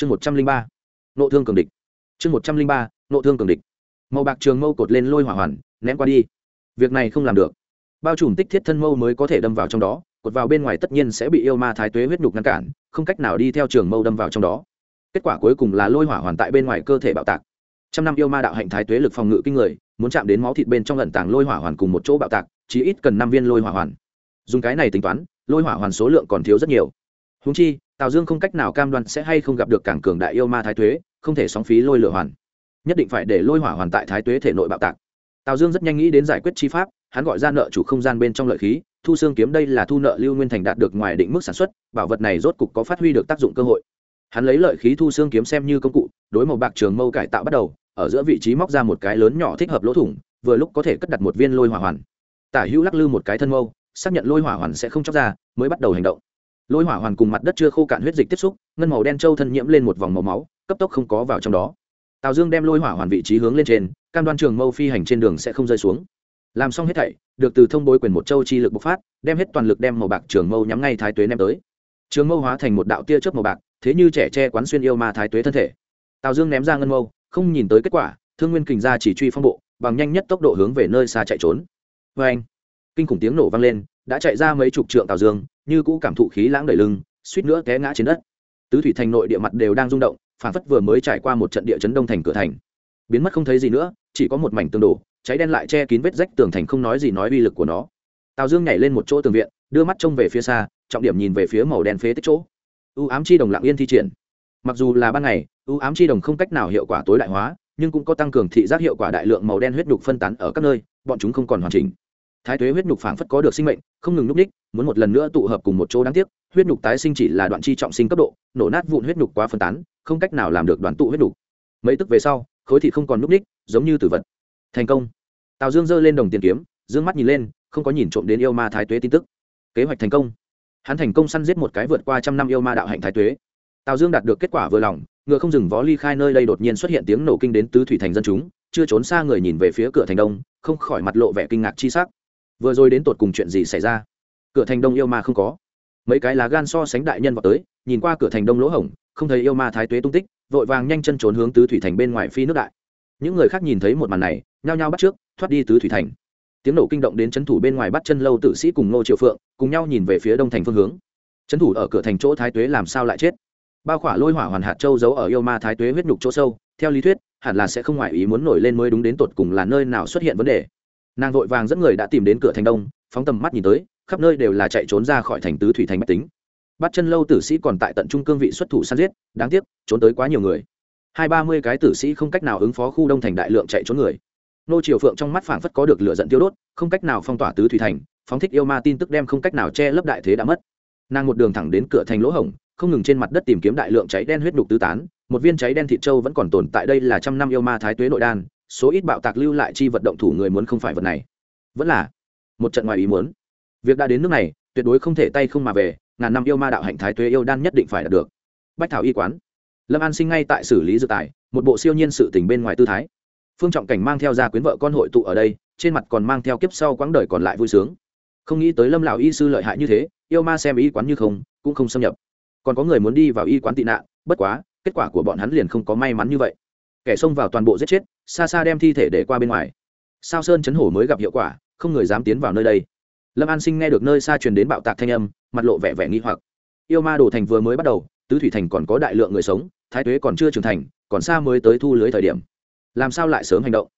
chương một trăm linh ba, nộ thương cường địch. Chương một trăm linh ba, nộ thương cường địch. Màu bạc trường mâu cột lên lôi hỏa hoàn, ném qua đi. Việc này không làm được. Bao trùm tích thiết thân mâu mới có thể đâm vào trong đó, cột vào bên ngoài tất nhiên sẽ bị yêu ma thái tuế huyết nhục ngăn cản, không cách nào đi theo trường mâu đâm vào trong đó. Kết quả cuối cùng là lôi hỏa hoàn tại bên ngoài cơ thể bạo tạc. Trăm năm yêu ma đạo hạnh thái tuế lực phòng ngự kinh người, muốn chạm đến máu thịt bên trong lận tàng lôi hỏa hoàn cùng một chỗ bạo tạc chỉ ít cần năm viên lôi hỏa hoàn. Dùng cái này tính toán, lôi hỏa hoàn số lượng còn thiếu rất nhiều húng chi, tào dương không cách nào cam đoan sẽ hay không gặp được cảng cường đại yêu ma thái tuế, không thể sóng phí lôi lửa hoàn. Nhất định phải để lôi hỏa hoàn tại thái tuế thể nội bạo tạc. Tào dương rất nhanh nghĩ đến giải quyết chi pháp, hắn gọi ra nợ chủ không gian bên trong lợi khí, thu xương kiếm đây là thu nợ lưu nguyên thành đạt được ngoài định mức sản xuất, bảo vật này rốt cục có phát huy được tác dụng cơ hội. Hắn lấy lợi khí thu xương kiếm xem như công cụ, đối màu bạc trường mâu cải tạo bắt đầu, ở giữa vị trí móc ra một cái lớn nhỏ thích hợp lỗ thủng, vừa lúc có thể cất đặt một viên lôi hỏa hoàn. Tả hữu lắc lư một cái thân mâu, xác nhận lôi hỏa hoàn sẽ không chóc ra, mới bắt đầu hành động lôi hỏa hoàn cùng mặt đất chưa khô cạn huyết dịch tiếp xúc, ngân màu đen trâu thân nhiễm lên một vòng màu máu, cấp tốc không có vào trong đó. Tào dương đem lôi hỏa hoàn vị trí hướng lên trên, cam đoan trường mâu phi hành trên đường sẽ không rơi xuống. Làm xong hết thảy, được từ thông bối quyền một châu chi lực bộc phát, đem hết toàn lực đem màu bạc trường mâu nhắm ngay thái tuế ném tới. Trường mâu hóa thành một đạo tia chớp màu bạc, thế như trẻ tre quán xuyên yêu ma thái tuế thân thể. Tào dương ném ra ngân mâu, không nhìn tới kết quả, thương nguyên kình ra chỉ truy phong bộ, bằng nhanh nhất tốc độ hướng về nơi xa chạy trốn. Vê anh kinh khủng tiếng nổ vang lên, đã chạy ra mấy chục trượng tào dương như cũ cảm thụ khí lãng đầy lưng, suýt nữa té ngã trên đất. Tứ thủy thành nội địa mặt đều đang rung động phản phất vừa mới trải qua một trận địa chấn đông thành cửa thành. Biến mất không thấy gì nữa, chỉ có một mảnh tường đổ, cháy đen lại che kín vết rách tường thành không nói gì nói uy lực của nó. Tào dương nhảy lên một chỗ tường viện, đưa mắt trông về phía xa, trọng điểm nhìn về phía màu đen phế tích chỗ. U ám chi đồng lặng yên thi triển. Mặc dù là ban ngày, u ám chi đồng không cách nào hiệu quả tối đại hóa, nhưng cũng có tăng cường thị giác hiệu quả đại lượng màu đen huyết đục phân tán ở các nơi, bọn chúng không còn hoàn chỉnh thái tuế huyết nhục phảng phất có được sinh mệnh, không ngừng núp ních muốn một lần nữa tụ hợp cùng một chỗ đáng tiếc, huyết nhục tái sinh chỉ là đoạn chi trọng sinh cấp độ, nổ nát vụn huyết nhục quá phân tán, không cách nào làm được đoàn tụ huyết nhục. Mấy tức về sau, khối thị không còn núp ních giống như tử vật. Thành công. Tào dương giơ lên đồng tiền kiếm d ư ơ n g mắt nhìn lên, không có nhìn trộm đến yêu ma thái tuế tin tức. Kế hoạch thành công. Hắn thành công săn giết một cái vượt qua trăm năm yêu ma đạo hạnh thái tuế. Tào dương đạt được kết quả vừa lòng, ngựa không dừng vó ly khai nơi đây đột nhiên xuất hiện tiếng nổ kinh đến tứ thủy thành dân chúng, chưa trốn xa người nhìn về phía cửa thành đông, không khỏi mặt lộ vẻ kinh ngạc chi s ắ c vừa rồi đến tột cùng chuyện gì xảy ra? Cửa thành đông yêu ma không có. Mấy cái lá gan so sánh đại nhân vào tới, nhìn qua cửa thành đông lỗ hổng, không thấy yêu ma thái tuế tung tích, vội vàng nhanh chân trốn hướng tứ thủy thành bên ngoài phi nước đại. Những người khác nhìn thấy một màn này, nhao nhao bắt trước, thoát đi tứ thủy thành. Tiếng nổ kinh động đến c thủ bên ngoài bắt chân lâu tử sĩ cùng ngô triệu phượng, cùng nhau nhìn về phía đông thành phương hướng. C thủ ở cửa thành chỗ thái tuế làm sao lại chết? Bao khỏa lôi hỏa hoàn hạt châu giấu ở yêu ma thái tuế huyết nhục chỗ sâu, theo lý thuyết, hẳn là sẽ không ngoại ý muốn nổi lên mới đúng đến tột cùng là nơi nào xuất hiện vấn đề nàng vội vàng dẫn người đã tìm đến cửa thành đông, phóng tầm mắt nhìn tới, khắp nơi đều là chạy trốn ra khỏi thành tứ thủy thành bách tính. Bắt chân lâu tử sĩ còn tại tận trung cương vị xuất thủ săn giết, đáng tiếc, trốn tới quá nhiều người. Hai ba mươi cái tử sĩ không cách nào ứng phó khu đông thành đại lượng chạy trốn người. Nô triều phượng trong mắt phảng phất có được lửa giận tiêu đốt, không cách nào phong tỏa tứ thủy thành, phóng thích yêu ma tin tức đem không cách nào che lấp đại thế đã mất. Nàng một đường thẳng đến cửa thành lỗ hổng, không ngừng trên mặt đất tìm kiếm đại lượng cháy đen huyết đục tứ tán, một viên cháy đen thịt trâu vẫn còn tồn tại đây là trăm năm yêu ma thái tuế nội đan số ít bạo tạc lưu lại chi vật động thủ người muốn không phải vật này. Vẫn là một trận ngoài ý muốn. Việc đã đến nước này, tuyệt đối không thể tay không mà về, ngàn năm yêu ma đạo hạnh thái tuế yêu đan nhất định phải đạt được. Bách thảo y quán. Lâm an sinh ngay tại xử lý dự tài, một bộ siêu nhiên sự tình bên ngoài tư thái. Phương trọng cảnh mang theo gia quyến vợ con hội tụ ở đây, trên mặt còn mang theo kiếp sau quãng đời còn lại vui sướng. Không nghĩ tới lâm lão y sư lợi hại như thế, yêu ma xem y quán như không, cũng không xâm nhập. Còn có người muốn đi vào y quán tị nạn, bất quá, kết quả của bọn hắn liền không có may mắn như vậy kẻ xông vào toàn bộ giết chết, xa xa đem thi thể để qua bên ngoài. Sao sơn chấn hổ mới gặp hiệu quả, không người dám tiến vào nơi đây. Lâm an sinh nghe được nơi xa truyền đến bạo tạc thanh âm, mặt lộ vẻ vẻ nghi hoặc. Yêu ma đồ thành vừa mới bắt đầu, tứ thủy thành còn có đại lượng người sống, thái tuế còn chưa trưởng thành, còn xa mới tới thu lưới thời điểm. Làm sao lại sớm hành động?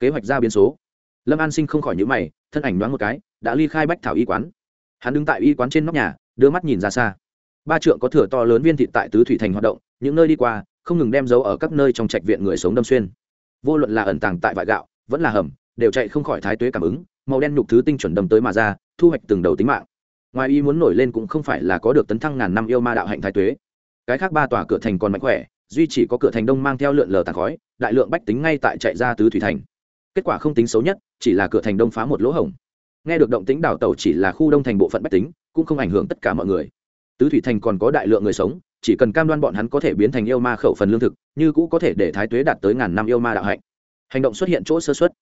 Kế hoạch ra biến số. Lâm an sinh không khỏi nhữ mày, thân ảnh đoán một cái, đã ly khai bách thảo y quán. Hắn đứng tại y quán trên nóc nhà, đưa mắt nhìn ra xa. Ba trượng có thửa to lớn viên thịt tại tứ thủy thành hoạt động, những nơi đi qua không ngừng đem dấu ở các nơi trong trạch viện người sống đâm xuyên. Vô luận là ẩn tàng tại vại gạo, vẫn là hầm, đều chạy không khỏi thái tuế cảm ứng, màu đen nhục thứ tinh chuẩn đâm tới mà ra, thu hoạch từng đầu tính mạng. Ngoài ý muốn nổi lên cũng không phải là có được tấn thăng ngàn năm yêu ma đạo hạnh thái tuế. Cái khác ba tòa cửa thành còn mạnh khỏe, duy chỉ có cửa thành đông mang theo lượn lờ tàn khói, đại lượng bách tính ngay tại chạy ra tứ thủy thành. Kết quả không tính xấu nhất, chỉ là cửa thành đông phá một lỗ hổng. Nghe được động tính đảo tàu chỉ là khu đông thành bộ phận bách tính, cũng không ảnh hưởng tất cả mọi người. Tứ thủy thành còn có đại lượng người sống chỉ cần cam đoan bọn hắn có thể biến thành yêu ma khẩu phần lương thực, như cũ có thể để thái tuế đạt tới ngàn năm yêu ma đạo hạnh. Hành động xuất hiện chỗ sơ xuất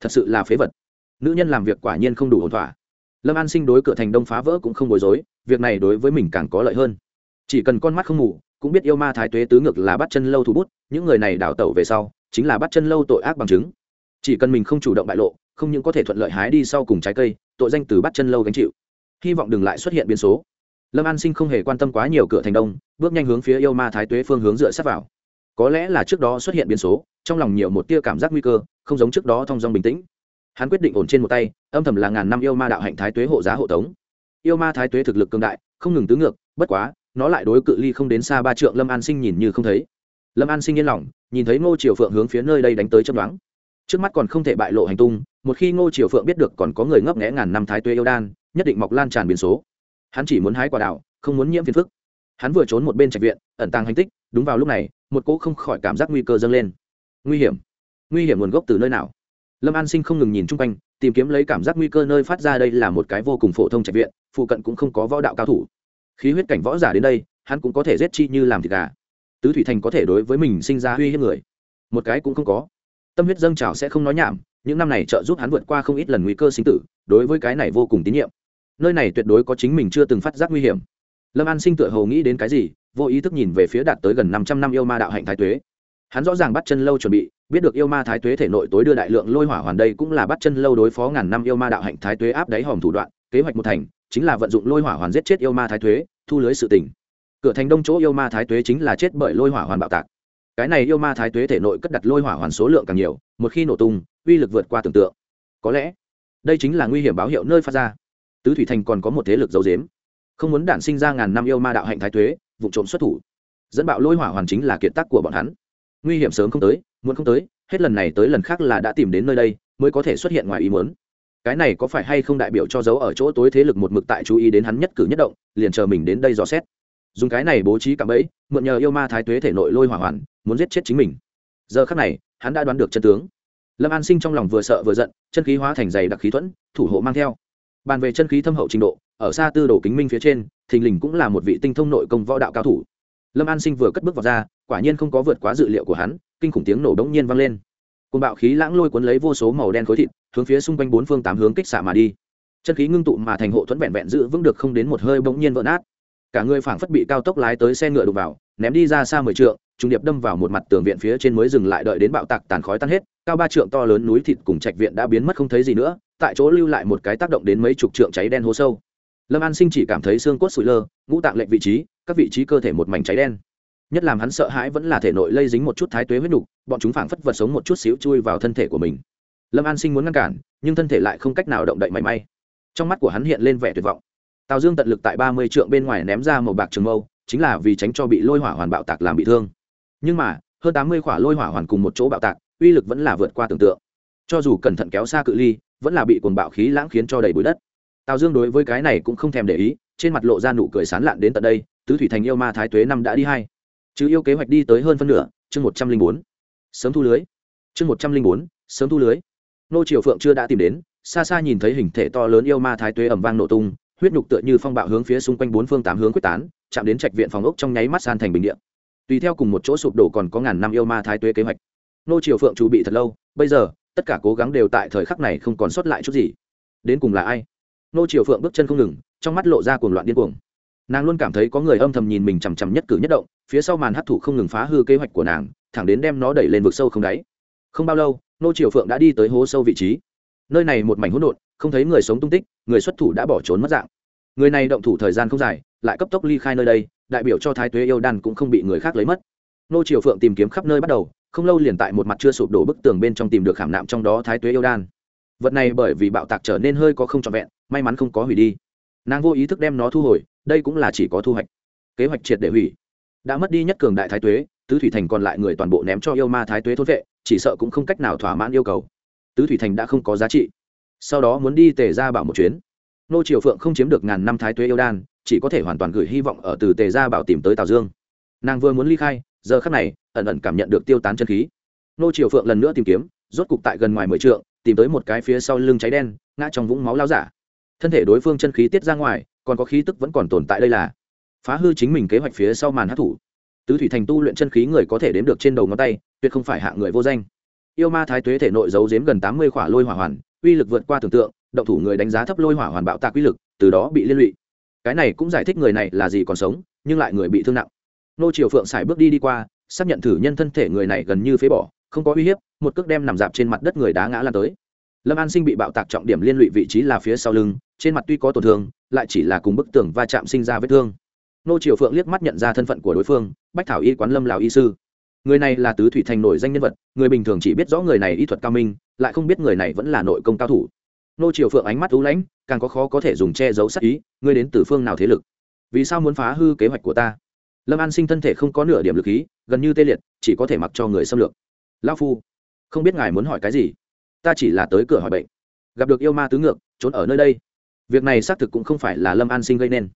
thật sự là phế vật. Nữ nhân làm việc quả nhiên không đủ ổn thỏa. Lâm an sinh đối cửa thành đông phá vỡ cũng không bối rối, việc này đối với mình càng có lợi hơn. Chỉ cần con mắt không ngủ cũng biết yêu ma thái tuế tứ ngược là bắt chân lâu thủ bút, những người này đào tẩu về sau, chính là bắt chân lâu tội ác bằng chứng. Chỉ cần mình không chủ động bại lộ, không những có thể thuận lợi hái đi sau cùng trái cây, tội danh từ bắt chân lâu gánh chịu. Hy vọng đừng lại xuất hiện biến số lâm an sinh không hề quan tâm quá nhiều cửa thành đông, bước nhanh hướng phía yêu ma thái tuế phương hướng dựa sát vào. Có lẽ là trước đó xuất hiện biến số, trong lòng nhiều một tia cảm giác nguy cơ, không giống trước đó thong dong bình tĩnh. Hắn quyết định ổn trên một tay, âm thầm là ngàn năm yêu ma đạo hạnh thái tuế hộ giá hộ tống. Yêu ma thái tuế thực lực cường đại, không ngừng tứ ngược, bất quá, nó lại đối cự ly không đến xa ba trượng lâm an sinh nhìn như không thấy. Lâm an sinh yên lòng, nhìn thấy ngô triều phượng hướng phía nơi đây đánh tới chấm đoán trước mắt còn không thể bại lộ hành tung, một khi ngô triều phượng biết được còn có người ngấp nghẽ ngàn năm thái tuế yêu đan, nhất định mọc lan tràn biến số hắn chỉ muốn hái quả đào, không muốn nhiễm phiền phức. Hắn vừa trốn một bên trạch viện ẩn tàng hành tích đúng vào lúc này một cỗ không khỏi cảm giác nguy cơ dâng lên. Nguy hiểm. Nguy hiểm nguồn gốc từ nơi nào? Lâm an sinh không ngừng nhìn chung quanh tìm kiếm lấy cảm giác nguy cơ nơi phát ra đây là một cái vô cùng phổ thông trạch viện phụ cận cũng không có võ đạo cao thủ. Khí huyết cảnh võ giả đến đây hắn cũng có thể giết chi như làm thịt gà. Tứ thủy thành có thể đối với mình sinh ra uy hiếp người. Một cái cũng không có. Tâm huyết dâng trào sẽ không nói nhảm những năm này trợ giúp hắn vượt qua không ít lần nguy cơ sinh tử đối với cái này vô cùng tín nhiệm nơi này tuyệt đối có chính mình chưa từng phát giác nguy hiểm. Lâm an sinh tựa hồ nghĩ đến cái gì, vô ý thức nhìn về phía đạt tới gần năm trăm năm yêu ma đạo hạnh thái tuế. Hắn rõ ràng bắt chân lâu chuẩn bị, biết được yêu ma thái tuế thể nội tối đưa đại lượng lôi hỏa hoàn đây cũng là bắt chân lâu đối phó ngàn năm yêu ma đạo hạnh thái tuế áp đáy hòm thủ đoạn, kế hoạch một thành, chính là vận dụng lôi hỏa hoàn giết chết yêu ma thái tuế, thu lưới sự tỉnh cửa thành đông chỗ yêu ma thái tuế chính là chết bởi lôi hỏa hoàn bạo tạc. Cái này yêu ma thái tuế thể nội cất đặt lôi hỏa hoàn số lượng càng nhiều, một khi nổ tung, uy lực vượt qua tưởng tượng. Có lẽ, đây chính là nguy hiểm báo hiệu nơi phát ra tứ thủy thành còn có một thế lực dấu dếm không muốn đản sinh ra ngàn năm yêu ma đạo hạnh thái tuế, vụ trộm xuất thủ. Dẫn bạo lôi hỏa hoàn chính là kiệt tác của bọn hắn. Nguy hiểm sớm không tới muốn không tới, hết lần này tới lần khác là đã tìm đến nơi đây, mới có thể xuất hiện ngoài ý muốn. Cái này có phải hay không đại biểu cho dấu ở chỗ tối thế lực một mực tại chú ý đến hắn nhất cử nhất động, liền chờ mình đến đây dò xét. Dùng cái này bố trí cạm bẫy, mượn nhờ yêu ma thái tuế thể nội lôi hỏa hoàn, muốn giết chết chính mình. Giờ khắc này, hắn đã đoán được chân tướng. Lâm an sinh trong lòng vừa sợ vừa giận, chân khí hóa thành dày đặc khí thuẫn, thủ hộ mang theo bàn về chân khí thâm hậu trình độ, ở xa tư đồ kính minh phía trên, thình lình cũng là một vị tinh thông nội công võ đạo cao thủ. Lâm an sinh vừa cất bước vào ra, quả nhiên không có vượt quá dự liệu của hắn, kinh khủng tiếng nổ đống nhiên vang lên. Côn bạo khí lãng lôi cuốn lấy vô số màu đen khối thịt, hướng phía xung quanh bốn phương tám hướng kích xạ mà đi. Chân khí ngưng tụ mà thành hộ thuẫn vẹn vẹn giữ vững được không đến một hơi bỗng nhiên vỡ nát. Cả người phảng phất bị cao tốc lái tới xe ngựa đục vào, ném đi ra xa mười trượng, trùng điệp đâm vào một mặt tường viện phía trên mới dừng lại đợi đến bạo tạc tàn khói tan hết, cao ba trượng to lớn núi thịt cùng trạch viện đã biến mất không thấy gì nữa tại chỗ lưu lại một cái tác động đến mấy chục trượng cháy đen hố sâu. Lâm an sinh chỉ cảm thấy xương cốt sụi lơ, ngũ tạng lệnh vị trí, các vị trí cơ thể một mảnh cháy đen. Nhất làm hắn sợ hãi vẫn là thể nội lây dính một chút thái tuế huyết nục, bọn chúng phảng phất vật sống một chút xíu chui vào thân thể của mình. Lâm an sinh muốn ngăn cản, nhưng thân thể lại không cách nào động đậy mảy may. Trong mắt của hắn hiện lên vẻ tuyệt vọng. Tào dương tận lực tại ba mươi trượng bên ngoài ném ra một bạc trường mâu, chính là vì tránh cho bị lôi hỏa hoàn bạo tạc làm bị thương. Nhưng mà, hơn tám mươi khỏa lôi hỏa hoàn cùng một chỗ bạo tạc, uy lực vẫn là vượt qua tưởng tượng. Cho dù cẩn thận kéo xa cự ly vẫn là bị cuồng bạo khí lãng khiến cho đầy bụi đất. Tào dương đối với cái này cũng không thèm để ý, trên mặt lộ ra nụ cười sán lạn đến tận đây, tứ thủy thành yêu ma thái tuế năm đã đi hai. Chứ yêu kế hoạch đi tới hơn phân nửa, chương một trăm linh bốn. Sớm thu lưới. Chương một trăm linh bốn, sớm thu lưới. Nô triều phượng chưa đã tìm đến, xa xa nhìn thấy hình thể to lớn yêu ma thái tuế ẩm vang nổ tung, huyết nhục tựa như phong bạo hướng phía xung quanh bốn phương tám hướng quyết tán, chạm đến trạch viện phòng ốc trong nháy mắt san thành bình điện tùy theo cùng một chỗ sụp đổ còn có ngàn năm yêu ma thái tuế kế hoạch. Nô triều phượng chủ bị thật lâu, bây giờ tất cả cố gắng đều tại thời khắc này không còn sót lại chút gì. Đến cùng là ai? Nô triều phượng bước chân không ngừng, trong mắt lộ ra cuồng loạn điên cuồng. Nàng luôn cảm thấy có người âm thầm nhìn mình chằm chằm nhất cử nhất động, phía sau màn hấp thụ không ngừng phá hư kế hoạch của nàng, thẳng đến đem nó đẩy lên vực sâu không đáy. Không bao lâu, nô triều phượng đã đi tới hố sâu vị trí. Nơi này một mảnh hỗn độn, không thấy người sống tung tích, người xuất thủ đã bỏ trốn mất dạng. Người này động thủ thời gian không dài, lại cấp tốc ly khai nơi đây, đại biểu cho thái tuế yêu đan cũng không bị người khác lấy mất. Nô triều phượng tìm kiếm khắp nơi bắt đầu không lâu liền tại một mặt chưa sụp đổ bức tường bên trong tìm được khảm nạm trong đó thái tuế yêu đan. Vật này bởi vì bạo tạc trở nên hơi có không trọn vẹn, may mắn không có hủy đi. Nàng vô ý thức đem nó thu hồi, đây cũng là chỉ có thu hoạch. Kế hoạch triệt để hủy. Đã mất đi nhất cường đại thái tuế, tứ thủy thành còn lại người toàn bộ ném cho yêu ma thái tuế thốt vệ, chỉ sợ cũng không cách nào thỏa mãn yêu cầu. Tứ thủy thành đã không có giá trị. Sau đó muốn đi tề ra bảo một chuyến. Nô triều phượng không chiếm được ngàn năm thái tuế yêu đan, chỉ có thể hoàn toàn gửi hy vọng ở từ tề ra bảo tìm tới tào dương. Nàng vừa muốn ly khai, giờ khắc này ẩn ẩn cảm nhận được tiêu tán chân khí. Nô triều phượng lần nữa tìm kiếm, rốt cục tại gần ngoài mười trượng, tìm tới một cái phía sau lưng cháy đen, ngã trong vũng máu lao giả. Thân thể đối phương chân khí tiết ra ngoài, còn có khí tức vẫn còn tồn tại đây là phá hư chính mình kế hoạch phía sau màn hát thủ tứ thủy thành tu luyện chân khí người có thể đếm được trên đầu ngón tay, tuyệt không phải hạ người vô danh. Yêu ma thái tuế thể nội giấu giếm gần tám mươi khỏa lôi hỏa hoàn, uy lực vượt qua tưởng tượng, động thủ người đánh giá thấp lôi hỏa hoàn bạo tạc uy lực, từ đó bị liên lụy. Cái này cũng giải thích người này là gì còn sống, nhưng lại người bị thương nặng. Nô triều phượng xài bước đi đi qua xác nhận thử nhân thân thể người này gần như phế bỏ, không có uy hiếp, một cước đem nằm dạp trên mặt đất người đá ngã lan tới. Lâm an sinh bị bạo tạc trọng điểm liên lụy vị trí là phía sau lưng, trên mặt tuy có tổn thương, lại chỉ là cùng bức tường va chạm sinh ra vết thương. Nô triều phượng liếc mắt nhận ra thân phận của đối phương, bách thảo y quán lâm lào y sư. Người này là tứ thủy thành nổi danh nhân vật, người bình thường chỉ biết rõ người này y thuật cao minh, lại không biết người này vẫn là nội công cao thủ. Nô triều phượng ánh mắt ú lãnh, càng có khó có thể dùng che giấu sắc ý, ngươi đến từ phương nào thế lực? Vì sao muốn phá hư kế hoạch của ta? Lâm an sinh thân thể không có nửa điểm lực ý gần như tê liệt, chỉ có thể mặc cho người xâm lược. Lao phu, không biết ngài muốn hỏi cái gì? Ta chỉ là tới cửa hỏi bệnh. Gặp được yêu ma tứ ngược, trốn ở nơi đây. Việc này xác thực cũng không phải là lâm an sinh gây nên.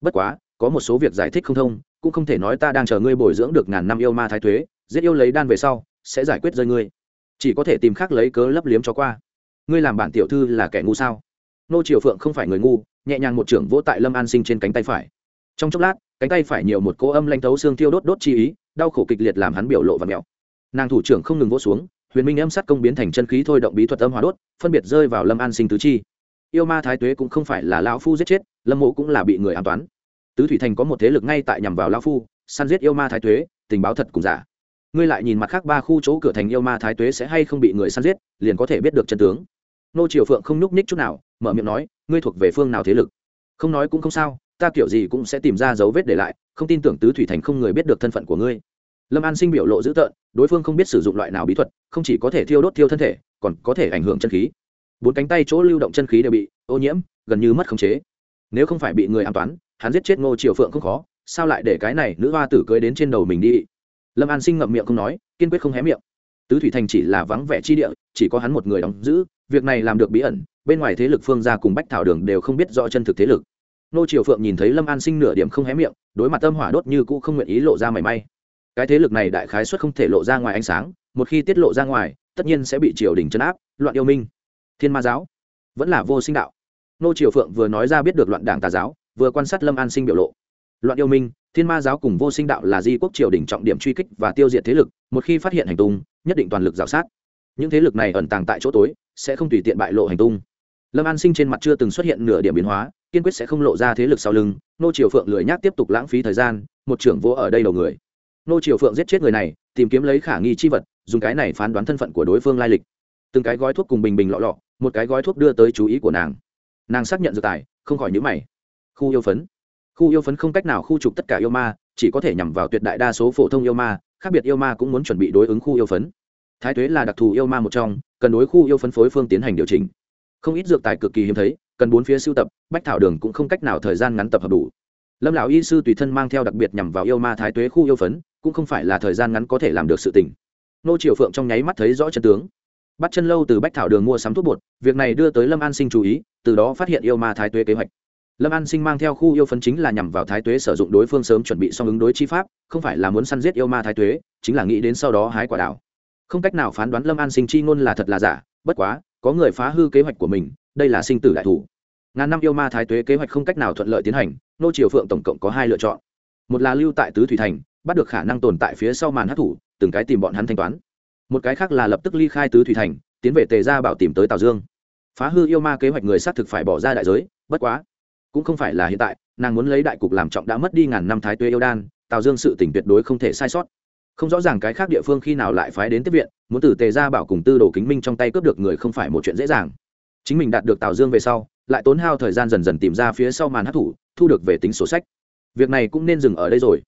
Bất quá, có một số việc giải thích không thông, cũng không thể nói ta đang chờ ngươi bồi dưỡng được ngàn năm yêu ma thái thuế, giết yêu lấy đan về sau, sẽ giải quyết rơi ngươi. Chỉ có thể tìm khác lấy cớ lấp liếm cho qua. Ngươi làm bản tiểu thư là kẻ ngu sao? Nô triều phượng không phải người ngu, nhẹ nhàng một trưởng vỗ tại lâm an sinh trên cánh tay phải trong chốc lát, cánh tay phải nhiều một cỗ âm lanh thấu xương thiêu đốt đốt chi ý, đau khổ kịch liệt làm hắn biểu lộ và mèo nàng thủ trưởng không ngừng vỗ xuống, huyền minh âm sát công biến thành chân khí thôi động bí thuật âm hóa đốt, phân biệt rơi vào lâm an sinh tứ chi. Yêu ma thái tuế cũng không phải là lão phu giết chết, lâm mộ cũng là bị người an toán. Tứ thủy thành có một thế lực ngay tại nhằm vào lão phu, săn giết yêu ma thái tuế, tình báo thật cùng giả. Ngươi lại nhìn mặt khác ba khu chỗ cửa thành yêu ma thái tuế sẽ hay không bị người săn giết, liền có thể biết được chân tướng. Nô triều phượng không nhúc ních chút nào, mở miệng nói, ngươi thuộc về phương nào thế lực? Không nói cũng không sao ta kiểu gì cũng sẽ tìm ra dấu vết để lại, không tin tưởng tứ thủy thành không người biết được thân phận của ngươi. Lâm an sinh biểu lộ dữ tợn, đối phương không biết sử dụng loại nào bí thuật, không chỉ có thể thiêu đốt thiêu thân thể, còn có thể ảnh hưởng chân khí. Bốn cánh tay chỗ lưu động chân khí đều bị ô nhiễm, gần như mất khống chế. Nếu không phải bị người an toán, hắn giết chết ngô triều phượng không khó, sao lại để cái này nữ hoa tử cưới đến trên đầu mình đi? Lâm an sinh ngậm miệng không nói, kiên quyết không hé miệng. Tứ thủy thành chỉ là vắng vẻ chi địa, chỉ có hắn một người đóng giữ, việc này làm được bí ẩn, bên ngoài thế lực phương gia cùng bách thảo đường đều không biết rõ chân thực thế lực nô triều phượng nhìn thấy lâm an sinh nửa điểm không hé miệng, đối mặt tâm hỏa đốt như cũ không nguyện ý lộ ra mảy may. Cái thế lực này đại khái xuất không thể lộ ra ngoài ánh sáng, một khi tiết lộ ra ngoài, tất nhiên sẽ bị triều đình chấn áp, loạn yêu minh. Thiên ma giáo vẫn là vô sinh đạo. Nô triều phượng vừa nói ra biết được loạn đảng tà giáo, vừa quan sát lâm an sinh biểu lộ. Loạn yêu minh, thiên ma giáo cùng vô sinh đạo là di quốc triều đình trọng điểm truy kích và tiêu diệt thế lực, một khi phát hiện hành tung, nhất định toàn lực g sát. Những thế lực này ẩn tàng tại chỗ tối, sẽ không tùy tiện bại lộ hành tung. Lâm an sinh trên mặt chưa từng xuất hiện nửa điểm biến hóa kiên quyết sẽ không lộ ra thế lực sau lưng, nô triều phượng lười nhác tiếp tục lãng phí thời gian, một trưởng vỗ ở đây đầu người. Nô triều phượng giết chết người này, tìm kiếm lấy khả nghi chi vật, dùng cái này phán đoán thân phận của đối phương lai lịch. Từng cái gói thuốc cùng bình bình lọ lọ, một cái gói thuốc đưa tới chú ý của nàng. Nàng xác nhận dược tài, không khỏi nhữ mày. Khu yêu phấn. Khu yêu phấn không cách nào khu trục tất cả yêu ma, chỉ có thể nhằm vào tuyệt đại đa số phổ thông yêu ma, khác biệt yêu ma cũng muốn chuẩn bị đối ứng khu yêu phấn. Thái tuế là đặc thù yêu ma một trong, cần đối khu yêu phấn phối phương tiến hành điều chỉnh không ít dược tài cực kỳ hiếm thấy, cần bốn phía sưu tập, bách thảo đường cũng không cách nào thời gian ngắn tập hợp đủ. Lâm lão y sư tùy thân mang theo đặc biệt nhằm vào yêu ma thái tuế khu yêu phấn, cũng không phải là thời gian ngắn có thể làm được sự tình. Nô triều phượng trong nháy mắt thấy rõ chân tướng. Bắt chân lâu từ bách thảo đường mua sắm thuốc bột, việc này đưa tới lâm an sinh chú ý, từ đó phát hiện yêu ma thái tuế kế hoạch. Lâm an sinh mang theo khu yêu phấn chính là nhằm vào thái tuế sử dụng đối phương sớm chuẩn bị xong ứng đối chi pháp, không phải là muốn săn giết yêu ma thái tuế, chính là nghĩ đến sau đó hái quả đảo. Không cách nào phán đoán lâm an sinh chi ngôn là thật là giả, bất quá có người phá hư kế hoạch của mình, đây là sinh tử đại thủ. Ngàn năm yêu ma thái tuế kế hoạch không cách nào thuận lợi tiến hành, nô triều phượng tổng cộng có hai lựa chọn. Một là lưu tại tứ thủy thành, bắt được khả năng tồn tại phía sau màn hát thủ từng cái tìm bọn hắn thanh toán. Một cái khác là lập tức ly khai tứ thủy thành, tiến về tề gia bảo tìm tới tào dương. Phá hư yêu ma kế hoạch người xác thực phải bỏ ra đại giới, bất quá, cũng không phải là hiện tại, nàng muốn lấy đại cục làm trọng đã mất đi ngàn năm thái tuế yêu đan, tào dương sự tỉnh tuyệt đối không thể sai sót không rõ ràng cái khác địa phương khi nào lại phái đến tiếp viện, muốn từ tề gia bảo cùng tư đồ kính minh trong tay cướp được người không phải một chuyện dễ dàng. Chính mình đạt được tào dương về sau, lại tốn hao thời gian dần dần tìm ra phía sau màn hát thủ thu được về tính sổ sách. Việc này cũng nên dừng ở đây rồi.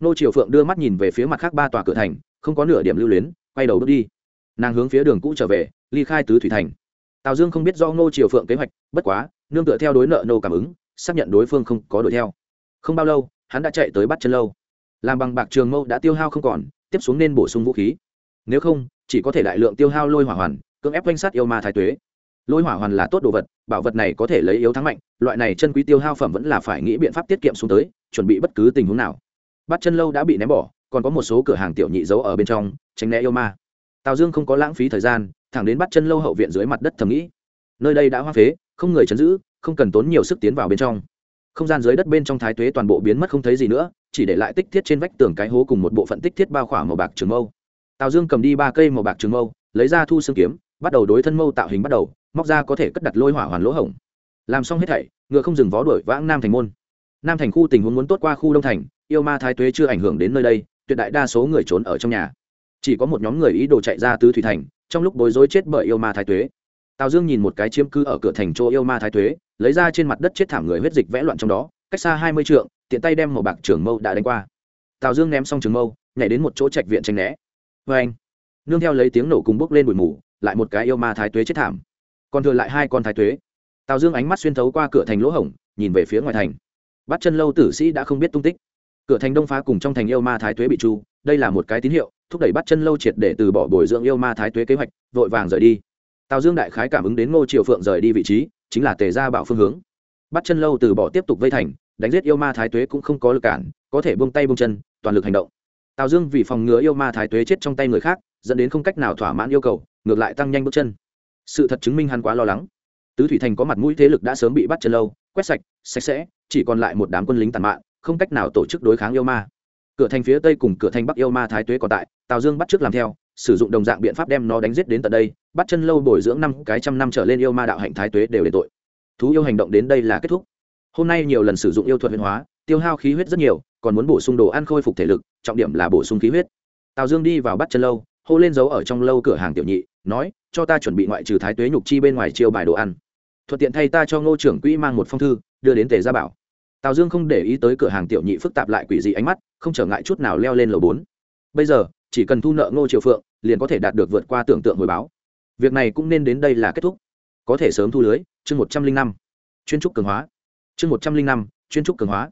Nô triều phượng đưa mắt nhìn về phía mặt khác ba tòa cửa thành, không có nửa điểm lưu luyến, quay đầu bước đi. Nàng hướng phía đường cũ trở về, ly khai tứ thủy thành. Tào dương không biết do nô triều phượng kế hoạch, bất quá, nương tựa theo đối nợ nô cảm ứng, xác nhận đối phương không có đuổi theo. Không bao lâu, hắn đã chạy tới bắt chân lâu làm bằng bạc trường mâu đã tiêu hao không còn, tiếp xuống nên bổ sung vũ khí. Nếu không, chỉ có thể đại lượng tiêu hao lôi hỏa hoàn, cưỡng ép quanh sát yêu ma thái tuế. Lôi hỏa hoàn là tốt đồ vật, bảo vật này có thể lấy yếu thắng mạnh, loại này chân quý tiêu hao phẩm vẫn là phải nghĩ biện pháp tiết kiệm xuống tới, chuẩn bị bất cứ tình huống nào. Bắt chân lâu đã bị ném bỏ, còn có một số cửa hàng tiểu nhị giấu ở bên trong, tránh né yêu ma. Tào dương không có lãng phí thời gian, thẳng đến bắt chân lâu hậu viện dưới mặt đất thầm nghĩ. Nơi đây đã hoa phế, không người chấn giữ, không cần tốn nhiều sức tiến vào bên trong không gian dưới đất bên trong thái tuế toàn bộ biến mất không thấy gì nữa, chỉ để lại tích thiết trên vách tường cái hố cùng một bộ phận tích thiết bao khỏa màu bạc trường mâu. Tào dương cầm đi ba cây màu bạc trường mâu, lấy ra thu xương kiếm, bắt đầu đối thân mâu tạo hình bắt đầu, móc ra có thể cất đặt lôi hỏa hoàn lỗ hổng. Làm xong hết thảy, ngựa không dừng vó đuổi vãng nam thành môn. Nam thành khu tình huống muốn tốt qua khu đông thành, yêu ma thái tuế chưa ảnh hưởng đến nơi đây, tuyệt đại đa số người trốn ở trong nhà. Chỉ có một nhóm người ý đồ chạy ra tứ thủy thành, trong lúc bối rối chết bởi yêu ma thái tuế tào dương nhìn một cái chiếm cứ ở cửa thành chỗ yêu ma thái tuế, lấy ra trên mặt đất chết thảm người huyết dịch vẽ loạn trong đó, cách xa hai mươi trượng, tiện tay đem một bạc trường mâu đã đánh qua. Tào dương ném xong trường mâu, nhảy đến một chỗ trạch viện tranh né. Vê anh, nương theo lấy tiếng nổ cùng bốc lên bụi mù, lại một cái yêu ma thái tuế chết thảm. Còn thừa lại hai con thái tuế. Tào dương ánh mắt xuyên thấu qua cửa thành lỗ hổng, nhìn về phía ngoài thành. Bắt chân lâu tử sĩ đã không biết tung tích. Cửa thành đông phá cùng trong thành yêu ma thái tuế bị tru, đây là một cái tín hiệu, thúc đẩy bắt chân lâu triệt để từ bỏ bồi dưỡng yêu ma thái tuế kế hoạch, vội vàng rời đi tào dương đại khái cảm ứng đến ngô triều phượng rời đi vị trí chính là tề gia bảo phương hướng. Bắt chân lâu từ bỏ tiếp tục vây thành đánh giết yêu ma thái tuế cũng không có lực cản có thể buông tay buông chân toàn lực hành động. Tào dương vì phòng ngừa yêu ma thái tuế chết trong tay người khác dẫn đến không cách nào thỏa mãn yêu cầu ngược lại tăng nhanh bước chân. Sự thật chứng minh hắn quá lo lắng. Tứ thủy thành có mặt mũi thế lực đã sớm bị bắt chân lâu quét sạch sạch sẽ chỉ còn lại một đám quân lính tàn mạng, không cách nào tổ chức đối kháng yêu ma. Cửa thành phía tây cùng cửa thành bắc yêu ma thái tuế còn tại tào dương bắt trước làm theo sử dụng đồng dạng biện pháp đem nó đánh giết đến tận đây, bắt chân lâu bồi dưỡng năm cái trăm năm trở lên yêu ma đạo hạnh thái tuế đều để tội. Thú yêu hành động đến đây là kết thúc. Hôm nay nhiều lần sử dụng yêu thuật huyền hóa, tiêu hao khí huyết rất nhiều, còn muốn bổ sung đồ ăn khôi phục thể lực, trọng điểm là bổ sung khí huyết. Tào dương đi vào bắt chân lâu, hô lên dấu ở trong lâu cửa hàng tiểu nhị, nói, cho ta chuẩn bị ngoại trừ thái tuế nhục chi bên ngoài chiêu bài đồ ăn. Thuận tiện thay ta cho ngô trưởng quỹ mang một phong thư, đưa đến tề gia bảo. Tào dương không để ý tới cửa hàng tiểu nhị phức tạp lại quỷ dị ánh mắt, không trở ngại chút nào leo lên lầu bốn. Bây giờ chỉ cần thu nợ ngô triều phượng, liền có thể đạt được vượt qua tưởng tượng hồi báo. Việc này cũng nên đến đây là kết thúc. Có thể sớm thu lưới, chương một trăm linh năm. Chuyên trúc cường hóa. Chương một trăm linh năm, chuyên trúc cường hóa.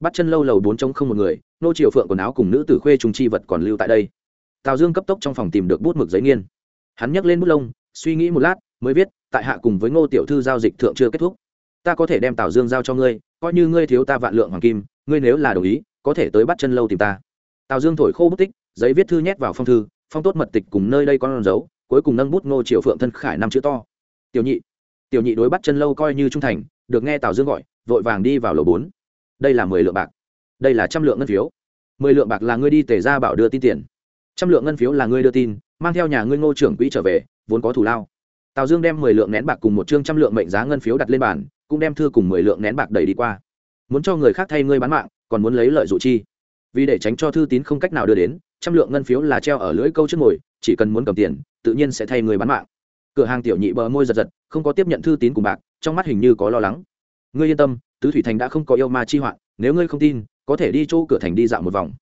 Bắt chân lâu lầu bốn trống không một người, ngô triều phượng quần áo cùng nữ tử khuê trùng chi vật còn lưu tại đây. Tào dương cấp tốc trong phòng tìm được bút mực giấy nghiên. Hắn nhấc lên bút lông, suy nghĩ một lát, mới viết, tại hạ cùng với ngô tiểu thư giao dịch thượng chưa kết thúc. Ta có thể đem tào dương giao cho ngươi, coi như ngươi thiếu ta vạn lượng hoàng kim, ngươi nếu là đồng ý, có thể tới bắt chân lâu tìm ta. Tào dương thổi khô bút tích giấy viết thư nhét vào phong thư, phong tốt mật tịch cùng nơi đây con dấu, cuối cùng nâng bút ngô triều phượng thân khải năm chữ to. Tiểu nhị tiểu nhị đối bắt chân lâu coi như trung thành, được nghe tào dương gọi, vội vàng đi vào lầu bốn. Đây là mười lượng bạc. Đây là trăm lượng ngân phiếu. Mười lượng bạc là ngươi đi tề ra bảo đưa tin tiền. Trăm lượng ngân phiếu là ngươi đưa tin, mang theo nhà ngươi ngô trưởng quỹ trở về, vốn có thủ lao. Tào dương đem mười lượng nén bạc cùng một chương trăm lượng mệnh giá ngân phiếu đặt lên bàn, cũng đem thư cùng mười lượng nén bạc đẩy đi qua. Muốn cho người khác thay ngươi bán mạng, còn muốn lấy lợi dụ chi. Vì để tránh cho thư tín không cách nào đưa đến trăm lượng ngân phiếu là treo ở lưỡi câu trước ngồi, chỉ cần muốn cầm tiền, tự nhiên sẽ thay người bán mạng. Cửa hàng tiểu nhị bờ môi giật giật, không có tiếp nhận thư tín cùng bạc, trong mắt hình như có lo lắng. Ngươi yên tâm, tứ thủy thành đã không có yêu ma chi hoạn, nếu ngươi không tin, có thể đi chỗ cửa thành đi dạo một vòng.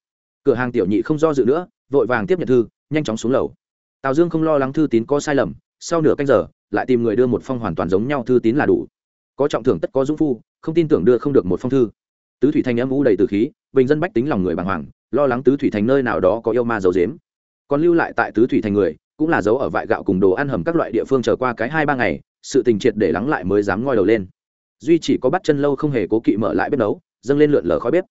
Cửa hàng tiểu nhị không do dự nữa, vội vàng tiếp nhận thư, nhanh chóng xuống lầu. Tào dương không lo lắng thư tín có sai lầm, sau nửa canh giờ, lại tìm người đưa một phong hoàn toàn giống nhau thư tín là đủ. Có trọng thưởng tất có dũng phu, không tin tưởng đưa không được một phong thư tứ thủy thành âm u đầy từ khí, bình dân bách tính lòng người bàng hoàng, lo lắng tứ thủy thành nơi nào đó có yêu ma dấu dếm còn lưu lại tại tứ thủy thành người, cũng là dấu ở vại gạo cùng đồ ăn hầm các loại địa phương chờ qua cái hai ba ngày, sự tình triệt để lắng lại mới dám ngoi đầu lên. Duy chỉ có bắt chân lâu không hề cố kỵ mở lại bếp nấu, dâng lên lượn lờ khói bếp.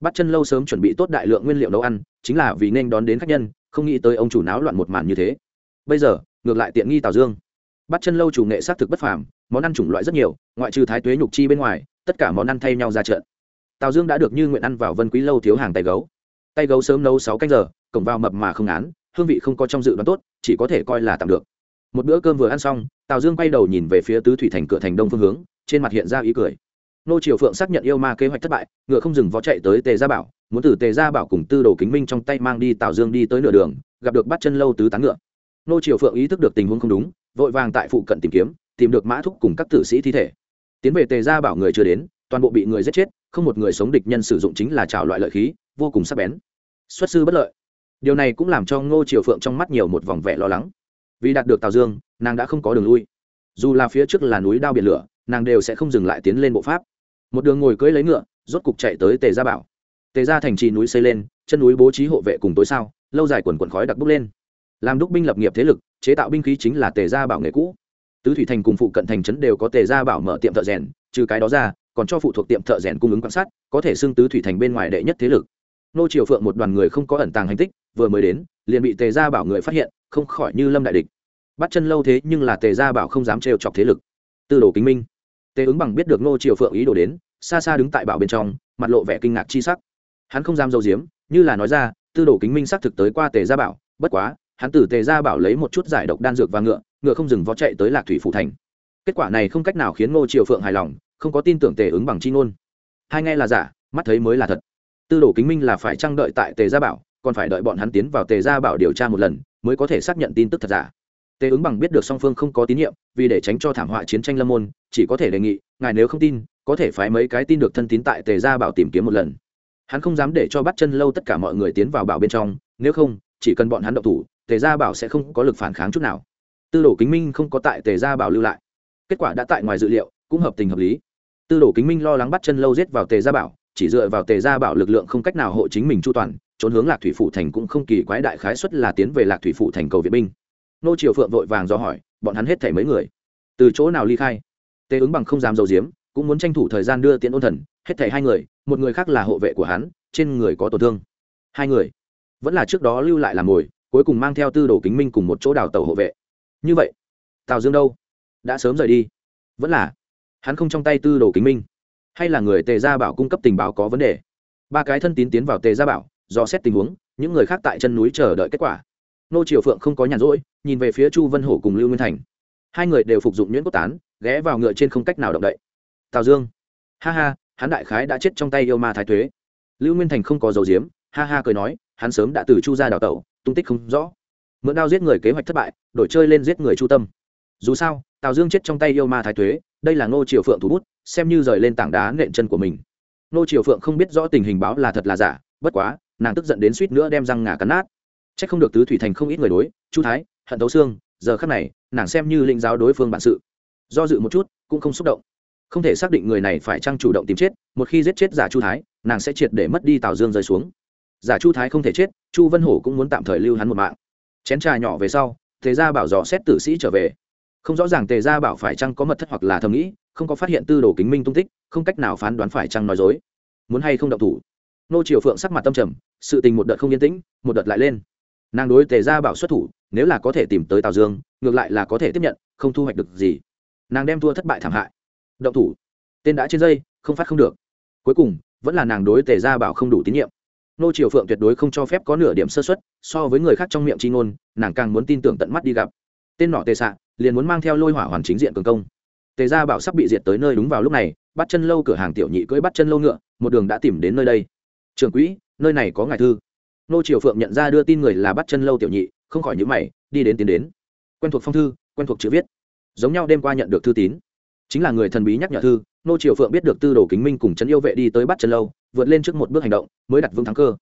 Bắt chân lâu sớm chuẩn bị tốt đại lượng nguyên liệu nấu ăn, chính là vì nên đón đến khách nhân, không nghĩ tới ông chủ náo loạn một màn như thế. Bây giờ, ngược lại tiện nghi tào dương. Bắt chân lâu chủ nghệ xác thực bất phàm, món ăn chủng loại rất nhiều, ngoại trừ thái tuế nhục chi bên ngoài, tất cả món ăn thay nhau ra trận tào dương đã được như nguyện ăn vào vân quý lâu thiếu hàng tay gấu. Tay gấu sớm nấu sáu canh giờ, cổng vào mập mà không án hương vị không có trong dự đoán tốt, chỉ có thể coi là tạm được. Một bữa cơm vừa ăn xong, tào dương quay đầu nhìn về phía tứ thủy thành cửa thành đông phương hướng, trên mặt hiện ra ý cười. Nô triều phượng xác nhận yêu ma kế hoạch thất bại, ngựa không dừng vó chạy tới tề gia bảo, muốn từ tề gia bảo cùng tư đồ kính minh trong tay mang đi tào dương đi tới nửa đường, gặp được bắt chân lâu tứ tán ngựa. Nô triều phượng ý thức được tình huống không đúng, vội vàng tại phụ cận tìm kiếm, tìm được mã thúc cùng các tử sĩ thi thể. Tiến về tề gia bảo người chưa đến, toàn bộ bị người giết chết không một người sống địch nhân sử dụng chính là trào loại lợi khí, vô cùng sắc bén. Xuất sư bất lợi. Điều này cũng làm cho ngô triều phượng trong mắt nhiều một vòng vẻ lo lắng. Vì đạt được tào dương, nàng đã không có đường lui. Dù là phía trước là núi đao biển lửa, nàng đều sẽ không dừng lại tiến lên bộ pháp. Một đường ngồi cưỡi lấy ngựa, rốt cục chạy tới tề gia bảo. Tề gia thành trì núi xây lên, chân núi bố trí hộ vệ cùng tối sao lâu dài quần quần khói đặc bốc lên. Làm đúc binh lập nghiệp thế lực, chế tạo binh khí chính là tề gia bảo nghề cũ. Tứ thủy thành cùng phụ cận thành trấn đều có tề gia bảo mở tiệm thợ rèn, trừ cái đó ra còn cho phụ thuộc tiệm thợ rèn cung ứng quan sát, có thể xưng tứ thủy thành bên ngoài đệ nhất thế lực. Nô triều phượng một đoàn người không có ẩn tàng hành tích, vừa mới đến, liền bị tề gia bảo người phát hiện, không khỏi như lâm đại địch. Bắt chân lâu thế nhưng là tề gia bảo không dám trêu chọc thế lực. Tư đồ kính minh. Tề ứng bằng biết được nô triều phượng ý đồ đến, xa xa đứng tại bảo bên trong, mặt lộ vẻ kinh ngạc chi sắc. Hắn không dám dâu diếm như là nói ra, tư đồ kính minh xác thực tới qua tề gia bảo, bất quá, hắn từ tề gia bảo lấy một chút giải độc đan dược và ngựa ngựa không dừng vó chạy tới lạc thủy phủ thành. Kết quả này không cách nào khiến ngô triều phượng hài lòng không có tin tưởng tề ứng bằng chi ngôn. Hai nghe là giả, mắt thấy mới là thật. Tư đồ kính minh là phải trang đợi tại tề gia bảo, còn phải đợi bọn hắn tiến vào tề gia bảo điều tra một lần, mới có thể xác nhận tin tức thật giả. Tề ứng bằng biết được song phương không có tín nhiệm, vì để tránh cho thảm họa chiến tranh lâm môn, chỉ có thể đề nghị, ngài nếu không tin, có thể phái mấy cái tin được thân tín tại tề gia bảo tìm kiếm một lần. Hắn không dám để cho bắt chân lâu tất cả mọi người tiến vào bảo bên trong, nếu không, chỉ cần bọn hắn động thủ, tề gia bảo sẽ không có lực phản kháng chút nào. Tư đồ kính minh không có tại tề gia bảo lưu lại. Kết quả đã tại ngoài dự liệu, cũng hợp tình hợp lý tư đồ kính minh lo lắng bắt chân lâu giết vào tề gia bảo, chỉ dựa vào tề gia bảo lực lượng không cách nào hộ chính mình chu toàn, trốn hướng lạc thủy phủ thành cũng không kỳ quái đại khái xuất là tiến về lạc thủy phủ thành cầu viện binh. Nô triều phượng vội vàng do hỏi, bọn hắn hết thảy mấy người? Từ chỗ nào ly khai? Tề ứng bằng không dám dầu diếm cũng muốn tranh thủ thời gian đưa tiễn ôn thần, hết thảy hai người, một người khác là hộ vệ của hắn, trên người có tổn thương. Hai người? Vẫn là trước đó lưu lại làm mồi, cuối cùng mang theo tư đồ kính minh cùng một chỗ đào tàu hộ vệ. Như vậy, tào dương đâu? Đã sớm rời đi. Vẫn là hắn không trong tay tư đồ kính minh. Hay là người tề gia bảo cung cấp tình báo có vấn đề? Ba cái thân tín tiến vào tề gia bảo do xét tình huống, những người khác tại chân núi chờ đợi kết quả. Nô triều phượng không có nhàn rỗi, nhìn về phía chu vân hổ cùng lưu nguyên thành. Hai người đều phục dụng nhuyễn cốt tán, ghé vào ngựa trên không cách nào động đậy. Tào dương. Ha ha, hắn đại khái đã chết trong tay yêu ma thái thuế lưu nguyên thành không có dầu diếm ha ha cười nói, hắn sớm đã từ chu ra đào tẩu, tung tích không rõ. Mượn đao giết người kế hoạch thất bại, đổi chơi lên giết người chu tâm. Dù sao, tào dương chết trong tay yêu ma thái thuế đây là ngô triều phượng thủ bút, xem như rời lên tảng đá nện chân của mình. Ngô triều phượng không biết rõ tình hình báo là thật là giả, bất quá, nàng tức giận đến suýt nữa đem răng ngà cắn nát. C h ắ c không được tứ thủy thành không ít người đối, chu thái, hận thấu xương giờ khắc này, nàng xem như linh giáo đối phương bản sự. Do dự một chút, cũng không xúc động. Không thể xác định người này phải chăng chủ động tìm chết, một khi giết chết giả chu thái, nàng sẽ triệt để mất đi tào dương rơi xuống. Giả chu thái không thể chết, chu vân hổ cũng muốn tạm thời lưu hắn một mạng. Chén trà nhỏ về sau, thế ra bảo dò xét tử sĩ trở về không rõ ràng tề gia bảo phải chăng có mật thất hoặc là thầm nghĩ, không có phát hiện tư đồ kính minh tung tích, không cách nào phán đoán phải chăng nói dối. Muốn hay không động thủ? Nô triều phượng sắc mặt tâm trầm, sự tình một đợt không yên tĩnh, một đợt lại lên. Nàng đối tề gia bảo xuất thủ, nếu là có thể tìm tới tào dương, ngược lại là có thể tiếp nhận, không thu hoạch được gì. Nàng đem thua thất bại thảm hại. Động thủ. Tên đã trên dây, không phát không được. Cuối cùng, vẫn là nàng đối tề gia bảo không đủ tín nhiệm. Nô triều phượng tuyệt đối không cho phép có nửa điểm sơ xuất so với người khác trong miệng c ngôn, nàng càng muốn tin tưởng tận mắt đi gặp tên nọ tề xạ liền muốn mang theo lôi hỏa hoàn chính diện cường công. Tề gia bảo sắp bị diệt tới nơi đúng vào lúc này, bắt chân lâu cửa hàng tiểu nhị cưỡi bắt chân lâu ngựa, một đường đã tìm đến nơi đây. Trường quỹ, nơi này có ngài thư. Nô triều phượng nhận ra đưa tin người là bắt chân lâu tiểu nhị, không khỏi nhữ mày, đi đến tiến đến. Quen thuộc phong thư, quen thuộc chữ viết. Giống nhau đêm qua nhận được thư tín. Chính là người thần bí nhắc nhở thư, nô triều phượng biết được tư đồ kính minh cùng trấn yêu vệ đi tới bắt chân lâu, vượt lên trước một bước hành động, mới đặt vững thắng cơ.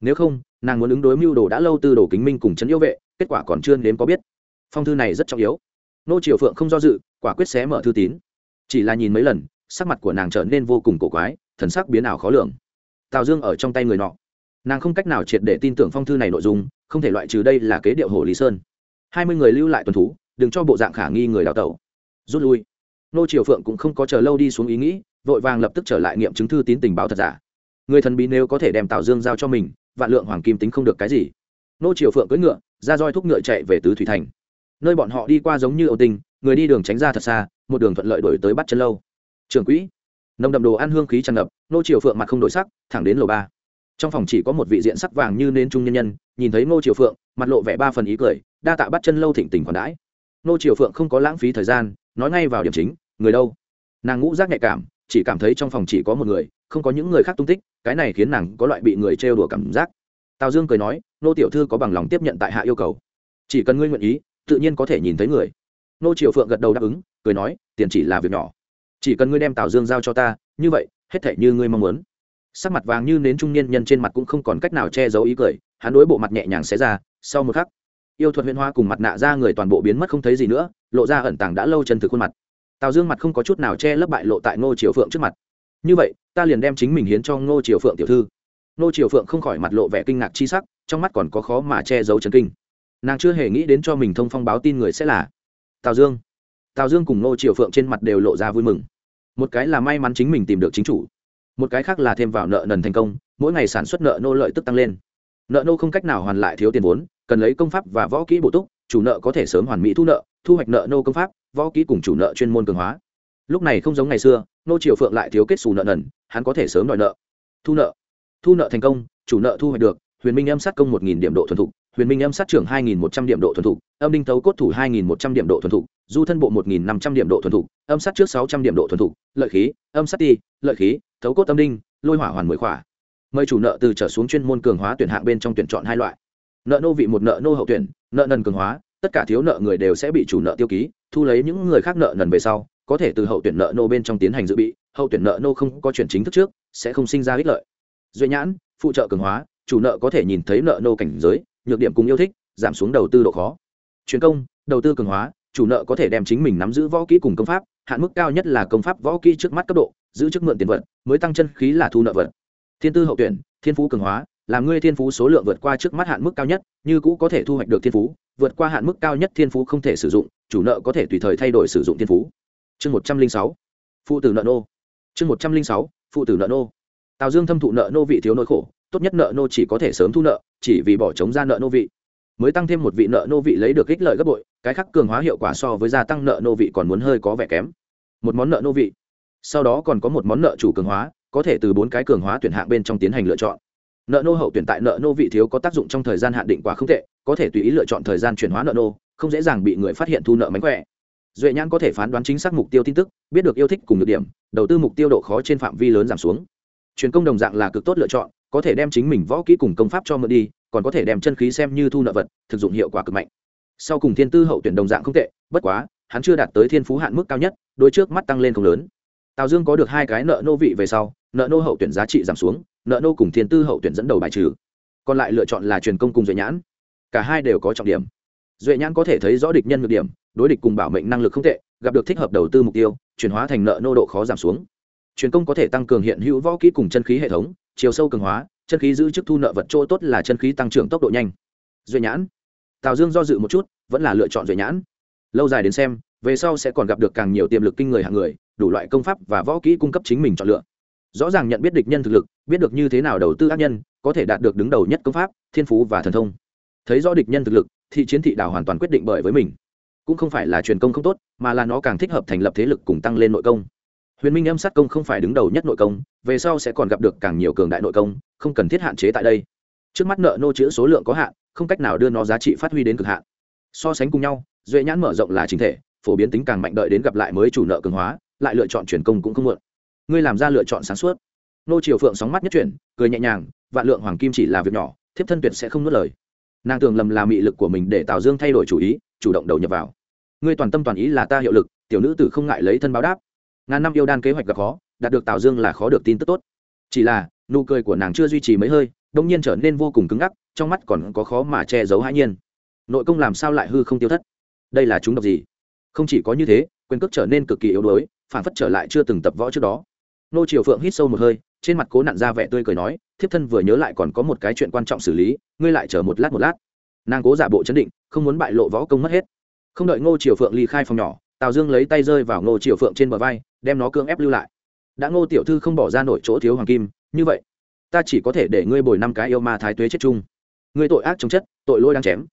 Nếu không, nàng muốn ứng đối mưu đồ đã lâu tư đồ kính minh cùng trấn yêu vệ, kết quả còn chưa nếm có biết phong thư này rất trọng yếu. Nô triều phượng không do dự, quả quyết xé mở thư tín. Chỉ là nhìn mấy lần, sắc mặt của nàng trở nên vô cùng cổ quái, thần sắc biến ảo khó lường. Tào dương ở trong tay người nọ. Nàng không cách nào triệt để tin tưởng phong thư này nội dung, không thể loại trừ đây là kế điệu hồ lý sơn. Hai mươi người lưu lại tuần thú, đừng cho bộ dạng khả nghi người đào tẩu. Rút lui. Nô triều phượng cũng không có chờ lâu đi xuống ý nghĩ, vội vàng lập tức trở lại nghiệm chứng thư tín tình báo thật giả. Người thần bí nếu có thể đem tào dương giao cho mình, vạn lượng hoàng kim tính không được cái gì. Nô triều phượng cưỡi ngựa, ra roi thúc ngựa chạy về tứ thủy thành nơi bọn họ đi qua giống như ẩu tình, người đi đường tránh ra thật xa, một đường thuận lợi đổi tới bắt chân lâu. Trường quỹ, nồng đậm đồ ăn hương khí tràn ngập nô triều phượng mặt không đổi sắc, thẳng đến lầu ba. Trong phòng chỉ có một vị diện sắc vàng như nến trung nhân nhân, nhìn thấy nô triều phượng, mặt lộ vẻ ba phần ý cười, đa tạ bắt chân lâu thịnh tình còn đãi. Nô triều phượng không có lãng phí thời gian, nói ngay vào điểm chính, người đâu? Nàng ngũ giác nhạy cảm, chỉ cảm thấy trong phòng chỉ có một người, không có những người khác tung tích, cái này khiến nàng có loại bị người trêu đùa cảm giác. Tào dương cười nói nô tiểu thư có bằng lòng tiếp nhận tại hạ yêu cầu. Chỉ cần ngươi nguyện ý tự nhiên có thể nhìn thấy người. Nô triều phượng gật đầu đáp ứng, cười nói, tiền chỉ là việc nhỏ. Chỉ cần ngươi đem tào dương giao cho ta, như vậy, hết thể như ngươi mong muốn. Sắc mặt vàng như nến trung niên nhân trên mặt cũng không còn cách nào che giấu ý cười, hắn đối bộ mặt nhẹ nhàng xé ra, sau một khắc, yêu thuật huyền hoa cùng mặt nạ ra người toàn bộ biến mất không thấy gì nữa, lộ ra ẩn tàng đã lâu chân thực khuôn mặt. Tào dương mặt không có chút nào che lấp bại lộ tại ngô triều phượng trước mặt. Như vậy, ta liền đem chính mình hiến cho ngô triều phượng tiểu thư. Ngô triều phượng không khỏi mặt lộ vẻ kinh ngạc chi sắc, trong mắt còn có khó mà che giấu chấn kinh nàng chưa hề nghĩ đến cho mình thông phong báo tin người sẽ là tào dương. Tào dương cùng ngô triều phượng trên mặt đều lộ ra vui mừng. Một cái là may mắn chính mình tìm được chính chủ, một cái khác là thêm vào nợ nần thành công, mỗi ngày sản xuất nợ nô lợi tức tăng lên. Nợ nô không cách nào hoàn lại thiếu tiền vốn, cần lấy công pháp và võ kỹ bổ túc, chủ nợ có thể sớm hoàn mỹ thu nợ, thu hoạch nợ nô công pháp, võ kỹ cùng chủ nợ chuyên môn cường hóa. Lúc này không giống ngày xưa nô triều phượng lại thiếu kết xù nợ nần, hắn có thể sớm đòi nợ. Thu nợ. Thu nợ thành công, chủ nợ thu hoạch được, huyền minh âm sát công một nghìn điểm độ thuần thục huyền minh âm sát trưởng hai nghìn một trăm điểm độ thuần thục, âm đinh tấu cốt thủ hai nghìn một trăm điểm độ thuần thục, du thân bộ một nghìn năm trăm điểm độ thuần thục, âm sát trước sáu trăm điểm độ thuần thục, lợi khí, âm sát ti, lợi khí thấu cốt âm đinh, lôi hỏa hoàn mười khỏa. Mời chủ nợ từ trở xuống chuyên môn cường hóa tuyển hạng bên trong tuyển chọn hai loại. Nợ nô vị một nợ nô hậu tuyển, nợ nần cường hóa, tất cả thiếu nợ người đều sẽ bị chủ nợ tiêu ký, thu lấy những người khác nợ nần về sau, có thể từ hậu tuyển nợ nô bên trong tiến hành dự bị, hậu tuyển nợ nô không có chuyển chính thức trước, sẽ không sinh ra ích lợi. Duy nhãn, phụ trợ cường hóa, chủ nợ có thể nhìn thấy nợ nô cảnh giới nhược điểm cùng yêu thích, giảm xuống đầu tư độ khó. Truyền công, đầu tư cường hóa, chủ nợ có thể đem chính mình nắm giữ võ kỹ cùng công pháp, hạn mức cao nhất là công pháp võ kỹ trước mắt cấp độ, giữ chức mượn tiền vật, mới tăng chân khí là thu nợ vật. Thiên tư hậu tuyển, thiên phú cường hóa làm ngươi thiên phú số lượng vượt qua trước mắt hạn mức cao nhất, như cũ có thể thu hoạch được thiên phú, vượt qua hạn mức cao nhất thiên phú không thể sử dụng, chủ nợ có thể tùy thời thay đổi sử dụng thiên phú. Chương một trăm linh sáu, phụ tử nợ nô. Chương một trăm linh sáu, phụ tử nợ nô. Tào dương thâm thụ nợ nô vị thiếu nỗi khổ tốt nhất nợ nô chỉ có thể sớm thu nợ, chỉ vì bỏ chống ra nợ nô vị. Mới tăng thêm một vị nợ nô vị lấy được ích lợi gấp bội, cái khác cường hóa hiệu quả so với gia tăng nợ nô vị còn muốn hơi có vẻ kém. Một món nợ nô vị. Sau đó còn có một món nợ chủ cường hóa, có thể từ bốn cái cường hóa tuyển hạng bên trong tiến hành lựa chọn. Nợ nô hậu tuyển tại nợ nô vị thiếu có tác dụng trong thời gian hạn định quá không tệ, có thể tùy ý lựa chọn thời gian chuyển hóa nợ nô, không dễ dàng bị người phát hiện thu nợ mánh khỏe. Duệ nhãn có thể phán đoán chính xác mục tiêu tin tức, biết được yêu thích cùng được điểm, đầu tư mục tiêu độ khó trên phạm vi lớn giảm xuống. Truyền công đồng dạng là cực tốt lựa chọn có thể đem chính mình võ kỹ cùng công pháp cho mượn đi, còn có thể đem chân khí xem như thu nợ vật, thực dụng hiệu quả cực mạnh. Sau cùng thiên tư hậu tuyển đồng dạng không tệ, bất quá, hắn chưa đạt tới thiên phú hạn mức cao nhất, đôi trước mắt tăng lên không lớn. Tào dương có được hai cái nợ nô vị về sau, nợ nô hậu tuyển giá trị giảm xuống, nợ nô cùng thiên tư hậu tuyển dẫn đầu bài trừ. Còn lại lựa chọn là truyền công cùng duệ nhãn. Cả hai đều có trọng điểm. Duệ nhãn có thể thấy rõ địch nhân ngược điểm, đối địch cùng bảo mệnh năng lực không tệ, gặp được thích hợp đầu tư mục tiêu, chuyển hóa thành nợ nô độ khó giảm xuống. Truyền công có thể tăng cường hiện hữu võ kỹ cùng chân khí hệ thống chiều sâu cường hóa, chân khí giữ chức thu nợ vật chỗ tốt là chân khí tăng trưởng tốc độ nhanh. Duệ nhãn, tào dương do dự một chút, vẫn là lựa chọn duệ nhãn. Lâu dài đến xem, về sau sẽ còn gặp được càng nhiều tiềm lực kinh người hạng người, đủ loại công pháp và võ kỹ cung cấp chính mình chọn lựa. Rõ ràng nhận biết địch nhân thực lực, biết được như thế nào đầu tư ác nhân, có thể đạt được đứng đầu nhất công pháp, thiên phú và thần thông. Thấy rõ địch nhân thực lực thị chiến thị đảo hoàn toàn quyết định bởi với mình. Cũng không phải là truyền công không tốt, mà là nó càng thích hợp thành lập thế lực cùng tăng lên nội công huyền minh âm sát công không phải đứng đầu nhất nội công, về sau sẽ còn gặp được càng nhiều cường đại nội công, không cần thiết hạn chế tại đây. Trước mắt nợ nô chữ số lượng có hạn, không cách nào đưa nó giá trị phát huy đến cực hạn. So sánh cùng nhau, duệ nhãn mở rộng là chính thể, phổ biến tính càng mạnh đợi đến gặp lại mới chủ nợ cường hóa, lại lựa chọn truyền công cũng không muộn. Ngươi làm ra lựa chọn sáng suốt. Nô triều phượng sóng mắt nhất chuyển, cười nhẹ nhàng, vạn lượng hoàng kim chỉ là việc nhỏ, thiếp thân tuyệt sẽ không nuốt lời. Nàng tưởng lầm là mị lực của mình để tào dương thay đổi chủ ý, chủ động đầu nhập vào. Ngươi toàn tâm toàn ý là ta hiệu lực, tiểu nữ tử không ngại lấy thân báo đáp ngàn năm yêu đan kế hoạch gặp khó, đạt được tào dương là khó được tin tức tốt. Chỉ là, nụ cười của nàng chưa duy trì mấy hơi, đông nhiên trở nên vô cùng cứng ngắc, trong mắt còn có khó mà che giấu hãi nhiên. Nội công làm sao lại hư không tiêu thất? Đây là chúng độc gì? Không chỉ có như thế, quyền cước trở nên cực kỳ yếu đuối, phản phất trở lại chưa từng tập võ trước đó. Nô triều phượng hít sâu một hơi, trên mặt cố nặn ra vẻ tươi cười nói, thiếp thân vừa nhớ lại còn có một cái chuyện quan trọng xử lý, ngươi lại chờ một lát một lát. Nàng cố giả bộ chấn định, không muốn bại lộ võ công mất hết. Không đợi ngô triều phượng ly khai phòng nhỏ tào dương lấy tay rơi vào ngô triều phượng trên bờ vai, đem nó cưỡng ép lưu lại. Đã ngô tiểu thư không bỏ ra nổi chỗ thiếu hoàng kim, như vậy, ta chỉ có thể để ngươi bồi năm cái yêu ma thái tuế chết chung. Ngươi tội ác chống chất, tội lôi đang chém.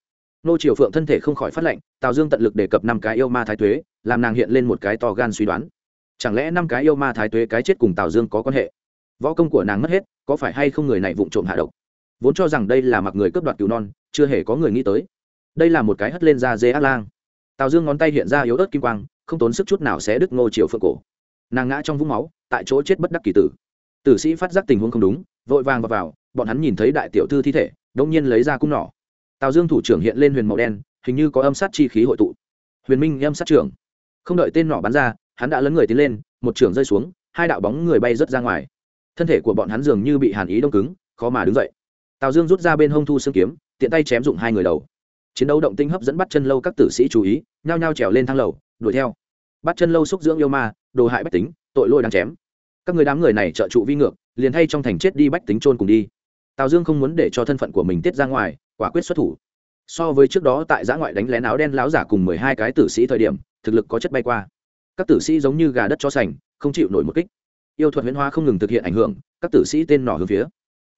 Ngô triều phượng thân thể không khỏi phát lệnh tào dương tận lực đề cập năm cái yêu ma thái tuế, làm nàng hiện lên một cái to gan suy đoán. Chẳng lẽ năm cái yêu ma thái tuế cái chết cùng tào dương có quan hệ? Võ công của nàng mất hết, có phải hay không người này vụng trộm hạ độc? Vốn cho rằng đây là mặc người cướp đoạt cứu non, chưa hề có người nghĩ tới. Đây là một cái hất lên da dê ác lang tào dương ngón tay hiện ra yếu ớt kim quang không tốn sức chút nào sẽ đứt ngô triều phượng cổ. Nàng ngã trong vũng máu tại chỗ chết bất đắc kỳ tử. Tử sĩ phát giác tình huống không đúng vội vàng vào, vào bọn hắn nhìn thấy đại tiểu thư thi thể đông nhiên lấy ra cung nỏ. Tào dương thủ trưởng hiện lên huyền màu đen hình như có âm sát chi khí hội tụ. Huyền minh âm sát trưởng. Không đợi tên nỏ bắn ra hắn đã lấn người tiến lên một trưởng rơi xuống hai đạo bóng người bay rớt ra ngoài. Thân thể của bọn hắn dường như bị hàn ý đông cứng khó mà đứng dậy. Tào dương rút ra bên hông thu xương kiếm tiện tay chém dụng hai người đầu. Chiến đấu động tinh hấp dẫn bắt chân lâu các tử sĩ chú ý nhao nhao trèo lên thang lầu, đuổi theo. Bắt chân lâu xúc dưỡng yêu ma, đồ hại bách tính, tội lôi đang chém. Các người đám người này trợ trụ vi ngược, liền hay trong thành chết đi bách tính trôn cùng đi. Tào dương không muốn để cho thân phận của mình tiết ra ngoài, quả quyết xuất thủ. So với trước đó tại giã ngoại đánh lén áo đen láo giả cùng mười hai cái tử sĩ thời điểm, thực lực có chất bay qua. Các tử sĩ giống như gà đất cho sành, không chịu nổi một kích. Yêu thuật huyễn Hoa không ngừng thực hiện ảnh hưởng, các tử sĩ tên nỏ hướng phía.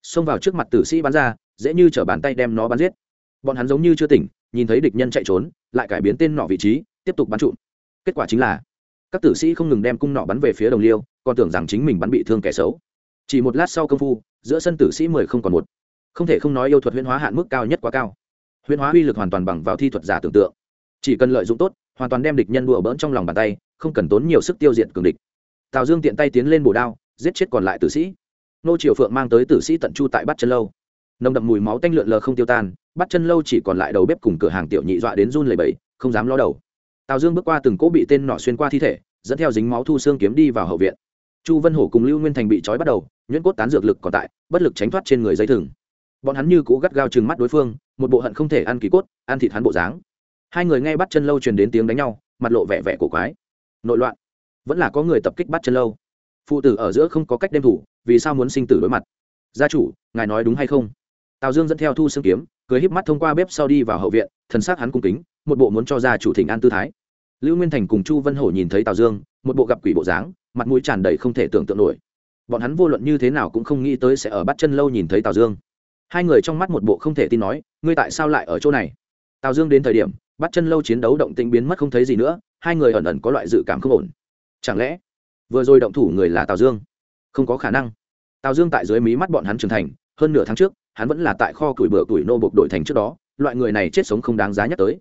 Xông vào trước mặt tử sĩ bắn ra, dễ như t bàn tay đem nó bắn giết. Bọn hắn giống như chưa tỉnh nhìn thấy địch nhân chạy trốn, lại cải biến tên nọ vị trí, tiếp tục bắn trụm. Kết quả chính là, các tử sĩ không ngừng đem cung nỏ bắn về phía đồng liêu, còn tưởng rằng chính mình bắn bị thương kẻ xấu. Chỉ một lát sau công phu, giữa sân tử sĩ mười không còn một. Không thể không nói yêu thuật huyễn hóa hạn mức cao nhất quá cao. Huyễn hóa uy lực hoàn toàn bằng vào thi thuật giả tưởng tượng. Chỉ cần lợi dụng tốt, hoàn toàn đem địch nhân đùa bỡn trong lòng bàn tay, không cần tốn nhiều sức tiêu diệt cường địch. Tào dương tiện tay tiến lên bổ đao, giết chết còn lại tử sĩ. Nô triều phượng mang tới tử sĩ tận chu tại bắt chân lâu. Nồng đậm mùi máu tanh lượn lờ không tiêu tan bắt chân lâu chỉ còn lại đầu bếp cùng cửa hàng tiểu nhị dọa đến run lầy bẫy không dám lo đầu. Tào dương bước qua từng cỗ bị tên nọ xuyên qua thi thể, dẫn theo dính máu thu xương kiếm đi vào hậu viện. Chu vân hổ cùng lưu nguyên thành bị trói bắt đầu, nhuyễn cốt tán dược lực còn tại, bất lực tránh thoát trên người dây thừng. Bọn hắn như cũ gắt gao chừng mắt đối phương, một bộ hận không thể ăn kỳ cốt, ăn thịt hắn bộ dáng. Hai người nghe bắt chân lâu truyền đến tiếng đánh nhau, mặt lộ vẻ vẻ cổ quái. Nội loạn. Vẫn là có người tập kích bắt chân lâu. Phụ tử ở giữa không có cách đem thủ, vì sao muốn sinh tử đối mặt? Gia chủ, ngài nói đúng hay không? Tào dương dẫn theo thu xương kiếm cười híp mắt thông qua bếp sau đi vào hậu viện, thần sắc hắn cung kính, một bộ muốn cho gia chủ thỉnh an tư thái. Lưu nguyên thành cùng chu vân hổ nhìn thấy tào dương, một bộ gặp quỷ bộ dáng, mặt mũi tràn đầy không thể tưởng tượng nổi. Bọn hắn vô luận như thế nào cũng không nghĩ tới sẽ ở bắt chân lâu nhìn thấy tào dương. Hai người trong mắt một bộ không thể tin nói, ngươi tại sao lại ở chỗ này? Tào dương đến thời điểm, bắt chân lâu chiến đấu động tĩnh biến mất không thấy gì nữa, hai người ẩn ẩn có loại dự cảm không ổn. Chẳng lẽ, vừa rồi động thủ người là tào dương? Không có khả năng. Tào dương tại dưới mí mắt bọn hắn trưởng thành, hơn nửa tháng trước hắn vẫn là tại kho củi bừa tuổi nô bộc đội thành trước đó, loại người này chết sống không đáng giá nhắc tới.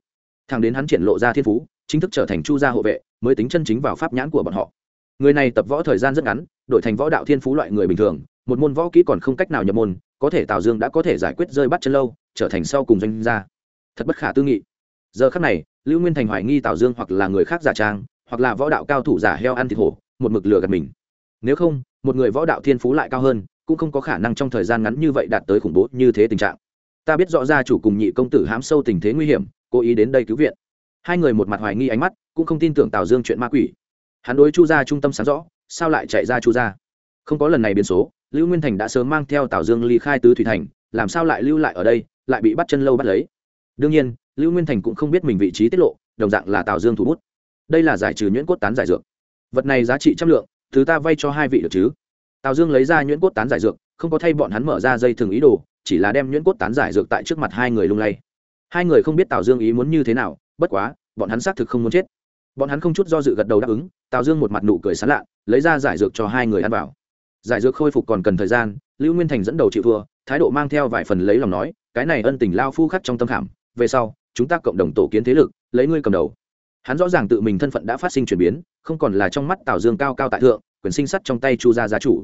Thằng đến hắn triển lộ ra thiên phú, chính thức trở thành chu gia hộ vệ, mới tính chân chính vào pháp nhãn của bọn họ. Người này tập võ thời gian rất ngắn, đổi thành võ đạo thiên phú loại người bình thường, một môn võ kỹ còn không cách nào nhập môn, có thể tào dương đã có thể giải quyết rơi bắt chân lâu, trở thành sau cùng doanh gia. Thật bất khả tư nghị. Giờ khắc này, lưu nguyên thành hoài nghi tào dương hoặc là người khác giả trang, hoặc là võ đạo cao thủ giả heo ăn thịt hổ, một mực lừa gạt mình. Nếu không, một người võ đạo thiên phú lại cao hơn cũng không có khả năng trong thời gian ngắn như vậy đạt tới khủng bố như thế tình trạng. Ta biết rõ gia chủ cùng nhị công tử hám sâu tình thế nguy hiểm, cố ý đến đây cứu viện. Hai người một mặt hoài nghi ánh mắt, cũng không tin tưởng tào dương chuyện ma quỷ. Hắn đối chu gia trung tâm sáng rõ, sao lại chạy ra chu gia? Không có lần này biến số, lưu nguyên thành đã sớm mang theo tào dương ly khai tứ thủy thành, làm sao lại lưu lại ở đây, lại bị bắt chân lâu bắt lấy? Đương nhiên, lưu nguyên thành cũng không biết mình vị trí tiết lộ, đồng dạng là tào dương thủ bút. Đây là giải trừ nhuyễn cốt tán giải dược. Vật này giá trị trăm lượng, thứ ta vay cho hai vị được chứ? Tào dương lấy ra nhuyễn cốt tán giải dược, không có thay bọn hắn mở ra dây thừng ý đồ, chỉ là đem nhuyễn cốt tán giải dược tại trước mặt hai người lung lay. Hai người không biết tào dương ý muốn như thế nào, bất quá, bọn hắn xác thực không muốn chết. Bọn hắn không chút do dự gật đầu đáp ứng, tào dương một mặt nụ cười sán lạ, lấy ra giải dược cho hai người ăn vào. Giải dược khôi phục còn cần thời gian, lưu nguyên thành dẫn đầu chịu thua, thái độ mang theo vài phần lấy lòng nói, cái này ân tình lao phu khắc trong tâm khảm, về sau, chúng ta cộng đồng tổ kiến thế lực, lấy ngươi cầm đầu. Hắn rõ ràng tự mình thân phận đã phát sinh chuyển biến, không còn là trong mắt tào dương cao cao tại thượng quyền sinh sắt trong tay chu gia gia chủ.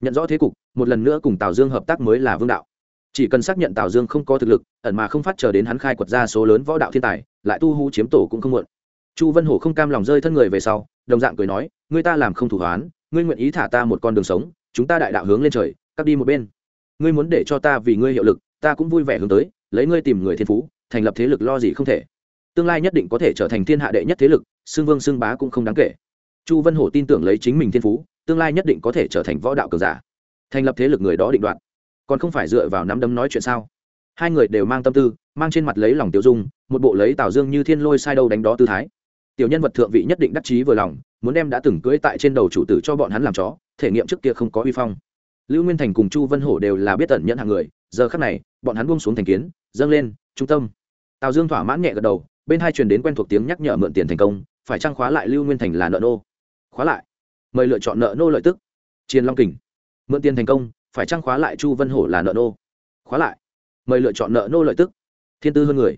Nhận rõ thế cục, một lần nữa cùng tào dương hợp tác mới là vương đạo. Chỉ cần xác nhận tào dương không có thực lực, ẩn mà không phát chờ đến hắn khai quật ra số lớn võ đạo thiên tài, lại tu hú chiếm tổ cũng không muộn. Chu vân hổ không cam lòng rơi thân người về sau, đồng dạng cười nói, ngươi ta làm không thủ hoán, ngươi nguyện ý thả ta một con đường sống, chúng ta đại đạo hướng lên trời cắt đi một bên. Ngươi muốn để cho ta vì ngươi hiệu lực, ta cũng vui vẻ hướng tới, lấy ngươi tìm người thiên phú, thành lập thế lực lo gì không thể. Tương lai nhất định có thể trở thành thiên hạ đệ nhất thế lực, xưng vương xưng bá cũng không đáng kể chu vân hổ tin tưởng lấy chính mình thiên phú, tương lai nhất định có thể trở thành võ đạo cường giả. Thành lập thế lực người đó định đoạt. Còn không phải dựa vào nắm đấm nói chuyện sao? Hai người đều mang tâm tư, mang trên mặt lấy lòng tiêu dung, một bộ lấy tào dương như thiên lôi sai đâu đánh đó tư thái. Tiểu nhân vật thượng vị nhất định đắc chí vừa lòng, muốn đem đã từng cưỡi tại trên đầu chủ tử cho bọn hắn làm chó, thể nghiệm trước kia không có uy phong. Lưu nguyên thành cùng chu vân hổ đều là biết tận nhận hàng người, giờ khắc này, bọn hắn buông xuống thành kiến, dâng lên, trung tâm. Tào dương thỏa mãn nhẹ gật đầu, bên hai truyền đến quen thuộc tiếng nhắc nhở mượn tiền thành công, phải trang khóa lại lưu nguyên thành là nợ nô? Khóa lại. Mời lựa chọn nợ nô lợi tức. Chiên long kình. Mượn tiền thành công, phải trang khóa lại chu vân hổ là nợ nô? Khóa lại. Mời lựa chọn nợ nô lợi tức. Thiên tư hơn người.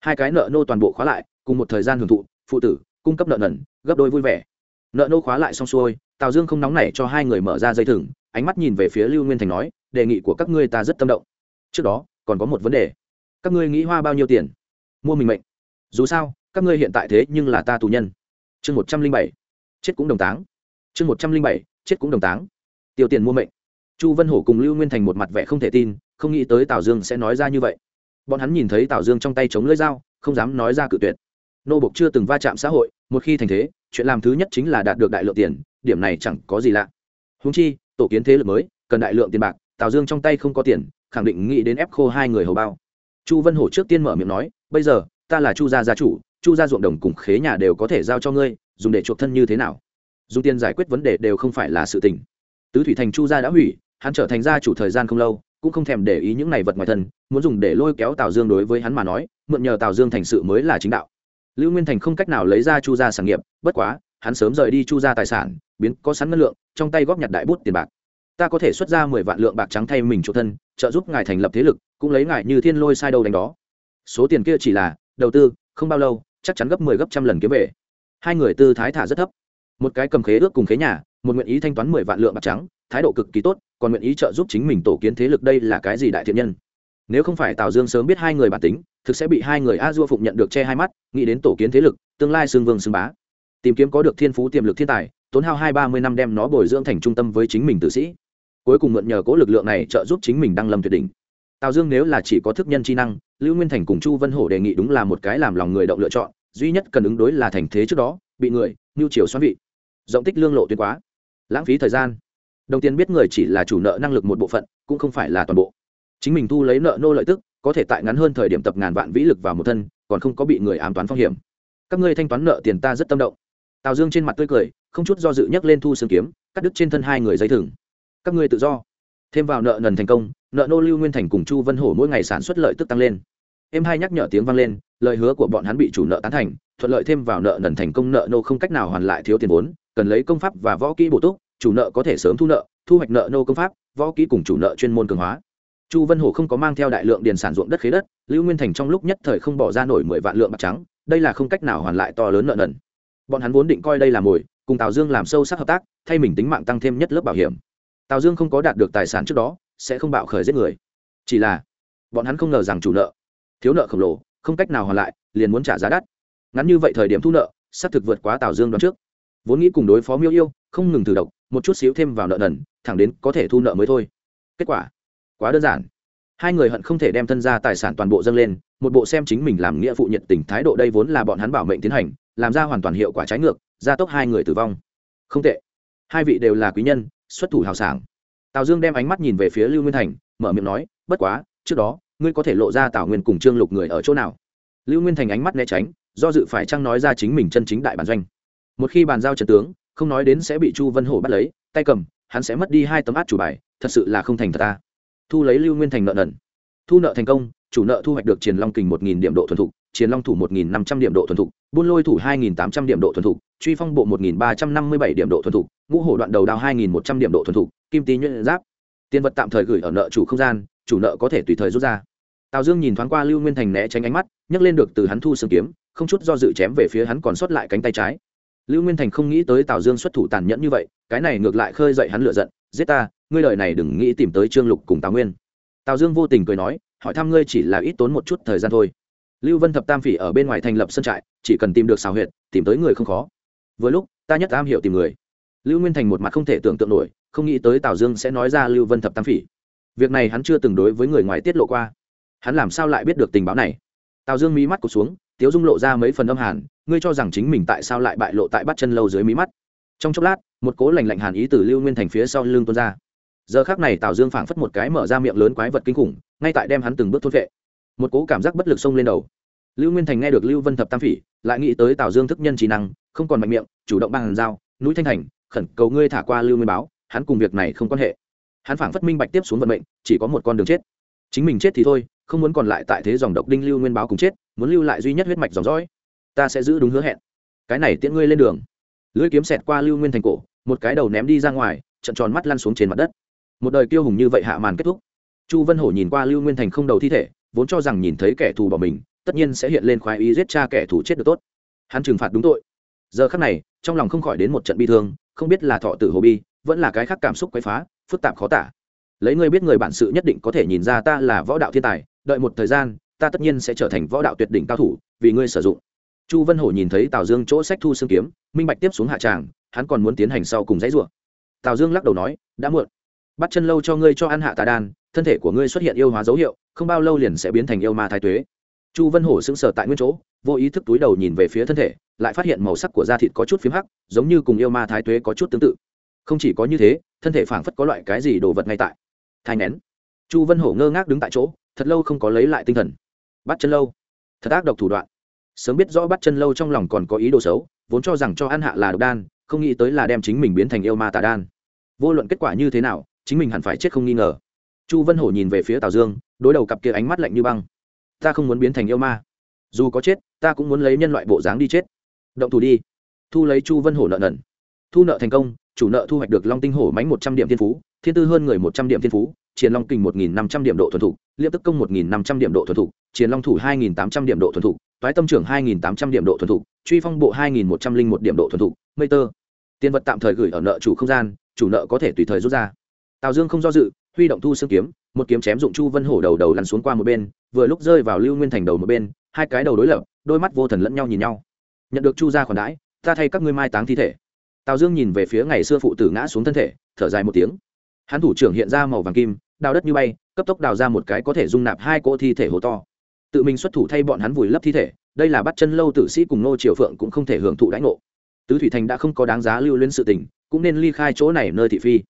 Hai cái nợ nô toàn bộ khóa lại, cùng một thời gian hưởng thụ, phụ tử, cung cấp nợ nần, gấp đôi vui vẻ. Nợ nô khóa lại xong xuôi, tào dương không nóng nảy cho hai người mở ra dây thừng, ánh mắt nhìn về phía lưu nguyên thành nói, đề nghị của các ngươi ta rất tâm động. Trước đó, còn có một vấn đề. Các ngươi nghĩ hoa bao nhiêu tiền? Mua mình mệnh. Dù sao, các ngươi hiện tại thế nhưng là ta tù nhân. Chương một trăm linh bảy chết cũng đồng táng. Chương một trăm linh bảy, chết cũng đồng táng. Tiêu tiền mua mệnh. Chu vân hổ cùng lưu nguyên thành một mặt vẻ không thể tin, không nghĩ tới tào dương sẽ nói ra như vậy. Bọn hắn nhìn thấy tào dương trong tay chống lưỡi dao, không dám nói ra cự tuyệt. Nô bộc chưa từng va chạm xã hội, một khi thành thế, chuyện làm thứ nhất chính là đạt được đại lượng tiền, điểm này chẳng có gì lạ. Húng chi, tổ kiến thế lực mới, cần đại lượng tiền bạc, tào dương trong tay không có tiền, khẳng định nghĩ đến ép khô hai người hầu bao. Chu vân hổ trước tiên mở miệng nói, bây giờ, ta là chu gia gia chủ, chu gia ruộng đồng cùng khế nhà đều có thể giao cho ngươi dùng để chuộc thân như thế nào? Dùng tiền giải quyết vấn đề đều không phải là sự tình. Tứ thủy thành chu gia đã hủy, hắn trở thành gia chủ thời gian không lâu, cũng không thèm để ý những này vật ngoài thân, muốn dùng để lôi kéo tào dương đối với hắn mà nói, mượn nhờ tào dương thành sự mới là chính đạo. Lưu nguyên thành không cách nào lấy ra chu gia sản nghiệp, bất quá, hắn sớm rời đi chu gia tài sản, biến có sẵn ngân lượng, trong tay góp nhặt đại bút tiền bạc. Ta có thể xuất ra mười vạn lượng bạc trắng thay mình chỗ thân, trợ giúp ngài thành lập thế lực, cũng lấy ngài như thiên lôi sai đâu đánh đó. Số tiền kia chỉ là, đầu tư, không bao lâu, chắc chắn gấp mười 10 gấp trăm lần kiếm về hai người tư thái thả rất thấp. Một cái cầm khế ước cùng khế nhà, một nguyện ý thanh toán mười vạn lượng bạc trắng, thái độ cực kỳ tốt, còn nguyện ý trợ giúp chính mình tổ kiến thế lực đây là cái gì đại thiện nhân? Nếu không phải tào dương sớm biết hai người bản tính, thực sẽ bị hai người a dua phụng nhận được che hai mắt, nghĩ đến tổ kiến thế lực, tương lai xương vương xương bá. Tìm kiếm có được thiên phú tiềm lực thiên tài, tốn hao hai ba mươi năm đem nó bồi dưỡng thành trung tâm với chính mình tử sĩ. Cuối cùng mượn nhờ cố lực lượng này trợ giúp chính mình đăng lâm tuyệt đỉnh. Tào dương nếu là chỉ có thức nhân chi năng, lưu nguyên thành cùng chu vân hổ đề nghị đúng là một cái làm lòng người động lựa chọn duy nhất cần ứng đối là thành thế trước đó, bị người nhu chiều xoắn vị. Rộng tích lương lộ tuyến quá. Lãng phí thời gian. Đồng tiền biết người chỉ là chủ nợ năng lực một bộ phận, cũng không phải là toàn bộ. Chính mình thu lấy nợ nô lợi tức, có thể tại ngắn hơn thời điểm tập ngàn vạn vĩ lực vào một thân, còn không có bị người ám toán phong hiểm. Các ngươi thanh toán nợ tiền ta rất tâm động. Tào dương trên mặt tươi cười, không chút do dự nhấc lên thu xương kiếm, cắt đứt trên thân hai người dây thừng. Các ngươi tự do. Thêm vào nợ nần thành công, nợ nô lưu nguyên thành cùng chu vân hổ mỗi ngày sản xuất lợi tức tăng lên. Em hai nhắc nhở tiếng vang lên lời hứa của bọn hắn bị chủ nợ tán thành, thuận lợi thêm vào nợ nần thành công nợ nô không cách nào hoàn lại thiếu tiền vốn, cần lấy công pháp và võ kỹ bổ túc, chủ nợ có thể sớm thu nợ, thu hoạch nợ nô công pháp, võ kỹ cùng chủ nợ chuyên môn cường hóa. Chu vân hồ không có mang theo đại lượng điền sản ruộng đất khế đất, lưu nguyên thành trong lúc nhất thời không bỏ ra nổi mười vạn lượng bạc trắng, đây là không cách nào hoàn lại to lớn nợ nần. Bọn hắn vốn định coi đây là mồi, cùng tào dương làm sâu sắc hợp tác, thay mình tính mạng tăng thêm nhất lớp bảo hiểm. Tào dương không có đạt được tài sản trước đó, sẽ không bạo khởi giết người. Chỉ là, bọn hắn không ngờ rằng chủ nợ, thiếu nợ khổng lồ không cách nào hoàn lại, liền muốn trả giá đắt. Ngắn như vậy thời điểm thu nợ, xác thực vượt quá tào dương đoán trước. Vốn nghĩ cùng đối phó miêu yêu, không ngừng thử độc, một chút xíu thêm vào nợ nần, thẳng đến có thể thu nợ mới thôi. Kết quả, quá đơn giản. Hai người hận không thể đem thân ra tài sản toàn bộ dâng lên, một bộ xem chính mình làm nghĩa phụ nhiệt tình thái độ đây vốn là bọn hắn bảo mệnh tiến hành, làm ra hoàn toàn hiệu quả trái ngược, gia tốc hai người tử vong. Không tệ. Hai vị đều là quý nhân, xuất thủ hào sảng. Tào dương đem ánh mắt nhìn về phía lưu nguyên thành, mở miệng nói, bất quá, trước đó ngươi có thể lộ ra tào nguyên cùng trương lục người ở chỗ nào? Lưu nguyên thành ánh mắt né tránh, do dự phải chăng nói ra chính mình chân chính đại bản doanh. Một khi bàn giao trần tướng, không nói đến sẽ bị chu vân hổ bắt lấy, tay cầm, hắn sẽ mất đi hai tấm át chủ bài, thật sự là không thành thật ta. Thu lấy lưu nguyên thành nợ nần. Thu nợ thành công, chủ nợ thu hoạch được triền long kình một nghìn điểm độ thuần thục, triền long thủ một nghìn năm trăm điểm độ thuần thục, buôn lôi thủ hai nghìn tám trăm điểm độ thuần thục, truy phong bộ một nghìn ba trăm năm mươi bảy điểm độ thuần thục, ngũ hổ đoạn đầu đao hai nghìn một trăm điểm độ thuần thục, kim tý nhuyễn giáp. Tiền vật tạm thời gửi ở nợ chủ không gian chủ nợ có thể tùy thời rút ra. Tào dương nhìn thoáng qua lưu nguyên thành né tránh ánh mắt, nhấc lên được từ hắn thu sương kiếm, không chút do dự chém về phía hắn còn sót lại cánh tay trái. Lưu nguyên thành không nghĩ tới tào dương xuất thủ tàn nhẫn như vậy, cái này ngược lại khơi dậy hắn lựa giận, giết ta, ngươi lời này đừng nghĩ tìm tới trương lục cùng tào nguyên. Tào dương vô tình cười nói, hỏi thăm ngươi chỉ là ít tốn một chút thời gian thôi. Lưu vân thập tam phỉ ở bên ngoài thành lập sân trại, chỉ cần tìm được xào huyệt, tìm tới người không khó. Vừa lúc, ta nhất am hiểu tìm người. Lưu nguyên thành một mặt không thể tưởng tượng nổi, không nghĩ tới tào dương sẽ nói ra lưu vân thập tam phỉ việc này hắn chưa từng đối với người ngoài tiết lộ qua. Hắn làm sao lại biết được tình báo này? Tào dương mí mắt cụt xuống, tiếu dung lộ ra mấy phần âm hàn, ngươi cho rằng chính mình tại sao lại bại lộ tại bắt chân lâu dưới mí mắt? Trong chốc lát, một cố lành lạnh hàn ý từ lưu nguyên thành phía sau lưng tuôn ra. Giờ khác này tào dương phảng phất một cái mở ra miệng lớn quái vật kinh khủng, ngay tại đem hắn từng bước thốt vệ. Một cố cảm giác bất lực xông lên đầu. Lưu nguyên thành nghe được lưu vân thập tam phỉ, lại nghĩ tới tào dương thức nhân trí năng, không còn mạnh miệng, chủ động bằng dao, núi thanh thành khẩn cầu ngươi thả qua lưu nguyên báo, hắn cùng việc này không quan hệ hắn phảng phất minh bạch tiếp xuống vận mệnh, chỉ có một con đường chết. Chính mình chết thì thôi, không muốn còn lại tại thế dòng độc đinh lưu nguyên báo cùng chết, muốn lưu lại duy nhất huyết mạch dòng dõi. Ta sẽ giữ đúng hứa hẹn. Cái này tiễn ngươi lên đường. Lưỡi kiếm xẹt qua lưu nguyên thành cổ, một cái đầu ném đi ra ngoài, trận tròn mắt lăn xuống trên mặt đất. Một đời kiêu hùng như vậy hạ màn kết thúc. Chu vân hổ nhìn qua lưu nguyên thành không đầu thi thể, vốn cho rằng nhìn thấy kẻ thù bỏ mình, tất nhiên sẽ hiện lên khoái ý giết cha kẻ thù chết được tốt. Hắn trừng phạt đúng tội. Giờ khắc này, trong lòng không khỏi đến một trận bi thương, không biết là thọ tử hồ bi, vẫn là cái khác cảm xúc quấy phá phức tạp khó tả. Lấy ngươi biết người bản sự nhất định có thể nhìn ra ta là võ đạo thiên tài, đợi một thời gian, ta tất nhiên sẽ trở thành võ đạo tuyệt đỉnh cao thủ, vì ngươi sử dụng. Chu vân hổ nhìn thấy tào dương chỗ sách thu xương kiếm, minh bạch tiếp xuống hạ tràng, hắn còn muốn tiến hành sau cùng dãy rủa. Tào dương lắc đầu nói, đã muộn. Bắt chân lâu cho ngươi cho ăn hạ tà đan, thân thể của ngươi xuất hiện yêu hóa dấu hiệu, không bao lâu liền sẽ biến thành yêu ma thái tuế. Chu vân hổ sững sờ tại nguyên chỗ, vô ý thức túi đầu nhìn về phía thân thể, lại phát hiện màu sắc của da thịt có chút p h í m hắc, giống như cùng yêu ma thái tuế có chút tương tự không chỉ có như thế, thân thể phảng phất có loại cái gì đồ vật ngay tại. Thai nén chu vân hổ ngơ ngác đứng tại chỗ, thật lâu không có lấy lại tinh thần. Bắt chân lâu. Thật ác độc thủ đoạn. Sớm biết rõ bắt chân lâu trong lòng còn có ý đồ xấu, vốn cho rằng cho ăn hạ là độc đan, không nghĩ tới là đem chính mình biến thành yêu ma tà đan. Vô luận kết quả như thế nào, chính mình hẳn phải chết không nghi ngờ. Chu vân hổ nhìn về phía tào dương, đối đầu cặp kia ánh mắt lạnh như băng. Ta không muốn biến thành yêu ma. Dù có chết, ta cũng muốn lấy nhân loại bộ dáng đi chết. Động thủ đi. Thu lấy chu vân hổ nợ nần thu nợ thành công, chủ nợ thu hoạch được long tinh hổ mánh một trăm điểm thiên phú, thiên tư hơn người một trăm điểm thiên phú chiến long kình một nghìn năm trăm điểm độ thuần thục, liệp tức công một nghìn năm trăm điểm độ thuần thục chiến long thủ hai nghìn tám trăm điểm độ thuần thục, toái tâm trưởng hai nghìn tám trăm điểm độ thuần thục, truy phong bộ hai nghìn một trăm linh một điểm độ thuần thục, mây tơ. Tiền vật tạm thời gửi ở nợ chủ không gian, chủ nợ có thể tùy thời rút ra. Tào dương không do dự, huy động thu xương kiếm, một kiếm chém dụng chu vân hổ đầu đầu lăn xuống qua một bên, vừa lúc rơi vào lưu nguyên thành đầu một bên, hai cái đầu đối lập, đôi mắt vô thần lẫn nhau nhìn nhau. Nhận được chu ra khoản đãi, ta thay các ngươi mai táng thi thể tào dương nhìn về phía ngày xưa phụ tử ngã xuống thân thể, thở dài một tiếng. Hắn thủ trưởng hiện ra màu vàng kim, đào đất như bay, cấp tốc đào ra một cái có thể dung nạp hai cỗ thi thể hố to. Tự mình xuất thủ thay bọn hắn vùi lấp thi thể, đây là bắt chân lâu tử sĩ cùng nô triều phượng cũng không thể hưởng thụ đãi ngộ. Tứ thủy thành đã không có đáng giá lưu luyến sự tình, cũng nên ly khai chỗ này nơi thị phi.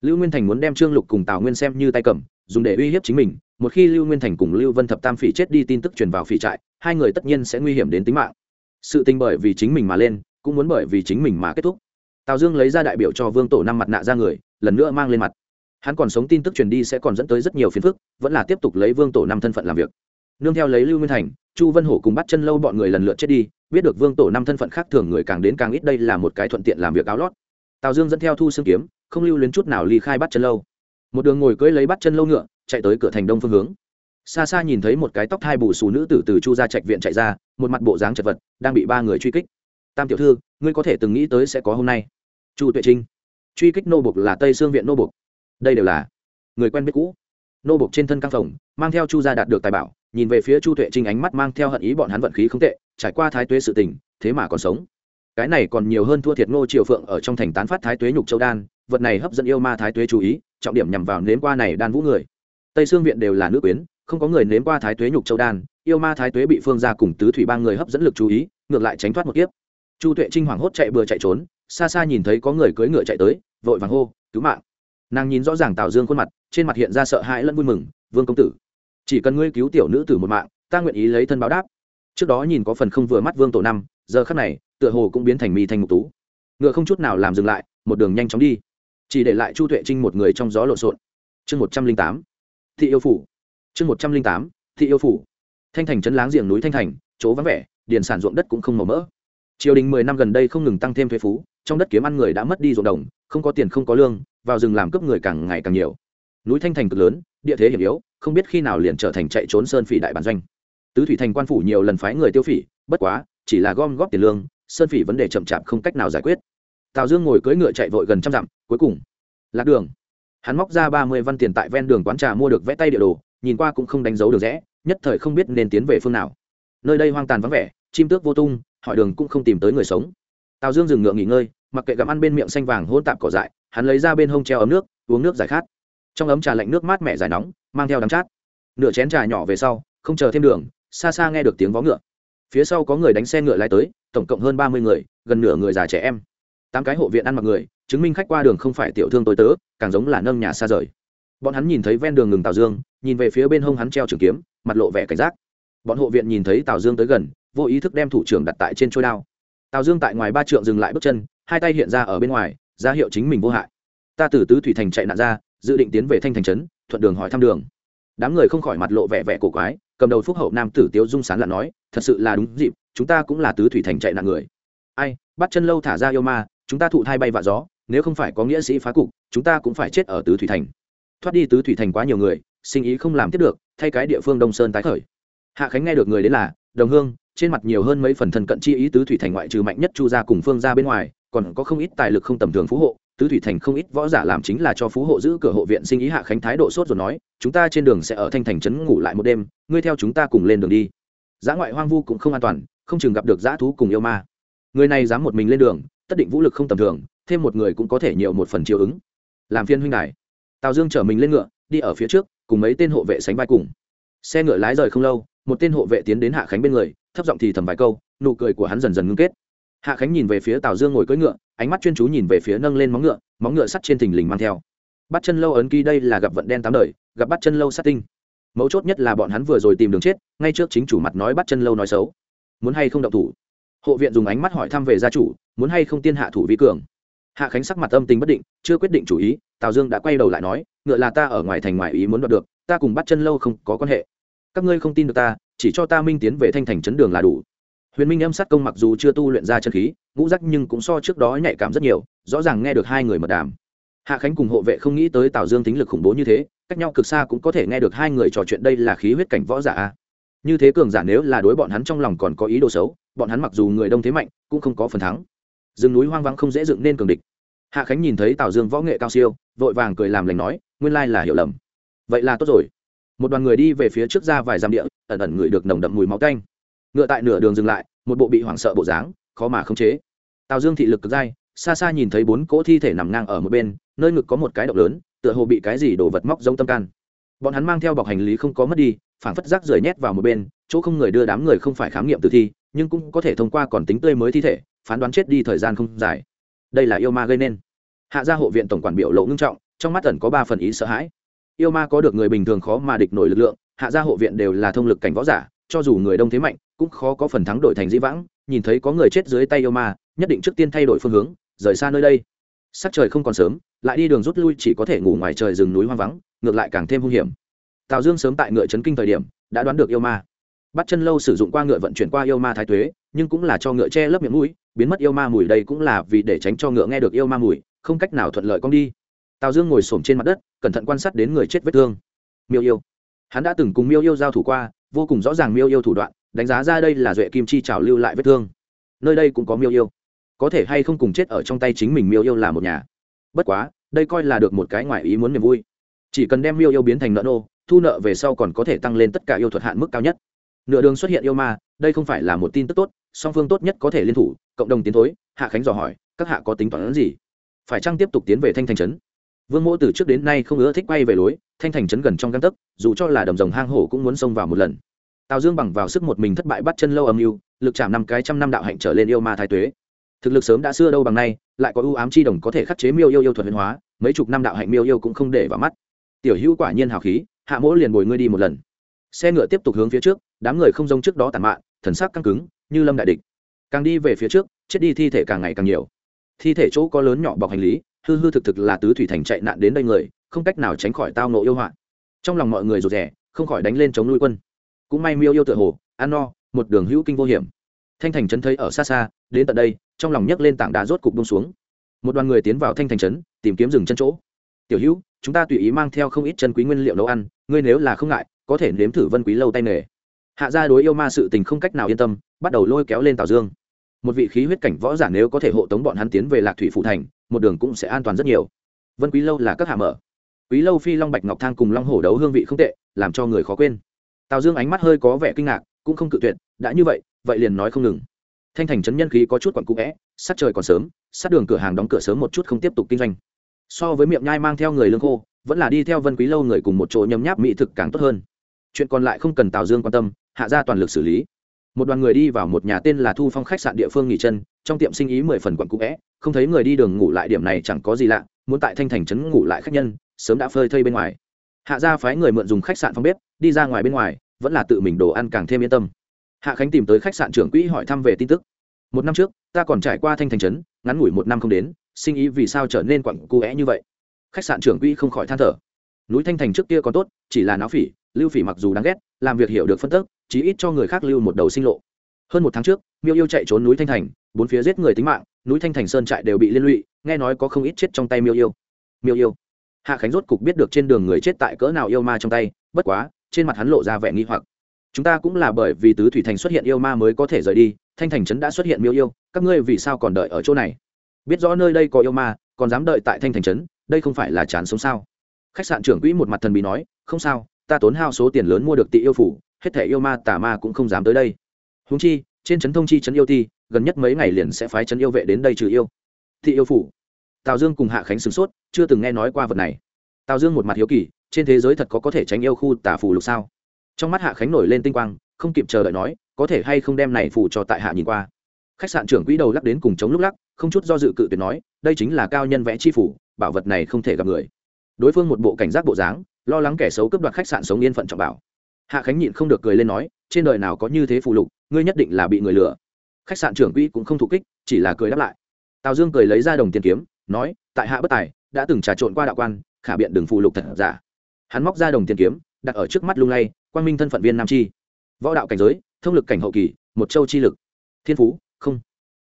Lưu nguyên thành muốn đem trương lục cùng tào nguyên xem như tay cầm, dùng để uy hiếp chính mình, một khi lưu nguyên thành cùng lưu vân thập tam phỉ chết đi tin tức truyền vào phỉ trại, hai người tất nhiên sẽ nguy hiểm đến tính mạng. Sự tình bởi vì chính mình mà lên, cũng muốn bởi vì chính mình mà kết thúc tào dương lấy ra đại biểu cho vương tổ năm mặt nạ ra người, lần nữa mang lên mặt. Hắn còn sống tin tức truyền đi sẽ còn dẫn tới rất nhiều phiền phức, vẫn là tiếp tục lấy vương tổ năm thân phận làm việc. Nương theo lấy lưu nguyên thành, chu vân hổ cùng bắt chân lâu bọn người lần lượt chết đi, biết được vương tổ năm thân phận khác thường người càng đến càng ít đây là một cái thuận tiện làm việc áo lót. Tào dương dẫn theo thu xương kiếm, không lưu luyến chút nào ly khai bắt chân lâu. Một đường ngồi cưỡi lấy bắt chân lâu ngựa, chạy tới cửa thành đông phương hướng. Xa xa nhìn thấy một cái tóc hai bù xù nữ tử từ chu ra trạch viện chạy ra, một mặt bộ dáng chật vật, đang bị ba người truy kích. Tam tiểu thư, ngươi có thể từng nghĩ tới sẽ có hôm nay chu tuệ trinh. Truy kích nô bục là tây sương viện nô bục đây đều là người quen biết cũ. Nô bục trên thân căng phòng mang theo chu gia đạt được tài bảo, nhìn về phía chu tuệ trinh ánh mắt mang theo hận ý bọn hắn vận khí không tệ, trải qua thái tuế sự tình, thế mà còn sống. Cái này còn nhiều hơn thua thiệt ngô triều phượng ở trong thành tán phát thái tuế nhục châu đan, vật này hấp dẫn yêu ma thái tuế chú ý, trọng điểm nhằm vào nếm qua này đan vũ người. Tây sương viện đều là nữ quyến, không có người nếm qua thái tuế nhục châu đan, yêu ma thái tuế bị phương ra cùng tứ thủy ba người hấp dẫn lực chú ý, ngược lại tránh thoát một kiếp. Chu tuệ trinh hoảng hốt chạy bừa chạy trốn xa xa nhìn thấy có người cưỡi ngựa chạy tới, vội vàng hô, cứu mạng! Nàng nhìn rõ ràng tào dương khuôn mặt, trên mặt hiện ra sợ hãi lẫn vui mừng, vương công tử, chỉ cần ngươi cứu tiểu nữ tử một mạng, ta nguyện ý lấy thân báo đáp. Trước đó nhìn có phần không vừa mắt vương tổ năm, giờ khắc này, tựa hồ cũng biến thành mi thành ngục tú. Ngựa không chút nào làm dừng lại, một đường nhanh chóng đi. Chỉ để lại chu tuệ trinh một người trong gió lộn xộn. Chương một trăm linh tám, thị yêu phủ. Chương một trăm linh tám, thị yêu phủ. Thanh thành chấn láng giềng núi thanh thành, chỗ vắng vẻ, điền sản ruộng đất cũng không màu mỡ. Triều đình mười năm gần đây không ngừng tăng thêm thuế phú trong đất kiếm ăn người đã mất đi ruộng đồng, không có tiền không có lương, vào rừng làm cướp người càng ngày càng nhiều. Núi thanh thành cực lớn, địa thế hiểm yếu, không biết khi nào liền trở thành chạy trốn sơn phỉ đại bản doanh. Tứ thủy thành quan phủ nhiều lần phái người tiêu phỉ, bất quá, chỉ là gom góp tiền lương, sơn phỉ vấn đề chậm chạp không cách nào giải quyết. Tào dương ngồi cưỡi ngựa chạy vội gần trăm dặm, cuối cùng, lạc đường. Hắn móc ra ba mươi văn tiền tại ven đường quán trà mua được vẽ tay địa đồ, nhìn qua cũng không đánh dấu được rẽ, nhất thời không biết nên tiến về phương nào. Nơi đây hoang tàn vắng vẻ, chim tước vô tung, hỏi đường cũng không tìm tới người sống tào dương dừng ngựa nghỉ ngơi, mặc kệ gặm ăn bên miệng xanh vàng hôn tạp cỏ dại, hắn lấy ra bên hông treo ấm nước, uống nước giải khát. Trong ấm trà lạnh nước mát mẻ giải nóng, mang theo đắng chát. Nửa chén trà nhỏ về sau, không chờ thêm đường, xa xa nghe được tiếng vó ngựa. Phía sau có người đánh xe ngựa lái tới, tổng cộng hơn ba mươi người, gần nửa người già trẻ em. Tám cái hộ viện ăn mặc người, chứng minh khách qua đường không phải tiểu thương tối tớ, càng giống là nâng nhà xa rời. Bọn hắn nhìn thấy ven đường ngừng tào dương, nhìn về phía bên hông hắn treo trường kiếm, mặt lộ vẻ cảnh giác. Bọn hộ viện nhìn thấy tào dương tới gần, vô ý thức đem thủ trưởng đặt tại trên trôi đao tào dương tại ngoài ba trượng dừng lại bước chân, hai tay hiện ra ở bên ngoài, ra hiệu chính mình vô hại. Ta từ tứ thủy thành chạy nạn ra, dự định tiến về thanh thành trấn, thuận đường hỏi thăm đường. Đám người không khỏi mặt lộ vẻ vẻ cổ quái, cầm đầu phúc hậu nam tử tiếu dung sán là nói, thật sự là đúng dịp, chúng ta cũng là tứ thủy thành chạy nạn người. Ai, bắt chân lâu thả ra yêu ma, chúng ta thụ thai bay vạ gió, nếu không phải có nghĩa sĩ phá cục, chúng ta cũng phải chết ở tứ thủy thành. Thoát đi tứ thủy thành quá nhiều người, sinh ý không làm tiếp được, thay cái địa phương đông sơn tái khởi. Hạ khánh nghe được người đến là, đồng hương trên mặt nhiều hơn mấy phần thần cận chi ý tứ thủy thành ngoại trừ mạnh nhất chu gia cùng phương gia bên ngoài, còn có không ít tài lực không tầm thường phú hộ. Tứ thủy thành không ít võ giả làm chính là cho phú hộ giữ cửa hộ viện sinh ý hạ khánh thái độ sốt rồi nói, chúng ta trên đường sẽ ở thanh thành trấn ngủ lại một đêm, ngươi theo chúng ta cùng lên đường đi. Giã ngoại hoang vu cũng không an toàn, không chừng gặp được giã thú cùng yêu ma. Người này dám một mình lên đường, tất định vũ lực không tầm thường, thêm một người cũng có thể nhiều một phần chiều ứng. Làm phiên huynh đài. Tào dương chở mình lên ngựa, đi ở phía trước, cùng mấy tên hộ vệ sánh vai cùng. Xe ngựa lái rời không lâu một tên hộ vệ tiến đến hạ khánh bên người, thấp giọng thì thầm vài câu, nụ cười của hắn dần dần ngưng kết. Hạ khánh nhìn về phía tào dương ngồi cưỡi ngựa, ánh mắt chuyên chú nhìn về phía nâng lên móng ngựa móng ngựa sắt trên thình lình mang theo. Bắt chân lâu ấn ký đây là gặp vận đen tám đời, gặp bắt chân lâu sát tinh. Mấu chốt nhất là bọn hắn vừa rồi tìm đường chết, ngay trước chính chủ mặt nói bắt chân lâu nói xấu. Muốn hay không động thủ? Hộ viện dùng ánh mắt hỏi thăm về gia chủ, muốn hay không tiên hạ thủ vi cường? Hạ khánh sắc mặt âm tình bất định, chưa quyết định chủ ý, tào dương đã quay đầu lại nói, ngựa là ta ở ngoài thành ngoài ý muốn đoạt được, ta cùng bắt chân lâu không có quan hệ các ngươi không tin được ta, chỉ cho ta minh tiến về thanh thành chấn đường là đủ. Huyền minh âm sát công mặc dù chưa tu luyện ra chân khí, ngũ rắc nhưng cũng so trước đó nhạy cảm rất nhiều, rõ ràng nghe được hai người mật đàm. Hạ khánh cùng hộ vệ không nghĩ tới tào dương tính lực khủng bố như thế, cách nhau cực xa cũng có thể nghe được hai người trò chuyện đây là khí huyết cảnh võ giả như thế cường giả nếu là đối bọn hắn trong lòng còn có ý đồ xấu, bọn hắn mặc dù người đông thế mạnh, cũng không có phần thắng. Rừng núi hoang vắng không dễ dựng nên cường địch. Hạ khánh nhìn thấy tào dương võ nghệ cao siêu, vội vàng cười làm lành nói, nguyên lai là hiểu lầm. Vậy là tốt rồi một đoàn người đi về phía trước ra vài dặm địa, ẩn ẩn ngửi được nồng đậm mùi máu canh ngựa tại nửa đường dừng lại, một bộ bị hoảng sợ bộ dáng, khó mà khống chế. Tào dương thị lực cực dai, xa xa nhìn thấy bốn cỗ thi thể nằm ngang ở một bên, nơi ngực có một cái động lớn, tựa hồ bị cái gì đổ vật móc giống tâm can. Bọn hắn mang theo bọc hành lý không có mất đi phản phất rác rời nhét vào một bên, chỗ không người đưa đám người không phải khám nghiệm tử thi, nhưng cũng có thể thông qua còn tính tươi mới thi thể, phán đoán chết đi thời gian không dài. Đây là yêu ma gây nên. Hạ gia hộ viện tổng quản biểu lộ ngưng trọng, trong mắt ẩn có ba phần ý sợ hãi yêu ma có được người bình thường khó mà địch nổi lực lượng, hạ gia hộ viện đều là thông lực cảnh võ giả, cho dù người đông thế mạnh, cũng khó có phần thắng đổi thành dĩ vãng, nhìn thấy có người chết dưới tay yêu ma, nhất định trước tiên thay đổi phương hướng, rời xa nơi đây. Sắc trời không còn sớm, lại đi đường rút lui chỉ có thể ngủ ngoài trời rừng núi hoang vắng, ngược lại càng thêm hung hiểm. Tào dương sớm tại ngựa trấn kinh thời điểm, đã đoán được yêu ma. Bắt chân lâu sử dụng qua ngựa vận chuyển qua yêu ma thái tuế, nhưng cũng là cho ngựa che lấp miệng mũi, biến mất yêu ma mùi đây cũng là vì để tránh cho ngựa nghe được yêu ma mùi, không cách nào thuận lợi con đi tào dương ngồi s trên mặt đất, cẩn thận quan sát đến người chết vết thương. Miêu yêu. Hắn đã từng cùng miêu yêu giao thủ qua, vô cùng rõ ràng miêu yêu thủ đoạn, đánh giá ra đây là duệ kim chi trào lưu lại vết thương. Nơi đây cũng có miêu yêu. Có thể hay không cùng chết ở trong tay chính mình miêu yêu là một nhà. Bất quá, đây coi là được một cái ngoài ý muốn niềm vui. Chỉ cần đem miêu yêu biến thành nợ nô, thu nợ về sau còn có thể tăng lên tất cả yêu thuật hạn mức cao nhất. Nửa đường xuất hiện yêu ma, đây không phải là một tin tức tốt, song phương tốt nhất có thể liên thủ, cộng đồng tiến thối, hạ khánh dò hỏi, các hạ có tính toán gì? Phải chăng tiếp tục tiến về thanh thành trấn? Vương mỗ từ trước đến nay không ưa thích quay về lối, thanh thành trấn gần trong găng tấc, dù cho là đầm rồng hang hổ cũng muốn xông vào một lần. Tào dương bằng vào sức một mình thất bại bắt chân lâu âm mưu, lực chạm năm cái trăm năm đạo hạnh trở lên yêu ma thái tuế. Thực lực sớm đã xưa đâu bằng nay, lại có ưu ám chi đồng có thể khắc chế miêu yêu yêu thuật huyền hóa, mấy chục năm đạo hạnh miêu yêu cũng không để vào mắt. Tiểu hữu quả nhiên hào khí, hạ mỗ liền bồi ngươi đi một lần. Xe ngựa tiếp tục hướng phía trước, đám người không rông trước đó tàn mạn, thần sắc căng cứng, như lâm đại địch. Càng đi về phía trước, chết đi thi thể càng ngày càng nhiều. Thi thể chỗ có lớn nhỏ bọc hành lý hư hư thực thực là tứ thủy thành chạy nạn đến đây người, không cách nào tránh khỏi tao nộ yêu hoạn. Trong lòng mọi người rụt rẻ không khỏi đánh lên chống nuôi quân. Cũng may miêu yêu tựa hồ, ăn no, một đường hữu kinh vô hiểm. Thanh thành trấn thấy ở xa xa, đến tận đây, trong lòng nhấc lên tảng đá rốt cục bông xuống. Một đoàn người tiến vào thanh thành trấn, tìm kiếm rừng chân chỗ. Tiểu hữu, chúng ta tùy ý mang theo không ít chân quý nguyên liệu nấu ăn, ngươi nếu là không ngại, có thể nếm thử vân quý lâu tay nghề. Hạ gia đối yêu ma sự tình không cách nào yên tâm, bắt đầu lôi kéo lên tào dương. Một vị khí huyết cảnh võ giả nếu có thể hộ tống bọn hắn tiến về lạc thủy phủ thành một đường cũng sẽ an toàn rất nhiều. Vân quý lâu là các hạ mở. Quý lâu phi long bạch ngọc thang cùng long hổ đấu hương vị không tệ, làm cho người khó quên. Tào dương ánh mắt hơi có vẻ kinh ngạc, cũng không cự tuyệt, đã như vậy vậy liền nói không ngừng. Thanh thành trấn nhân khí có chút quặn cũ vẽ sát trời còn sớm sát đường cửa hàng đóng cửa sớm một chút không tiếp tục kinh doanh. So với miệng nhai mang theo người lương khô, vẫn là đi theo vân quý lâu người cùng một chỗ nhấm nháp mỹ thực càng tốt hơn. Chuyện còn lại không cần tào dương quan tâm, hạ ra toàn lực xử lý. Một đoàn người đi vào một nhà tên là thu phong khách sạn địa phương nghỉ chân, trong tiệm sinh ý mười phần quận cũ vẽ không thấy người đi đường ngủ lại điểm này chẳng có gì lạ, muốn tại thanh thành trấn ngủ lại khách nhân, sớm đã phơi thây bên ngoài. Hạ gia phái người mượn dùng khách sạn phòng bếp, đi ra ngoài bên ngoài, vẫn là tự mình đồ ăn càng thêm yên tâm. Hạ khánh tìm tới khách sạn trưởng quỹ hỏi thăm về tin tức. Một năm trước, ta còn trải qua thanh thành trấn, ngắn ngủi một năm không đến, sinh ý vì sao trở nên quặng cu é như vậy? Khách sạn trưởng quỹ không khỏi than thở. Núi thanh thành trước kia còn tốt, chỉ là náo phỉ, lưu phỉ mặc dù đáng ghét, làm việc hiểu được phân tức, chí ít cho người khác lưu một đầu sinh lộ. Hơn một tháng trước, miêu yêu chạy trốn núi thanh thành bốn phía giết người tính mạng, núi thanh thành sơn trại đều bị liên lụy, nghe nói có không ít chết trong tay miêu yêu. Miêu yêu. Hạ khánh rốt cục biết được trên đường người chết tại cỡ nào yêu ma trong tay, bất quá, trên mặt hắn lộ ra vẻ nghi hoặc. Chúng ta cũng là bởi vì tứ thủy thành xuất hiện yêu ma mới có thể rời đi, thanh thành trấn đã xuất hiện miêu yêu, các ngươi vì sao còn đợi ở chỗ này? Biết rõ nơi đây có yêu ma, còn dám đợi tại thanh thành trấn, đây không phải là chán sống sao? Khách sạn trưởng quỹ một mặt thần bí nói, không sao, ta tốn hao số tiền lớn mua được tị yêu phủ, hết thể yêu ma tà ma cũng không dám tới đây. Húng chi, trên trấn thông chi trấn yêu ti gần nhất mấy ngày liền sẽ phái trấn yêu vệ đến đây trừ yêu. Thị yêu phủ. Tào dương cùng hạ khánh sửng sốt, chưa từng nghe nói qua vật này. Tào dương một mặt hiếu kỳ, trên thế giới thật có có thể tránh yêu khu tả phù lục sao? Trong mắt hạ khánh nổi lên tinh quang, không kịp chờ đợi nói, có thể hay không đem này phù cho tại hạ nhìn qua. Khách sạn trưởng quỹ đầu lắc đến cùng chống lúc lắc, không chút do dự cự tuyệt nói, đây chính là cao nhân vẽ chi phủ bảo vật này không thể gặp người. Đối phương một bộ cảnh giác bộ dáng, lo lắng kẻ xấu cướp đoạt khách sạn sống yên phận trọng bảo. Hạ khánh nhịn không được cười lên nói, trên đời nào có như thế phù lục, ngươi nhất định là bị người lừa khách sạn trưởng quỹ cũng không thụ kích, chỉ là cười đáp lại. Tào dương cười lấy ra đồng tiền kiếm, nói, tại hạ bất tài, đã từng trà trộn qua đạo quan, khả biện đường phụ lục thật giả. Hắn móc ra đồng tiền kiếm, đặt ở trước mắt lung lay, quang minh thân phận viên nam chi. Võ đạo cảnh giới, thông lực cảnh hậu kỳ, một châu chi lực. Thiên phú, không.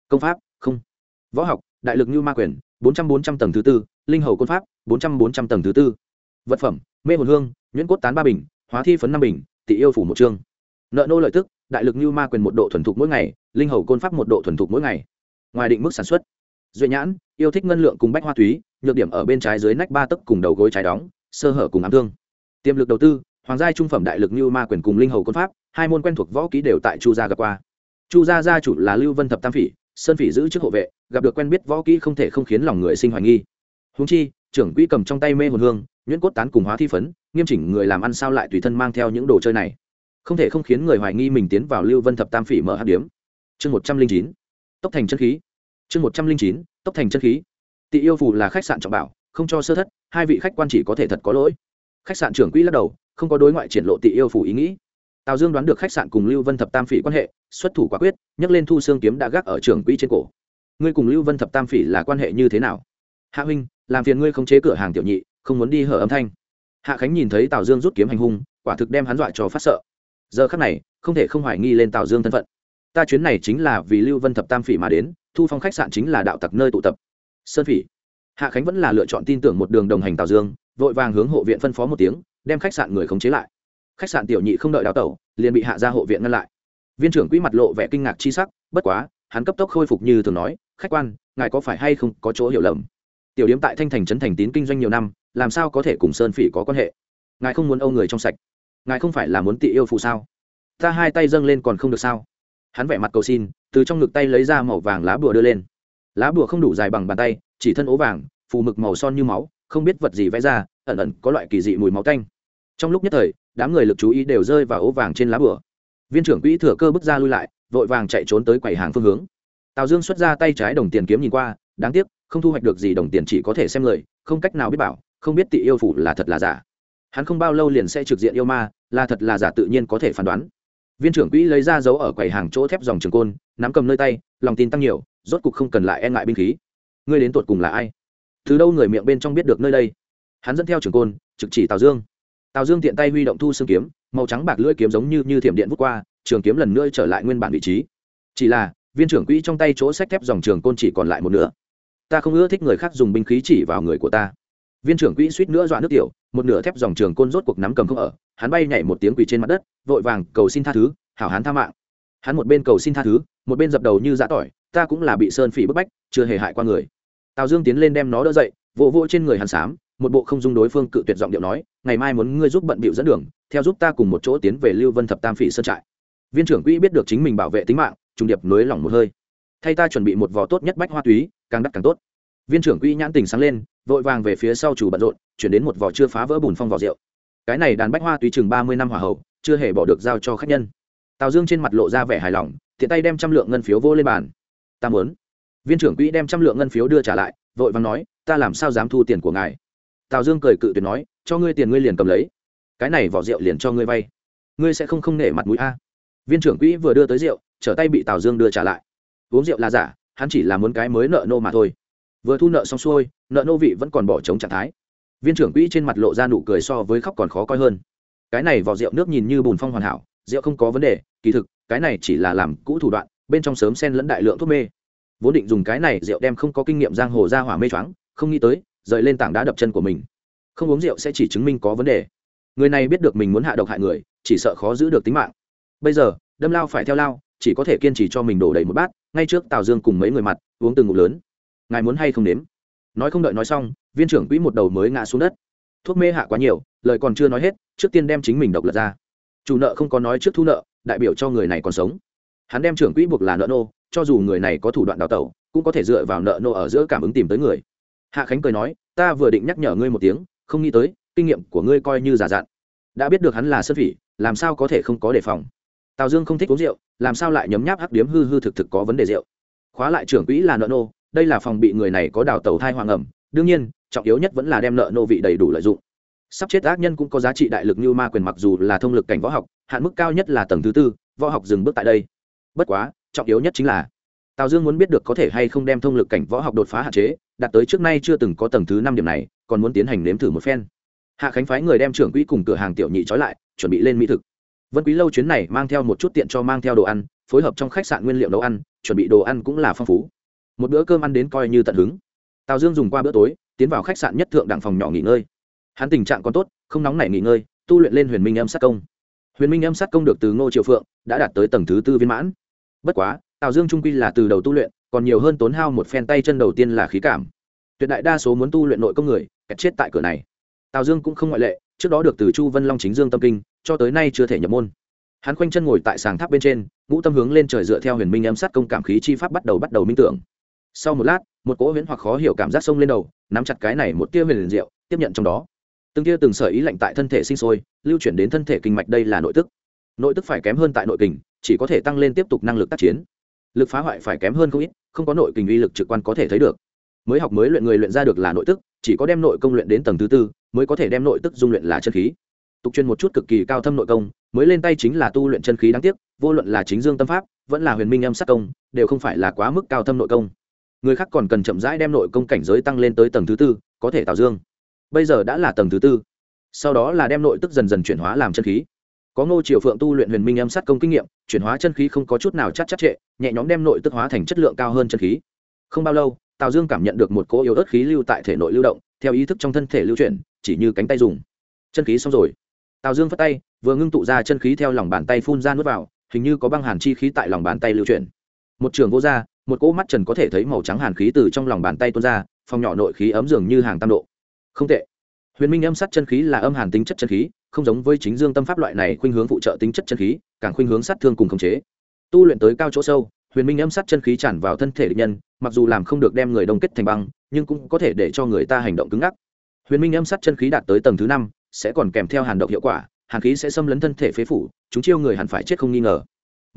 Công pháp, không. Võ học, đại lực như ma quyền, bốn trăm bốn trăm tầng thứ tư, linh hầu côn pháp, bốn trăm bốn trăm tầng thứ tư. Vật phẩm, mê hồn hương, nhuyễn cốt tán ba bình, hóa thi phấn năm bình tị yêu phủ một chương. Nợ nô lợi tức, đại lực như ma quyền một độ thuần thục mỗi ngày linh hầu côn pháp một độ thuần thục mỗi ngày. Ngoài định mức sản xuất, duệ nhãn yêu thích ngân lượng cùng bách hoa túy nhược điểm ở bên trái dưới nách ba tấc cùng đầu gối trái đóng, sơ hở cùng ám thương. Tiềm lực đầu tư, hoàng gia trung phẩm đại lực như ma quyền cùng linh hầu côn pháp, hai môn quen thuộc võ ký đều tại chu gia gặp qua. Chu gia gia chủ là lưu vân thập tam phỉ, sơn phỉ giữ chức hộ vệ, gặp được quen biết võ kỹ không thể không khiến lòng người sinh hoài nghi. Húng chi, trưởng quỹ cầm trong tay mê hồn hương, nhuyễn cốt tán cùng hóa thi phấn, nghiêm chỉnh người làm ăn sao lại tùy thân mang theo những đồ chơi này. Không thể không khiến người hoài nghi mình tiến vào lưu vân thập tam phỉ mở hát điếm chương một trăm linh chín, tốc thành chân khí. Chương một trăm linh chín, tốc thành chân khí. Tị yêu phù là khách sạn trọng bảo, không cho sơ thất, hai vị khách quan chỉ có thể thật có lỗi. Khách sạn trưởng quỹ lắc đầu, không có đối ngoại triển lộ tị yêu phù ý nghĩ. Tào dương đoán được khách sạn cùng lưu vân thập tam phỉ quan hệ, xuất thủ quả quyết, nhấc lên thu xương kiếm đã gác ở trưởng quỹ trên cổ. Ngươi cùng lưu vân thập tam phỉ là quan hệ như thế nào? Hạ huynh, làm phiền ngươi không chế cửa hàng tiểu nhị, không muốn đi hở âm thanh. Hạ khánh nhìn thấy tào dương rút kiếm hành hung, quả thực đem hắn dọa cho phát sợ. Giờ khắc này, không thể không hoài nghi lên tào dương thân phận ta chuyến này chính là vì lưu vân thập tam phỉ mà đến, thu phong khách sạn chính là đạo tặc nơi tụ tập. Sơn phỉ. Hạ khánh vẫn là lựa chọn tin tưởng một đường đồng hành tào dương, vội vàng hướng hộ viện phân phó một tiếng, đem khách sạn người khống chế lại. Khách sạn tiểu nhị không đợi đào tẩu, liền bị hạ ra hộ viện ngăn lại. Viên trưởng quỹ mặt lộ vẻ kinh ngạc chi sắc, bất quá, hắn cấp tốc khôi phục như thường nói, khách quan, ngài có phải hay không có chỗ hiểu lầm? Tiểu điếm tại thanh thành trấn thành tín kinh doanh nhiều năm, làm sao có thể cùng sơn phỉ có quan hệ? Ngài không muốn âu người trong sạch. Ngài không phải là muốn tị yêu phụ sao? Ta hai tay dâng lên còn không được sao? Hắn vẻ mặt cầu xin, từ trong ngực tay lấy ra màu vàng lá bùa đưa lên. Lá bùa không đủ dài bằng bàn tay, chỉ thân ố vàng, phù mực màu son như máu, không biết vật gì vẽ ra, ẩn ẩn có loại kỳ dị mùi máu canh trong lúc nhất thời, đám người lực chú ý đều rơi vào ố vàng trên lá bùa. Viên trưởng quỹ thừa cơ bước ra lui lại, vội vàng chạy trốn tới quầy hàng phương hướng. Tào dương xuất ra tay trái đồng tiền kiếm nhìn qua, đáng tiếc, không thu hoạch được gì đồng tiền chỉ có thể xem lời không cách nào biết bảo, không biết tị yêu phủ là thật là giả. Hắn không bao lâu liền sẽ trực diện yêu ma, là thật là giả tự nhiên có thể phán đoán viên trưởng quỹ lấy ra dấu ở quầy hàng chỗ thép dòng trường côn, nắm cầm nơi tay, lòng tin tăng nhiều, rốt cục không cần lại e ngại binh khí. Ngươi đến tột cùng là ai? Từ đâu người miệng bên trong biết được nơi đây? Hắn dẫn theo trường côn, trực chỉ tào dương. Tào dương tiện tay huy động thu xương kiếm, màu trắng bạc lưỡi kiếm giống như như thiểm điện vút qua, trường kiếm lần nữa trở lại nguyên bản vị trí. Chỉ là, viên trưởng quỹ trong tay chỗ sách thép dòng trường côn chỉ còn lại một nửa. Ta không ưa thích người khác dùng binh khí chỉ vào người của ta. Viên trưởng quỹ suýt nữa dọa nước tiểu, một nửa thép dòng trường côn rốt cuộc nắm cầm không ở hắn bay nhảy một tiếng quỳ trên mặt đất, vội vàng cầu xin tha thứ, hảo hắn tha mạng. Hắn một bên cầu xin tha thứ, một bên dập đầu như giã tỏi, ta cũng là bị sơn phỉ bức bách, chưa hề hại qua người. Tào dương tiến lên đem nó đỡ dậy, vỗ vỗ trên người hắn xám một bộ không dung đối phương cự tuyệt giọng điệu nói, ngày mai muốn ngươi giúp bận bịu dẫn đường, theo giúp ta cùng một chỗ tiến về lưu vân thập tam phỉ sơn trại. Viên trưởng quỹ biết được chính mình bảo vệ tính mạng trung điệp nới lỏng một hơi. Thay ta chuẩn bị một vò tốt nhất bách hoa túy, càng đắt càng tốt. Viên trưởng quỹ nhãn tình sáng lên, vội vàng về phía sau chủ bận rộn, chuyển đến một vò chưa phá vỡ bùn phong vỏ rượu cái này đàn bách hoa tùy chừng ba mươi năm hòa hậu, chưa hề bỏ được giao cho khách nhân. Tào dương trên mặt lộ ra vẻ hài lòng, tiện tay đem trăm lượng ngân phiếu vô lên bàn. Ta muốn. Viên trưởng quỹ đem trăm lượng ngân phiếu đưa trả lại, vội vàng nói, ta làm sao dám thu tiền của ngài? Tào dương cười cự tuyệt nói, cho ngươi tiền ngươi liền cầm lấy. Cái này vỏ rượu liền cho ngươi vay. Ngươi sẽ không không nể mặt mũi a. Viên trưởng quỹ vừa đưa tới rượu, trở tay bị tào dương đưa trả lại. Uống rượu là giả, hắn chỉ là muốn cái mới nợ nô mà thôi. Vừa thu nợ xong xuôi, nợ nô vị vẫn còn bỏ trống trạng thái viên trưởng quỹ trên mặt lộ ra nụ cười so với khóc còn khó coi hơn. Cái này vỏ rượu nước nhìn như bùn phong hoàn hảo, rượu không có vấn đề, kỳ thực, cái này chỉ là làm cũ thủ đoạn, bên trong sớm sen lẫn đại lượng thuốc mê. Vốn định dùng cái này, rượu đem không có kinh nghiệm giang hồ ra hỏa mê choáng, không nghĩ tới, rời lên tảng đá đập chân của mình. Không uống rượu sẽ chỉ chứng minh có vấn đề. Người này biết được mình muốn hạ độc hại người, chỉ sợ khó giữ được tính mạng. Bây giờ, đâm lao phải theo lao, chỉ có thể kiên trì cho mình đổ đầy một bát, ngay trước tào dương cùng mấy người mặt, uống từng ngụm lớn. Ngài muốn hay không nếm? Nói không đợi nói xong viên trưởng quỹ một đầu mới ngã xuống đất. Thuốc mê hạ quá nhiều, lời còn chưa nói hết, trước tiên đem chính mình độc lật ra. Chủ nợ không có nói trước thu nợ, đại biểu cho người này còn sống. Hắn đem trưởng quỹ buộc là nợ nô, cho dù người này có thủ đoạn đào tẩu, cũng có thể dựa vào nợ nô ở giữa cảm ứng tìm tới người. Hạ khánh cười nói, ta vừa định nhắc nhở ngươi một tiếng, không nghĩ tới, kinh nghiệm của ngươi coi như giả dặn đã biết được hắn là sơn phỉ, làm sao có thể không có đề phòng? Tào dương không thích uống rượu, làm sao lại nhấm nháp hắc điếm hư hư thực thực có vấn đề rượu? Khóa lại trưởng quỹ là nợ nô, đây là phòng bị người này có đào tàu thai hoàng ẩm đương nhiên, trọng yếu nhất vẫn là đem nợ nô vị đầy đủ lợi dụng. Sắp chết ác nhân cũng có giá trị đại lực như ma quyền mặc dù là thông lực cảnh võ học, hạn mức cao nhất là tầng thứ tư, võ học dừng bước tại đây. Bất quá, trọng yếu nhất chính là, tào dương muốn biết được có thể hay không đem thông lực cảnh võ học đột phá hạn chế, đạt tới trước nay chưa từng có tầng thứ năm điểm này, còn muốn tiến hành nếm thử một phen. Hạ khánh phái người đem trưởng quỹ cùng cửa hàng tiểu nhị trói lại, chuẩn bị lên mỹ thực. Vân quý lâu chuyến này mang theo một chút tiện cho mang theo đồ ăn, phối hợp trong khách sạn nguyên liệu nấu ăn, chuẩn bị đồ ăn cũng là phong phú. Một bữa cơm ăn đến coi như tận hứng tào dương dùng qua bữa tối, tiến vào khách sạn nhất thượng đẳng phòng nhỏ nghỉ ngơi. Hắn tình trạng còn tốt, không nóng nảy nghỉ ngơi, tu luyện lên huyền minh âm sát công. Huyền minh âm sát công được từ ngô Triệu phượng, đã đạt tới tầng thứ tư viên mãn. Bất quá, tào dương trung quy là từ đầu tu luyện, còn nhiều hơn tốn hao một phen tay chân đầu tiên là khí cảm. Tuyệt đại đa số muốn tu luyện nội công người, kẹt chết tại cửa này. Tào dương cũng không ngoại lệ, trước đó được từ chu vân long chính dương tâm kinh, cho tới nay chưa thể nhập môn. Hắn khoanh chân ngồi tại sàng tháp bên trên, ngũ tâm hướng lên trời dựa theo huyền minh âm sát công cảm khí chi pháp bắt đầu bắt đầu minh tưởng sau một lát, một cỗ huyễn hoặc khó hiểu cảm giác sông lên đầu, nắm chặt cái này một tia huyền liền diệu, tiếp nhận trong đó. Từng tia từng sở ý lạnh tại thân thể sinh sôi, lưu chuyển đến thân thể kinh mạch đây là nội tức. Nội tức phải kém hơn tại nội kình, chỉ có thể tăng lên tiếp tục năng lực tác chiến. Lực phá hoại phải kém hơn không ít, không có nội kình uy lực trực quan có thể thấy được. Mới học mới luyện người luyện ra được là nội tức, chỉ có đem nội công luyện đến tầng thứ tư, mới có thể đem nội tức dung luyện là chân khí. Tục chuyên một chút cực kỳ cao thâm nội công, mới lên tay chính là tu luyện chân khí đáng tiếc, vô luận là chính dương tâm pháp, vẫn là huyền minh âm sát công, đều không phải là quá mức cao thâm nội công người khác còn cần chậm rãi đem nội công cảnh giới tăng lên tới tầng thứ tư, có thể tạo dương. Bây giờ đã là tầng thứ tư. Sau đó là đem nội tức dần dần chuyển hóa làm chân khí. Có ngô triều phượng tu luyện huyền minh âm sát công kinh nghiệm, chuyển hóa chân khí không có chút nào chắc chắc trệ, nhẹ nhõm đem nội tức hóa thành chất lượng cao hơn chân khí. Không bao lâu, tào dương cảm nhận được một cỗ yếu ớt khí lưu tại thể nội lưu động, theo ý thức trong thân thể lưu chuyển, chỉ như cánh tay dùng. Chân khí xong rồi. Tào dương phất tay, vừa ngưng tụ ra chân khí theo lòng bàn tay phun ra nuốt vào, hình như có băng hàn chi khí tại lòng bàn tay lưu chuyển. Một trường vô r một cỗ mắt trần có thể thấy màu trắng hàn khí từ trong lòng bàn tay tuôn ra, phòng nhỏ nội khí ấm dường như hàng tam độ. Không tệ. Huyền minh âm sát chân khí là âm hàn tính chất chân khí, không giống với chính dương tâm pháp loại này khuynh hướng phụ trợ tính chất chân khí, càng khuynh hướng sát thương cùng khống chế. Tu luyện tới cao chỗ sâu, huyền minh âm sát chân khí tràn vào thân thể địch nhân, mặc dù làm không được đem người đông kết thành băng, nhưng cũng có thể để cho người ta hành động cứng ngắc. Huyền minh âm sát chân khí đạt tới tầng thứ năm, sẽ còn kèm theo hàn độc hiệu quả, hàn khí sẽ xâm lấn thân thể phế phủ, chúng chiêu người hẳn phải chết không nghi ngờ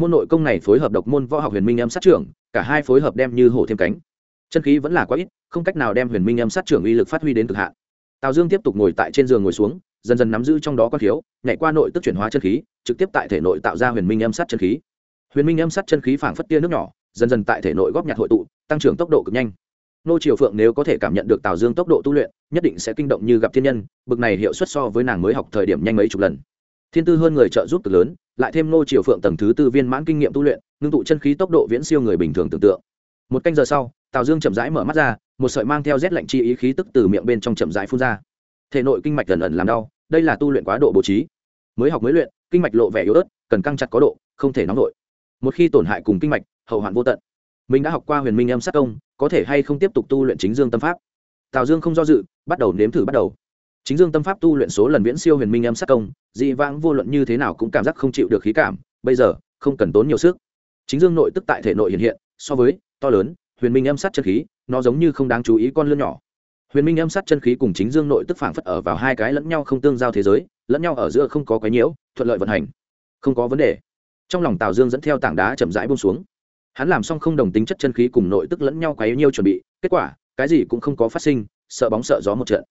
môn nội công này phối hợp độc môn võ học huyền minh âm sát trưởng, cả hai phối hợp đem như hổ thêm cánh. Chân khí vẫn là quá ít, không cách nào đem huyền minh âm sát trưởng uy lực phát huy đến cực hạn. Tào dương tiếp tục ngồi tại trên giường ngồi xuống, dần dần nắm giữ trong đó quan thiếu nhảy qua nội tức chuyển hóa chân khí, trực tiếp tại thể nội tạo ra huyền minh âm sát chân khí. Huyền minh âm sát chân khí phảng phất tia nước nhỏ, dần dần tại thể nội góp nhặt hội tụ, tăng trưởng tốc độ cực nhanh. Nô triều phượng nếu có thể cảm nhận được tào dương tốc độ tu luyện, nhất định sẽ kinh động như gặp thiên nhân, bực này hiệu suất so với nàng mới học thời điểm nhanh mấy chục lần. Thiên tư hơn người trợ giúp cực lớn lại thêm nô triều phượng tầng thứ tư viên mãn kinh nghiệm tu luyện, ngưng tụ chân khí tốc độ viễn siêu người bình thường tưởng tượng. Một canh giờ sau, tào dương chậm rãi mở mắt ra, một sợi mang theo rét lạnh chi ý khí tức từ miệng bên trong chậm rãi phun ra. Thể nội kinh mạch gần ẩn làm đau, đây là tu luyện quá độ bố trí. Mới học mới luyện, kinh mạch lộ vẻ yếu ớt, cần căng chặt có độ, không thể nóng nổi. Một khi tổn hại cùng kinh mạch, hậu hoạn vô tận. Mình đã học qua huyền minh âm sát công, có thể hay không tiếp tục tu luyện chính dương tâm pháp? Tào dương không do dự, bắt đầu nếm thử bắt đầu chính dương tâm pháp tu luyện số lần viễn siêu huyền minh âm sát công, dị vãng vô luận như thế nào cũng cảm giác không chịu được khí cảm, bây giờ, không cần tốn nhiều sức. Chính dương nội tức tại thể nội hiện hiện, so với, to lớn, huyền minh âm sát chân khí, nó giống như không đáng chú ý con lươn nhỏ. Huyền minh âm sát chân khí cùng chính dương nội tức phảng phất ở vào hai cái lẫn nhau không tương giao thế giới, lẫn nhau ở giữa không có quái nhiễu, thuận lợi vận hành. Không có vấn đề. Trong lòng tào dương dẫn theo tảng đá chậm rãi bông xuống. Hắn làm xong không đồng tính chất chân khí cùng nội tức lẫn nhau quái nhiêu chuẩn bị, kết quả, cái gì cũng không có phát sinh, sợ bóng sợ gió một trận.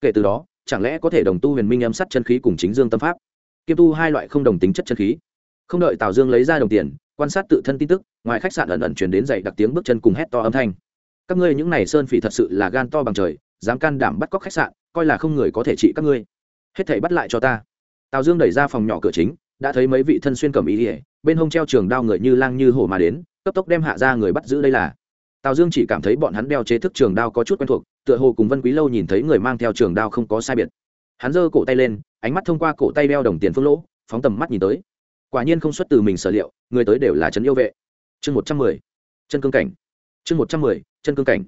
Kể từ đó chẳng lẽ có thể đồng tu huyền minh âm sát chân khí cùng chính dương tâm pháp? Kiêm tu hai loại không đồng tính chất chân khí. Không đợi tào dương lấy ra đồng tiền, quan sát tự thân tin tức, ngoài khách sạn ẩn ẩn chuyển đến dậy đặc tiếng bước chân cùng hét to âm thanh. Các ngươi những này sơn phỉ thật sự là gan to bằng trời, dám can đảm bắt cóc khách sạn, coi là không người có thể trị các ngươi. Hết thảy bắt lại cho ta. Tào dương đẩy ra phòng nhỏ cửa chính, đã thấy mấy vị thân xuyên cầm ý ỉa, bên hông treo trường đao người như lang như hổ mà đến, cấp tốc đem hạ ra người bắt giữ đây là tào dương chỉ cảm thấy bọn hắn đeo chế thức trường đao có chút quen thuộc, tựa hồ cùng vân quý lâu nhìn thấy người mang theo trường đao không có sai biệt. Hắn giơ cổ tay lên, ánh mắt thông qua cổ tay đeo đồng tiền phương lỗ, phóng tầm mắt nhìn tới. Quả nhiên không xuất từ mình sở liệu, người tới đều là trấn yêu vệ. Chương một trăm mười, chân cương cảnh. Chương một trăm mười, chân cương cảnh.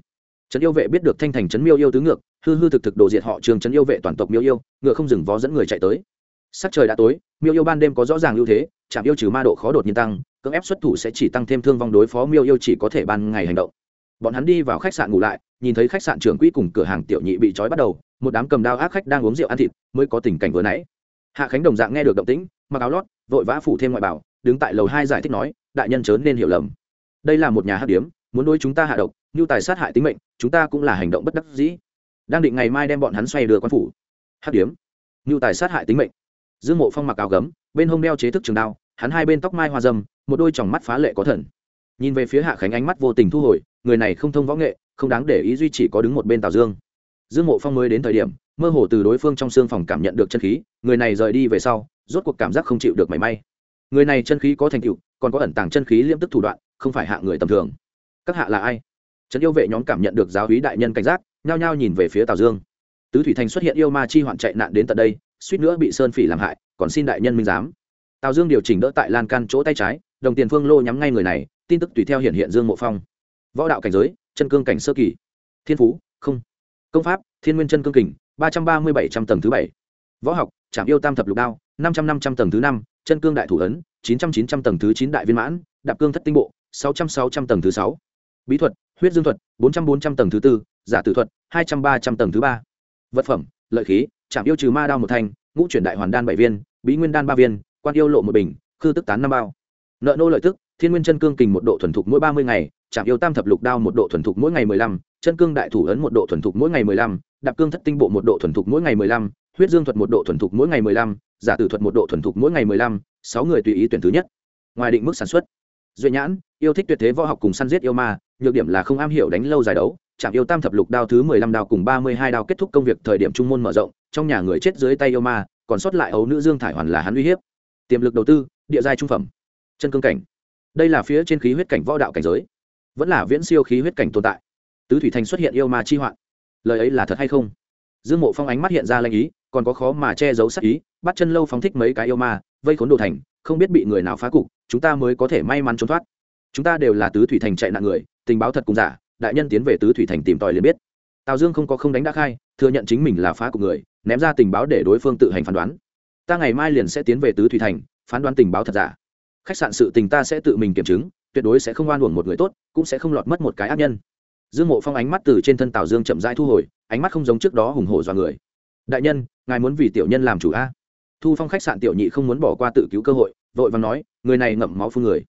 Trấn yêu vệ biết được thanh thành trấn miêu yêu tứ ngược, hư hư thực thực đồ diệt họ trường trấn yêu vệ toàn tộc miêu yêu, ngựa không dừng vó dẫn người chạy tới. Sắc trời đã tối, miêu yêu ban đêm có rõ ràng ưu thế chạm yêu trừ ma độ khó đột nhiên tăng, cưỡng ép xuất thủ sẽ chỉ tăng thêm thương vong đối phó miêu yêu chỉ có thể ban ngày hành động bọn hắn đi vào khách sạn ngủ lại, nhìn thấy khách sạn trưởng quỹ cùng cửa hàng tiểu nhị bị trói bắt đầu, một đám cầm đao ác khách đang uống rượu ăn thịt, mới có tình cảnh vừa nãy. Hạ khánh đồng dạng nghe được động tĩnh, mặc áo lót, vội vã phủ thêm ngoại bảo, đứng tại lầu hai giải thích nói, đại nhân chớ nên hiểu lầm. Đây là một nhà hát điếm, muốn đối chúng ta hạ độc như tài sát hại tính mệnh, chúng ta cũng là hành động bất đắc dĩ. Đang định ngày mai đem bọn hắn xoay đưa quan phủ. Hát điếm như tài sát hại tính mệnh. Dương mộ phong mặc áo gấm, bên hông đeo chế thức trường đao, hắn hai bên tóc mai hoa dâm, một đôi tròng mắt phá lệ có thần nhìn về phía hạ khánh ánh mắt vô tình thu hồi, người này không thông võ nghệ, không đáng để ý duy chỉ có đứng một bên tào dương. Dương mộ phong mới đến thời điểm, mơ hồ từ đối phương trong xương phòng cảm nhận được chân khí, người này rời đi về sau, rốt cuộc cảm giác không chịu được mảy may. Người này chân khí có thành tựu, còn có ẩn tàng chân khí liêm tức thủ đoạn, không phải hạ người tầm thường. Các hạ là ai? Trấn yêu vệ nhóm cảm nhận được giáo hí đại nhân cảnh giác, nhao nhao nhìn về phía tào dương. Tứ thủy thành xuất hiện yêu ma chi hoạn chạy nạn đến tận đây, suýt nữa bị sơn phỉ làm hại, còn xin đại nhân minh giám. Tào dương điều chỉnh đỡ tại lan can chỗ tay trái, đồng tiền phương lô nhắm ngay người này tin tức tùy theo hiện hiện dương mộ phong. Võ đạo cảnh giới, chân cương cảnh sơ kỳ. Thiên phú, không. Công pháp, thiên nguyên chân cương kình, ba trăm ba mươi bảy trăm tầng thứ bảy. Võ học trạm yêu tam thập lục đao, năm trăm năm trăm tầng thứ năm, chân cương đại thủ ấn, chín trăm chín trăm tầng thứ chín đại viên mãn, đạp cương thất tinh bộ, sáu trăm sáu trăm tầng thứ sáu. Bí thuật, huyết dương thuật, bốn trăm bốn trăm tầng thứ tư, giả tử thuật, hai trăm ba trăm tầng thứ ba. Vật phẩm, lợi khí trạm yêu trừ ma đao một thanh ngũ chuyển đại hoàn đan bảy viên, bí nguyên đan ba viên, quan yêu lộ một bình, khư tức tán năm bao. Nợ nô lợi tức thiên nguyên chân cương kình một độ thuần thục mỗi ba mươi ngày trạm yêu tam thập lục đao một độ thuần thục mỗi ngày mười lăm, chân cương đại thủ ấn một độ thuần thục mỗi ngày mười lăm, đạp cương thất tinh bộ một độ thuần thục mỗi ngày mười lăm, huyết dương thuật một độ thuần thục mỗi ngày mười lăm, giả tử thuật một độ thuần thục mỗi ngày mười lăm, sáu người tùy ý tuyển thứ nhất. Ngoài định mức sản xuất duy nhãn, yêu thích tuyệt thế võ học cùng săn giết yêu ma, nhược điểm là không am hiểu đánh lâu dài đấu Trạm yêu tam thập lục đao thứ mười lăm đao cùng ba mươi hai đao kết thúc công việc thời điểm trung môn mở rộng, trong nhà người chết dưới tay yêu ma, còn sót lại ấu nữ dương thải hoàn là hắn uy hiếp. Tiềm lực đầu tư, địa giai trung phẩm. Chân cương cảnh đây là phía trên khí huyết cảnh võ đạo cảnh giới, vẫn là viễn siêu khí huyết cảnh tồn tại. Tứ thủy thành xuất hiện yêu ma chi hoạn. Lời ấy là thật hay không? Dương mộ phong ánh mắt hiện ra lanh ý, còn có khó mà che giấu sắc ý, bắt chân lâu phóng thích mấy cái yêu ma, vây khốn đồ thành, không biết bị người nào phá cục, chúng ta mới có thể may mắn trốn thoát. Chúng ta đều là tứ thủy thành chạy nạn người, tình báo thật cùng giả, đại nhân tiến về tứ thủy thành tìm tòi liền biết. Tào dương không có không đánh đã khai, thừa nhận chính mình là phá cục người, ném ra tình báo để đối phương tự hành phán đoán. Ta ngày mai liền sẽ tiến về tứ thủy thành, phán đoán tình báo thật giả khách sạn sự tình ta sẽ tự mình kiểm chứng, tuyệt đối sẽ không oan uổng một người tốt, cũng sẽ không lọt mất một cái ác nhân. Dương mộ phong ánh mắt từ trên thân tào dương chậm rãi thu hồi, ánh mắt không giống trước đó hùng hổ dọa người. Đại nhân, ngài muốn vì tiểu nhân làm chủ a? Thu phong khách sạn tiểu nhị không muốn bỏ qua tự cứu cơ hội, vội và nói, người này ngậm máu phương người.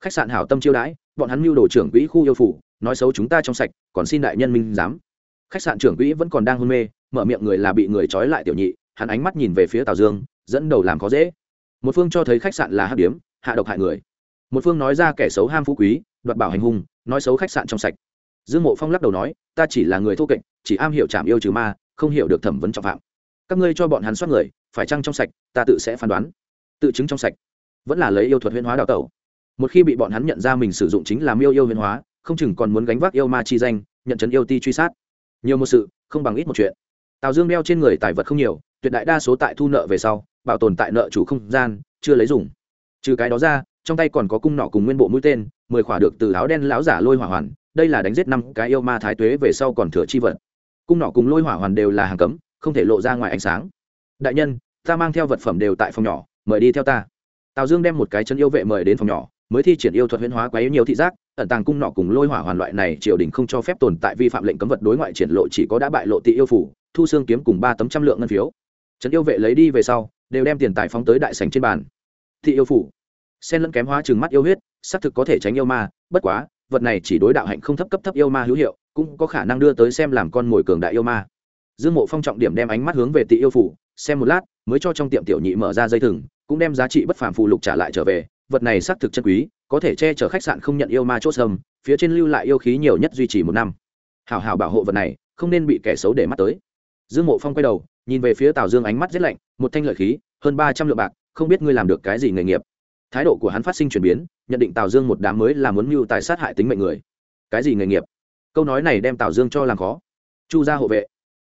Khách sạn hảo tâm chiêu đãi, bọn hắn mưu đồ trưởng quỹ khu yêu phủ, nói xấu chúng ta trong sạch, còn xin đại nhân minh giám. Khách sạn trưởng quỹ vẫn còn đang hôn mê, mở miệng người là bị người trói lại tiểu nhị, hắn ánh mắt nhìn về phía tào dương, dẫn đầu làm khó dễ. Một phương cho thấy khách sạn là hát điếm hạ độc hại người. Một phương nói ra kẻ xấu ham phú quý, đoạt bảo hành hung, nói xấu khách sạn trong sạch. Dương mộ phong lắc đầu nói, ta chỉ là người thô kệch, chỉ am hiểu trảm yêu trừ ma, không hiểu được thẩm vấn trọng phạm. Các ngươi cho bọn hắn soát người, phải chăng trong sạch, ta tự sẽ phán đoán. Tự chứng trong sạch, vẫn là lấy yêu thuật huyễn hóa đào tẩu. Một khi bị bọn hắn nhận ra mình sử dụng chính là miêu yêu huyễn hóa, không chừng còn muốn gánh vác yêu ma chi danh, nhận chấn yêu ti truy sát. Nhiều một sự, không bằng ít một chuyện. Tào dương đeo trên người tài vật không nhiều, tuyệt đại đa số tại thu nợ về sau, bảo tồn tại nợ chủ không gian, chưa lấy dùng trừ cái đó ra, trong tay còn có cung nọ cùng nguyên bộ mũi tên, mười khỏa được từ áo đen lão giả lôi hỏa hoàn, đây là đánh giết năm cái yêu ma thái tuế về sau còn thừa chi vật. Cung nọ cùng lôi hỏa hoàn đều là hàng cấm, không thể lộ ra ngoài ánh sáng. Đại nhân, ta mang theo vật phẩm đều tại phòng nhỏ, mời đi theo ta. Tào dương đem một cái chân yêu vệ mời đến phòng nhỏ, mới thi triển yêu thuật huyễn hóa quá yếu nhiều thị giác, ẩn tàng cung nọ cùng lôi hỏa hoàn loại này triều đình không cho phép tồn tại vi phạm lệnh cấm vật đối ngoại triển lộ chỉ có đã bại lộ tị yêu phủ, thu xương kiếm cùng ba tấm trăm lượng ngân phiếu. Trấn yêu vệ lấy đi về sau, đều đem tiền tài phóng tới đại sành trên bàn. Thị yêu phủ sen lẫn kém hóa trừng mắt yêu huyết, xác thực có thể tránh yêu ma, bất quá, vật này chỉ đối đạo hạnh không thấp cấp thấp yêu ma hữu hiệu, cũng có khả năng đưa tới xem làm con mồi cường đại yêu ma. Dương mộ phong trọng điểm đem ánh mắt hướng về tị yêu phủ, xem một lát, mới cho trong tiệm tiểu nhị mở ra dây thừng, cũng đem giá trị bất phàm phù lục trả lại trở về. Vật này xác thực chân quý, có thể che chở khách sạn không nhận yêu ma chốt sâm, phía trên lưu lại yêu khí nhiều nhất duy trì một năm. Hảo hảo bảo hộ vật này, không nên bị kẻ xấu để mắt tới. Dương mộ phong quay đầu, nhìn về phía tào dương ánh mắt rét lạnh, một thanh lợi khí, hơn ba trăm lượng bạc, không biết ngươi làm được cái gì nghề nghiệp thái độ của hắn phát sinh chuyển biến, nhận định tào dương một đám mới là muốn mưu tài sát hại tính mệnh người. Cái gì nghề nghiệp? Câu nói này đem tào dương cho làm khó. Chu gia hộ vệ.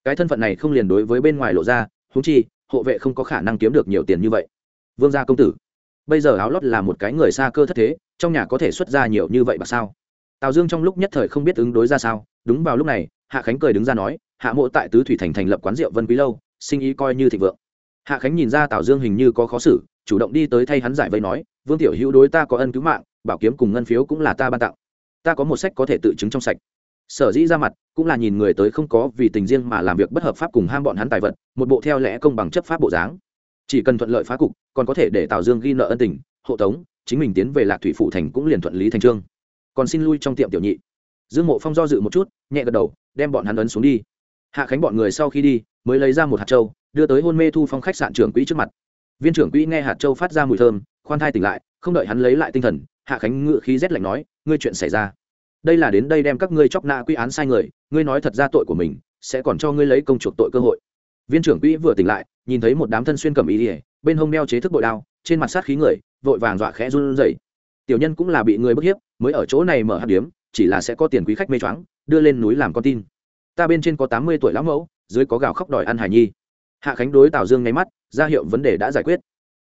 Cái thân phận này không liền đối với bên ngoài lộ ra húng chi, hộ vệ không có khả năng kiếm được nhiều tiền như vậy. Vương gia công tử, bây giờ áo lót là một cái người xa cơ thất thế, trong nhà có thể xuất ra nhiều như vậy mà sao? Tào dương trong lúc nhất thời không biết ứng đối ra sao, đúng vào lúc này, hạ khánh cười đứng ra nói, hạ mộ tại tứ thủy thành thành lập quán rượu vân quý lâu, sinh ý coi như thịnh vượng. Hạ khánh nhìn ra tào dương hình như có khó xử chủ động đi tới thay hắn giải vây nói, vương tiểu hữu đối ta có ân cứu mạng, bảo kiếm cùng ngân phiếu cũng là ta ban tặng. Ta có một sách có thể tự chứng trong sạch. Sở dĩ ra mặt, cũng là nhìn người tới không có vì tình riêng mà làm việc bất hợp pháp cùng ham bọn hắn tài vật, một bộ theo lẽ công bằng chấp pháp bộ dáng. Chỉ cần thuận lợi phá cục, còn có thể để tào dương ghi nợ ân tình, hộ tống, chính mình tiến về lạc thủy phụ thành cũng liền thuận lý thành trương. Còn xin lui trong tiệm tiểu nhị. Dương mộ phong do dự một chút, nhẹ gật đầu, đem bọn hắn ấn xuống đi. Hạ khánh bọn người sau khi đi, mới lấy ra một hạt trâu đưa tới hôn mê thu phong khách sạn trưởng quỹ trước mặt viên trưởng quỹ nghe hạt châu phát ra mùi thơm, khoan thai tỉnh lại, không đợi hắn lấy lại tinh thần, hạ khánh ngự khí rét lạnh nói, ngươi chuyện xảy ra? Đây là đến đây đem các ngươi chóc nạ quy án sai người, ngươi nói thật ra tội của mình, sẽ còn cho ngươi lấy công chuộc tội cơ hội. Viên trưởng quỹ vừa tỉnh lại, nhìn thấy một đám thân xuyên cầm ý ỉa bên hông đeo chế thức bội đao, trên mặt sát khí người, vội vàng dọa khẽ run rẩy. Tiểu nhân cũng là bị người bức hiếp, mới ở chỗ này mở hạt điếm, chỉ là sẽ có tiền quý khách mê choáng, đưa lên núi làm con tin. Ta bên trên có tám mươi tuổi lão mẫu, dưới có gạo khóc đòi ăn hải nhi hạ khánh đối tào dương nháy mắt, ra hiệu vấn đề đã giải quyết.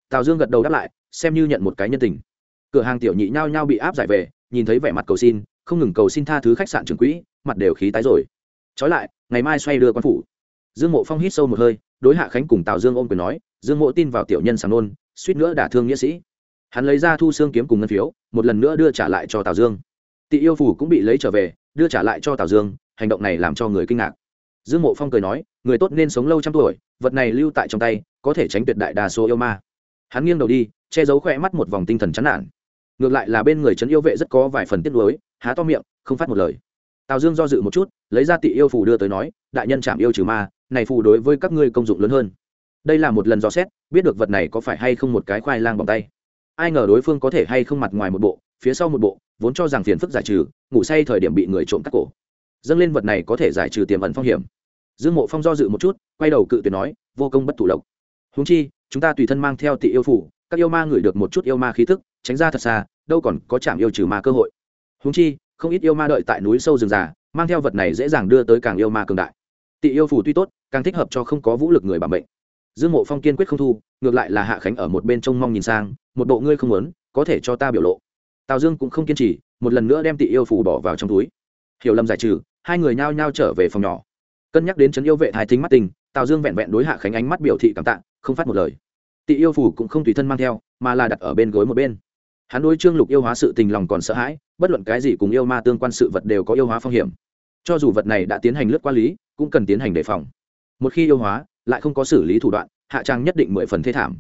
Tào dương gật đầu đáp lại, xem như nhận một cái nhân tình. Cửa hàng tiểu nhị nhao nhao bị áp giải về, nhìn thấy vẻ mặt cầu xin, không ngừng cầu xin tha thứ khách sạn trưởng quỹ, mặt đều khí tái rồi. Trói lại, ngày mai xoay đưa quan phủ. Dương mộ phong hít sâu một hơi, đối hạ khánh cùng tào dương ôm quyền nói, dương mộ tin vào tiểu nhân sàng nôn, suýt nữa đả thương nghĩa sĩ. Hắn lấy ra thu xương kiếm cùng ngân phiếu, một lần nữa đưa trả lại cho tào dương. Tị yêu phủ cũng bị lấy trở về, đưa trả lại cho tào dương, hành động này làm cho người kinh ngạc dương mộ phong cười nói, người tốt nên sống lâu trăm tuổi, vật này lưu tại trong tay, có thể tránh tuyệt đại đa số yêu ma. Hắn nghiêng đầu đi, che giấu khỏe mắt một vòng tinh thần chán nản. Ngược lại là bên người trấn yêu vệ rất có vài phần tiếc nuối, há to miệng, không phát một lời. Tào dương do dự một chút, lấy ra tị yêu phù đưa tới nói, đại nhân chạm yêu trừ ma, này phù đối với các ngươi công dụng lớn hơn. Đây là một lần dò xét, biết được vật này có phải hay không một cái khoai lang bằng tay. Ai ngờ đối phương có thể hay không mặt ngoài một bộ, phía sau một bộ, vốn cho rằng phiền phức giải trừ, ngủ say thời điểm bị người trộm cắt cổ dâng lên vật này có thể giải trừ tiềm ẩn phong hiểm. Dương mộ phong do dự một chút, quay đầu cự tuyệt nói, vô công bất thủ lộc. Húng chi, chúng ta tùy thân mang theo tị yêu phủ, các yêu ma ngửi được một chút yêu ma khí thức tránh ra thật xa, đâu còn có chạm yêu trừ ma cơ hội. Húng chi, không ít yêu ma đợi tại núi sâu rừng già, mang theo vật này dễ dàng đưa tới càng yêu ma cường đại. Tị yêu phủ tuy tốt, càng thích hợp cho không có vũ lực người bằng bệnh dương mộ phong kiên quyết không thu, ngược lại là hạ khánh ở một bên trông mong nhìn sang, một bộ ngươi không muốn, có thể cho ta biểu lộ. Tào dương cũng không kiên trì, một lần nữa đem tị yêu phủ bỏ vào trong túi. Hiểu lầm giải trừ hai người nhao nhao trở về phòng nhỏ. Cân nhắc đến trấn yêu vệ thái thính mắt tình, tào dương vẹn vẹn đối hạ khánh ánh mắt biểu thị cảm tạ, không phát một lời. Tị yêu phủ cũng không tùy thân mang theo, mà là đặt ở bên gối một bên. Hắn đối trương lục yêu hóa sự tình lòng còn sợ hãi, bất luận cái gì cùng yêu ma tương quan sự vật đều có yêu hóa phong hiểm. Cho dù vật này đã tiến hành lướt qua lý, cũng cần tiến hành đề phòng. Một khi yêu hóa, lại không có xử lý thủ đoạn, hạ trang nhất định mười phần thế thảm.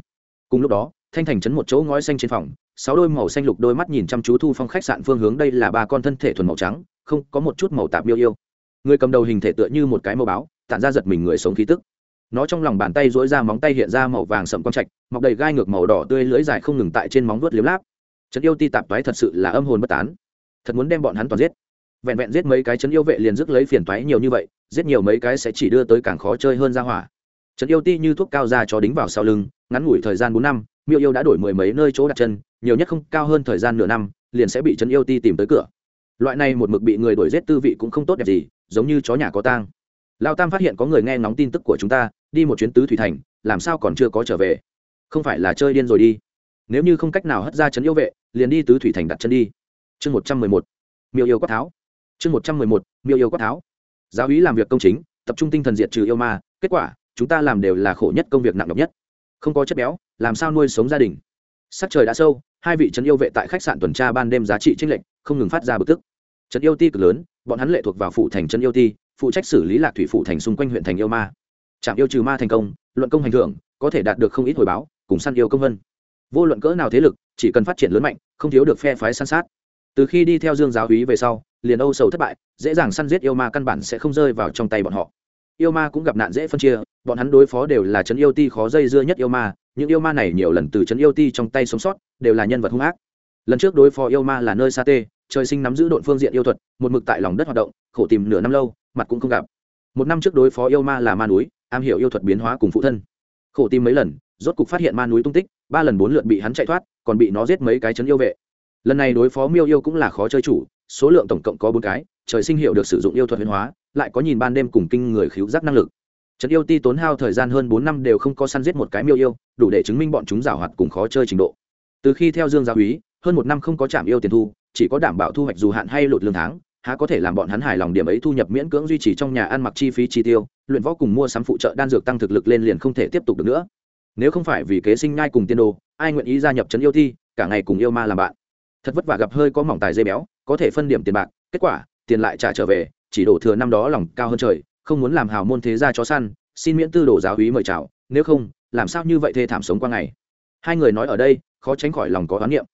Cùng lúc đó, thanh thành chấn một chỗ ngói xanh trên phòng, sáu đôi màu xanh lục đôi mắt nhìn chăm chú thu phong khách sạn phương hướng, đây là ba con thân thể thuần màu trắng không có một chút màu tạp miêu yêu. Người cầm đầu hình thể tựa như một cái màu báo, tản ra giật mình người sống khí tức. Nó trong lòng bàn tay dỗi ra móng tay hiện ra màu vàng sậm quang trạch, mọc đầy gai ngược màu đỏ tươi lưỡi dài không ngừng tại trên móng vuốt liếm láp. Trấn yêu ti tạp toái thật sự là âm hồn bất tán. Thật muốn đem bọn hắn toàn giết. Vẹn vẹn giết mấy cái trấn yêu vệ liền rước lấy phiền toái nhiều như vậy, giết nhiều mấy cái sẽ chỉ đưa tới càng khó chơi hơn ra hỏa. Trấn yêu ti như thuốc cao ra cho đính vào sau lưng, ngắn ngủi thời gian bốn năm, miêu yêu đã đổi mười mấy nơi chỗ đặt chân, nhiều nhất không cao hơn thời gian nửa năm, liền sẽ bị trấn yêu ti tìm tới cửa loại này một mực bị người đuổi giết tư vị cũng không tốt đẹp gì, giống như chó nhà có tang. Lao tam phát hiện có người nghe ngóng tin tức của chúng ta, đi một chuyến tứ thủy thành, làm sao còn chưa có trở về? Không phải là chơi điên rồi đi. Nếu như không cách nào hất ra chấn yêu vệ, liền đi tứ thủy thành đặt chân đi. Chương một trăm mười một. Miêu yêu quát tháo. Chương một trăm mười một. Miêu yêu quát tháo. Giáo úy làm việc công chính, tập trung tinh thần diệt trừ yêu ma, kết quả, chúng ta làm đều là khổ nhất công việc nặng nhọc nhất. Không có chất béo, làm sao nuôi sống gia đình? Sắc trời đã sâu, hai vị trấn yêu vệ tại khách sạn tuần tra ban đêm giá trị trinh lệnh không ngừng phát ra bực tức trấn yêu ti cực lớn, bọn hắn lệ thuộc vào phụ thành trấn yêu ti, phụ trách xử lý lạc thủy phụ thành xung quanh huyện thành yêu ma. Trạm yêu trừ ma thành công, luận công hành thưởng, có thể đạt được không ít hồi báo, cùng săn yêu công vân. Vô luận cỡ nào thế lực, chỉ cần phát triển lớn mạnh, không thiếu được phe phái săn sát. Từ khi đi theo dương giáo húy về sau, liền âu sầu thất bại, dễ dàng săn giết yêu ma căn bản sẽ không rơi vào trong tay bọn họ. Yêu ma cũng gặp nạn dễ phân chia, bọn hắn đối phó đều là trấn yêu ti khó dây dưa nhất yêu ma, những yêu ma này nhiều lần từ trấn yêu ti trong tay sống sót, đều là nhân vật hung ác. Lần trước đối phó yêu ma là nơi sa tê trời sinh nắm giữ đội phương diện yêu thuật, một mực tại lòng đất hoạt động, khổ tìm nửa năm lâu, mặt cũng không gặp. Một năm trước đối phó yêu ma là ma núi, am hiểu yêu thuật biến hóa cùng phụ thân. Khổ tìm mấy lần, rốt cục phát hiện ma núi tung tích, ba lần bốn lượt bị hắn chạy thoát, còn bị nó giết mấy cái chấn yêu vệ. Lần này đối phó miêu yêu cũng là khó chơi chủ, số lượng tổng cộng có bốn cái, trời sinh hiệu được sử dụng yêu thuật biến hóa, lại có nhìn ban đêm cùng kinh người khiếu giác năng lực. Trấn yêu ti tốn hao thời gian hơn bốn năm đều không có săn giết một cái miêu yêu, đủ để chứng minh bọn chúng giảo hoạt cùng khó chơi trình độ. Từ khi theo dương gia úy hơn một năm không có chạm yêu tiền thu chỉ có đảm bảo thu hoạch dù hạn hay lụt lương tháng, há có thể làm bọn hắn hài lòng điểm ấy thu nhập miễn cưỡng duy trì trong nhà ăn mặc chi phí chi tiêu, luyện võ cùng mua sắm phụ trợ đan dược tăng thực lực lên liền không thể tiếp tục được nữa. Nếu không phải vì kế sinh nhai cùng tiên đồ, ai nguyện ý gia nhập trấn yêu thi, cả ngày cùng yêu ma làm bạn. Thật vất vả gặp hơi có mỏng tài dây béo, có thể phân điểm tiền bạc, kết quả, tiền lại trả trở về, chỉ đổ thừa năm đó lòng cao hơn trời, không muốn làm hào môn thế gia chó săn, xin miễn tư đồ giáo húy mời chào, nếu không, làm sao như vậy thê thảm sống qua ngày. Hai người nói ở đây, khó tránh khỏi lòng có oán niệm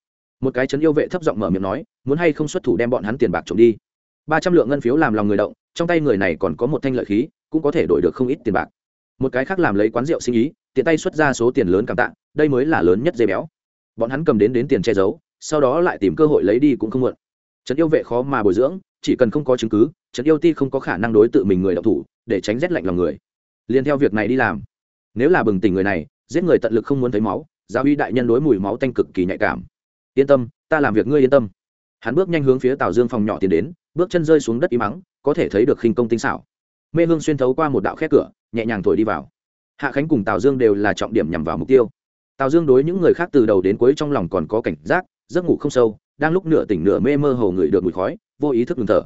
một cái chấn yêu vệ thấp giọng mở miệng nói, muốn hay không xuất thủ đem bọn hắn tiền bạc trộm đi? Ba trăm lượng ngân phiếu làm lòng người động, trong tay người này còn có một thanh lợi khí, cũng có thể đổi được không ít tiền bạc. Một cái khác làm lấy quán rượu sinh ý, tiện tay xuất ra số tiền lớn cảm tạ, đây mới là lớn nhất dây béo. Bọn hắn cầm đến đến tiền che giấu, sau đó lại tìm cơ hội lấy đi cũng không muộn. Trấn yêu vệ khó mà bồi dưỡng, chỉ cần không có chứng cứ, trấn yêu ti không có khả năng đối tự mình người đọc thủ, để tránh rét lạnh lòng người. Liền theo việc này đi làm. Nếu là bừng tỉnh người này, giết người tận lực không muốn thấy máu, giáo uy đại nhân đối mùi máu tanh cực kỳ nhạy cảm yên tâm, ta làm việc ngươi yên tâm. Hắn bước nhanh hướng phía tào dương phòng nhỏ tiến đến, bước chân rơi xuống đất im mắng, có thể thấy được khinh công tinh xảo. Mê hương xuyên thấu qua một đạo khe cửa, nhẹ nhàng thổi đi vào. Hạ khánh cùng tào dương đều là trọng điểm nhằm vào mục tiêu. Tào dương đối những người khác từ đầu đến cuối trong lòng còn có cảnh giác, giấc ngủ không sâu, đang lúc nửa tỉnh nửa mê mơ hồ ngửi được mùi khói, vô ý thức ngừng thở.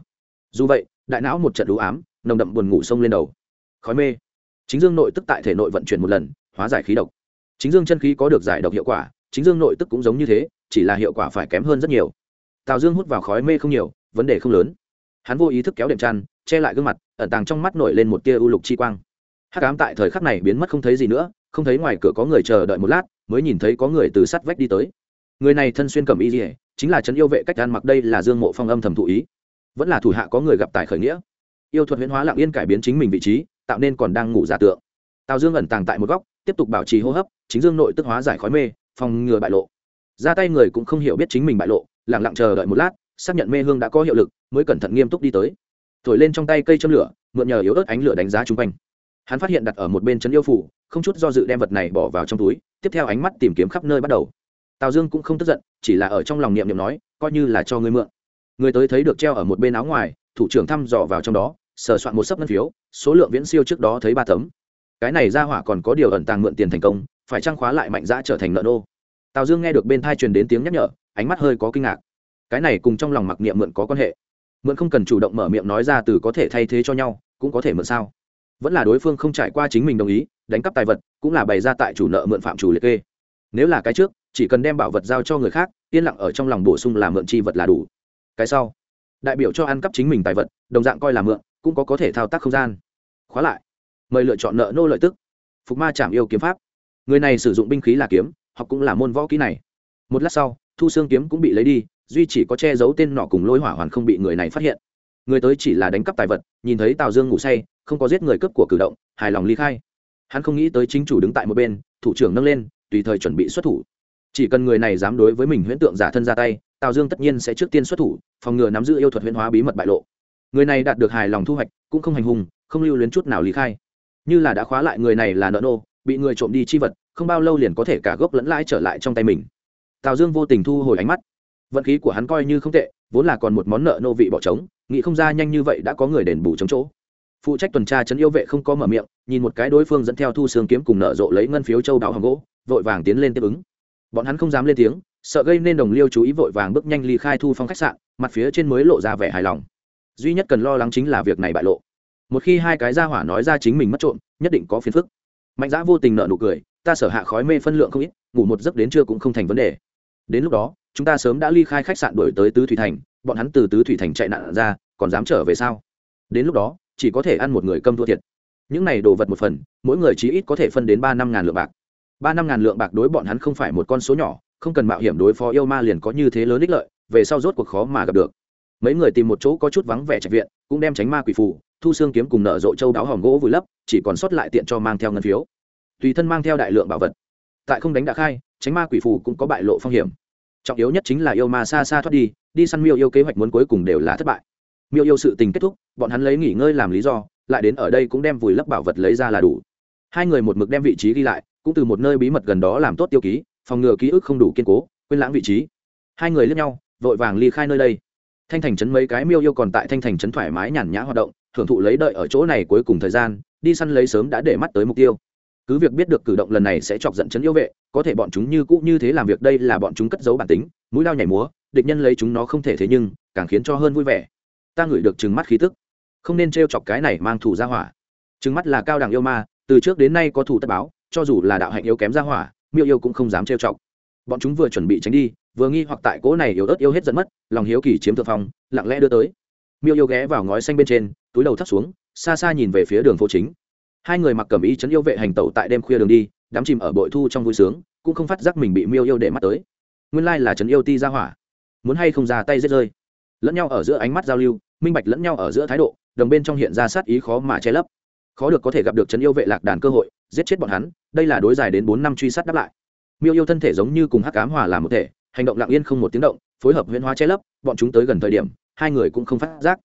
Dù vậy, đại não một trận đũ ám, nồng đậm buồn ngủ sông lên đầu. Khói mê. Chính dương nội tức tại thể nội vận chuyển một lần, hóa giải khí độc. Chính dương chân khí có được giải độc hiệu quả chính dương nội tức cũng giống như thế, chỉ là hiệu quả phải kém hơn rất nhiều. Tào dương hút vào khói mê không nhiều, vấn đề không lớn. Hắn vô ý thức kéo đệm chăn, che lại gương mặt, ẩn tàng trong mắt nổi lên một tia u lục chi quang. Hắc ám tại thời khắc này biến mất không thấy gì nữa, không thấy ngoài cửa có người chờ đợi một lát, mới nhìn thấy có người từ sắt vách đi tới. Người này thân xuyên cầm y dỉa chính là trấn yêu vệ cách ăn mặc đây là dương mộ phong âm thầm thụ ý. Vẫn là thủ hạ có người gặp tài khởi nghĩa. Yêu thuật huyễn hóa lặng yên cải biến chính mình vị trí, tạo nên còn đang ngủ giả tượng. Tào dương ẩn tàng tại một góc, tiếp tục bảo trì hô hấp, chính dương nội tức hóa giải khói mê phòng ngừa bại lộ. Ra tay người cũng không hiểu biết chính mình bại lộ lẳng lặng chờ đợi một lát, xác nhận mê hương đã có hiệu lực, mới cẩn thận nghiêm túc đi tới. Thổi lên trong tay cây châm lửa, mượn nhờ yếu ớt ánh lửa đánh giá chung quanh. Hắn phát hiện đặt ở một bên trấn yêu phủ, không chút do dự đem vật này bỏ vào trong túi, tiếp theo ánh mắt tìm kiếm khắp nơi bắt đầu. Tào dương cũng không tức giận, chỉ là ở trong lòng niệm niệm nói, coi như là cho ngươi mượn. Người tới thấy được treo ở một bên áo ngoài, thủ trưởng thăm dò vào trong đó, sờ soạn một sấp ngân phiếu, số lượng viễn siêu trước đó thấy ba tấm. Cái này ra hỏa còn có điều ẩn tàng mượn tiền thành công phải trang khóa lại mạnh dã trở thành nợ nô. Tào dương nghe được bên thai truyền đến tiếng nhắc nhở, ánh mắt hơi có kinh ngạc. Cái này cùng trong lòng mặc niệm mượn có quan hệ. Mượn không cần chủ động mở miệng nói ra từ có thể thay thế cho nhau, cũng có thể mượn sao? Vẫn là đối phương không trải qua chính mình đồng ý, đánh cắp tài vật, cũng là bày ra tại chủ nợ mượn phạm chủ liệt kê. Nếu là cái trước, chỉ cần đem bảo vật giao cho người khác, yên lặng ở trong lòng bổ sung là mượn chi vật là đủ. Cái sau, đại biểu cho ăn cắp chính mình tài vật, đồng dạng coi là mượn, cũng có có thể thao tác không gian. Khóa lại. Mời lựa chọn nợ nô lợi tức. Phục ma chạm yêu kiếm pháp người này sử dụng binh khí là kiếm, học cũng là môn võ kỹ này. Một lát sau, thu xương kiếm cũng bị lấy đi, duy chỉ có che giấu tên nọ cùng lôi hỏa hoàn không bị người này phát hiện. Người tới chỉ là đánh cắp tài vật, nhìn thấy tào dương ngủ say, không có giết người cướp của cử động, hài lòng ly khai. Hắn không nghĩ tới chính chủ đứng tại một bên, thủ trưởng nâng lên, tùy thời chuẩn bị xuất thủ. Chỉ cần người này dám đối với mình huyễn tượng giả thân ra tay, tào dương tất nhiên sẽ trước tiên xuất thủ, phòng ngừa nắm giữ yêu thuật huyễn hóa bí mật bại lộ. Người này đạt được hài lòng thu hoạch, cũng không hành hùng không lưu luyến chút nào lý khai. Như là đã khóa lại người này là nợ nô bị người trộm đi chi vật, không bao lâu liền có thể cả gốc lẫn lãi trở lại trong tay mình. Tào dương vô tình thu hồi ánh mắt. Vận khí của hắn coi như không tệ, vốn là còn một món nợ nô vị bỏ trống, nghĩ không ra nhanh như vậy đã có người đền bù chống chỗ. Phụ trách tuần tra chấn yêu vệ không có mở miệng, nhìn một cái đối phương dẫn theo thu xương kiếm cùng nợ rộ lấy ngân phiếu châu đáo hàng gỗ, vội vàng tiến lên tiếp ứng. Bọn hắn không dám lên tiếng, sợ gây nên đồng liêu chú ý vội vàng bước nhanh ly khai thu phong khách sạn, mặt phía trên mới lộ ra vẻ hài lòng. Duy nhất cần lo lắng chính là việc này bại lộ. Một khi hai cái ra hỏa nói ra chính mình mất trộm, nhất định có phiền phức mạnh giã vô tình nợ nụ cười, ta sở hạ khói mê phân lượng không ít, ngủ một giấc đến trưa cũng không thành vấn đề. Đến lúc đó, chúng ta sớm đã ly khai khách sạn đổi tới tứ thủy thành, bọn hắn từ tứ thủy thành chạy nạn ra, còn dám trở về sao? Đến lúc đó, chỉ có thể ăn một người câm thua thiệt. Những này đồ vật một phần, mỗi người chí ít có thể phân đến ba năm ngàn lượng bạc. Ba năm ngàn lượng bạc đối bọn hắn không phải một con số nhỏ, không cần mạo hiểm đối phó yêu ma liền có như thế lớn ích lợi, về sau rốt cuộc khó mà gặp được. Mấy người tìm một chỗ có chút vắng vẻ trạch viện, cũng đem tránh ma quỷ phù thu xương kiếm cùng nợ rộ châu đáo hòm gỗ vùi lấp, chỉ còn sót lại tiện cho mang theo ngân phiếu. Tùy thân mang theo đại lượng bảo vật. Tại không đánh đã khai, tránh ma quỷ phù cũng có bại lộ phong hiểm. Trọng yếu nhất chính là yêu ma xa xa thoát đi đi săn miêu yêu kế hoạch muốn cuối cùng đều là thất bại. Miêu yêu sự tình kết thúc, bọn hắn lấy nghỉ ngơi làm lý do, lại đến ở đây cũng đem vùi lấp bảo vật lấy ra là đủ. Hai người một mực đem vị trí ghi lại, cũng từ một nơi bí mật gần đó làm tốt tiêu ký, phòng ngừa ký ức không đủ kiên cố, quên lãng vị trí. Hai người lướt nhau, vội vàng ly khai nơi đây. Thanh thành trấn mấy cái miêu yêu còn tại thanh thành trấn thoải mái nhàn nhã hoạt động thưởng thụ lấy đợi ở chỗ này cuối cùng thời gian, đi săn lấy sớm đã để mắt tới mục tiêu. Cứ việc biết được cử động lần này sẽ chọc giận chấn yêu vệ, có thể bọn chúng như cũ như thế làm việc đây là bọn chúng cất giấu bản tính, mũi lao nhảy múa, địch nhân lấy chúng nó không thể thế nhưng, càng khiến cho hơn vui vẻ. Ta ngửi được trừng mắt khí tức. Không nên t chọc cái này mang thủ ra hỏa. Trừng mắt là cao đẳng yêu ma, từ trước đến nay có thủ tất báo, cho dù là đạo hạnh yếu kém ra hỏa, miêu yêu cũng không dám trêu chọc. Bọn chúng vừa chuẩn bị tránh đi, vừa nghi hoặc tại cỗ này yếu ớt yêu hết dẫn mất, lòng hiếu kỳ chiếm thượng phong, lặng lẽ đưa tới. Miêu yêu ghé vào ngói xanh bên trên túi đầu thắt xuống, xa xa nhìn về phía đường phố chính. Hai người mặc cẩm y chấn yêu vệ hành tẩu tại đêm khuya đường đi, đắm chìm ở bội thu trong vui sướng, cũng không phát giác mình bị miêu yêu để mắt tới. Nguyên lai là chấn yêu ti ra hỏa. Muốn hay không ra tay giết rơi. Lẫn nhau ở giữa ánh mắt giao lưu, minh bạch lẫn nhau ở giữa thái độ, đồng bên trong hiện ra sát ý khó mà che lấp. Khó được có thể gặp được chấn yêu vệ lạc đàn cơ hội, giết chết bọn hắn, đây là đối dài đến bốn năm truy sát đáp lại. Miêu yêu thân thể giống như cùng hắc cám hòa làm một thể, hành động lặng yên không một tiếng động, phối hợp huyễn hóa che lấp, bọn chúng tới gần thời điểm, hai người cũng không phát giác.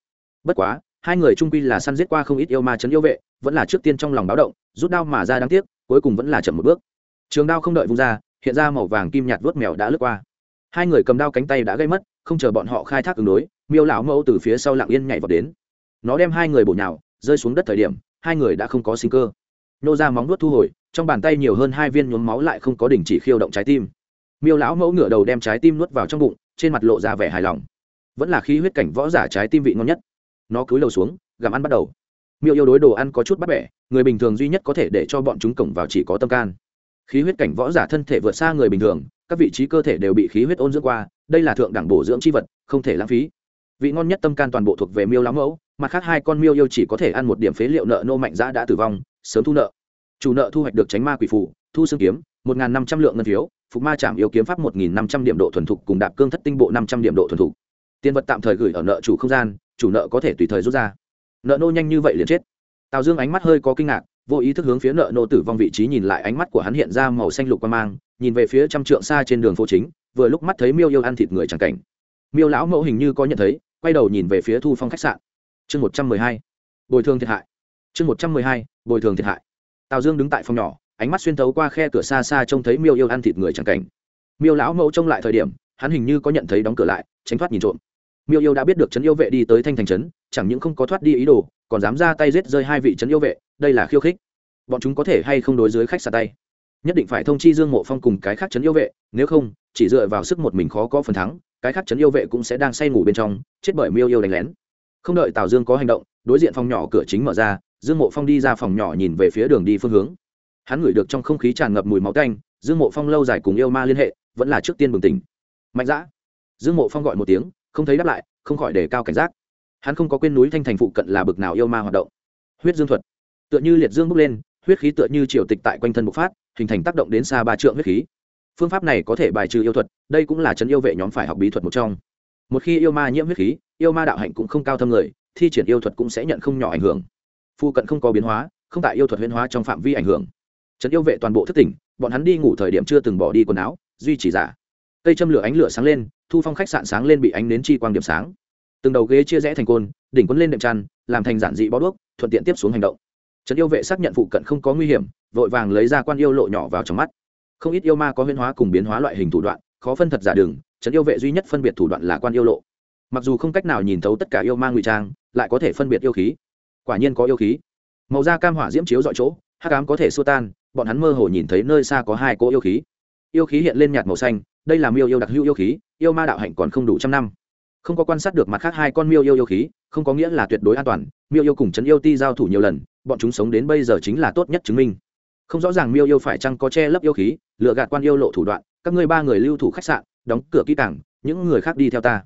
Bất quá hai người trung quy là săn giết qua không ít yêu ma chấn yêu vệ, vẫn là trước tiên trong lòng báo động, rút đao mà ra đáng tiếc, cuối cùng vẫn là chậm một bước. Trường đao không đợi vung ra, hiện ra màu vàng kim nhạt vớt mèo đã lướt qua. Hai người cầm đao cánh tay đã gây mất, không chờ bọn họ khai thác ứng đối, miêu lão mẫu từ phía sau lặng yên nhảy vào đến. Nó đem hai người bổ nhào, rơi xuống đất thời điểm, hai người đã không có sinh cơ. Nô ra móng nuốt thu hồi, trong bàn tay nhiều hơn hai viên nhuốm máu lại không có đình chỉ khiêu động trái tim. Miêu lão mẫu ngửa đầu đem trái tim nuốt vào trong bụng, trên mặt lộ ra vẻ hài lòng. Vẫn là khí huyết cảnh võ giả trái tim vị ngon nhất nó cúi đầu xuống, gặm ăn bắt đầu. Miêu yêu đối đồ ăn có chút bắt bẻ, người bình thường duy nhất có thể để cho bọn chúng cổng vào chỉ có tâm can. Khí huyết cảnh võ giả thân thể vượt xa người bình thường, các vị trí cơ thể đều bị khí huyết ôn dưỡng qua, đây là thượng đẳng bổ dưỡng c h i vật, không thể lãng phí. Vị ngon nhất tâm can toàn bộ thuộc về miêu lắm mẫu, mặt khác hai con miêu yêu chỉ có thể ăn một điểm phế liệu nợ nô mạnh giã đã tử vong, sớm thu nợ. Chủ nợ thu hoạch được tránh ma quỷ phụ thu xương kiếm, một năm trăm lượng ngân phiếu, phục ma trảm yêu kiếm pháp một năm trăm điểm độ thuần thục cùng đạp cương thất tinh bộ năm trăm điểm độ thuần thục. Tiền vật tạm thời gửi ở nợ chủ không gian chủ nợ có thể tùy thời rút ra. Nợ nô nhanh như vậy liền chết. Tào dương ánh mắt hơi có kinh ngạc, vô ý thức hướng phía nợ nô tử vong vị trí nhìn lại, ánh mắt của hắn hiện ra màu xanh lục qua mang, nhìn về phía trăm trượng xa trên đường phố chính, vừa lúc mắt thấy miêu yêu ăn thịt người chẳng cảnh. Miêu lão mẫu hình như có nhận thấy, quay đầu nhìn về phía thu phong khách sạn. Chương một trăm mười hai. Bồi thường thiệt hại. Chương một trăm mười hai. Bồi thường thiệt hại. Tào dương đứng tại phòng nhỏ, ánh mắt xuyên thấu qua khe cửa xa xa trông thấy miêu yêu ăn thịt người chẳng cảnh. Miêu lão mẫu trông lại thời điểm, hắn hình như có nhận thấy đóng cửa lại, tránh thoát nhìn trộm miêu yêu đã biết được trấn yêu vệ đi tới thanh thành trấn, chẳng những không có thoát đi ý đồ, còn dám ra tay giết rơi hai vị trấn yêu vệ, đây là khiêu khích. Bọn chúng có thể hay không đối dưới khách xả tay? Nhất định phải thông chi dương mộ phong cùng cái khác trấn yêu vệ, nếu không, chỉ dựa vào sức một mình khó có phần thắng, cái khác trấn yêu vệ cũng sẽ đang say ngủ bên trong, chết bởi miêu yêu đánh lén. Không đợi tào dương có hành động, đối diện phòng nhỏ cửa chính mở ra, dương mộ phong đi ra phòng nhỏ nhìn về phía đường đi phương hướng. Hắn ngửi được trong không khí tràn ngập mùi máu tanh, dương mộ phong lâu dài cùng yêu ma liên hệ, vẫn là trước tiên bừng tỉnh. Mạnh dã! Dương mộ phong gọi một tiếng không thấy đáp lại, không khỏi đề cao cảnh giác. Hắn không có quên núi thanh thành phụ cận là bực nào yêu ma hoạt động. Huyết dương thuật. Tựa như liệt dương bốc lên, huyết khí tựa như triều tịch tại quanh thân bộc phát, hình thành tác động đến xa ba trượng huyết khí. Phương pháp này có thể bài trừ yêu thuật, đây cũng là trấn yêu vệ nhóm phải học bí thuật một trong. Một khi yêu ma nhiễm huyết khí, yêu ma đạo hạnh cũng không cao thâm người, thi triển yêu thuật cũng sẽ nhận không nhỏ ảnh hưởng. Phụ cận không có biến hóa, không tại yêu thuật huyễn hóa trong phạm vi ảnh hưởng. Trấn yêu vệ toàn bộ thất tỉnh, bọn hắn đi ngủ thời điểm chưa từng bỏ đi quần áo, duy trì giả. Cây châm lửa ánh lửa sáng lên thu phong khách sạn sáng lên bị ánh nến chi quang điểm sáng. Từng đầu ghế chia rẽ thành côn đỉnh quấn lên đệm tràn, làm thành giản dị bó đuốc thuận tiện tiếp xuống hành động. Trấn yêu vệ xác nhận phụ cận không có nguy hiểm vội vàng lấy ra quan yêu lộ nhỏ vào trong mắt. Không ít yêu ma có huyên hóa cùng biến hóa loại hình thủ đoạn khó phân thật giả đường trấn yêu vệ duy nhất phân biệt thủ đoạn là quan yêu lộ. Mặc dù không cách nào nhìn thấu tất cả yêu ma ngụy trang lại có thể phân biệt yêu khí. Quả nhiên có yêu khí. Màu da cam hỏa diễm chiếu dọi chỗ hát cám có thể xua tan bọn hắn mơ hồ nhìn thấy nơi xa có hai cỗ yêu khí. Yêu khí hiện lên nhạt màu xanh đây là miêu yêu đặc hữu yêu khí yêu ma đạo hạnh còn không đủ trăm năm. Không có quan sát được mặt khác hai con miêu yêu yêu khí, không có nghĩa là tuyệt đối an toàn. Miêu yêu cùng chấn yêu ti giao thủ nhiều lần, bọn chúng sống đến bây giờ chính là tốt nhất chứng minh. Không rõ ràng miêu yêu phải chăng có che lấp yêu khí, lựa gạt quan yêu lộ thủ đoạn, các ngươi ba người lưu thủ khách sạn, đóng cửa kỹ cảng những người khác đi theo ta.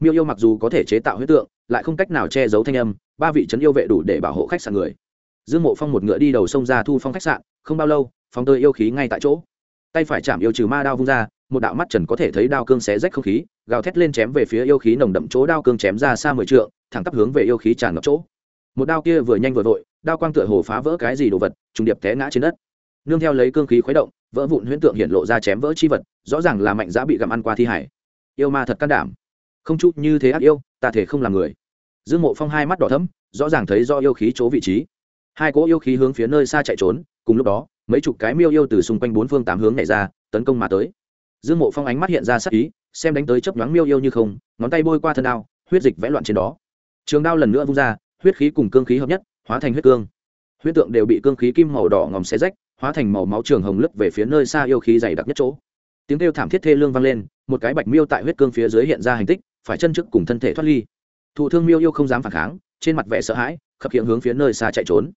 Miêu yêu mặc dù có thể chế tạo huyết tượng, lại không cách nào che giấu thanh âm, ba vị trấn yêu vệ đủ để bảo hộ khách sạn người. Dương mộ phong một ngựa đi đầu sông ra thu phong khách sạn, không bao lâu phong tơi yêu khí ngay tại chỗ. Tay phải chạm yêu trừ ma đao vung ra một đạo mắt trần có thể thấy đao cương xé rách không khí, gào thét lên chém về phía yêu khí nồng đậm chỗ đao cương chém ra xa mười trượng, thẳng tắp hướng về yêu khí tràn ngập chỗ. Một đao kia vừa nhanh vừa vội, đao quang tựa hồ phá vỡ cái gì đồ vật, trùng điệp té ngã trên đất. Nương theo lấy cương khí khuấy động, vỡ vụn huyễn tượng hiện lộ ra chém vỡ chi vật, rõ ràng là mạnh giã bị gặm ăn qua thi hải. Yêu ma thật can đảm. Không chút như thế ác yêu, ta thể không làm người. Dương mộ phong hai mắt đỏ thấm rõ ràng thấy do yêu khí chỗ vị trí. Hai cỗ yêu khí hướng phía nơi xa chạy trốn, cùng lúc đó, mấy chục cái miêu yêu từ xung quanh bốn phương tám hướng nhảy ra, tấn công mà tới dương mộ phong ánh mắt hiện ra sắc ý, xem đánh tới chấp nhoáng miêu yêu như không, ngón tay bôi qua thân đao, huyết dịch vẽ loạn trên đó. Trường đao lần nữa vung ra, huyết khí cùng cương khí hợp nhất, hóa thành huyết cương. Huyết tượng đều bị cương khí kim màu đỏ ngòm xé rách, hóa thành màu máu trường hồng lấp về phía nơi xa yêu khí dày đặc nhất chỗ. Tiếng kêu thảm thiết thê lương vang lên, một cái bạch miêu tại huyết cương phía dưới hiện ra hành tích, phải chân trước cùng thân thể thoát ly. Thụ thương miêu yêu không dám phản kháng, trên mặt vẻ sợ hãi, khập hiện hướng phía nơi xa chạy trốn.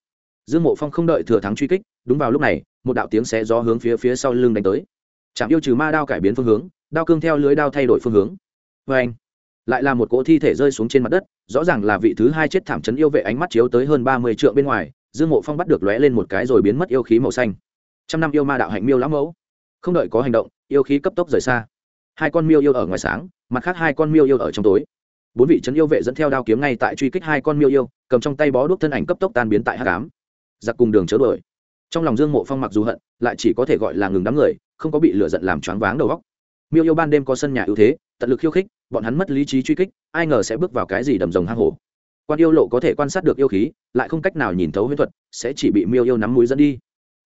Dương mộ phong không đợi thừa thắng truy kích, đúng vào lúc này, một đạo tiếng xé gió hướng phía phía sau lưng đánh tới chạm yêu trừ ma đao cải biến phương hướng, đao cương theo lưới đao thay đổi phương hướng. Vê anh, lại là một cỗ thi thể rơi xuống trên mặt đất, rõ ràng là vị thứ hai chết thảm chấn yêu vệ ánh mắt chiếu tới hơn ba mươi triệu bên ngoài, dương mộ phong bắt được lóe lên một cái rồi biến mất yêu khí màu xanh. Trăm năm yêu ma đạo hạnh miêu lão mẫu. Không đợi có hành động, yêu khí cấp tốc rời xa. Hai con miêu yêu ở ngoài sáng, mặt khác hai con miêu yêu ở trong tối. Bốn vị trấn yêu vệ dẫn theo đao kiếm ngay tại truy kích hai con miêu yêu, cầm trong tay bó đuốc thân ảnh cấp tốc tan biến tại hát cám giặc cùng đường chớ đuổi. Trong lòng dương mộ phong mặc dù hận, lại chỉ có thể gọi là ngừng đám người không có bị lửa giận làm choáng váng đầu góc miêu yêu ban đêm có sân nhà ưu thế, tận lực khiêu khích, bọn hắn mất lý trí truy kích, ai ngờ sẽ bước vào cái gì đầm rồng hang hổ. Quan yêu lộ có thể quan sát được yêu khí, lại không cách nào nhìn thấu huyễn thuật, sẽ chỉ bị miêu yêu nắm mũi dẫn đi.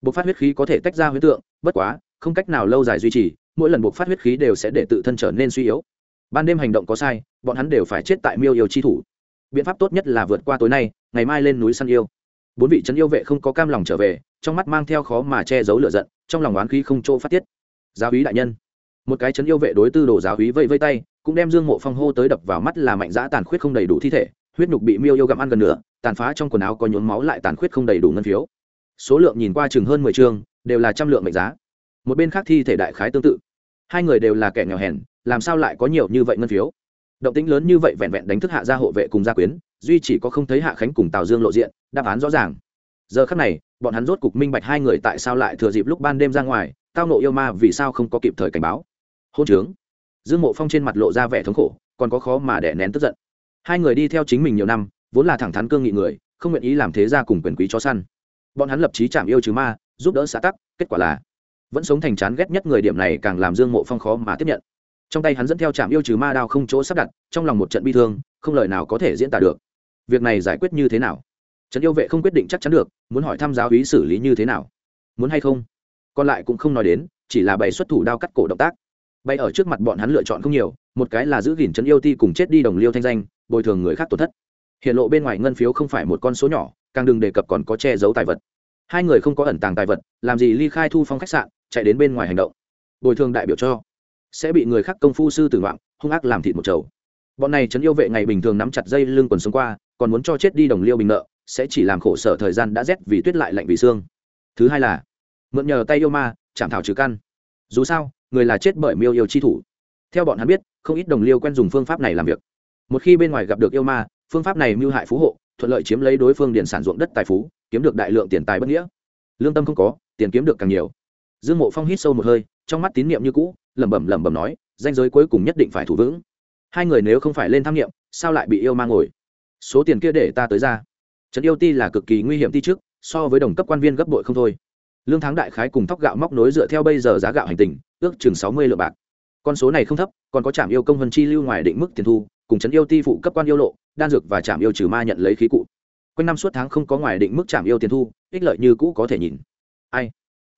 Bộc phát huyết khí có thể tách ra huyễn tượng, bất quá, không cách nào lâu dài duy trì, mỗi lần bộc phát huyết khí đều sẽ để tự thân trở nên suy yếu. Ban đêm hành động có sai, bọn hắn đều phải chết tại miêu yêu chi thủ. Biện pháp tốt nhất là vượt qua tối nay, ngày mai lên núi săn yêu. Bốn vị trấn yêu vệ không có cam lòng trở về trong mắt mang theo khó mà che giấu lửa giận, trong lòng oán khí không chỗ phát tiết. Giáo úy đại nhân. Một cái chấn yêu vệ đối tư đồ giáo úy vây vây tay, cũng đem dương mộ phong hô tới đập vào mắt là mạnh dã tàn khuyết không đầy đủ thi thể, huyết nhục bị miêu yêu gặm ăn gần nửa, tàn phá trong quần áo có nhuốm máu lại tàn khuyết không đầy đủ ngân phiếu. Số lượng nhìn qua chừng hơn mười chương đều là trăm lượng mệnh giá. Một bên khác thi thể đại khái tương tự. Hai người đều là kẻ nghèo hèn, làm sao lại có nhiều như vậy ngân phiếu? Động tĩnh lớn như vậy vẹn vẹn đánh thức hạ gia hộ vệ cùng gia quyến, duy chỉ có không thấy hạ khánh cùng tào dương lộ diện, đáp án rõ ràng giờ khắc này, bọn hắn rốt cục minh bạch hai người tại sao lại thừa dịp lúc ban đêm ra ngoài, tao nộ yêu ma vì sao không có kịp thời cảnh báo. Hôn trướng. Dương mộ phong trên mặt lộ ra vẻ thống khổ, còn có khó mà đẻ nén tức giận. Hai người đi theo chính mình nhiều năm, vốn là thẳng thắn cương nghị người, không nguyện ý làm thế ra cùng quyền quý cho săn. Bọn hắn lập trí chạm yêu trừ ma, giúp đỡ xã tắc, kết quả là vẫn sống thành chán ghét nhất người điểm này càng làm dương mộ phong khó mà tiếp nhận. Trong tay hắn dẫn theo trạm yêu trừ ma đao không chỗ sắp đặt, trong lòng một trận bi thương, không lời nào có thể diễn tả được. Việc này giải quyết như thế nào? Trấn yêu vệ không quyết định chắc chắn được, muốn hỏi thăm giáo ý xử lý như thế nào. Muốn hay không? Còn lại cũng không nói đến, chỉ là bày xuất thủ đao cắt cổ động tác. Bay ở trước mặt bọn hắn lựa chọn không nhiều, một cái là giữ gìn trấn yêu ti cùng chết đi đồng liêu thanh danh, bồi thường người khác tổn thất. Hiện lộ bên ngoài ngân phiếu không phải một con số nhỏ, càng đừng đề cập còn có che giấu tài vật. Hai người không có ẩn tàng tài vật, làm gì ly khai thu phong khách sạn, chạy đến bên ngoài hành động. Bồi thường đại biểu cho. Sẽ bị người khác công phu sư tử ngoạn hung ác làm thịt một chầu. Bọn này trấn yêu vệ ngày bình thường nắm chặt dây lưng quần xuống qua, còn muốn cho chết đi đồng liêu bình nợ sẽ chỉ làm khổ sở thời gian đã rét vì tuyết lại lạnh vì xương. Thứ hai là, mượn nhờ tay yêu ma, chạm thảo trừ căn. Dù sao, người là chết bởi miêu yêu chi thủ. Theo bọn hắn biết, không ít đồng liêu quen dùng phương pháp này làm việc. Một khi bên ngoài gặp được yêu ma, phương pháp này mưu hại phú hộ, thuận lợi chiếm lấy đối phương điện sản ruộng đất tài phú, kiếm được đại lượng tiền tài bất nghĩa. Lương tâm không có, tiền kiếm được càng nhiều. Dương mộ phong hít sâu một hơi, trong mắt tín nhiệm như cũ, lẩm bẩm lẩm bẩm nói, danh giới cuối cùng nhất định phải thủ vững. Hai người nếu không phải lên tham nghiệm sao lại bị yêu mang ngồi? Số tiền kia để ta tới ra trấn yêu ti là cực kỳ nguy hiểm ti trước, so với đồng cấp quan viên gấp bội không thôi. Lương tháng đại khái cùng thóc gạo móc nối dựa theo bây giờ giá gạo hành tình, ước chừng sáu mươi lượng bạc. Con số này không thấp, còn có trạm yêu công vân chi lưu ngoài định mức tiền thu, cùng trấn yêu ti phụ cấp quan yêu lộ, đan dược và trạm yêu trừ ma nhận lấy khí cụ. Quanh năm suốt tháng không có ngoài định mức trạm yêu tiền thu, ích lợi như cũ có thể nhìn. Ai?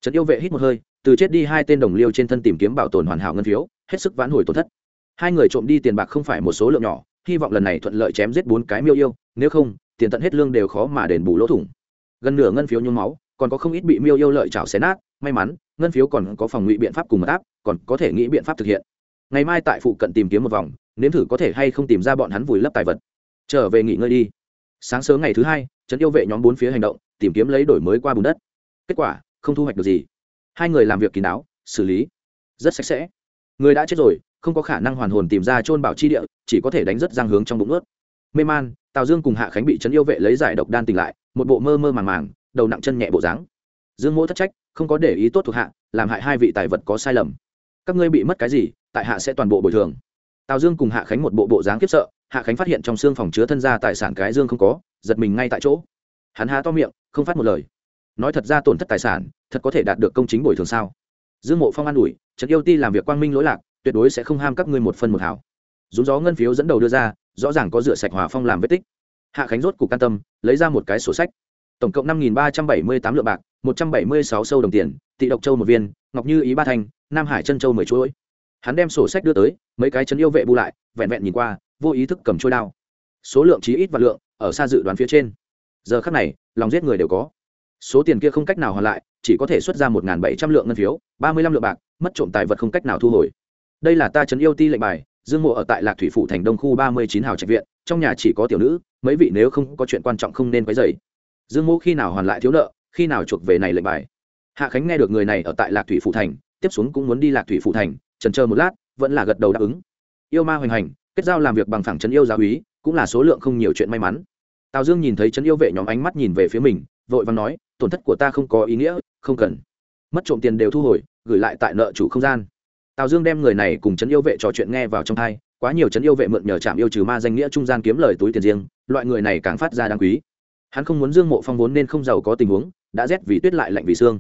Trấn yêu vệ hít một hơi, từ chết đi hai tên đồng liêu trên thân tìm kiếm bảo tồn hoàn hảo ngân phiếu, hết sức vãn hồi tổn thất. Hai người trộm đi tiền bạc không phải một số lượng nhỏ, hy vọng lần này thuận lợi chém giết bốn cái miêu yêu, nếu không tiền tận hết lương đều khó mà đền bù lỗ thủng. Gần nửa ngân phiếu nhuốm máu, còn có không ít bị miêu yêu lợi chảo xé nát, may mắn, ngân phiếu còn có phòng ngụy biện pháp cùng mật áp, còn có thể nghĩ biện pháp thực hiện. Ngày mai tại phụ cận tìm kiếm một vòng, nếm thử có thể hay không tìm ra bọn hắn vùi lấp tài vật. Trở về nghỉ ngơi đi. Sáng sớm ngày thứ hai, trấn yêu vệ nhóm bốn phía hành động, tìm kiếm lấy đổi mới qua bùn đất. Kết quả, không thu hoạch được gì. Hai người làm việc kín đáo, xử lý, rất sạch sẽ. Người đã chết rồi, không có khả năng hoàn hồn tìm ra trôn bảo chi địa, chỉ có thể đánh rất giang hướng trong bụng ướt. Mê man tào dương cùng hạ khánh bị trấn yêu vệ lấy giải độc đan tỉnh lại, một bộ mơ mơ màng màng, đầu nặng chân nhẹ bộ dáng. Dương mỗ thất trách, không có để ý tốt thuộc hạ, làm hại hai vị tài vật có sai lầm. Các ngươi bị mất cái gì, tại hạ sẽ toàn bộ bồi thường. Tào dương cùng hạ khánh một bộ bộ dáng khiếp sợ, hạ khánh phát hiện trong xương phòng chứa thân gia tài sản cái dương không có, giật mình ngay tại chỗ. Hắn há to miệng, không phát một lời. Nói thật ra tổn thất tài sản, thật có thể đạt được công chính bồi thường sao? Dương mộ phong an ủi trần yêu ti làm việc quang minh lỗi lạc, tuyệt đối sẽ không ham các ngươi một phân một hảo. Rúng gió ngân phiếu dẫn đầu đưa ra rõ ràng có rửa sạch hòa phong làm vết tích. Hạ khánh rốt cục can tâm, lấy ra một cái sổ sách. Tổng cộng năm ba trăm bảy mươi tám lượng bạc, một trăm bảy mươi sáu sâu đồng tiền, tị độc châu một viên, ngọc như ý ba thanh, nam hải chân châu mười chuỗi. Hắn đem sổ sách đưa tới, mấy cái chân yêu vệ bu lại, vẹn vẹn nhìn qua, vô ý thức cầm trôi đao. Số lượng chí ít và lượng, ở xa dự đoán phía trên. Giờ khắc này, lòng giết người đều có. Số tiền kia không cách nào hoàn lại, chỉ có thể xuất ra một bảy trăm lượng ngân phiếu, ba mươi lăm lượng bạc, mất trộm tài vật không cách nào thu hồi. Đây là ta trấn yêu ti lệnh bài dương mộ ở tại lạc thủy phủ thành đông khu ba mươi chín hào trạch viện, trong nhà chỉ có tiểu nữ, mấy vị nếu không có chuyện quan trọng không nên quấy dày dương mộ khi nào hoàn lại thiếu nợ, khi nào chuộc về này lệnh bài? Hạ khánh nghe được người này ở tại lạc thủy phủ thành, tiếp xuống cũng muốn đi lạc thủy phủ thành trần chờ một lát, vẫn là gật đầu đáp ứng. Yêu ma hoành hành, kết giao làm việc bằng phẳng trấn yêu giáo úy, cũng là số lượng không nhiều chuyện may mắn. Tào dương nhìn thấy trấn yêu vệ nhóm ánh mắt nhìn về phía mình, vội vàng nói, tổn thất của ta không có ý nghĩa, không cần. Mất trộm tiền đều thu hồi, gửi lại tại nợ chủ không gian tào dương đem người này cùng trấn yêu vệ trò chuyện nghe vào trong thai quá nhiều trấn yêu vệ mượn nhờ trạm yêu trừ ma danh nghĩa trung gian kiếm lời túi tiền riêng, loại người này càng phát ra đáng quý. Hắn không muốn dương mộ phong vốn nên không giàu có tình huống, đã rét vì tuyết lại lạnh vì xương.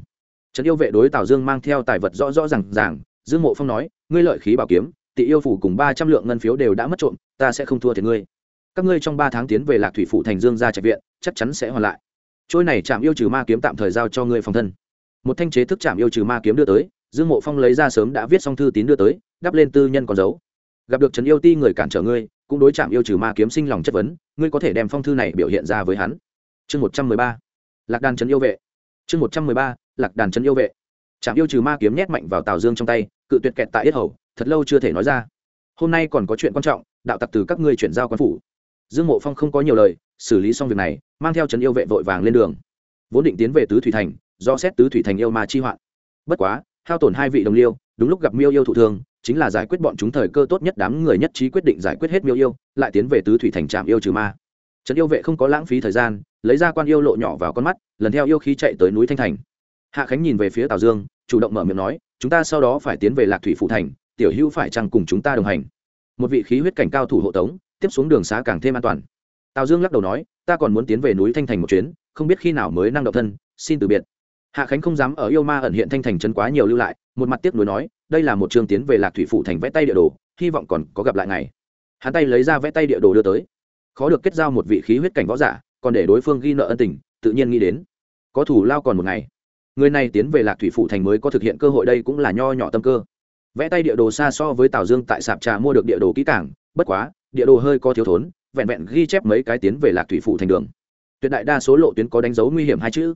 Trấn yêu vệ đối tào dương mang theo tài vật rõ rõ r à n g ràng, dương mộ phong nói, ngươi lợi khí bảo kiếm, tị yêu phủ cùng ba trăm lượng ngân phiếu đều đã mất trộm, ta sẽ không thua thiệt ngươi. Các ngươi trong ba tháng tiến về lạc thủy phủ thành dương ra trạch viện, chắc chắn sẽ hoàn lại. Trôi này chạm yêu trừ ma kiếm tạm thời giao cho ngươi phòng thân. Một thanh chế thức chạm yêu trừ ma kiếm đưa tới dương mộ phong lấy ra sớm đã viết xong thư tín đưa tới, đắp lên tư nhân còn dấu. Gặp được trần yêu ti người cản trở ngươi, cũng đối chạm yêu trừ ma kiếm sinh lòng chất vấn, ngươi có thể đem phong thư này biểu hiện ra với hắn. Chương một trăm mười ba. Lạc đàn trấn yêu vệ. Chương một trăm mười ba. Lạc đàn trấn yêu vệ. Chạm yêu trừ ma kiếm nhét mạnh vào tào dương trong tay, cự tuyệt kẹt tại yết hầu, thật lâu chưa thể nói ra. Hôm nay còn có chuyện quan trọng, đạo tặc từ các ngươi chuyển giao quan phủ. Dương mộ phong không có nhiều lời, xử lý xong việc này, mang theo trấn yêu vệ vội vàng lên đường. Vốn định tiến về tứ thủy thành, do xét tứ thủy thành yêu ma chi hoạn. Bất quá hao tổn hai vị đồng liêu, đúng lúc gặp miêu yêu thụ thương, chính là giải quyết bọn chúng thời cơ tốt nhất đám người nhất trí quyết định giải quyết hết miêu yêu, lại tiến về tứ thủy thành trạm yêu trừ ma. Trấn yêu vệ không có lãng phí thời gian, lấy ra quan yêu lộ nhỏ vào con mắt, lần theo yêu khí chạy tới núi thanh thành. Hạ khánh nhìn về phía tào dương, chủ động mở miệng nói, chúng ta sau đó phải tiến về lạc thủy phụ thành, tiểu hữu phải chăng cùng chúng ta đồng hành? Một vị khí huyết cảnh cao thủ hộ tống, tiếp xuống đường xá càng thêm an toàn. Tào dương lắc đầu nói, ta còn muốn tiến về núi thanh thành một chuyến, không biết khi nào mới năng động thân, xin từ biệt hạ khánh không dám ở yêu ma ẩn hiện thanh thành chân quá nhiều lưu lại, một mặt tiếc nuối nói, đây là một trường tiến về lạc thủy phụ thành vẽ tay địa đồ, hy vọng còn có gặp lại ngày. Hắn tay lấy ra vẽ tay địa đồ đưa tới. Khó được kết giao một vị khí huyết cảnh võ giả, còn để đối phương ghi nợ ân tình, tự nhiên nghĩ đến. Có thủ lao còn một ngày. Người này tiến về lạc thủy phụ thành mới có thực hiện cơ hội đây cũng là nho nhỏ tâm cơ. Vẽ tay địa đồ xa so với tào dương tại sạp trà mua được địa đồ kỹ cảng bất quá, địa đồ hơi có thiếu thốn, vẹn vẹn ghi chép mấy cái tiến về lạc thủy phụ thành đường. Tuyệt đại đa số lộ tuyến có đánh dấu nguy hiểm hai chữ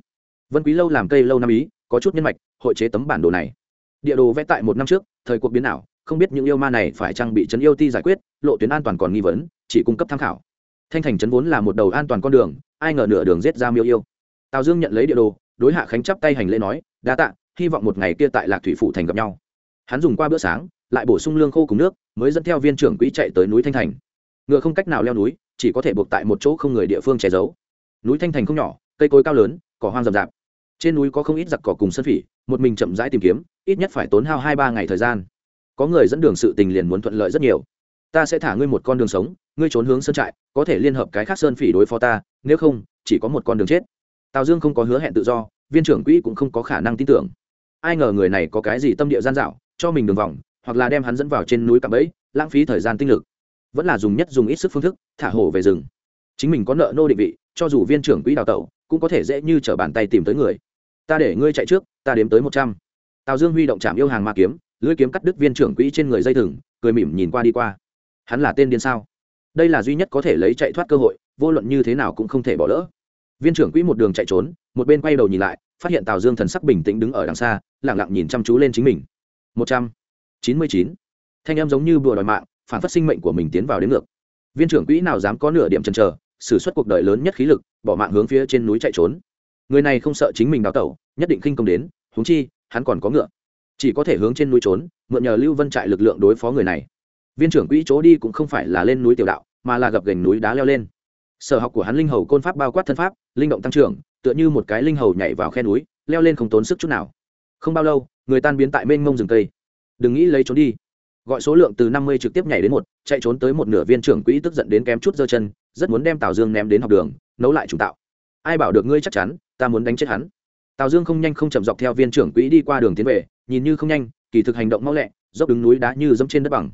vân quý lâu làm cây lâu năm ý, có chút nhân mạch, hội chế tấm bản đồ này. Địa đồ vẽ tại một năm trước, thời cuộc biến nào không biết những yêu ma này phải trang bị chấn yêu ti giải quyết, lộ tuyến an toàn còn nghi vấn, chỉ cung cấp tham khảo. Thanh thành chấn vốn là một đầu an toàn con đường, ai ngờ nửa đường giết ra miêu yêu. Tào dương nhận lấy địa đồ, đối hạ khánh chắp tay hành lễ nói, đa tạ, hy vọng một ngày kia tại lạc thủy phụ thành gặp nhau. Hắn dùng qua bữa sáng, lại bổ sung lương khô cùng nước, mới dẫn theo viên trưởng quỹ chạy tới núi thanh thành. Ngựa không cách nào leo núi, chỉ có thể buộc tại một chỗ không người địa phương che giấu. Núi thanh thành không nhỏ, cây cối cao lớn cỏ hoang rậm rạp. Trên núi có không ít giặc cỏ cùng sân phỉ, một mình chậm rãi tìm kiếm, ít nhất phải tốn hao hai ba ngày thời gian. Có người dẫn đường sự tình liền muốn thuận lợi rất nhiều. Ta sẽ thả ngươi một con đường sống, ngươi trốn hướng sơn trại, có thể liên hợp cái khác sơn phỉ đối phó ta, nếu không, chỉ có một con đường chết. Tào dương không có hứa hẹn tự do, viên trưởng quỹ cũng không có khả năng tin tưởng. Ai ngờ người này có cái gì tâm địa gian dạo cho mình đường vòng, hoặc là đem hắn dẫn vào trên núi cạm bẫy, lãng phí thời gian tinh lực. Vẫn là dùng nhất dùng ít sức phương thức, thả hổ về rừng. Chính mình có nợ nô định vị, cho dù viên trưởng quỹ đào tẩu cũng có thể dễ như t r ở bàn tay tìm tới người. Ta để ngươi chạy trước, ta đếm tới một trăm. Tào dương huy động chạm yêu hàng ma kiếm, lưỡi kiếm cắt đứt viên trưởng quỹ trên người dây thừng, cười mỉm nhìn qua đi qua. Hắn là tên điên sao? Đây là duy nhất có thể lấy chạy thoát cơ hội, vô luận như thế nào cũng không thể bỏ lỡ. Viên trưởng quỹ một đường chạy trốn, một bên quay đầu nhìn lại, phát hiện tào dương thần sắc bình tĩnh đứng ở đằng xa lẳng lặng nhìn chăm chú lên chính mình. Một trăm chín mươi chín. Thanh em giống như bùa đòi mạng, phản phát sinh mệnh của mình tiến vào đến ngược. Viên trưởng quỹ nào dám có nửa điểm chần chờ sử suất cuộc đời lớn nhất khí lực, bỏ mạng hướng phía trên núi chạy trốn. Người này không sợ chính mình đào tẩu, nhất định khinh công đến húng chi, hắn còn có ngựa. Chỉ có thể hướng trên núi trốn, mượn nhờ lưu vân trại lực lượng đối phó người này. Viên trưởng quỹ chỗ đi cũng không phải là lên núi tiểu đạo, mà là gập gành núi đá leo lên. Sở học của hắn linh hầu côn pháp bao quát thân pháp, linh động tăng trưởng, tựa như một cái linh hầu nhảy vào khe núi, leo lên không tốn sức chút nào. Không bao lâu, người tan biến tại mênh mông rừng cây. Đừng nghĩ lấy trốn đi. Gọi số lượng từ năm mươi trực tiếp nhảy đến một, chạy trốn tới một nửa viên trưởng quỹ tức giận đến kém chút giơ chân rất muốn đem tào dương ném đến học đường, nấu lại trùng tạo. Ai bảo được ngươi chắc chắn, ta muốn đánh chết hắn. Tào dương không nhanh không chậm dọc theo viên trưởng quỹ đi qua đường tiến về, nhìn như không nhanh, kỳ thực hành động mau lẹ, dốc đứng núi đá như dẫm trên đất bằng.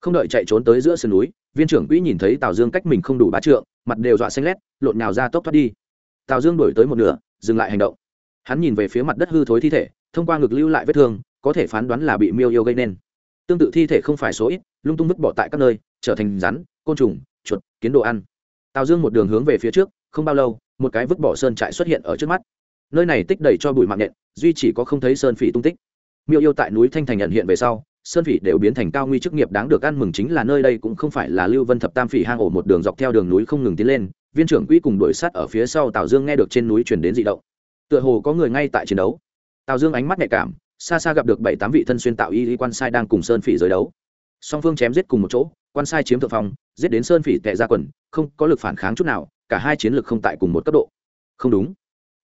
Không đợi chạy trốn tới giữa sườn núi, viên trưởng quỹ nhìn thấy tào dương cách mình không đủ bá trượng, mặt đều dọa xanh lét, lộn nhào ra tốc thoát đi. Tào dương đổi tới một nửa, dừng lại hành động. Hắn nhìn về phía mặt đất hư thối thi thể, thông qua ngực lưu lại vết thương, có thể phán đoán là bị miêu yêu gây nên. Tương tự thi thể không phải số ít, lung tung vứt bỏ tại các nơi, trở thành rắn, côn trùng, chuột, kiến đồ ăn tào dương một đường hướng về phía trước, không bao lâu, một cái vứt bỏ sơn trại xuất hiện ở trước mắt. Nơi này tích đầy cho bụi mạng nhện, duy chỉ có không thấy sơn phỉ tung tích. Miêu yêu tại núi thanh thành nhận hiện về sau, sơn phỉ đều biến thành cao nguy chức nghiệp đáng được ăn mừng chính là nơi đây cũng không phải là lưu vân thập tam phỉ hang ổ một đường dọc theo đường núi không ngừng tiến lên, viên trưởng quỹ cùng đuổi sát ở phía sau tào dương nghe được trên núi chuyển đến dị động. Tựa hồ có người ngay tại chiến đấu. Tào dương ánh mắt nhạy cảm, xa xa gặp được bảy tám vị thân xuyên tạo y y quan sai đang cùng sơn phỉ giới đấu. Song phương chém giết cùng một chỗ quan sai chiếm thượng phong, giết đến sơn phỉ tệ ra quần, không có lực phản kháng chút nào, cả hai chiến lược không tại cùng một cấp độ. Không đúng.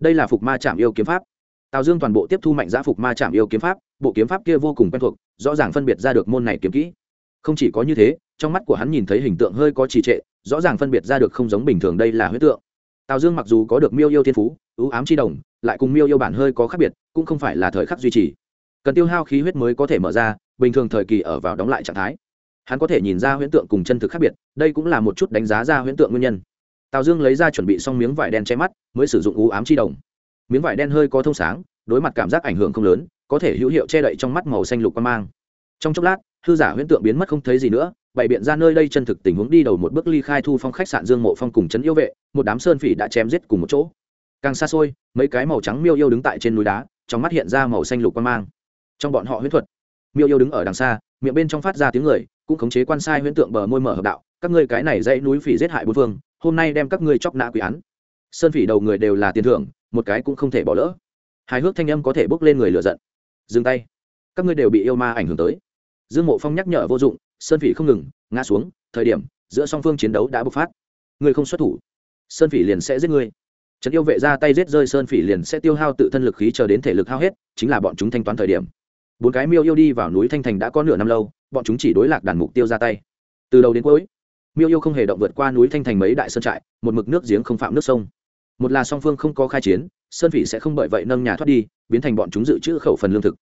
Đây là phục ma chạm yêu kiếm pháp. Tào dương toàn bộ tiếp thu mạnh giã phục ma chạm yêu kiếm pháp, bộ kiếm pháp kia vô cùng quen thuộc, rõ ràng phân biệt ra được môn này kiếm kỹ. Không chỉ có như thế, trong mắt của hắn nhìn thấy hình tượng hơi có trì trệ, rõ ràng phân biệt ra được không giống bình thường đây là huyết tượng. Tào dương mặc dù có được miêu yêu thiên phú, ưu ám chi đồng, lại cùng miêu yêu bản hơi có khác biệt, cũng không phải là thời khắc duy trì. Cần tiêu hao khí huyết mới có thể mở ra, bình thường thời kỳ ở vào đóng lại trạng thái hắn có thể nhìn ra huyễn tượng cùng chân thực khác biệt, đây cũng là một chút đánh giá ra huyễn tượng nguyên nhân. Tào dương lấy ra chuẩn bị xong miếng vải đen che mắt, mới sử dụng u ám chi đồng. Miếng vải đen hơi có thông sáng, đối mặt cảm giác ảnh hưởng không lớn, có thể hữu hiệu che đậy trong mắt màu xanh lục quan mang. Trong chốc lát, hư giả huyễn tượng biến mất không thấy gì nữa, bày biện ra nơi đây chân thực tình huống đi đầu một bước ly khai thu phong khách sạn dương mộ phong cùng trấn yêu vệ, một đám sơn phỉ đã chém giết cùng một chỗ. Càng xa xôi, mấy cái màu trắng miêu yêu đứng tại trên núi đá, trong mắt hiện ra màu xanh lục quan mang. Trong bọn họ huyễn thuật, miêu yêu đứng ở đằng xa, miệng bên trong phát ra tiếng người cũng khống chế quan sai huyễn tượng bờ môi mở hợp đạo, các ngươi cái này dãy núi phỉ giết hại bốn phương, hôm nay đem các ngươi chóc nã quỷ án. Sơn phỉ đầu người đều là tiền thưởng, một cái cũng không thể bỏ lỡ. Hài hước thanh âm có thể bốc lên người lựa giận. Dừng tay. Các ngươi đều bị yêu ma ảnh hưởng tới. Dương mộ phong nhắc nhở vô dụng, sơn phỉ không ngừng, ngã xuống, thời điểm, giữa song phương chiến đấu đã bộc phát. Ngươi không xuất thủ, sơn phỉ liền sẽ giết ngươi. Trấn yêu vệ ra tay giết rơi, sơn phỉ liền sẽ tiêu hao tự thân lực khí chờ đến thể lực hao hết, chính là bọn chúng thanh toán thời điểm bốn cái miêu yêu đi vào núi thanh thành đã có nửa năm lâu, bọn chúng chỉ đối lạc đàn mục tiêu ra tay. Từ đầu đến cuối, miêu yêu không hề động vượt qua núi thanh thành mấy đại sơn trại, một mực nước giếng không phạm nước sông. Một là song phương không có khai chiến, sơn phỉ sẽ không bởi vậy nâng nhà thoát đi, biến thành bọn chúng dự trữ khẩu phần lương thực.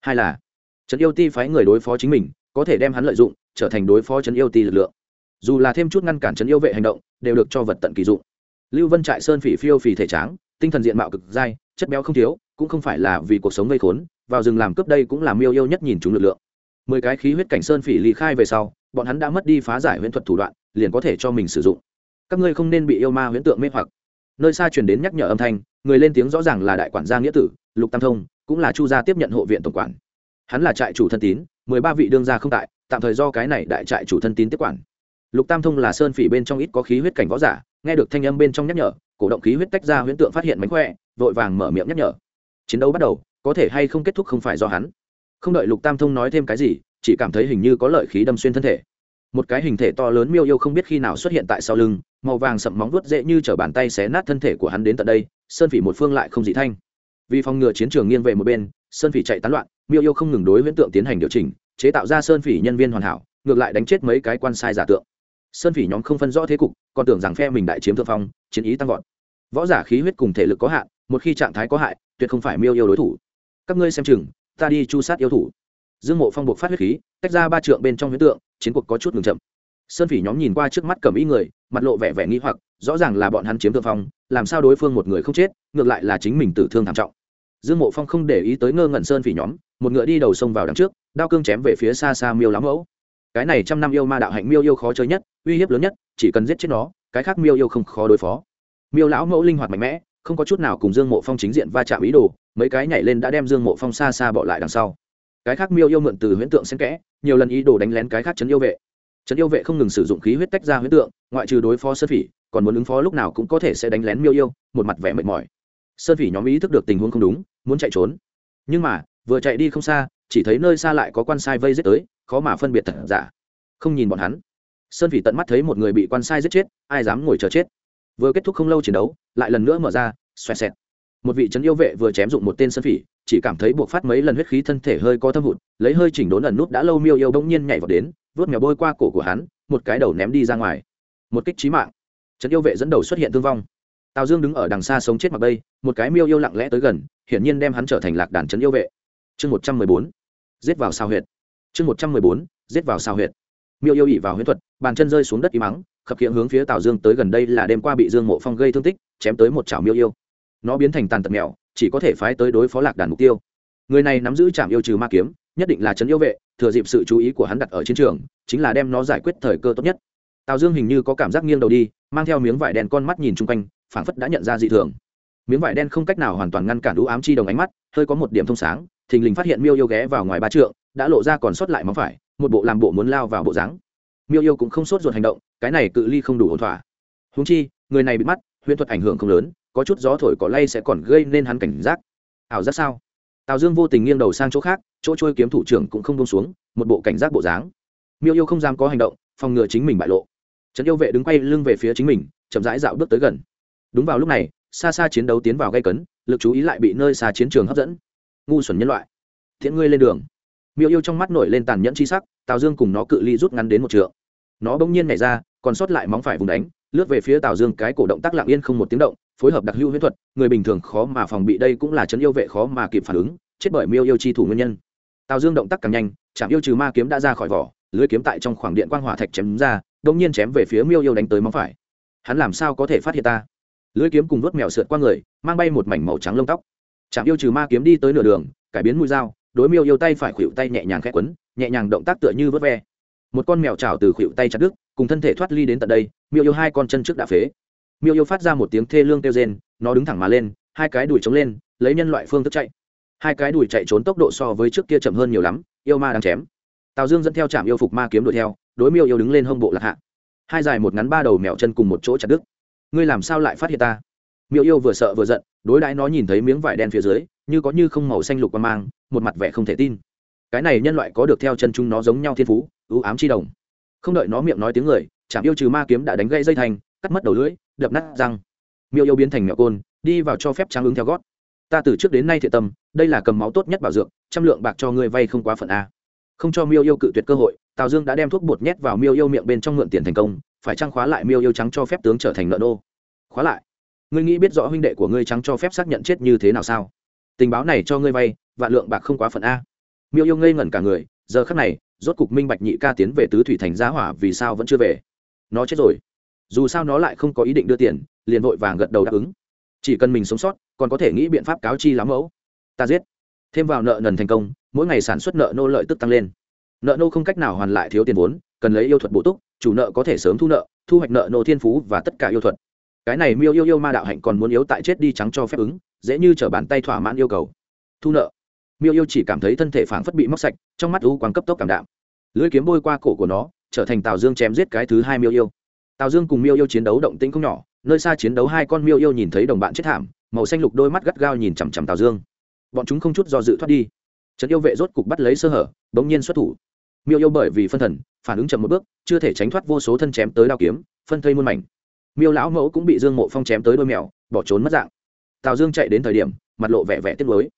Hai là, trấn yêu ti phái người đối phó chính mình, có thể đem hắn lợi dụng, trở thành đối phó trấn yêu ti lực lượng. Dù là thêm chút ngăn cản trấn yêu vệ hành động, đều được cho vật tận kỳ dụng. Lưu vân trại sơn phỉ phiêu phì thể tráng, tinh thần diện mạo cực dai, chất béo không thiếu, cũng không phải là vì cuộc sống gây khốn vào rừng làm cướp đây cũng là miêu yêu nhất nhìn chúng lực lượng. Mười cái khí huyết cảnh sơn phỉ ly khai về sau, bọn hắn đã mất đi phá giải huyễn thuật thủ đoạn, liền có thể cho mình sử dụng. Các ngươi không nên bị yêu ma huyễn tượng mê hoặc. Nơi xa truyền đến nhắc nhở âm thanh, người lên tiếng rõ ràng là đại quản gia nghĩa tử, lục tam thông, cũng là chu gia tiếp nhận hộ viện tổng quản. Hắn là trại chủ thân tín, mười ba vị đương gia không tại, tạm thời do cái này đại trại chủ thân tín tiếp quản. Lục tam thông là sơn phỉ bên trong ít có khí huyết cảnh võ giả, nghe được thanh âm bên trong nhắc nhở, cổ động khí huyết tách ra huyễn tượng phát hiện mánh khỏe, vội vàng mở miệng nhắc nhở. Chiến đấu bắt đầu có thể hay không kết thúc không phải do hắn. Không đợi lục tam thông nói thêm cái gì, chỉ cảm thấy hình như có lợi khí đâm xuyên thân thể. Một cái hình thể to lớn miêu yêu không biết khi nào xuất hiện tại sau lưng, màu vàng sậm móng vuốt dễ như t r ở bàn tay xé nát thân thể của hắn đến tận đây, sơn phỉ một phương lại không dị thanh. Vì phòng ngừa chiến trường nghiêng về một bên, sơn phỉ chạy tán loạn, miêu yêu không ngừng đối huyễn tượng tiến hành điều chỉnh, chế tạo ra sơn phỉ nhân viên hoàn hảo, ngược lại đánh chết mấy cái quan sai giả tượng. Sơn phỉ nhóm không phân rõ thế cục, còn tưởng rằng phe mình đại chiếm thượng phong, chiến ý tăng vọt. Võ giả khí huyết cùng thể lực có hạn, một khi trạng thái có hại, tuyệt không phải miêu yêu đối thủ các ngươi xem chừng, ta đi chu sát yêu thủ. Dương mộ phong buộc phát huyết khí, tách ra ba trượng bên trong huyết tượng, chiến cuộc có chút ngừng chậm. Sơn phỉ nhóm nhìn qua trước mắt cầm ý người, mặt lộ vẻ vẻ nghi hoặc, rõ ràng là bọn hắn chiếm thượng phong, làm sao đối phương một người không chết, ngược lại là chính mình tử thương thảm trọng. Dương mộ phong không để ý tới ngơ ngẩn sơn phỉ nhóm, một ngựa đi đầu sông vào đằng trước, đao cương chém về phía xa xa miêu lắm mẫu. Cái này trăm năm yêu ma đạo hạnh miêu yêu khó chơi nhất, uy hiếp lớn nhất, chỉ cần giết chết nó, cái khác miêu yêu không khó đối phó. Miêu lão mẫu linh hoạt mạnh mẽ không có chút nào cùng dương mộ phong chính diện va chạm ý đồ, mấy cái nhảy lên đã đem dương mộ phong xa xa bỏ lại đằng sau. Cái khác miêu yêu mượn từ huyễn tượng xen kẽ, nhiều lần ý đồ đánh lén cái khác chấn yêu vệ. Chấn yêu vệ không ngừng sử dụng khí huyết tách ra huyễn tượng, ngoại trừ đối phó sơn phỉ, còn muốn ứng phó lúc nào cũng có thể sẽ đánh lén miêu yêu, một mặt vẻ mệt mỏi. Sơn phỉ nhóm ý thức được tình huống không đúng, muốn chạy trốn. Nhưng mà, vừa chạy đi không xa, chỉ thấy nơi xa lại có quan sai vây giết tới, khó mà phân biệt thật giả. Không nhìn bọn hắn. Sơn phỉ tận mắt thấy một người bị quan sai giết chết, ai dám ngồi chờ chết. Vừa kết thúc không lâu chiến đấu lại lần nữa mở ra, xoẹt xẹt. Một vị trấn yêu vệ vừa chém dụng một tên sơn phỉ, chỉ cảm thấy buộc phát mấy lần huyết khí thân thể hơi có thâm hụt, lấy hơi chỉnh đốn ẩn nút đã lâu miêu yêu bỗng nhiên nhảy vào đến vớt mèo bôi qua cổ của hắn, một cái đầu ném đi ra ngoài. Một kích trí mạng. Trấn yêu vệ dẫn đầu xuất hiện thương vong. Tào dương đứng ở đằng xa sống chết mặc bây một cái miêu yêu lặng lẽ tới gần, hiển nhiên đem hắn trở thành lạc đàn trấn yêu vệ. Chương một trăm mười bốn. Giết vào sao huyệt. Chương một trăm mười bốn. Giết vào sao huyệt. Miêu yêu ỉ vào huyết thuật, bàn chân rơi xuống đất y mắng khập khiễng hướng phía tào dương tới gần đây là đêm qua bị dương mộ phong gây thương tích chém tới một chảo miêu yêu. Nó biến thành tàn tật mèo, chỉ có thể phái tới đối phó lạc đàn mục tiêu. Người này nắm giữ trạm yêu trừ ma kiếm, nhất định là trấn yêu vệ, thừa dịp sự chú ý của hắn đặt ở chiến trường, chính là đem nó giải quyết thời cơ tốt nhất. Tào dương hình như có cảm giác nghiêng đầu đi, mang theo miếng vải đen con mắt nhìn chung quanh, phảng phất đã nhận ra dị thường. Miếng vải đen không cách nào hoàn toàn ngăn cản đũ ám chi đồng ánh mắt, hơi có một điểm thông sáng, thình lình phát hiện miêu yêu ghé vào ngoài ba trượng, đã lộ ra còn sót lại móng phải, một bộ làm bộ muốn lao vào bộ dáng. Miêu yêu cũng không sốt ruột hành động, cái này cự ly không đủ ổn thỏa. Húng chi, người này bị mắt huyễn thuật ảnh hưởng không lớn, có chút gió thổi cỏ lay sẽ còn gây nên hắn cảnh giác. Ảo giác sao? Tào dương vô tình nghiêng đầu sang chỗ khác, chỗ trôi kiếm thủ trưởng cũng không bông xuống, một bộ cảnh giác bộ dáng. Miêu yêu không dám có hành động, phòng ngừa chính mình bại lộ. Trấn yêu vệ đứng quay lưng về phía chính mình, chậm rãi dạo bước tới gần. Đúng vào lúc này, xa xa chiến đấu tiến vào gây cấn, lực chú ý lại bị nơi xa chiến trường hấp dẫn. Ngu xuẩn nhân loại. Thiện ngươi lên đường. Miêu yêu trong mắt nổi lên tàn nhẫn chi sắc, tào dương cùng nó cự ly rút ngắn đến một trượng. Nó bỗng nhiên nhảy ra, còn sót lại móng phải vùng đánh lướt về phía tào dương, cái cổ động tác lặng yên không một tiếng động, phối hợp đặc hữu huyễn thuật, người bình thường khó mà phòng bị đây cũng là chấn yêu vệ khó mà kịp phản ứng, chết bởi miêu yêu chi thủ nguyên nhân. Tào dương động tác càng nhanh, chạm yêu trừ ma kiếm đã ra khỏi vỏ, lưới kiếm tại trong khoảng điện quang hỏa thạch chém ra đông nhiên chém về phía miêu yêu đánh tới móng phải. Hắn làm sao có thể phát hiện ta? Lưới kiếm cùng vớt mèo sượt qua người, mang bay một mảnh màu trắng lông tóc. Chạm yêu trừ ma kiếm đi tới nửa đường, cải biến mũi dao, đối miêu yêu tay phải khuỵu tay nhẹ nhàng khẽ quấn, nhẹ nhàng động tác tựa như vớt ve. Một con mèo trào từ khuỵu tay chặt đứt cùng thân thể thoát ly đến tận đây, miêu yêu hai con chân trước đã phế. Miêu yêu phát ra một tiếng thê lương kêu rên, nó đứng thẳng mà lên, hai cái đùi trống lên, lấy nhân loại phương thức chạy. Hai cái đùi chạy trốn tốc độ so với trước kia chậm hơn nhiều lắm, yêu ma đang chém. Tào dương dẫn theo trạm yêu phục ma kiếm đuổi theo, đối miêu yêu đứng lên hông bộ lạc hạ. Hai dài một ngắn ba đầu mèo chân cùng một chỗ chặt đứt. Ngươi làm sao lại phát hiện ta? Miêu yêu vừa sợ vừa giận, đối đãi nó nhìn thấy miếng vải đen phía dưới, như có như không màu xanh lục qua mang, một mặt vẻ không thể tin. Cái này nhân loại có được theo chân chúng nó giống nhau thiên phú, ưu ám chi đồng không đợi nó miệng nói tiếng người chạm yêu trừ ma kiếm đã đánh gãy dây thành, cắt mất đầu lưỡi, đập nát răng. Miêu yêu biến thành mẹo côn, đi vào cho phép trang ứng theo gót. Ta từ trước đến nay thiện tâm, đây là cầm máu tốt nhất bảo dược, trăm lượng bạc cho ngươi vay không quá phận a. Không cho miêu yêu cự tuyệt cơ hội, tào dương đã đem thuốc bột nhét vào miêu yêu miệng bên trong mượn tiền thành công, phải trang khóa lại miêu yêu trắng cho phép tướng trở thành nợ nô? Khóa lại. Ngươi nghĩ biết rõ huynh đệ của ngươi trắng cho phép xác nhận chết như thế nào sao? Tình báo này cho ngươi vay, vạn lượng bạc không quá phận a. Miêu yêu ngây ngẩn cả người, giờ khắc này rốt cục minh bạch nhị ca tiến về tứ thủy thành giá hỏa vì sao vẫn chưa về. Nó chết rồi. Dù sao nó lại không có ý định đưa tiền, liền vội vàng gật đầu đáp ứng. Chỉ cần mình sống sót, còn có thể nghĩ biện pháp cáo chi lắm mẫu. Ta giết. Thêm vào nợ nần thành công, mỗi ngày sản xuất nợ nô lợi tức tăng lên. Nợ nô không cách nào hoàn lại thiếu tiền vốn, cần lấy yêu thuật bổ túc, chủ nợ có thể sớm thu nợ, thu hoạch nợ nô thiên phú và tất cả yêu thuật. Cái này miêu yêu yêu ma đạo hạnh còn muốn yếu tại chết đi trắng cho phép ứng, dễ như t bàn tay thỏa mãn yêu cầu. Thu nợ miêu yêu chỉ cảm thấy thân thể phảng phất bị móc sạch, trong mắt u quang cấp tốc cảm đạm. Lưỡi kiếm bôi qua cổ của nó, trở thành tào dương chém giết cái thứ hai miêu yêu. Tào dương cùng miêu yêu chiến đấu động tĩnh không nhỏ, nơi xa chiến đấu hai con miêu yêu nhìn thấy đồng bạn chết thảm, màu xanh lục đôi mắt gắt gao nhìn chằm chằm tào dương. Bọn chúng không chút do dự thoát đi. Trấn yêu vệ rốt cục bắt lấy sơ hở, bỗng nhiên xuất thủ. Miêu yêu bởi vì phân thần, phản ứng chậm một bước, chưa thể tránh thoát vô số thân chém tới đao kiếm, phân thây muôn mảnh. Miêu lão mẫu cũng bị dương mộ phong chém tới đôi mèo, bỏ trốn mất dạng. Tào dương chạy đến thời điểm, mặt lộ vẻ vẻ tiếc lối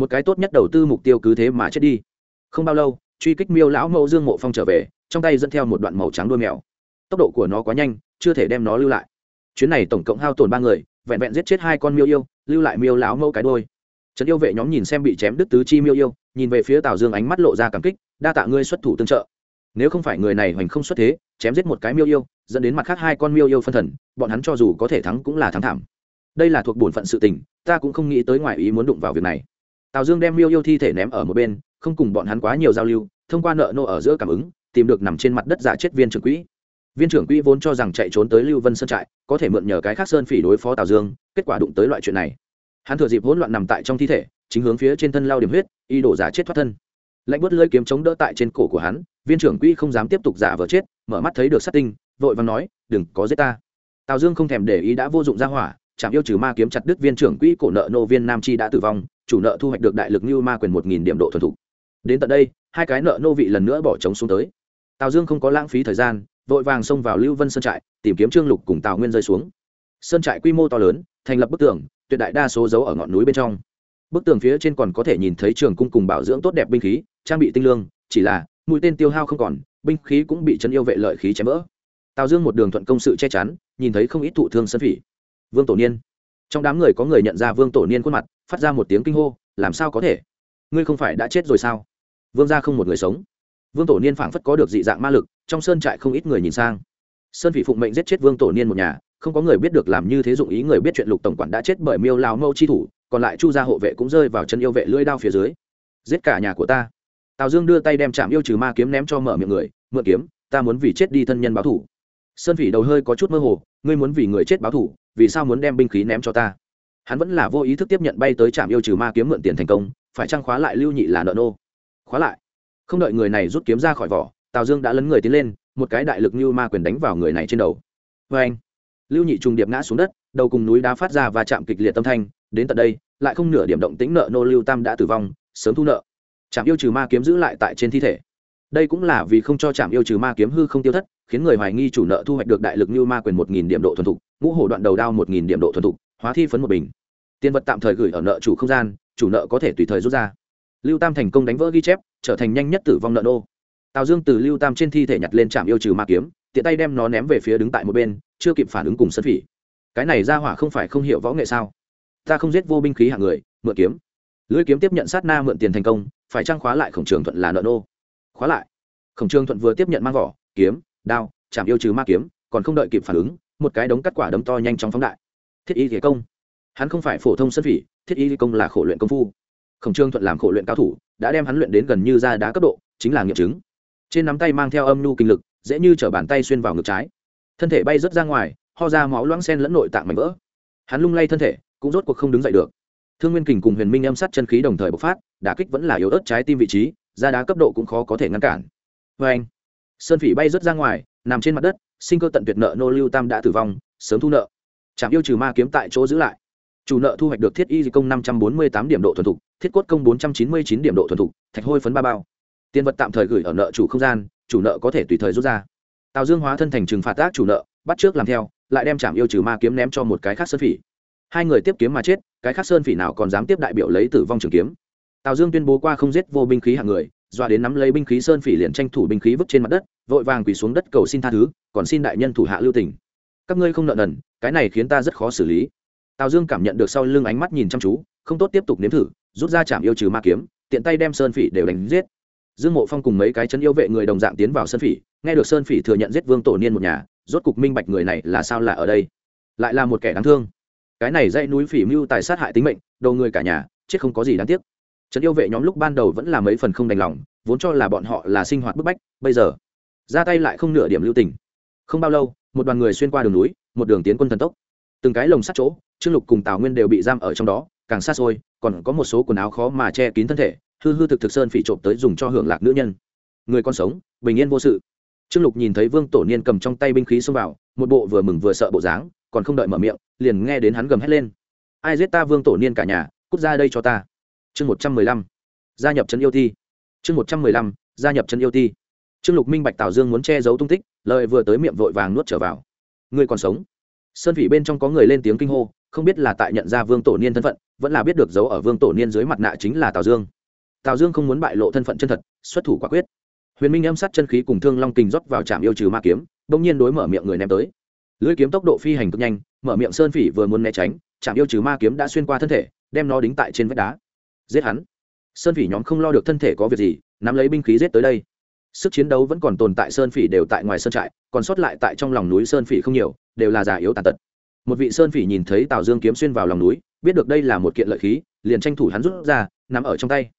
một cái tốt nhất đầu tư mục tiêu cứ thế mà chết đi. Không bao lâu, truy kích miêu lão mẫu dương mộ phong trở về, trong tay dẫn theo một đoạn màu trắng đuôi mèo. Tốc độ của nó quá nhanh, chưa thể đem nó lưu lại. Chuyến này tổng cộng hao tổn ba người, vẹn vẹn giết chết hai con miêu yêu, lưu lại miêu lão mẫu cái đôi trấn yêu vệ nhóm nhìn xem bị chém đứt tứ chi miêu yêu, nhìn về phía tào dương ánh mắt lộ ra cảm kích, đa tạ ngươi xuất thủ tương trợ. Nếu không phải người này hoành không xuất thế, chém giết một cái miêu yêu, dẫn đến mặt khác hai con miêu yêu phân thần, bọn hắn cho dù có thể thắng cũng là thắng thảm. Đây là thuộc bổn phận sự tình, ta cũng không nghĩ tới ngoài ý muốn đụng vào việc này tào dương đem miêu yêu thi thể ném ở một bên, không cùng bọn hắn quá nhiều giao lưu, thông qua nợ nô ở giữa cảm ứng, tìm được nằm trên mặt đất giả chết viên trưởng quỹ. Viên trưởng quỹ vốn cho rằng chạy trốn tới lưu vân sơn trại, có thể mượn nhờ cái khác sơn phỉ đối phó tào dương, kết quả đụng tới loại chuyện này. Hắn thừa dịp hỗn loạn nằm tại trong thi thể, chính hướng phía trên thân lao điểm huyết, y đổ giả chết thoát thân. Lạnh bớt lơi kiếm chống đỡ tại trên cổ của hắn, viên trưởng quỹ không dám tiếp tục giả vờ chết, mở mắt thấy được sát tinh, vội vàng nói, đừng có giết ta. Tào dương không thèm để ý đã vô dụng ra hỏa chạm yêu trừ ma kiếm chặt đứt viên trưởng quỹ cổ nợ nô viên nam chi đã tử vong chủ nợ thu hoạch được đại lực như ma quyền một nghìn điểm độ thuần thục. Đến tận đây, hai cái nợ nô vị lần nữa bỏ trống xuống tới. Tào dương không có lãng phí thời gian, vội vàng xông vào lưu vân sơn trại, tìm kiếm trương lục cùng tào nguyên rơi xuống. Sơn trại quy mô to lớn, thành lập bức tường, tuyệt đại đa số giấu ở ngọn núi bên trong. Bức tường phía trên còn có thể nhìn thấy trường cung cùng bảo dưỡng tốt đẹp binh khí, trang bị tinh lương, chỉ là, mũi tên tiêu hao không còn, binh khí cũng bị chân yêu vệ lợi khí chém vỡ. Tào dương một đường thuận công sự che chắn, nhìn thấy không ít thụ thương sân phỉ. Vương tổ niên. Trong đám người có người nhận ra vương tổ niên khuôn mặt phát ra một tiếng kinh hô, làm sao có thể? Ngươi không phải đã chết rồi sao? Vương gia không một người sống. Vương tổ niên phảng phất có được dị dạng ma lực, trong sơn trại không ít người nhìn sang. Sơn vị phụng mệnh giết chết vương tổ niên một nhà, không có người biết được làm như thế dụng ý người biết chuyện lục tổng quản đã chết bởi miêu lao mâu chi thủ, còn lại chu gia hộ vệ cũng rơi vào chân yêu vệ lưỡi đao phía dưới. Giết cả nhà của ta. Tào dương đưa tay đem chạm yêu trừ ma kiếm ném cho mở miệng người, mượn kiếm, ta muốn vì chết đi thân nhân báo thủ sơn vị đầu hơi có chút mơ hồ, ngươi muốn vì người chết báo thủ vì sao muốn đem binh khí ném cho ta? Hắn vẫn là vô ý thức tiếp nhận bay tới trạm yêu trừ ma kiếm mượn tiền thành công, phải trang khóa lại lưu nhị là nợ nô? Khóa lại. Không đợi người này rút kiếm ra khỏi vỏ, tào dương đã lấn người tiến lên, một cái đại lực như ma quyền đánh vào người này trên đầu. Vê anh, lưu nhị trùng điệp ngã xuống đất, đầu cùng núi đá phát ra và chạm kịch liệt tâm thanh, đến tận đây, lại không nửa điểm động tĩnh nợ nô lưu tam đã tử vong, sớm thu nợ. Trạm yêu trừ ma kiếm giữ lại tại trên thi thể. Đây cũng là vì không cho trạm yêu trừ ma kiếm hư không tiêu thất, khiến người hoài nghi chủ nợ thu hoạch được đại lực như ma quyền một nghìn điểm độ thuần thục, ngũ hổ đoạn đầu đao một nghìn điểm độ thuần thục, hóa thi phấn một bình tiền vật tạm thời gửi ở nợ chủ không gian, chủ nợ có thể tùy thời rút ra. Lưu tam thành công đánh vỡ ghi chép, trở thành nhanh nhất tử vong nợ nô. Tào dương từ lưu tam trên thi thể nhặt lên trạm yêu trừ ma kiếm, tiện tay đem nó ném về phía đứng tại một bên, chưa kịp phản ứng cùng sân phỉ. Cái này ra hỏa không phải không hiểu võ nghệ sao? Ta không giết vô binh khí hạng người, mượn kiếm. Lưỡi kiếm tiếp nhận sát na mượn tiền thành công, phải trang khóa lại khổng trường thuận là nợ nô. Khóa lại. Khổng trường thuận vừa tiếp nhận mang vỏ, kiếm, đao chạm yêu trừ ma kiếm, còn không đợi kịp phản ứng, một cái đống cắt quả đấm to nhanh chóng phóng đại. Thiết y thế công hắn không phải phổ thông sân phỉ thiết y công là khổ luyện công phu. Khổng trương thuận làm khổ luyện cao thủ, đã đem hắn luyện đến gần như ra đá cấp độ, chính là nghiệm chứng. Trên nắm tay mang theo âm nhu kinh lực, dễ như t bàn tay xuyên vào ngực trái. Thân thể bay rớt ra ngoài, ho ra máu loãng sen lẫn nội tạng mảnh vỡ. Hắn lung lay thân thể, cũng rốt cuộc không đứng dậy được. Thương nguyên kình cùng huyền minh âm sát chân khí đồng thời bộc phát, đả kích vẫn là yếu ớt trái tim vị trí, ra đá cấp độ cũng khó có thể ngăn cản. Vê anh, sơn phỉ bay rớt ra ngoài, nằm trên mặt đất, sinh cơ tận tuyệt nợ nô lưu tam đã tử vong, sớm thu nợ. Chạm yêu trừ ma kiếm tại chỗ giữ lại chủ nợ thu hoạch được thiết y công năm trăm bốn mươi tám điểm độ thuần thục, thiết cốt công bốn trăm chín mươi chín điểm độ thuần thục, thạch hôi phấn ba bao. Tiền vật tạm thời gửi ở nợ chủ không gian, chủ nợ có thể tùy thời rút ra. Tào dương hóa thân thành trừng phạt tác chủ nợ, bắt trước làm theo, lại đem chạm yêu trừ ma kiếm ném cho một cái khác sơn phỉ. Hai người tiếp kiếm mà chết, cái khác sơn phỉ nào còn dám tiếp đại biểu lấy tử vong trường kiếm. Tào dương tuyên bố qua không giết vô binh khí hạng người, doa đến nắm lấy binh khí sơn phỉ liền tranh thủ binh khí vứt trên mặt đất, vội vàng quỳ xuống đất cầu xin tha thứ, còn xin đại nhân thủ hạ lưu tỉnh các ngươi không nợ nần, cái này khiến ta rất khó xử lý tào dương cảm nhận được sau lưng ánh mắt nhìn chăm chú, không tốt tiếp tục nếm thử, rút ra chạm yêu trừ ma kiếm, tiện tay đem sơn phỉ đều đánh giết. Dương mộ phong cùng mấy cái chân yêu vệ người đồng dạng tiến vào sơn phỉ, nghe được sơn phỉ thừa nhận giết vương tổ niên một nhà, rốt cục minh bạch người này là sao là ở đây. Lại là một kẻ đáng thương. Cái này dãy núi phỉ mưu tài sát hại tính mệnh, đầu người cả nhà, chết không có gì đáng tiếc. Trấn yêu vệ nhóm lúc ban đầu vẫn là mấy phần không đành lòng, vốn cho là bọn họ là sinh hoạt bức bách, bây giờ, ra tay lại không nửa điểm lưu tình. Không bao lâu, một đoàn người xuyên qua đường núi, một đường tiến quân thần tốc. Từng cái lồng sắt chỗ trương lục cùng tào nguyên đều bị giam ở trong đó, càng xa xôi, còn có một số quần áo khó mà che kín thân thể, hư hư thực thực sơn phỉ trộm tới dùng cho hưởng lạc nữ nhân. Người còn sống, bình yên vô sự. Trương lục nhìn thấy vương tổ niên cầm trong tay binh khí xông vào, một bộ vừa mừng vừa sợ bộ dáng, còn không đợi mở miệng, liền nghe đến hắn gầm hét lên. Ai giết ta vương tổ niên cả nhà, cút ra đây cho ta. Chương một trăm mười lăm, gia nhập trấn yêu thi. Chương một trăm mười lăm, gia nhập trấn yêu thi. Trương lục minh bạch tào dương muốn che giấu tung tích, lời vừa tới miệng vội vàng nuốt trở vào. Người còn sống? Sơn vị bên trong có người lên tiếng kinh hô không biết là tại nhận ra vương tổ niên thân phận, vẫn là biết được giấu ở vương tổ niên dưới mặt nạ chính là tào dương. Tào dương không muốn bại lộ thân phận chân thật, xuất thủ quả quyết. Huyền minh âm sát chân khí cùng thương long kình rót vào trạm yêu trừ ma kiếm, bỗng nhiên đối mở miệng người ném tới. Lưỡi kiếm tốc độ phi hành cực nhanh, mở miệng sơn phỉ vừa muốn né tránh trạm yêu trừ ma kiếm đã xuyên qua thân thể, đem nó đính tại trên vách đá. Giết hắn. Sơn phỉ nhóm không lo được thân thể có việc gì, nắm lấy binh khí giết tới đây. Sức chiến đấu vẫn còn tồn tại sơn phỉ đều tại ngoài sơn trại, còn sót lại tại trong lòng núi sơn phỉ không nhiều, đều là già yếu tàn tật một vị sơn phỉ nhìn thấy tào dương kiếm xuyên vào lòng núi biết được đây là một kiện lợi khí liền tranh thủ hắn rút ra nằm ở trong tay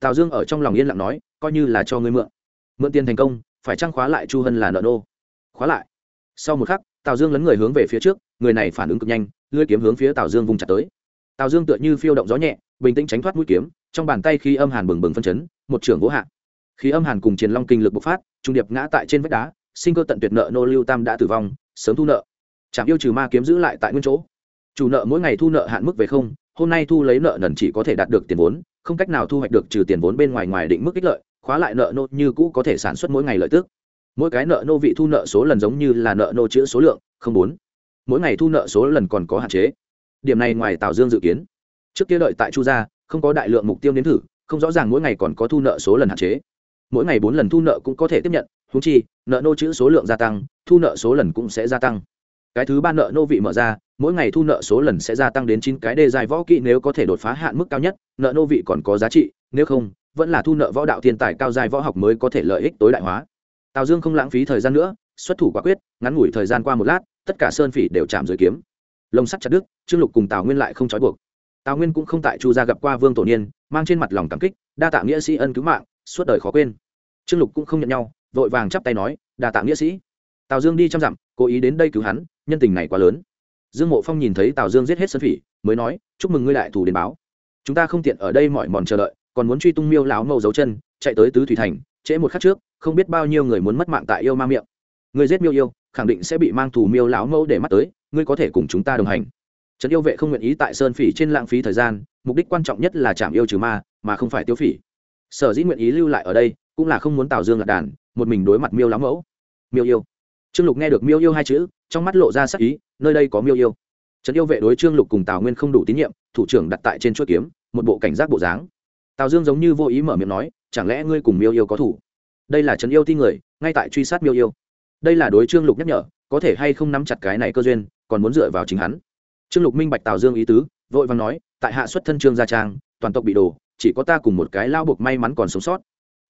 tào dương ở trong lòng yên lặng nói coi như là cho ngươi mượn mượn tiền thành công phải trăng khóa lại chu hân là nợ nô khóa lại sau một khắc tào dương lấn người hướng về phía trước người này phản ứng cực nhanh lưỡi kiếm hướng phía tào dương vùng chặt tới tào dương tựa như phiêu động gió nhẹ bình tĩnh tránh thoát mũi kiếm trong bàn tay khi âm hàn bừng bừng phân chấn một trưởng vỗ hạ khi âm hàn cùng chiến long kinh lực bộc phát trung điệp ngã tại trên vách đá sinh cơ tận tuyệt nợ nô lưu tam đã tử vong sớm thu nợ chạm yêu trừ ma kiếm giữ lại tại nguyên chỗ. Chủ nợ mỗi ngày thu nợ hạn mức về không, hôm nay thu lấy nợ nần chỉ có thể đạt được tiền vốn, không cách nào thu hoạch được trừ tiền vốn bên ngoài ngoài định mức ích lợi, khóa lại nợ nô như cũ có thể sản xuất mỗi ngày lợi tức. Mỗi cái nợ nô vị thu nợ số lần giống như là nợ nô chữ số lượng, không bốn. Mỗi ngày thu nợ số lần còn có hạn chế. Điểm này ngoài tào dương dự kiến. Trước kia đợi tại chu gia, không có đại lượng mục tiêu nếm thử, không rõ ràng mỗi ngày còn có thu nợ số lần hạn chế. Mỗi ngày bốn lần thu nợ cũng có thể tiếp nhận húng chi, nợ nô chữ số lượng gia tăng, thu nợ số lần cũng sẽ gia tăng cái thứ ba nợ nô vị mở ra, mỗi ngày thu nợ số lần sẽ gia tăng đến chín cái đề dài võ kỹ nếu có thể đột phá hạn mức cao nhất, nợ nô vị còn có giá trị, nếu không, vẫn là thu nợ võ đạo thiên tài cao dài võ học mới có thể lợi ích tối đại hóa. Tào dương không lãng phí thời gian nữa, xuất thủ quả quyết, ngắn ngủi thời gian qua một lát, tất cả sơn phỉ đều chạm dưới kiếm. Lồng sắt chặt đức trương lục cùng tào nguyên lại không trói buộc. Tào nguyên cũng không tại chu gia gặp qua vương tổ niên, mang trên mặt lòng cảm kích, đa tạ nghĩa sĩ ân cứu mạng, suốt đời khó quên. Trương lục cũng không nhận nhau, vội vàng chắp tay nói, đa tạ nghĩa sĩ tào dương đi trăm dặm, cố ý đến đây cứu hắn, nhân tình này quá lớn. Dương mộ phong nhìn thấy tào dương giết hết sơn phỉ, mới nói, chúc mừng ngươi đại thủ đến báo. Chúng ta không tiện ở đây mọi mòn chờ đợi, còn muốn truy tung miêu lão mâu dấu chân, chạy tới tứ thủy thành, trễ một khắc trước, không biết bao nhiêu người muốn mất mạng tại yêu ma miệng. Người giết miêu yêu, khẳng định sẽ bị mang thù miêu lão mâu để mắt tới, ngươi có thể cùng chúng ta đồng hành. Trấn yêu vệ không nguyện ý tại sơn phỉ trên lãng phí thời gian, mục đích quan trọng nhất là chạm yêu trừ ma, mà không phải tiêu phỉ. Sở dĩ nguyện ý lưu lại ở đây, cũng là không muốn tào dương lạc đàn, một mình đối mặt miêu lão mẫu. Miêu yêu trương lục nghe được miêu yêu hai chữ trong mắt lộ ra sắc ý nơi đây có miêu yêu. Trấn yêu vệ đối trương lục cùng tào nguyên không đủ tín nhiệm thủ trưởng đặt tại trên chuỗi kiếm một bộ cảnh giác bộ dáng. Tào dương giống như vô ý mở miệng nói chẳng lẽ ngươi cùng miêu yêu có thủ? Đây là trấn yêu ti người ngay tại truy sát miêu yêu. Đây là đối trương lục nhắc nhở có thể hay không nắm chặt cái này cơ duyên còn muốn dựa vào chính hắn. Trương lục minh bạch tào dương ý tứ vội vàng nói tại hạ xuất thân trương gia trang toàn tộc bị đồ, chỉ có ta cùng một cái lao buộc may mắn còn sống sót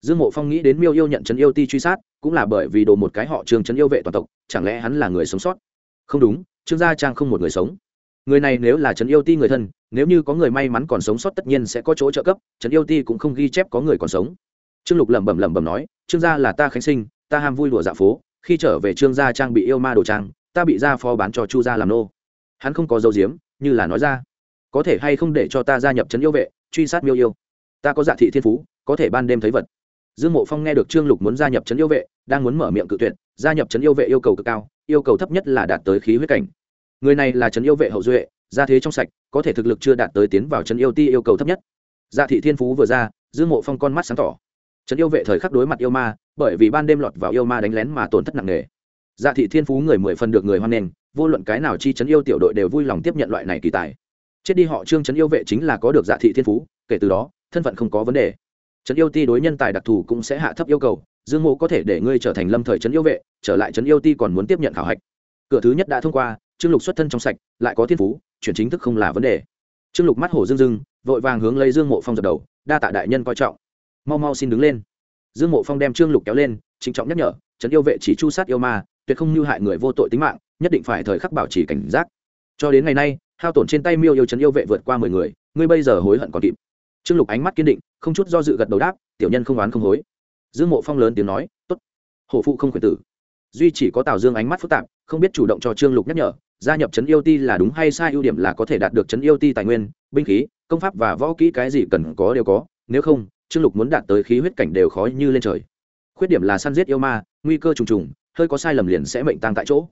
dương mộ phong nghĩ đến miêu yêu nhận trấn yêu ti truy sát, cũng là bởi vì đồ một cái họ trương trấn yêu vệ toàn tộc, chẳng lẽ hắn là người sống sót? Không đúng, trương gia trang không một người sống. Người này nếu là trấn yêu ti người thân, nếu như có người may mắn còn sống sót tất nhiên sẽ có chỗ trợ cấp trấn yêu ti cũng không ghi chép có người còn sống. Trương lục lẩm bẩm lẩm bẩm nói, trương gia là ta khánh sinh, ta ham vui đùa dạ phố, khi trở về trương gia trang bị yêu ma đồ trang, ta bị gia phó bán cho chu gia làm nô. Hắn không có dấu diếm, như là nói ra, có thể hay không để cho ta gia nhập trấn yêu vệ, truy sát miêu yêu? Ta có dạ thị thiên phú, có thể ban đêm thấy vật dương mộ phong nghe được trương lục muốn gia nhập trấn yêu vệ, đang muốn mở miệng cự tuyệt, gia nhập trấn yêu vệ yêu cầu cực cao, yêu cầu thấp nhất là đạt tới khí huyết cảnh. Người này là trấn yêu vệ hậu duệ, gia thế trong sạch, có thể thực lực chưa đạt tới tiến vào trấn yêu ti yêu cầu thấp nhất. Dạ thị thiên phú vừa ra, dương mộ phong con mắt sáng tỏ. Trấn yêu vệ thời khắc đối mặt yêu ma, bởi vì ban đêm lọt vào yêu ma đánh lén mà tổn thất nặng nề. Dạ thị thiên phú người mười phần được người hoan nghênh, vô luận cái nào chi trấn yêu tiểu đội đều vui lòng tiếp nhận loại này kỳ tài. Chết đi họ trương trấn yêu vệ chính là có được dạ thị thiên phú, kể từ đó, thân phận không có vấn đề trấn yêu ti đối nhân tài đặc thù cũng sẽ hạ thấp yêu cầu, dương mộ có thể để ngươi trở thành lâm thời trấn yêu vệ, trở lại trấn yêu ti còn muốn tiếp nhận khảo hạch. Cửa thứ nhất đã thông qua, trương lục xuất thân trong sạch, lại có thiên phú, chuyển chính thức không là vấn đề. Trương lục mắt hổ dương dưng vội vàng hướng lấy dương mộ phong dập đầu, đa tạ đại nhân coi trọng. Mau mau xin đứng lên. Dương mộ phong đem trương lục kéo lên, trịnh trọng nhắc nhở, trấn yêu vệ chỉ chu sát yêu ma, tuyệt không lưu hại người vô tội tính mạng, nhất định phải thời khắc bảo trì cảnh giác. Cho đến ngày nay, hao tổn trên tay miêu yêu trấn yêu vệ vượt qua mười người, ngươi bây giờ hối hận còn kịp trương lục ánh mắt kiên định, không chút do dự gật đầu đáp, tiểu nhân không oán không hối. Dương mộ phong lớn tiếng nói t ố t hổ phụ không khuyển tử. Duy chỉ có tào dương ánh mắt phức tạp, không biết chủ động cho trương lục nhắc nhở, gia nhập trấn yêu ti là đúng hay sai ưu điểm là có thể đạt được trấn yêu ti tài nguyên, binh khí, công pháp và võ kỹ cái gì cần có đều có, nếu không, trương lục muốn đạt tới khí huyết cảnh đều khó như lên trời. Khuyết điểm là săn giết yêu ma, nguy cơ trùng trùng, hơi có sai lầm liền sẽ mệnh tăng tại chỗ.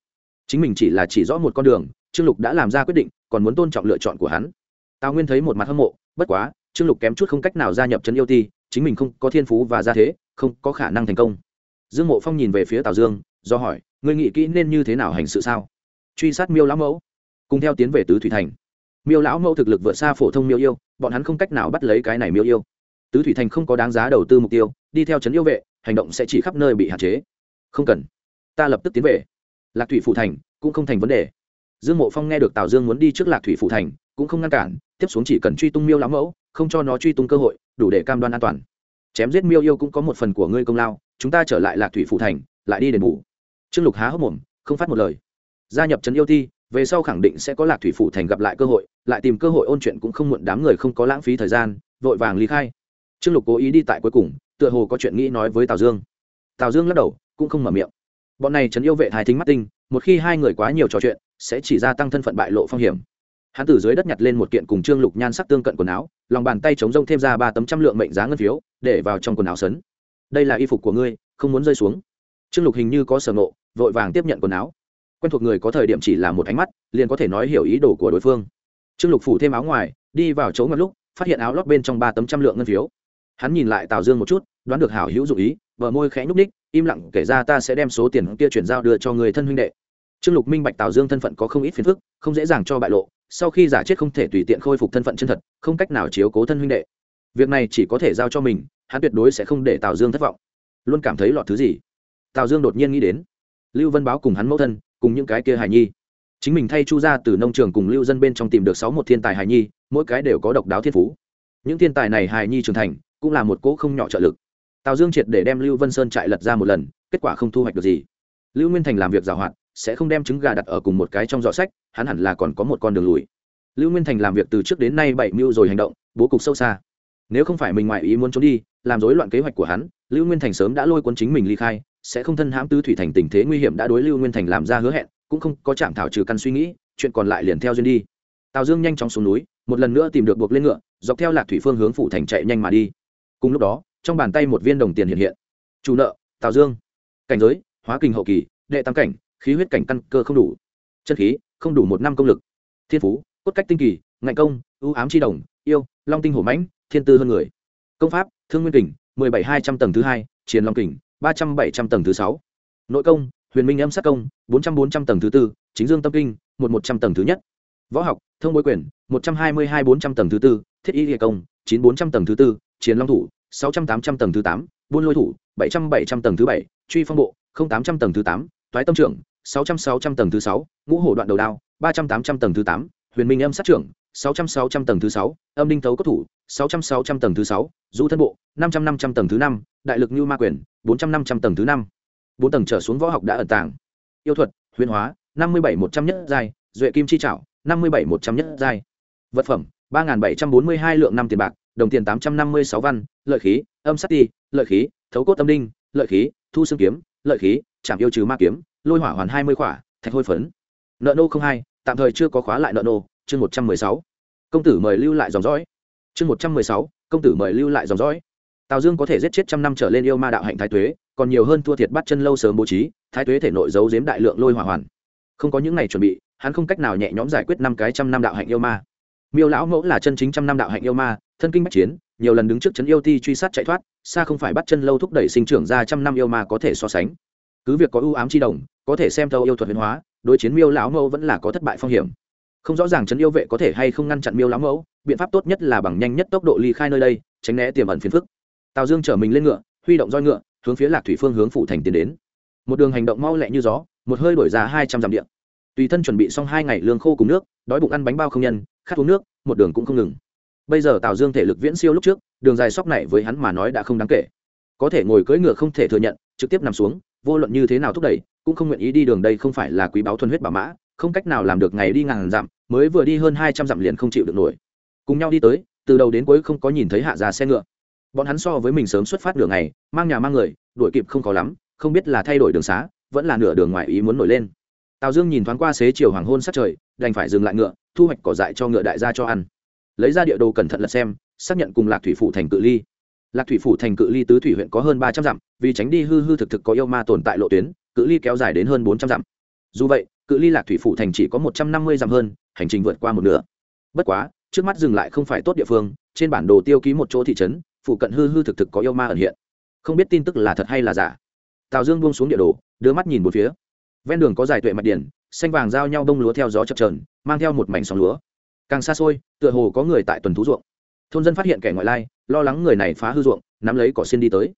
Chính mình chỉ là chỉ rõ một con đường, trương lục đã làm ra quyết định, còn muốn tôn trọng lựa chọn của hắn. Tào nguyên thấy một mặt hâm mộ, bất quá trương lục kém chút không cách nào gia nhập trấn yêu ti, chính mình không có thiên phú và gia thế, không có khả năng thành công. Dương mộ phong nhìn về phía tào dương, do hỏi người nghĩ kỹ nên như thế nào hành sự sao? Truy sát miêu lão mẫu. Cùng theo tiến về tứ thủy thành. Miêu lão mẫu thực lực vượt xa phổ thông miêu yêu, bọn hắn không cách nào bắt lấy cái này miêu yêu. Tứ thủy thành không có đáng giá đầu tư mục tiêu, đi theo trấn yêu vệ, hành động sẽ chỉ khắp nơi bị hạn chế. Không cần, ta lập tức tiến về. Lạc thủy phủ thành cũng không thành vấn đề dương mộ phong nghe được tào dương muốn đi trước lạc thủy phủ thành, cũng không ngăn cản, tiếp xuống chỉ cần truy tung miêu lão mẫu, không cho nó truy tung cơ hội, đủ để cam đoan an toàn. Chém giết miêu yêu cũng có một phần của ngươi công lao, chúng ta trở lại lạc thủy phủ thành, lại đi đền bù. Trương lục há hốc mồm, không phát một lời. Gia nhập trấn yêu ti, về sau khẳng định sẽ có lạc thủy phủ thành gặp lại cơ hội, lại tìm cơ hội ôn chuyện cũng không muộn đám người không có lãng phí thời gian, vội vàng ly khai. Trương lục cố ý đi tại cuối cùng, tựa hồ có chuyện nghĩ nói với tào dương. Tào dương lắc đầu, cũng không mở miệng bọn này trấn yêu vệ thái thính mắt tinh, một khi hai người quá nhiều trò chuyện, sẽ chỉ gia tăng thân phận bại lộ phong hiểm. Hắn từ dưới đất nhặt lên một kiện cùng trương lục nhan sắc tương cận quần áo, lòng bàn tay chống rông thêm ra ba tấm trăm lượng mệnh giá ngân phiếu, để vào trong quần áo sấn. Đây là y phục của ngươi, không muốn rơi xuống. Trương lục hình như có sở ngộ, vội vàng tiếp nhận quần áo. Quen thuộc người có thời điểm chỉ là một ánh mắt, liền có thể nói hiểu ý đồ của đối phương. Trương lục phủ thêm áo ngoài, đi vào chỗ ngập lúc, phát hiện áo lót bên trong ba tấm trăm lượng ngân phiếu hắn nhìn lại tào dương một chút, đoán được hảo hữu dụ ý vợ môi khẽ nhúc ních im lặng kể ra ta sẽ đem số tiền kia chuyển giao đưa cho người thân huynh đệ. Trương lục minh bạch tào dương thân phận có không ít phiền phức, không dễ dàng cho bại lộ, sau khi giả chết không thể tùy tiện khôi phục thân phận chân thật, không cách nào chiếu cố thân huynh đệ. Việc này chỉ có thể giao cho mình, hắn tuyệt đối sẽ không để tào dương thất vọng. Luôn cảm thấy lọt thứ gì? Tào dương đột nhiên nghĩ đến, lưu vân báo cùng hắn mẫu thân, cùng những cái kia hài nhi. Chính mình thay chu ra từ nông trường cùng lưu dân bên trong tìm được sáu một thiên tài hài nhi, mỗi cái đều có độc đáo thiên phú. Những thiên tài này hài nhi trưởng thành cũng là một cỗ không nhỏ trợ lực. Tào dương triệt để đem lưu vân sơn trại lật ra một lần, kết quả không thu hoạch được gì. Lưu nguyên thành làm việc giàu hoạt sẽ không đem trứng gà đặt ở cùng một cái trong giỏ sách, hắn hẳn là còn có một con đường lùi. Lưu nguyên thành làm việc từ trước đến nay bảy mưu rồi hành động, bố cục sâu xa. Nếu không phải mình ngoại ý muốn trốn đi, làm rối loạn kế hoạch của hắn, lưu nguyên thành sớm đã lôi quân chính mình ly khai, sẽ không thân hãm tứ thủy thành tình thế nguy hiểm đã đối lưu nguyên thành làm ra hứa hẹn, cũng không có chạm thảo trừ căn suy nghĩ, chuyện còn lại liền theo duyên đi. Tào dương nhanh chóng xuống núi, một lần nữa tìm được buộc lên ngựa, dọc theo lạc thủy phương hướng phủ thành chạy nhanh mà đi cùng lúc đó, trong bàn tay một viên đồng tiền hiện hiện. Chủ nợ, tào dương. Cảnh giới, hóa kình hậu kỳ, đệ tam cảnh, khí huyết cảnh căn cơ không đủ. Chân khí, không đủ một năm công lực. Thiên phú, cốt cách tinh kỳ, ngạnh công, ưu ám chi đồng, yêu, long tinh hổ mãnh, thiên tư hơn người. Công pháp, thương nguyên kình, mười bảy hai trăm tầng thứ hai chiến long kình, ba trăm bảy trăm tầng thứ sáu. Nội công, huyền minh âm sát công, bốn trăm bốn trăm tầng thứ tư, chính dương tâm kinh, một một trăm tầng thứ nhất. Võ học, thông bối quyền, một trăm hai mươi hai bốn trăm tầng thứ tư, thiết y địa công, chín bốn trăm tầng thứ tư chiến long thủ, sáu trăm tám trăm tầng thứ tám, buôn lôi thủ, bảy trăm bảy trăm tầng thứ bảy, truy phong bộ, không tám trăm tầng thứ tám, toái tâm trưởng, sáu trăm sáu trăm tầng thứ sáu, ngũ hổ đoạn đầu đao, ba trăm tám trăm tầng thứ tám, huyền minh âm sát trưởng, sáu trăm sáu trăm tầng thứ sáu, âm đinh thấu cốt thủ, sáu trăm sáu trăm tầng thứ sáu du thân bộ, năm trăm năm trăm tầng thứ năm, đại lực như ma quyền, bốn trăm năm trăm tầng thứ năm. Bốn tầng trở xuống võ học đã ẩn tàng. Yêu thuật, huyền hóa, năm mươi bảy một trăm nhất giai, duệ kim chi trảo, năm mươi bảy một trăm nhất giai. Vật phẩm, ba bảy trăm bốn mươi hai lượng năm tiền bạc đồng tiền tám trăm năm mươi sáu văn, lợi khí, âm sát ti, lợi khí, thấu cốt tâm đinh lợi khí, thu xương kiếm, lợi khí chạm yêu trừ ma kiếm, lôi hỏa hoàn hai mươi khỏa, thạch hôi phấn. Nợ nô không hai, tạm thời chưa có khóa lại nợ nô, chương một trăm mười sáu. Công tử mời lưu lại dòng dõi. Chương một trăm mười sáu, công tử mời lưu lại dòng dõi. Tào dương có thể giết chết trăm năm trở lên yêu ma đạo hạnh thái tuế, còn nhiều hơn thua thiệt bắt chân lâu sớm bố trí, thái tuế thể nội giấu giếm đại lượng lôi hỏa hoàn. Không có những ngày chuẩn bị, hắn không cách nào nhẹ nhõm giải quyết năm cái trăm năm đạo hạnh yêu ma. Miêu lão mẫu là chân chính trăm năm đạo hạnh yêu ma thân kinh bách chiến, nhiều lần đứng trước chấn yêu ti truy sát chạy thoát, xa không phải bắt chân lâu thúc đẩy sinh trưởng ra trăm năm yêu ma có thể so sánh. Cứ việc có ưu ám chi đồng, có thể xem thâu yêu thuật huyền hóa, đối chiến miêu lão mẫu vẫn là có thất bại phong hiểm. Không rõ ràng chấn yêu vệ có thể hay không ngăn chặn miêu lão mẫu, biện pháp tốt nhất là bằng nhanh nhất tốc độ ly khai nơi đây, tránh né tiềm ẩn phiền phức. Tào dương chở mình lên ngựa, huy động roi ngựa, hướng phía lạc thủy phương hướng phụ thành tiến đến. Một đường hành động mau lẹ như gió, một hơi đổi ra hai trăm dặm điện tùy thân chuẩn bị xong hai ngày lương khô cùng nước, đói bụng ăn bánh bao không nhân, khát uống nước, một đường cũng không ngừng bây giờ tào dương thể lực viễn siêu lúc trước, đường dài sóc này với hắn mà nói đã không đáng kể. Có thể ngồi cưỡi ngựa không thể thừa nhận, trực tiếp nằm xuống, vô luận như thế nào thúc đẩy, cũng không nguyện ý đi đường đây không phải là quý báo thuần huyết bảo mã, không cách nào làm được ngày đi ngàn dặm, mới vừa đi hơn hai trăm dặm liền không chịu được nổi. Cùng nhau đi tới, từ đầu đến cuối không có nhìn thấy hạ già xe ngựa. Bọn hắn so với mình sớm xuất phát đường ngày, mang nhà mang người, đuổi kịp không có lắm, không biết là thay đổi đường xá, vẫn là nửa đường ngoài ý muốn nổi lên. Tào dương nhìn thoáng qua xế chiều hoàng hôn sát trời, đành phải dừng lại ngựa, thu hoạch cỏ dại cho ngựa đại gia cho ăn lấy ra địa đồ cẩn thận lật xem, xác nhận cùng lạc thủy phủ thành cự ly. Lạc thủy phủ thành cự ly tứ thủy huyện có hơn ba trăm dặm, vì tránh đi hư hư thực thực có yêu ma tồn tại lộ tuyến, cự ly kéo dài đến hơn bốn trăm dặm. Dù vậy, cự ly lạc thủy phủ thành chỉ có một trăm năm mươi dặm hơn, hành trình vượt qua một nửa. Bất quá, trước mắt dừng lại không phải tốt địa phương, trên bản đồ tiêu ký một chỗ thị trấn, phụ cận hư hư thực thực có yêu ma ẩn hiện. Không biết tin tức là thật hay là giả. Tào dương buông xuống địa đồ, đưa mắt nhìn một phía. Ven đường có dài tuệ mặt điển xanh vàng giao nhau bông lúa theo gió chập trờn mang theo một mảnh sóng lúa càng xa xôi, tựa hồ có người tại tuần thú ruộng. Thôn dân phát hiện kẻ ngoại lai, lo lắng người này phá hư ruộng, nắm lấy cỏ xin đi tới.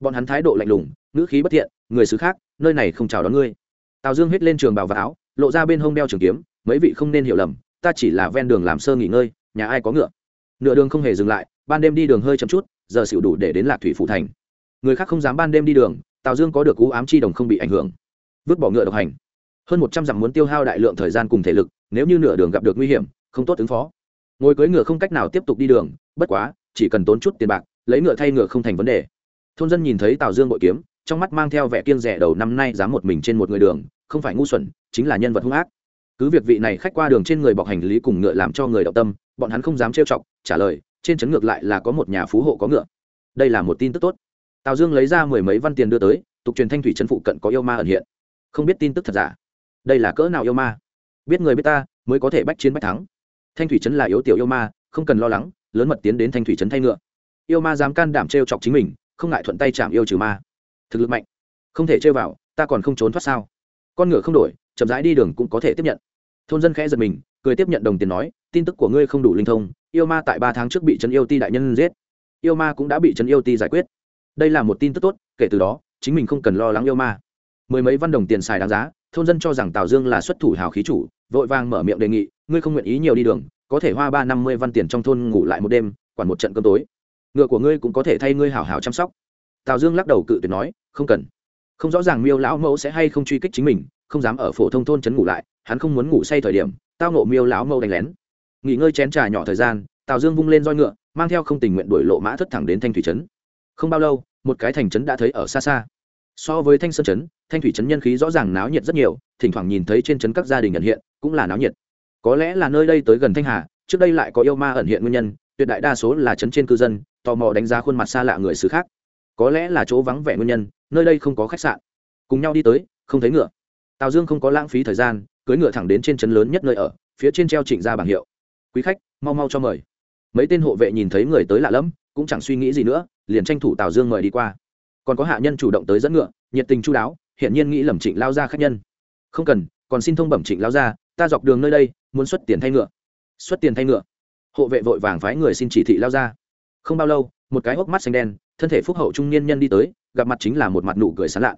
Bọn hắn thái độ lạnh lùng, ngữ khí bất thiện, người xứ khác, nơi này không chào đón ngươi. Tào dương hết lên trường bào và áo, lộ ra bên hông đeo trường kiếm, mấy vị không nên hiểu lầm, ta chỉ là ven đường làm sơ nghỉ ngơi, nhà ai có ngựa. Nửa đường không hề dừng lại, ban đêm đi đường hơi chậm chút, giờ xỉu đủ để đến lạc thủy phủ thành. Người khác không dám ban đêm đi đường, tào dương có được cú ám chi đồng không bị ảnh hưởng. Vứt bỏ ngựa độc hành. Hơn một trăm dặm muốn tiêu hao đại lượng thời gian cùng thể lực, nếu như nửa đường gặp được nguy hiểm không tốt ứng phó. Ngồi cưỡi ngựa không cách nào tiếp tục đi đường, bất quá, chỉ cần tốn chút tiền bạc, lấy ngựa thay ngựa không thành vấn đề. Thôn dân nhìn thấy tào dương bội kiếm, trong mắt mang theo vẻ kiêng rẻ đầu năm nay dám một mình trên một người đường, không phải ngu xuẩn, chính là nhân vật hung ác. Cứ việc vị này khách qua đường trên người bọc hành lý cùng ngựa làm cho người động tâm, bọn hắn không dám trêu chọc, trả lời, trên trấn ngược lại là có một nhà phú hộ có ngựa. Đây là một tin tức tốt. Tào dương lấy ra mười mấy văn tiền đưa tới, tục truyền thanh thủy trấn phụ cận có yêu ma ẩn hiện. Không biết tin tức thật giả. Đây là cỡ nào yêu ma? Biết người biết ta, mới có thể bách chiến bách thắng thanh thủy trấn là yếu tiểu yêu ma, không cần lo lắng, lớn mật tiến đến thanh thủy trấn thay ngựa. Yêu ma dám can đảm t chọc chính mình, không ngại thuận tay chạm yêu trừ ma. Thực lực mạnh, không thể chơi vào, ta còn không trốn thoát sao? Con ngựa không đổi, chậm rãi đi đường cũng có thể tiếp nhận. Thôn dân khẽ giật mình, cười tiếp nhận đồng tiền nói, tin tức của ngươi không đủ linh thông, yêu ma tại ba tháng trước bị trấn yêu ti đại nhân giết. Yêu ma cũng đã bị trấn yêu ti giải quyết. Đây là một tin tức tốt, kể từ đó, chính mình không cần lo lắng yêu ma. Mười mấy văn đồng tiền xài đáng giá thôn dân cho rằng tào dương là xuất thủ hào khí chủ, vội vàng mở miệng đề nghị, ngươi không nguyện ý nhiều đi đường, có thể hoa ba năm mươi văn tiền trong thôn ngủ lại một đêm, quản một trận cơm tối. Ngựa của ngươi cũng có thể thay ngươi hảo hảo chăm sóc. Tào dương lắc đầu cự tuyệt nói, không cần. Không rõ ràng miêu lão mẫu sẽ hay không truy kích chính mình, không dám ở phổ thông thôn trấn ngủ lại, hắn không muốn ngủ say thời điểm, tao nộ miêu lão mẫu đánh lén. Nghỉ ngơi chén trà nhỏ thời gian, tào dương vung lên roi ngựa, mang theo không tình nguyện đuổi lộ mã thất thẳng đến thanh thủy trấn. Không bao lâu, một cái thành trấn đã thấy ở xa xa so với thanh sơn trấn thanh thủy trấn nhân khí rõ ràng náo nhiệt rất nhiều, thỉnh thoảng nhìn thấy trên trấn các gia đình ẩn hiện, cũng là náo nhiệt. Có lẽ là nơi đây tới gần thanh hà, trước đây lại có yêu ma ẩn hiện nguyên nhân, tuyệt đại đa số là trấn trên cư dân, tò mò đánh giá khuôn mặt xa lạ người xứ khác. Có lẽ là chỗ vắng vẻ nguyên nhân, nơi đây không có khách sạn. Cùng nhau đi tới, không thấy ngựa. Tào dương không có lãng phí thời gian cưới ngựa thẳng đến trên trấn lớn nhất nơi ở, phía trên treo trịnh ra bảng hiệu. Quý khách, mau mau cho mời. Mấy tên hộ vệ nhìn thấy người tới lạ lẫm, cũng chẳng suy nghĩ gì nữa, liền tranh thủ tào dương mời đi qua còn có hạ nhân chủ động tới dẫn ngựa, nhiệt tình chú đáo hiện nhiên nghĩ lầm trịnh lao ra khách nhân. Không cần, còn xin thông bẩm trịnh lao ra ta dọc đường nơi đây, muốn xuất tiền thay ngựa. Xuất tiền thay ngựa. Hộ vệ vội vàng phái người xin chỉ thị lao ra không bao lâu, một cái hốc mắt xanh đen, thân thể phúc hậu trung niên nhân đi tới, gặp mặt chính là một mặt nụ cười sán lạn.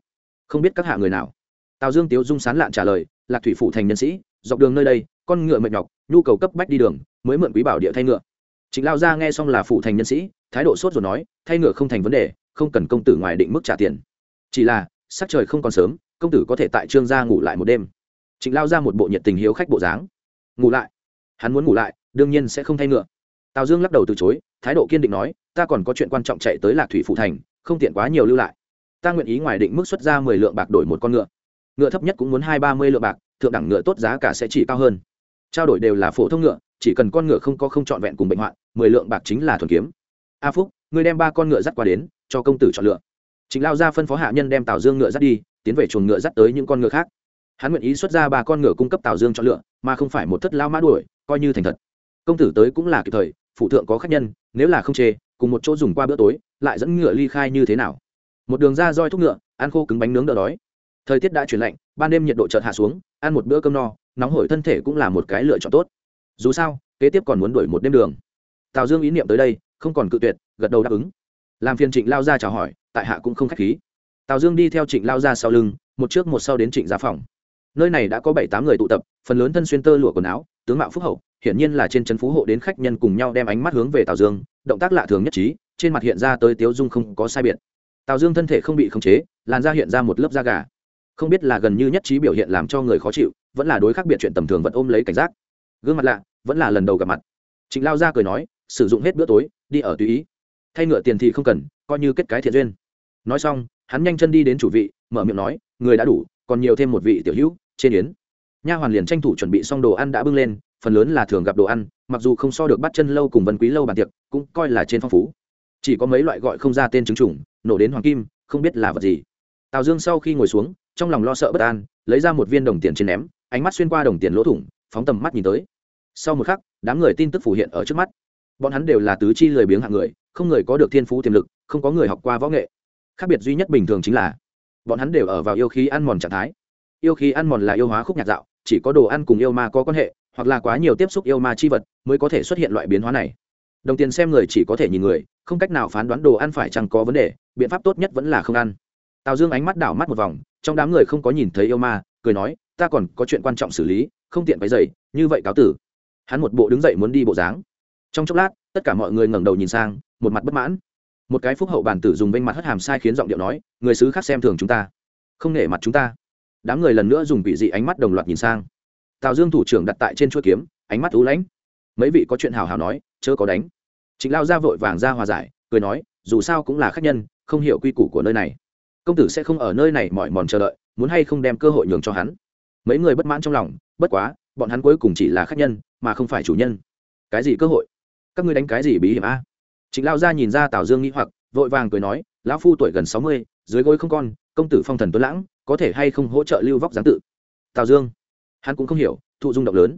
Không biết các hạ người nào. Tào dương tiếu dung sán lạn trả lời, lạc thủy phủ thành nhân sĩ, dọc đường nơi đây, con ngựa mệt nhọc, nhu cầu cấp bách đi đường, mới mượn quý bảo địa thay ngựa. Trịnh lao ra nghe xong là phủ thành nhân sĩ, thái độ sốt rồi nói, thay ngựa không thành vấn đề không cần công tử ngoài định mức trả tiền. Chỉ là, sắc trời không còn sớm, công tử có thể tại trương gia ngủ lại một đêm. Trịnh lao ra một bộ nhiệt tình hiếu khách bộ dáng. Ngủ lại? Hắn muốn ngủ lại, đương nhiên sẽ không thay ngựa. Tào dương lắc đầu từ chối, thái độ kiên định nói, ta còn có chuyện quan trọng chạy tới lạc thủy phụ thành, không tiện quá nhiều lưu lại. Ta nguyện ý ngoài định mức xuất ra mười lượng bạc đổi một con ngựa. Ngựa thấp nhất cũng muốn hai ba mươi lượng bạc, thượng đẳng ngựa tốt giá cả sẽ chỉ cao hơn. Trao đổi đều là phổ thông ngựa, chỉ cần con ngựa không có không trọn vẹn cùng bệnh hoạn, mười lượng bạc chính là thuần kiếm. A phúc, ngươi đem ba con ngựa dắt qua đến cho công tử chọn lựa. Chính lao ra phân phó hạ nhân đem tào dương ngựa dắt đi, tiến về chuồng ngựa dắt tới những con ngựa khác. Hắn nguyện ý xuất ra ba con ngựa cung cấp tào dương chọn lựa, mà không phải một thất lao mã đuổi, coi như thành thật. Công tử tới cũng là kịp thời phụ thượng có khách nhân, nếu là không chê, cùng một chỗ dùng qua bữa tối, lại dẫn ngựa ly khai như thế nào? Một đường ra roi thúc ngựa, ăn khô cứng bánh nướng đỡ đói. Thời tiết đã chuyển lạnh, ban đêm nhiệt độ chợt hạ xuống, ăn một bữa cơm no, nóng hổi thân thể cũng là một cái lựa chọn tốt. Dù sao, kế tiếp còn muốn đuổi một đêm đường. Tào dương ý niệm tới đây, không còn cự tuyệt, gật đầu đáp ứng làm phiền trịnh lao ra chào hỏi tại hạ cũng không k h á c h khí tào dương đi theo trịnh lao ra sau lưng một trước một sau đến trịnh gia phòng nơi này đã có bảy tám người tụ tập phần lớn thân xuyên tơ lụa quần áo tướng mạo phúc hậu hiển nhiên là trên trấn phú hộ đến khách nhân cùng nhau đem ánh mắt hướng về tào dương động tác lạ thường nhất trí trên mặt hiện ra tới tiếu dung không có sai biệt tào dương thân thể không bị khống chế làn da hiện ra một lớp da gà không biết là gần như nhất trí biểu hiện làm cho người khó chịu vẫn là đối khác biệt chuyện tầm thường vẫn ôm lấy cảnh giác gương mặt lạ vẫn là lần đầu gặp mặt trịnh lao ra cười nói sử dụng hết bữa tối đi ở tùy ý thay ngựa tiền thì không cần, coi như kết cái thiện duyên. Nói xong, hắn nhanh chân đi đến chủ vị, mở miệng nói, người đã đủ, còn nhiều thêm một vị tiểu hữu, trên yến. Nha hoàn liền tranh thủ chuẩn bị xong đồ ăn đã bưng lên, phần lớn là thường gặp đồ ăn, mặc dù không so được bắt chân lâu cùng vân quý lâu bàn tiệc, cũng coi là trên phong phú. Chỉ có mấy loại gọi không ra tên trứng chủng nổ đến hoàng kim, không biết là vật gì. Tào dương sau khi ngồi xuống, trong lòng lo sợ bất an, lấy ra một viên đồng tiền trên ném, ánh mắt xuyên qua đồng tiền lỗ thủng, phóng tầm mắt nhìn tới. Sau một khắc, đám người tin tức phủ hiện ở trước mắt. Bọn hắn đều là tứ chi lười biếng hạng người không người có được thiên phú tiềm lực, không có người học qua võ nghệ. Khác biệt duy nhất bình thường chính là, bọn hắn đều ở vào yêu khí ăn mòn trạng thái. Yêu khí ăn mòn là yêu hóa khúc nhạt dạo, chỉ có đồ ăn cùng yêu ma có quan hệ, hoặc là quá nhiều tiếp xúc yêu ma chi vật mới có thể xuất hiện loại biến hóa này. Đồng tiền xem người chỉ có thể nhìn người, không cách nào phán đoán đồ ăn phải chăng có vấn đề, biện pháp tốt nhất vẫn là không ăn. Tào dương ánh mắt đảo mắt một vòng, trong đám người không có nhìn thấy yêu ma, cười nói, ta còn có chuyện quan trọng xử lý, không tiện váy dày như vậy cáo tử. Hắn một bộ đứng dậy muốn đi bộ dáng. Trong chốc lát, tất cả mọi người ngẩng đầu nhìn sang một mặt bất mãn. Một cái phúc hậu bản tử dùng vênh mặt hất hàm sai khiến giọng điệu nói, người xứ khác xem thường chúng ta, không nể mặt chúng ta. Đám người lần nữa dùng vị dị ánh mắt đồng loạt nhìn sang. Tào dương thủ trưởng đặt tại trên chuỗi kiếm, ánh mắt ú lãnh. Mấy vị có chuyện hào hào nói, chớ có đánh. Trịnh lao ra vội vàng ra hòa giải, cười nói, dù sao cũng là khách nhân, không hiểu quy củ của nơi này. Công tử sẽ không ở nơi này mỏi mòn chờ đợi, muốn hay không đem cơ hội nhường cho hắn. Mấy người bất mãn trong lòng, bất quá, bọn hắn cuối cùng chỉ là khách nhân, mà không phải chủ nhân. Cái gì cơ hội? Các ngươi đánh cái gì bí hiểm a? Trịnh lao ra nhìn ra tào dương nghĩ hoặc, vội vàng cười nói, lão phu tuổi gần sáu mươi, dưới gối không con, công tử phong thần tuấn lãng, có thể hay không hỗ trợ lưu vóc giáng tự? Tào dương, hắn cũng không hiểu, thụ dung động lớn.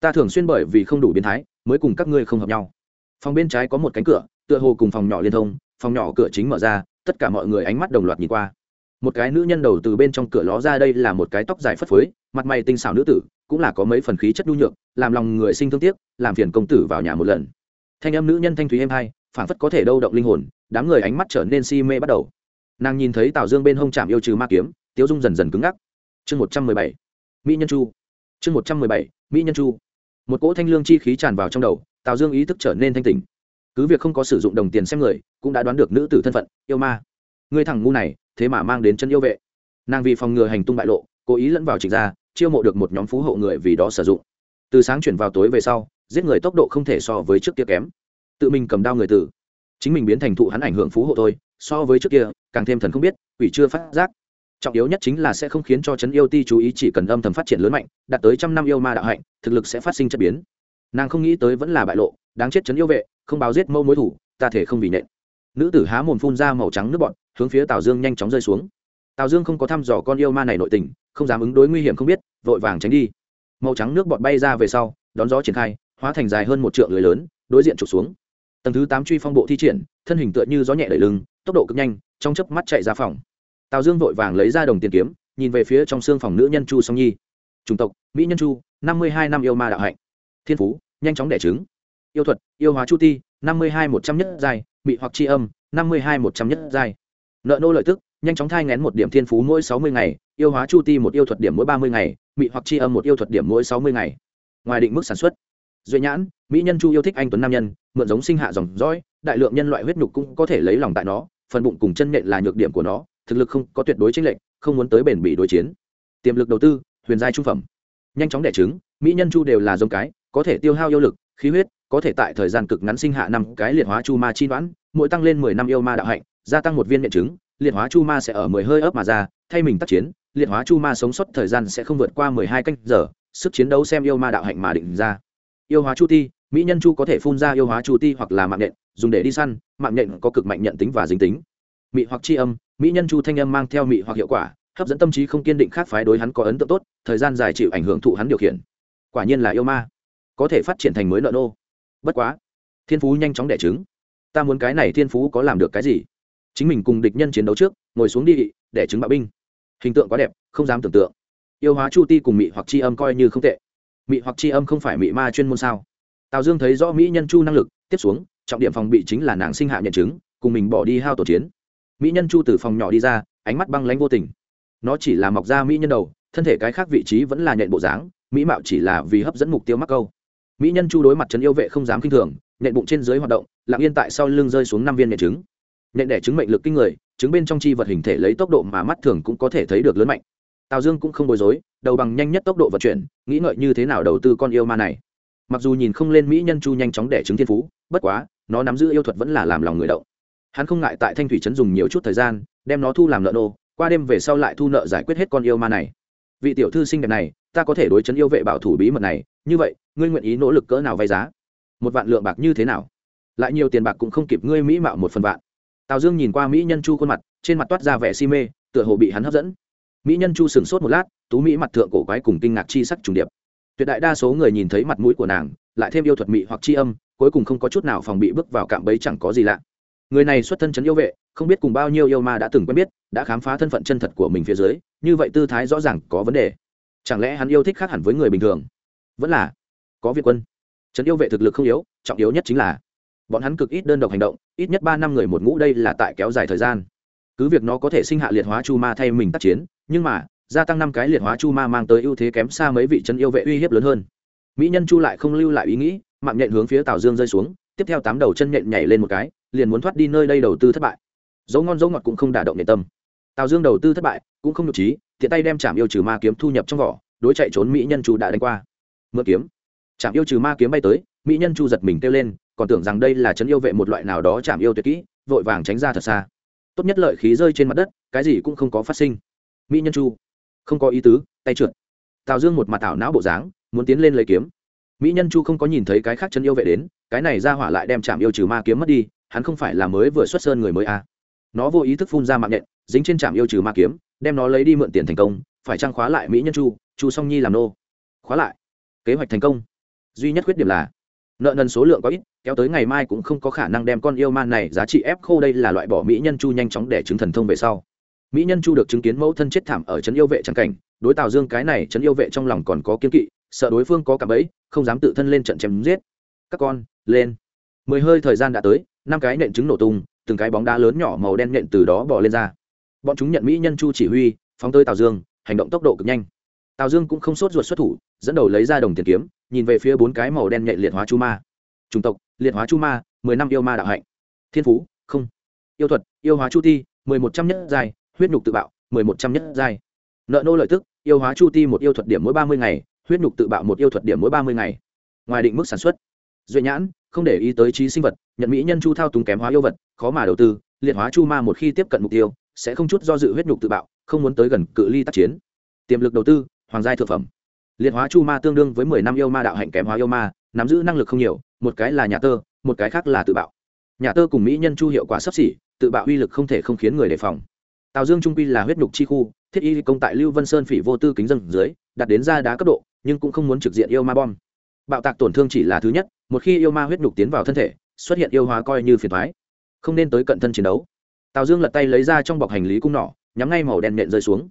Ta thường xuyên bởi vì không đủ biến thái, mới cùng các ngươi không hợp nhau. Phòng bên trái có một cánh cửa, tựa hồ cùng phòng nhỏ liên thông, phòng nhỏ cửa chính mở ra, tất cả mọi người ánh mắt đồng loạt nhìn qua. Một cái nữ nhân đầu từ bên trong cửa ló ra đây là một cái tóc dài phất phới, mặt mày tinh xảo nữ tử, cũng là có mấy phần khí chất nhu nhược, làm lòng người sinh thương tiếc, làm phiền công tử vào nhà một lần. Thanh âm nữ nhân thanh thúy êm hai phản phất có thể đâu động linh hồn, đám người ánh mắt trở nên si mê bắt đầu. Nàng nhìn thấy tào dương bên hông chạm yêu trừ ma kiếm, tiếu dung dần dần cứng ngắc. Chương một trăm mười bảy, mỹ nhân chu. Chương một trăm mười bảy, mỹ nhân chu. Một cỗ thanh lương chi khí tràn vào trong đầu, tào dương ý thức trở nên thanh tỉnh. Cứ việc không có sử dụng đồng tiền xem người, cũng đã đoán được nữ tử thân phận, yêu ma. Người thằng ngu này, thế mà mang đến chân yêu vệ. Nàng vì phòng ngừa hành tung bại lộ, cố ý lẫn vào trịnh gia, chiêu mộ được một nhóm phú hộ người vì đó sử dụng. Từ sáng chuyển vào tối về sau, giết người tốc độ không thể so với trước kia kém tự mình cầm đao người tử. Chính mình biến thành thụ hắn ảnh hưởng phú hộ thôi, so với trước kia, càng thêm thần không biết, quỷ chưa phát giác. Trọng yếu nhất chính là sẽ không khiến cho chấn yêu ti chú ý chỉ cần âm thầm phát triển lớn mạnh, đạt tới trăm năm yêu ma đạo hạnh, thực lực sẽ phát sinh chất biến. Nàng không nghĩ tới vẫn là bại lộ, đáng chết chấn yêu vệ, không báo giết mâu mối thủ, ta thể không vì nện. Nữ tử há mồm phun ra màu trắng nước bọn hướng phía tào dương nhanh chóng rơi xuống. Tào dương không có thăm dò con yêu ma này nội tình, không dám ứng đối nguy hiểm không biết, vội vàng tránh đi. Màu trắng nước bọt bay ra về sau, đón gió triển khai, hóa thành dài hơn một trượng lưới lớn, đối diện trục xuống tầng thứ tám truy phong bộ thi triển thân hình tựa như gió nhẹ đẩy lưng tốc độ cực nhanh trong chớp mắt chạy ra phòng. Tào dương vội vàng lấy ra đồng tiền kiếm nhìn về phía trong xương phòng nữ nhân chu song nhi. Chủng tộc mỹ nhân chu năm mươi hai năm yêu ma đạo hạnh. Thiên phú nhanh chóng đẻ trứng. Yêu thuật yêu hóa chu ti năm mươi hai một trăm nhất dài, mị hoặc tri âm năm mươi hai một trăm nhất dài. nợ nô lợi tức nhanh chóng thai ngén một điểm thiên phú mỗi sáu mươi ngày yêu hóa chu ti một yêu thuật điểm mỗi ba mươi ngày mị hoặc tri âm một yêu thuật điểm mỗi sáu mươi ngày. Ngoài định mức sản xuất duy nhãn mỹ nhân chu yêu thích anh tuấn nam nhân mượn giống sinh hạ dòng dõi đại lượng nhân loại huyết nhục cũng có thể lấy lòng tại nó phần bụng cùng chân nhện là nhược điểm của nó thực lực không có tuyệt đối chênh lệch không muốn tới bền bỉ đối chiến. Tiềm lực đầu tư huyền giai trung phẩm. Nhanh chóng đẻ trứng mỹ nhân chu đều là giống cái có thể tiêu hao yêu lực khí huyết có thể tại thời gian cực ngắn sinh hạ năm cái liệt hóa chu ma chi đoán mỗi tăng lên mười năm yêu ma đạo hạnh gia tăng một viên nhận trứng, liệt hóa chu ma sẽ ở mười hơi ấp mà ra thay mình tác chiến liệt hóa chu ma sống sót thời gian sẽ không vượt qua mười hai canh giờ sức chiến đấu xem yêu ma đạo hạnh mà định ra. Yêu hóa chu ti mỹ nhân chu có thể phun ra yêu hóa chu ti hoặc là mạng nhện, dùng để đi săn, mạng nhện có cực mạnh nhận tính và dính tính. Mị hoặc chi âm, mỹ nhân chu thanh âm mang theo mị hoặc hiệu quả, hấp dẫn tâm trí không kiên định khác phái đối hắn có ấn tượng tốt, thời gian dài chịu ảnh hưởng thụ hắn điều khiển. Quả nhiên là yêu ma. Có thể phát triển thành mới nợ nô. Bất quá, thiên phú nhanh chóng đẻ trứng. Ta muốn cái này thiên phú có làm được cái gì? Chính mình cùng địch nhân chiến đấu trước, ngồi xuống đi, đẻ trứng bạo binh. Hình tượng quá đẹp, không dám tưởng tượng. Yêu hóa chu ti cùng mị hoặc chi âm coi như không tệ. Mị hoặc chi âm không phải mị ma chuyên môn sao? Tào dương thấy rõ mỹ nhân chu năng lực, tiếp xuống, trọng điểm phòng bị chính là nàng sinh hạ nhận chứng, cùng mình bỏ đi hao tổ chiến. Mỹ nhân chu từ phòng nhỏ đi ra, ánh mắt băng lánh vô tình. Nó chỉ là mọc ra mỹ nhân đầu, thân thể cái khác vị trí vẫn là nhện bộ dáng, mỹ mạo chỉ là vì hấp dẫn mục tiêu mắc câu. Mỹ nhân chu đối mặt trấn yêu vệ không dám k i n h thường, nhện bụng trên dưới hoạt động, lặng yên tại sau lưng rơi xuống năm viên nhện trứng. Nhện đẻ trứng mệnh lực kinh người, trứng bên trong chi vật hình thể lấy tốc độ mà mắt thường cũng có thể thấy được lớn mạnh. Tào dương cũng không bối rối, đầu bằng nhanh nhất tốc độ vận chuyển, nghĩ ngợi như thế nào đầu tư con yêu ma này mặc dù nhìn không lên mỹ nhân chu nhanh chóng đẻ trứng thiên phú, bất quá, nó nắm giữ yêu thuật vẫn là làm lòng người động. Hắn không ngại tại thanh thủy trấn dùng nhiều chút thời gian, đem nó thu làm nợ nô, qua đêm về sau lại thu nợ giải quyết hết con yêu ma này. Vị tiểu thư xinh đẹp này, ta có thể đối chấn yêu vệ bảo thủ bí mật này, như vậy, ngươi nguyện ý nỗ lực cỡ nào vay giá? Một vạn lượng bạc như thế nào? Lại nhiều tiền bạc cũng không kịp ngươi mỹ mạo một phần vạn. Tào dương nhìn qua mỹ nhân chu khuôn mặt, trên mặt toát ra vẻ si mê, tựa hồ bị hắn hấp dẫn. Mỹ nhân chu sửng sốt một lát, tú mỹ mặt thượng cổ quái cùng kinh ngạc chi sắc trùng điệp tuyệt đại đa số người nhìn thấy mặt mũi của nàng, lại thêm yêu thuật mị hoặc chi âm, cuối cùng không có chút nào phòng bị bước vào cạm bẫy chẳng có gì lạ. Người này xuất thân chấn yêu vệ, không biết cùng bao nhiêu yêu ma đã từng quen biết, đã khám phá thân phận chân thật của mình phía dưới, như vậy tư thái rõ ràng có vấn đề. Chẳng lẽ hắn yêu thích khác hẳn với người bình thường? Vẫn là có việt quân. Trấn yêu vệ thực lực không yếu, trọng yếu nhất chính là bọn hắn cực ít đơn độc hành động, ít nhất ba năm người một ngũ đây là tại kéo dài thời gian. Cứ việc nó có thể sinh hạ liệt hóa chu ma thay mình tác chiến, nhưng mà gia tăng năm cái liệt hóa chu ma mang tới ưu thế kém xa mấy vị chân yêu vệ uy hiếp lớn hơn. Mỹ nhân chu lại không lưu lại ý nghĩ, mạng nhện hướng phía tào dương rơi xuống, tiếp theo tám đầu chân nhện nhảy lên một cái, liền muốn thoát đi nơi đây đầu tư thất bại. Dấu ngon dấu ngọt cũng không đả động nhện tâm. Tào dương đầu tư thất bại, cũng không nhục trí, tiện tay đem chạm yêu trừ ma kiếm thu nhập trong vỏ, đối chạy trốn mỹ nhân chu đã đánh qua. Mượn kiếm. Chạm yêu trừ ma kiếm bay tới, mỹ nhân chu giật mình kêu lên, còn tưởng rằng đây là chân yêu vệ một loại nào đó chạm yêu tuyệt kỹ, vội vàng tránh ra thật xa. Tốt nhất lợi khí rơi trên mặt đất, cái gì cũng không có phát sinh. Mỹ nhân chu không có ý tứ, tay trượt. Tào dương một mặt ảo não bộ dáng, muốn tiến lên lấy kiếm. Mỹ nhân chu không có nhìn thấy cái khác chân yêu vệ đến, cái này ra hỏa lại đem chạm yêu trừ ma kiếm mất đi, hắn không phải là mới vừa xuất sơn người mới à. nó vô ý thức phun ra mạng nhện, dính trên trạm yêu trừ ma kiếm, đem nó lấy đi mượn tiền thành công, phải trang khóa lại mỹ nhân chu chu song nhi làm nô. Khóa lại. Kế hoạch thành công. Duy nhất khuyết điểm là, nợ nần số lượng có ít, kéo tới ngày mai cũng không có khả năng đem con yêu man này giá trị ép khô đây là loại bỏ mỹ nhân chu nhanh chóng để chứng thần thông về sau mỹ nhân chu được chứng kiến mẫu thân chết thảm ở trấn yêu vệ trắng cảnh, đối tào dương cái này trấn yêu vệ trong lòng còn có kiên kỵ, sợ đối phương có cả bẫy, không dám tự thân lên trận chém giết. Các con, lên. Mười hơi thời gian đã tới, năm cái nện trứng nổ tung, từng cái bóng đá lớn nhỏ màu đen nện từ đó bỏ lên ra. Bọn chúng nhận mỹ nhân chu chỉ huy, phóng tới tào dương, hành động tốc độ cực nhanh. Tào dương cũng không sốt ruột xuất thủ, dẫn đầu lấy ra đồng tiền kiếm, nhìn về phía bốn cái màu đen nhện liệt hóa chu ma. Chủng tộc, liệt hóa chu ma, mười năm yêu ma đạo hạnh. Thiên phú, không. Yêu thuật, yêu hóa chu ti, mười một trăm nhất dài huyết nhục tự bạo, mười một trăm nhất giai. Nợ nô lợi tức, yêu hóa chu ti một yêu thuật điểm mỗi ba mươi ngày, huyết nhục tự bạo một yêu thuật điểm mỗi ba mươi ngày. Ngoài định mức sản xuất duy nhãn không để ý tới trí sinh vật, nhận mỹ nhân chu thao túng kém hóa yêu vật, khó mà đầu tư, liệt hóa chu ma một khi tiếp cận mục tiêu, sẽ không chút do dự huyết nhục tự bạo, không muốn tới gần cự ly tác chiến. Tiềm lực đầu tư, hoàng gia thực phẩm. Liệt hóa chu ma tương đương với mười năm yêu ma đạo hạnh kém hóa yêu ma, nắm giữ năng lực không nhiều, một cái là nhà tơ, một cái khác là tự bạo. Nhà tơ cùng mỹ nhân chu hiệu quả sấp xỉ, tự bạo uy lực không thể không khiến người đề phòng tào dương trung quy là huyết nhục chi khu, thiết y công tại lưu vân sơn phỉ vô tư kính dân dưới đặt đến ra đá cấp độ, nhưng cũng không muốn trực diện yêu ma bom. Bạo tạc tổn thương chỉ là thứ nhất, một khi yêu ma huyết nhục tiến vào thân thể, xuất hiện yêu hóa coi như phiền thoái không nên tới cận thân chiến đấu. Tào dương lật tay lấy ra trong bọc hành lý cung nỏ, nhắm ngay màu đen nện rơi xuống.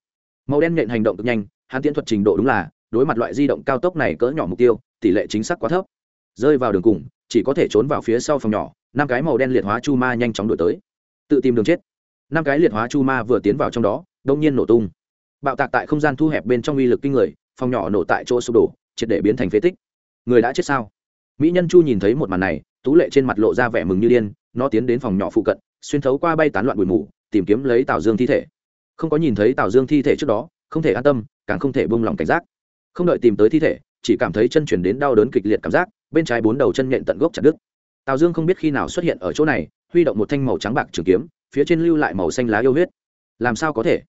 Màu đen nện hành động cực nhanh, hắn tiến thuật trình độ đúng là, đối mặt loại di động cao tốc này cỡ nhỏ mục tiêu, tỷ lệ chính xác quá thấp. Rơi vào đường cùng, chỉ có thể trốn vào phía sau phòng nhỏ, năm cái màu đen liệt hóa chu ma nhanh chóng đổi tới. Tự tìm đường chết năm cái liệt hóa chu ma vừa tiến vào trong đó đông nhiên nổ tung. Bạo tạc tại không gian thu hẹp bên trong uy lực kinh người, phòng nhỏ nổ tại chỗ sụp đổ, triệt để biến thành phế tích. Người đã chết sao? Mỹ nhân chu nhìn thấy một màn này, tú lệ trên mặt lộ ra vẻ mừng như điên, nó tiến đến phòng nhỏ phụ cận, xuyên thấu qua bay tán loạn bụi mù, tìm kiếm lấy tào dương thi thể. Không có nhìn thấy tào dương thi thể trước đó, không thể an tâm, càng không thể buông lỏng cảnh giác. Không đợi tìm tới thi thể, chỉ cảm thấy chân chuyển đến đau đớn kịch liệt cảm giác, bên trái bốn đầu chân nhện tận gốc chặt đứt. Tào dương không biết khi nào xuất hiện ở chỗ này, huy động một thanh màu trắng bạc trường kiếm phía trên lưu lại màu xanh lá yêu huyết. Làm sao có thể?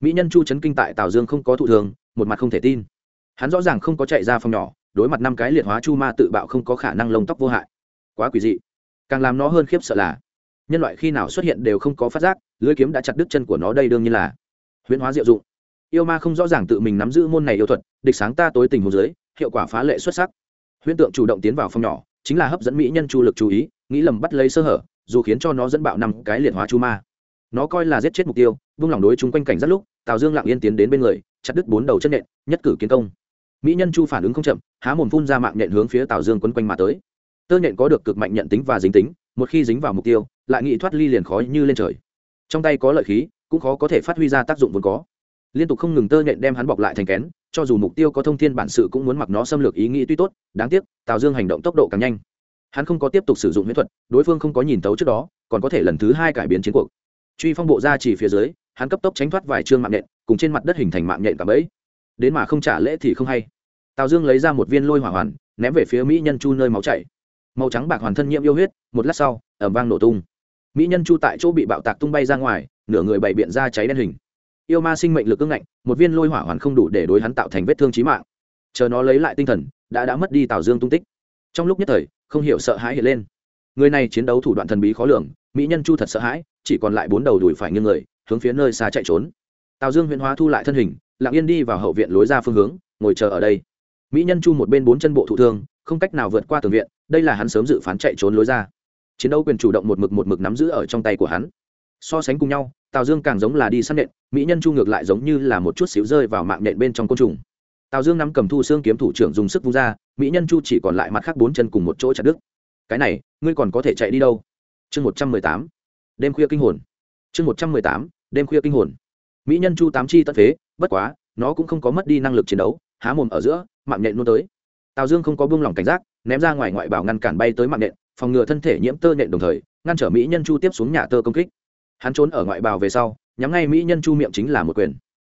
Mỹ nhân chu chấn kinh tại tào dương không có thụ thường, một mặt không thể tin. Hắn rõ ràng không có chạy ra phòng nhỏ, đối mặt năm cái liệt hóa chu ma tự bạo không có khả năng lông tóc vô hại. Quá quỷ dị. Càng làm nó hơn khiếp sợ là, nhân loại khi nào xuất hiện đều không có phát giác, lưới kiếm đã chặt đứt chân của nó đây đương nhiên là huyễn hóa diệu dụng. Yêu ma không rõ ràng tự mình nắm giữ môn này yêu thuật, địch sáng ta tối tình hồ dưới, hiệu quả phá lệ xuất sắc. Huyễn tượng chủ động tiến vào phòng nhỏ, chính là hấp dẫn mỹ nhân chu lực chú ý, nghĩ lầm bắt lấy sơ hở dù khiến cho nó dẫn bạo năm cái liệt hóa chu ma. Nó coi là giết chết mục tiêu, vung lòng đối chúng quanh cảnh rất lúc, tào dương lặng yên tiến đến bên người, chặt đứt bốn đầu chân nện nhất cử kiến công. Mỹ nhân chu phản ứng không chậm, há mồm phun ra mạng nhện hướng phía tào dương quấn quanh mà tới. Tơ nhện có được cực mạnh nhận tính và dính tính, một khi dính vào mục tiêu, lại nghị thoát ly liền khó như lên trời. Trong tay có lợi khí, cũng khó có thể phát huy ra tác dụng vốn có. Liên tục không ngừng tơ nhện đem hắn bọc lại thành kén, cho dù mục tiêu có thông thiên bản sự cũng muốn mặc nó xâm lược ý nghĩ tuy tốt, đáng tiếc, tào dương hành động tốc độ càng nhanh hắn không có tiếp tục sử dụng huyễn thuật, đối phương không có nhìn tấu trước đó, còn có thể lần thứ hai cải biến chiến cuộc. Truy phong bộ ra chỉ phía dưới, hắn cấp tốc tránh thoát vài chương mạng nhện, cùng trên mặt đất hình thành mạng nhện cả bẫy. Đến mà không trả lễ thì không hay. Tào dương lấy ra một viên lôi hỏa hoàn, ném về phía mỹ nhân chu nơi máu chảy. Màu trắng bạc hoàn thân nhiễm yêu huyết, một lát sau ẩm vang nổ tung. Mỹ nhân chu tại chỗ bị bạo tạc tung bay ra ngoài, nửa người bày biện ra cháy đen hình. Yêu ma sinh mệnh lực ưng ngạnh, một viên lôi hỏa hoàn không đủ để đối hắn tạo thành vết thương trí mạng. Chờ nó lấy lại tinh thần, đã đã mất đi tào dương tung tích. Trong lúc nhất thời không hiểu sợ hãi hiện lên. Người này chiến đấu thủ đoạn thần bí khó lường, mỹ nhân chu thật sợ hãi, chỉ còn lại bốn đầu đùi phải nghiêng người, hướng phía nơi xa chạy trốn. Tào dương huyện hóa thu lại thân hình, lặng yên đi vào hậu viện lối ra phương hướng, ngồi chờ ở đây. Mỹ nhân chu một bên bốn chân bộ thụ thương, không cách nào vượt qua tường viện, đây là hắn sớm dự phán chạy trốn lối ra. Chiến đấu quyền chủ động một mực một mực nắm giữ ở trong tay của hắn. So sánh cùng nhau, tào dương càng giống là đi săn nện, mỹ nhân chu ngược lại giống như là một chút xíu rơi vào mạng nện bên trong côn trùng tào dương nắm cầm thu xương kiếm thủ trưởng dùng sức vung ra, mỹ nhân chu chỉ còn lại mặt khác bốn chân cùng một chỗ chặt đứt. Cái này, ngươi còn có thể chạy đi đâu? Chương một trăm mười tám. Đêm khuya kinh hồn. Chương một trăm mười tám, đêm khuya kinh hồn. Mỹ nhân chu tám chi tất phế, bất quá, nó cũng không có mất đi năng lực chiến đấu, há mồm ở giữa, mạng nhện luôn tới. Tào dương không có buông lỏng cảnh giác, ném ra ngoài ngoại bảo ngăn cản bay tới mạng nhện, phòng ngừa thân thể nhiễm tơ nhện đồng thời, ngăn trở mỹ nhân chu tiếp xuống nhà tơ công kích. Hắn trốn ở ngoại bào về sau, nhắm ngay mỹ nhân chu miệng chính là một quyền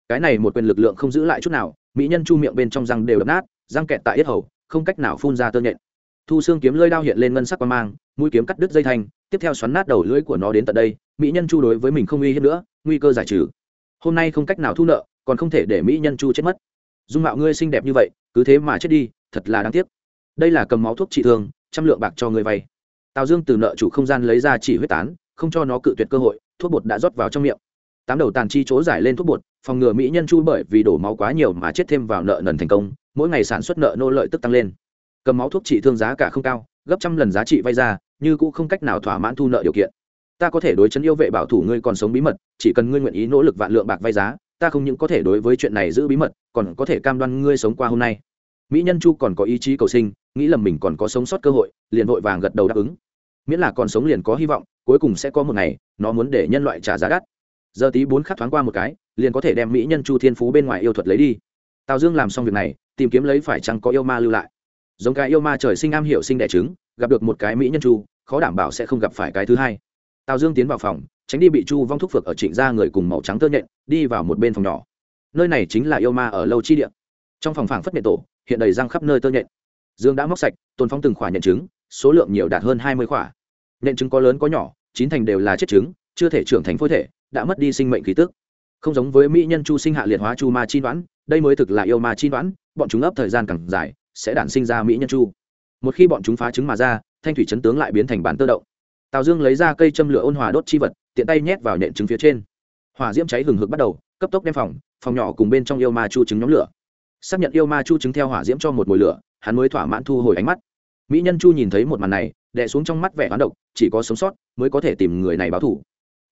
cái này một quyền lực lượng không giữ lại chút nào, mỹ nhân chu miệng bên trong răng đều đập nát, răng kẹt tại yết hầu, không cách nào phun ra tơ nhện. Thu xương kiếm lơi đao hiện lên ngân sắc qua mang, mũi kiếm cắt đứt dây thanh, tiếp theo xoắn nát đầu lưỡi của nó đến tận đây, mỹ nhân chu đối với mình không uy hiếp nữa, nguy cơ giải trừ. Hôm nay không cách nào thu nợ, còn không thể để mỹ nhân chu chết mất. Dung mạo ngươi xinh đẹp như vậy, cứ thế mà chết đi, thật là đáng tiếc. Đây là cầm máu thuốc trị thương, trăm lượng bạc cho ngươi vay. Tào dương từ nợ chủ không gian lấy ra chỉ huyết tán, không cho nó cự tuyệt cơ hội, thuốc bột đã rót vào trong miệng tám đầu tàn chi chỗ giải lên thuốc bột, phòng ngừa mỹ nhân chu bởi vì đổ máu quá nhiều mà chết thêm vào nợ nần thành công, mỗi ngày sản xuất nợ nô lợi tức tăng lên. Cầm máu thuốc trị thương giá cả không cao, gấp trăm lần giá trị vay ra, như cũng không cách nào thỏa mãn thu nợ điều kiện. Ta có thể đối chấn yêu vệ bảo thủ ngươi còn sống bí mật, chỉ cần ngươi nguyện ý nỗ lực vạn lượng bạc vay giá, ta không những có thể đối với chuyện này giữ bí mật, còn có thể cam đoan ngươi sống qua hôm nay. Mỹ nhân chu còn có ý chí cầu sinh, nghĩ lầm mình còn có sống sót cơ hội, liền vội vàng gật đầu đáp ứng. Miễn là còn sống liền có hy vọng, cuối cùng sẽ có một ngày, nó muốn để nhân loại trả giá đắt giờ tí bốn khắc thoáng qua một cái, liền có thể đem mỹ nhân chu thiên phú bên ngoài yêu thuật lấy đi. Tào dương làm xong việc này, tìm kiếm lấy phải chăng có yêu ma lưu lại. Giống cái yêu ma trời sinh am hiểu sinh đẻ trứng, gặp được một cái mỹ nhân chu, khó đảm bảo sẽ không gặp phải cái thứ hai. Tào dương tiến vào phòng, tránh đi bị chu vong thúc phược ở trịnh gia người cùng màu trắng tơ nhện, đi vào một bên phòng nhỏ. Nơi này chính là yêu ma ở lâu chi điện trong phòng phảng phất nhện tổ, hiện đầy răng khắp nơi tơ nhện. Dương đã móc sạch, tồn phong từng khỏa nhện trứng, số lượng nhiều đạt hơn hai mươi khỏa. Nhện trứng có lớn có nhỏ, chín thành đều là chết trứng, chưa thể trưởng thành phôi thể đã mất đi sinh mệnh khí tức. Không giống với mỹ nhân chu sinh hạ liệt hóa chu ma chi đoán, đây mới thực là yêu ma chi đoán, bọn chúng ấp thời gian càng dài, sẽ đản sinh ra mỹ nhân chu. Một khi bọn chúng phá trứng mà ra, thanh thủy chấn tướng lại biến thành bản tơ động. Tào dương lấy ra cây châm lửa ôn hòa đốt chi vật, tiện tay nhét vào nện trứng phía trên. Hỏa diễm cháy hừng hực bắt đầu, cấp tốc đem phòng phòng nhỏ cùng bên trong yêu ma chu trứng nhóm lửa. Xác nhận yêu ma chu trứng theo hỏa diễm cho một mồi lửa, hắn mới thỏa mãn thu hồi ánh mắt. Mỹ nhân chu nhìn thấy một màn này, đè xuống trong mắt vẻ hoán độc, chỉ có sống sót, mới có thể tìm người này báo thủ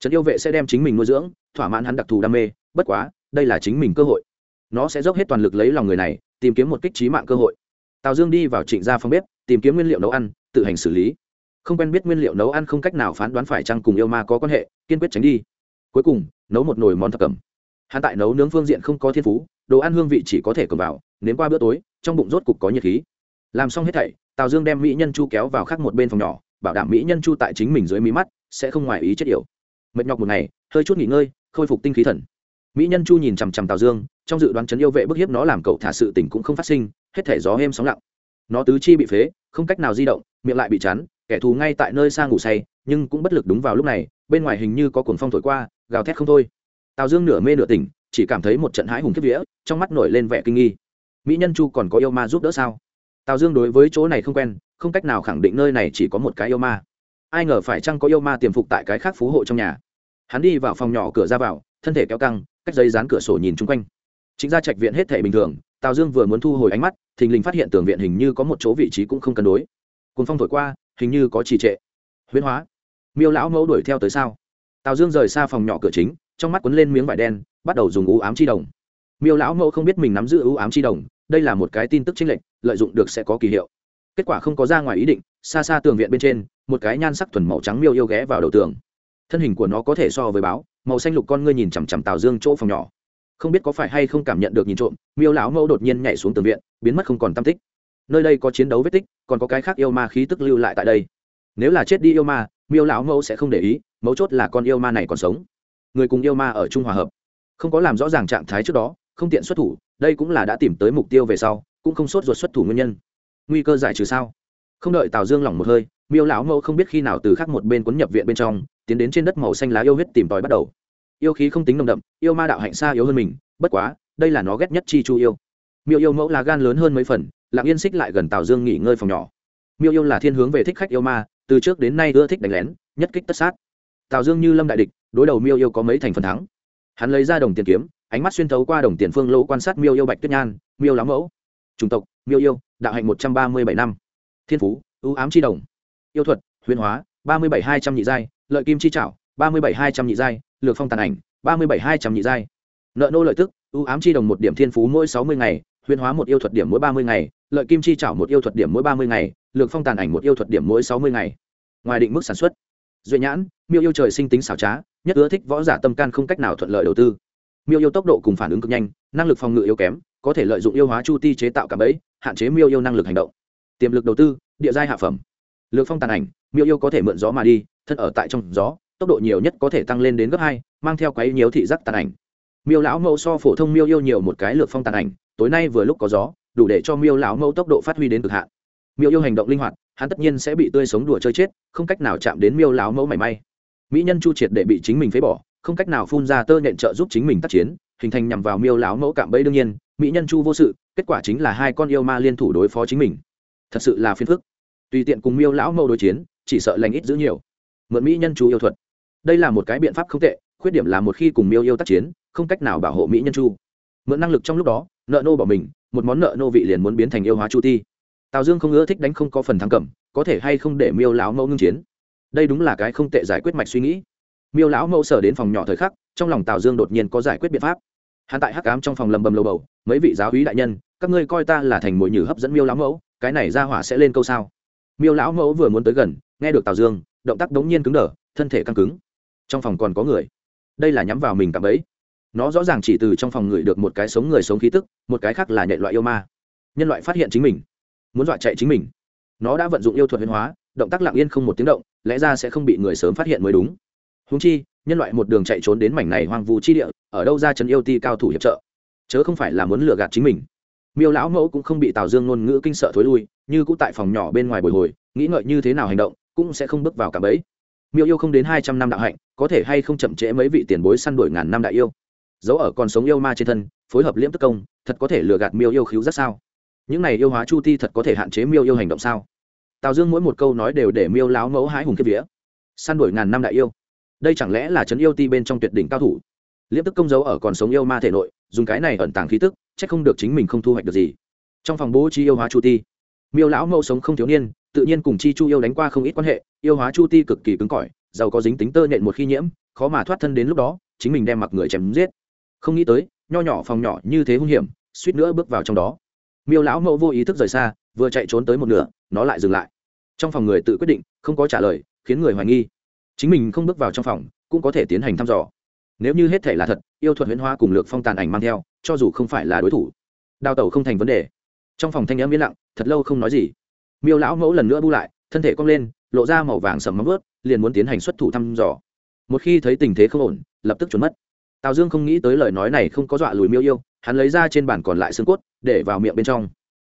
trấn yêu vệ sẽ đem chính mình nuôi dưỡng, thỏa mãn hắn đặc thù đam mê, bất quá, đây là chính mình cơ hội. Nó sẽ dốc hết toàn lực lấy lòng người này, tìm kiếm một kích trí mạng cơ hội. Tào dương đi vào trịnh gia phòng bếp, tìm kiếm nguyên liệu nấu ăn, tự hành xử lý. Không quen biết nguyên liệu nấu ăn không cách nào phán đoán phải chăng cùng yêu ma có quan hệ, kiên quyết tránh đi. Cuối cùng, nấu một nồi món thập cẩm. Hắn tại nấu nướng phương diện không có thiên phú, đồ ăn hương vị chỉ có thể cầm vào, nếm qua bữa tối, trong bụng rốt cục có nhiệt khí. Làm xong hết thảy, tào dương đem mỹ nhân chu kéo vào khác một bên phòng nhỏ, bảo đảm mỹ nhân chu tại chính mình dưới mí mắt, sẽ không ngoài ý chết yểu mệt nhọc một ngày, hơi chút nghỉ ngơi, khôi phục tinh khí thần. Mỹ nhân chu nhìn chằm chằm tào dương, trong dự đoán chấn yêu vệ bức hiếp nó làm cậu thả sự tình cũng không phát sinh, hết thể gió êm sóng lặng. Nó tứ chi bị phế, không cách nào di động, miệng lại bị chắn, kẻ thù ngay tại nơi sang ngủ say, nhưng cũng bất lực đúng vào lúc này, bên ngoài hình như có cuồng phong thổi qua, gào thét không thôi. Tào dương nửa mê nửa tỉnh, chỉ cảm thấy một trận hãi hùng kiếp vía, trong mắt nổi lên vẻ kinh nghi. Mỹ nhân chu còn có yêu ma giúp đỡ sao? Tào dương đối với chỗ này không quen, không cách nào khẳng định nơi này chỉ có một cái yêu ma ai ngờ phải chăng có yêu ma tiềm phục tại cái khác phú hộ trong nhà. Hắn đi vào phòng nhỏ cửa ra vào, thân thể kéo căng, cách giấy dán cửa sổ nhìn chung quanh. Chính ra trạch viện hết thể bình thường, tào dương vừa muốn thu hồi ánh mắt, thình lình phát hiện tường viện hình như có một chỗ vị trí cũng không cân đối. Cùng phong thổi qua, hình như có trì trệ. Huyễn hóa. Miêu lão mẫu đuổi theo tới sao? Tào dương rời xa phòng nhỏ cửa chính, trong mắt quấn lên miếng vải đen, bắt đầu dùng ú ám chi đồng. Miêu lão mẫu không biết mình nắm giữ ưu ám chi đồng, đây là một cái tin tức chính lệnh lợi dụng được sẽ có kỳ hiệu kết quả không có ra ngoài ý định, xa xa tường viện bên trên, một cái nhan sắc thuần màu trắng miêu yêu ghé vào đầu tường. Thân hình của nó có thể so với báo, màu xanh lục con ngươi nhìn chằm chằm tào dương chỗ phòng nhỏ. Không biết có phải hay không cảm nhận được nhìn trộm, miêu lão mẫu đột nhiên nhảy xuống tường viện, biến mất không còn tam tích. Nơi đây có chiến đấu vết tích, còn có cái khác yêu ma khí tức lưu lại tại đây. Nếu là chết đi yêu ma, miêu lão mẫu sẽ không để ý, mấu chốt là con yêu ma này còn sống. Người cùng yêu ma ở chung hòa hợp. Không có làm rõ ràng trạng thái trước đó, không tiện xuất thủ, đây cũng là đã tìm tới mục tiêu về sau, cũng không sốt ruột xuất thủ nguyên nhân nguy cơ giải trừ sao? Không đợi tào dương lỏng một hơi, miêu lão mẫu không biết khi nào từ khắc một bên quấn nhập viện bên trong, tiến đến trên đất màu xanh lá yêu huyết tìm tòi bắt đầu. Yêu khí không tính nồng đậm, yêu ma đạo hạnh xa yếu hơn mình, bất quá, đây là nó ghét nhất chi chu yêu. Miêu yêu mẫu là gan lớn hơn mấy phần, lặng yên xích lại gần tào dương nghỉ ngơi phòng nhỏ. Miêu yêu là thiên hướng về thích khách yêu ma, từ trước đến nay ưa thích đánh lén, nhất kích tất sát. Tào dương như lâm đại địch, đối đầu miêu yêu có mấy thành phần thắng. Hắn lấy ra đồng tiền kiếm, ánh mắt xuyên thấu qua đồng tiền phương lỗ quan sát miêu yêu bạch tuyết nhan, miêu Lão mẫu, chủng tộc miêu yêu, đạo hạnh một trăm ba mươi bảy năm. Thiên phú, ưu ám c h i đồng. Yêu thuật, huyền hóa, ba mươi bảy hai trăm nhị giai, lợi kim chi trảo, ba mươi bảy hai trăm nhị giai, lược phong tàn ảnh, ba mươi bảy hai trăm nhị giai. Nợ nô lợi tức, ưu ám c h i đồng một điểm thiên phú mỗi sáu mươi ngày, huyền hóa một yêu thuật điểm mỗi ba mươi ngày, lợi kim chi trảo một yêu thuật điểm mỗi ba mươi ngày, lược phong tàn ảnh một yêu thuật điểm mỗi sáu mươi ngày. Ngoài định mức sản xuất duy nhãn, miêu yêu trời sinh tính xảo trá, nhất ưa thích võ giả tâm can không cách nào thuận lợi đầu tư miêu yêu tốc độ cùng phản ứng cực nhanh năng lực phòng ngự yếu kém có thể lợi dụng yêu hóa chu ti chế tạo cảm ấy, hạn chế miêu yêu năng lực hành động. Tiềm lực đầu tư địa giai hạ phẩm. Lược phong tàn ảnh miêu yêu có thể mượn gió mà đi thân ở tại trong gió tốc độ nhiều nhất có thể tăng lên đến gấp hai mang theo quấy nhiều thị giác tàn ảnh. Miêu lão mẫu so phổ thông miêu yêu nhiều một cái lược phong tàn ảnh tối nay vừa lúc có gió đủ để cho miêu lão mẫu tốc độ phát huy đến cực hạn. Miêu yêu hành động linh hoạt hắn tất nhiên sẽ bị tươi sống đùa chơi chết không cách nào chạm đến miêu lão mẫu mảy may. Mỹ nhân chu triệt để bị chính mình phế bỏ không cách nào phun ra tơ nhện trợ giúp chính mình tác chiến, hình thành nhằm vào miêu láo mẫu cạm bẫy đương nhiên, mỹ nhân chu vô sự, kết quả chính là hai con yêu ma liên thủ đối phó chính mình. Thật sự là phiền phức. Tùy tiện cùng miêu lão mẫu đối chiến, chỉ sợ lành ít giữ nhiều. Mượn mỹ nhân chu yêu thuật. Đây là một cái biện pháp không tệ, khuyết điểm là một khi cùng miêu yêu tác chiến, không cách nào bảo hộ mỹ nhân chu. Mượn năng lực trong lúc đó, nợ nô bỏ mình, một món nợ nô vị liền muốn biến thành yêu hóa chu ti. Tào dương không ưa thích đánh không có phần thắng cẩm, có thể hay không để miêu lão mẫu ngưng chiến. Đây đúng là cái không tệ giải quyết mạch suy nghĩ miêu lão mẫu sở đến phòng nhỏ thời khắc, trong lòng tào dương đột nhiên có giải quyết biện pháp. Hắn tại hắc cám trong phòng lầm bầm lầu bầu, mấy vị giáo hí đại nhân, các ngươi coi ta là thành mồi nhử hấp dẫn miêu lão mẫu, cái này ra hỏa sẽ lên câu sao? Miêu lão mẫu vừa muốn tới gần, nghe được tào dương, động tác đống nhiên cứng đờ, thân thể căng cứng. Trong phòng còn có người. Đây là nhắm vào mình cạm ấy nó rõ ràng chỉ từ trong phòng người được một cái sống người sống khí tức, một cái khác là nhện loại yêu ma. Nhân loại phát hiện chính mình, muốn dọa chạy chính mình. Nó đã vận dụng yêu thuật huyền hóa, động tác lặng yên không một tiếng động, lẽ ra sẽ không bị người sớm phát hiện mới đúng húng chi, nhân loại một đường chạy trốn đến mảnh này hoang vu chi địa, ở đâu ra trấn yêu ti cao thủ hiệp trợ? Chớ không phải là muốn lừa gạt chính mình. Miêu lão mẫu cũng không bị tào dương ngôn ngữ kinh sợ thối lui, như cũng tại phòng nhỏ bên ngoài bồi hồi, nghĩ ngợi như thế nào hành động, cũng sẽ không bước vào cả bẫy. Miêu yêu không đến hai trăm năm đạo hạnh, có thể hay không chậm trễ mấy vị tiền bối săn đuổi ngàn năm đại yêu? Dấu ở còn sống yêu ma trên thân, phối hợp liễm tức công, thật có thể lừa gạt miêu yêu khíu rất sao? Những này yêu hóa chu ti thật có thể hạn chế miêu yêu hành động sao? Tào dương mỗi một câu nói đều để miêu láo mẫu hái hùng kiếp vía. Săn đuổi ngàn năm đại yêu đây chẳng lẽ là trấn yêu ti bên trong tuyệt đỉnh cao thủ? Liếp tức công dấu ở còn sống yêu ma thể nội, dùng cái này ẩn tàng khí tức c h ắ c không được chính mình không thu hoạch được gì. Trong phòng bố chi yêu hóa chu ti, miêu lão mẫu sống không thiếu niên, tự nhiên cùng chi chu yêu đánh qua không ít quan hệ, yêu hóa chu ti cực kỳ cứng cỏi, giàu có dính tính tơ nhện một khi nhiễm, khó mà thoát thân đến lúc đó, chính mình đem mặc người chém giết. Không nghĩ tới, nho nhỏ phòng nhỏ như thế hung hiểm, suýt nữa bước vào trong đó. Miêu lão mẫu vô ý thức rời xa, vừa chạy trốn tới một nửa, nó lại dừng lại. Trong phòng người tự quyết định, không có trả lời, khiến người hoài nghi chính mình không bước vào trong phòng, cũng có thể tiến hành thăm dò. Nếu như hết thể là thật, yêu thuật huyễn hoa cùng lược phong tàn ảnh mang theo, cho dù không phải là đối thủ, đào tẩu không thành vấn đề. Trong phòng thanh n m yên lặng, thật lâu không nói gì. Miêu lão mẫu lần nữa bu lại, thân thể cong lên, lộ ra màu vàng sầm mắm ướt liền muốn tiến hành xuất thủ thăm dò. Một khi thấy tình thế không ổn, lập tức trốn mất. Tào dương không nghĩ tới lời nói này không có dọa lùi miêu yêu, hắn lấy ra trên bàn còn lại xương cốt, để vào miệng bên trong.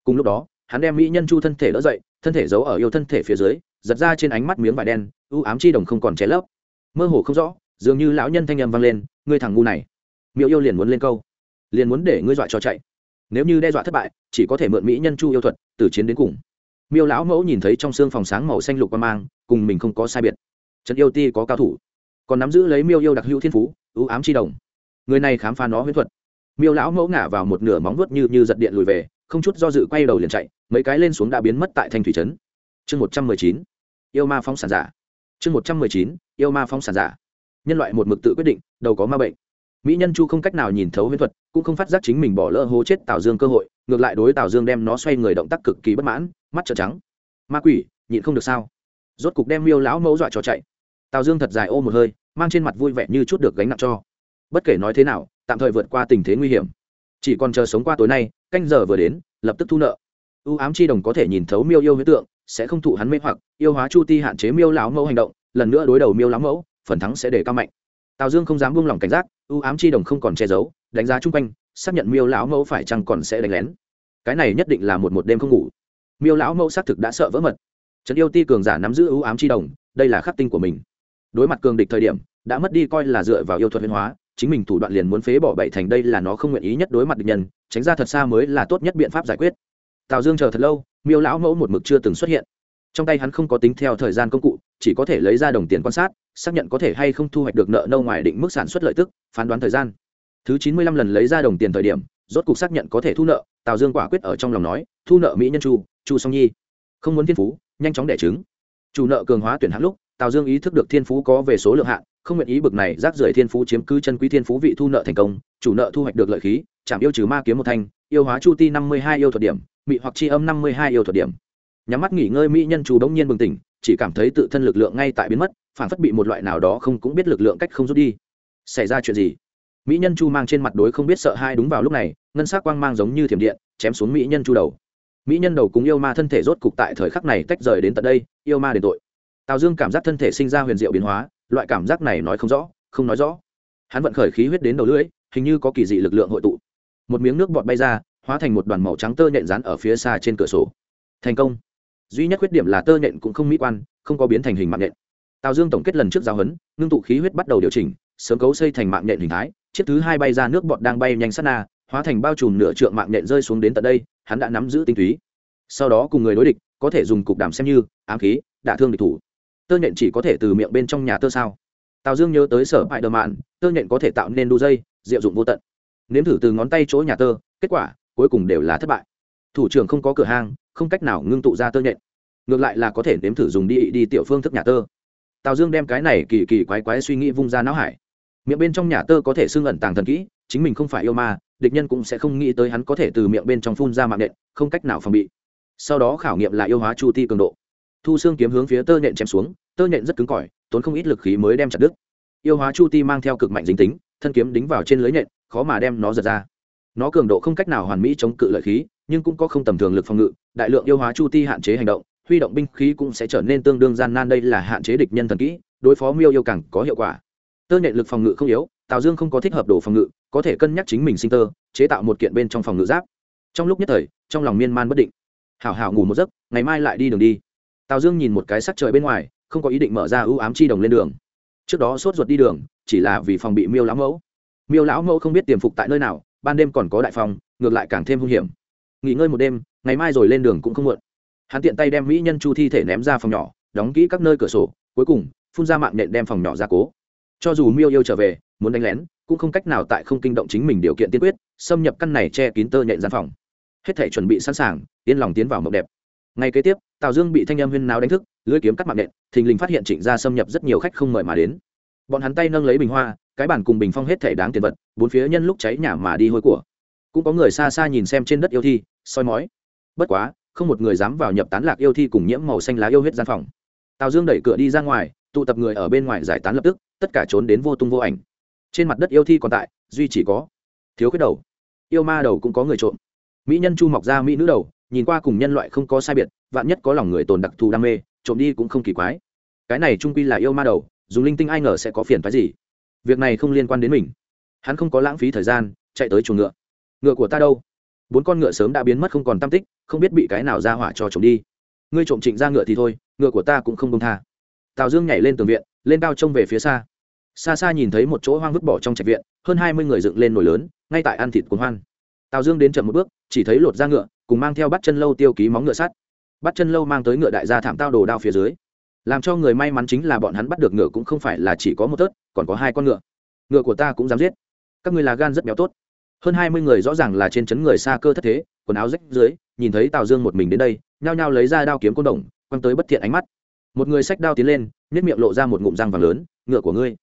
Cùng lúc đó, hắn đem mỹ nhân chu thân thể đỡ dậy, thân thể giấu ở yêu thân thể phía dưới, giật ra trên ánh mắt miếng vải đen U ám chi đồng không còn che lấp. Mơ hồ không rõ, dường như lão nhân thanh âm vang lên, ngươi thằng ngu này. Miệu yêu liền muốn lên câu, liền muốn để ngươi dọa cho chạy. Nếu như đe dọa thất bại, chỉ có thể mượn mỹ nhân chu yêu thuật, từ chiến đến cùng. Miêu lão mẫu nhìn thấy trong xương phòng sáng màu xanh lục qua mang, cùng mình không có sai biệt. Trần yêu ti có cao thủ, còn nắm giữ lấy miêu yêu đặc hữu thiên phú ưu ám chi đồng. Người này khám phá nó huyễn thuật. Miêu lão mẫu ngả vào một nửa móng vuốt như như giật điện lùi về, không chút do dự quay đầu liền chạy, mấy cái lên xuống đã biến mất tại thanh thủy trấn. Chương một trăm mười chín, yêu ma phóng sản giả chương một trăm mười chín, yêu ma phóng sản giả. Nhân loại một mực tự quyết định, đầu có ma bệnh. Mỹ nhân chu không cách nào nhìn thấu huyễn thuật, cũng không phát giác chính mình bỏ lỡ hố chết tào dương cơ hội, ngược lại đối tào dương đem nó xoay người động tác cực kỳ bất mãn, mắt trợn trắng. Ma quỷ, nhịn không được sao? Rốt cục đem miêu lão mẫu dọa cho chạy. Tào dương thật dài ô một hơi, mang trên mặt vui vẻ như chút được gánh nặng cho. Bất kể nói thế nào, tạm thời vượt qua tình thế nguy hiểm. Chỉ còn chờ sống qua tối nay, canh giờ vừa đến, lập tức thu nợ. U ám chi đồng có thể nhìn thấu miêu yêu huyết tượng sẽ không thụ hắn mê hoặc, yêu hóa chu ti hạn chế miêu lão mẫu hành động, lần nữa đối đầu miêu lão mẫu, phần thắng sẽ để cao mạnh. Tào dương không dám buông lỏng cảnh giác ưu ám chi đồng không còn che giấu, đánh giá chung quanh, xác nhận miêu lão mẫu phải chăng còn sẽ đánh lén. Cái này nhất định là một một đêm không ngủ. Miêu lão mẫu xác thực đã sợ vỡ mật. Trấn yêu ti cường giả nắm giữ ưu ám chi đồng, đây là khắc tinh của mình. Đối mặt cường địch thời điểm, đã mất đi coi là dựa vào yêu thuật huyền hóa, chính mình thủ đoạn liền muốn phế bỏ bảy thành đây là nó không nguyện ý nhất đối mặt địch nhân, tránh ra thật xa mới là tốt nhất biện pháp giải quyết. Tào dương chờ thật lâu miêu lão mẫu một mực chưa từng xuất hiện. Trong tay hắn không có tính theo thời gian công cụ, chỉ có thể lấy ra đồng tiền quan sát, xác nhận có thể hay không thu hoạch được nợ nâu ngoài định mức sản xuất lợi tức, phán đoán thời gian. Thứ chín mươi lăm lần lấy ra đồng tiền thời điểm, rốt cục xác nhận có thể thu nợ, tào dương quả quyết ở trong lòng nói, thu nợ mỹ nhân chu chu song nhi. Không muốn thiên phú, nhanh chóng đẻ trứng. Chủ nợ cường hóa tuyển hãng lúc, tào dương ý thức được thiên phú có về số lượng hạn, không nguyện ý bực này rác rưởi thiên phú chiếm cứ chân quý thiên phú vị thu nợ thành công, chủ nợ thu hoạch được lợi khí, chạm yêu trừ ma kiếm một thanh yêu hóa chu ti năm mươi hai yêu thuật điểm, mị hoặc chi âm năm mươi hai yêu thuật điểm. Nhắm mắt nghỉ ngơi, mỹ nhân chủ đống nhiên bừng tỉnh, chỉ cảm thấy tự thân lực lượng ngay tại biến mất, phản phất bị một loại nào đó không cũng biết lực lượng cách không rút đi. Xảy ra chuyện gì? Mỹ nhân chu mang trên mặt đối không biết sợ hai đúng vào lúc này, ngân sắc quang mang giống như thiểm điện, chém xuống mỹ nhân chu đầu. Mỹ nhân đầu cùng yêu ma thân thể rốt cục tại thời khắc này tách rời đến tận đây, yêu ma đền tội. Tào dương cảm giác thân thể sinh ra huyền diệu biến hóa, loại cảm giác này nói không rõ, không nói rõ. Hắn vận khởi khí huyết đến đầu lưỡi, hình như có kỳ dị lực lượng hội tụ một miếng nước bọt bay ra, hóa thành một đoàn màu trắng tơ nhện rán ở phía xa trên cửa sổ. Thành công. Duy nhất khuyết điểm là tơ nhện cũng không mỹ quan, không có biến thành hình mạng nhện. Tào dương tổng kết lần trước giáo huấn, ngưng tụ khí huyết bắt đầu điều chỉnh, sớm cấu xây thành mạng nhện hình thái, chiếc thứ hai bay ra nước bọt đang bay nhanh sát na, hóa thành bao trùm nửa trượng mạng nhện rơi xuống đến tận đây, hắn đã nắm giữ tinh túy. Sau đó cùng người đối địch, có thể dùng cục đàm xem như, ám khí, đả thương địch thủ. Tơ nhện chỉ có thể từ miệng bên trong nhà tơ sao. Tào dương nhớ tới sở bại đờ mạn tơ nhện có thể tạo nên đu dây, diệu dụng vô tận nếm thử từ ngón tay chỗ nhà tơ, kết quả, cuối cùng đều là thất bại. Thủ trưởng không có cửa hang, không cách nào ngưng tụ ra tơ nhện. Ngược lại là có thể nếm thử dùng đi đi tiểu phương thức nhà tơ. Tào dương đem cái này kỳ kỳ quái quái suy nghĩ vung ra não hải. Miệng bên trong nhà tơ có thể xưng ẩn tàng thần kỹ, chính mình không phải yêu ma, địch nhân cũng sẽ không nghĩ tới hắn có thể từ miệng bên trong phun ra mạng nện không cách nào phòng bị. Sau đó khảo nghiệm lại yêu hóa chu ti cường độ. Thu xương kiếm hướng phía tơ nhện chém xuống, tơ nhện rất cứng cỏi, tốn không ít lực khí mới đem chặt đứt. Yêu hóa chu ti mang theo cực mạnh dính tính, thân kiếm đính vào trên lưới nhện khó mà đem nó giật ra. Nó cường độ không cách nào hoàn mỹ chống cự lợi khí, nhưng cũng có không tầm thường lực phòng ngự, đại lượng yêu hóa chu ti hạn chế hành động, huy động binh khí cũng sẽ trở nên tương đương gian nan đây là hạn chế địch nhân thần kỹ, đối phó miêu yêu càng có hiệu quả. Tơ nhện lực phòng ngự không yếu, tào dương không có thích hợp đồ phòng ngự, có thể cân nhắc chính mình sinh tơ, chế tạo một kiện bên trong phòng ngự giáp. Trong lúc nhất thời, trong lòng miên man bất định. Hảo hảo ngủ một giấc, ngày mai lại đi đường đi. Tào dương nhìn một cái sắc trời bên ngoài, không có ý định mở ra ưu ám chi đồng lên đường. Trước đó sốt ruột đi đường, chỉ là vì phòng bị miêu lão mẫu miêu lão mẫu không biết tiềm phục tại nơi nào, ban đêm còn có đại phòng ngược lại càng thêm hung hiểm. Nghỉ ngơi một đêm, ngày mai rồi lên đường cũng không muộn. Hắn tiện tay đem mỹ nhân chu thi thể ném ra phòng nhỏ, đóng kỹ các nơi cửa sổ, cuối cùng, phun ra mạng nện đem phòng nhỏ ra cố. Cho dù miêu yêu trở về, muốn đánh lén, cũng không cách nào tại không kinh động chính mình điều kiện tiên quyết, xâm nhập căn này che kín tơ nhện gian phòng. Hết thể chuẩn bị sẵn sàng, yên lòng tiến vào mộng đẹp. Ngày kế tiếp, tào dương bị thanh âm huyên náo đánh thức, lưỡi kiếm cắt mạng nện thình lình phát hiện trịnh gia xâm nhập rất nhiều khách không mời mà đến. Bọn hắn tay nâng lấy bình hoa cái bản cùng bình phong hết thể đáng tiền vật, bốn phía nhân lúc cháy nhà mà đi hôi của. Cũng có người xa xa nhìn xem trên đất yêu thi, soi mói. Bất quá, không một người dám vào nhập tán lạc yêu thi cùng nhiễm màu xanh lá yêu huyết gian phòng. Tào dương đẩy cửa đi ra ngoài, tụ tập người ở bên ngoài giải tán lập tức, tất cả trốn đến vô tung vô ảnh. Trên mặt đất yêu thi còn tại, duy chỉ có thiếu khuyết đầu. Yêu ma đầu cũng có người trộm. Mỹ nhân chu mọc ra mỹ nữ đầu, nhìn qua cùng nhân loại không có sai biệt, vạn nhất có lòng người tồn đặc thù đam mê, trộm đi cũng không kỳ quái. Cái này trung quy là yêu ma đầu, dùng linh tinh ai ngờ sẽ có phiền phái gì? Việc này không liên quan đến mình. Hắn không có lãng phí thời gian, chạy tới chuồng ngựa. Ngựa của ta đâu? Bốn con ngựa sớm đã biến mất không còn tam tích, không biết bị cái nào ra hỏa cho trộm đi. Ngươi trộm trịnh ra ngựa thì thôi, ngựa của ta cũng không công tha. Tào dương nhảy lên tường viện, lên cao trông về phía xa. Xa xa nhìn thấy một chỗ hoang vứt bỏ trong trạch viện, hơn hai mươi người dựng lên nồi lớn, ngay tại ăn thịt cuốn hoan. Tào dương đến chậm một bước, chỉ thấy lột ra ngựa, cùng mang theo bắt chân lâu tiêu ký móng ngựa sắt. Bắt chân lâu mang tới ngựa đại gia thảm tao đồ đao phía dưới làm cho người may mắn chính là bọn hắn bắt được ngựa cũng không phải là chỉ có một tớt, còn có hai con ngựa. Ngựa của ta cũng dám giết. Các người là gan rất béo tốt. Hơn hai mươi người rõ ràng là trên chấn người xa cơ thất thế, quần áo rách dưới, nhìn thấy tào dương một mình đến đây, nhao nhao lấy ra đao kiếm côn đồng, quăng tới bất thiện ánh mắt. Một người xách đao tiến lên nhét miệng lộ ra một ngụm răng vàng lớn, ngựa của ngươi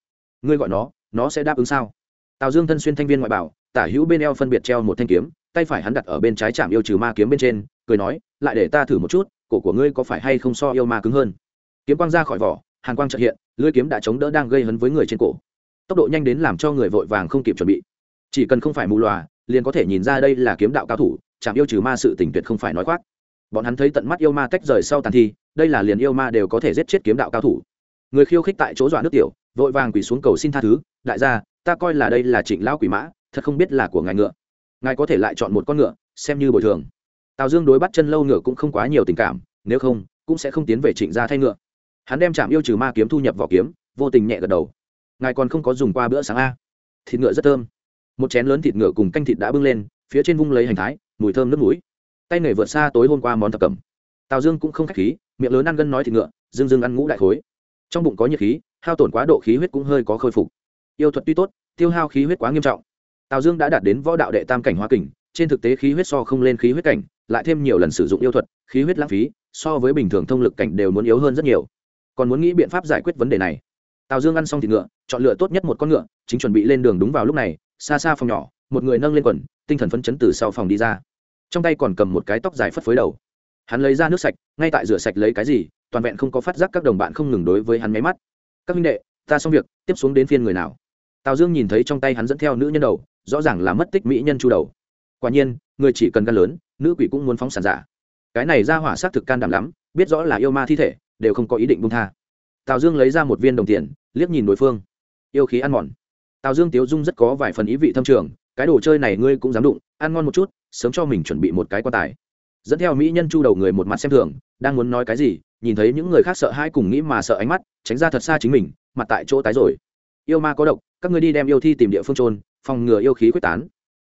ngươi gọi nó nó sẽ đáp ứng sao? Tào dương thân xuyên thanh viên ngoại bảo, tả hữu bên eo phân biệt treo một thanh kiếm, tay phải hắn đặt ở bên trái chạm yêu trừ ma kiếm bên trên, cười nói, lại để ta thử một chút, cổ của ngươi có phải hay không so yêu ma cứng hơn? Kiếm quang ra khỏi vỏ, hàn quang trợ hiện lưỡi kiếm đã chống đỡ đang gây hấn với người trên cổ. Tốc độ nhanh đến làm cho người vội vàng không kịp chuẩn bị. Chỉ cần không phải mù loà, liền có thể nhìn ra đây là kiếm đạo cao thủ, chạm yêu trừ ma sự tình tuyệt không phải nói khoác. Bọn hắn thấy tận mắt yêu ma tách rời sau tàn thi, đây là liền yêu ma đều có thể giết chết kiếm đạo cao thủ. Người khiêu khích tại chỗ dọa nước tiểu, vội vàng quỳ xuống cầu xin tha thứ, đại gia, ta coi là đây là trịnh lão quỷ mã, thật không biết là của ngài ngựa. Ngài có thể lại chọn một con ngựa, xem như bồi thường. Tào dương đối bắt chân lâu ngựa cũng không quá nhiều tình cảm, nếu không, cũng sẽ không tiến về trịnh gia thay ngựa hắn đem chạm yêu trừ ma kiếm thu nhập vỏ kiếm, vô tình nhẹ gật đầu. Ngài còn không có dùng qua bữa sáng a. Thịt ngựa rất thơm. Một chén lớn thịt ngựa cùng canh thịt đã bưng lên, phía trên vung lấy hành thái, mùi thơm nước mũi. Tay nghề vượt xa tối hôm qua món thập cẩm. Tào dương cũng không k h á c h khí, miệng lớn ăn gân nói thịt ngựa dưng dưng ăn ngũ đại khối. Trong bụng có nhiệt khí, hao tổn quá độ khí huyết cũng hơi có khôi phục. Yêu thuật tuy tốt, tiêu hao khí huyết quá nghiêm trọng. Tào dương đã đạt đến võ đạo đệ tam cảnh hoa kình, trên thực tế khí huyết so không lên khí huyết cảnh, lại thêm nhiều lần sử dụng yêu thuật, khí huyết lãng phí, so với bình thường thông lực cảnh đều muốn yếu hơn rất nhiều còn muốn nghĩ biện pháp giải quyết vấn đề này. Tào dương ăn xong thịt ngựa, chọn lựa tốt nhất một con ngựa, chính chuẩn bị lên đường đúng vào lúc này, xa xa phòng nhỏ, một người nâng lên quần, tinh thần phấn chấn từ sau phòng đi ra. Trong tay còn cầm một cái tóc dài phất phới đầu. Hắn lấy ra nước sạch, ngay tại rửa sạch lấy cái gì, toàn vẹn không có phát giác các đồng bạn không ngừng đối với hắn máy mắt. Các minh đệ, ta xong việc, tiếp xuống đến phiên người nào? Tào dương nhìn thấy trong tay hắn dẫn theo nữ nhân đầu, rõ ràng là mất tích mỹ nhân chu đầu. Quả nhiên, người chỉ cần gan lớn, nữ quỷ cũng muốn phóng sản giả. Cái này ra hỏa xác thực can đảm lắm, biết rõ là yêu ma thi thể đều không có ý định buông tha. Tào dương lấy ra một viên đồng tiền, liếc nhìn đối phương. Yêu khí ăn mòn. Tào dương tiếu dung rất có vài phần ý vị thâm trường, cái đồ chơi này ngươi cũng dám đụng, ăn ngon một chút, sớm cho mình chuẩn bị một cái quan tài. Dẫn theo mỹ nhân chu đầu người một mặt xem thường, đang muốn nói cái gì, nhìn thấy những người khác sợ hai cùng nghĩ mà sợ ánh mắt, tránh ra thật xa chính mình, mặt tại chỗ tái rồi. Yêu ma có độc, các ngươi đi đem yêu thi tìm địa phương trôn phòng ngừa yêu khí quyết tán.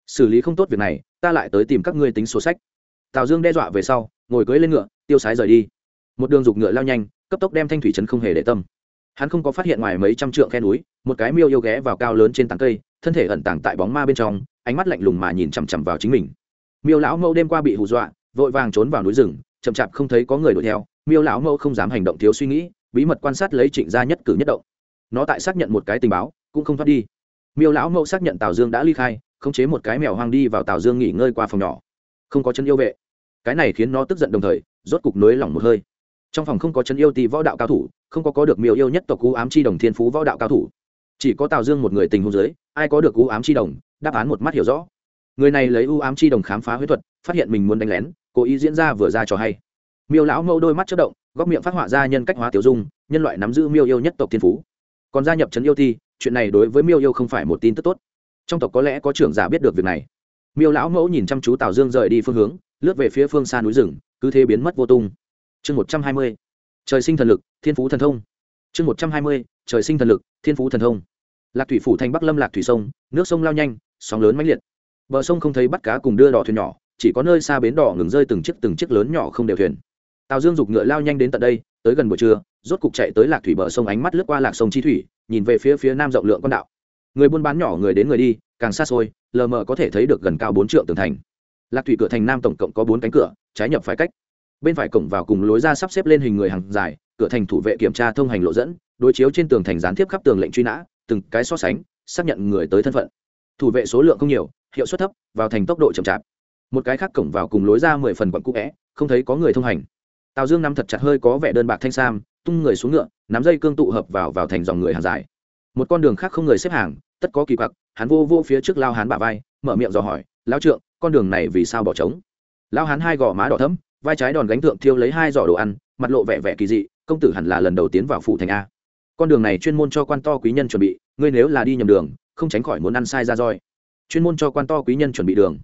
Xử lý không tốt việc này, ta lại tới tìm các ngươi tính sổ sách. Tào dương đe dọa về sau, ngồi cưới lên ngựa, tiêu sái rời đi một đường dục ngựa lao nhanh, cấp tốc đem thanh thủy trấn không hề để tâm. Hắn không có phát hiện ngoài mấy trăm trượng khe núi, một cái miêu yêu ghé vào cao lớn trên tảng cây, thân thể ẩn tàng tại bóng ma bên trong, ánh mắt lạnh lùng mà nhìn chằm chằm vào chính mình. Miêu lão mẫu đêm qua bị hù dọa, vội vàng trốn vào núi rừng, chậm chạp không thấy có người đuổi theo, miêu lão mẫu không dám hành động thiếu suy nghĩ, bí mật quan sát lấy trịnh gia nhất cử nhất động. Nó tại xác nhận một cái tình báo, cũng không thoát đi. Miêu lão mẫu xác nhận tào dương đã ly khai, khống chế một cái mèo hoang đi vào tào dương nghỉ ngơi qua phòng nhỏ. Không có chân yêu vệ. Cái này khiến nó tức giận đồng thời, rốt cục nối lỏng một hơi trong phòng không có chân yêu tì võ đạo cao thủ, không có có được miêu yêu nhất tộc cú ám chi đồng thiên phú võ đạo cao thủ. Chỉ có tào dương một người tình hôn giới ai có được cú ám chi đồng, đáp án một mắt hiểu rõ. Người này lấy u ám chi đồng khám phá huyết thuật, phát hiện mình muốn đánh lén, cố ý diễn ra vừa ra cho hay. Miêu lão mẫu đôi mắt chất động, góc miệng phát họa ra nhân cách hóa tiểu dung, nhân loại nắm giữ miêu yêu nhất tộc thiên phú. Còn gia nhập trấn yêu thi chuyện này đối với miêu yêu không phải một tin tức tốt. Trong tộc có lẽ có trưởng giả biết được việc này. Miêu lão mẫu nhìn chăm chú tào dương rời đi phương hướng, lướt về phía phương xa núi rừng, cứ thế biến mất vô tung chương một trăm hai mươi, trời sinh thần lực, thiên phú thần thông. Chương một trăm hai mươi, trời sinh thần lực, thiên phú thần thông. Lạc thủy phủ thành bắc lâm lạc thủy sông, nước sông lao nhanh, sóng lớn mãnh liệt. Bờ sông không thấy bắt cá cùng đưa đò thuyền nhỏ, chỉ có nơi xa bến đỏ ngừng rơi từng chiếc từng chiếc lớn nhỏ không đều thuyền. Tào dương giục ngựa lao nhanh đến tận đây, tới gần buổi trưa, rốt cục chạy tới lạc thủy bờ sông ánh mắt lướt qua lạc sông chi thủy, nhìn về phía phía nam rộng lượng con đạo. Người buôn bán nhỏ, người đến người đi, càng xa xôi, lờ mờ có thể thấy được gần cao bốn trượng tường thành. Lạc thủy cửa thành nam tổng cộng có bốn cánh cửa, trái nhập phải cách bên phải cổng vào cùng lối ra sắp xếp lên hình người hàng dài, cửa thành thủ vệ kiểm tra thông hành lộ dẫn, đối chiếu trên tường thành gián tiếp khắp tường lệnh truy nã, từng cái so sánh, xác nhận người tới thân phận. Thủ vệ số lượng không nhiều, hiệu suất thấp, vào thành tốc độ chậm chạp. Một cái khác cổng vào cùng lối ra mười phần quận cũ vẽ, không thấy có người thông hành. Tào dương nắm thật chặt hơi có vẻ đơn bạc thanh sam, tung người xuống ngựa, nắm dây cương tụ hợp vào vào thành dòng người hàng dài. Một con đường khác không người xếp hàng, tất có kỳ quặc, hắn vô vô phía trước lao hán bả vai, mở miệng dò hỏi lao trượng, con đường này vì sao bỏ trống? Lao hán hai gò má đỏ thấm vai trái đòn gánh thượng thiêu lấy hai giỏ đồ ăn, mặt lộ vẻ vẻ kỳ dị, công tử hẳn là lần đầu tiến vào phủ thành a. Con đường này chuyên môn cho quan to quý nhân chuẩn bị, ngươi nếu là đi nhầm đường, không tránh khỏi muốn ăn sai ra roi. Chuyên môn cho quan to quý nhân chuẩn bị đường.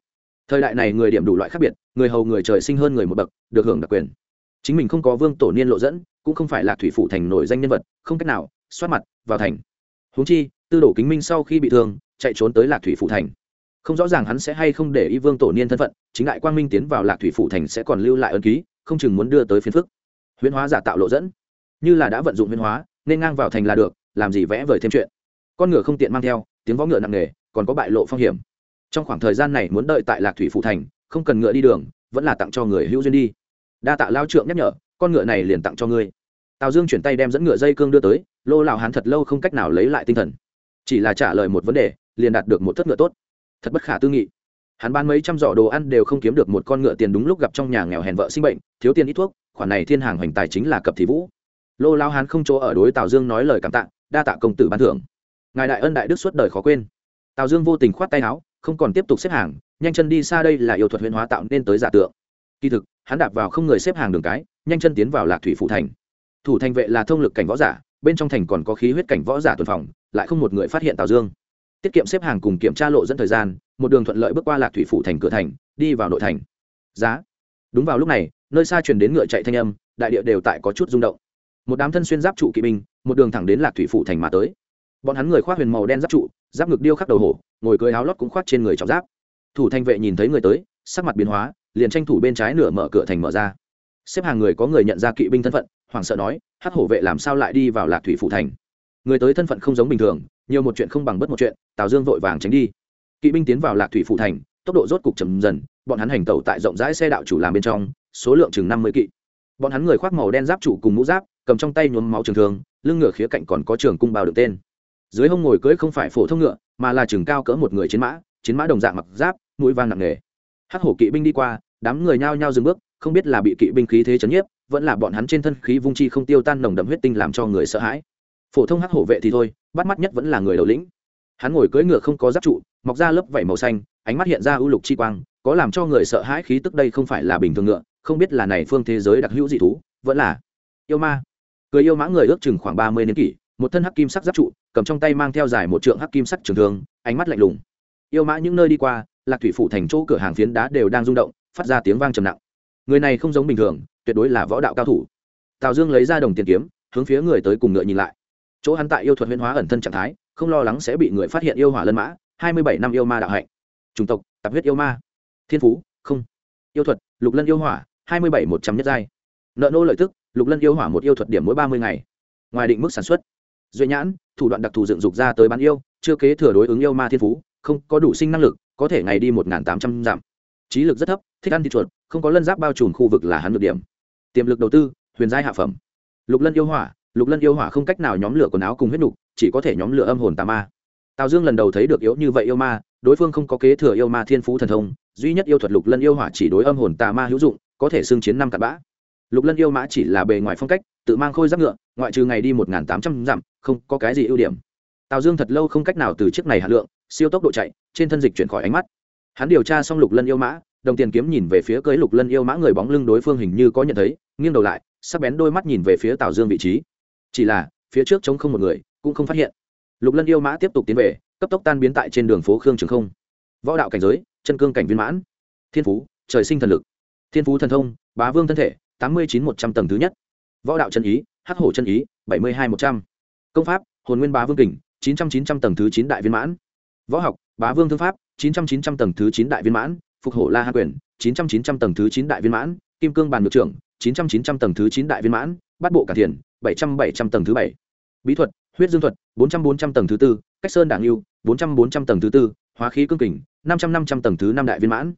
Thời đại này người điểm đủ loại khác biệt, người hầu người trời sinh hơn người một bậc, được hưởng đặc quyền. Chính mình không có vương tổ niên lộ dẫn, cũng không phải là thủy phủ thành nổi danh nhân vật, không cách nào, xoát mặt, vào thành. Huống chi, tư đồ kính minh sau khi bị thương, chạy trốn tới lạc thủy phủ thành không rõ ràng hắn sẽ hay không để y vương tổ niên thân phận, chính đại quang minh tiến vào lạc thủy phủ thành sẽ còn lưu lại ân ký, không chừng muốn đưa tới phiên phức. Huyễn hóa giả tạo lộ dẫn. Như là đã vận dụng huyễn hóa, nên ngang vào thành là được, làm gì vẽ vời thêm chuyện. Con ngựa không tiện mang theo, tiếng võ ngựa nặng nề, còn có bại lộ phong hiểm. Trong khoảng thời gian này muốn đợi tại lạc thủy phủ thành, không cần ngựa đi đường, vẫn là tặng cho người hữu duyên đi. Đa tạ lao trượng nhắc nhở, con ngựa này liền tặng cho ngươi. Tào dương chuyển tay đem dẫn ngựa dây cương đưa tới, lô lào hắn thật lâu không cách nào lấy lại tinh thần. Chỉ là trả lời một vấn đề, liền đạt được một thất ngựa tốt thật bất khả tư nghị. Hắn bán mấy trăm giỏ đồ ăn đều không kiếm được một con ngựa tiền đúng lúc gặp trong nhà nghèo hèn vợ sinh bệnh, thiếu tiền ít thuốc, khoản này thiên hàng hoành tài chính là cập thị vũ. Lô lao hắn không chỗ ở đối tào dương nói lời cảm tạ, đa tạ công tử ban thưởng. Ngài đại ân đại đức suốt đời khó quên. Tào dương vô tình khoát tay áo, không còn tiếp tục xếp hàng, nhanh chân đi xa đây là yêu thuật huyền hóa tạo nên tới giả tượng. Kỳ thực, hắn đạp vào không người xếp hàng đường cái, nhanh chân tiến vào lạc thủy phủ thành. Thủ thành vệ là thông lực cảnh võ giả, bên trong thành còn có khí huyết cảnh võ giả tuần phòng, lại không một người phát hiện tào dương tiết kiệm xếp hàng cùng kiểm tra lộ dẫn thời gian, một đường thuận lợi bước qua lạc thủy phủ thành cửa thành, đi vào nội thành. Giá. Đúng vào lúc này, nơi xa truyền đến ngựa chạy thanh âm, đại địa đều tại có chút rung động. Một đám thân xuyên giáp trụ kỵ binh, một đường thẳng đến lạc thủy phủ thành mà tới. Bọn hắn người khoác huyền màu đen giáp trụ, giáp ngực điêu khắc đầu hổ, ngồi cưới áo lót cũng khoác trên người trọng giáp. Thủ thành vệ nhìn thấy người tới, sắc mặt biến hóa, liền tranh thủ bên trái nửa mở cửa thành mở ra. Xếp hàng người có người nhận ra kỵ binh thân phận, hoảng sợ nói, hắc hổ vệ làm sao lại đi vào lạc thủy phủ thành? Người tới thân phận không giống bình thường nhiều một chuyện không bằng bất một chuyện, tào dương vội vàng tránh đi. Kỵ binh tiến vào lạc thủy phủ thành, tốc độ rốt cục chậm dần, bọn hắn hành tẩu tại rộng rãi xe đạo chủ làm bên trong, số lượng chừng năm mươi kỵ. Bọn hắn người khoác màu đen giáp chủ cùng mũ giáp, cầm trong tay nhuốm máu trường thương, lưng ngựa khía cạnh còn có trường cung bao được tên. Dưới hông ngồi cưỡi không phải phổ thông ngựa, mà là trường cao cỡ một người chiến mã chiến mã đồng dạng mặc giáp, mũi vang nặng nề. Hắc hổ kỵ binh đi qua, đám người nhao nhao dừng bước, không biết là bị kỵ binh khí thế chấn nhiếp, vẫn là bọn hắn trên thân khí vung chi không tiêu tan nồng đậm huyết tinh làm cho người sợ hãi. Phổ thông hắc hổ vệ thì thôi bắt mắt nhất vẫn là người đầu lĩnh. Hắn ngồi cưỡi ngựa không có giáp trụ, mọc ra lớp vảy màu xanh, ánh mắt hiện ra ưu lục chi quang, có làm cho người sợ hãi khí tức đây không phải là bình thường ngựa, không biết là này phương thế giới đặc hữu dị thú, vẫn là yêu ma. Cười yêu mã người ước chừng khoảng ba mươi niên kỷ, một thân hắc kim sắc giáp trụ, cầm trong tay mang theo dài một trượng hắc kim sắc trường thương, ánh mắt lạnh lùng. Yêu mã những nơi đi qua, lạc thủy phủ thành chỗ cửa hàng phiến đá đều đang rung động, phát ra tiếng vang trầm nặng. Người này không giống bình thường, tuyệt đối là võ đạo cao thủ. Tào dương lấy ra đồng tiền kiếm, hướng phía người tới cùng ngựa nhìn lại chỗ hắn tại yêu thuật huyễn hóa ẩn thân trạng thái, không lo lắng sẽ bị người phát hiện yêu hỏa lân mã, hai mươi bảy năm yêu ma đạo hạnh. Chủng tộc tạp huyết yêu ma. Thiên phú, không. Yêu thuật, lục lân yêu hỏa, hai mươi bảy một trăm nhất giai. Nợ nô lợi tức, lục lân yêu hỏa một yêu thuật điểm mỗi ba mươi ngày. Ngoài định mức sản xuất. Duy nhãn, thủ đoạn đặc thù dựng dục ra tới bán yêu, chưa kế thừa đối ứng yêu ma thiên phú, không có đủ sinh năng lực, có thể ngày đi một tám trăm dặm. Trí lực rất thấp, thích ăn thịt chuột, không có lân giáp bao trùm khu vực là hắn được điểm. Tiềm lực đầu tư, huyền giai hạ phẩm. Lục lân yêu hỏa lục lân yêu hỏa không cách nào nhóm lửa quần áo cùng huyết nục, chỉ có thể nhóm lửa âm hồn tà ma. Tào dương lần đầu thấy được yếu như vậy yêu ma, đối phương không có kế thừa yêu ma thiên phú thần thông, duy nhất yêu thuật lục lân yêu hỏa chỉ đối âm hồn tà ma hữu dụng, có thể xưng chiến năm cặn bã. Lục lân yêu mã chỉ là bề ngoài phong cách, tự mang khôi giáp ngựa, ngoại trừ ngày đi một tám trăm dặm, không có cái gì ưu điểm. Tào dương thật lâu không cách nào từ chiếc này hạt lượng, siêu tốc độ chạy, trên thân dịch chuyển khỏi ánh mắt. Hắn điều tra xong lục lân yêu mã, đồng tiền kiếm nhìn về phía cưới lục lân yêu mã người bóng lưng đối phương hình như có nhận thấy, nghiêng đầu lại, sắc bén đôi mắt nhìn về phía tào dương vị trí chỉ là, phía trước trống không một người, cũng không phát hiện. Lục lân yêu mã tiếp tục tiến về, cấp tốc tan biến tại trên đường phố khương trường không. Võ đạo cảnh giới, chân cương cảnh viên mãn. Thiên phú, trời sinh thần lực. Thiên phú thần thông, bá vương thân thể, tám mươi chín một trăm tầng thứ nhất. Võ đạo chân ý, hắc hổ chân ý, bảy mươi hai một trăm. Công pháp, hồn nguyên bá vương kình, chín trăm chín trăm tầng thứ chín đại viên mãn. Võ học, bá vương thương pháp, chín trăm chín trăm tầng thứ chín đại viên mãn. Phục hổ la hạ quyền, chín trăm chín trăm tầng thứ chín đại viên mãn. Kim cương bàn ngược trưởng, chín trăm chín trăm tầng thứ chín đại viên mãn bát bộ cả thiền, bảy trăm bảy trăm tầng thứ bảy. Bí thuật, huyết dương thuật, bốn trăm bốn trăm tầng thứ tư. Cách sơn đảng lưu bốn trăm bốn trăm tầng thứ tư. Hóa khí cương kình, năm trăm năm trăm tầng thứ năm đại viên mãn.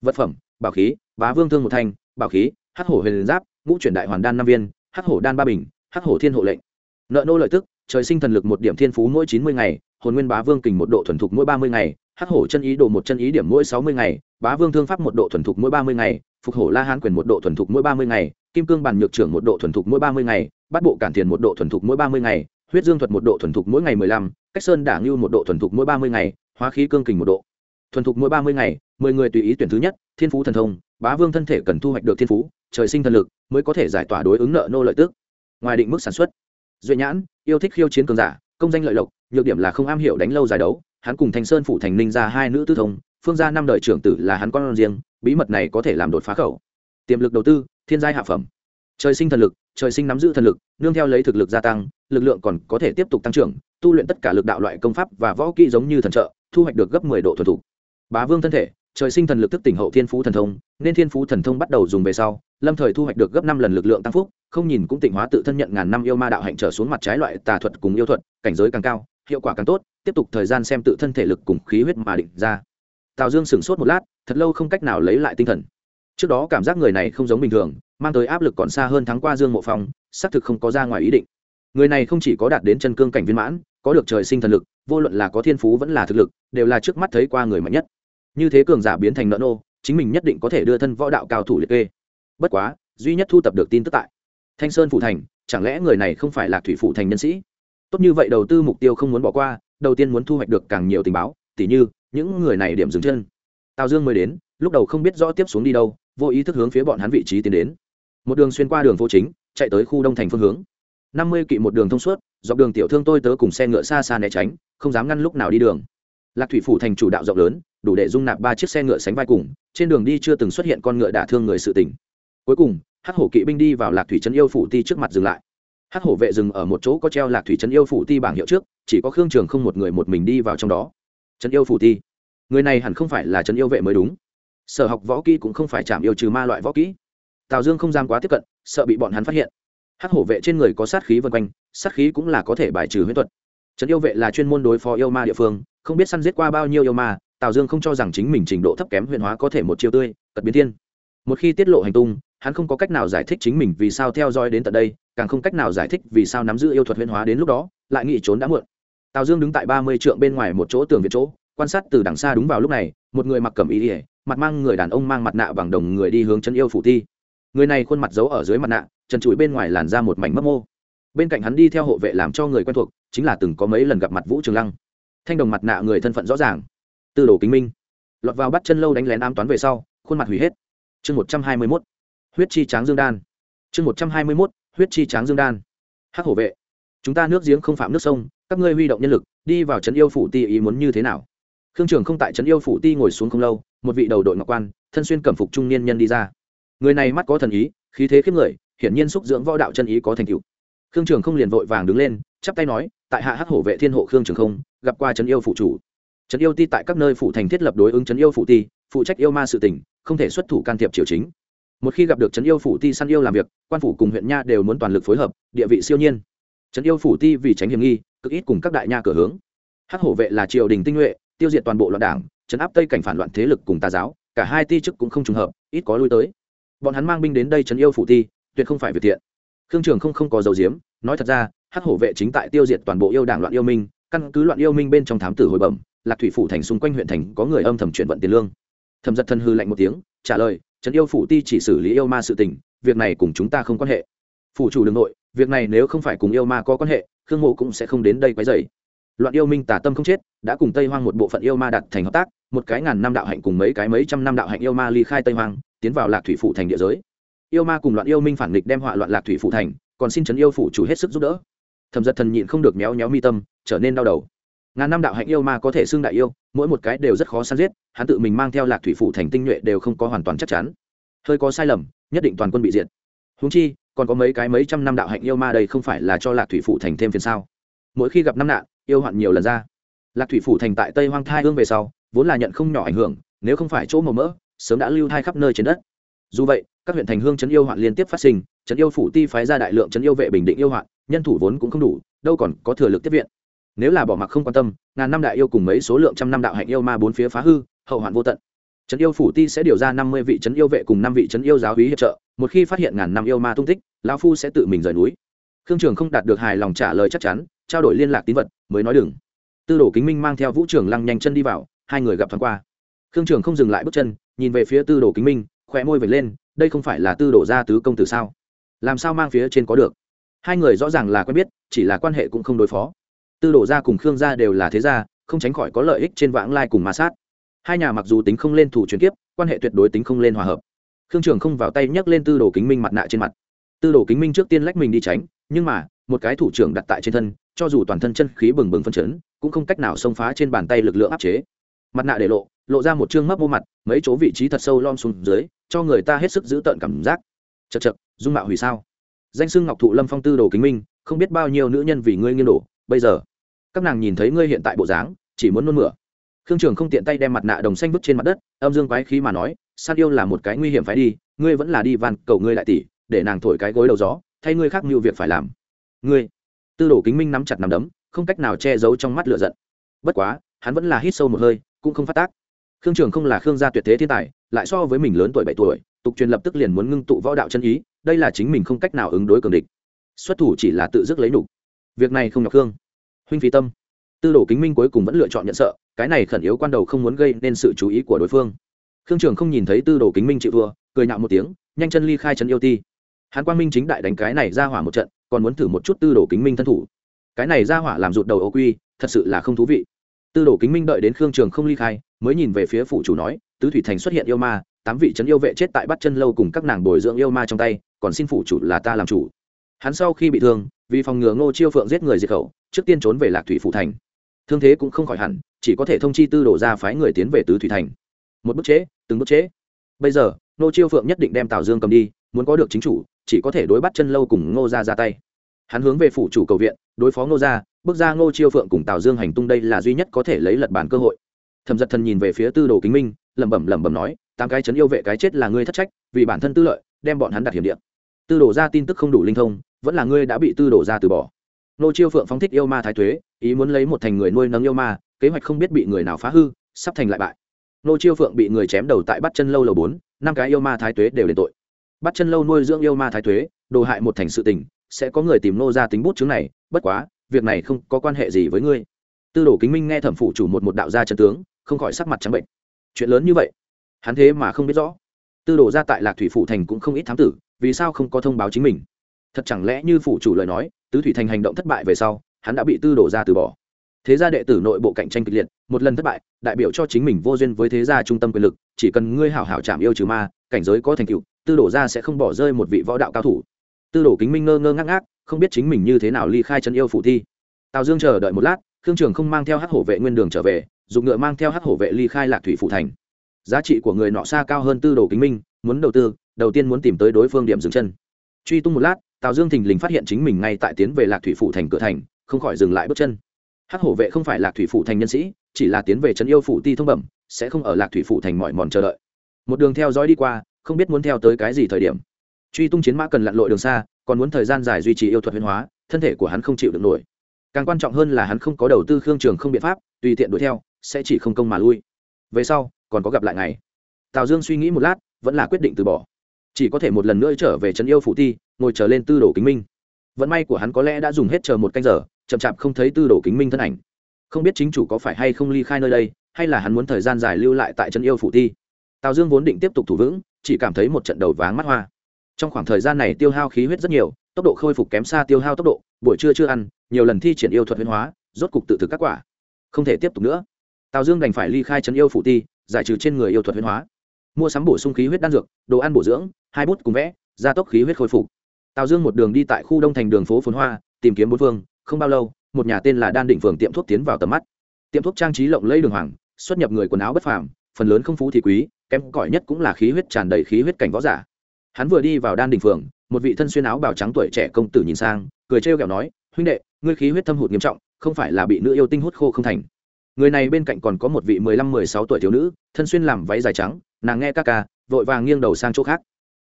Vật phẩm, bảo khí, bá vương thương một thanh, bảo khí, hắc hổ huyền giáp, ngũ chuyển đại hoàn đan năm viên, hắc hổ đan ba bình, hắc hổ thiên hộ lệnh. Nợ nô lợi tức, trời sinh thần lực một điểm thiên phú mỗi chín mươi ngày, hồn nguyên bá vương kình một độ thuần thục mỗi ba mươi ngày, hắc hổ chân ý độ một chân ý điểm mỗi sáu mươi ngày, bá vương thương pháp một độ thuần thục mỗi ba mươi ngày, phục hổ la hán quyền một độ thuần thục mỗi ba mươi ngày kim cương bản nhược trưởng một độ thuần thục mỗi ba mươi ngày bắt bộ cản tiền một độ thuần thục mỗi ba mươi ngày, huyết dương thuật một độ thuần thục mỗi ngày mười lăm, cách sơn đảng lưu một độ thuần thục mỗi ba mươi ngày, hóa khí cương kình một độ thuần thục mỗi ba mươi ngày, mười người tùy ý tuyển thứ nhất, thiên phú thần thông, bá vương thân thể cần thu hoạch được thiên phú, trời sinh thần lực mới có thể giải tỏa đối ứng nợ nô lợi tức. Ngoài định mức sản xuất duy nhãn, yêu thích khiêu chiến cường giả, công danh lợi lộc, nhược điểm là không am hiểu đánh lâu dài đấu, hắn cùng thanh sơn phủ thành ninh ra hai nữ tư thông, phương gia năm đời trưởng tử là hắn con riêng, bí mật này có thể làm đột phá khẩu tiềm lực đầu tư, thiên giai hạ phẩm. Trời sinh thần lực, trời sinh nắm giữ thần lực, nương theo lấy thực lực gia tăng, lực lượng còn có thể tiếp tục tăng trưởng, tu luyện tất cả lực đạo loại công pháp và võ kỹ giống như thần trợ, thu hoạch được gấp mười độ thuần thủ. bá vương thân thể, trời sinh thần lực thức tỉnh hậu thiên phú thần thông, nên thiên phú thần thông bắt đầu dùng về sau, lâm thời thu hoạch được gấp năm lần lực lượng tăng phúc, không nhìn cũng tịnh hóa tự thân nhận ngàn năm yêu ma đạo hạnh trở xuống mặt trái loại tà thuật cùng yêu thuật, cảnh giới càng cao, hiệu quả càng tốt, tiếp tục thời gian xem tự thân thể lực cùng khí huyết mà định ra. Tào dương sửng sốt một lát, thật lâu không cách nào lấy lại tinh thần trước đó cảm giác người này không giống bình thường, mang tới áp lực còn xa hơn thắng qua dương mộ phong, xác thực không có ra ngoài ý định. Người này không chỉ có đạt đến chân cương cảnh viên mãn, có được trời sinh thần lực, vô luận là có thiên phú vẫn là thực lực, đều là trước mắt thấy qua người mạnh nhất. Như thế cường giả biến thành nợ nô, chính mình nhất định có thể đưa thân võ đạo cao thủ liệt kê. Bất quá, duy nhất thu tập được tin tức tại thanh sơn phủ thành, chẳng lẽ người này không phải là thủy phủ thành nhân sĩ? Tốt như vậy đầu tư mục tiêu không muốn bỏ qua, đầu tiên muốn thu hoạch được càng nhiều tình báo, tỉ như, những người này điểm dừng chân. Tào dương mới đến, lúc đầu không biết rõ tiếp xuống đi đâu vô ý thức hướng phía bọn hắn vị trí tiến đến. Một đường xuyên qua đường phố chính, chạy tới khu đông thành phương hướng. Năm mươi kỵ một đường thông suốt, dọc đường tiểu thương tôi tớ cùng xe ngựa xa xa né tránh, không dám ngăn lúc nào đi đường. Lạc thủy phủ thành chủ đạo rộng lớn, đủ để dung nạp ba chiếc xe ngựa sánh vai cùng, trên đường đi chưa từng xuất hiện con ngựa đả thương người sự tỉnh cuối cùng, hắc hổ kỵ binh đi vào lạc thủy trấn yêu phủ ti trước mặt dừng lại. Hắc hổ vệ dừng ở một chỗ có treo lạc thủy trấn yêu phủ ti bảng hiệu trước, chỉ có khương trường không một người một mình đi vào trong đó. Trấn yêu phủ ti. Người này hẳn không phải là trấn yêu vệ mới đúng sở học võ kỹ cũng không phải chạm yêu trừ ma loại võ kỹ. Tào dương không dám quá tiếp cận, sợ bị bọn hắn phát hiện. Hắc hổ vệ trên người có sát khí vân quanh, sát khí cũng là có thể bài trừ huyết thuật. Trấn yêu vệ là chuyên môn đối phó yêu ma địa phương, không biết săn giết qua bao nhiêu yêu ma, tào dương không cho rằng chính mình trình độ thấp kém huyền hóa có thể một chiêu tươi, cật biến thiên. Một khi tiết lộ hành tung, hắn không có cách nào giải thích chính mình vì sao theo dõi đến tận đây, càng không cách nào giải thích vì sao nắm giữ yêu thuật huyền hóa đến lúc đó, lại nghĩ trốn đã muộn. Tào dương đứng tại ba mươi trượng bên ngoài một chỗ tường việt chỗ, quan sát từ đằng xa đúng vào lúc này, một người mặc cẩm ý ỉa mặt mang người đàn ông mang mặt nạ bằng đồng người đi hướng chân yêu phủ ti người này khuôn mặt giấu ở dưới mặt nạ, trần trụi bên ngoài làn ra một mảnh mấp mô. Bên cạnh hắn đi theo hộ vệ làm cho người quen thuộc, chính là từng có mấy lần gặp mặt vũ trường lăng. Thanh đồng mặt nạ người thân phận rõ ràng. Tư đồ kính minh. Lọt vào bắt chân lâu đánh lén ám toán về sau, khuôn mặt hủy hết. Chương một trăm hai mươi mốt. Huyết chi tráng dương đan. Chương một trăm hai mươi mốt. Huyết chi tráng dương đan. Hắc hổ vệ. Chúng ta nước giếng không phạm nước sông, các ngươi huy động nhân lực, đi vào trấn yêu phủ ti ý muốn như thế nào? Khương trường không tại trấn yêu phủ ti ngồi xuống không lâu, một vị đầu đội ngọc quan, thân xuyên cẩm phục trung niên nhân đi ra. Người này mắt có thần ý, khí thế khiếp người, hiển nhiên xúc dưỡng võ đạo chân ý có thành tựu. Khương trường không liền vội vàng đứng lên, chắp tay nói, tại hạ hắc hổ vệ thiên hộ khương trường không, gặp qua trấn yêu phụ chủ. Trấn yêu ti tại các nơi phụ thành thiết lập đối ứng trấn yêu phụ ti, phụ trách yêu ma sự tỉnh không thể xuất thủ can thiệp triều chính. Một khi gặp được trấn yêu phủ ti săn yêu làm việc, quan phủ cùng huyện nha đều muốn toàn lực phối hợp, địa vị siêu nhiên. Trấn yêu phủ ti vì tránh hiểm nghi, cực ít cùng các đại nha cửa hướng. Hắc hổ vệ là triều đình tinh nhuệ tiêu diệt toàn bộ loạn đảng, chấn áp tây cảnh phản loạn thế lực cùng tà giáo, cả hai ti chức cũng không trùng hợp, ít có lui tới. Bọn hắn mang binh đến đây trấn yêu phụ ti, tuyệt không phải việc thiện. Khương trường không không có dầu diếm nói thật ra, hắc hổ vệ chính tại tiêu diệt toàn bộ yêu đảng loạn yêu minh, căn cứ loạn yêu minh bên trong thám tử hồi bẩm, lạc thủy phủ thành xung quanh huyện thành có người âm thầm chuyển vận tiền lương. Thẩm giật thân hư lạnh một tiếng, trả lời trấn yêu phủ ti chỉ xử lý yêu ma sự tình, việc này cùng chúng ta không quan hệ. Phủ chủ đường nội, việc này nếu không phải cùng yêu ma có quan hệ, khương mộ cũng sẽ không đến đây quấy dày loạn yêu minh tả tâm không chết, đã cùng tây hoang một bộ phận yêu ma đặt thành hợp tác, một cái ngàn năm đạo hạnh cùng mấy cái mấy trăm năm đạo hạnh yêu ma ly khai tây hoang, tiến vào lạc thủy phủ thành địa giới. Yêu ma cùng loạn yêu minh phản nghịch đem họa loạn lạc thủy phủ thành, còn xin trấn yêu phủ chủ hết sức giúp đỡ. Thẩm giật thần nhịn không được méo méo mi tâm, trở nên đau đầu. Ngàn năm đạo hạnh yêu ma có thể xưng đại yêu, mỗi một cái đều rất khó săn giết, hắn tự mình mang theo lạc thủy phủ thành tinh nhuệ đều không có hoàn toàn chắc chắn. Hơi có sai lầm, nhất định toàn quân bị diệt. Húng chi, còn có mấy cái mấy trăm năm đạo hạnh yêu ma đây không phải là cho lạc thủy phủ thành thêm phiền sao? Mỗi khi gặp năm nạn yêu hoạn nhiều lần ra. Lạc thủy phủ thành tại tây hoang thai hương về sau, vốn là nhận không nhỏ ảnh hưởng, nếu không phải chỗ màu mỡ, sớm đã lưu thai khắp nơi trên đất. Dù vậy, các huyện thành hương trấn yêu hoạn liên tiếp phát sinh trấn yêu phủ ti phái ra đại lượng trấn yêu vệ bình định yêu hoạn, nhân thủ vốn cũng không đủ, đâu còn có thừa lực tiếp viện. Nếu là bỏ mặc không quan tâm, ngàn năm đại yêu cùng mấy số lượng trăm năm đạo hạnh yêu ma bốn phía phá hư, hậu hoạn vô tận. Trấn yêu phủ ti sẽ điều ra năm mươi vị trấn yêu vệ cùng năm vị trấn yêu giáo hí hiệp trợ, một khi phát hiện ngàn năm yêu ma tung tích, lão phu sẽ tự mình rời núi khương trường không đạt được hài lòng trả lời chắc chắn, trao đổi liên lạc tín vật, mới nói đừng. Tư đồ kính minh mang theo vũ trường lăng nhanh chân đi vào, hai người gặp thoáng qua. Khương trường không dừng lại bước chân, nhìn về phía tư đồ kính minh khỏe môi vệt lên, đây không phải là tư đồ gia tứ công tử sao? Làm sao mang phía trên có được? Hai người rõ ràng là quen biết, chỉ là quan hệ cũng không đối phó. Tư đồ gia cùng khương gia đều là thế gia, không tránh khỏi có lợi ích trên vãng lai cùng ma sát. Hai nhà mặc dù tính không lên thủ chuyển kiếp, quan hệ tuyệt đối tính không lên hòa hợp. Khương trường không vào tay nhấc lên tư đồ kính minh mặt nạ trên mặt. Tư đồ kính minh trước tiên lách mình đi tránh nhưng mà, một cái thủ trưởng đặt tại trên thân, cho dù toàn thân chân khí bừng bừng phân chấn, cũng không cách nào xông phá trên bàn tay lực lượng áp chế. Mặt nạ để lộ lộ ra một chương mấp vô mặt, mấy chỗ vị trí thật sâu lom xuống dưới, cho người ta hết sức giữ tợn cảm giác. Chật chật dung mạo hủy sao? Danh xưng ngọc thụ lâm phong tư đồ kính minh, không biết bao nhiêu nữ nhân vì ngươi nghiêng đổ, bây giờ, các nàng nhìn thấy ngươi hiện tại bộ dáng, chỉ muốn nôn mửa. Khương trường không tiện tay đem mặt nạ đồng xanh vứt trên mặt đất, âm dương quái khí mà nói, san yêu là một cái nguy hiểm phải đi, ngươi vẫn là đi van cầu ngươi lại tỷ để nàng thổi cái gối đầu gió thay ngươi khác nhiều việc phải làm. Ngươi, tư đồ kính minh nắm chặt nắm đấm, không cách nào che giấu trong mắt lửa giận. Bất quá, hắn vẫn là hít sâu một hơi, cũng không phát tác. Khương trường không là khương gia tuyệt thế thiên tài, lại so với mình lớn tuổi bảy tuổi, tục truyền lập tức liền muốn ngưng tụ võ đạo chân ý, đây là chính mình không cách nào ứng đối cường địch. Xuất thủ chỉ là tự dứt lấy đủ. việc này không nhọc khương. Huynh phí tâm. Tư đồ kính minh cuối cùng vẫn lựa chọn nhận sợ, cái này khẩn yếu quan đầu không muốn gây nên sự chú ý của đối phương. Khương trường không nhìn thấy tư đồ kính minh chịu thua, cười nhạo một tiếng, nhanh chân ly khai chân yêu ti hắn quang minh chính đại đánh cái này ra hỏa một trận, còn muốn thử một chút tư đồ kính minh thân thủ. Cái này ra hỏa làm rụt đầu ô quy, thật sự là không thú vị. Tư đồ kính minh đợi đến khương trường không ly khai, mới nhìn về phía phụ chủ nói, tứ thủy thành xuất hiện yêu ma, tám vị trấn yêu vệ chết tại bắt chân lâu cùng các nàng bồi dưỡng yêu ma trong tay, còn xin phụ chủ là ta làm chủ. Hắn sau khi bị thương, vì phòng ngừa ngô chiêu phượng giết người diệt khẩu, trước tiên trốn về lạc thủy phụ thành. Thương thế cũng không khỏi hẳn, chỉ có thể thông chi tư đồ ra phái người tiến về tứ thủy thành. Một bước chế, từng bước chế. Bây giờ, ngô chiêu phượng nhất định đem tào dương cầm đi, muốn có được chính chủ chỉ có thể đối bắt chân lâu cùng ngô gia ra tay. Hắn hướng về phủ chủ cầu viện, đối phó ngô gia, bước ra ngô chiêu phượng cùng tào dương hành tung đây là duy nhất có thể lấy lật bản cơ hội. Thẩm giật thần nhìn về phía tư đồ kính minh, lẩm bẩm lẩm bẩm nói, tám cái chấn yêu vệ cái chết là ngươi thất trách, vì bản thân tư lợi, đem bọn hắn đặt hiểm điện tư đồ ra tin tức không đủ linh thông, vẫn là ngươi đã bị tư đồ ra từ bỏ. Nô chiêu phượng phóng thích yêu ma thái thuế, ý muốn lấy một thành người nuôi nấng yêu ma, kế hoạch không biết bị người nào phá hư, sắp thành lại bại. Nô chiêu phượng bị người chém đầu tại bắt chân lâu lầu bốn, năm cái yêu ma thái thuế đều lên tội bắt chân lâu nuôi dưỡng yêu ma thái thuế, đồ hại một thành sự tình, sẽ có người tìm nô ra tính bút chứng này, bất quá, việc này không có quan hệ gì với ngươi. Tư đồ kính minh nghe thẩm phụ chủ một một đạo gia chân tướng, không khỏi sắc mặt trắng bệnh. Chuyện lớn như vậy, hắn thế mà không biết rõ. Tư đồ ra tại lạc thủy phủ thành cũng không ít thám tử, vì sao không có thông báo chính mình? Thật chẳng lẽ như phủ chủ lời nói, tứ thủy thành hành động thất bại về sau, hắn đã bị tư đồ ra từ bỏ? Thế gia đệ tử nội bộ cạnh tranh kịch liệt, một lần thất bại, đại biểu cho chính mình vô duyên với thế gia trung tâm quyền lực, chỉ cần ngươi hảo hảo chạm yêu trừ ma, cảnh giới có thành tựu tư đổ ra sẽ không bỏ rơi một vị võ đạo cao thủ. Tư đổ kính minh ngơ ngơ ngác ngác, không biết chính mình như thế nào ly khai chân yêu phụ thi. Tào dương chờ đợi một lát, khương trường không mang theo hát hổ vệ nguyên đường trở về dùng ngựa mang theo hát hổ vệ ly khai lạc thủy phụ thành. Giá trị của người nọ xa cao hơn tư đồ kính minh, muốn đầu tư, đầu tiên muốn tìm tới đối phương điểm dừng chân. Truy tung một lát, tào dương thình lình phát hiện chính mình ngay tại tiến về lạc thủy phủ thành cửa thành, không khỏi dừng lại bước chân. Hắc hổ vệ không phải lạc thủy phủ thành nhân sĩ, chỉ là tiến về trấn yêu phủ ti thông bẩm, sẽ không ở lạc thủy phủ thành mọi mòn chờ đợi. Một đường theo dõi đi qua không biết muốn theo tới cái gì thời điểm. Truy tung chiến mã cần lặn lội đường xa, còn muốn thời gian dài duy trì yêu thuật huyền hóa, thân thể của hắn không chịu được nổi. Càng quan trọng hơn là hắn không có đầu tư khương trường không biện pháp, tùy tiện đuổi theo, sẽ chỉ không công mà lui. Về sau, còn có gặp lại ngày. Tào dương suy nghĩ một lát, vẫn là quyết định từ bỏ. Chỉ có thể một lần nữa trở về trấn yêu phủ ti, ngồi trở lên tư đồ kính minh. Vận may của hắn có lẽ đã dùng hết chờ một canh giờ, chậm chạp không thấy tư đồ kính minh thân ảnh. Không biết chính chủ có phải hay không ly khai nơi đây, hay là hắn muốn thời gian dài lưu lại tại trấn yêu phủ ti. Tào dương vốn định tiếp tục thủ vững chỉ cảm thấy một trận đầu váng mắt hoa. Trong khoảng thời gian này tiêu hao khí huyết rất nhiều, tốc độ khôi phục kém xa tiêu hao tốc độ, buổi trưa chưa ăn, nhiều lần thi triển yêu thuật huyên hóa, rốt cục tự thực các quả. Không thể tiếp tục nữa. Tào dương đành phải ly khai trấn yêu phủ ti, giải trừ trên người yêu thuật huyên hóa. Mua sắm bổ sung khí huyết đan dược, đồ ăn bổ dưỡng, hai bút cùng vẽ, gia tốc khí huyết khôi phục. Tào dương một đường đi tại khu đông thành đường phố phồn hoa, tìm kiếm bốn phương, không bao lâu, một nhà tên là đan định phường tiệm thuốc tiến vào tầm mắt. Tiệm thuốc trang trí lộng lẫy đường hoàng, xuất nhập người quần áo bất phàm phần lớn không phú thì quý, kém cỏi nhất cũng là khí huyết tràn đầy khí huyết cảnh võ giả. Hắn vừa đi vào đan đình phường, một vị thân xuyên áo bào trắng tuổi trẻ công tử nhìn sang, cười trêu ghẹo nói, huynh đệ, ngươi khí huyết thâm hụt nghiêm trọng, không phải là bị nữ yêu tinh hút khô không thành. Người này bên cạnh còn có một vị mười lăm mười sáu tuổi thiếu nữ, thân xuyên làm váy dài trắng, nàng nghe ca ca, vội vàng nghiêng đầu sang chỗ khác.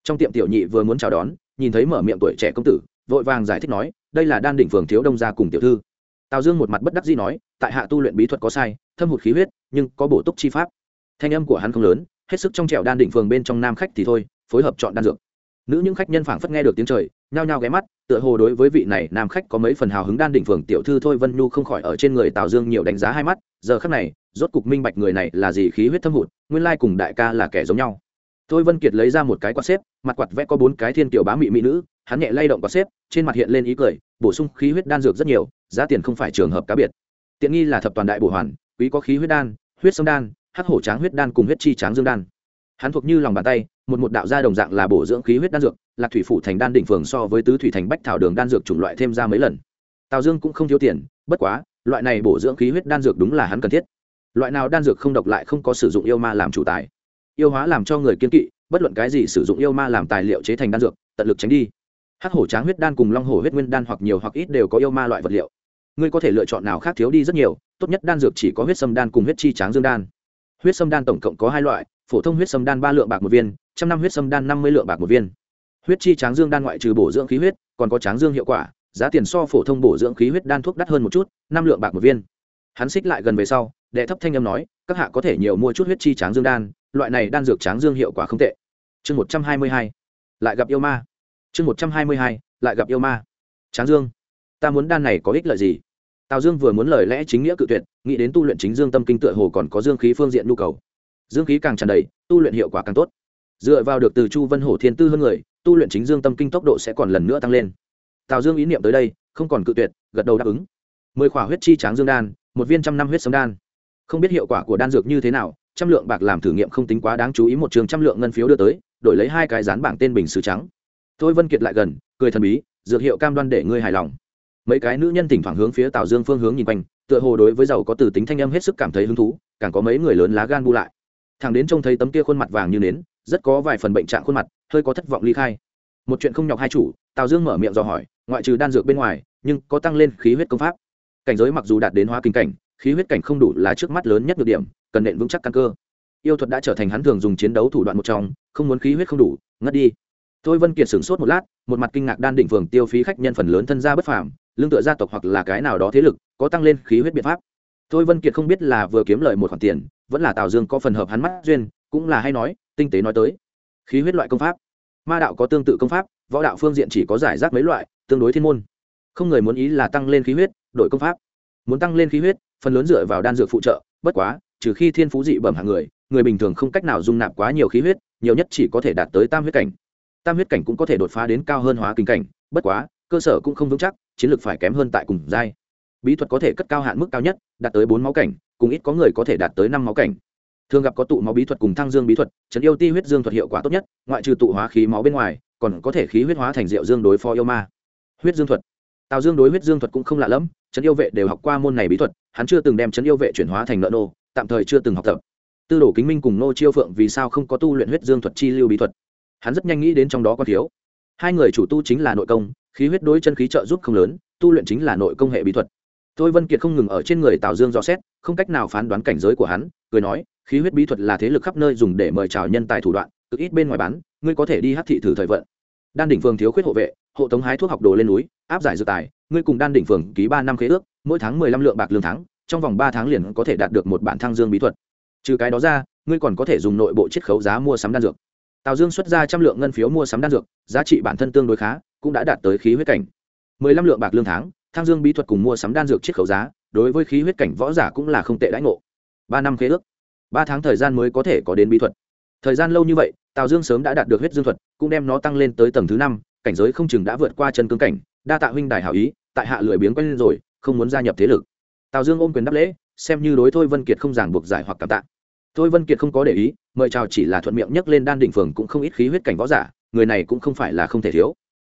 Trong tiệm tiểu nhị vừa muốn chào đón, nhìn thấy mở miệng tuổi trẻ công tử, vội vàng giải thích nói, đây là đan đỉnh phường thiếu đông gia cùng tiểu thư. Tào dương một mặt bất đắc dĩ nói, tại hạ tu luyện bí thuật có sai, thâm hụt khí huyết, nhưng có bổ túc chi pháp thanh âm của hắn không lớn, hết sức trong trẻo đan đỉnh phường bên trong nam khách thì thôi, phối hợp chọn đan dược. Nữ những khách nhân phảng phất nghe được tiếng trời, nhao nhao ghé mắt, tựa hồ đối với vị này nam khách có mấy phần hào hứng đan đỉnh phường tiểu thư thôi vân nhu không khỏi ở trên người tào dương nhiều đánh giá hai mắt, giờ khắc này, rốt cục minh bạch người này là gì khí huyết thâm hụt, nguyên lai cùng đại ca là kẻ giống nhau. Thôi vân kiệt lấy ra một cái quạt xếp, mặt quạt vẽ có bốn cái thiên tiểu bá mị mỹ nữ, hắn nhẹ lay động quạt xếp, trên mặt hiện lên ý cười, bổ sung khí huyết đan dược rất nhiều, giá tiền không phải trường hợp cá biệt. Tiện nghi là thập toàn đại bổ hoàn, quý có khí huyết đan, huyết sông đan hắc hổ tráng huyết đan cùng huyết chi tráng dương đan. Hắn thuộc như lòng bàn tay, một một đạo gia đồng dạng là bổ dưỡng khí huyết đan dược, lạc thủy phủ thành đan đỉnh phường so với tứ thủy thành bách thảo đường đan dược chủng loại thêm ra mấy lần. Tào dương cũng không thiếu tiền, bất quá, loại này bổ dưỡng khí huyết đan dược đúng là hắn cần thiết. Loại nào đan dược không độc lại không có sử dụng yêu ma làm chủ tài. Yêu hóa làm cho người kiên kỵ, bất luận cái gì sử dụng yêu ma làm tài liệu chế thành đan dược, tận lực tránh đi. Hắc hổ tráng huyết đan cùng long hổ huyết nguyên đan hoặc nhiều hoặc ít đều có yêu ma loại vật liệu. Ngươi có thể lựa chọn nào khác thiếu đi rất nhiều, tốt nhất đan dược chỉ có huyết sâm đan cùng huyết chi tráng dương đan huyết sâm đan tổng cộng có hai loại, phổ thông huyết sâm đan ba lượng bạc một viên, trăm năm huyết sâm đan năm mươi lượng bạc một viên. Huyết chi tráng dương đan ngoại trừ bổ dưỡng khí huyết, còn có tráng dương hiệu quả, giá tiền so phổ thông bổ dưỡng khí huyết đan thuốc đắt hơn một chút, năm lượng bạc một viên. Hắn xích lại gần về sau, đệ thấp thanh âm nói, các hạ có thể nhiều mua chút huyết chi tráng dương đan, loại này đan dược tráng dương hiệu quả không tệ. Chương một trăm hai mươi hai, lại gặp yêu ma. Chương một trăm hai mươi hai, lại gặp yêu ma. Tráng dương, ta muốn đan này có ích lợi gì? Tào dương vừa muốn lời lẽ chính nghĩa cự tuyệt, nghĩ đến tu luyện chính dương tâm kinh tựa hồ còn có dương khí phương diện nhu cầu. Dương khí càng tràn đầy, tu luyện hiệu quả càng tốt. Dựa vào được từ chu vân hổ thiên tư hơn người, tu luyện chính dương tâm kinh tốc độ sẽ còn lần nữa tăng lên. Tào dương ý niệm tới đây, không còn cự tuyệt, gật đầu đáp ứng. Mười khỏa huyết chi tráng dương đan, một viên trăm năm huyết sống đan. Không biết hiệu quả của đan dược như thế nào, trăm lượng bạc làm thử nghiệm không tính quá đáng chú ý một trường trăm lượng ngân phiếu đưa tới, đổi lấy hai cái dán bảng tên bình sứ trắng. Tôi vân kiệt lại gần, cười thần bí, dược hiệu cam đoan để ngươi hài lòng mấy cái nữ nhân thỉnh thoảng hướng phía tào dương phương hướng nhìn quanh, tựa hồ đối với giàu có từ tính thanh âm hết sức cảm thấy hứng thú, càng có mấy người lớn lá gan bu lại. Thằng đến trông thấy tấm kia khuôn mặt vàng như nến, rất có vài phần bệnh trạng khuôn mặt, hơi có thất vọng ly khai. Một chuyện không nhọc hai chủ, tào dương mở miệng dò hỏi, ngoại trừ đan dược bên ngoài, nhưng có tăng lên khí huyết công pháp. Cảnh giới mặc dù đạt đến hóa kinh cảnh, khí huyết cảnh không đủ là trước mắt lớn nhất được điểm, cần nện vững chắc căn cơ. Yêu thuật đã trở thành hắn thường dùng chiến đấu thủ đoạn một trong, không muốn khí huyết không đủ, ngất đi. Thôi vân kiệt sửng sốt một lát, một mặt kinh ngạc đan định phường tiêu phí khách nhân phần lớn thân gia bất phàm lương tựa gia tộc hoặc là cái nào đó thế lực, có tăng lên khí huyết biện pháp. Thôi vân kiệt không biết là vừa kiếm lời một khoản tiền, vẫn là tào dương có phần hợp hắn mắt duyên, cũng là hay nói, tinh tế nói tới. Khí huyết loại công pháp. Ma đạo có tương tự công pháp, võ đạo phương diện chỉ có giải rác mấy loại, tương đối thiên môn. Không người muốn ý là tăng lên khí huyết, đổi công pháp. Muốn tăng lên khí huyết, phần lớn dựa vào đan dược phụ trợ, bất quá, trừ khi thiên phú dị bẩm hạng người người bình thường không cách nào dung nạp quá nhiều khí huyết, nhiều nhất chỉ có thể đạt tới tam huyết cảnh. Tam huyết cảnh cũng có thể đột phá đến cao hơn hóa kinh cảnh, bất quá cơ sở cũng không vững chắc, chiến lược phải kém hơn tại cùng giai. Bí thuật có thể cất cao hạn mức cao nhất, đạt tới bốn máu cảnh, cùng ít có người có thể đạt tới năm máu cảnh. Thường gặp có tụ máu bí thuật cùng thăng dương bí thuật trấn yêu ti huyết dương thuật hiệu quả tốt nhất, ngoại trừ tụ hóa khí máu bên ngoài, còn có thể khí huyết hóa thành rượu dương đối phó yêu ma. Huyết dương thuật. Tào dương đối huyết dương thuật cũng không lạ lẫm trấn yêu vệ đều học qua môn này bí thuật, hắn chưa từng đem trấn yêu vệ chuyển hóa thành nợ nô, tạm thời chưa từng học tập. Tư đồ kính minh cùng nô chiêu phượng vì sao không có tu luyện huyết dương thuật chi lưu bí thuật? Hắn rất nhanh nghĩ đến trong đó có thiếu. Hai người chủ tu chính là nội công khí huyết đối chân khí trợ giúp không lớn, tu luyện chính là nội công hệ bí thuật. Thôi vân kiệt không ngừng ở trên người tào dương dò xét, không cách nào phán đoán cảnh giới của hắn, cười nói, khí huyết bí thuật là thế lực khắp nơi dùng để mời chào nhân tài thủ đoạn, cực ít bên ngoài bán, ngươi có thể đi hát thị thử thời vận. Đan đỉnh phường thiếu khuyết hộ vệ, hộ tống hái thuốc học đồ lên núi, áp giải dự tài, ngươi cùng đan đỉnh phường ký ba năm khế ước, mỗi tháng mười lăm lượng bạc lương tháng, trong vòng ba tháng liền có thể đạt được một bản thăng dương bí thuật. Trừ cái đó ra, ngươi còn có thể dùng nội bộ chiết khấu giá mua sắm đan dược. Tào dương xuất ra trăm lượng ngân phiếu mua sắm đan dược, giá trị bản thân tương đối khá cũng đã đạt tới khí huyết cảnh. Mười lăm lượng bạc lương tháng, thang dương bí thuật cùng mua sắm đan dược chiết khấu giá, đối với khí huyết cảnh võ giả cũng là không tệ đãi ngộ. Ba năm khế ước. Ba tháng thời gian mới có thể có đến bí thuật. Thời gian lâu như vậy, tào dương sớm đã đạt được huyết dương thuật, cũng đem nó tăng lên tới tầng thứ năm, cảnh giới không chừng đã vượt qua chân cương cảnh, đa tạ huynh đài hảo ý, tại hạ lười biếng quen lên rồi, không muốn gia nhập thế lực. Tào dương ôm quyền đáp lễ, xem như đối thôi vân kiệt không giảng buộc giải hoặc cảm tạ. Thôi vân kiệt không có để ý, mời chào chỉ là thuận miệng nhắc lên đan đỉnh phường cũng không ít khí huyết cảnh võ giả, người này cũng không phải là không thể thiếu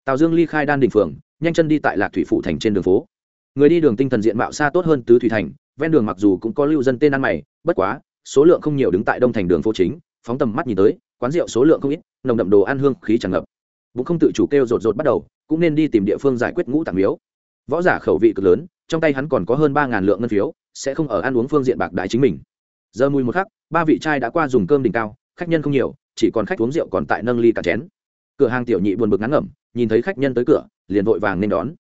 tào dương ly khai đan đỉnh phường, nhanh chân đi tại lạc thủy phủ thành trên đường phố. Người đi đường tinh thần diện mạo xa tốt hơn tứ thủy thành, ven đường mặc dù cũng có lưu dân tên ăn mày, bất quá, số lượng không nhiều đứng tại đông thành đường phố chính, phóng tầm mắt nhìn tới, quán rượu số lượng không ít, nồng đậm đồ ăn hương khí tràn ngập. Bụng không tự chủ kêu rột rột bắt đầu, cũng nên đi tìm địa phương giải quyết ngũ tạng miếu. Võ giả khẩu vị cực lớn, trong tay hắn còn có hơn ba ngàn lượng ngân phiếu, sẽ không ở ăn uống phương diện bạc đại chính mình. Giờ mùi một khắc, ba vị trai đã qua dùng cơm đỉnh cao, khách nhân không nhiều, chỉ còn khách uống rượu còn tại nâng ly cả chén. Cửa hàng tiểu nhị buồn bực ngắn ngẩm nhìn thấy khách nhân tới cửa, liền vội vàng nên đón.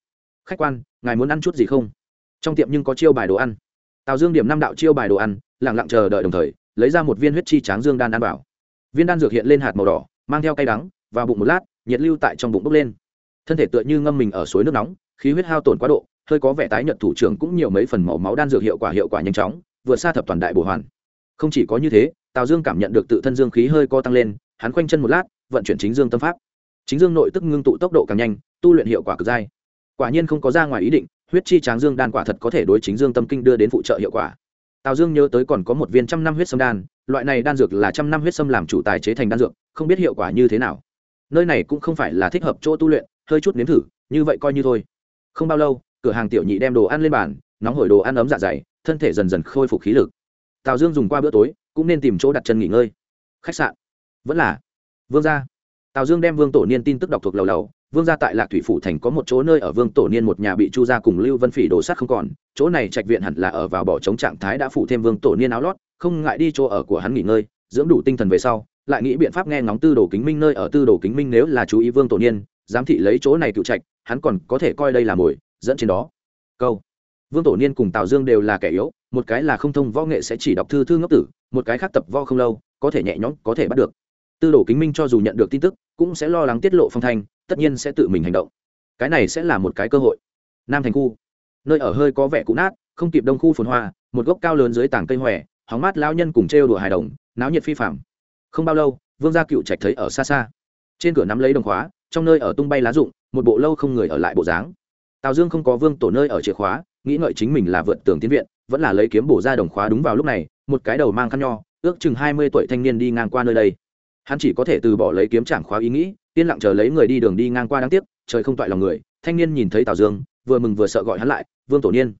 Khách quan, ngài muốn ăn chút gì không? Trong tiệm nhưng có chiêu bài đồ ăn. Tào dương điểm năm đạo chiêu bài đồ ăn lẳng lặng chờ đợi đồng thời, lấy ra một viên huyết chi tráng dương đan ăn bảo viên đan dược hiện lên hạt màu đỏ, mang theo cay đắng, vào bụng một lát, nhiệt lưu tại trong bụng bốc lên. Thân thể tựa như ngâm mình ở suối nước nóng, khí huyết hao tổn quá độ, hơi có vẻ tái nhợt thủ trưởng cũng nhiều mấy phần màu máu đan dược hiệu quả hiệu quả nhanh chóng, vượt xa thập toàn đại bổ hoàn. Không chỉ có như thế, tào dương cảm nhận được tự thân dương khí hơi co tăng lên, hắn khoanh chân một lát, vận chuyển chính dương tâm pháp chính dương nội tức ngưng tụ tốc độ càng nhanh, tu luyện hiệu quả cực dai. Quả nhiên không có ra ngoài ý định, huyết chi tráng dương đan quả thật có thể đối chính dương tâm kinh đưa đến phụ trợ hiệu quả. Tào dương nhớ tới còn có một viên trăm năm huyết sâm đan, loại này đan dược là trăm năm huyết sâm làm chủ tài chế thành đan dược, không biết hiệu quả như thế nào. Nơi này cũng không phải là thích hợp chỗ tu luyện, hơi chút nếm thử, như vậy coi như thôi. Không bao lâu, cửa hàng tiểu nhị đem đồ ăn lên bàn, nóng hổi đồ ăn ấm dạ dày, thân thể dần dần khôi phục khí lực. Tào dương dùng qua bữa tối, cũng nên tìm chỗ đặt chân nghỉ ngơi. Khách sạn. Vẫn là. Vương gia tào dương đem vương tổ niên tin tức đọc thuộc lầu lầu, vương gia tại lạc thủy phủ thành có một chỗ nơi ở vương tổ niên một nhà bị chu gia cùng lưu vân phỉ đổ sát không còn, chỗ này trạch viện hẳn là ở vào bỏ chống trạng thái đã phụ thêm vương tổ niên áo lót, không ngại đi chỗ ở của hắn nghỉ ngơi, dưỡng đủ tinh thần về sau, lại nghĩ biện pháp nghe ngóng tư đồ kính minh nơi ở tư đồ kính minh nếu là chú ý vương tổ niên, giám thị lấy chỗ này cựu trạch, hắn còn có thể coi đây là mồi, dẫn trên đó. Câu. Vương tổ niên cùng tào dương đều là kẻ yếu, một cái là không thông võ nghệ sẽ chỉ đọc thư thư ngốc tử, một cái khác tập võ không lâu, có thể nhẹ nhõm, có thể bắt được. Tư đồ kính minh cho dù nhận được tin tức cũng sẽ lo lắng tiết lộ phong thanh, tất nhiên sẽ tự mình hành động. Cái này sẽ là một cái cơ hội. Nam thành khu. Nơi ở hơi có vẻ cũ nát, không kịp đông khu phồn hoa, một gốc cao lớn dưới tảng cây hòe, hóng mát lao nhân cùng trêu đùa hài đồng, náo nhiệt phi phạm không bao lâu, vương gia cựu trạch thấy ở xa xa. Trên cửa nắm lấy đồng khóa, trong nơi ở tung bay lá rụng, một bộ lâu không người ở lại bộ dáng. Tào dương không có vương tổ nơi ở chìa khóa, nghĩ ngợi chính mình là vượt tường tiến viện, vẫn là lấy kiếm bổ ra đồng khóa đúng vào lúc này, một cái đầu mang khăn nho, ước chừng hai mươi tuổi thanh niên đi ngang qua nơi đây hắn chỉ có thể từ bỏ lấy kiếm trảng khóa ý nghĩ, yên lặng chờ lấy người đi đường đi ngang qua đáng tiếc, trời không toại lòng người, thanh niên nhìn thấy tào dương, vừa mừng vừa sợ gọi hắn lại, vương tổ niên.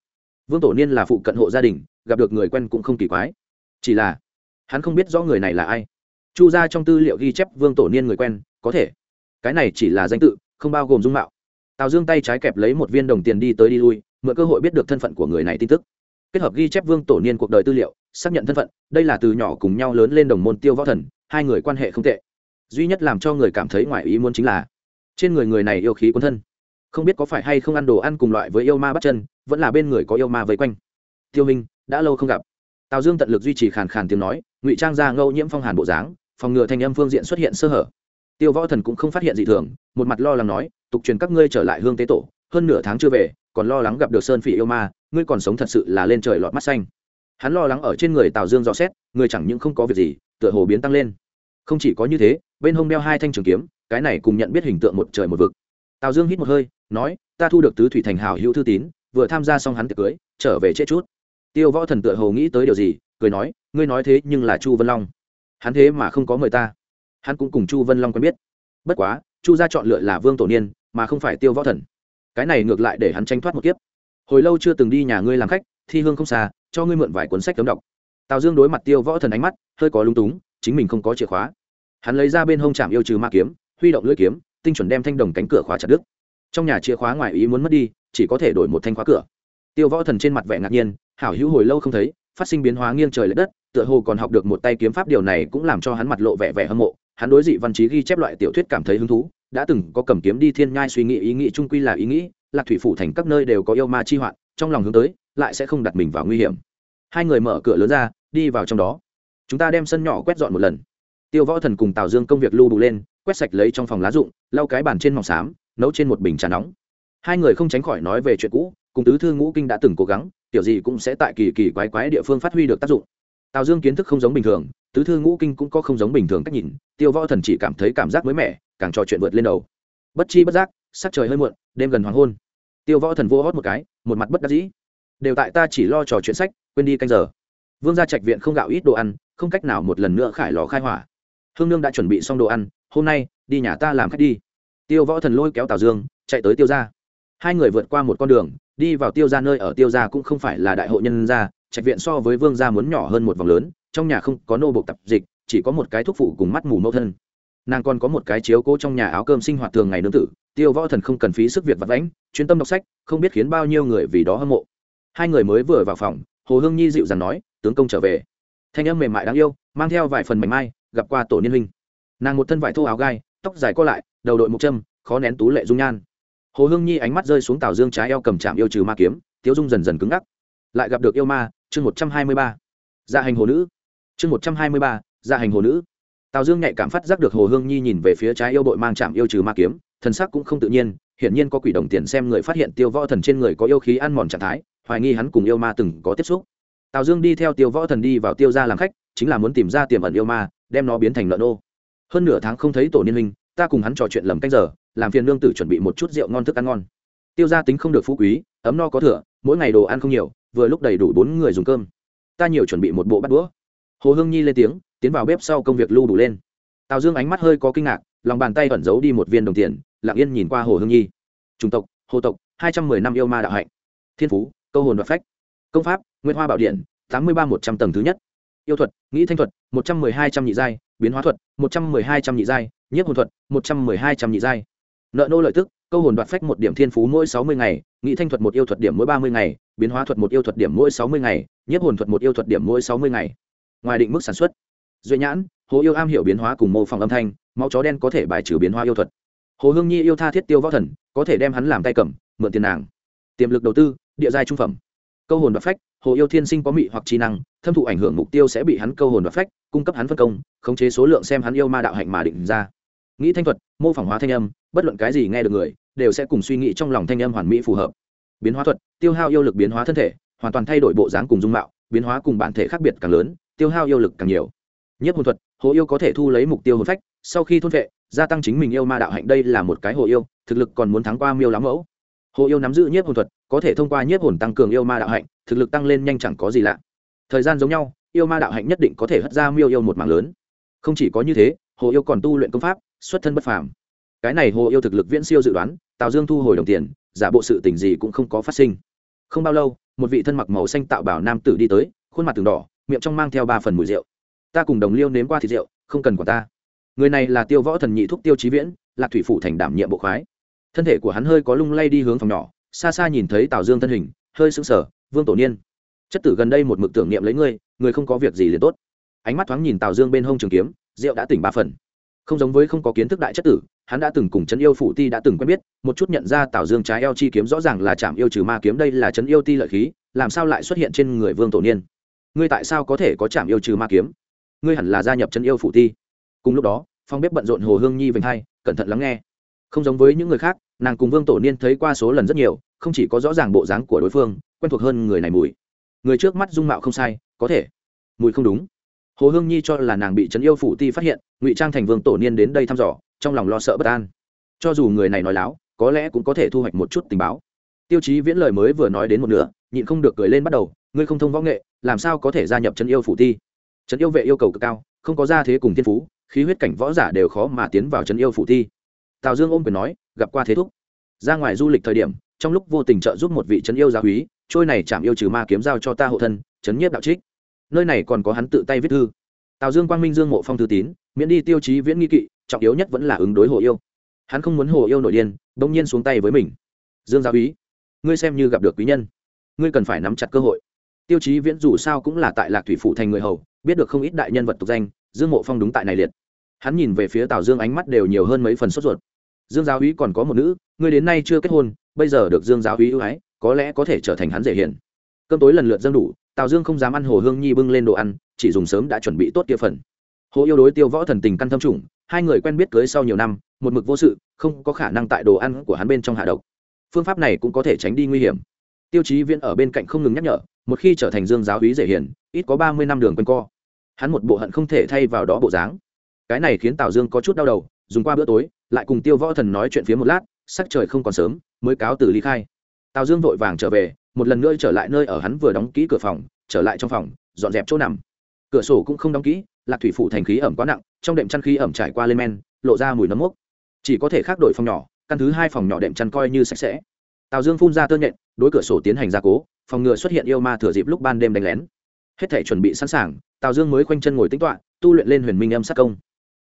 Vương tổ niên là phụ cận hộ gia đình, gặp được người quen cũng không kỳ quái. Chỉ là, hắn không biết rõ người này là ai. Chu ra trong tư liệu ghi chép vương tổ niên người quen, có thể. Cái này chỉ là danh tự, không bao gồm dung mạo. Tào dương tay trái kẹp lấy một viên đồng tiền đi tới đi lui, mượn cơ hội biết được thân phận của người này tin tức. Kết hợp ghi chép vương tổ niên cuộc đời tư liệu, xác nhận thân phận, đây là từ nhỏ cùng nhau lớn lên đồng môn tiêu võ thần hai người quan hệ không tệ. Duy nhất làm cho người cảm thấy ngoài ý muốn chính là, trên người người này yêu khí quân thân. Không biết có phải hay không ăn đồ ăn cùng loại với yêu ma bắt chân, vẫn là bên người có yêu ma vây quanh. Tiêu minh, đã lâu không gặp. Tào dương tận lực duy trì khàn khàn tiếng nói, ngụy trang ra ngâu nhiễm phong hàn bộ dáng, phòng ngừa thanh âm phương diện xuất hiện sơ hở. Tiêu võ thần cũng không phát hiện gì thường, một mặt lo lắng nói, tục truyền các ngươi trở lại hương tế tổ, hơn nửa tháng chưa về, còn lo lắng gặp được sơn phỉ yêu ma, ngươi còn sống thật sự là lên trời lọt mắt xanh hắn lo lắng ở trên người tào dương dò xét, người chẳng những không có việc gì, tựa hồ biến tăng lên. Không chỉ có như thế, bên hông đeo hai thanh trường kiếm, cái này cùng nhận biết hình tượng một trời một vực. Tào dương hít một hơi, nói, ta thu được tứ thủy thành hào hữu thư tín, vừa tham gia xong hắn tiệc cưới, trở về chết chút. Tiêu võ thần tựa hồ nghĩ tới điều gì, cười nói, ngươi nói thế nhưng là chu vân long. Hắn thế mà không có mời ta. Hắn cũng cùng chu vân long quen biết. Bất quá, chu gia chọn lựa là vương tổ niên, mà không phải tiêu võ thần. Cái này ngược lại để hắn tranh thoát một kiếp. Hồi lâu chưa từng đi nhà ngươi làm khách, thi hương không xa cho ngươi mượn vài cuốn sách cấm đọc. Tào dương đối mặt tiêu võ thần ánh mắt hơi có lung túng, chính mình không có chìa khóa. Hắn lấy ra bên hông chạm yêu trừ ma kiếm, huy động lưỡi kiếm, tinh chuẩn đem thanh đồng cánh cửa khóa chặt đứt. Trong nhà chìa khóa ngoài ý muốn mất đi, chỉ có thể đổi một thanh khóa cửa. Tiêu võ thần trên mặt vẻ ngạc nhiên, hảo hữu hồi lâu không thấy, phát sinh biến hóa nghiêng trời l ệ đất, tựa hồ còn học được một tay kiếm pháp điều này cũng làm cho hắn mặt lộ vẻ vẻ hâm mộ. Hắn đối dị văn chí ghi chép loại tiểu thuyết cảm thấy hứng thú, đã từng có cầm kiếm đi thiên nhai suy nghĩ, ý nghĩ trung quy là ý nghĩ, lạc thủy phủ thành các nơi đều có yêu ma chi hoạn, trong lòng hướng tới lại sẽ không đặt mình vào nguy hiểm. Hai người mở cửa lớn ra, đi vào trong đó. Chúng ta đem sân nhỏ quét dọn một lần. Tiêu võ thần cùng tào dương công việc lưu đủ lên, quét sạch lấy trong phòng lá rụng, lau cái bàn trên mỏng xám, nấu trên một bình trà nóng. Hai người không tránh khỏi nói về chuyện cũ, cùng tứ thư ngũ kinh đã từng cố gắng, tiểu gì cũng sẽ tại kỳ kỳ quái quái địa phương phát huy được tác dụng. Tào dương kiến thức không giống bình thường, tứ thư ngũ kinh cũng có không giống bình thường cách nhìn, tiêu võ thần chỉ cảm thấy cảm giác mới mẻ, càng trò chuyện vượt lên đầu. Bất chi bất giác, sắc trời hơi muộn, đêm gần hoàng hôn. Tiêu võ thần vô hót một cái, một mặt bất đắc dĩ đều tại ta chỉ lo trò chuyện sách, quên đi canh giờ. Vương gia trạch viện không gạo ít đồ ăn, không cách nào một lần nữa khải lò khai hỏa. Hương nương đã chuẩn bị xong đồ ăn, hôm nay, đi nhà ta làm khách đi. Tiêu võ thần lôi kéo tào dương, chạy tới tiêu ra hai người vượt qua một con đường, đi vào tiêu ra nơi ở tiêu ra cũng không phải là đại hội nhân gia, trạch viện so với vương gia muốn nhỏ hơn một vòng lớn, trong nhà không có nô bộ tập dịch, chỉ có một cái thuốc phụ cùng mắt mù mẫu thân. Nàng còn có một cái chiếu cố trong nhà áo cơm sinh hoạt thường ngày nương tử, tiêu võ thần không cần phí sức việc vặt vãnh, chuyên tâm đọc sách, không biết khiến bao nhiêu người vì đó hâm mộ hai người mới vừa vào phòng, hồ hương nhi dịu dàng nói, tướng công trở về. Thanh âm mềm mại đáng yêu, mang theo vài phần mảnh mai, gặp qua tổ niên huynh. Nàng một thân vải thô áo gai, tóc dài co lại, đầu đội một châm, khó nén tú lệ dung nhan. Hồ hương nhi ánh mắt rơi xuống tào dương trái eo cầm chạm yêu trừ ma kiếm, tiếu dung dần dần cứng ngắc. Lại gặp được yêu ma, chương một trăm hai mươi ba. Gia hành hồ nữ. Chương một trăm hai mươi ba gia hành hồ nữ. Tào dương nhạy cảm phát giác được hồ hương nhi nhìn về phía trái yêu đội mang chạm yêu trừ ma kiếm thần sắc cũng không tự nhiên, hiển nhiên có quỷ đồng tiền xem người phát hiện tiêu võ thần trên người có yêu khí ăn mòn trạng thái hoài nghi hắn cùng yêu ma từng có tiếp xúc. Tào dương đi theo tiêu võ thần đi vào tiêu ra làm khách, chính là muốn tìm ra tiềm ẩn yêu ma, đem nó biến thành lợn ô hơn nửa tháng không thấy tổ niên huynh, ta cùng hắn trò chuyện lầm canh giờ, làm phiền nương tử chuẩn bị một chút rượu ngon thức ăn ngon. Tiêu gia tính không được phú quý, ấm no có thừa, mỗi ngày đồ ăn không nhiều, vừa lúc đầy đủ bốn người dùng cơm. Ta nhiều chuẩn bị một bộ bắt đũa. Hồ hương nhi lên tiếng, tiến vào bếp sau công việc lưu đủ lên. Tào dương ánh mắt hơi có kinh ngạc, lòng bàn tay ẩn giấu đi một viên đồng tiền, lặng yên nhìn qua hồ hương nhi. Chủng tộc, hồ tộc, hai trăm mười năm yêu ma đạo hạnh. Thiên phú câu hồn và phách. Công pháp nguyên hoa bảo điện, tám mươi ba một trăm tầng thứ nhất. Yêu thuật, nghĩ thanh thuật, một trăm mười hai trăm nhị giai. Biến hóa thuật, một trăm mười hai trăm nhị giai. Nhiếp hồn thuật, một trăm mười hai trăm nhị giai. Nợ nô lợi tức, câu hồn đoạt phách một điểm thiên phú mỗi sáu mươi ngày. Nghị thanh thuật một yêu thuật điểm mỗi ba mươi ngày. Biến hóa thuật một yêu thuật điểm mỗi sáu mươi ngày. Nhất hồn thuật một yêu thuật điểm mỗi sáu mươi ngày. Ngoài định mức sản xuất duy nhãn, hồ yêu am hiểu biến hóa cùng mô phỏng âm thanh, máu chó đen có thể bài trừ biến hóa yêu thuật. Hồ hương nhi yêu tha thiết tiêu võ thần, có thể đem hắn làm tay cầm, mượn tiền nàng tiềm lực đầu tư, địa giai trung phẩm. Câu hồn đoạt phách, hồ yêu thiên sinh có mị hoặc trí năng, thâm thụ ảnh hưởng mục tiêu sẽ bị hắn câu hồn đoạt phách, cung cấp hắn phân công, khống chế số lượng xem hắn yêu ma đạo hạnh mà định ra. Nghĩ thanh thuật, mô phỏng hóa thanh âm, bất luận cái gì nghe được người, đều sẽ cùng suy nghĩ trong lòng thanh âm hoàn mỹ phù hợp. Biến hóa thuật, tiêu hao yêu lực biến hóa thân thể, hoàn toàn thay đổi bộ dáng cùng dung mạo, biến hóa cùng bản thể khác biệt càng lớn, tiêu hao yêu lực càng nhiều. Nhất hồn thuật, hồ yêu có thể thu lấy mục tiêu hồn phách, sau khi thôn vệ, gia tăng chính mình yêu ma đạo hạnh, đây là một cái hồ yêu, thực lực còn muốn thắng qua miêu lắm mẫu hồ yêu nắm giữ nhiếp hồn thuật, có thể thông qua nhiếp hồn tăng cường yêu ma đạo hạnh, thực lực tăng lên nhanh chẳng có gì lạ. Thời gian giống nhau, yêu ma đạo hạnh nhất định có thể hất ra miêu yêu một mạng lớn. Không chỉ có như thế, hồ yêu còn tu luyện công pháp, xuất thân bất phàm. Cái này hồ yêu thực lực viễn siêu dự đoán, tào dương thu hồi đồng tiền, giả bộ sự tình gì cũng không có phát sinh. Không bao lâu, một vị thân mặc màu xanh tạo bảo nam tử đi tới, khuôn mặt từng đỏ, miệng trong mang theo ba phần mùi rượu. Ta cùng đồng liêu nếm qua thịt rượu, không cần quả ta. Người này là tiêu võ thần nhị thúc tiêu chí viễn, lạc thủy phủ thành đảm nhiệm bộ khoái thân thể của hắn hơi có lung lay đi hướng phòng nhỏ, xa xa nhìn thấy tào dương thân hình, hơi sững sờ, vương tổ niên, chất tử gần đây một mực tưởng niệm lấy ngươi, người không có việc gì liền tốt. Ánh mắt thoáng nhìn tào dương bên hông trường kiếm, rượu đã tỉnh ba phần. Không giống với không có kiến thức đại chất tử, hắn đã từng cùng trấn yêu phụ ti đã từng quen biết, một chút nhận ra tào dương trái eo chi kiếm rõ ràng là chạm yêu trừ ma kiếm, đây là trấn yêu ti lợi khí, làm sao lại xuất hiện trên người vương tổ niên? Ngươi tại sao có thể có chạm yêu trừ ma kiếm? Ngươi hẳn là gia nhập trấn yêu phụ ti. Cùng lúc đó phong bếp bận rộn hồ hương nhi vành hai, cẩn thận lắng nghe không giống với những người khác, nàng cùng vương tổ niên thấy qua số lần rất nhiều, không chỉ có rõ ràng bộ dáng của đối phương, quen thuộc hơn người này mùi. Người trước mắt dung mạo không sai, có thể. Mùi không đúng. Hồ hương nhi cho là nàng bị trấn yêu phủ ti phát hiện, ngụy trang thành vương tổ niên đến đây thăm dò, trong lòng lo sợ bất an. Cho dù người này nói láo, có lẽ cũng có thể thu hoạch một chút tình báo. Tiêu chí viễn lời mới vừa nói đến một nửa, nhịn không được cười lên bắt đầu, ngươi không thông võ nghệ, làm sao có thể gia nhập trấn yêu phủ ti? Trấn yêu vệ yêu cầu cực cao, không có gia thế cùng thiên phú, khí huyết cảnh võ giả đều khó mà tiến vào trấn yêu phủ ti tào dương ôm quyền nói, gặp qua thế thúc. Ra ngoài du lịch thời điểm, trong lúc vô tình trợ giúp một vị trấn yêu gia húy trôi này chạm yêu trừ ma kiếm giao cho ta hộ thân, trấn nhiếp đạo trích. Nơi này còn có hắn tự tay viết thư. Tào dương quang minh dương mộ phong thư tín, miễn đi tiêu chí viễn nghi kỵ, trọng yếu nhất vẫn là ứng đối hồ yêu. Hắn không muốn hồ yêu nội điên, bỗng nhiên xuống tay với mình. Dương gia úy ngươi xem như gặp được quý nhân. Ngươi cần phải nắm chặt cơ hội. Tiêu chí viễn dù sao cũng là tại lạc thủy phủ thành người hầu, biết được không ít đại nhân vật tục danh, dương mộ phong đúng tại này liệt. Hắn nhìn về phía tào dương ánh mắt đều nhiều hơn mấy phần sốt ruột dương giáo úy còn có một nữ, ngươi đến nay chưa kết hôn, bây giờ được dương giáo úy ưu ái, có lẽ có thể trở thành hắn dễ hiền. Cơm tối lần lượt dâng đủ, tào dương không dám ăn hồ hương nhi bưng lên đồ ăn, chỉ dùng sớm đã chuẩn bị tốt kia phần. Hồ yêu đối tiêu võ thần tình căn thâm trùng, hai người quen biết cưới sau nhiều năm, một mực vô sự, không có khả năng tại đồ ăn của hắn bên trong hạ độc. Phương pháp này cũng có thể tránh đi nguy hiểm. Tiêu chí viên ở bên cạnh không ngừng nhắc nhở, một khi trở thành dương giáo hí dễ hiền, ít có ba mươi năm đường quanh co. Hắn một bộ hận không thể thay vào đó bộ dáng. Cái này khiến tào dương có chút đau đầu dùng qua bữa tối, lại cùng tiêu võ thần nói chuyện phía một lát, sắc trời không còn sớm, mới cáo từ ly khai. Tào dương vội vàng trở về, một lần nữa trở lại nơi ở hắn vừa đóng kỹ cửa phòng, trở lại trong phòng, dọn dẹp chỗ nằm. Cửa sổ cũng không đóng kỹ, lạc thủy phủ thành khí ẩm quá nặng, trong đệm chăn khí ẩm trải qua lên men, lộ ra mùi nấm mốc. Chỉ có thể khác đổi phòng nhỏ, căn thứ hai phòng nhỏ đệm chăn coi như sạch sẽ. Tào dương phun ra tơ nhện, đối cửa sổ tiến hành gia cố, phòng ngừa xuất hiện yêu ma thừa dịp lúc ban đêm đánh lén. Hết thể chuẩn bị sẵn sàng, tào dương mới khoanh chân ngồi tính toạ tu luyện lên huyền minh âm sát công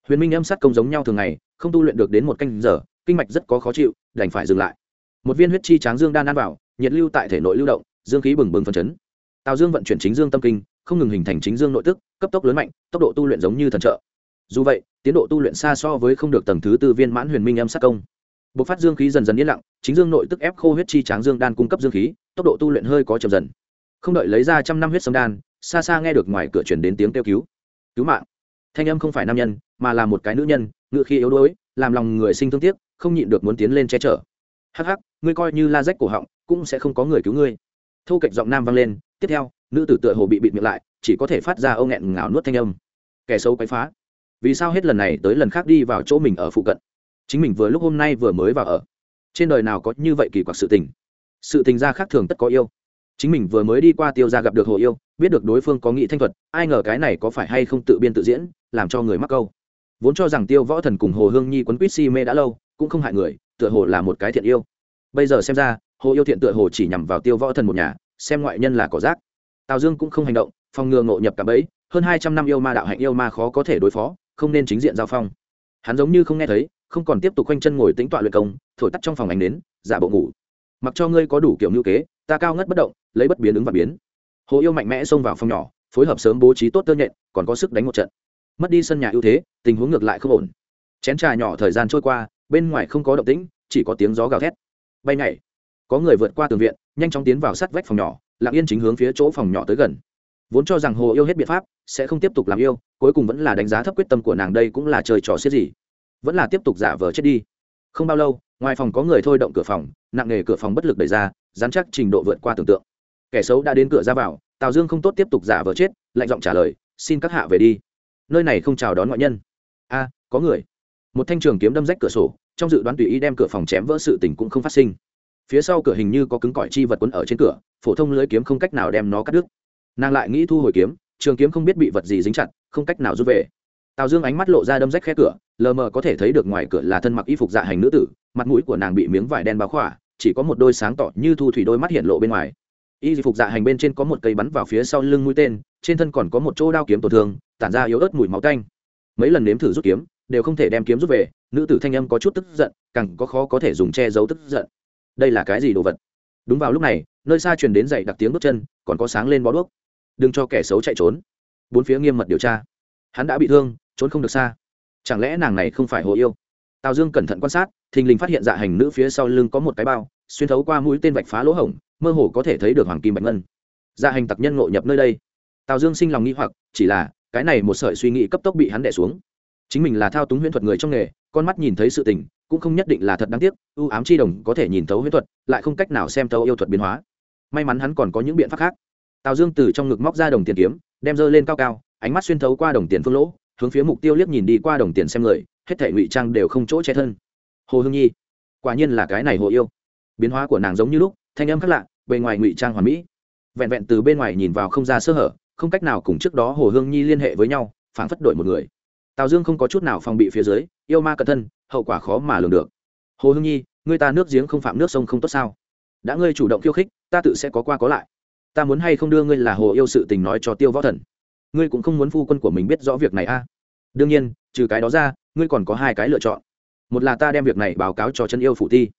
huyền minh âm sát công giống nhau thường ngày, không tu luyện được đến một canh giờ, kinh mạch rất có khó chịu, đành phải dừng lại. Một viên huyết chi tráng dương đan ăn vào, nhiệt lưu tại thể nội lưu động, dương khí bừng bừng phân chấn. Tào dương vận chuyển chính dương tâm kinh, không ngừng hình thành chính dương nội tức, cấp tốc lớn mạnh, tốc độ tu luyện giống như thần trợ. Dù vậy, tiến độ tu luyện xa so với không được tầng thứ tư viên mãn huyền minh âm sát công. Bộc phát dương khí dần dần yên lặng, chính dương nội tức ép khô huyết chi tráng dương đan cung cấp dương khí, tốc độ tu luyện hơi có chậm dần. Không đợi lấy ra trăm năm huyết sông đan, xa xa nghe được ngoài cửa chuyển đến tiếng kêu cứu. Cứu mạng thanh âm không phải nam nhân, mà là một cái nữ nhân, ngự khi yếu đuối, làm lòng người sinh thương tiếc, không nhịn được muốn tiến lên che chở. Hắc hắc, ngươi coi như la rách cổ họng, cũng sẽ không có người cứu ngươi. Thô kệch giọng nam vang lên, tiếp theo, nữ tử tựa hồ bị bịt miệng lại, chỉ có thể phát ra âu nghẹn ngào nuốt thanh âm. Kẻ xấu quấy phá. Vì sao hết lần này tới lần khác đi vào chỗ mình ở phụ cận? Chính mình vừa lúc hôm nay vừa mới vào ở. Trên đời nào có như vậy kỳ quặc sự tình? Sự tình gia khác thường tất có yêu. Chính mình vừa mới đi qua tiêu ra gặp được hồ yêu, biết được đối phương có nghị thanh thuật, ai ngờ cái này có phải hay không tự biên tự diễn làm cho người mắc câu. Vốn cho rằng tiêu võ thần cùng hồ hương nhi quấn quýt si mê đã lâu, cũng không hại người, tựa hồ là một cái thiện yêu. Bây giờ xem ra, hồ yêu thiện tựa hồ chỉ nhằm vào tiêu võ thần một nhà, xem ngoại nhân là cỏ rác. Tào dương cũng không hành động, phòng ngừa ngộ nhập cả bẫy, hơn hai trăm năm yêu ma đạo hạnh yêu ma khó có thể đối phó, không nên chính diện giao phong. Hắn giống như không nghe thấy, không còn tiếp tục quanh chân ngồi tính tọa luyện công, thổi tắt trong phòng ánh đến giả bộ ngủ. Mặc cho ngươi có đủ kiểu ngữ kế, ta cao ngất bất động, lấy bất biến ứng và biến. Hồ yêu mạnh mẽ xông vào phòng nhỏ, phối hợp sớm bố trí tốt tơ nhện, còn có sức đánh một trận mất đi sân nhà ưu thế, tình huống ngược lại không ổn. Chén trà nhỏ thời gian trôi qua, bên ngoài không có động tĩnh, chỉ có tiếng gió gào thét. Bay nhảy. Có người vượt qua tường viện, nhanh chóng tiến vào sát vách phòng nhỏ, lặng yên chính hướng phía chỗ phòng nhỏ tới gần. Vốn cho rằng hồ yêu hết biện pháp, sẽ không tiếp tục làm yêu, cuối cùng vẫn là đánh giá thấp quyết tâm của nàng đây cũng là chơi trò xiết gì. Vẫn là tiếp tục giả vờ chết đi. Không bao lâu, ngoài phòng có người thôi động cửa phòng, nặng nề cửa phòng bất lực đẩy ra, dán chắc trình độ vượt qua tưởng tượng. Kẻ xấu đã đến cửa ra vào, tào dương không tốt tiếp tục giả vờ chết, lạnh giọng trả lời, xin các hạ về đi nơi này không chào đón ngoại nhân. A, có người. Một thanh trường kiếm đâm rách cửa sổ, trong dự đoán tùy ý đem cửa phòng chém vỡ sự tình cũng không phát sinh. Phía sau cửa hình như có cứng cỏi chi vật quấn ở trên cửa, phổ thông lưới kiếm không cách nào đem nó cắt đứt. Nàng lại nghĩ thu hồi kiếm, trường kiếm không biết bị vật gì dính chặt, không cách nào rút về. Tào dương ánh mắt lộ ra đâm rách khe cửa, lờ mờ có thể thấy được ngoài cửa là thân mặc y phục dạ hành nữ tử, mặt mũi của nàng bị miếng vải đen bao khỏa, chỉ có một đôi sáng tỏ như thu thủy đôi mắt hiện lộ bên ngoài. Y phục dạ hành bên trên có một cây bắn vào phía sau lưng mũi tên trên thân còn có một chỗ đao kiếm tổn thương, tản ra yếu ớt mùi máu canh mấy lần nếm thử rút kiếm, đều không thể đem kiếm rút về, nữ tử thanh âm có chút tức giận, càng có khó có thể dùng che giấu tức giận. Đây là cái gì đồ vật? Đúng vào lúc này, nơi xa truyền đến dậy đặc tiếng bước chân, còn có sáng lên bó đuốc. Đừng cho kẻ xấu chạy trốn. Bốn phía nghiêm mật điều tra. Hắn đã bị thương, trốn không được xa. Chẳng lẽ nàng này không phải hồ yêu? Tào dương cẩn thận quan sát, thình lình phát hiện dạ hành nữ phía sau lưng có một cái bao, xuyên thấu qua mũi tên vạch phá lỗ hổng, mơ hồ có thể thấy được hoàng kim bạch ngân. Dạ hành tặc nhân ngộ nhập nơi đây tào dương sinh lòng nghi hoặc, chỉ là, cái này một sợi suy nghĩ cấp tốc bị hắn đẻ xuống. Chính mình là thao túng huyễn thuật người trong nghề, con mắt nhìn thấy sự tình, cũng không nhất định là thật đáng tiếc, ưu ám chi đồng có thể nhìn thấu huyễn thuật, lại không cách nào xem thấu yêu thuật biến hóa. May mắn hắn còn có những biện pháp khác. Tào dương từ trong ngực móc ra đồng tiền kiếm, đem dơ lên cao cao, ánh mắt xuyên thấu qua đồng tiền phương lỗ, hướng phía mục tiêu liếc nhìn đi qua đồng tiền xem người, hết thể ngụy trang đều không chỗ che thân. Hồ hương nhi, quả nhiên là cái này hồ yêu. Biến hóa của nàng giống như lúc, thanh âm khác lạ, bề ngoài ngụy trang hoàn mỹ. Vẹn vẹn từ bên ngoài nhìn vào không ra sơ hở không cách nào cùng trước đó hồ hương nhi liên hệ với nhau phản phất đổi một người. Tào dương không có chút nào phòng bị phía dưới, yêu ma cẩn thân, hậu quả khó mà lường được. Hồ hương nhi người ta nước giếng không phạm nước sông không tốt sao? Đã ngươi chủ động khiêu khích, ta tự sẽ có qua có lại. Ta muốn hay không đưa ngươi là hồ yêu sự tình nói cho tiêu võ thần? Ngươi cũng không muốn phu quân của mình biết rõ việc này a. À? đương nhiên, trừ cái đó ra, ngươi còn có hai cái lựa chọn. Một là ta đem việc này báo cáo cho chân yêu phủ thi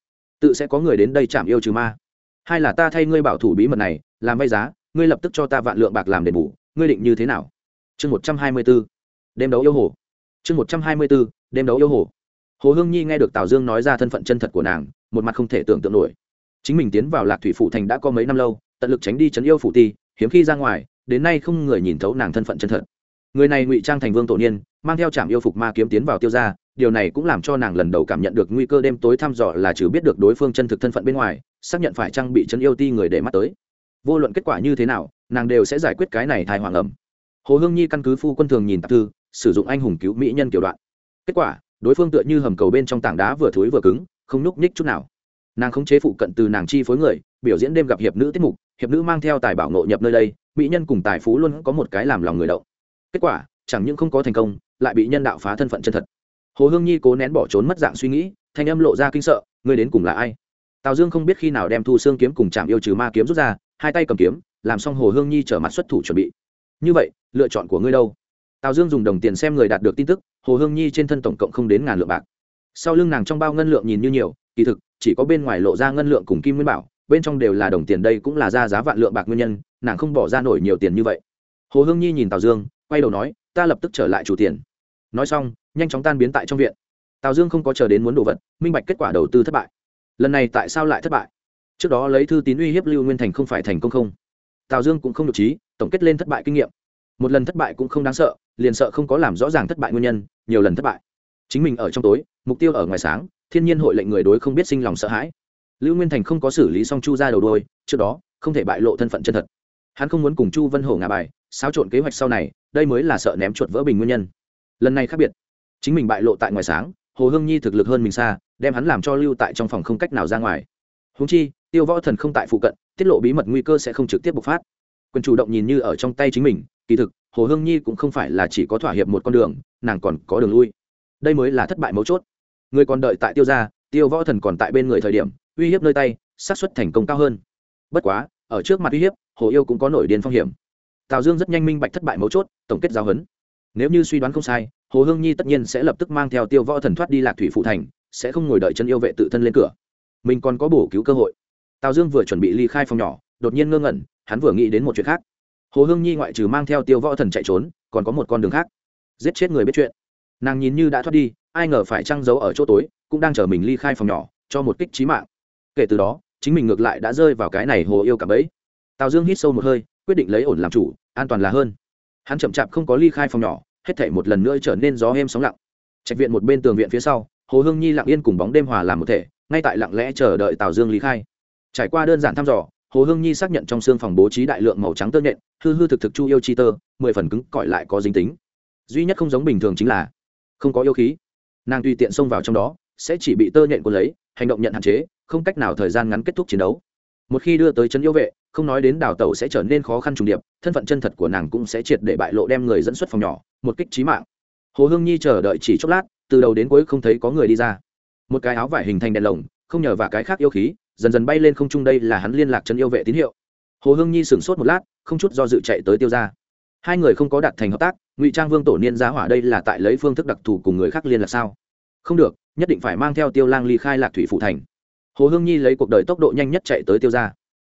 tự sẽ có người đến đây chạm yêu trừ ma. Hai là ta thay ngươi bảo thủ bí mật này, làm vay giá ngươi lập tức cho ta vạn lượng bạc làm đền bù, ngươi định như thế nào? Chương một trăm hai mươi b ố đêm đấu yêu hồ. Chương một trăm hai mươi b ố đêm đấu yêu hồ. Hồ hương nhi nghe được tào dương nói ra thân phận chân thật của nàng, một mặt không thể tưởng tượng nổi. Chính mình tiến vào lạc thủy phủ thành đã có mấy năm lâu, tận lực tránh đi chấn yêu phủ ti, hiếm khi ra ngoài, đến nay không người nhìn thấu nàng thân phận chân thật. Người này ngụy trang thành vương tổ niên, mang theo trạm yêu phục ma kiếm tiến vào tiêu ra điều này cũng làm cho nàng lần đầu cảm nhận được nguy cơ đêm tối thăm dò là trừ biết được đối phương chân thực thân phận bên ngoài, xác nhận phải trang bị chân yêu ti người để mắt tới vô luận kết quả như thế nào, nàng đều sẽ giải quyết cái này thai hoàng ẩm. Hồ hương nhi căn cứ phu quân thường nhìn tạp thư, sử dụng anh hùng cứu mỹ nhân kiểu đoạn. Kết quả, đối phương tựa như hầm cầu bên trong tảng đá vừa thối vừa cứng, không nhúc nhích chút nào. Nàng không chế phụ cận từ nàng chi phối người, biểu diễn đêm gặp hiệp nữ tiết mục, hiệp nữ mang theo tài bảo nộ nhập nơi đây, mỹ nhân cùng tài phú luôn có một cái làm lòng người động. Kết quả, chẳng những không có thành công, lại bị nhân đạo phá thân phận chân thật. Hồ hương nhi cố nén bỏ trốn mất dạng suy nghĩ, thanh âm lộ ra kinh sợ, ngươi đến cùng là ai? Tào dương không biết khi nào đem thu xương kiếm cùng chạm yêu trừ ma kiếm rút ra hai tay cầm kiếm, làm xong hồ hương nhi trở mặt xuất thủ chuẩn bị. Như vậy, lựa chọn của ngươi đâu? Tào dương dùng đồng tiền xem người đạt được tin tức, hồ hương nhi trên thân tổng cộng không đến ngàn lượng bạc. Sau lưng nàng trong bao ngân lượng nhìn như nhiều, kỳ thực, chỉ có bên ngoài lộ ra ngân lượng cùng kim nguyên bảo, bên trong đều là đồng tiền đây cũng là ra giá vạn lượng bạc nguyên nhân, nàng không bỏ ra nổi nhiều tiền như vậy. Hồ hương nhi nhìn tào dương, quay đầu nói, ta lập tức trở lại chủ tiền. Nói xong, nhanh chóng tan biến tại trong viện. Tào dương không có chờ đến muốn đồ vật, minh bạch kết quả đầu tư thất bại. Lần này tại sao lại thất bại? Trước đó lấy thư tín uy hiếp lưu nguyên thành không phải thành công không? Tào dương cũng không được trí, tổng kết lên thất bại kinh nghiệm. Một lần thất bại cũng không đáng sợ, liền sợ không có làm rõ ràng thất bại nguyên nhân, nhiều lần thất bại. Chính mình ở trong tối, mục tiêu ở ngoài sáng, thiên nhiên hội lệnh người đối không biết sinh lòng sợ hãi. Lưu nguyên thành không có xử lý xong chu ra đầu đôi trước đó, không thể bại lộ thân phận chân thật. Hắn không muốn cùng chu vân hổ ngà bài, xáo trộn kế hoạch sau này, đây mới là sợ ném chuột vỡ bình nguyên nhân. Lần này khác biệt. Chính mình bại lộ tại ngoài sáng, hồ hương nhi thực lực hơn mình xa, đem hắn làm cho lưu tại trong phòng không cách nào ra ngoài. Húng chi tiêu võ thần không tại phụ cận, tiết lộ bí mật nguy cơ sẽ không trực tiếp bộc phát. Quyền chủ động nhìn như ở trong tay chính mình, kỳ thực, hồ hương nhi cũng không phải là chỉ có thỏa hiệp một con đường, nàng còn có đường lui. Đây mới là thất bại mấu chốt. Người còn đợi tại tiêu gia, tiêu võ thần còn tại bên người thời điểm, uy hiếp nơi tay, xác suất thành công cao hơn. Bất quá, ở trước mặt uy hiếp, hồ yêu cũng có nổi điên phong hiểm. Tào dương rất nhanh minh bạch thất bại mấu chốt, tổng kết giáo huấn. Nếu như suy đoán không sai, hồ hương nhi tất nhiên sẽ lập tức mang theo tiêu võ thần thoát đi lạc thủy phụ thành, sẽ không ngồi đợi chân yêu vệ tự thân lên cửa. Mình còn có bổ cứu cơ hội tào dương vừa chuẩn bị ly khai phòng nhỏ, đột nhiên ngơ ngẩn, hắn vừa nghĩ đến một chuyện khác. Hồ hương nhi ngoại trừ mang theo tiêu võ thần chạy trốn, còn có một con đường khác. Giết chết người biết chuyện. Nàng nhìn như đã thoát đi, ai ngờ phải trăng giấu ở chỗ tối, cũng đang chờ mình ly khai phòng nhỏ, cho một kích trí mạng. Kể từ đó, chính mình ngược lại đã rơi vào cái này hồ yêu cả bấy tào dương hít sâu một hơi, quyết định lấy ổn làm chủ, an toàn là hơn. Hắn chậm chạp không có ly khai phòng nhỏ, hết thể một lần nữa trở nên gió êm sóng lặng. Trạch viện một bên tường viện phía sau, hồ hương nhi lặng yên cùng bóng đêm hòa làm một thể, ngay tại lặng lẽ chờ đợi tào dương ly khai trải qua đơn giản thăm dò, hồ hương nhi xác nhận trong xương phòng bố trí đại lượng màu trắng tơ nhện, hư hư thực thực chu yêu chi tơ, mười phần cứng cỏi lại có dính tính. Duy nhất không giống bình thường chính là không có yêu khí. Nàng tùy tiện xông vào trong đó, sẽ chỉ bị tơ nhện cuốn lấy, hành động nhận hạn chế, không cách nào thời gian ngắn kết thúc chiến đấu. Một khi đưa tới chân yêu vệ, không nói đến đào tẩu sẽ trở nên khó khăn trùng điệp, thân phận chân thật của nàng cũng sẽ triệt để bại lộ đem người dẫn xuất phòng nhỏ, một kích trí mạng. Hồ hương nhi chờ đợi chỉ chốc lát, từ đầu đến cuối không thấy có người đi ra. Một cái áo vải hình thành đèn lồng, không nhờ và cái khác yêu khí dần dần bay lên không trung đây là hắn liên lạc chân yêu vệ tín hiệu. Hồ hương nhi sửng sốt một lát, không chút do dự chạy tới tiêu ra hai người không có đạt thành hợp tác, ngụy trang vương tổ niên giá hỏa đây là tại lấy phương thức đặc thù cùng người khác liên lạc sao? Không được, nhất định phải mang theo tiêu lang ly khai lạc thủy phụ thành. Hồ hương nhi lấy cuộc đời tốc độ nhanh nhất chạy tới tiêu ra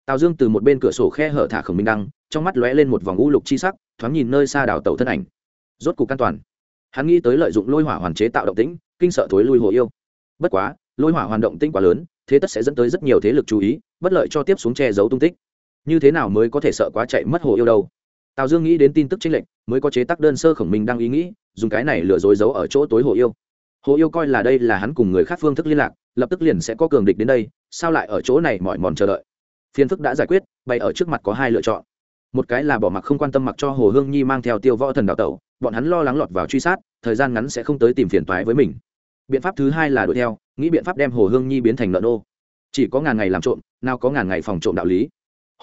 tào dương từ một bên cửa sổ khe hở thả khổng minh đăng, trong mắt lóe lên một vòng u lục chi sắc, thoáng nhìn nơi xa đào tàu thân ảnh. Rốt cục an toàn. Hắn nghĩ tới lợi dụng lôi hỏa hoàn chế tạo động tĩnh, kinh sợ thối lui hồ yêu. Bất quá, lôi hỏa hoàn động tĩnh quá lớn thế tất sẽ dẫn tới rất nhiều thế lực chú ý, bất lợi cho tiếp xuống che giấu tung tích. Như thế nào mới có thể sợ quá chạy mất hồ yêu đâu? Tào dương nghĩ đến tin tức tranh lệch, mới có chế tác đơn sơ khổng minh đang ý nghĩ, dùng cái này lừa dối giấu ở chỗ tối hồ yêu. Hồ yêu coi là đây là hắn cùng người khác phương thức liên lạc, lập tức liền sẽ có cường địch đến đây, sao lại ở chỗ này mỏi mòn chờ đợi? Phiền phức đã giải quyết, bày ở trước mặt có hai lựa chọn. Một cái là bỏ mặc không quan tâm mặc cho hồ hương nhi mang theo tiêu võ thần đạo tẩu, bọn hắn lo lắng lọt vào truy sát, thời gian ngắn sẽ không tới tìm phiền toái với mình biện pháp thứ hai là đuổi theo, nghĩ biện pháp đem hồ hương nhi biến thành nợ nô. Chỉ có ngàn ngày làm trộm, nào có ngàn ngày phòng trộm đạo lý.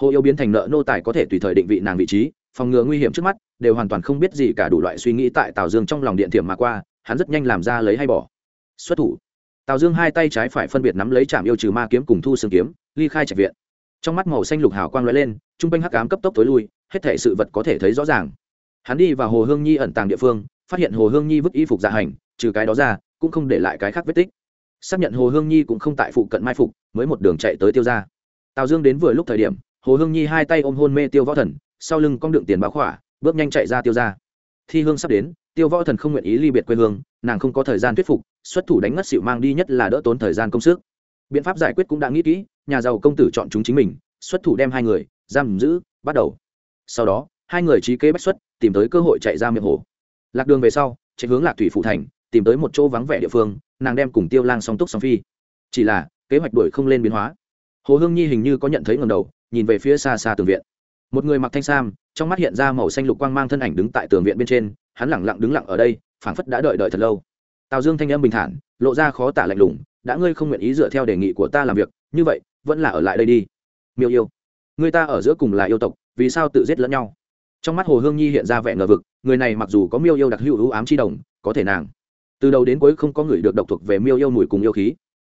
Hồ yêu biến thành nợ nô tài có thể tùy thời định vị nàng vị trí, phòng ngừa nguy hiểm trước mắt, đều hoàn toàn không biết gì cả đủ loại suy nghĩ tại tào dương trong lòng điện thiểm mà qua, hắn rất nhanh làm ra lấy hay bỏ. Xuất thủ. Tào dương hai tay trái phải phân biệt nắm lấy trạm yêu trừ ma kiếm cùng thu xương kiếm, ly khai trạch viện. Trong mắt màu xanh lục hào quang lóe lên t r u n g quanh hắc cám cấp tốc tối lui, hết thể sự vật có thể thấy rõ ràng. Hắn đi vào hồ hương nhi ẩn tàng địa phương, phát hiện hồ hương nhi vứt y phục dạ hành, trừ cái đó ra cũng không để lại cái khác vết tích. Xác nhận hồ hương nhi cũng không tại phụ cận mai phục, mới một đường chạy tới tiêu ra tào dương đến vừa lúc thời điểm, hồ hương nhi hai tay ôm hôn mê tiêu võ thần, sau lưng cong đựng tiền báo khỏa, bước nhanh chạy ra tiêu ra thi hương sắp đến, tiêu võ thần không nguyện ý ly biệt quê hương, nàng không có thời gian thuyết phục, xuất thủ đánh ngất xịu mang đi nhất là đỡ tốn thời gian công sức. Biện pháp giải quyết cũng đã nghĩ kỹ, nhà giàu công tử chọn chúng chính mình, xuất thủ đem hai người, giam giữ, bắt đầu. Sau đó, hai người trí kế bách xuất, tìm tới cơ hội chạy ra miệng hồ. Lạc đường về sau, chạy hướng lạc thủy phụ thành tìm tới một chỗ vắng vẻ địa phương, nàng đem cùng tiêu lang song túc song phi. Chỉ là, kế hoạch đuổi không lên biến hóa. Hồ hương nhi hình như có nhận thấy ngầm đầu, nhìn về phía xa xa tường viện. Một người mặc thanh sam, trong mắt hiện ra màu xanh lục quang mang thân ảnh đứng tại tường viện bên trên, hắn lẳng lặng đứng lặng ở đây, phảng phất đã đợi đợi thật lâu. Tào dương thanh âm bình thản, lộ ra khó tả lạnh lùng, đã ngươi không nguyện ý dựa theo đề nghị của ta làm việc, như vậy, vẫn là ở lại đây đi. Miêu yêu, người ta ở giữa cùng là yêu tộc, vì sao tự giết lẫn nhau? Trong mắt hồ hương nhi hiện ra vẻ ngờ vực, người này mặc dù có miêu yêu đặc hữu ưu ám chi đồng, có thể nàng từ đầu đến cuối không có người được độc thuộc về miêu yêu mùi cùng yêu khí.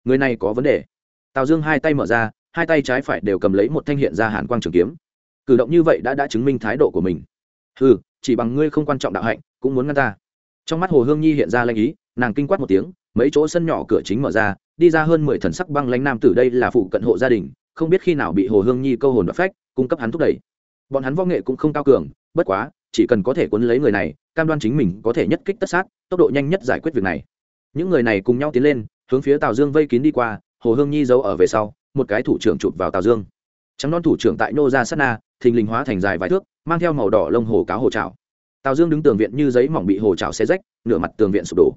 Người này có vấn đề. Tào dương hai tay mở ra, hai tay trái phải đều cầm lấy một thanh hiện ra hàn quang trường kiếm. Cử động như vậy đã đã chứng minh thái độ của mình. Ừ chỉ bằng ngươi không quan trọng đạo hạnh, cũng muốn ngăn ta. Trong mắt hồ hương nhi hiện ra lanh ý, nàng kinh quát một tiếng, mấy chỗ sân nhỏ cửa chính mở ra, đi ra hơn mười thần sắc băng lãnh nam tử đây là phụ cận hộ gia đình, không biết khi nào bị hồ hương nhi câu hồn và phách, cung cấp hắn thúc đẩy. Bọn hắn võ nghệ cũng không cao cường, bất quá, chỉ cần có thể quấn lấy người này cam đoan chính mình có thể nhất kích tất sát, tốc độ nhanh nhất giải quyết việc này. Những người này cùng nhau tiến lên, hướng phía tào dương vây kín đi qua, hồ hương nhi giấu ở về sau, một cái thủ trưởng chụp vào tào dương. Trắng non thủ trưởng tại nô ra sát na, thình lình hóa thành dài vài thước, mang theo màu đỏ lông hồ cáo hồ trào tào dương đứng tường viện như giấy mỏng bị hồ trào xe rách, nửa mặt tường viện sụp đổ.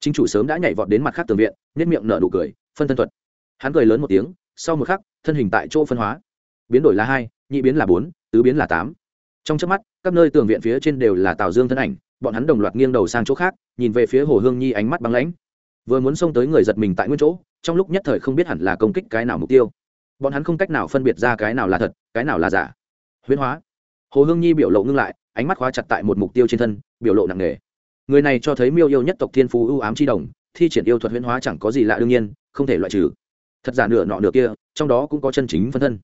Chính chủ sớm đã nhảy vọt đến mặt khác tường viện nhất miệng nở nụ cười, phân thân thuật. Hắn cười lớn một tiếng, sau một khắc, thân hình tại chỗ phân hóa. Biến đổi là hai, nhị biến là bốn, tứ biến là tám trong trước mắt, các nơi tường viện phía trên đều là tào dương thân ảnh, bọn hắn đồng loạt nghiêng đầu sang chỗ khác, nhìn về phía hồ hương nhi ánh mắt băng lãnh. Vừa muốn xông tới người giật mình tại nguyên chỗ, trong lúc nhất thời không biết hẳn là công kích cái nào mục tiêu. Bọn hắn không cách nào phân biệt ra cái nào là thật, cái nào là giả. Huyễn hóa. Hồ hương nhi biểu lộ ngưng lại, ánh mắt khóa chặt tại một mục tiêu trên thân, biểu lộ nặng nề. Người này cho thấy miêu yêu nhất tộc thiên phú ưu ám chi đồng, thi triển yêu thuật huyễn hóa chẳng có gì lạ đương nhiên, không thể loại trừ. Thật giả nửa nọ nửa kia, trong đó cũng có chân chính phân thân.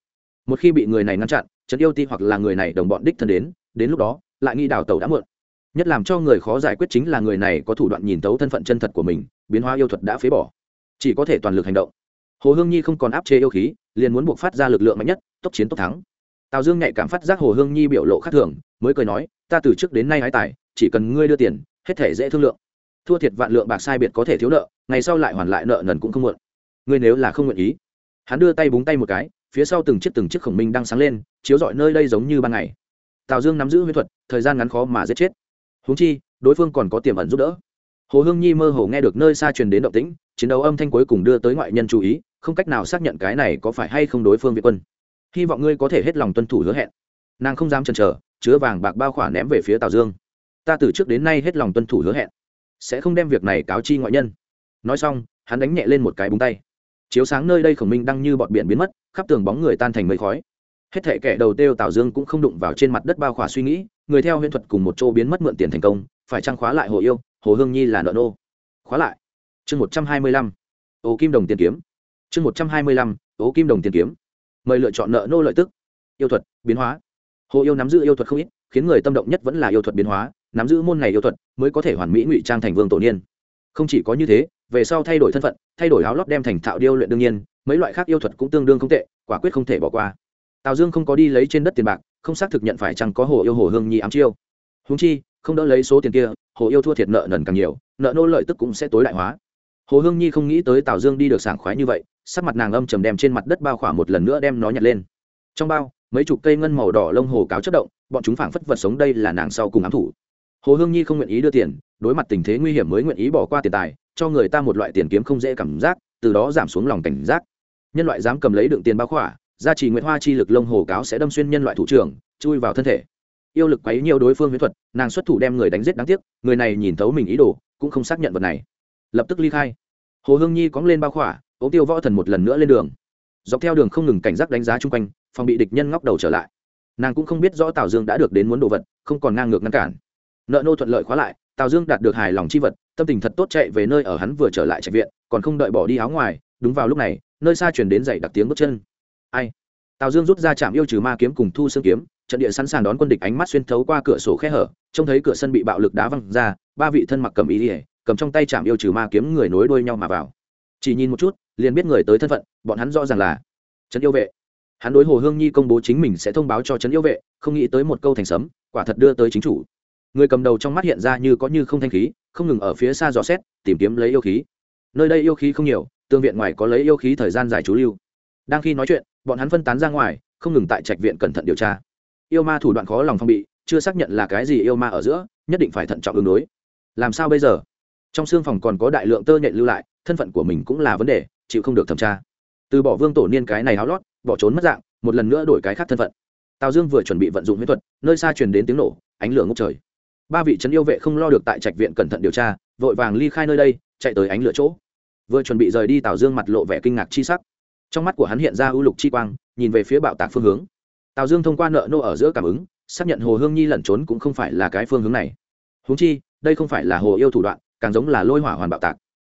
Một khi bị người này ngăn chặn trấn yêu ti hoặc là người này đồng bọn đích thân đến đến lúc đó lại nghi đào tẩu đã mượn, nhất làm cho người khó giải quyết chính là người này có thủ đoạn nhìn tấu thân phận chân thật của mình biến hóa yêu thuật đã phế bỏ. Chỉ có thể toàn lực hành động. Hồ hương nhi không còn áp chế yêu khí liền muốn buộc phát ra lực lượng mạnh nhất tốc chiến tốc thắng. Tào dương nhạy cảm phát giác hồ hương nhi biểu lộ khác thường mới cười nói ta từ trước đến nay hái tài chỉ cần ngươi đưa tiền hết thể dễ thương lượng. Thua thiệt vạn lượng bạc sai biệt có thể thiếu nợ ngày sau lại hoàn lại nợ nần cũng không muộn. Ngươi nếu là không nguyện ý. Hắn đưa tay búng tay một cái phía sau từng chiếc từng chiếc khổng minh đang sáng lên, chiếu rọi nơi đây giống như ban ngày. Tào dương nắm giữ huyễn thuật, thời gian ngắn khó mà giết chết. Húng chi, đối phương còn có tiềm ẩn giúp đỡ. Hồ hương nhi mơ hồ nghe được nơi xa truyền đến động tĩnh, chiến đấu âm thanh cuối cùng đưa tới ngoại nhân chú ý, không cách nào xác nhận cái này có phải hay không đối phương việt quân. Hy vọng ngươi có thể hết lòng tuân thủ hứa hẹn. Nàng không dám chần chờ, chứa vàng bạc bao khỏa ném về phía tào dương. Ta từ trước đến nay hết lòng tuân thủ hứa hẹn, sẽ không đem việc này cáo chi ngoại nhân. Nói xong, hắn đánh nhẹ lên một cái búng tay chiếu sáng nơi đây khổng minh đang như bọn biển biến mất, khắp tường bóng người tan thành mây khói. Hết thể kẻ đầu tiêu tào dương cũng không đụng vào trên mặt đất bao khỏa suy nghĩ, người theo huyễn thuật cùng một chỗ biến mất mượn tiền thành công, phải trang khóa lại hồ yêu, hồ hương nhi là nợ nô. Khóa lại. Chương một trăm hai mươi lăm. Ô kim đồng tiền kiếm. Chương một trăm hai mươi lăm. Ô kim đồng tiền kiếm. Mời lựa chọn nợ nô lợi tức. Yêu thuật, biến hóa. Hồ yêu nắm giữ yêu thuật không ít, khiến người tâm động nhất vẫn là yêu thuật biến hóa, nắm giữ môn này yêu thuật mới có thể hoàn mỹ ngụy trang thành vương tổ niên không chỉ có như thế, về sau thay đổi thân phận, thay đổi áo lót đem thành thạo điêu luyện đương nhiên, mấy loại khác yêu thuật cũng tương đương không tệ, quả quyết không thể bỏ qua. Tào dương không có đi lấy trên đất tiền bạc, không xác thực nhận phải chăng có hồ yêu hồ hương nhi ám chiêu. Húng chi, không đỡ lấy số tiền kia, hồ yêu thua thiệt nợ nần càng nhiều, nợ nô lợi tức cũng sẽ tối đại hóa. Hồ hương nhi không nghĩ tới tào dương đi được sảng khoái như vậy, sắc mặt nàng âm trầm đem trên mặt đất bao khỏa một lần nữa đem nó nhặt lên. Trong bao, mấy chục cây ngân màu đỏ lông hồ cáo chất động, bọn chúng phảng phất vật sống đây là nàng sau cùng ám thủ hồ hương nhi không nguyện ý đưa tiền, đối mặt tình thế nguy hiểm mới nguyện ý bỏ qua tiền tài, cho người ta một loại tiền kiếm không dễ cảm giác, từ đó giảm xuống lòng cảnh giác. Nhân loại dám cầm lấy đựng tiền bao khỏa, gia trì nguyệt hoa chi lực lông hồ cáo sẽ đâm xuyên nhân loại thủ trưởng, chui vào thân thể. Yêu lực quấy nhiều đối phương huyễn thuật, nàng xuất thủ đem người đánh giết đáng tiếc, người này nhìn thấu mình ý đồ, cũng không xác nhận vật này. Lập tức ly khai. Hồ hương nhi cóng lên bao khỏa ống tiêu võ thần một lần nữa lên đường. Dọc theo đường không ngừng cảnh giác đánh giá chung quanh, phòng bị địch nhân ngóc đầu trở lại. Nàng cũng không biết rõ tào dương đã được đến muốn đồ vật, không còn ngang ngược ngăn cản nợ nô thuận lợi khóa lại, tào dương đạt được hài lòng chi vật, tâm tình thật tốt chạy về nơi ở hắn vừa trở lại trại viện, còn không đợi bỏ đi áo ngoài, đúng vào lúc này, nơi xa chuyển đến dậy đặc tiếng bước chân. Ai? Tào dương rút ra chạm yêu trừ ma kiếm cùng thu xương kiếm, trận địa sẵn sàng đón quân địch ánh mắt xuyên thấu qua cửa sổ khe hở, trông thấy cửa sân bị bạo lực đá văng ra, ba vị thân mặc cầm ý ỉa cầm trong tay chạm yêu trừ ma kiếm người nối đuôi nhau mà vào. Chỉ nhìn một chút, liền biết người tới thân phận, bọn hắn rõ ràng là trấn yêu vệ. Hắn đối hồ hương nhi công bố chính mình sẽ thông báo cho trấn yêu vệ, không nghĩ tới một câu thành sấm, quả thật đưa tới chính chủ người cầm đầu trong mắt hiện ra như có như không thanh khí, không ngừng ở phía xa dò xét, tìm kiếm lấy yêu khí. Nơi đây yêu khí không nhiều, tương viện ngoài có lấy yêu khí thời gian dài trú lưu. Đang khi nói chuyện, bọn hắn phân tán ra ngoài, không ngừng tại trạch viện cẩn thận điều tra. Yêu ma thủ đoạn khó lòng phong bị, chưa xác nhận là cái gì yêu ma ở giữa, nhất định phải thận trọng ứng đối. Làm sao bây giờ? Trong xương phòng còn có đại lượng tơ nhện lưu lại, thân phận của mình cũng là vấn đề, chịu không được thẩm tra. Từ bỏ vương tổ niên cái này háo lót, bỏ trốn mất dạng, một lần nữa đổi cái khác thân phận. Tào dương vừa chuẩn bị vận dụng huyết thuật, nơi xa truyền đến tiếng nổ, ánh lửa ngốc trời ba vị trấn yêu vệ không lo được tại trạch viện cẩn thận điều tra, vội vàng ly khai nơi đây, chạy tới ánh lửa chỗ. Vừa chuẩn bị rời đi tào dương mặt lộ vẻ kinh ngạc chi sắc. Trong mắt của hắn hiện ra ưu lục chi quang, nhìn về phía bạo tạc phương hướng. Tào dương thông qua nợ nô ở giữa cảm ứng, xác nhận hồ hương nhi lẩn trốn cũng không phải là cái phương hướng này. Húng chi, đây không phải là hồ yêu thủ đoạn, càng giống là lôi hỏa hoàn bạo tạc.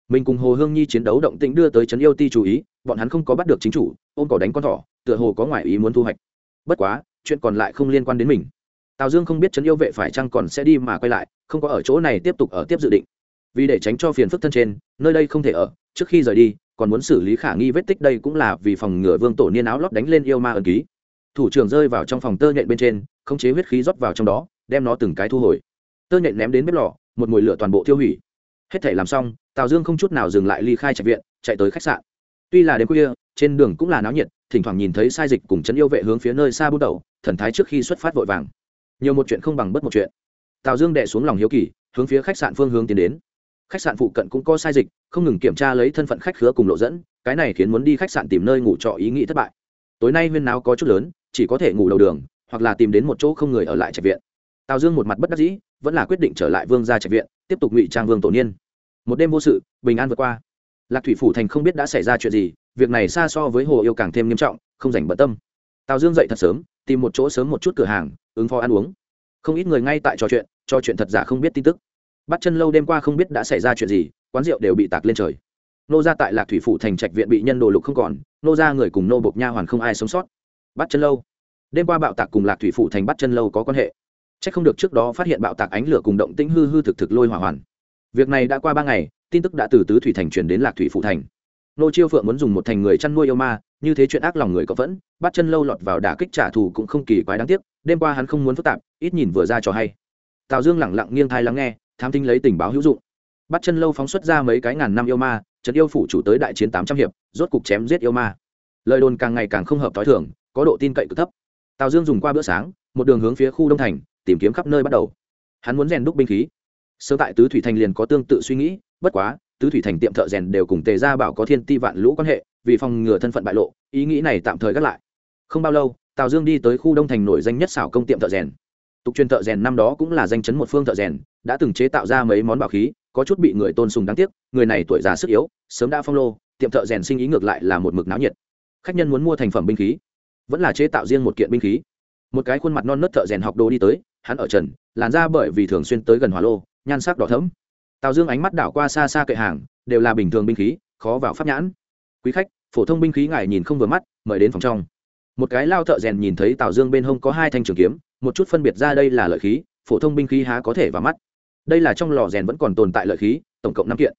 Mình cùng hồ hương nhi chiến đấu động tĩnh đưa tới trấn yêu ti chú ý, bọn hắn không có bắt được chính chủ, ôm cỏ đánh con thỏ, tựa hồ có ngoại ý muốn thu hoạch. Bất quá, chuyện còn lại không liên quan đến mình tào dương không biết trấn yêu vệ phải chăng còn sẽ đi mà quay lại, không có ở chỗ này tiếp tục ở tiếp dự định. Vì để tránh cho phiền phức thân trên, nơi đây không thể ở, trước khi rời đi, còn muốn xử lý khả nghi vết tích đây cũng là vì phòng ngừa vương tổ niên áo lót đánh lên yêu ma ẩn ký. Thủ trưởng rơi vào trong phòng tơ nhện bên trên, khống chế huyết khí rót vào trong đó, đem nó từng cái thu hồi. Tơ nhện ném đến bếp lò, một mùi lửa toàn bộ tiêu hủy. Hết thể làm xong, tào dương không chút nào dừng lại ly khai trạch viện, chạy tới khách sạn. Tuy là đêm khuya, trên đường cũng là náo nhiệt, thỉnh thoảng nhìn thấy sai dịch cùng chấn yêu vệ hướng phía nơi xa bút đầu, thần thái trước khi xuất phát vội vàng nhiều một chuyện không bằng bất một chuyện. Tào dương đệ xuống lòng hiếu kỳ, hướng phía khách sạn phương hướng tiến đến. Khách sạn phụ cận cũng có sai dịch, không ngừng kiểm tra lấy thân phận khách khứa cùng lộ dẫn, cái này khiến muốn đi khách sạn tìm nơi ngủ trọ ý nghĩ thất bại. Tối nay huyên náo có chút lớn, chỉ có thể ngủ đầu đường, hoặc là tìm đến một chỗ không người ở lại trạch viện. Tào dương một mặt bất đắc dĩ, vẫn là quyết định trở lại vương gia trạch viện, tiếp tục ngụy trang vương tổ niên. Một đêm vô sự, bình an vượt qua. Lạc thủy phủ thành không biết đã xảy ra chuyện gì, việc này xa so với hồ yêu càng thêm nghiêm trọng, không dành bận tâm. Tào dương dậy thật sớm tìm một chỗ sớm một chút cửa hàng ứng phó ăn uống. Không ít người ngay tại trò chuyện trò chuyện thật giả không biết tin tức. Bắt chân lâu đêm qua không biết đã xảy ra chuyện gì quán rượu đều bị tạc lên trời. Nô ra tại lạc thủy phủ thành trạch viện bị nhân đồ lục không còn nô ra người cùng nô bộc nha hoàn không ai sống sót. Bắt chân lâu. Đêm qua bạo tạc cùng lạc thủy phủ thành bắt chân lâu có quan hệ. Chắc không được trước đó phát hiện bạo tạc ánh lửa cùng động tĩnh hư hư thực thực lôi hỏa hoàn. Việc này đã qua ba ngày, tin tức đã từ tứ thủy thành truyền đến lạc thủy phủ thành. Nô Chiêu Phượng muốn dùng một thành người chăn nuôi yêu ma, như thế chuyện ác lòng người có vẫn, bắt chân lâu lọt vào đả kích trả thù cũng không kỳ quái đáng tiếc, đêm qua hắn không muốn phức tạp, ít nhìn vừa ra cho hay. Tào Dương lẳng lặng nghiêng tai lắng nghe, tham tinh lấy tình báo hữu dụng. Bắt chân lâu phóng xuất ra mấy cái ngàn năm yêu ma, trấn yêu phủ chủ tới đại chiến tám trăm hiệp, rốt cục chém giết yêu ma. Lời đồn càng ngày càng không hợp tối thường, có độ tin cậy cực thấp. Tào Dương dùng qua bữa sáng, một đường hướng phía khu Đông thành, tìm kiếm khắp nơi bắt đầu hắn muốn rèn đúc binh khí sớm tại tứ thủy thành liền có tương tự suy nghĩ bất quá tứ thủy thành tiệm thợ rèn đều cùng tề gia bảo có thiên ti vạn lũ quan hệ vì phòng ngừa thân phận bại lộ, ý nghĩ này tạm thời gác lại. Không bao lâu, tào dương đi tới khu đông thành nổi danh nhất xảo công tiệm thợ rèn. Tục truyền thợ rèn năm đó cũng là danh chấn một phương thợ rèn, đã từng chế tạo ra mấy món bảo khí, có chút bị người tôn sùng đáng tiếc, người này tuổi già sức yếu, sớm đã phong lô, tiệm thợ rèn sinh ý ngược lại là một mực náo nhiệt. Khách nhân muốn mua thành phẩm binh khí, vẫn là chế tạo riêng một kiện binh khí. Một cái khuôn mặt non nớt thợ rèn học đồ đi tới, hắn ở trần, làn ra bởi vì thường xuyên tới gần hỏa lô, nhan sắc đỏ thẫm. Tào dương ánh mắt đảo qua xa xa kệ hàng, đều là bình thường binh khí, khó vào pháp nhãn. Quý khách phổ thông binh khí ngài nhìn không vừa mắt, mời đến phòng trong. Một cái lao thợ rèn nhìn thấy tào dương bên hông có hai thanh trường kiếm, một chút phân biệt ra đây là lợi khí, phổ thông binh khí há có thể vào mắt. Đây là trong lò rèn vẫn còn tồn tại lợi khí, tổng cộng năm kiện.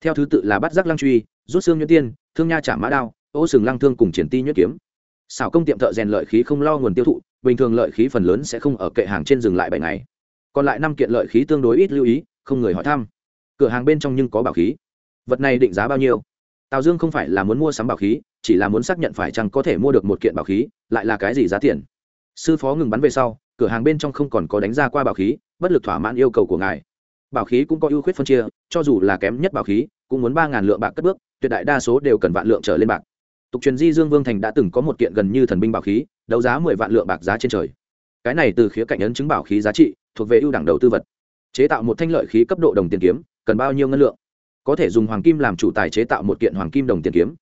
Theo thứ tự là bắt giác lăng truy, rút xương nhuyễn tiên, thương nha trả mã đao, ô sừng lăng thương cùng triển ti nhuyễn kiếm. Xảo công tiệm thợ rèn lợi khí không lo nguồn tiêu thụ, bình thường lợi khí phần lớn sẽ không ở kệ hàng trên dừng lại bảy ngày. Còn lại năm kiện lợi khí tương đối ít lưu ý, không người hỏi thăm. Cửa hàng bên trong nhưng có bảo khí. Vật này định giá bao nhiêu? Tào dương không phải là muốn mua sắm bảo khí, chỉ là muốn xác nhận phải chăng có thể mua được một kiện bảo khí, lại là cái gì giá tiền. Sư phó ngừng bắn về sau, cửa hàng bên trong không còn có đánh ra qua bảo khí, bất lực thỏa mãn yêu cầu của ngài. Bảo khí cũng có ưu khuyết phân chia, cho dù là kém nhất bảo khí, cũng muốn ba ngàn lượng bạc cất bước, tuyệt đại đa số đều cần vạn lượng trở lên bạc. Tục truyền di dương vương thành đã từng có một kiện gần như thần binh bảo khí, đấu giá mười vạn lượng bạc giá trên trời. Cái này từ khía cạnh ấn chứng bảo khí giá trị, thuộc về ưu đẳng đầu tư vật. Chế tạo một thanh lợi khí cấp độ đồng tiền kiếm, cần bao nhiêu ngân lượng? Có thể dùng hoàng kim làm chủ tài chế tạo một kiện hoàng kim đồng tiền kiếm.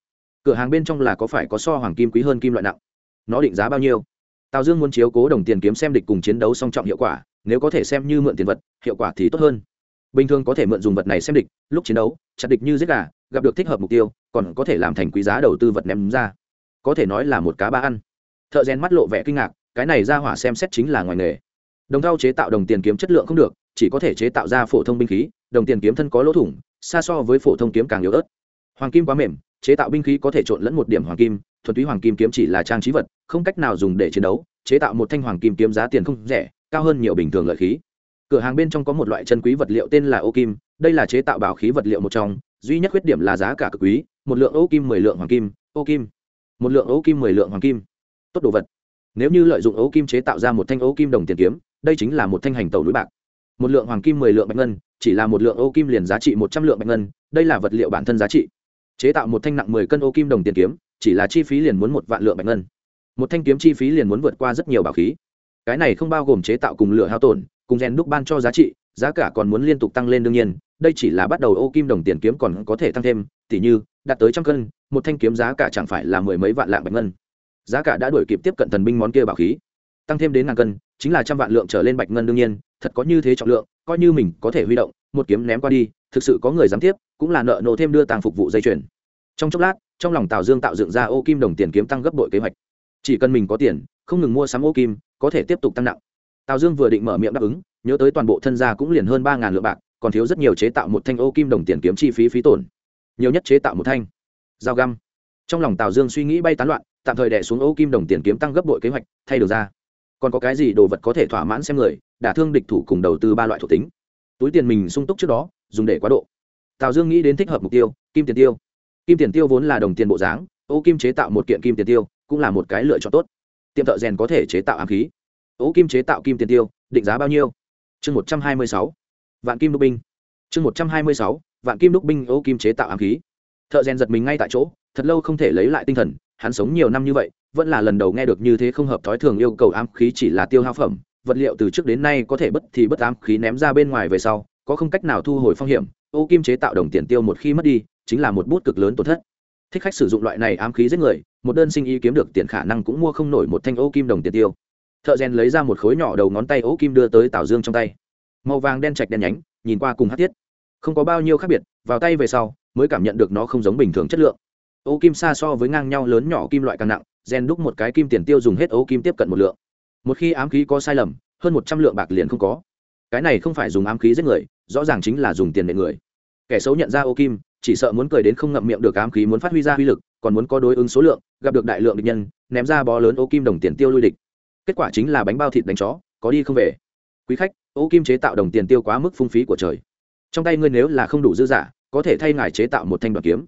Cửa hàng bên trong là có phải có so hoàng kim quý hơn kim loại nặng? Nó định giá bao nhiêu? Tào dương muốn chiếu cố đồng tiền kiếm xem địch cùng chiến đấu song trọng hiệu quả, nếu có thể xem như mượn tiền vật, hiệu quả thì tốt hơn. Bình thường có thể mượn dùng vật này xem địch, lúc chiến đấu, chặt địch như giết gà, gặp được thích hợp mục tiêu, còn có thể làm thành quý giá đầu tư vật ném ra. Có thể nói là một cá ba ăn. Thợ rèn mắt lộ vẻ kinh ngạc, cái này ra hỏa xem xét chính là ngoài nghề. Đồng thau chế tạo đồng tiền kiếm chất lượng không được, chỉ có thể chế tạo ra phổ thông binh khí, đồng tiền kiếm thân có lỗ thủng xa so với phổ thông kiếm càng yếu ớt. Hoàng kim quá mềm, chế tạo binh khí có thể trộn lẫn một điểm hoàng kim, thuần túy hoàng kim kiếm chỉ là trang trí vật, không cách nào dùng để chiến đấu, chế tạo một thanh hoàng kim kiếm giá tiền không rẻ, cao hơn nhiều bình thường lợi khí. Cửa hàng bên trong có một loại chân quý vật liệu tên là ô kim, đây là chế tạo bảo khí vật liệu một trong, duy nhất khuyết điểm là giá cả cực quý, một lượng ô kim mười lượng hoàng kim, ô kim, một lượng ô kim mười lượng hoàng kim. Tốt đồ vật. Nếu như lợi dụng ô kim chế tạo ra một thanh ô kim đồng tiền kiếm, đây chính là một thanh hành tàu núi bạc một lượng hoàng kim mười lượng bạch ngân, chỉ là một lượng ô kim liền giá trị một trăm lượng bạch ngân, đây là vật liệu bản thân giá trị. Chế tạo một thanh nặng mười cân ô kim đồng tiền kiếm, chỉ là chi phí liền muốn một vạn lượng bạch ngân. Một thanh kiếm chi phí liền muốn vượt qua rất nhiều bảo khí. Cái này không bao gồm chế tạo cùng lửa hao tổn, cùng rèn đúc ban cho giá trị, giá cả còn muốn liên tục tăng lên đương nhiên, đây chỉ là bắt đầu ô kim đồng tiền kiếm còn có thể tăng thêm, tỉ như, đạt tới trăm cân, một thanh kiếm giá cả chẳng phải là mười mấy vạn lạng bạch ngân. Giá cả đã đuổi kịp tiếp cận thần binh món kia bảo khí tăng thêm đến ngàn cân, chính là trăm vạn lượng trở lên bạch ngân đương nhiên, thật có như thế trọng lượng, coi như mình có thể huy động, một kiếm ném qua đi, thực sự có người dám tiếp, cũng là nợ nổ thêm đưa tàng phục vụ dây chuyền. Trong chốc lát, trong lòng tào dương tạo dựng ra ô kim đồng tiền kiếm tăng gấp bội kế hoạch. Chỉ cần mình có tiền, không ngừng mua sắm ô kim, có thể tiếp tục tăng nặng. Tào dương vừa định mở miệng đáp ứng, nhớ tới toàn bộ thân gia cũng liền hơn ba ngàn lượng bạc, còn thiếu rất nhiều chế tạo một thanh ô kim đồng tiền kiếm chi phí phí tổn. Nhiều nhất chế tạo một thanh. Dao găm. Trong lòng tào dương suy nghĩ bay tán loạn, tạm thời đẻ xuống ô kim đồng tiền kiếm tăng gấp bội kế hoạch, thay được ra còn có cái gì đồ vật có thể thỏa mãn xem người, đả thương địch thủ cùng đầu tư ba loại thuộc tính. Túi tiền mình sung túc trước đó, dùng để quá độ. Tào dương nghĩ đến thích hợp mục tiêu, kim tiền tiêu. Kim tiền tiêu vốn là đồng tiền bộ dáng, ô kim chế tạo một kiện kim tiền tiêu cũng là một cái lựa chọn tốt. Tiệm thợ rèn có thể chế tạo ám khí. Ô kim chế tạo kim tiền tiêu, định giá bao nhiêu? Chương một trăm hai mươi sáu, vạn kim đúc binh. Chương một trăm hai mươi sáu, vạn kim đúc binh ô kim chế tạo ám khí. Thợ rèn giật mình ngay tại chỗ, thật lâu không thể lấy lại tinh thần hắn sống nhiều năm như vậy, vẫn là lần đầu nghe được như thế không hợp thói thường yêu cầu ám khí chỉ là tiêu hao phẩm, vật liệu từ trước đến nay có thể bất thì bất ám khí ném ra bên ngoài về sau, có không cách nào thu hồi phong hiểm, ô kim chế tạo đồng tiền tiêu một khi mất đi, chính là một bút cực lớn tổn thất. Thích khách sử dụng loại này ám khí giết người, một đơn sinh ý kiếm được tiền khả năng cũng mua không nổi một thanh ô kim đồng tiền tiêu. Thợ rèn lấy ra một khối nhỏ đầu ngón tay ô kim đưa tới tào dương trong tay. Màu vàng đen chạch đen nhánh, nhìn qua cùng hát thiết. Không có bao nhiêu khác biệt, vào tay về sau, mới cảm nhận được nó không giống bình thường chất lượng ô kim xa so với ngang nhau lớn nhỏ kim loại càng nặng rèn đúc một cái kim tiền tiêu dùng hết ô kim tiếp cận một lượng. Một khi ám khí có sai lầm, hơn một trăm lượng bạc liền không có. Cái này không phải dùng ám khí giết người, rõ ràng chính là dùng tiền để người. Kẻ xấu nhận ra ô kim, chỉ sợ muốn cười đến không ngậm miệng được ám khí muốn phát huy ra uy lực, còn muốn có đối ứng số lượng, gặp được đại lượng địch nhân, ném ra bó lớn ô kim đồng tiền tiêu lui địch. Kết quả chính là bánh bao thịt đánh chó, có đi không về. Quý khách, ô kim chế tạo đồng tiền tiêu quá mức phung phí của trời. Trong tay ngươi nếu là không đủ dư giả, có thể thay ngài chế tạo một thanh đoạn kiếm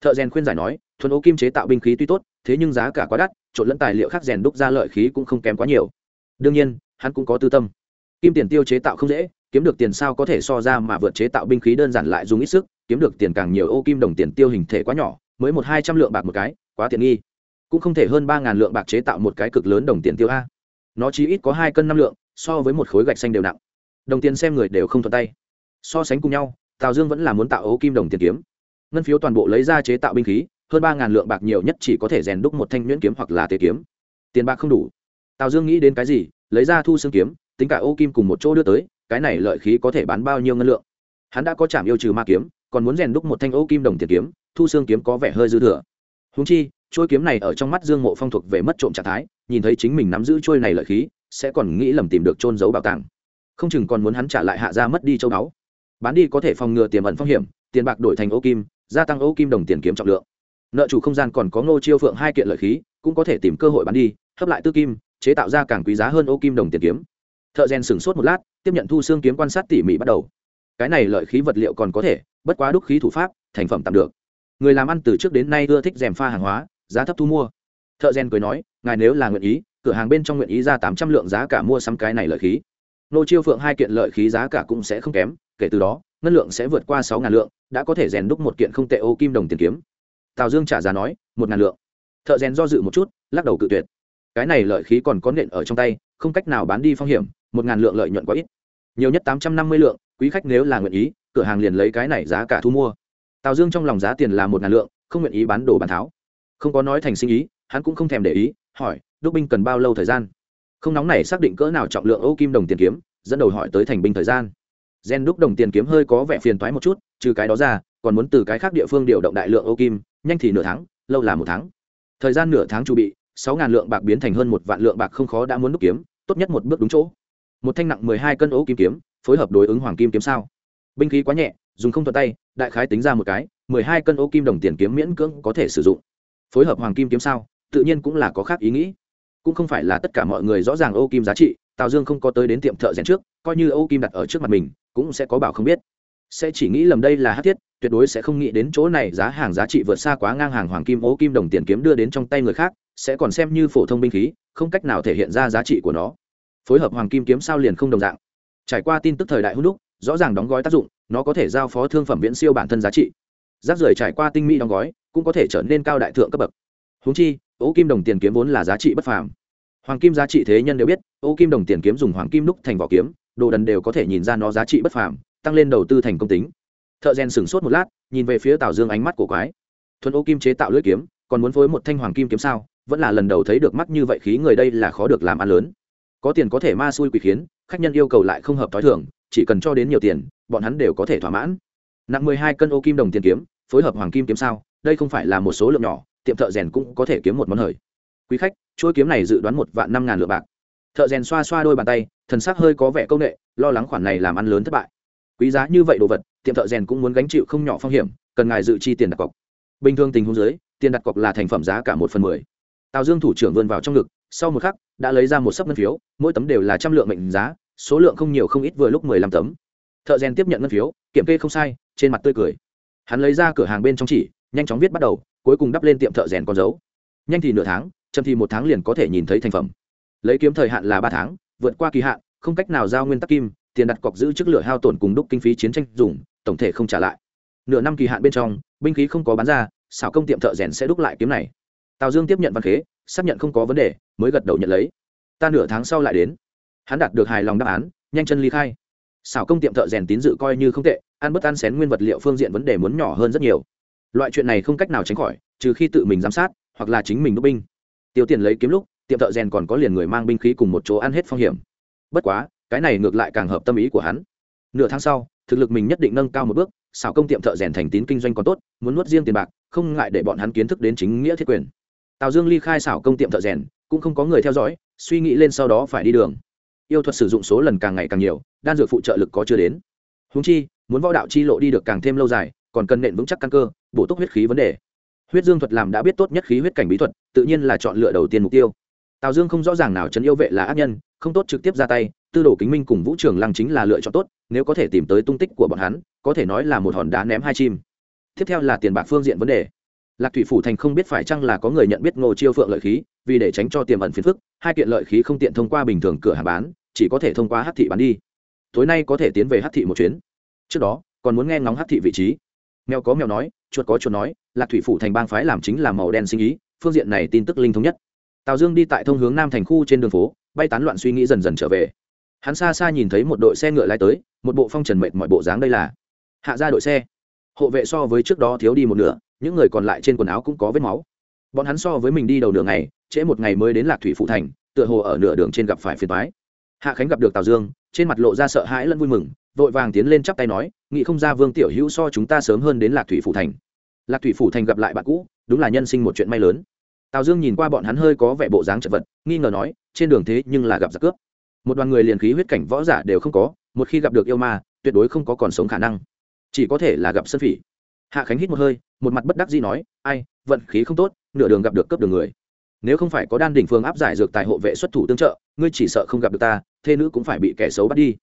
thợ rèn khuyên giải nói, thuần ô kim chế tạo binh khí tuy tốt, thế nhưng giá cả quá đắt, trộn lẫn tài liệu khác rèn đúc ra lợi khí cũng không kém quá nhiều. Đương nhiên, hắn cũng có tư tâm. Kim tiền tiêu chế tạo không dễ, kiếm được tiền sao có thể so ra mà vượt chế tạo binh khí đơn giản lại dùng ít sức, kiếm được tiền càng nhiều ô kim đồng tiền tiêu hình thể quá nhỏ, mới một hai trăm lượng bạc một cái, quá tiện nghi. Cũng không thể hơn ba ngàn lượng bạc chế tạo một cái cực lớn đồng tiền tiêu a. Nó chỉ ít có hai cân năm lượng, so với một khối gạch xanh đều nặng. Đồng tiền xem người đều không thuận tay. So sánh cùng nhau, tào dương vẫn là muốn tạo ô kim đồng tiền kiếm ngân phiếu toàn bộ lấy ra chế tạo binh khí, hơn ba ngàn lượng bạc nhiều nhất chỉ có thể rèn đúc một thanh nhuyễn kiếm hoặc là tề kiếm. Tiền bạc không đủ. Tào dương nghĩ đến cái gì, lấy ra thu xương kiếm, tính cả ô kim cùng một chỗ đưa tới, cái này lợi khí có thể bán bao nhiêu ngân lượng? Hắn đã có chạm yêu trừ ma kiếm, còn muốn rèn đúc một thanh ô kim đồng tiền kiếm, thu xương kiếm có vẻ hơi dư thừa. Húng chi trôi kiếm này ở trong mắt dương mộ phong thuộc về mất trộm trạng thái, nhìn thấy chính mình nắm giữ trôi này lợi khí, sẽ còn nghĩ lầm tìm được trôn giấu bảo tàng. Không chừng còn muốn hắn trả lại hạ ra mất đi châu báu. Bán đi có thể phòng ngừa tiềm ẩn phong hiểm, tiền bạc đổi thành ô kim gia tăng ô kim đồng tiền kiếm trọng lượng. Nợ chủ không gian còn có ngô chiêu phượng hai kiện lợi khí, cũng có thể tìm cơ hội bán đi, hấp lại tư kim, chế tạo ra càng quý giá hơn ô kim đồng tiền kiếm. Thợ rèn sửng sốt một lát, tiếp nhận thu xương kiếm quan sát tỉ mỉ bắt đầu. Cái này lợi khí vật liệu còn có thể, bất quá đúc khí thủ pháp, thành phẩm tạm được. Người làm ăn từ trước đến nay ưa thích rèm pha hàng hóa, giá thấp thu mua. Thợ rèn cười nói, ngài nếu là nguyện ý, cửa hàng bên trong nguyện ý ra tám trăm lượng giá cả mua sắm cái này lợi khí. Nô chiêu phượng hai kiện lợi khí giá cả cũng sẽ không kém, kể từ đó ngân lượng sẽ vượt qua sáu ngàn lượng, đã có thể rèn đúc một kiện không tệ ô kim đồng tiền kiếm. Tào dương trả giá nói, một ngàn lượng. Thợ rèn do dự một chút, lắc đầu cự tuyệt. Cái này lợi khí còn có nện ở trong tay, không cách nào bán đi phong hiểm, một ngàn lượng lợi nhuận quá ít. Nhiều nhất tám trăm năm mươi lượng, quý khách nếu là nguyện ý, cửa hàng liền lấy cái này giá cả thu mua. Tào dương trong lòng giá tiền là một ngàn lượng, không nguyện ý bán đồ bán tháo. Không có nói thành sinh ý, hắn cũng không thèm để ý, hỏi, đúc binh cần bao lâu thời gian? Không nóng này xác định cỡ nào trọng lượng ô kim đồng tiền kiếm, dẫn đầu hỏi tới thành binh thời gian gen đúc đồng tiền kiếm hơi có vẻ phiền toái một chút, trừ cái đó ra, còn muốn từ cái khác địa phương điều động đại lượng ô kim, nhanh thì nửa tháng, lâu là một tháng. Thời gian nửa tháng chuẩn bị, sáu ngàn lượng bạc biến thành hơn một vạn lượng bạc không khó đã muốn đúc kiếm, tốt nhất một bước đúng chỗ. Một thanh nặng mười hai cân ô kim kiếm, phối hợp đối ứng hoàng kim kiếm sao. Binh khí quá nhẹ, dùng không thuận tay, đại khái tính ra một cái, mười hai cân ô kim đồng tiền kiếm miễn cưỡng có thể sử dụng. Phối hợp hoàng kim kiếm sao, tự nhiên cũng là có khác ý nghĩ. Cũng không phải là tất cả mọi người rõ ràng ô kim giá trị tào dương không có tới đến tiệm thợ rèn trước, coi như Âu kim đặt ở trước mặt mình, cũng sẽ có bảo không biết. Sẽ chỉ nghĩ lầm đây là hát thiết, tuyệt đối sẽ không nghĩ đến chỗ này giá hàng giá trị vượt xa quá ngang hàng hoàng kim ô kim đồng tiền kiếm đưa đến trong tay người khác, sẽ còn xem như phổ thông binh khí, không cách nào thể hiện ra giá trị của nó. Phối hợp hoàng kim kiếm sao liền không đồng dạng. Trải qua tin tức thời đại hữu đúc, rõ ràng đóng gói tác dụng, nó có thể giao phó thương phẩm viễn siêu bản thân giá trị. Rác rưởi trải qua tinh mỹ đóng gói, cũng có thể trở nên cao đại thượng cấp bậc. Húng chi ô kim đồng tiền kiếm vốn là giá trị bất phàm hoàng kim giá trị thế nhân đều biết, ô kim đồng tiền kiếm dùng hoàng kim đúc thành vỏ kiếm, đồ đần đều có thể nhìn ra nó giá trị bất phàm, tăng lên đầu tư thành công tính. Thợ rèn sửng sốt một lát, nhìn về phía tào dương ánh mắt của quái. Thuần ô kim chế tạo lưỡi kiếm, còn muốn phối một thanh hoàng kim kiếm sao? Vẫn là lần đầu thấy được mắt như vậy khí người đây là khó được làm ăn lớn. Có tiền có thể ma xui quỷ khiến, khách nhân yêu cầu lại không hợp t h o i thưởng chỉ cần cho đến nhiều tiền, bọn hắn đều có thể thỏa mãn. Nặng mười hai cân ô kim đồng tiền kiếm, phối hợp hoàng kim kiếm sao? Đây không phải là một số lượng nhỏ, tiệm thợ rèn cũng có thể kiếm một món hời quý khách, chuỗi kiếm này dự đoán một vạn năm ngàn lượng bạc. Thợ rèn xoa xoa đôi bàn tay, thần sắc hơi có vẻ công nghệ, lo lắng khoản này làm ăn lớn thất bại. Quý giá như vậy đồ vật, tiệm thợ rèn cũng muốn gánh chịu không nhỏ phong hiểm, cần ngài dự chi tiền đặt cọc. Bình thường tình huống dưới, tiền đặt cọc là thành phẩm giá cả một phần mười. Tào dương thủ trưởng vươn vào trong ngực, sau một khắc, đã lấy ra một sấp ngân phiếu, mỗi tấm đều là trăm lượng mệnh giá, số lượng không nhiều không ít vừa lúc mười lăm tấm. Thợ rèn tiếp nhận ngân phiếu, kiểm kê không sai, trên mặt tươi cười. Hắn lấy ra cửa hàng bên trong chỉ, nhanh chóng viết bắt đầu, cuối cùng đắp lên tiệm thợ rèn con dấu. Nhanh thì nửa tháng chậm thì một tháng liền có thể nhìn thấy thành phẩm. Lấy kiếm thời hạn là ba tháng, vượt qua kỳ hạn, không cách nào giao nguyên tắc kim, tiền đặt cọc giữ chức lửa hao tổn cùng đúc kinh phí chiến tranh dùng, tổng thể không trả lại. Nửa năm kỳ hạn bên trong, binh khí không có bán ra, xảo công tiệm thợ rèn sẽ đúc lại kiếm này. Tào dương tiếp nhận văn khế, xác nhận không có vấn đề, mới gật đầu nhận lấy. Ta nửa tháng sau lại đến. Hắn đạt được hài lòng đáp án, nhanh chân ly khai. Xảo công tiệm thợ rèn tín dự coi như không tệ, ăn bất ăn xén nguyên vật liệu phương diện vấn đề muốn nhỏ hơn rất nhiều. Loại chuyện này không cách nào tránh khỏi, trừ khi tự mình giám sát, hoặc là chính mình đúc binh tiêu tiền lấy kiếm lúc, tiệm thợ rèn còn có liền người mang binh khí cùng một chỗ ăn hết phong hiểm. Bất quá, cái này ngược lại càng hợp tâm ý của hắn. Nửa tháng sau, thực lực mình nhất định nâng cao một bước, xảo công tiệm thợ rèn thành tín kinh doanh còn tốt, muốn nuốt riêng tiền bạc, không ngại để bọn hắn kiến thức đến chính nghĩa thiết quyền. Tào dương ly khai xảo công tiệm thợ rèn, cũng không có người theo dõi, suy nghĩ lên sau đó phải đi đường. Yêu thuật sử dụng số lần càng ngày càng nhiều, đan dược phụ trợ lực có chưa đến. Húng chi, muốn võ đạo chi lộ đi được càng thêm lâu dài, còn cần nện vững chắc căn cơ, bổ túc huyết khí vấn đề huyết dương thuật làm đã biết tốt nhất khí huyết cảnh bí thuật, tự nhiên là chọn lựa đầu tiên mục tiêu. Tào dương không rõ ràng nào trấn yêu vệ là ác nhân, không tốt trực tiếp ra tay, tư đồ kính minh cùng vũ trường lăng chính là lựa chọn tốt, nếu có thể tìm tới tung tích của bọn hắn, có thể nói là một hòn đá ném hai chim. Tiếp theo là tiền bạc phương diện vấn đề. Lạc thủy phủ thành không biết phải chăng là có người nhận biết ngô chiêu phượng lợi khí, vì để tránh cho tiềm ẩn phiền phức, hai kiện lợi khí không tiện thông qua bình thường cửa hàng bán, chỉ có thể thông qua hát thị bán đi. Tối nay có thể tiến về hát thị một chuyến. Trước đó, còn muốn nghe ngóng hát thị vị trí mèo có mèo nói, chuột có chuột nói, lạc thủy phủ thành bang phái làm chính là màu đen sinh ý, phương diện này tin tức linh thống nhất. Tào dương đi tại thông hướng nam thành khu trên đường phố, bay tán loạn suy nghĩ dần dần trở về. Hắn xa xa nhìn thấy một đội xe ngựa lái tới, một bộ phong trần mệt mọi bộ dáng đây là. Hạ ra đội xe. Hộ vệ so với trước đó thiếu đi một nửa, những người còn lại trên quần áo cũng có vết máu. Bọn hắn so với mình đi đầu nửa ngày, trễ một ngày mới đến lạc thủy phụ thành, tựa hồ ở nửa đường trên gặp phải phiền thoái hạ khánh gặp được tào dương, trên mặt lộ ra sợ hãi lẫn vui mừng vội vàng tiến lên chắp tay nói nghĩ không ra vương tiểu hữu so chúng ta sớm hơn đến lạc thủy phủ thành. Lạc thủy phủ thành gặp lại bạn cũ, đúng là nhân sinh một chuyện may lớn. Tào dương nhìn qua bọn hắn hơi có vẻ bộ dáng chật vật, nghi ngờ nói, trên đường thế nhưng là gặp giặc cướp. Một đoàn người liền khí huyết cảnh võ giả đều không có, một khi gặp được yêu ma, tuyệt đối không có còn sống khả năng. Chỉ có thể là gặp sân phỉ. Hạ khánh hít một hơi, một mặt bất đắc dĩ nói, ai, vận khí không tốt, nửa đường gặp được cướp đường người. Nếu không phải có đan đỉnh phương áp giải dược tài hộ vệ xuất thủ tương trợ, ngươi chỉ sợ không gặp được ta thê nữ cũng phải bị kẻ xấu bắt đi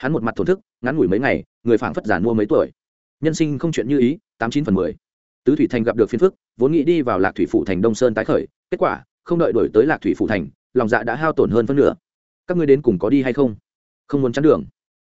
hắn một mặt thổn thức, ngắn ngủi mấy ngày, người phảng phất giản mua mấy tuổi. Nhân sinh không chuyện như ý, tám chín phần mười. Tứ thủy thành gặp được phiên phức, vốn nghĩ đi vào lạc thủy phủ thành đông sơn tái khởi, kết quả, không đợi đổi tới lạc thủy phủ thành, lòng dạ đã hao tổn hơn phân nửa. Các ngươi đến cùng có đi hay không? Không muốn chắn đường.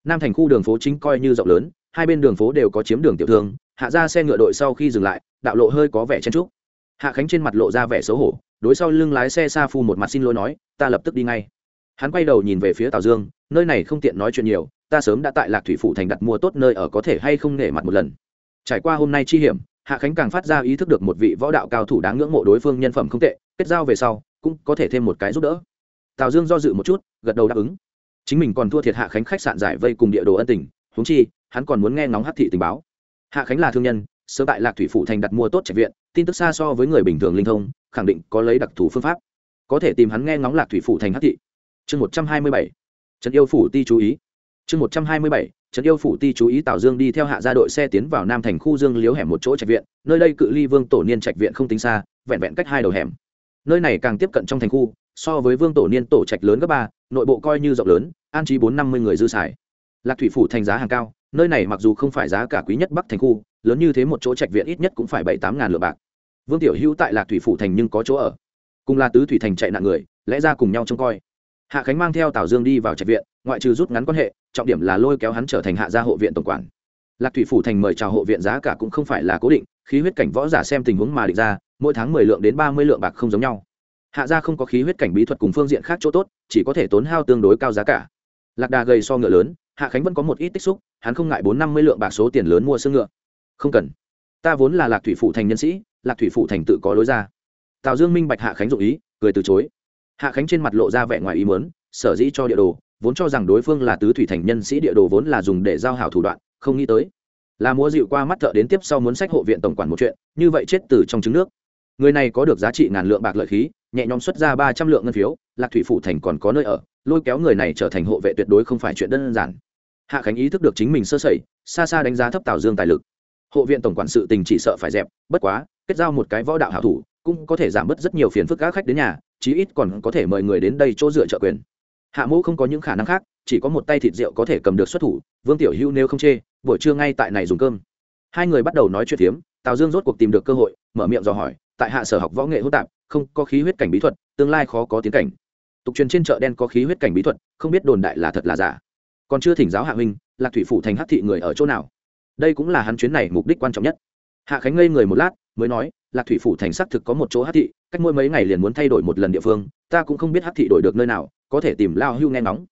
Nam thành khu đường phố chính coi như rộng lớn, hai bên đường phố đều có chiếm đường tiểu thương, hạ ra xe ngựa đội sau khi dừng lại, đạo lộ hơi có vẻ chen trúc hạ khánh trên mặt lộ ra vẻ xấu hổ, đối sau lưng lái xe xa phu một mặt xin lỗi nói, ta lập tức đi ngay. Hắn quay đầu nhìn về phía tào dương, nơi này không tiện nói chuyện nhiều ta sớm đã tại lạc thủy phủ thành đặt mua tốt nơi ở có thể hay không nể mặt một lần. Trải qua hôm nay chi hiểm, hạ khánh càng phát ra ý thức được một vị võ đạo cao thủ đáng ngưỡng mộ đối phương nhân phẩm không tệ, kết giao về sau, cũng có thể thêm một cái giúp đỡ. Tào dương do dự một chút, gật đầu đáp ứng. Chính mình còn thua thiệt hạ khánh khách sạn giải vây cùng địa đồ ân tình húng chi, hắn còn muốn nghe ngóng hát thị tình báo. Hạ khánh là thương nhân sơ tại lạc thủy phủ thành đặt mua tốt trạch viện, tin tức xa so với người bình thường linh thông, khẳng định có lấy đặc thù phương pháp. Có thể tìm hắn nghe ngóng lạc thủy phủ thành hát thị. Chương một trăm hai mươi bảy. Trần yêu phủ ti chú ý chương một trăm hai mươi bảy trần yêu phủ ti chú ý tào dương đi theo hạ gia đội xe tiến vào nam thành khu dương liếu hẻm một chỗ trạch viện, nơi đây cự ly vương tổ niên trạch viện không tính xa, vẹn vẹn cách hai đầu hẻm. Nơi này càng tiếp cận trong thành khu, so với vương tổ niên tổ trạch lớn gấp ba, nội bộ coi như rộng lớn, an trí bốn năm mươi người dư xài. Lạc thủy phủ thành giá hàng cao, nơi này mặc dù không phải giá cả quý nhất bắc thành khu, lớn như thế một chỗ trạch viện ít nhất cũng phải bảy tám ngàn lượng bạc. Vương tiểu hữu tại lạc thủy phủ thành nhưng có chỗ ở. Cùng là tứ thủy thành chạy nạn người, lẽ ra cùng nhau trông coi hạ khánh mang theo tào dương đi vào trạch viện, ngoại trừ rút ngắn quan hệ, trọng điểm là lôi kéo hắn trở thành hạ gia hộ viện tổng quản. Lạc thủy phủ thành mời chào hộ viện giá cả cũng không phải là cố định, khí huyết cảnh võ giả xem tình huống mà định ra, mỗi tháng mười lượng đến ba mươi lượng bạc không giống nhau. Hạ gia không có khí huyết cảnh bí thuật cùng phương diện khác chỗ tốt, chỉ có thể tốn hao tương đối cao giá cả. Lạc đà gầy so ngựa lớn, hạ khánh vẫn có một ít tích xúc, hắn không ngại bốn năm mươi lượng bạc số tiền lớn mua xương ngựa. Không cần. Ta vốn là lạc thủy phủ thành nhân sĩ, lạc thủy phủ thành tự có lối ra. Tào dương minh bạch hạ khánh dụ ý, cười từ chối hạ khánh trên mặt lộ ra vẻ ngoài ý mớn sở dĩ cho địa đồ, vốn cho rằng đối phương là tứ thủy thành nhân sĩ địa đồ vốn là dùng để giao hảo thủ đoạn, không nghĩ tới. Là múa dịu qua mắt thợ đến tiếp sau muốn sách hộ viện tổng quản một chuyện, như vậy chết từ trong trứng nước. Người này có được giá trị ngàn lượng bạc lợi khí, nhẹ nhõm xuất ra ba trăm lượng ngân phiếu, lạc thủy phủ thành còn có nơi ở, lôi kéo người này trở thành hộ vệ tuyệt đối không phải chuyện đơn giản. Hạ khánh ý thức được chính mình sơ sẩy, xa xa đánh giá thấp tào dương tài lực. Hộ viện tổng quản sự tình chỉ sợ phải dẹp, bất quá, kết giao một cái võ đạo hảo thủ cũng có thể giảm bớt rất nhiều phiền phức các khách đến nhà, chí ít còn có thể mời người đến đây chỗ dựa trợ quyền. Hạ mũ không có những khả năng khác, chỉ có một tay thịt rượu có thể cầm được xuất thủ, vương tiểu hữu nếu không chê, buổi trưa ngay tại này dùng cơm. Hai người bắt đầu nói chuyện phiếm, tào dương rốt cuộc tìm được cơ hội, mở miệng dò hỏi, tại hạ sở học võ nghệ hỗn tạp, không có khí huyết cảnh bí thuật, tương lai khó có tiến cảnh. Tục truyền trên chợ đen có khí huyết cảnh bí thuật, không biết đồn đại là thật là giả. Còn chưa thỉnh giáo hạ huynh, lạc thủy phủ thành hắc thị người ở chỗ nào? Đây cũng là hắn chuyến này mục đích quan trọng nhất. Hạ khánh ngây người một lát mới nói lạc thủy phủ thành xác thực có một chỗ hát thị cách mỗi mấy ngày liền muốn thay đổi một lần địa phương ta cũng không biết hát thị đổi được nơi nào có thể tìm lao hưu nghe ngóng.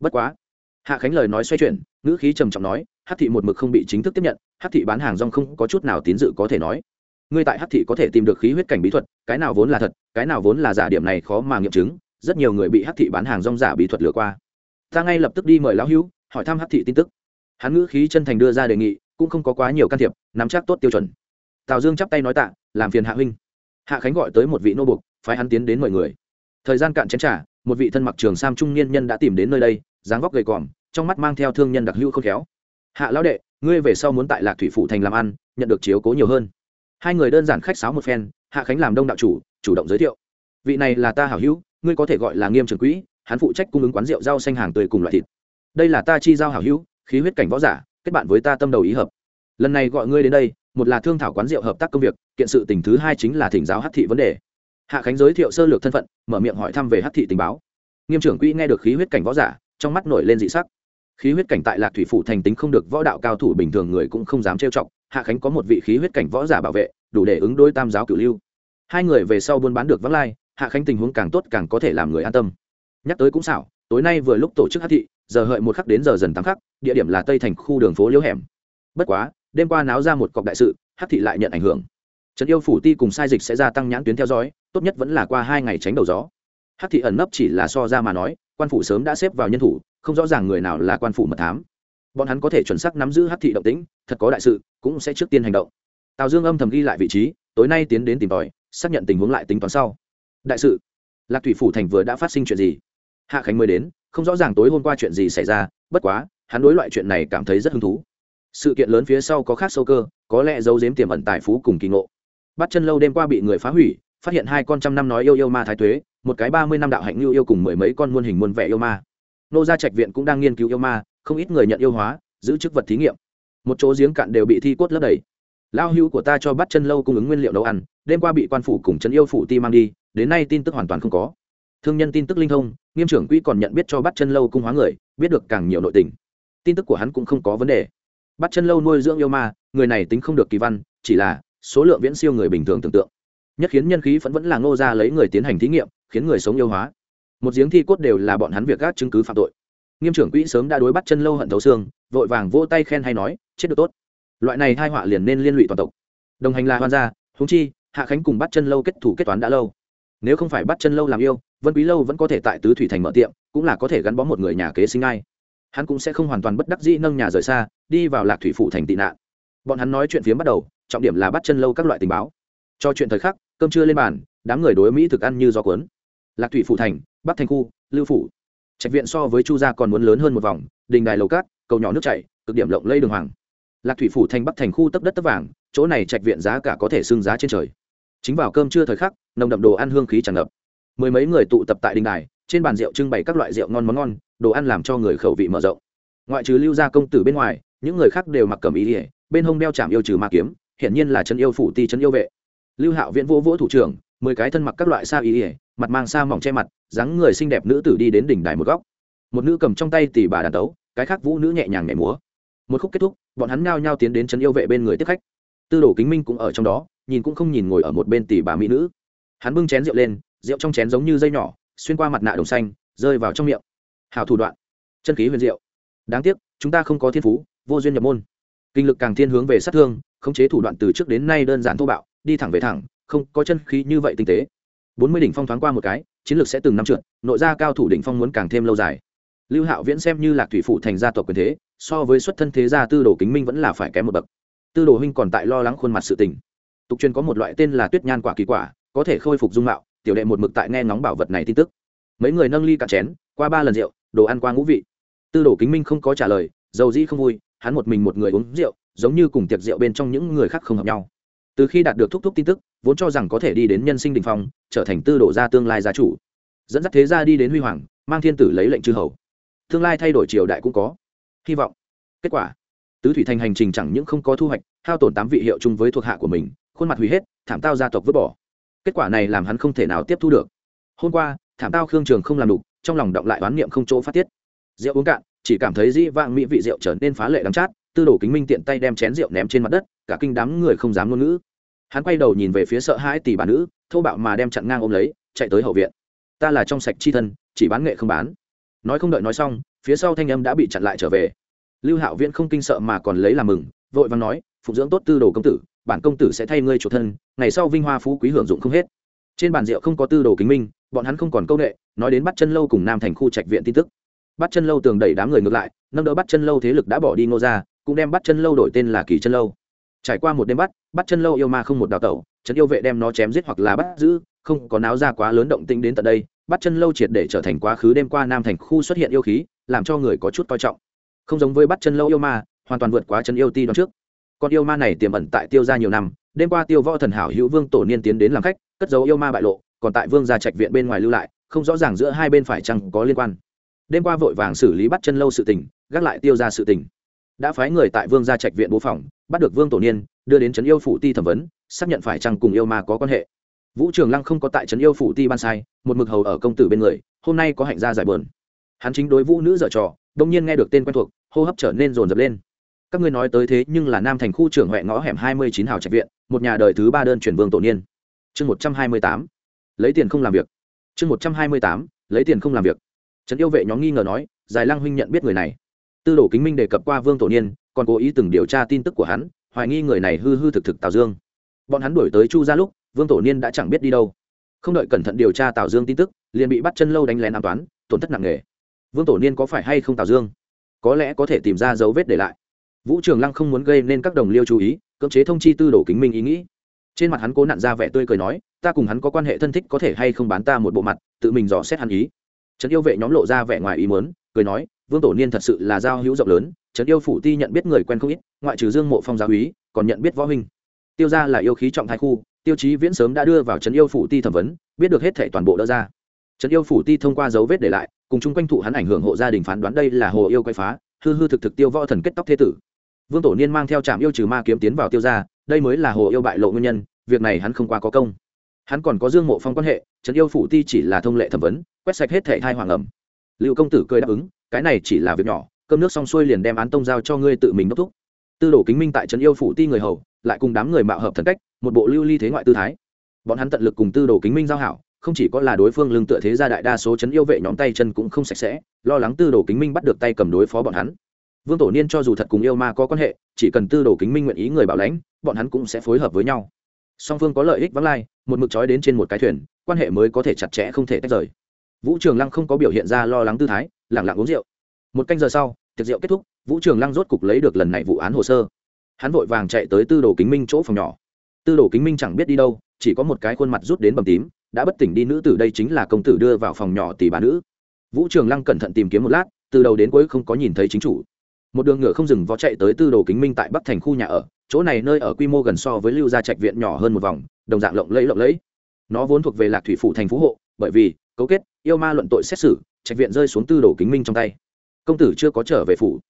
Bất quá hạ khánh lời nói xoay chuyển ngữ khí trầm trọng nói hát thị một mực không bị chính thức tiếp nhận hát thị bán hàng rong không có chút nào tín dự có thể nói. Ngươi tại hát thị có thể tìm được khí huyết cảnh bí thuật cái nào vốn là thật cái nào vốn là giả điểm này khó mà nghiệm chứng rất nhiều người bị hát thị bán hàng rong giả bí thuật lừa qua. Ta ngay lập tức đi mời lão hưu, hỏi thăm hát thị tin tức. Hắn ngữ khí chân thành đưa ra đề nghị cũng không có quá nhiều can thiệp nắm chắc tốt tiêu chuẩn tào dương chắp tay nói tạ, làm phiền hạ huynh. Hạ khánh gọi tới một vị nô bục phái hắn tiến đến mời người. Thời gian cạn chén t r à một vị thân mặc trường sam trung niên nhân đã tìm đến nơi đây, dáng vóc gầy còm, trong mắt mang theo thương nhân đặc hữu khôn khéo. Hạ lão đệ, ngươi về sau muốn tại lạc thủy phủ thành làm ăn, nhận được chiếu cố nhiều hơn. Hai người đơn giản khách sáo một phen, hạ khánh làm đông đạo chủ chủ động giới thiệu. Vị này là ta hảo hữu, ngươi có thể gọi là nghiêm trường quỹ, hắn phụ trách cung ứng quán rượu rau xanh hàng tươi cùng loại thịt. Đây là ta chi giao hảo hữu, khí huyết cảnh võ giả, kết bạn với ta tâm đầu ý hợp. Lần này gọi ngươi đến đây một là thương thảo quán rượu hợp tác công việc, kiện sự tình thứ hai chính là thỉnh giáo hát thị vấn đề. Hạ khánh giới thiệu sơ lược thân phận, mở miệng hỏi thăm về hát thị tình báo. Nghiêm trưởng quỹ nghe được khí huyết cảnh võ giả, trong mắt nổi lên dị sắc. Khí huyết cảnh tại lạc thủy phủ thành tính không được võ đạo cao thủ bình thường người cũng không dám trêu chọc, hạ khánh có một vị khí huyết cảnh võ giả bảo vệ, đủ để ứng đối tam giáo cửu lưu. Hai người về sau buôn bán được vắng lai, hạ khánh tình huống càng tốt càng có thể làm người an tâm. Nhắc tới cũng xảo, tối nay vừa lúc tổ chức hát thị, giờ hợi một khắc đến giờ dần tám khắc, địa điểm là tây thành khu đường phố liễu hẻm. Bất quá đêm qua náo ra một cọc đại sự hát thị lại nhận ảnh hưởng. Trấn yêu phủ ti cùng sai dịch sẽ gia tăng nhãn tuyến theo dõi, tốt nhất vẫn là qua hai ngày tránh đầu gió. Hát thị ẩn nấp chỉ là so ra mà nói, quan phủ sớm đã xếp vào nhân thủ, không rõ ràng người nào là quan phủ mật thám. Bọn hắn có thể chuẩn xác nắm giữ hát thị động tĩnh, thật có đại sự, cũng sẽ trước tiên hành động. Tào dương âm thầm ghi lại vị trí, tối nay tiến đến tìm tòi, xác nhận tình huống lại tính toán sau. Đại sự. Lạc thủy phủ thành vừa đã phát sinh chuyện gì? Hạ khánh mới đến, không rõ ràng tối hôm qua chuyện gì xảy ra, bất quá, hắn đối loại chuyện này cảm thấy rất hứng thú sự kiện lớn phía sau có khác sâu cơ, có lẽ giấu giếm tiềm ẩn tài phú cùng kỳ ngộ. Bắt chân lâu đêm qua bị người phá hủy, phát hiện hai con trăm năm nói yêu yêu ma thái tuế, một cái ba mươi năm đạo hạnh lưu yêu cùng mười mấy con muôn hình muôn vẻ yêu ma. Nô gia trạch viện cũng đang nghiên cứu yêu ma, không ít người nhận yêu hóa, giữ chức vật thí nghiệm. Một chỗ giếng cạn đều bị thi cốt lấp đầy. Lao hữu của ta cho bắt chân lâu cung ứng nguyên liệu nấu ăn, đêm qua bị quan phủ cùng trấn yêu phủ ti mang đi, đến nay tin tức hoàn toàn không có. Thương nhân tin tức linh thông, nghiêm trưởng quỹ còn nhận biết cho bắt chân lâu cung hóa người, biết được càng nhiều nội tình. Tin tức của hắn cũng không có vấn đề bắt chân lâu nuôi dưỡng yêu ma, người này tính không được kỳ văn, chỉ là số lượng viễn siêu người bình thường tưởng tượng. Nhất khiến nhân khí vẫn vẫn là ngô ra lấy người tiến hành thí nghiệm, khiến người sống yêu hóa. Một giếng thi cốt đều là bọn hắn việc gác chứng cứ phạm tội. Nghiêm trưởng quỹ sớm đã đối bắt chân lâu hận thấu xương, vội vàng vỗ tay khen hay nói, chết được tốt. Loại này hai họa liền nên liên lụy toàn tộc. Đồng hành là hoan gia húng chi, hạ khánh cùng bắt chân lâu kết thủ kết toán đã lâu. Nếu không phải bắt chân lâu làm yêu, vân quý lâu vẫn có thể tại tứ thủy thành mở tiệm, cũng là có thể gắn bó một người nhà kế sinh ai hắn cũng sẽ không hoàn toàn bất đắc dĩ nâng nhà rời xa, đi vào lạc thủy phủ thành tị nạn. Bọn hắn nói chuyện phiếm bắt đầu, trọng điểm là bắt chân lâu các loại tình báo. Cho chuyện thời khắc, cơm trưa lên bàn, đám người đối mỹ thực ăn như gió cuốn. Lạc thủy phủ thành, bắc thành khu, lưu phủ. Trạch viện so với chu gia còn muốn lớn hơn một vòng, đình đài lầu cát, cầu nhỏ nước chảy, cực điểm lộng lây đường hoàng. Lạc thủy phủ thành bắc thành khu tấp đất tấp vàng, chỗ này trạch viện giá cả có thể xưng giá trên trời. Chính vào cơm trưa thời khắc, nồng đậm đồ ăn hương khí tràn ngập. Mười mấy người tụ tập tại đình đài, trên bàn rượu trưng bày các loại rượu ngon món ngon đồ ăn làm cho người khẩu vị mở rộng. Ngoại trừ lưu gia công tử bên ngoài, những người khác đều mặc cầm ý ỉa bên hông đeo chạm yêu trừ ma kiếm, hiển nhiên là chân yêu phủ ti chân yêu vệ. Lưu hạo viễn vỗ vỗ thủ trưởng, mười cái thân mặc các loại sa ý ỉa mặt mang sa mỏng che mặt, dáng người xinh đẹp nữ tử đi đến đỉnh đài một góc. Một nữ cầm trong tay tỷ bà đàn tấu, cái khác vũ nữ nhẹ nhàng nhảy múa. Một khúc kết thúc, bọn hắn nhao nhao tiến đến chân yêu vệ bên người tiếp khách. Tư đồ kính minh cũng ở trong đó, nhìn cũng không nhìn ngồi ở một bên tỷ bà mỹ nữ. Hắn bưng chén rượu lên, rượu trong chén giống như dây nhỏ, xuyên qua mặt nạ đồng xanh, rơi vào trong miệng hào thủ đoạn, chân khí huyền diệu. Đáng tiếc, chúng ta không có thiên phú, vô duyên nhập môn. Kinh lực càng thiên hướng về sát thương, khống chế thủ đoạn từ trước đến nay đơn giản thô bạo, đi thẳng về thẳng, không có chân khí như vậy tinh tế. Bốn mươi đỉnh phong thoáng qua một cái, chiến lược sẽ từng năm trượt, nội gia cao thủ đỉnh phong muốn càng thêm lâu dài. Lưu hạo viễn xem như lạc thủy phụ thành gia tộc quyền thế, so với xuất thân thế gia tư đồ kính minh vẫn là phải kém một bậc. Tư đồ huynh còn tại lo lắng khuôn mặt sự tình. Tục truyền có một loại tên là tuyết nhan quả kỳ quả, có thể khôi phục dung mạo, tiểu đệ một mực tại nghe ngóng bảo vật này tin tức. Mấy người nâng ly cả chén, qua ba lần rượu đồ ăn qua ngũ vị. Tư đồ kính minh không có trả lời, dầu dĩ không vui, hắn một mình một người uống rượu, giống như cùng tiệc rượu bên trong những người khác không hợp nhau. Từ khi đạt được thúc thúc tin tức, vốn cho rằng có thể đi đến nhân sinh đình phong, trở thành tư đồ gia tương lai gia chủ. Dẫn dắt thế gia đi đến huy hoàng, mang thiên tử lấy lệnh chư hầu. Tương lai thay đổi triều đại cũng có. Hy vọng. Kết quả. Tứ thủy thành hành trình chẳng những không có thu hoạch, hao tổn tám vị hiệu chung với thuộc hạ của mình, khuôn mặt hủy hết, thảm tao gia tộc vứt bỏ. Kết quả này làm hắn không thể nào tiếp thu được. Hôm qua, thảm tao khương trường không làm đục trong lòng động lại oán niệm không chỗ phát tiết. Rượu uống cạn, chỉ cảm thấy dĩ vang mỹ vị rượu trở nên phá lệ đắng chát, tư đồ kính minh tiện tay đem chén rượu ném trên mặt đất, cả kinh đám người không dám ngôn ngữ. Hắn quay đầu nhìn về phía sợ hãi tỷ bà nữ, thô bạo mà đem chặn ngang ôm lấy, chạy tới hậu viện. Ta là trong sạch chi thân, chỉ bán nghệ không bán. Nói không đợi nói xong, phía sau thanh âm đã bị chặn lại trở về. Lưu hạo viễn không kinh sợ mà còn lấy làm mừng, vội vàng nói, phụng dưỡng tốt tư đồ công tử, bản công tử sẽ thay ngươi chủ thân, ngày sau vinh hoa phú quý hưởng dụng không hết. Trên bàn rượu không có tư đồ kính minh, bọn hắn không còn câu nệ nói đến bắt chân lâu cùng nam thành khu trạch viện tin tức. Bắt chân lâu tường đẩy đám người ngược lại, nâng đỡ bắt chân lâu thế lực đã bỏ đi ngô ra cũng đem bắt chân lâu đổi tên là kỳ chân lâu. Trải qua một đêm bắt bắt chân lâu yêu ma không một đào tẩu, trấn yêu vệ đem nó chém giết hoặc là bắt giữ, không có náo ra quá lớn động tĩnh đến tận đây, bắt chân lâu triệt để trở thành quá khứ đêm qua nam thành khu xuất hiện yêu khí, làm cho người có chút coi trọng. Không giống với bắt chân lâu yêu ma, hoàn toàn vượt quá chân yêu ti đoạn trước. Con yêu ma này tiềm ẩn tại tiêu gia nhiều năm, đêm qua tiêu võ thần hảo hữu vương tổ niên tiến đến làm khách, cất dấu yêu ma bại lộ, còn tại vương gia trạch viện bên ngoài lưu lại không rõ ràng giữa hai bên phải chăng có liên quan. Đêm qua vội vàng xử lý bắt chân lâu sự tình, gác lại tiêu ra sự tình. Đã phái người tại vương gia trạch viện bố phòng, bắt được vương tổ niên, đưa đến trấn yêu phủ ti thẩm vấn, xác nhận phải chăng cùng yêu ma có quan hệ. Vũ trường lăng không có tại trấn yêu phủ ti ban sai, một mực hầu ở công tử bên người, hôm nay có hạnh gia giải bờn hắn chính đối vũ nữ dở trò, đông nhiên nghe được tên quen thuộc, hô hấp trở nên rồn rập lên. Các ngươi nói tới thế nhưng là nam thành khu trưởng huệ ngõ hẻm hai mươi chín hào trạch viện, một nhà đời thứ ba đơn chuyển vương tổ niên. Chương một trăm hai mươi tám. Lấy tiền không làm việc chương một trăm hai mươi tám, lấy tiền không làm việc. Trấn yêu vệ nhóm nghi ngờ nói, giải lăng huynh nhận biết người này. Tư đồ kính minh đề cập qua vương tổ niên, còn cố ý từng điều tra tin tức của hắn, hoài nghi người này hư hư thực thực tào dương. Bọn hắn đuổi tới chu ra lúc, vương tổ niên đã chẳng biết đi đâu. Không đợi cẩn thận điều tra tào dương tin tức, liền bị bắt chân lâu đánh lén an toán, tổn thất nặng nề. Vương tổ niên có phải hay không tào dương? Có lẽ có thể tìm ra dấu vết để lại. Vũ trường lăng không muốn gây nên các đồng liêu chú ý, cưỡng chế thông chi tư đồ kính minh ý nghĩ. Trên mặt hắn cố nặn ra vẻ tươi cười nói ta cùng hắn có quan hệ thân thích có thể hay không bán ta một bộ mặt, tự mình dò xét hắn ý. Trấn yêu vệ nhóm lộ ra vẻ ngoài ý muốn, cười nói, vương tổ niên thật sự là giao hữu rộng lớn, trấn yêu phủ ti nhận biết người quen không ít, ngoại trừ dương mộ phong giáo úy, còn nhận biết võ huynh. Tiêu ra là yêu khí trọng thái khu, tiêu chí viễn sớm đã đưa vào trấn yêu phủ ti thẩm vấn, biết được hết thể toàn bộ đỡ ra. Trấn yêu phủ ti thông qua dấu vết để lại, cùng chung quanh thụ hắn ảnh hưởng hộ gia đình phán đoán đây là hồ yêu quay phá, hư hư thực thực tiêu võ thần kết tóc thế tử. Vương tổ niên mang theo trạm yêu trừ ma kiếm tiến vào tiêu ra đây mới là hồ yêu bại lộ nguyên nhân, việc này hắn không qua có công hắn còn có dương mộ phong quan hệ, trấn yêu phủ ti chỉ là thông lệ thẩm vấn, quét sạch hết thẻ thai hoàng ẩm. Liệu công tử cười đáp ứng, cái này chỉ là việc nhỏ, cơm nước xong xuôi liền đem án tông giao cho ngươi tự mình đốc thúc. Tư đồ kính minh tại trấn yêu phủ ti người hầu, lại cùng đám người mạo hợp thần cách, một bộ lưu ly thế ngoại tư thái. Bọn hắn tận lực cùng tư đồ kính minh giao hảo, không chỉ có là đối phương lương tựa thế ra đại đa số chấn yêu vệ nhóm tay chân cũng không sạch sẽ, lo lắng tư đồ kính minh bắt được tay cầm đối phó bọn hắn. Vương tổ niên cho dù thật cùng yêu ma có quan hệ, chỉ cần tư đồ kính minh nguyện ý người bảo lãnh, bọn hắn cũng sẽ phối hợp với nhau song phương có lợi ích vắng lai, một mực trói đến trên một cái thuyền, quan hệ mới có thể chặt chẽ không thể tách rời. Vũ trường lăng không có biểu hiện ra lo lắng tư thái lẳng lặng uống rượu. Một canh giờ sau, tiệc rượu kết thúc, vũ trường lăng rốt cục lấy được lần này vụ án hồ sơ. Hắn vội vàng chạy tới tư đồ kính minh chỗ phòng nhỏ. Tư đồ kính minh chẳng biết đi đâu, chỉ có một cái khuôn mặt rút đến bầm tím, đã bất tỉnh đi nữ tử đây chính là công tử đưa vào phòng nhỏ tỷ bà nữ. Vũ trường lăng cẩn thận tìm kiếm một lát, từ đầu đến cuối không có nhìn thấy chính chủ một đường ngựa không dừng vó chạy tới tư đồ kính minh tại bắc thành khu nhà ở, chỗ này nơi ở quy mô gần so với lưu gia trạch viện nhỏ hơn một vòng, đồng dạng lộng lẫy lộng lẫy. Nó vốn thuộc về lạc thủy phủ thành phú hộ, bởi vì, cấu kết, yêu ma luận tội xét xử, trạch viện rơi xuống tư đồ kính minh trong tay. Công tử chưa có trở về phủ.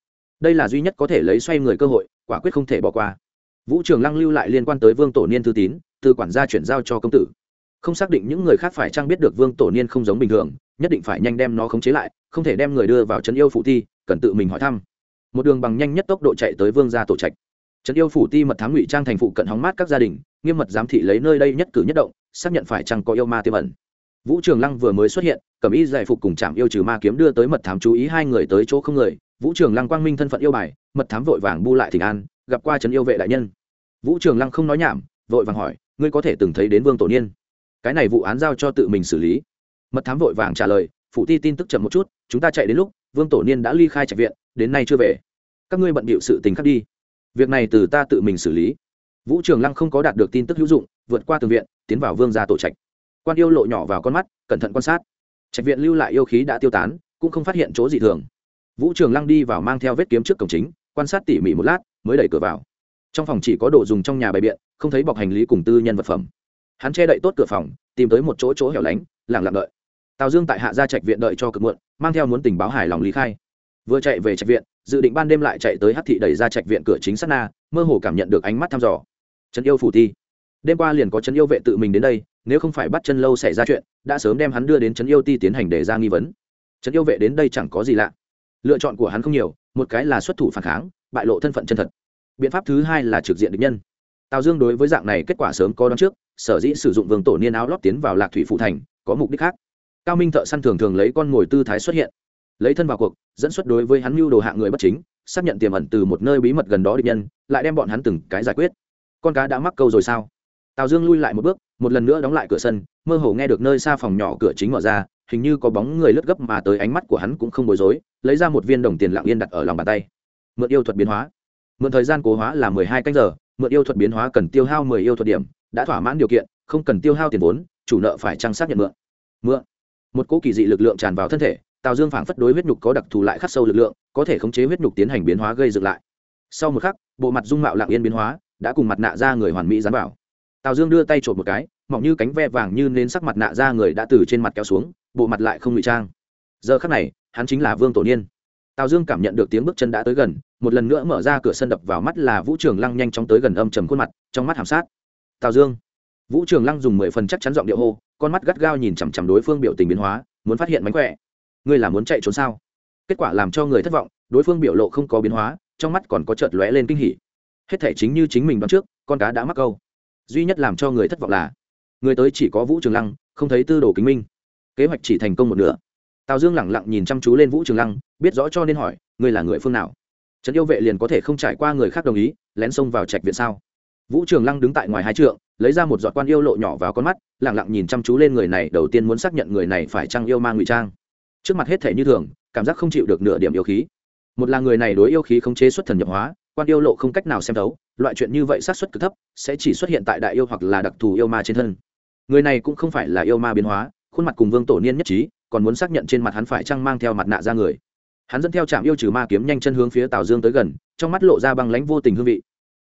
Đây là duy nhất có thể lấy xoay người cơ hội, quả quyết không thể bỏ qua. Vũ trường lăng lưu lại liên quan tới vương tổ niên thư tín, từ quản gia chuyển giao cho công tử. Không xác định những người khác phải trang biết được vương tổ niên không giống bình thường, nhất định phải nhanh đem nó khống chế lại, không thể đem người đưa vào trấn yêu phụ thi, cần tự mình hỏi thăm một đường bằng nhanh nhất tốc độ chạy tới vương gia tổ trạch. Trấn yêu phủ ti mật thám ngụy trang thành phụ cận hóng mát các gia đình, nghiêm mật giám thị lấy nơi đây nhất cử nhất động, xác nhận phải chăng có yêu ma tiềm ẩn. Vũ trường lăng vừa mới xuất hiện cẩm y giải phục cùng trạm yêu trừ ma kiếm đưa tới mật thám chú ý hai người tới chỗ không người. Vũ trường lăng quang minh thân phận yêu bài, mật thám vội vàng bu lại thỉnh an, gặp qua trấn yêu vệ đại nhân. Vũ trường lăng không nói nhảm, vội vàng hỏi, ngươi có thể từng thấy đến vương tổ niên? Cái này vụ án giao cho tự mình xử lý. Mật thám vội vàng trả lời phụ ti tin tức chậm một chút, chúng ta chạy đến lúc vương tổ niên đã ly khai trạch viện, đến nay chưa về. Các ngươi bận bịu sự tình khác đi. Việc này từ ta tự mình xử lý. Vũ trường lăng không có đạt được tin tức hữu dụng, vượt qua tường viện, tiến vào vương gia tổ trạch. Quan yêu lộ nhỏ vào con mắt, cẩn thận quan sát. Trạch viện lưu lại yêu khí đã tiêu tán, cũng không phát hiện chỗ gì thường. Vũ trường lăng đi vào mang theo vết kiếm trước cổng chính, quan sát tỉ mỉ một lát, mới đẩy cửa vào. Trong phòng chỉ có đồ dùng trong nhà bày biện, không thấy bọc hành lý cùng tư nhân vật phẩm. Hắn che đậy tốt cửa phòng, tìm tới một chỗ chỗ hẻo lánh lẳng lặng đợi tào dương tại hạ gia trạch viện đợi cho cực muộn, mang theo muốn tình báo hài lòng lý khai. Vừa chạy về trạch viện, dự định ban đêm lại chạy tới hát thị đẩy ra trạch viện cửa chính sát na, mơ hồ cảm nhận được ánh mắt thăm dò. Trấn yêu phủ thi đêm qua liền có trấn yêu vệ tự mình đến đây, nếu không phải bắt chân lâu xảy ra chuyện, đã sớm đem hắn đưa đến trấn yêu ti tiến hành để ra nghi vấn. Trấn yêu vệ đến đây chẳng có gì lạ. Lựa chọn của hắn không nhiều, một cái là xuất thủ phản kháng, bại lộ thân phận chân thật. Biện pháp thứ hai là trực diện địch nhân. Tào dương đối với dạng này kết quả sớm có đón trước, sở dĩ sử dụng vương tổ niên áo lót tiến vào lạc thủy phụ thành, có mục đích khác cao minh thợ săn thường thường lấy con ngồi tư thái xuất hiện. Lấy thân vào cuộc, dẫn xuất đối với hắn mưu đồ hạng người bất chính, xác nhận tiềm ẩn từ một nơi bí mật gần đó địch nhân, lại đem bọn hắn từng cái giải quyết. Con cá đã mắc câu rồi sao? Tào dương lui lại một bước, một lần nữa đóng lại cửa sân, mơ hồ nghe được nơi xa phòng nhỏ cửa chính mở ra, hình như có bóng người lướt gấp mà tới ánh mắt của hắn cũng không bối rối, lấy ra một viên đồng tiền lặng yên đặt ở lòng bàn tay. Mượn yêu thuật biến hóa. Mượn thời gian cố hóa là mười hai canh giờ, mượn yêu thuật biến hóa cần tiêu hao mười yêu thuật điểm, đã thỏa mãn điều kiện, không cần tiêu hao tiền vốn, chủ nợ phải trang xác nhận mượn. Mượn một cỗ kỳ dị lực lượng tràn vào thân thể, tào dương phảng phất đối huyết nhục có đặc thù lại khắc sâu lực lượng, có thể khống chế huyết nhục tiến hành biến hóa gây dựng lại. Sau một khắc, bộ mặt dung mạo lạng yên biến hóa, đã cùng mặt nạ ra người hoàn mỹ dán vào. Tào dương đưa tay trộm một cái, mỏng như cánh ve vàng như nên sắc mặt nạ ra người đã từ trên mặt kéo xuống, bộ mặt lại không ngụy trang. Giờ khắc này, hắn chính là vương tổ niên. Tào dương cảm nhận được tiếng bước chân đã tới gần, một lần nữa mở ra cửa sân đập vào mắt là vũ trường lăng nhanh chóng tới gần âm trầm khuôn mặt, trong mắt hàm sát. Tào dương vũ trường lăng dùng mười phần chắc chắn giọng điệu hô, con mắt gắt gao nhìn chằm chằm đối phương biểu tình biến hóa, muốn phát hiện mánh khỏe. Ngươi là muốn chạy trốn sao? Kết quả làm cho người thất vọng, đối phương biểu lộ không có biến hóa, trong mắt còn có chợt lóe lên kinh hỉ. Hết thể chính như chính mình đoán trước, con cá đã mắc câu. Duy nhất làm cho người thất vọng là, người tới chỉ có vũ trường lăng, không thấy tư đồ kính minh. Kế hoạch chỉ thành công một nửa. Tào dương lẳng lặng nhìn chăm chú lên vũ trường lăng, biết rõ cho nên hỏi, ngươi là người phương nào? Trấn yêu vệ liền có thể không trải qua người khác đồng ý, lén xông vào trạch viện sao? Vũ trường lăng đứng tại ngoài hai trượng, lấy ra một giọt quan yêu lộ nhỏ vào con mắt lẳng lặng nhìn chăm chú lên người này, đầu tiên muốn xác nhận người này phải chăng yêu mang ngụy trang. Trước mặt hết thể như thường, cảm giác không chịu được nửa điểm yêu khí. Một là người này đối yêu khí không chế xuất thần nhập hóa, quan yêu lộ không cách nào xem thấu, loại chuyện như vậy sát xuất cực thấp, sẽ chỉ xuất hiện tại đại yêu hoặc là đặc thù yêu ma trên thân. Người này cũng không phải là yêu ma biến hóa, khuôn mặt cùng vương tổ niên nhất trí, còn muốn xác nhận trên mặt hắn phải chăng mang theo mặt nạ ra người. Hắn dẫn theo trạm yêu trừ ma kiếm nhanh chân hướng phía tào dương tới gần, trong mắt lộ ra băng lãnh vô tình hương vị.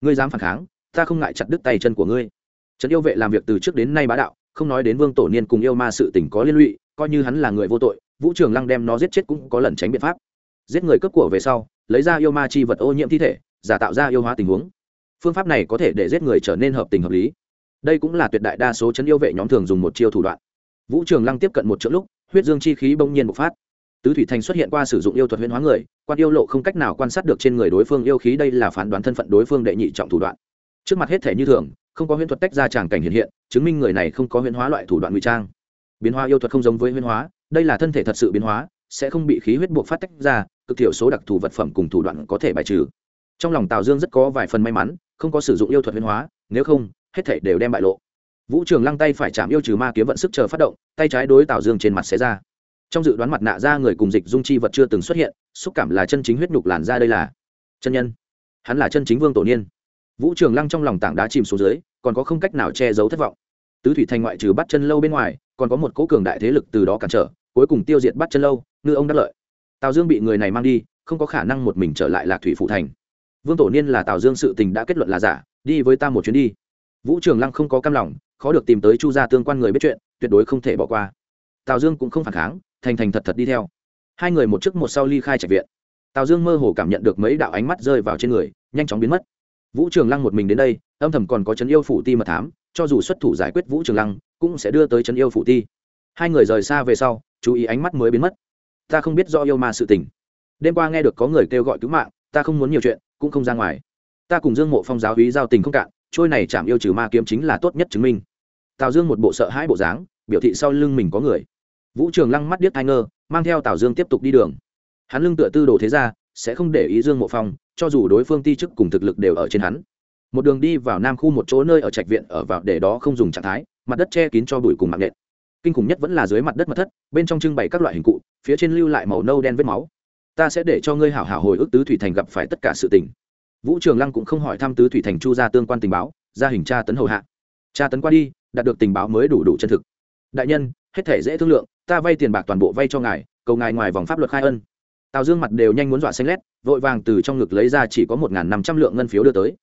Ngươi dám phản kháng ta không ngại chặt đứt tay chân của ngươi. Trấn yêu vệ làm việc từ trước đến nay bá đạo, không nói đến vương tổ niên cùng yêu ma sự tình có liên lụy, coi như hắn là người vô tội, vũ trường lăng đem nó giết chết cũng có lẩn tránh biện pháp. Giết người cướp của về sau, lấy ra yêu ma chi vật ô nhiễm thi thể, giả tạo ra yêu hóa tình huống. Phương pháp này có thể để giết người trở nên hợp tình hợp lý. Đây cũng là tuyệt đại đa số chấn yêu vệ nhóm thường dùng một chiêu thủ đoạn. Vũ trường lăng tiếp cận một chỗ lúc, huyết dương chi khí bỗng nhiên bộc phát. Tứ thủy thành xuất hiện qua sử dụng yêu thuật huyễn hóa người, quan yêu lộ không cách nào quan sát được trên người đối phương yêu khí, đây là phán đoán thân phận đối phương đệ nhị trọng thủ đoạn trước mặt hết thể như thường, không có huyễn thuật tách ra tràng cảnh hiện hiện, chứng minh người này không có huyễn hóa loại thủ đoạn ngụy trang. Biến hóa yêu thuật không giống với huyễn hóa, đây là thân thể thật sự biến hóa, sẽ không bị khí huyết buộc phát tách ra, cực thiểu số đặc thù vật phẩm cùng thủ đoạn có thể bài trừ. Trong lòng tào dương rất có vài phần may mắn, không có sử dụng yêu thuật huyễn hóa, nếu không, hết thể đều đem bại lộ. Vũ trường lăng tay phải chạm yêu trừ ma kiếm vận sức chờ phát động, tay trái đối tào dương trên mặt xé ra. Trong dự đoán mặt nạ ra người cùng dịch dung chi vật chưa từng xuất hiện, xúc cảm là chân chính huyết nhục làn ra đây là chân nhân. Hắn là chân chính vương tổ niên vũ trường lăng trong lòng tảng đá chìm xuống dưới, còn có không cách nào che giấu thất vọng. Tứ thủy thành ngoại trừ bắt chân lâu bên ngoài, còn có một cố cường đại thế lực từ đó cản trở, cuối cùng tiêu diệt bắt chân lâu, ngư ông đắc lợi. Tào dương bị người này mang đi, không có khả năng một mình trở lại lạc thủy phụ thành. Vương tổ niên là tào dương sự tình đã kết luận là giả, đi với ta một chuyến đi. Vũ trường lăng không có cam lòng, khó được tìm tới chu gia tương quan người biết chuyện, tuyệt đối không thể bỏ qua. Tào dương cũng không phản kháng, thành thành thật thật đi theo. Hai người một trước một sau ly khai trạch viện. Tào dương mơ hồ cảm nhận được mấy đạo ánh mắt rơi vào trên người, nhanh chóng biến mất vũ trường lăng một mình đến đây, âm thầm còn có trấn yêu phủ ti mật thám, cho dù xuất thủ giải quyết vũ trường lăng, cũng sẽ đưa tới trấn yêu phủ ti. Hai người rời xa về sau, chú ý ánh mắt mới biến mất. Ta không biết do yêu ma sự tình. Đêm qua nghe được có người kêu gọi cứu mạng, ta không muốn nhiều chuyện, cũng không ra ngoài. Ta cùng dương mộ phong giáo hí giao tình không cạn, trôi này chạm yêu trừ ma kiếm chính là tốt nhất chứng minh. Tào dương một bộ sợ hãi bộ dáng, biểu thị sau lưng mình có người. Vũ trường lăng mắt điếc thai ngơ, mang theo tào dương tiếp tục đi đường. Hắn lưng tựa tư đồ thế ra sẽ không để ý dương mộ phong cho dù đối phương ti chức cùng thực lực đều ở trên hắn. Một đường đi vào nam khu một chỗ nơi ở trạch viện ở vào để đó không dùng trạng thái, mặt đất che kín cho bụi cùng mạng nện. Kinh khủng nhất vẫn là dưới mặt đất mật thất, bên trong trưng bày các loại hình cụ, phía trên lưu lại màu nâu đen vết máu. Ta sẽ để cho ngươi hảo hảo hồi ức tứ thủy thành gặp phải tất cả sự tình. Vũ trường lăng cũng không hỏi thăm tứ thủy thành chu ra tương quan tình báo, ra hình tra tấn hầu hạ. Tra tấn qua đi, đạt được tình báo mới đủ đủ chân thực. Đại nhân, hết thể dễ thương lượng, ta vay tiền bạc toàn bộ vay cho ngài, cầu ngài ngoài vòng pháp luật khai ân tào dương mặt đều nhanh muốn dọa xanh lét, vội vàng từ trong ngực lấy ra chỉ có một năm trăm lượng ngân phiếu đưa tới.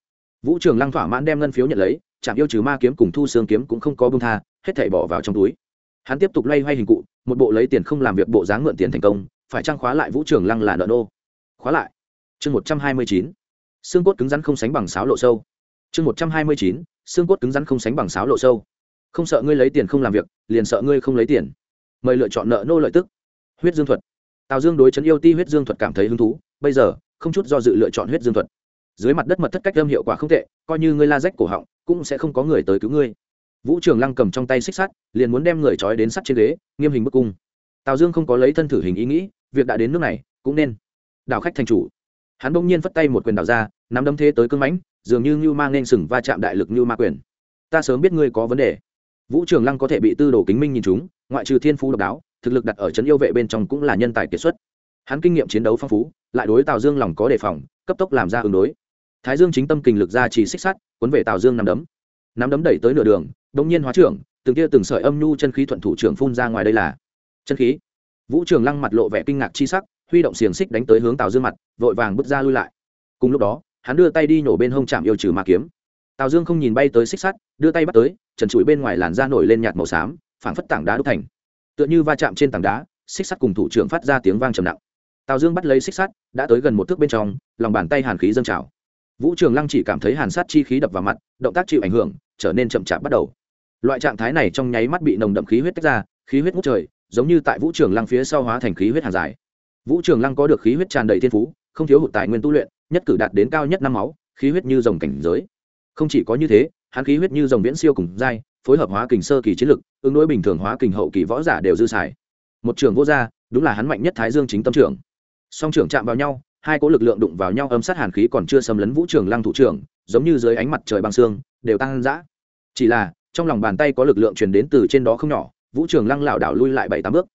Vũ trường lăng thỏa mãn đem ngân phiếu nhận lấy, chạm yêu trừ ma kiếm cùng thu xương kiếm cũng không có bông tha, hết thảy bỏ vào trong túi. Hắn tiếp tục loay hoay hình cụ, một bộ lấy tiền không làm việc bộ dáng mượn tiền thành công, phải trang khóa lại vũ trường lăng là nợ nô? Khóa lại. Chương một trăm hai mươi chín. Xương cốt cứng rắn không sánh bằng sáo lộ sâu. Chương một trăm hai mươi chín. Xương cốt cứng rắn không sánh bằng sáo lộ sâu. Không sợ ngươi lấy tiền không làm việc, liền sợ ngươi không lấy tiền. Mời lựa chọn nợ nô lợi tức. Huyết dương thuật tào dương đối chấn yêu ti huyết dương thuật cảm thấy hứng thú, bây giờ, không chút do dự lựa chọn huyết dương thuật. Dưới mặt đất mật thất cách âm hiệu quả không tệ, coi như ngươi la rách cổ họng, cũng sẽ không có người tới cứu ngươi. Vũ trường lăng cầm trong tay xích sắt, liền muốn đem người trói đến sắt trên ghế, nghiêm hình bức cung. Tào dương không có lấy thân thử hình ý nghĩ, việc đã đến nước này, cũng nên đảo khách thành chủ. Hắn bỗng nhiên phất tay một quyền đảo ra, nắm đấm thế tới cưng mãnh, dường như ngưu ma nên sừng va chạm đại lực ngưu ma quyền. Ta sớm biết ngươi có vấn đề. Vũ trường lăng có thể bị tư đồ kính minh nhìn chúng, ngoại trừ thiên phú độc đáo thực lực đặt ở trấn yêu vệ bên trong cũng là nhân tài kiệt xuất. Hắn kinh nghiệm chiến đấu phong phú, lại đối tào dương lòng có đề phòng, cấp tốc làm ra ứng đối. Thái dương chính tâm kình lực ra chỉ xích sắt, cuốn về tào dương nằm đấm. Nắm đấm đẩy tới nửa đường đống nhiên hóa trưởng, từng tia từng sợi âm nhu chân khí thuận thủ trưởng phun ra ngoài đây là chân khí. Vũ trường lăng mặt lộ vẻ kinh ngạc chi sắc, huy động xiềng xích đánh tới hướng tào dương mặt, vội vàng bước ra lui lại. Cùng lúc đó, hắn đưa tay đi nhổ bên hông chạm yêu trừ ma kiếm. Tào dương không nhìn bay tới xích sắt, đưa tay bắt tới, trần trụi bên ngoài làn da nổi lên nhạt màu xám, phảng phất tảng đá đúc thành tựa như va chạm trên tảng đá, xích sắt cùng thủ trưởng phát ra tiếng vang trầm nặng. Tào dương bắt lấy xích sắt, đã tới gần một thước bên trong, lòng bàn tay hàn khí dâng trào. Vũ trường lăng chỉ cảm thấy hàn sát chi khí đập vào mặt, động tác chịu ảnh hưởng, trở nên chậm chạp bắt đầu. Loại trạng thái này trong nháy mắt bị nồng đậm khí huyết tách ra, khí huyết ngút trời, giống như tại vũ trường lăng phía sau hóa thành khí huyết hàng dài. Vũ trường lăng có được khí huyết tràn đầy thiên phú, không thiếu hụt tài nguyên tu luyện, nhất cử đạt đến cao nhất năm máu, khí huyết như dòng cảnh giới. Không chỉ có như thế, hắn khí huyết như dòng viễn siêu cùng dai phối hợp hóa kình sơ kỳ chiến lực, ứng đối bình thường hóa kình hậu kỳ võ giả đều dư xài. Một trường vô gia, đúng là hắn mạnh nhất thái dương chính tâm trưởng. Song trưởng chạm vào nhau, hai cỗ lực lượng đụng vào nhau âm sát hàn khí còn chưa xâm lấn vũ trường lăng thủ trưởng, giống như dưới ánh mặt trời băng xương, đều tăng dã chỉ là, trong lòng bàn tay có lực lượng truyền đến từ trên đó không nhỏ, vũ trường lăng lảo đảo lui lại bảy tám bước.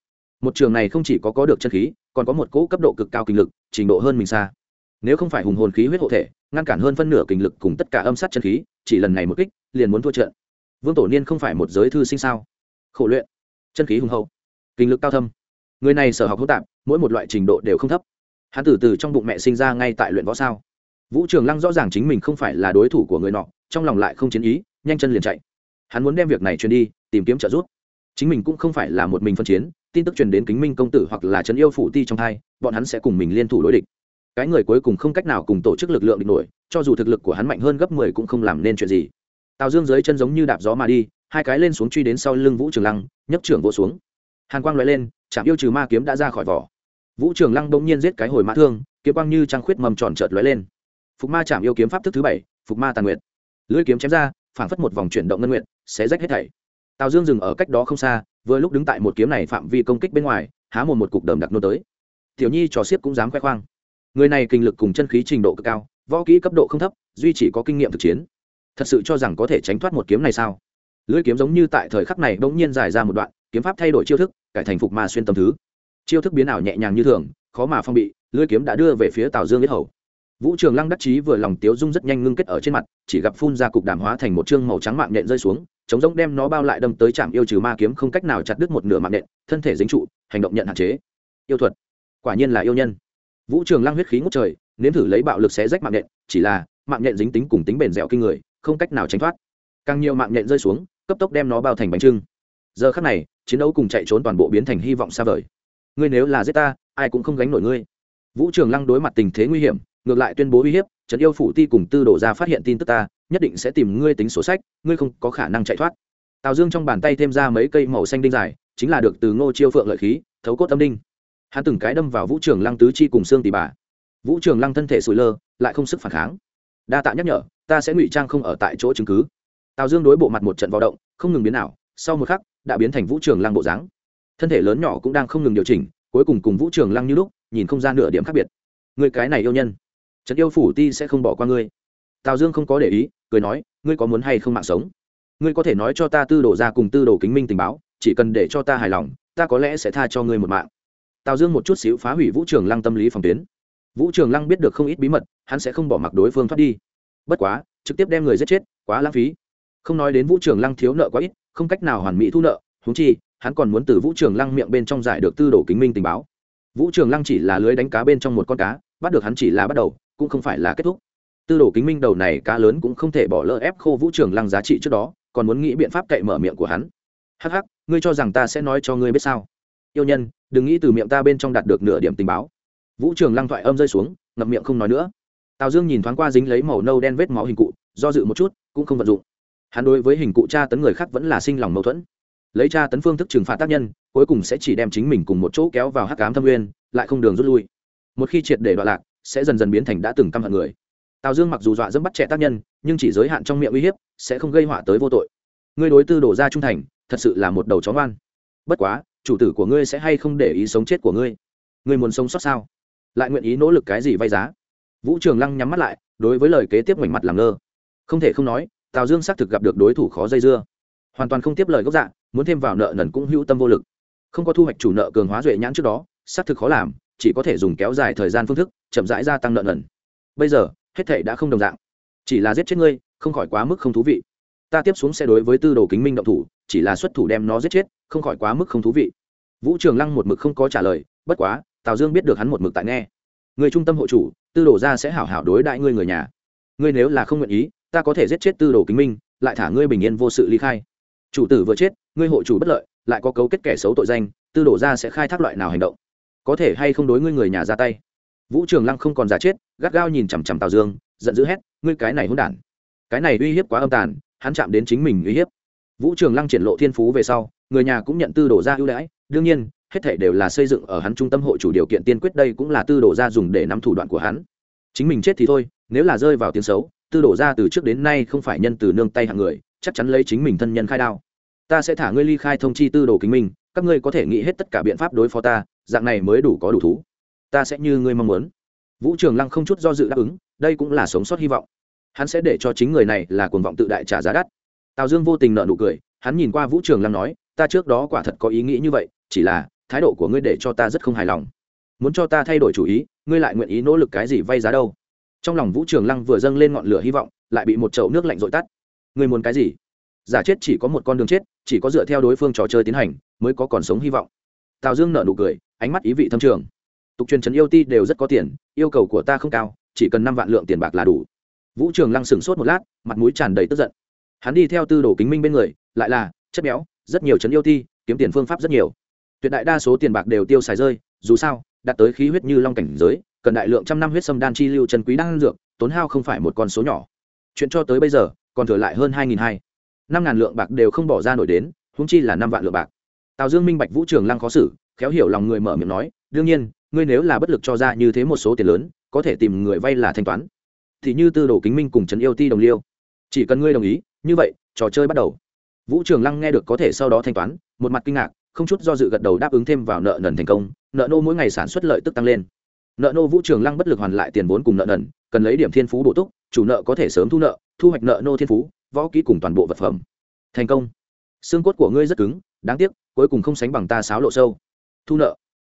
Một trường này không chỉ có có được chân khí, còn có một cỗ cấp độ cực cao kinh lực, trình độ hơn mình xa. Nếu không phải hùng hồn khí huyết hộ thể, ngăn cản hơn phân nửa kinh lực cùng tất cả âm sát chân khí, chỉ lần này một kích, liền muốn thua trận vương tổ niên không phải một giới thư sinh sao? Khổ luyện. Chân khí hùng hậu. Kinh lực cao thâm. Người này sở học hỗn tạp, mỗi một loại trình độ đều không thấp. Hắn từ từ trong bụng mẹ sinh ra ngay tại luyện võ sao? Vũ trường lăng rõ ràng chính mình không phải là đối thủ của người nọ, trong lòng lại không chiến ý, nhanh chân liền chạy. Hắn muốn đem việc này truyền đi, tìm kiếm trợ giúp. Chính mình cũng không phải là một mình phân chiến, tin tức truyền đến kính minh công tử hoặc là trấn yêu phủ ti trong thai, bọn hắn sẽ cùng mình liên thủ đối địch. Cái người cuối cùng không cách nào cùng tổ chức lực lượng địch nổi, cho dù thực lực của hắn mạnh hơn gấp mười cũng không làm nên chuyện gì tào dương dưới chân giống như đạp gió mà đi, hai cái lên xuống truy đến sau lưng vũ trường lăng, nhấc trưởng vỗ xuống. Hàn quang loại lên chạm yêu trừ ma kiếm đã ra khỏi vỏ. Vũ trường lăng bỗng nhiên giết cái hồi mã thương, kiếm quang như trăng khuyết mầm tròn trợt lóe lên. Phục ma chạm yêu kiếm pháp thức thứ bảy, phục ma tàn nguyệt. Lưỡi kiếm chém ra, phảng phất một vòng chuyển động ngân nguyện sẽ rách hết thảy. Tào dương dừng ở cách đó không xa, vừa lúc đứng tại một kiếm này phạm vi công kích bên ngoài, há một một cục đầm đặc nô tới. Tiểu nhi trò xiếc cũng dám khoe khoang. Người này kinh lực cùng chân khí trình độ cực cao, võ kỹ cấp độ không thấp, duy chỉ có kinh nghiệm thực chiến thật sự cho rằng có thể tránh thoát một kiếm này sao? Lưỡi kiếm giống như tại thời khắc này bỗng nhiên dài ra một đoạn, kiếm pháp thay đổi chiêu thức, cải thành phục ma xuyên tâm thứ. Chiêu thức biến ảo nhẹ nhàng như thường, khó mà phong bị, lưỡi kiếm đã đưa về phía tào dương biết hầu. Vũ trường lăng đắc chí vừa lòng tiếu dung rất nhanh ngưng kết ở trên mặt, chỉ gặp phun ra cục đàm hóa thành một chương màu trắng mạng nhện rơi xuống, chống giống đem nó bao lại đâm tới trạm yêu trừ ma kiếm không cách nào chặt đứt một nửa mạng nhện, thân thể dính trụ, hành động nhận hạn chế. Yêu thuật. Quả nhiên là yêu nhân. Vũ trường lăng huyết khí ngút trời, nếm thử lấy bạo lực xé rách mạng nhện, chỉ là, mạng nhện dính tính cùng tính bền dẻo kinh người không cách nào tránh thoát. Càng nhiều mạng nhện rơi xuống, cấp tốc đem nó bao thành bánh trưng. Giờ khắc này, chiến đấu cùng chạy trốn toàn bộ biến thành hy vọng xa vời. Ngươi nếu là giết ta, ai cũng không gánh nổi ngươi. Vũ trường lăng đối mặt tình thế nguy hiểm, ngược lại tuyên bố uy hiếp trấn yêu phủ ti cùng tư đổ ra phát hiện tin tức ta, nhất định sẽ tìm ngươi tính sổ sách, ngươi không có khả năng chạy thoát. Tào dương trong bàn tay thêm ra mấy cây màu xanh đinh dài, chính là được từ ngô chiêu phượng lợi khí, thấu cốt tâm đinh. Hắn từng cái đâm vào vũ trường lăng tứ chi cùng xương tỉ bà. Vũ trường lăng thân thể sủi lơ, lại không sức phản kháng đa tạ nhắc nhở, ta sẽ ngụy trang không ở tại chỗ chứng cứ. Tào dương đối bộ mặt một trận vào động, không ngừng biến nào sau một khắc, đã biến thành vũ trường lăng bộ dáng. Thân thể lớn nhỏ cũng đang không ngừng điều chỉnh, cuối cùng cùng vũ trường lăng như lúc, nhìn không ra nửa điểm khác biệt. Người cái này yêu nhân, trấn yêu phủ ti sẽ không bỏ qua ngươi. Tào dương không có để ý, cười nói, ngươi có muốn hay không mạng sống? Ngươi có thể nói cho ta tư đồ ra cùng tư đồ kính minh tình báo, chỉ cần để cho ta hài lòng, ta có lẽ sẽ tha cho ngươi một mạng. Tào dương một chút xíu phá hủy vũ trường lăng tâm lý phòng tuyến vũ trường lăng biết được không ít bí mật, hắn sẽ không bỏ mặc đối phương thoát đi. Bất quá, trực tiếp đem người giết chết, quá lãng phí. Không nói đến vũ trường lăng thiếu nợ quá ít, không cách nào hoàn mỹ thu nợ húng chi, hắn còn muốn từ vũ trường lăng miệng bên trong giải được tư đồ kính minh tình báo. Vũ trường lăng chỉ là lưới đánh cá bên trong một con cá, bắt được hắn chỉ là bắt đầu, cũng không phải là kết thúc. Tư đồ kính minh đầu này cá lớn cũng không thể bỏ lỡ ép khô vũ trường lăng giá trị trước đó, còn muốn nghĩ biện pháp cậy mở miệng của hắn. Hắc hắc, ngươi cho rằng ta sẽ nói cho ngươi biết sao? Yêu nhân, đừng nghĩ từ miệng ta bên trong đạt được nửa điểm tình báo vũ trường lăng thoại âm rơi xuống, ngậm miệng không nói nữa. Tào dương nhìn thoáng qua dính lấy màu nâu đen vết máu hình cụ, do dự một chút, cũng không vận dụng. Hắn đối với hình cụ tra tấn người khác vẫn là sinh lòng mâu thuẫn. Lấy tra tấn phương thức trừng phạt tác nhân, cuối cùng sẽ chỉ đem chính mình cùng một chỗ kéo vào hắc cám thâm nguyên, lại không đường rút lui. Một khi triệt để đoạn lạc, sẽ dần dần biến thành đã từng căm hận người. Tào dương mặc dù dọa dẫm bắt trẻ tác nhân, nhưng chỉ giới hạn trong miệng uy hiếp, sẽ không gây họa tới vô tội. Ngươi đối tư đổ ra trung thành, thật sự là một đầu chó ngoan. Bất quá, chủ tử của ngươi sẽ hay không để ý sống chết của ngươi? Ngươi muốn sống sót sao? Lại nguyện ý nỗ lực cái gì vay giá? Vũ trường lăng nhắm mắt lại, đối với lời kế tiếp ngoảnh mặt làm ngơ. Không thể không nói, tào dương xác thực gặp được đối thủ khó dây dưa. Hoàn toàn không tiếp lời gốc dạ muốn thêm vào nợ nần cũng hữu tâm vô lực. Không có thu hoạch chủ nợ cường hóa duệ nhãn trước đó, xác thực khó làm, chỉ có thể dùng kéo dài thời gian phương thức, chậm rãi gia tăng nợ nần. Bây giờ, hết thể đã không đồng dạng. Chỉ là giết chết ngươi, không khỏi quá mức không thú vị. Ta tiếp xuống sẽ đối với tư đồ kính minh động thủ, chỉ là xuất thủ đem nó giết chết, không khỏi quá mức không thú vị. Vũ trường lăng một mực không có trả lời, bất quá tào dương biết được hắn một mực tại nghe. Người trung tâm hộ chủ, tư đồ ra sẽ hảo hảo đối đại ngươi người nhà. Ngươi nếu là không nguyện ý, ta có thể giết chết tư đồ kính minh, lại thả ngươi bình yên vô sự ly khai. Chủ tử vừa chết, ngươi hộ chủ bất lợi, lại có cấu kết kẻ xấu tội danh, tư đồ ra sẽ khai thác loại nào hành động? Có thể hay không đối ngươi người nhà ra tay? Vũ trường lăng không còn giả chết, gắt gao nhìn chằm chằm tào dương, giận dữ hét, ngươi cái này hôn đản! Cái này uy hiếp quá âm tàn, hắn chạm đến chính mình uy hiếp. Vũ trường lăng triển lộ thiên phú về sau, người nhà cũng nhận tư đồ ra ưu đãi, đương nhiên hết thể đều là xây dựng ở hắn trung tâm hội chủ điều kiện tiên quyết đây cũng là tư đồ ra dùng để nắm thủ đoạn của hắn. Chính mình chết thì thôi, nếu là rơi vào tiếng xấu, tư đồ ra từ trước đến nay không phải nhân từ nương tay hạng người, chắc chắn lấy chính mình thân nhân khai đao. Ta sẽ thả ngươi ly khai thông chi tư đồ kính minh các ngươi có thể nghĩ hết tất cả biện pháp đối phó ta, dạng này mới đủ có đủ thú. Ta sẽ như ngươi mong muốn. Vũ trường lăng không chút do dự đáp ứng, đây cũng là sống sót hy vọng. Hắn sẽ để cho chính người này là cuồng vọng tự đại trả giá đắt. Tào dương vô tình nợ nụ cười, hắn nhìn qua vũ trường lăng nói, ta trước đó quả thật có ý nghĩ như vậy, chỉ là thái độ của ngươi để cho ta rất không hài lòng. Muốn cho ta thay đổi chủ ý, ngươi lại nguyện ý nỗ lực cái gì vay giá đâu? Trong lòng vũ trường lăng vừa dâng lên ngọn lửa hy vọng, lại bị một chậu nước lạnh dội tắt. Ngươi muốn cái gì? Giả chết chỉ có một con đường chết, chỉ có dựa theo đối phương trò chơi tiến hành, mới có còn sống hy vọng. Tào dương nợ nụ cười, ánh mắt ý vị thâm trường. Tục truyền trấn yêu ti đều rất có tiền, yêu cầu của ta không cao, chỉ cần năm vạn lượng tiền bạc là đủ. Vũ trường lăng sửng sốt một lát, mặt mũi tràn đầy tức giận. Hắn đi theo tư đồ kính minh bên người, lại là, chất béo, rất nhiều trấn yêu ti, kiếm tiền phương pháp rất nhiều tuyệt đại đa số tiền bạc đều tiêu xài rơi, dù sao, đạt tới khí huyết như long cảnh giới, cần đại lượng trăm năm huyết sâm đan chi lưu chân quý đan dược, tốn hao không phải một con số nhỏ. Chuyện cho tới bây giờ, còn thừa lại hơn hai nghìn hai. Năm ngàn lượng bạc đều không bỏ ra nổi đến húng chi là năm vạn lượng bạc. Tào dương minh bạch vũ trường lăng khó xử, khéo hiểu lòng người mở miệng nói, đương nhiên, ngươi nếu là bất lực cho ra như thế một số tiền lớn, có thể tìm người vay là thanh toán. Thì như tư đồ kính minh cùng trấn yêu ti đồng liêu. Chỉ cần ngươi đồng ý, như vậy, trò chơi bắt đầu. Vũ trường lăng nghe được có thể sau đó thanh toán, một mặt kinh ngạc không chút do dự gật đầu đáp ứng thêm vào nợ nần thành công, nợ nô mỗi ngày sản xuất lợi tức tăng lên. Nợ nô vũ trường lăng bất lực hoàn lại tiền vốn cùng nợ nần, cần lấy điểm thiên phú bổ túc, chủ nợ có thể sớm thu nợ, thu hoạch nợ nô thiên phú, võ kỹ cùng toàn bộ vật phẩm. Thành công. Xương cốt của ngươi rất cứng, đáng tiếc, cuối cùng không sánh bằng ta sáo lộ sâu. Thu nợ.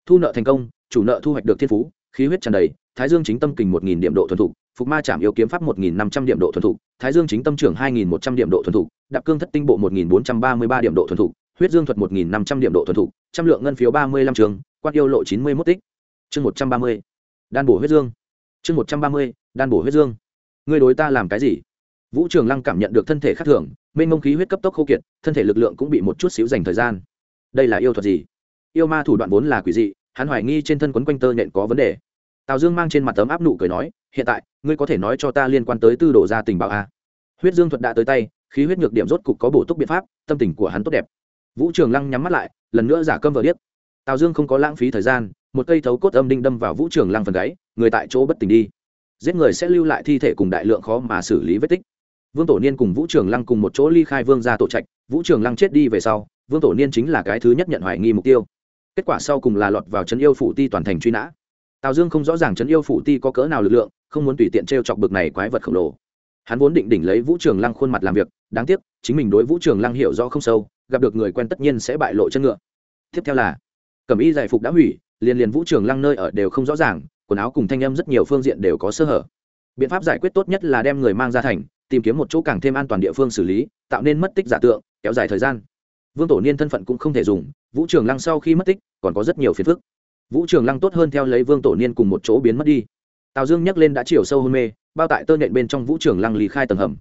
Thu nợ thành công, chủ nợ thu hoạch được thiên phú, khí huyết tràn đầy, thái dương chính tâm kình một nghìn điểm độ thuần thục, phục ma trảm yêu kiếm pháp một nghìn năm trăm điểm độ thuần thục, thái dương chính tâm trưởng hai nghìn một trăm điểm độ thuần thục, đạp cương thất tinh bộ một nghìn bốn trăm ba mươi ba điểm độ thuần thục huyết dương thuật một nghìn năm trăm điểm độ thuần thục, trăm lượng ngân phiếu ba mươi lăm trường quan yêu lộ chín mươi mốt tích. Chương một trăm ba mươi. Đan bổ huyết dương. Chương một trăm ba mươi, đan bổ huyết dương. Ngươi đối ta làm cái gì? Vũ trường lăng cảm nhận được thân thể khác thường, mênh mông khí huyết cấp tốc khô kiệt, thân thể lực lượng cũng bị một chút xíu dành thời gian. Đây là yêu thuật gì? Yêu ma thủ đoạn vốn là quỷ dị, hắn hoài nghi trên thân quấn quanh tơ nện có vấn đề. Tào dương mang trên mặt tấm áp nụ cười nói, hiện tại, ngươi có thể nói cho ta liên quan tới tư đồ gia tình báo a? Huyết dương thuật đã tới tay, khí huyết nhược điểm rốt cục có bổ túc biện pháp, tâm tình của hắn tốt đẹp vũ trường lăng nhắm mắt lại, lần nữa giả câm vờ điếc. Tào dương không có lãng phí thời gian, một cây thấu cốt âm đinh đâm vào vũ trường lăng phần gáy, người tại chỗ bất tỉnh đi. Giết người sẽ lưu lại thi thể cùng đại lượng khó mà xử lý vết tích. Vương tổ niên cùng vũ trường lăng cùng một chỗ ly khai vương ra tổ trạch, vũ trường lăng chết đi về sau, vương tổ niên chính là cái thứ nhất nhận hoài nghi mục tiêu. Kết quả sau cùng là lọt vào trấn yêu phủ ti toàn thành truy nã. Tào dương không rõ ràng trấn yêu phủ ti có cỡ nào lực lượng, không muốn tùy tiện t r e o chọc bực này quái vật khổng lồ. Hắn vốn định đỉnh lấy vũ trường lăng khuôn mặt làm việc, đáng tiếc, chính mình đối vũ trường lăng hiểu rõ không sâu gặp được người quen tất nhiên sẽ bại lộ chân ngựa. Tiếp theo là, cẩm y giải phục đã hủy, liền liền vũ trường lăng nơi ở đều không rõ ràng, quần áo cùng thanh âm rất nhiều phương diện đều có sơ hở. Biện pháp giải quyết tốt nhất là đem người mang ra thành, tìm kiếm một chỗ càng thêm an toàn địa phương xử lý, tạo nên mất tích giả tượng, kéo dài thời gian. Vương tổ niên thân phận cũng không thể dùng, vũ trường lăng sau khi mất tích, còn có rất nhiều phiền phức. Vũ trường lăng tốt hơn theo lấy vương tổ niên cùng một chỗ biến mất đi. Tào dương nhắc lên đã chiều sâu hôn mê, bao tại tơ nện bên trong vũ trường lăng lý khai tầng hầm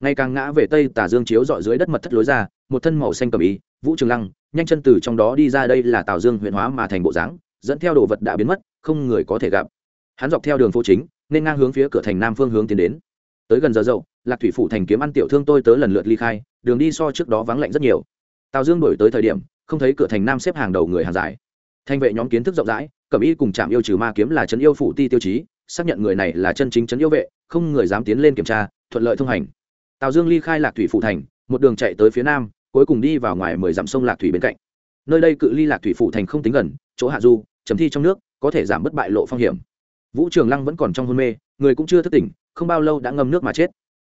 ngày càng ngã về tây tà dương chiếu dọi dưới đất mật thất lối ra, một thân màu xanh cầm ý vũ trường lăng, nhanh chân từ trong đó đi ra đây là tào dương huyện hóa mà thành bộ dáng, dẫn theo đồ vật đã biến mất, không người có thể gặp. Hắn dọc theo đường phố chính, nên ngang hướng phía cửa thành nam phương hướng tiến đến. Tới gần giờ dậu, lạc thủy phủ thành kiếm ăn tiểu thương tôi tớ lần lượt ly khai, đường đi so trước đó vắng lạnh rất nhiều. Tào dương đổi tới thời điểm, không thấy cửa thành nam xếp hàng đầu người hàng dài. Thanh vệ nhóm kiến thức rộng rãi, cẩm y cùng trạm yêu trừ ma kiếm là trấn yêu phủ ti tiêu chí, xác nhận người này là chân chính trấn yêu vệ, không người dám tiến lên kiểm tra, thuận lợi thông hành tào dương ly khai lạc thủy phủ thành, một đường chạy tới phía nam, cuối cùng đi vào ngoài mười dặm sông lạc thủy bên cạnh. Nơi đây cự ly lạc thủy phủ thành không tính gần, chỗ hạ du, chấm thi trong nước, có thể giảm bất bại lộ phong hiểm. Vũ trường lăng vẫn còn trong hôn mê, người cũng chưa thức tỉnh, không bao lâu đã ngâm nước mà chết.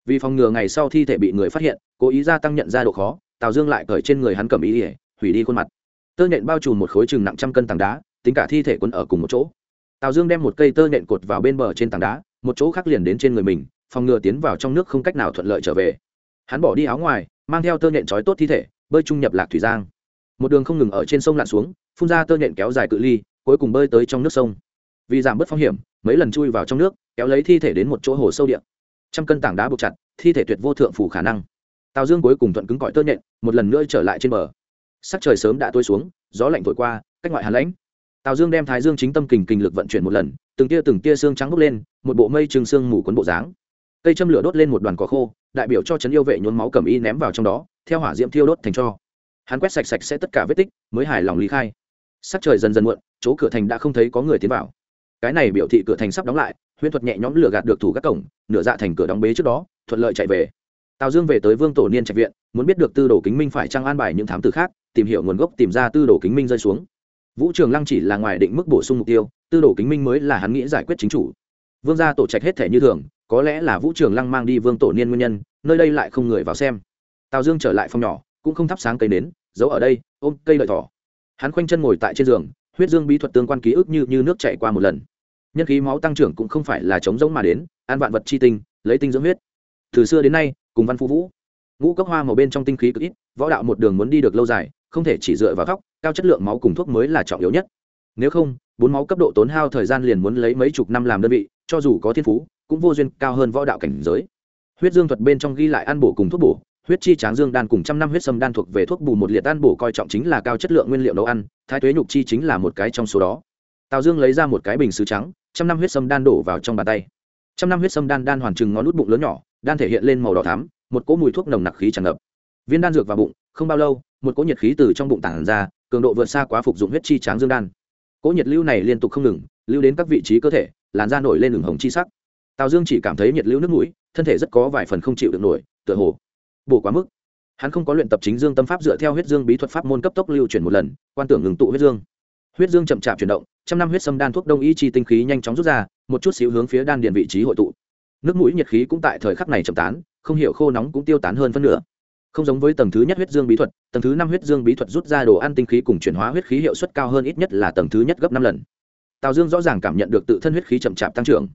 Vì phòng ngừa ngày sau thi thể bị người phát hiện, cố ý gia tăng nhận ra độ khó, tào dương lại cởi trên người hắn cầm ý ỉa, hủy đi khuôn mặt. Tơ nhện bao trùm một khối chừng nặng trăm cân tảng đá, tính cả thi thể quân ở cùng một chỗ. Tào dương đem một cây tơ nhện cột vào bên bờ trên tảng đá, một chỗ khác liền đến trên người mình phòng ngừa tiến vào trong nước không cách nào thuận lợi trở về. Hắn bỏ đi áo ngoài, mang theo tơ nhện trói tốt thi thể, bơi trung nhập lạc thủy giang. Một đường không ngừng ở trên sông lặn xuống, phun ra tơ nhện kéo dài cự ly, cuối cùng bơi tới trong nước sông. Vì giảm bớt phong hiểm, mấy lần chui vào trong nước, kéo lấy thi thể đến một chỗ hồ sâu điện trăm cân tảng đá buộc chặt, thi thể tuyệt vô thượng phủ khả năng. Tào dương cuối cùng thuận cứng cõi tơ nhện, một lần nữa trở lại trên bờ. Sắc trời sớm đã tối xuống, gió lạnh thổi qua, cách ngoại hàn lãnh. Tào dương đem thái dương chính tâm kình kình lực vận chuyển một lần, từng tia từng tia xương trắng bốc lên, một bộ mây trừng xương mù quấn bộ dáng cây châm lửa đốt lên một đoàn cỏ khô, đại biểu cho trấn yêu vệ nhốn máu cầm y ném vào trong đó, theo hỏa diễm thiêu đốt thành cho. Hắn quét sạch sạch sẽ tất cả vết tích, mới hài lòng lý khai. Sắc trời dần dần muộn, chỗ cửa thành đã không thấy có người tiến vào. Cái này biểu thị cửa thành sắp đóng lại, huyễn thuật nhẹ nhõm lửa gạt được thủ các cổng, nửa dạ thành cửa đóng bế trước đó, thuận lợi chạy về. Tào dương về tới vương tổ niên trạch viện, muốn biết được tư đồ kính minh phải trang an bài những thám tử khác, tìm hiểu nguồn gốc tìm ra tư đồ kính minh rơi xuống. Vũ trường lăng chỉ là ngoài định mức bổ sung mục tiêu, tư đồ kính minh mới là hắn nghĩ giải quyết chính chủ. Vương gia tổ trạch hết thể như thường có lẽ là vũ trường lăng mang đi vương tổ niên nguyên nhân nơi đây lại không người vào xem. Tào dương trở lại phòng nhỏ cũng không thắp sáng cây nến giấu ở đây ôm cây lợi thỏ. Hắn khoanh chân ngồi tại trên giường huyết dương bí thuật tương quan ký ức như, như nước chảy qua một lần. Nhân khí máu tăng trưởng cũng không phải là chống giống mà đến an vạn vật chi tinh lấy tinh dưỡng huyết. Từ xưa đến nay cùng văn phú vũ ngũ cốc hoa màu bên trong tinh khí cực ít võ đạo một đường muốn đi được lâu dài không thể chỉ dựa vào góc cao chất lượng máu cùng thuốc mới là trọng yếu nhất. Nếu không bốn máu cấp độ tốn hao thời gian liền muốn lấy mấy chục năm làm đơn vị cho dù có thiên phú cũng vô duyên cao hơn võ đạo cảnh giới. Huyết dương thuật bên trong ghi lại ăn bổ cùng thuốc bổ, huyết chi tráng dương đan cùng trăm năm huyết sâm đan thuộc về thuốc bù một liệt ăn bổ coi trọng chính là cao chất lượng nguyên liệu nấu ăn, thái tuế nhục chi chính là một cái trong số đó. Tào dương lấy ra một cái bình sứ trắng, trăm năm huyết sâm đan đổ vào trong bàn tay. Trăm năm huyết sâm đan đan hoàn chừng ngón nút bụng lớn nhỏ, đan thể hiện lên màu đỏ thắm, một cỗ mùi thuốc nồng nặc khí tràn ngập. Viên đan dược vào bụng, không bao lâu, một cỗ nhiệt khí từ trong bụng tản ra, cường độ vượt xa quá phục dụng huyết chi tráng dương đan. Cỗ nhiệt lưu này liên tục không ngừng, lưu đến các vị trí cơ thể, làn da nổi lên đường hồng chi sắc tào dương chỉ cảm thấy nhiệt lưu nước mũi, thân thể rất có vài phần không chịu được nổi, tựa hồ bổ quá mức. Hắn không có luyện tập chính dương tâm pháp dựa theo huyết dương bí thuật pháp môn cấp tốc lưu chuyển một lần, quan tưởng ngừng tụ huyết dương. Huyết dương chậm chạp chuyển động, trăm năm huyết sâm đan thuốc đông y chi tinh khí nhanh chóng rút ra, một chút xíu hướng phía đan điện vị trí hội tụ. Nước mũi nhiệt khí cũng tại thời khắc này chậm tán, không hiểu khô nóng cũng tiêu tán hơn phân nửa. Không giống với tầng thứ nhất huyết dương bí thuật, tầng thứ năm huyết dương bí thuật rút ra đồ ăn tinh khí cùng chuyển hóa huyết khí hiệu suất cao hơn ít nhất là tầng thứ nhất gấp năm lần. Tào dương rõ ràng cảm nhận được tự thân huyết khí chậm chạp tăng trưởng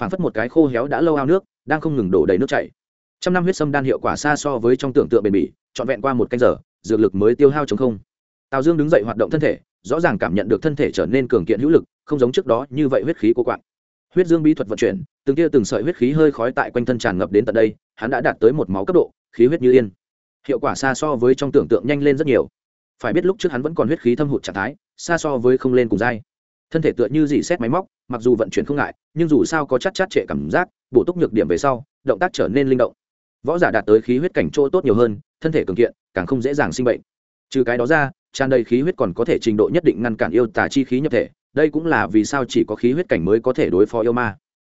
phản phất một cái khô héo đã lâu ao nước, đang không ngừng đổ đầy nước chảy. Trăm năm huyết sâm đan hiệu quả xa so với trong tưởng tượng bền bỉ, trọn vẹn qua một canh giờ, dược lực mới tiêu hao chống không. Tào dương đứng dậy hoạt động thân thể, rõ ràng cảm nhận được thân thể trở nên cường kiện hữu lực, không giống trước đó như vậy huyết khí cô quạng. Huyết dương bí thuật vận chuyển, từng tia từng sợi huyết khí hơi khói tại quanh thân tràn ngập đến tận đây, hắn đã đạt tới một máu cấp độ, khí huyết như yên. Hiệu quả xa so với trong tưởng tượng nhanh lên rất nhiều. Phải biết lúc trước hắn vẫn còn huyết khí thâm hụt trạng thái, xa so với không lên cùng dai thân thể tựa như dì xét máy móc, mặc dù vận chuyển không ngại, nhưng dù sao có chắc chắc trệ cảm giác, bổ túc nhược điểm về sau, động tác trở nên linh động. Võ giả đạt tới khí huyết cảnh chỗ tốt nhiều hơn, thân thể cường kiện, càng không dễ dàng sinh bệnh. Trừ cái đó ra, tràn đầy khí huyết còn có thể trình độ nhất định ngăn cản yêu tả chi khí nhập thể, đây cũng là vì sao chỉ có khí huyết cảnh mới có thể đối phó yêu ma.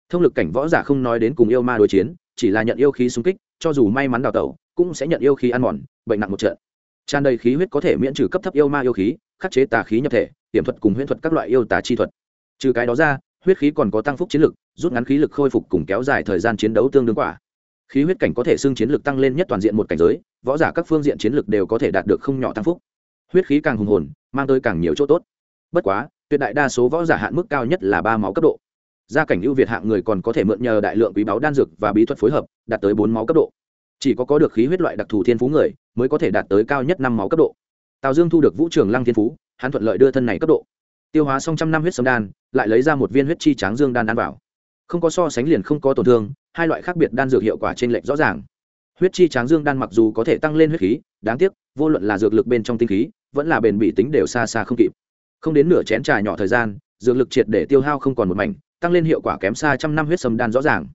Thông lực cảnh võ giả không nói đến cùng yêu ma đối chiến, chỉ là nhận yêu khí xung kích, cho dù may mắn đào tẩu, cũng sẽ nhận yêu khí ăn mòn, bệnh nặng một trận. Tràn đầy khí huyết có thể miễn trừ cấp thấp yêu ma yêu khí khắc chế tà khí nhập thể tiềm thuật cùng huyễn thuật các loại yêu tà chi thuật. Trừ cái đó ra, huyết khí còn có tăng phúc chiến lực, rút ngắn khí lực khôi phục cùng kéo dài thời gian chiến đấu tương đương quả. Khí huyết cảnh có thể xưng chiến lực tăng lên nhất toàn diện một cảnh giới, võ giả các phương diện chiến lực đều có thể đạt được không nhỏ tăng phúc. Huyết khí càng hùng hồn, mang tới càng nhiều chỗ tốt. Bất quá, tuyệt đại đa số võ giả hạn mức cao nhất là ba máu cấp độ. Gia cảnh ưu việt hạng người còn có thể mượn nhờ đại lượng quý báu đan dược và bí thuật phối hợp, đạt tới bốn máu cấp độ. Chỉ có có được khí huyết loại đặc thù thiên phú người, mới có thể đạt tới cao nhất năm máu cấp độ tào dương thu được vũ trường lăng thiên phú, hắn thuận lợi đưa thân này cấp độ. Tiêu hóa xong trăm năm huyết sâm đan, lại lấy ra một viên huyết chi tráng dương đan ăn vào. Không có so sánh liền không có tổn thương, hai loại khác biệt đan dược hiệu quả trên lệch rõ ràng. Huyết chi tráng dương đan mặc dù có thể tăng lên huyết khí, đáng tiếc, vô luận là dược lực bên trong tinh khí, vẫn là bền bị tính đều xa xa không kịp. Không đến nửa chén trà nhỏ thời gian, dược lực triệt để tiêu hao không còn một mảnh, tăng lên hiệu quả kém xa trăm năm huyết sâm đan rõ ràng.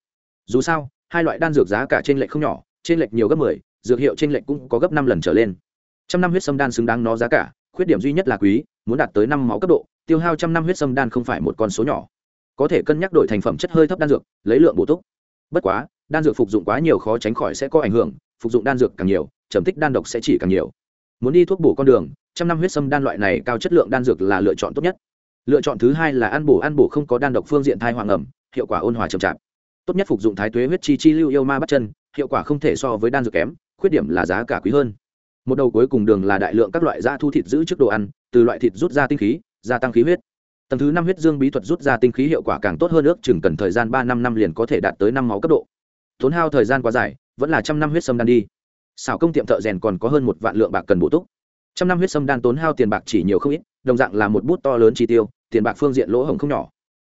Dù sao, hai loại đan dược giá cả trên lệch không nhỏ trên lệch nhiều gấp mười, dược hiệu trên lệch cũng có gấp năm lần trở lên trăm năm huyết sâm đan xứng đáng nó giá cả, khuyết điểm duy nhất là quý, muốn đạt tới năm máu cấp độ, tiêu hao trăm năm huyết sâm đan không phải một con số nhỏ. Có thể cân nhắc đổi thành phẩm chất hơi thấp đan dược, lấy lượng bổ túc. Bất quá, đan dược phục dụng quá nhiều khó tránh khỏi sẽ có ảnh hưởng, phục dụng đan dược càng nhiều, trầm tích đan độc sẽ chỉ càng nhiều. Muốn đi thuốc bổ con đường, trăm năm huyết sâm đan loại này cao chất lượng đan dược là lựa chọn tốt nhất. Lựa chọn thứ hai là ăn bổ ăn bổ không có đan độc phương diện thai hoàng ẩm, hiệu quả ôn hòa chậm chạp. Tốt nhất phục dụng thái tuế huyết chi chi lưu yêu ma bắt chân, hiệu quả không thể so với đan dược kém, khuyết điểm là giá cả quý hơn một đầu cuối cùng đường là đại lượng các loại da thu thịt giữ trước đồ ăn, từ loại thịt rút ra tinh khí, gia tăng khí huyết. Tầng thứ năm huyết dương bí thuật rút ra tinh khí hiệu quả càng tốt hơn ước chừng cần thời gian ba năm năm liền có thể đạt tới năm máu cấp độ. Tốn hao thời gian quá dài, vẫn là trăm năm huyết sâm đan đi. Xảo công tiệm thợ rèn còn có hơn một vạn lượng bạc cần bổ túc. Trăm năm huyết sâm đan tốn hao tiền bạc chỉ nhiều không ít, đồng dạng là một bút to lớn chi tiêu, tiền bạc phương diện lỗ hổng không nhỏ.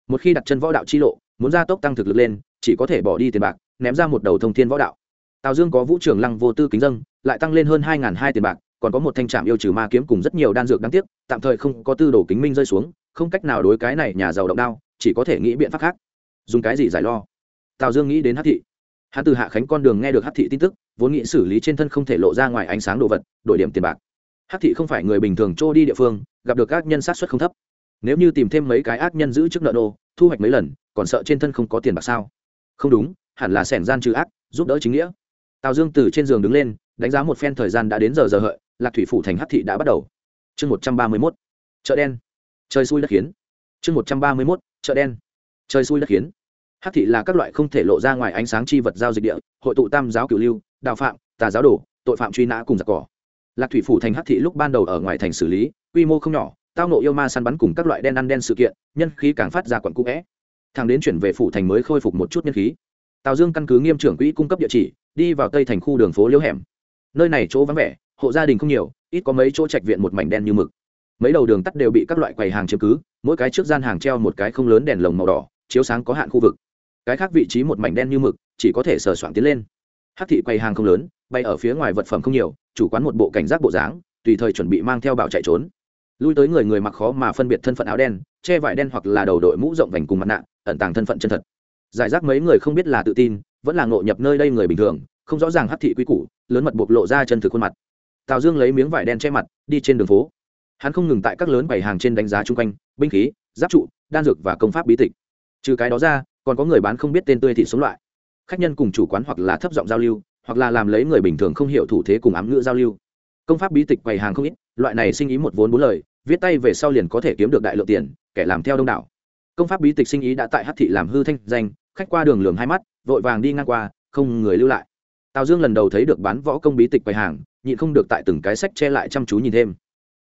Một khi đặt chân võ đạo chi lộ, muốn gia tốc tăng thực lực lên, chỉ có thể bỏ đi tiền bạc, ném ra một đầu thông thiên võ đạo. Tào dương có vũ trưởng lăng vô tư kính dân lại tăng lên hơn hai hai tiền bạc, còn có một thanh trạm yêu trừ ma kiếm cùng rất nhiều đan dược đáng tiếc, tạm thời không có tư đồ kính minh rơi xuống, không cách nào đối cái này nhà giàu động đao, chỉ có thể nghĩ biện pháp khác. Dùng cái gì giải lo? Tào dương nghĩ đến hát thị. Hắn từ hạ khánh con đường nghe được hát thị tin tức, vốn nghĩ xử lý trên thân không thể lộ ra ngoài ánh sáng đồ vật, đổi điểm tiền bạc. Hát thị không phải người bình thường trô đi địa phương, gặp được các nhân sát xuất không thấp. Nếu như tìm thêm mấy cái ác nhân giữ chức nợ đô thu hoạch mấy lần, còn sợ trên thân không có tiền bạc sao? Không đúng, hẳn là sẻn gian trừ ác, giúp đỡ chính nghĩa tào dương từ trên giường đứng lên, đánh giá một phen thời gian đã đến giờ giờ hợi, lạc thủy phủ thành hát thị đã bắt đầu. Chương một trăm ba mươi mốt. Chợ đen. Trời xui đất khiến. Chương một trăm ba mươi mốt. Chợ đen. Trời xui đất khiến. Hát thị là các loại không thể lộ ra ngoài ánh sáng chi vật giao dịch địa, hội tụ tam giáo cửu lưu, đạo phạm, tà giáo đồ, tội phạm truy nã cùng giặc cỏ. Lạc thủy phủ thành hát thị lúc ban đầu ở ngoài thành xử lý, quy mô không nhỏ, tao nộ yêu ma săn bắn cùng các loại đen ăn đen sự kiện, nhân khí càng phát ra quận cũ vẽ. Thằng đến chuyển về phủ thành mới khôi phục một chút nhân khí tào dương căn cứ nghiêm trưởng quỹ cung cấp địa chỉ, đi vào tây thành khu đường phố liễu hẻm. Nơi này chỗ vắng vẻ, hộ gia đình không nhiều, ít có mấy chỗ trạch viện một mảnh đen như mực. Mấy đầu đường tắt đều bị các loại quầy hàng chiếm cứ, mỗi cái trước gian hàng treo một cái không lớn đèn lồng màu đỏ, chiếu sáng có hạn khu vực. Cái khác vị trí một mảnh đen như mực, chỉ có thể sờ soạn tiến lên. Hắc thị quầy hàng không lớn, bay ở phía ngoài vật phẩm không nhiều, chủ quán một bộ cảnh giác bộ dáng, tùy thời chuẩn bị mang theo bảo chạy trốn. Lui tới người người mặc khó mà phân biệt thân phận áo đen, che vải đen hoặc là đầu đội mũ rộng vành cùng mặt nạ, ẩn tàng thân phận chân thật giải rác mấy người không biết là tự tin, vẫn là ngộ nhập nơi đây người bình thường, không rõ ràng hắc thị quy củ, lớn mật bộc lộ ra chân thực khuôn mặt. Tào dương lấy miếng vải đen che mặt, đi trên đường phố. Hắn không ngừng tại các lớn bày hàng trên đánh giá chung quanh, binh khí, giáp trụ, đan dược và công pháp bí tịch. Trừ cái đó ra, còn có người bán không biết tên tươi thị sống loại. Khách nhân cùng chủ quán hoặc là thấp giọng giao lưu, hoặc là làm lấy người bình thường không hiểu thủ thế cùng ám ngữ giao lưu. Công pháp bí tịch bày hàng không ít, loại này sinh ý một vốn bốn lời, viết tay về sau liền có thể kiếm được đại lượng tiền, kẻ làm theo đông đảo. Công pháp bí tịch sinh ý đã tại hát thị làm hư thanh danh khách qua đường lường hai mắt, vội vàng đi ngang qua, không người lưu lại. Tào dương lần đầu thấy được bán võ công bí tịch quầy hàng, nhịn không được tại từng cái sách che lại chăm chú nhìn thêm.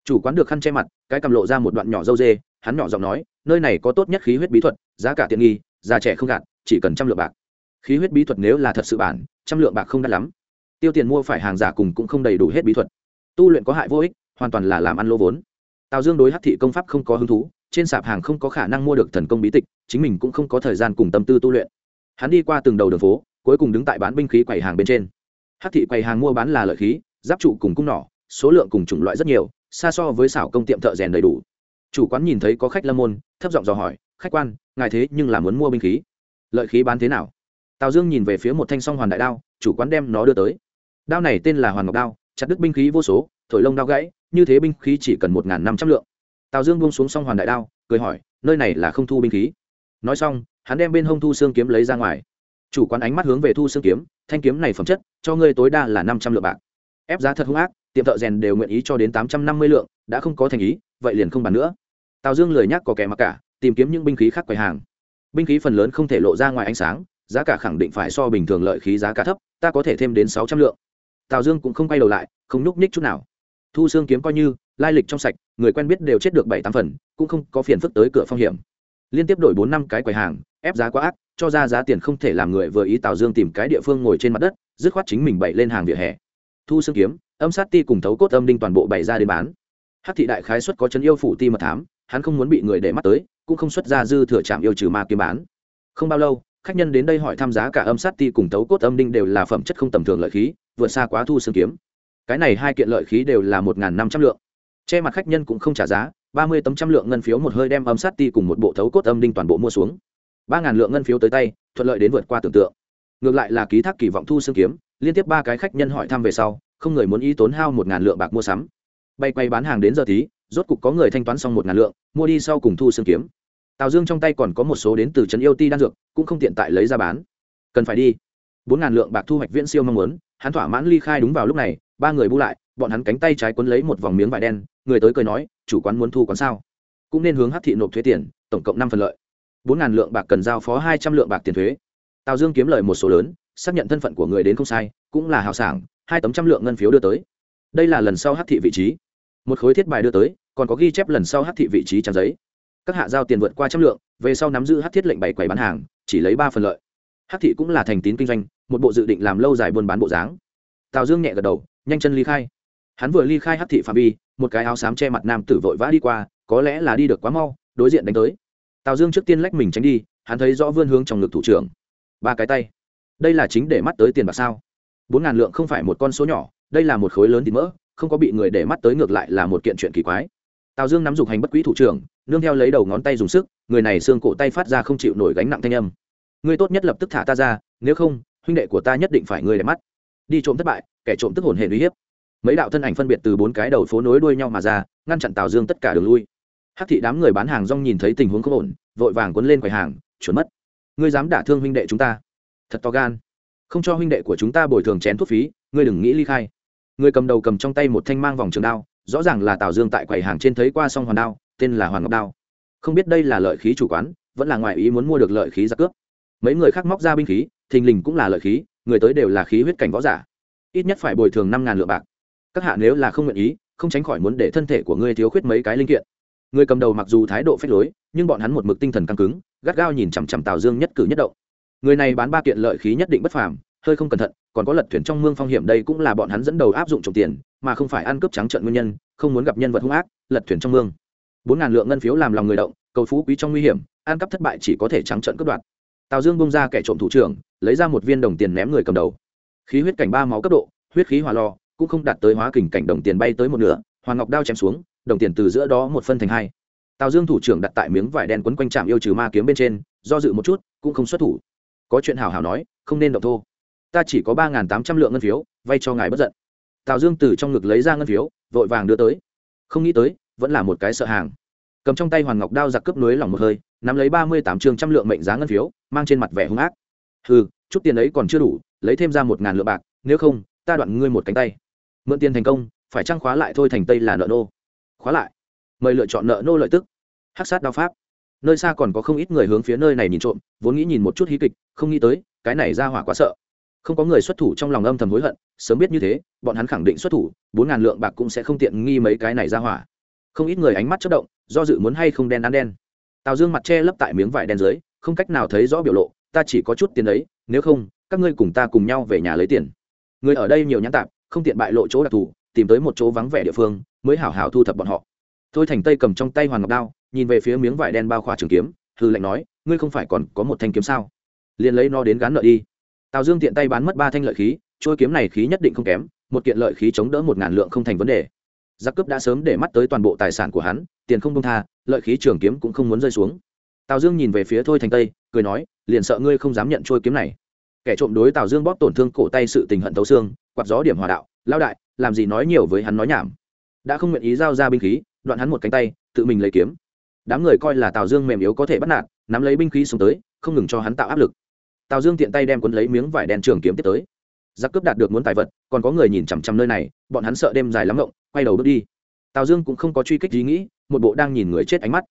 Chủ quán được khăn che mặt, cái cầm lộ ra một đoạn nhỏ dâu dê, hắn nhỏ giọng nói, nơi này có tốt nhất khí huyết bí thuật, giá cả tiện nghi, già trẻ không gạt, chỉ cần trăm lượng bạc. Khí huyết bí thuật nếu là thật sự bản, trăm lượng bạc không đắt lắm. Tiêu tiền mua phải hàng giả cùng cũng không đầy đủ hết bí thuật. Tu luyện có hại vô ích, hoàn toàn là làm ăn lỗ vốn. Tào dương đối hắc thị công pháp không có hứng thú trên sạp hàng không có khả năng mua được thần công bí tịch, chính mình cũng không có thời gian cùng tâm tư tu luyện. Hắn đi qua từng đầu đường phố, cuối cùng đứng tại bán binh khí quầy hàng bên trên. Hát thị quầy hàng mua bán là lợi khí, giáp trụ cùng cung nỏ, số lượng cùng chủng loại rất nhiều, xa so với xảo công tiệm thợ rèn đầy đủ. Chủ quán nhìn thấy có khách lâm môn, thấp giọng dò hỏi, khách quan, ngài thế nhưng là muốn mua binh khí. Lợi khí bán thế nào? Tào dương nhìn về phía một thanh song hoàn đại đao, chủ quán đem nó đưa tới. Đao này tên là hoàn ngọc đao, chặt đứt binh khí vô số, thổi lông đao gãy, như thế binh khí chỉ cần một năm trăm lượng tào dương buông xuống song hoàn đại đao, cười hỏi, nơi này là không thu binh khí. Nói xong, hắn đem bên hông thu xương kiếm lấy ra ngoài. Chủ quán ánh mắt hướng về thu xương kiếm, thanh kiếm này phẩm chất, cho ngươi tối đa là năm trăm lượng bạc. Ép giá thật hung ác, tiệm thợ rèn đều nguyện ý cho đến tám trăm năm mươi lượng, đã không có thành ý, vậy liền không bàn nữa. Tào dương lười nhắc có kẻ mặc cả, tìm kiếm những binh khí khác quầy hàng. Binh khí phần lớn không thể lộ ra ngoài ánh sáng, giá cả khẳng định phải so bình thường lợi khí giá cả thấp, ta có thể thêm đến sáu trăm lượng. Tào dương cũng không quay đầu lại, không nhúc ních chút nào. Thu xương kiếm coi như lai lịch trong sạch, người quen biết đều chết được bảy tám phần, cũng không có phiền phức tới cửa phong hiểm. Liên tiếp đổi bốn năm cái quầy hàng, ép giá quá ác, cho ra giá tiền không thể làm người vừa ý tào dương tìm cái địa phương ngồi trên mặt đất, dứt khoát chính mình bậy lên hàng vỉa hè. Thu xương kiếm, âm sát ti cùng thấu cốt âm đinh toàn bộ bày ra đến bán. Hát thị đại khái xuất có chân yêu phủ ti mật thám, hắn không muốn bị người để mắt tới, cũng không xuất ra dư thừa trạm yêu trừ ma kiếm bán. Không bao lâu, khách nhân đến đây hỏi tham giá cả âm sát ti cùng thấu cốt âm đinh đều là phẩm chất không tầm thường lợi khí, vượt xa quá thu xương kiếm. Cái này hai kiện lợi khí đều là một năm trăm lượng che mặt khách nhân cũng không trả giá, ba mươi tấm trăm lượng ngân phiếu một hơi đem âm sát ti cùng một bộ thấu cốt âm đinh toàn bộ mua xuống. Ba ngàn lượng ngân phiếu tới tay, thuận lợi đến vượt qua tưởng tượng. Ngược lại là ký thác kỳ vọng thu xương kiếm, liên tiếp ba cái khách nhân hỏi thăm về sau, không người muốn ý tốn hao một ngàn lượng bạc mua sắm. Bay quay bán hàng đến giờ tí, rốt cục có người thanh toán xong một ngàn lượng, mua đi sau cùng thu xương kiếm. Tào dương trong tay còn có một số đến từ trấn yêu ti đan dược, cũng không tiện tại lấy ra bán. Cần phải đi. Bốn ngàn lượng bạc thu hoạch viễn siêu mong muốn, hắn thỏa mãn ly khai đúng vào lúc này, ba người bu lại bọn hắn cánh tay trái quấn lấy một vòng miếng vải đen, người tới cười nói, chủ quán muốn thu quán sao? Cũng nên hướng hát thị nộp thuế tiền, tổng cộng năm phần lợi. Bốn ngàn lượng bạc cần giao phó hai trăm lượng bạc tiền thuế. Tào dương kiếm lời một số lớn, xác nhận thân phận của người đến không sai, cũng là hào sảng, hai tấm trăm lượng ngân phiếu đưa tới. Đây là lần sau hát thị vị trí. Một khối thiết bài đưa tới, còn có ghi chép lần sau hát thị vị trí trang giấy. Các hạ giao tiền vượt qua trăm lượng, về sau nắm giữ hát thiết lệnh bày quầy bán hàng, chỉ lấy ba phần lợi. Hát thị cũng là thành tín kinh doanh, một bộ dự định làm lâu dài buôn bán bộ dáng. Tào dương nhẹ gật đầu, nhanh chân ly khai hắn vừa ly khai hát thị phạm vi, một cái áo xám che mặt nam tử vội vã đi qua, có lẽ là đi được quá mau, đối diện đánh tới. Tào dương trước tiên lách mình tránh đi, hắn thấy rõ vươn hướng trong ngực thủ trưởng. Ba cái tay. Đây là chính để mắt tới tiền bạc sao? Bốn ngàn lượng không phải một con số nhỏ, đây là một khối lớn thịt mỡ, không có bị người để mắt tới ngược lại là một kiện chuyện kỳ quái. Tào dương nắm dục hành bất quý thủ trưởng, nương theo lấy đầu ngón tay dùng sức, người này xương cổ tay phát ra không chịu nổi gánh nặng thanh âm. Ngươi tốt nhất lập tức thả ta ra, nếu không, huynh đệ của ta nhất định phải ngươi để mắt. Đi trộm thất bại, kẻ trộm tức hồn hệ uy hiếp mấy đạo thân ảnh phân biệt từ bốn cái đầu phố nối đuôi nhau mà ra, ngăn chặn tào dương tất cả đường lui. Hắc thị đám người bán hàng rong nhìn thấy tình huống không ổn, vội vàng quấn lên quầy hàng, chuẩn mất. Ngươi dám đả thương huynh đệ chúng ta? Thật to gan. Không cho huynh đệ của chúng ta bồi thường chén thuốc phí, ngươi đừng nghĩ ly khai. Người cầm đầu cầm trong tay một thanh mang vòng trường đao, rõ ràng là tào dương tại quầy hàng trên thấy qua song hoàn đao, tên là hoàn ngọc đao. Không biết đây là lợi khí chủ quán, vẫn là ngoại ý muốn mua được lợi khí ra cướp. Mấy người khác móc ra binh khí, thình lình cũng là lợi khí, người tới đều là khí huyết cảnh võ giả. Ít nhất phải bồi thường năm ngàn lượng bạc các hạ nếu là không nguyện ý, không tránh khỏi muốn để thân thể của ngươi thiếu khuyết mấy cái linh kiện. Người cầm đầu mặc dù thái độ phép lối, nhưng bọn hắn một mực tinh thần căng cứng, gắt gao nhìn chằm chằm tào dương nhất cử nhất động. Người này bán ba kiện lợi khí nhất định bất phàm, hơi không cẩn thận, còn có lật thuyền trong mương phong hiểm đây cũng là bọn hắn dẫn đầu áp dụng trồng tiền, mà không phải ăn cướp trắng trợn nguyên nhân, không muốn gặp nhân vật hung ác, lật thuyền trong mương. Bốn ngàn lượng ngân phiếu làm lòng người động, cầu phú quý trong nguy hiểm, ăn cắp thất bại chỉ có thể trắng trợn cướp đoạt. Tào dương bung ra kẻ trộm thủ trưởng, lấy ra một viên đồng tiền ném người cầm đầu. Khí huyết cảnh ba máu cấp độ, huyết khí hỏa lò cũng không đạt tới hóa kình cảnh đồng tiền bay tới một nửa, hoàng ngọc đao chém xuống, đồng tiền từ giữa đó một phân thành hai. Tào dương thủ trưởng đặt tại miếng vải đen quấn quanh trạm yêu trừ ma kiếm bên trên, do dự một chút, cũng không xuất thủ. Có chuyện hào hào nói, không nên động thô. Ta chỉ có ba tám trăm lượng ngân phiếu, vay cho ngài bất giận. Tào dương từ trong ngực lấy ra ngân phiếu, vội vàng đưa tới. Không nghĩ tới, vẫn là một cái sợ hàng. Cầm trong tay hoàn ngọc đao giặc cướp núi lỏng một hơi, nắm lấy ba mươi tám chương trăm lượng mệnh giá ngân phiếu, mang trên mặt vẻ hung ác. Ừ chút tiền ấy còn chưa đủ, lấy thêm ra một ngàn lượng bạc, nếu không, ta đoạn ngươi một cánh tay mượn tiền thành công, phải trăng khóa lại thôi thành tây là nợ nô. Khóa lại. Mời lựa chọn nợ nô lợi tức. Hắc sát đao pháp. Nơi xa còn có không ít người hướng phía nơi này nhìn trộm, vốn nghĩ nhìn một chút hí kịch, không nghĩ tới, cái này ra hỏa quá sợ. Không có người xuất thủ trong lòng âm thầm hối hận, sớm biết như thế, bọn hắn khẳng định xuất thủ, bốn ngàn lượng bạc cũng sẽ không tiện nghi mấy cái này ra hỏa. Không ít người ánh mắt chất động, do dự muốn hay không đen ăn đen. Tào dương mặt che lấp tại miếng vải đen dưới, không cách nào thấy rõ biểu lộ, ta chỉ có chút tiền đấy nếu không, các ngươi cùng ta cùng nhau về nhà lấy tiền. Người ở đây nhiều nhãn tạp không tiện bại lộ chỗ đặc thù, tìm tới một chỗ vắng vẻ địa phương, mới hảo hảo thu thập bọn họ. Thôi thành tây cầm trong tay hoàn ngọc đao, nhìn về phía miếng vải đen bao khỏa trường kiếm hư lệnh nói, ngươi không phải còn có một thanh kiếm sao? Liền lấy nó đến gán nợ đi. Tào dương tiện tay bán mất ba thanh lợi khí trôi kiếm này khí nhất định không kém, một kiện lợi khí chống đỡ một ngàn lượng không thành vấn đề. Giặc cướp đã sớm để mắt tới toàn bộ tài sản của hắn, tiền không công tha, lợi khí trường kiếm cũng không muốn rơi xuống. Tào dương nhìn về phía thôi thành tây, cười nói, liền sợ ngươi không dám nhận trôi kiếm này kẻ trộm đối tào dương bóp tổn thương cổ tay sự tình hận thấu xương, quạt gió điểm hòa đạo, lao đại, làm gì nói nhiều với hắn nói nhảm. Đã không nguyện ý giao ra binh khí, đoạn hắn một cánh tay, tự mình lấy kiếm. Đám người coi là tào dương mềm yếu có thể bắt nạt, nắm lấy binh khí xuống tới, không ngừng cho hắn tạo áp lực. Tào dương tiện tay đem cuốn lấy miếng vải đen trường kiếm tiếp tới. Giặc cướp đạt được muốn tài vật, còn có người nhìn chằm chằm nơi này, bọn hắn sợ đêm dài lắm rộng quay đầu bước đi. Tào dương cũng không có truy kích ý nghĩ, một bộ đang nhìn người chết ánh mắt.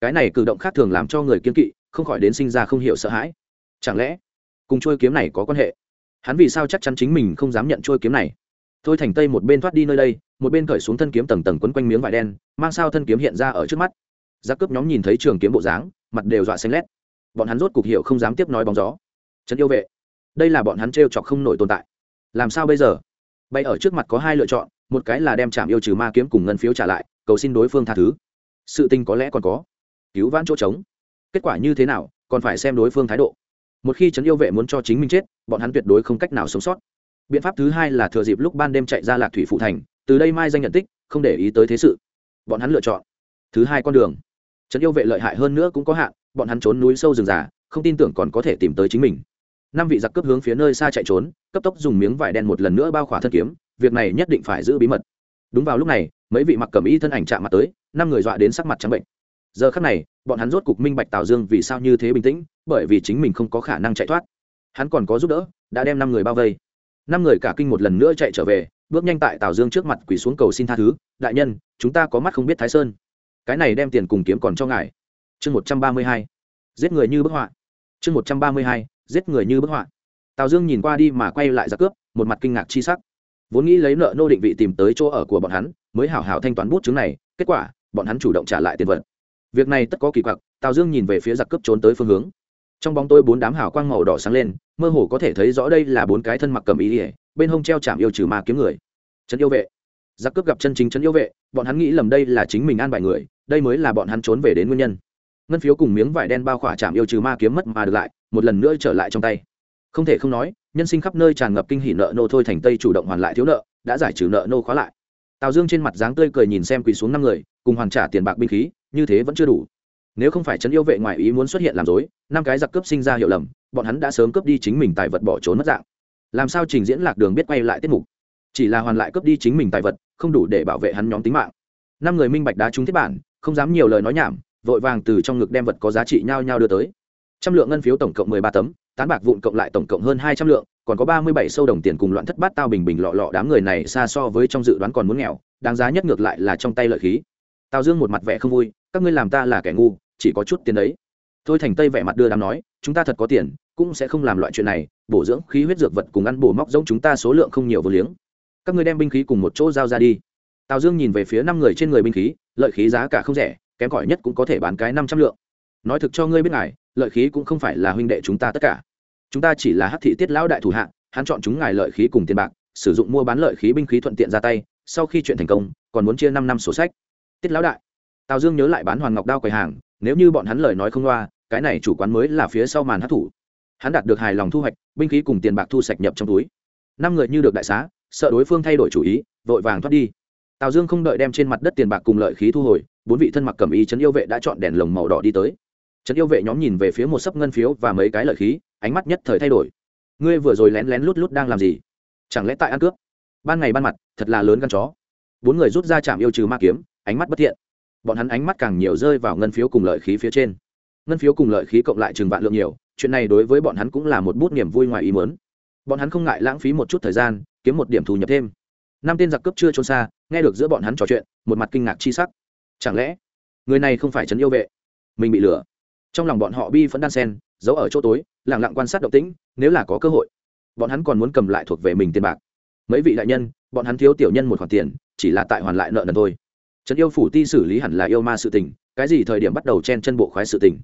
Cái này cử động khác thường làm cho người kiên kỵ, không khỏi đến sinh ra không hiểu sợ hãi. Chẳng lẽ cùng trôi kiếm này có quan hệ. Hắn vì sao chắc chắn chính mình không dám nhận trôi kiếm này? Thôi thành tây một bên thoát đi nơi đây, một bên cởi xuống thân kiếm tầng tầng quấn quanh miếng vải đen, mang sao thân kiếm hiện ra ở trước mắt. Giặc cướp nhóm nhìn thấy trường kiếm bộ dáng, mặt đều dọa xanh lét. Bọn hắn rốt cục hiệu không dám tiếp nói bóng gió. Trấn yêu vệ, đây là bọn hắn t r e o chọc không nổi tồn tại. Làm sao bây giờ? Bay ở trước mặt có hai lựa chọn, một cái là đem chạm yêu trừ ma kiếm cùng ngân phiếu trả lại, cầu xin đối phương tha thứ. Sự tình có lẽ còn có. Cứu vãn chỗ trống. Kết quả như thế nào, còn phải xem đối phương thái độ một khi trấn yêu vệ muốn cho chính mình chết, bọn hắn tuyệt đối không cách nào sống sót. Biện pháp thứ hai là thừa dịp lúc ban đêm chạy ra lạc thủy phụ thành, từ đây mai danh nhận tích, không để ý tới thế sự. Bọn hắn lựa chọn. Thứ hai con đường. Trấn yêu vệ lợi hại hơn nữa cũng có hạn, bọn hắn trốn núi sâu rừng già, không tin tưởng còn có thể tìm tới chính mình. Năm vị giặc cướp hướng phía nơi xa chạy trốn, cấp tốc dùng miếng vải đen một lần nữa bao khỏa thân kiếm, việc này nhất định phải giữ bí mật. Đúng vào lúc này, mấy vị mặc cầm y thân ảnh chạm mặt tới, năm người dọa đến sắc mặt trắng bệnh giờ khắc này, bọn hắn rốt cục minh bạch tào dương vì sao như thế bình tĩnh, bởi vì chính mình không có khả năng chạy thoát. Hắn còn có giúp đỡ, đã đem năm người bao vây. Năm người cả kinh một lần nữa chạy trở về, bước nhanh tại tào dương trước mặt quỳ xuống cầu xin tha thứ, đại nhân, chúng ta có mắt không biết thái sơn. Cái này đem tiền cùng kiếm còn cho ngài. Chương một trăm ba mươi hai, giết người như bức họa. Chương một trăm ba mươi hai, giết người như bức họa. Tào dương nhìn qua đi mà quay lại ra cướp, một mặt kinh ngạc chi sắc. Vốn nghĩ lấy nợ nô định vị tìm tới chỗ ở của bọn hắn, mới hảo hảo thanh toán bút chứng này, kết quả, bọn hắn chủ động trả lại tiền vật việc này tất có kỳ quặc, tào dương nhìn về phía giặc cướp trốn tới phương hướng. Trong bóng tôi bốn đám hào quang màu đỏ sáng lên, mơ hồ có thể thấy rõ đây là bốn cái thân mặc cầm ý ỉa bên hông treo chạm yêu trừ ma kiếm người. Trấn yêu vệ. Giặc cướp gặp chân chính trấn yêu vệ, bọn hắn nghĩ lầm đây là chính mình an bài người, đây mới là bọn hắn trốn về đến nguyên nhân. Ngân phiếu cùng miếng vải đen bao khỏa chạm yêu trừ ma kiếm mất mà được lại, một lần nữa trở lại trong tay. Không thể không nói, nhân sinh khắp nơi tràn ngập kinh hỉ nợ nô thôi thành tây chủ động hoàn lại thiếu nợ, đã giải trừ nợ nô khóa lại. Tào dương trên mặt dáng tươi cười nhìn xem quỳ xuống năm người, cùng hoàn trả tiền bạc binh khí như thế vẫn chưa đủ. Nếu không phải trấn yêu vệ ngoại ý muốn xuất hiện làm dối năm cái giặc cướp sinh ra hiệu lầm, bọn hắn đã sớm cướp đi chính mình tài vật bỏ trốn mất dạng. Làm sao trình diễn lạc đường biết quay lại tiết mục? Chỉ là hoàn lại cướp đi chính mình tài vật, không đủ để bảo vệ hắn nhóm tính mạng. Năm người minh bạch đá trúng thiết bản, không dám nhiều lời nói nhảm, vội vàng từ trong ngực đem vật có giá trị nhau nhau đưa tới. Trăm lượng ngân phiếu tổng cộng mười ba tấm, tán bạc vụn cộng lại tổng cộng hơn hai trăm lượng, còn có ba mươi bảy sâu đồng tiền cùng loạn thất bát tao bình bình lọ lọ đám người này xa so với trong dự đoán còn muốn nghèo, đáng giá nhất ngược lại là trong tay lợi khí. Tào dương một mặt vẻ không vui các ngươi làm ta là kẻ ngu, chỉ có chút tiền đấy thôi thành tây vẻ mặt đưa đám nói, chúng ta thật có tiền, cũng sẽ không làm loại chuyện này, bổ dưỡng khí huyết dược vật cùng ăn bổ móc giống chúng ta số lượng không nhiều vô liếng. Các ngươi đem binh khí cùng một chỗ giao ra đi. Tào dương nhìn về phía năm người trên người binh khí, lợi khí giá cả không rẻ, kém cỏi nhất cũng có thể bán cái năm trăm lượng. Nói thực cho ngươi biết ngài, lợi khí cũng không phải là huynh đệ chúng ta tất cả. Chúng ta chỉ là hắc thị tiết lão đại thủ hạ, hắn chọn chúng ngài lợi khí cùng tiền bạc, sử dụng mua bán lợi khí binh khí thuận tiện ra tay, sau khi chuyện thành công, còn muốn chia năm năm sổ sách. Tiết lão đại tào dương nhớ lại bán hoàn ngọc đao quầy hàng, nếu như bọn hắn lời nói không loa, cái này chủ quán mới là phía sau màn hát thủ hắn đạt được hài lòng thu hoạch, binh khí cùng tiền bạc thu sạch nhập trong túi. Năm người như được đại xá, sợ đối phương thay đổi chủ ý, vội vàng thoát đi. Tào dương không đợi đem trên mặt đất tiền bạc cùng lợi khí thu hồi, bốn vị thân mặc cầm ý trấn yêu vệ đã chọn đèn lồng màu đỏ đi tới. Trấn yêu vệ nhóm nhìn về phía một sấp ngân phiếu và mấy cái lợi khí, ánh mắt nhất thời thay đổi. Ngươi vừa rồi lén lén lút lút đang làm gì? Chẳng lẽ tại ăn cướp? Ban ngày ban mặt, thật là lớn gan chó. Bốn người rút ra chạm yêu trừ ma kiếm, ánh mắt bất thiện bọn hắn ánh mắt càng nhiều rơi vào ngân phiếu cùng lợi khí phía trên. Ngân phiếu cùng lợi khí cộng lại chừng vạn lượng nhiều, chuyện này đối với bọn hắn cũng là một bút niềm vui ngoài ý mớn bọn hắn không ngại lãng phí một chút thời gian, kiếm một điểm thu nhập thêm. Năm tên giặc cướp chưa trốn xa, nghe được giữa bọn hắn trò chuyện, một mặt kinh ngạc chi sắc. Chẳng lẽ, người này không phải trấn yêu vệ? Mình bị lừa. Trong lòng bọn họ bi vẫn đan sen, giấu ở chỗ tối lẳng lặng quan sát động tĩnh, nếu là có cơ hội, bọn hắn còn muốn cầm lại thuộc về mình tiền bạc. Mấy vị đại nhân, bọn hắn thiếu tiểu nhân một khoản tiền, chỉ là tại hoàn lại nợ nần thôi trấn yêu phủ ti xử lý hẳn là yêu ma sự tình, cái gì thời điểm bắt đầu chen chân bộ khoái sự tình?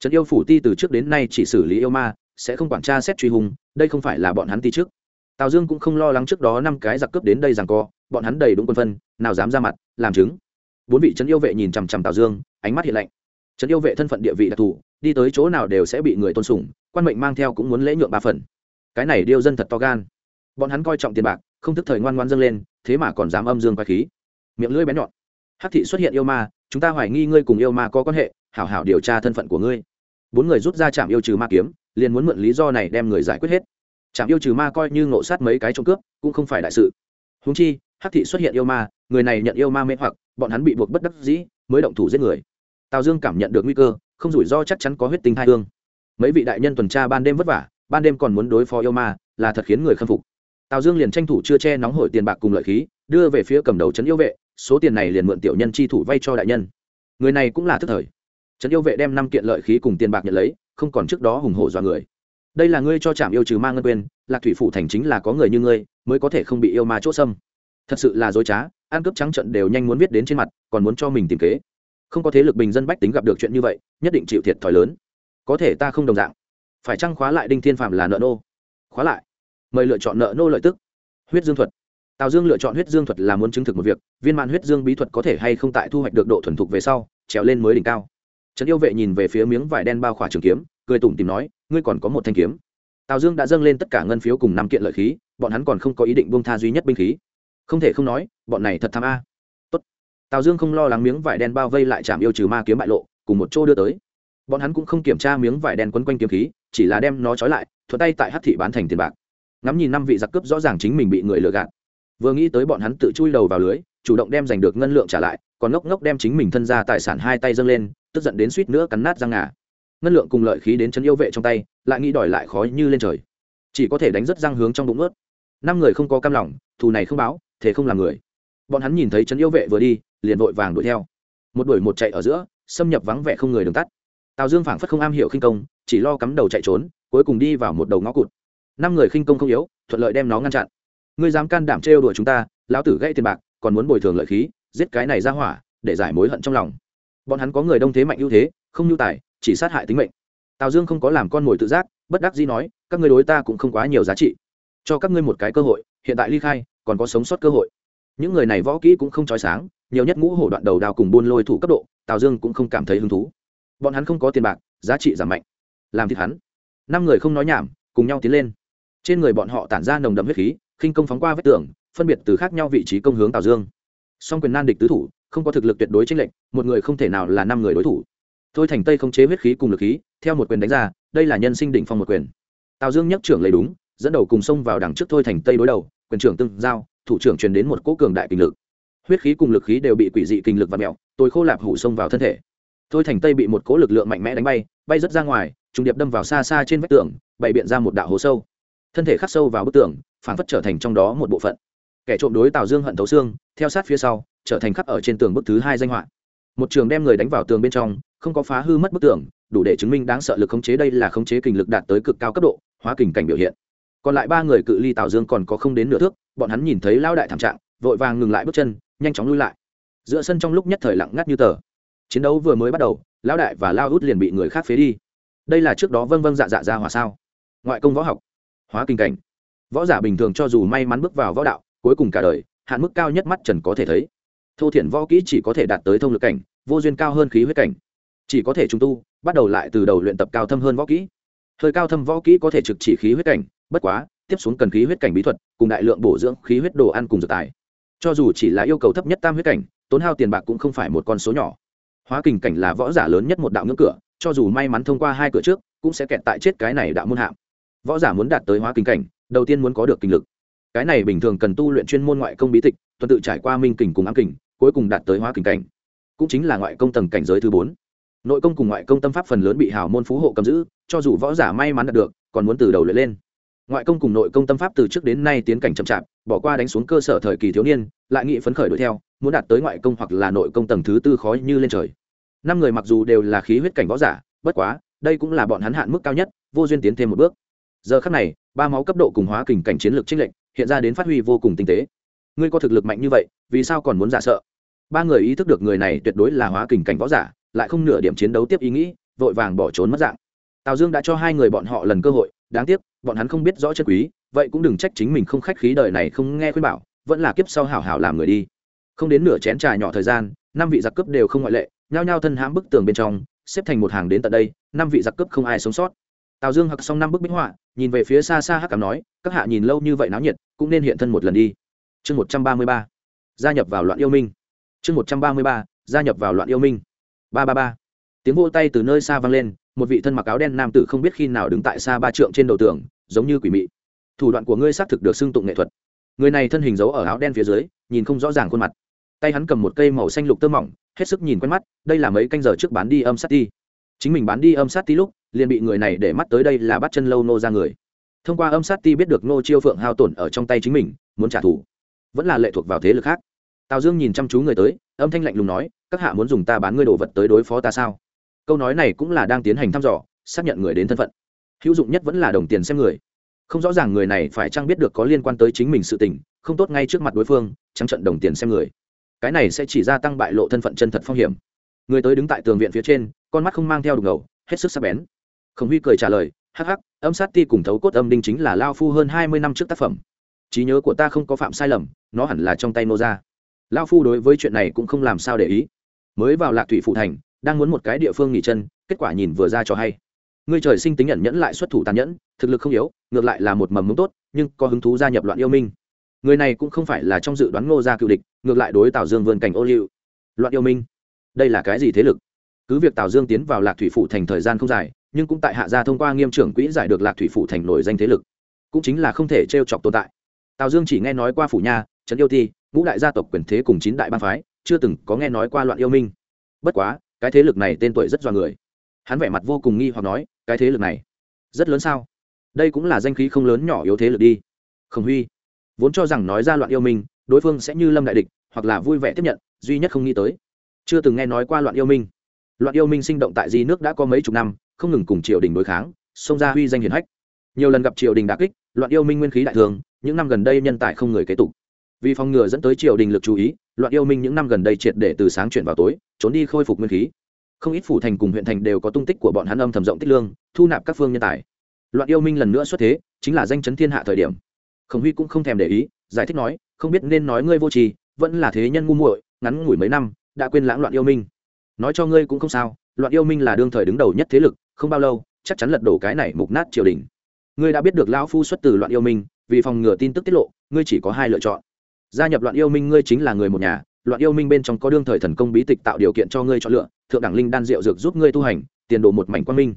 Trấn yêu phủ ti từ trước đến nay chỉ xử lý yêu ma, sẽ không quản tra xét truy hùng đây không phải là bọn hắn ti trước. Tào dương cũng không lo lắng trước đó năm cái giặc cướp đến đây rằng co, bọn hắn đầy đúng quân phân, nào dám ra mặt, làm chứng. Bốn vị trấn yêu vệ nhìn chằm chằm tào dương, ánh mắt hiện lạnh. Trấn yêu vệ thân phận địa vị đặc thù, đi tới chỗ nào đều sẽ bị người tôn sùng, quan mệnh mang theo cũng muốn lễ nhượng ba phần. Cái này điêu dân thật to gan. Bọn hắn coi trọng tiền bạc, không thức thời ngoan ngoan dâng lên, thế mà còn dám âm dương quái khí. Miệng lưỡi bén nhọn hắc thị xuất hiện yêu ma, chúng ta hoài nghi ngươi cùng yêu ma có quan hệ, hảo hảo điều tra thân phận của ngươi. Bốn người rút ra trạm yêu trừ ma kiếm, liền muốn mượn lý do này đem người giải quyết hết. Trạm yêu trừ ma coi như ngộ sát mấy cái trộm cướp, cũng không phải đại sự. Húng chi, hắc thị xuất hiện yêu ma, người này nhận yêu ma mê hoặc, bọn hắn bị buộc bất đắc dĩ, mới động thủ giết người. Tào dương cảm nhận được nguy cơ, không rủi ro chắc chắn có huyết tinh hai hương. Mấy vị đại nhân tuần tra ban đêm vất vả, ban đêm còn muốn đối phó yêu ma, là thật khiến người khâm phục. Tào dương liền tranh thủ chưa che nóng hổi tiền bạc cùng lợi khí, đưa về phía cầm đầu trấn yêu vệ số tiền này liền mượn tiểu nhân chi thủ vay cho đại nhân. Người này cũng là thức thời. Trấn yêu vệ đem năm kiện lợi khí cùng tiền bạc nhận lấy không còn trước đó hùng hổ dọa người. Đây là ngươi cho trạm yêu trừ ma ngân quyền, lạc thủy phủ thành chính là có người như ngươi mới có thể không bị yêu ma chốt xâm. Thật sự là dối trá ăn cướp trắng trận đều nhanh muốn viết đến trên mặt còn muốn cho mình tìm kế. Không có thế lực bình dân bách tính gặp được chuyện như vậy nhất định chịu thiệt thòi lớn. Có thể ta không đồng dạng. Phải chăng khóa lại đinh thiên phạm là nợ nô? Khóa lại. Mời lựa chọn nợ nô lợi tức. Huyết dương thuật tào dương lựa chọn huyết dương thuật là muốn chứng thực một việc, viên mãn huyết dương bí thuật có thể hay không tại thu hoạch được độ thuần thục về sau, trèo lên mới đỉnh cao. Trấn yêu vệ nhìn về phía miếng vải đen bao khỏa trường kiếm, cười tủm tìm nói, ngươi còn có một thanh kiếm. Tào dương đã dâng lên tất cả ngân phiếu cùng năm kiện lợi khí, bọn hắn còn không có ý định buông tha duy nhất binh khí. Không thể không nói, bọn này thật tham a. Tốt. tào dương không lo lắng miếng vải đen bao vây lại chạm yêu trừ ma kiếm bại lộ, cùng một chỗ đưa tới. Bọn hắn cũng không kiểm tra miếng vải đen quấn quanh kiếm khí, chỉ là đem nó trói lại, thuận tay tại hát thị bán thành tiền bạc. Ngắm nhìn năm vị giặc cướp rõ ràng chính mình bị người lừa gạt vừa nghĩ tới bọn hắn tự chui đầu vào lưới, chủ động đem giành được ngân lượng trả lại, còn ngốc ngốc đem chính mình thân ra tài sản hai tay dâng lên, tức giận đến suýt nữa cắn nát răng ngà. Ngân lượng cùng lợi khí đến chân yêu vệ trong tay, lại nghĩ đòi lại khói như lên trời. Chỉ có thể đánh rất răng hướng trong bụng ướt. Năm người không có cam lòng, thù này không báo, thế không làm người. Bọn hắn nhìn thấy chân yêu vệ vừa đi, liền vội vàng đuổi theo. Một đuổi một chạy ở giữa, xâm nhập vắng vẻ không người đường tắt. Tào dương phảng phất không am hiểu khinh công, chỉ lo cắm đầu chạy trốn, cuối cùng đi vào một đầu ngõ cụt. Năm người khinh công không yếu, thuận lợi đem nó ngăn chặn ngươi dám can đảm trêu đuổi chúng ta, lão tử gãy tiền bạc, còn muốn bồi thường lợi khí, giết cái này ra hỏa, để giải mối hận trong lòng. Bọn hắn có người đông thế mạnh ưu thế, không nhu tài, chỉ sát hại tính mệnh. Tào dương không có làm con mồi tự giác, bất đắc dĩ nói, các ngươi đối ta cũng không quá nhiều giá trị. Cho các ngươi một cái cơ hội, hiện tại ly khai, còn có sống sót cơ hội. Những người này võ kỹ cũng không trói sáng, nhiều nhất ngũ hổ đoạn đầu đao cùng buôn lôi thủ cấp độ, tào dương cũng không cảm thấy hứng thú. Bọn hắn không có tiền bạc, giá trị giảm mạnh. Làm thịt hắn. Năm người không nói nhảm, cùng nhau tiến lên. Trên người bọn họ tản ra nồng đậm huyết khí khinh công phóng qua vết tường, phân biệt từ khác nhau vị trí công hướng tào dương. Song quyền nan địch tứ thủ, không có thực lực tuyệt đối tranh lệnh một người không thể nào là năm người đối thủ. Thôi thành tây không chế huyết khí cùng lực khí, theo một quyền đánh ra, đây là nhân sinh đỉnh phong một quyền. Tào dương nhấc trưởng lấy đúng, dẫn đầu cùng xông vào đằng trước thôi thành tây đối đầu, quyền trưởng tương giao, thủ trưởng truyền đến một cỗ cường đại kinh lực. Huyết khí cùng lực khí đều bị quỷ dị kinh lực và mẹo tôi khô lạp hủ xông vào thân thể. Thôi thành tây bị một cỗ lực lượng mạnh mẽ đánh bay bay rất ra ngoài, trùng điệp đâm vào xa xa trên vách tường, bày biện ra một đạo hố sâu. Thân thể khắc sâu vào bức tường phản phất trở thành trong đó một bộ phận. Kẻ trộm đối tào dương hận thấu xương, theo sát phía sau, trở thành khắc ở trên tường bức thứ hai danh họa. Một trường đem người đánh vào tường bên trong, không có phá hư mất bức tường, đủ để chứng minh đáng sợ lực khống chế đây là khống chế kình lực đạt tới cực cao cấp độ, hóa kình cảnh biểu hiện. Còn lại ba người cự ly tào dương còn có không đến nửa thước, bọn hắn nhìn thấy lao đại thảm trạng, vội vàng ngừng lại bước chân, nhanh chóng lui lại. Giữa sân trong lúc nhất thời lặng ngắt như tờ. Chiến đấu vừa mới bắt đầu, lao đại và lao hút liền bị người khác phế đi. Đây là trước đó vâng vâng dạ dạ ra hỏa sao? Ngoại công võ học, hóa kinh cảnh võ giả bình thường cho dù may mắn bước vào võ đạo, cuối cùng cả đời, hạn mức cao nhất mắt trần có thể thấy. Thô thiển võ kỹ chỉ có thể đạt tới thông lực cảnh, vô duyên cao hơn khí huyết cảnh. Chỉ có thể trung tu, bắt đầu lại từ đầu luyện tập cao thâm hơn võ kỹ. Hơi cao thâm võ kỹ có thể trực chỉ khí huyết cảnh, bất quá, tiếp xuống cần khí huyết cảnh bí thuật, cùng đại lượng bổ dưỡng khí huyết đồ ăn cùng dược tài. Cho dù chỉ là yêu cầu thấp nhất tam huyết cảnh, tốn hao tiền bạc cũng không phải một con số nhỏ. Hóa kình cảnh là võ giả lớn nhất một đạo ngưỡng cửa, cho dù may mắn thông qua hai cửa trước, cũng sẽ kẹt tại chết cái này đạo môn hạm. Võ giả muốn đạt tới hóa kình cảnh đầu tiên muốn có được kinh lực. Cái này bình thường cần tu luyện chuyên môn ngoại công bí tịch, tuần tự trải qua minh kình cùng ám kình, cuối cùng đạt tới hóa kình cảnh. Cũng chính là ngoại công tầng cảnh giới thứ bốn. Nội công cùng ngoại công tâm pháp phần lớn bị hào môn phú hộ cầm giữ, cho dù võ giả may mắn đạt được, còn muốn từ đầu luyện lên. Ngoại công cùng nội công tâm pháp từ trước đến nay tiến cảnh chậm chạp, bỏ qua đánh xuống cơ sở thời kỳ thiếu niên, lại nghị phấn khởi đuổi theo, muốn đạt tới ngoại công hoặc là nội công tầng thứ tư khó như lên trời. Năm người mặc dù đều là khí huyết cảnh võ giả, bất quá, đây cũng là bọn hắn hạn mức cao nhất, vô duyên tiến thêm một bước. Giờ khắc này ba máu cấp độ cùng hóa kình cảnh chiến lược Trích lệnh hiện ra đến phát huy vô cùng tinh tế. Ngươi có thực lực mạnh như vậy, vì sao còn muốn giả sợ? Ba người ý thức được người này tuyệt đối là hóa kình cảnh võ giả, lại không nửa điểm chiến đấu tiếp ý nghĩ, vội vàng bỏ trốn mất dạng. Tào dương đã cho hai người bọn họ lần cơ hội, đáng tiếc, bọn hắn không biết rõ chân quý, vậy cũng đừng trách chính mình không khách khí đời này không nghe khuyên bảo, vẫn là kiếp sau hảo hảo làm người đi. Không đến nửa chén trà nhỏ thời gian, năm vị giặc cướp đều không ngoại lệ, nhao nhao thân hãm bức tường bên trong, xếp thành một hàng đến tận đây, năm vị giặc cướp không ai sống sót tào dương hặc xong năm bức bích họa, nhìn về phía xa xa hắc cảm nói, các hạ nhìn lâu như vậy náo nhiệt, cũng nên hiện thân một lần đi. Chương một trăm ba mươi ba, gia nhập vào loạn yêu minh. Chương một trăm ba mươi ba, gia nhập vào loạn yêu minh. Ba ba ba. Tiếng vô tay từ nơi xa vang lên, một vị thân mặc áo đen nam tử không biết khi nào đứng tại xa ba trượng trên đầu tường, giống như quỷ mị. Thủ đoạn của ngươi xác thực được xưng tụng nghệ thuật. Người này thân hình giấu ở áo đen phía dưới, nhìn không rõ ràng khuôn mặt. Tay hắn cầm một cây màu xanh lục tơ mỏng, hết sức nhìn quen mắt, đây là mấy canh giờ trước bán đi âm sát ti. Chính mình bán đi âm sát ti lúc liền bị người này để mắt tới đây là bắt chân lâu nô ra người. Thông qua âm sát ti biết được nô chiêu phượng hao tổn ở trong tay chính mình, muốn trả thù. Vẫn là lệ thuộc vào thế lực khác. Tào dương nhìn chăm chú người tới, âm thanh lạnh lùng nói, các hạ muốn dùng ta bán ngươi đồ vật tới đối phó ta sao? Câu nói này cũng là đang tiến hành thăm dò, xác nhận người đến thân phận. Hữu dụng nhất vẫn là đồng tiền xem người. Không rõ ràng người này phải chăng biết được có liên quan tới chính mình sự tình, không tốt ngay trước mặt đối phương, trắng trận đồng tiền xem người. Cái này sẽ chỉ gia tăng bại lộ thân phận chân thật phong hiểm. Người tới đứng tại tường viện phía trên, con mắt không mang theo đục ngầu, hết sức sắc bén khổng huy cười trả lời, hắc hắc, âm sát ti cùng thấu cốt âm đinh chính là lao phu hơn hai mươi năm trước tác phẩm. Trí nhớ của ta không có phạm sai lầm, nó hẳn là trong tay nô ra lao phu đối với chuyện này cũng không làm sao để ý. Mới vào lạc thủy phụ thành, đang muốn một cái địa phương nghỉ chân, kết quả nhìn vừa ra cho hay. Ngươi trời sinh tính nhận nhẫn lại xuất thủ tàn nhẫn, thực lực không yếu, ngược lại là một mầm mống tốt, nhưng có hứng thú gia nhập loạn yêu minh. Người này cũng không phải là trong dự đoán ngô gia cựu địch, ngược lại đối tào dương vươn cảnh ô liu. Loạn yêu minh, đây là cái gì thế lực? Cứ việc tào dương tiến vào lạc thủy phủ thành thời gian không dài nhưng cũng tại hạ gia thông qua nghiêm trưởng quỹ giải được lạc thủy phủ thành nổi danh thế lực, cũng chính là không thể t chọc tồn tại. Tào dương chỉ nghe nói qua phủ nha, trấn yêu ti, ngũ đại gia tộc quyền thế cùng chín đại ban phái, chưa từng có nghe nói qua loạn yêu minh. Bất quá, cái thế lực này tên tuổi rất do người. Hắn vẻ mặt vô cùng nghi hoặc nói, cái thế lực này rất lớn sao? Đây cũng là danh khí không lớn nhỏ yếu thế lực đi. Khổng huy vốn cho rằng nói ra loạn yêu minh, đối phương sẽ như lâm đại địch, hoặc là vui vẻ tiếp nhận, duy nhất không nghĩ tới. Chưa từng nghe nói qua loạn yêu minh. Loạn yêu minh sinh động tại di nước đã có mấy chục năm không ngừng cùng triều đình đối kháng, xông ra huy danh hiển hách. Nhiều lần gặp triều đình đà kích, loạn yêu minh nguyên khí đại thường, những năm gần đây nhân tài không người kế tục. Vì phòng ngừa dẫn tới triều đình lực chú ý, loạn yêu minh những năm gần đây triệt để từ sáng chuyển vào tối, trốn đi khôi phục nguyên khí. Không ít phủ thành cùng huyện thành đều có tung tích của bọn hắn âm thầm rộng tích lương, thu nạp các phương nhân tài. Loạn yêu minh lần nữa xuất thế, chính là danh chấn thiên hạ thời điểm. Khổng huy cũng không thèm để ý, giải thích nói, không biết nên nói ngươi vô tri, vẫn là thế nhân ngu muội, ngắn ngủi mấy năm, đã quên lãng loạn yêu minh. Nói cho ngươi cũng không sao, loạn yêu minh là đương thời đứng đầu nhất thế lực không bao lâu, chắc chắn lật đổ cái này mục nát triều đình. Ngươi đã biết được lão phu xuất từ loạn yêu minh, vì phòng ngừa tin tức tiết lộ, ngươi chỉ có hai lựa chọn. Gia nhập loạn yêu minh ngươi chính là người một nhà, loạn yêu minh bên trong có đương thời thần công bí tịch tạo điều kiện cho ngươi chọn lựa, thượng đẳng linh đan diệu dược giúp ngươi tu hành, tiền đồ một mảnh quan minh.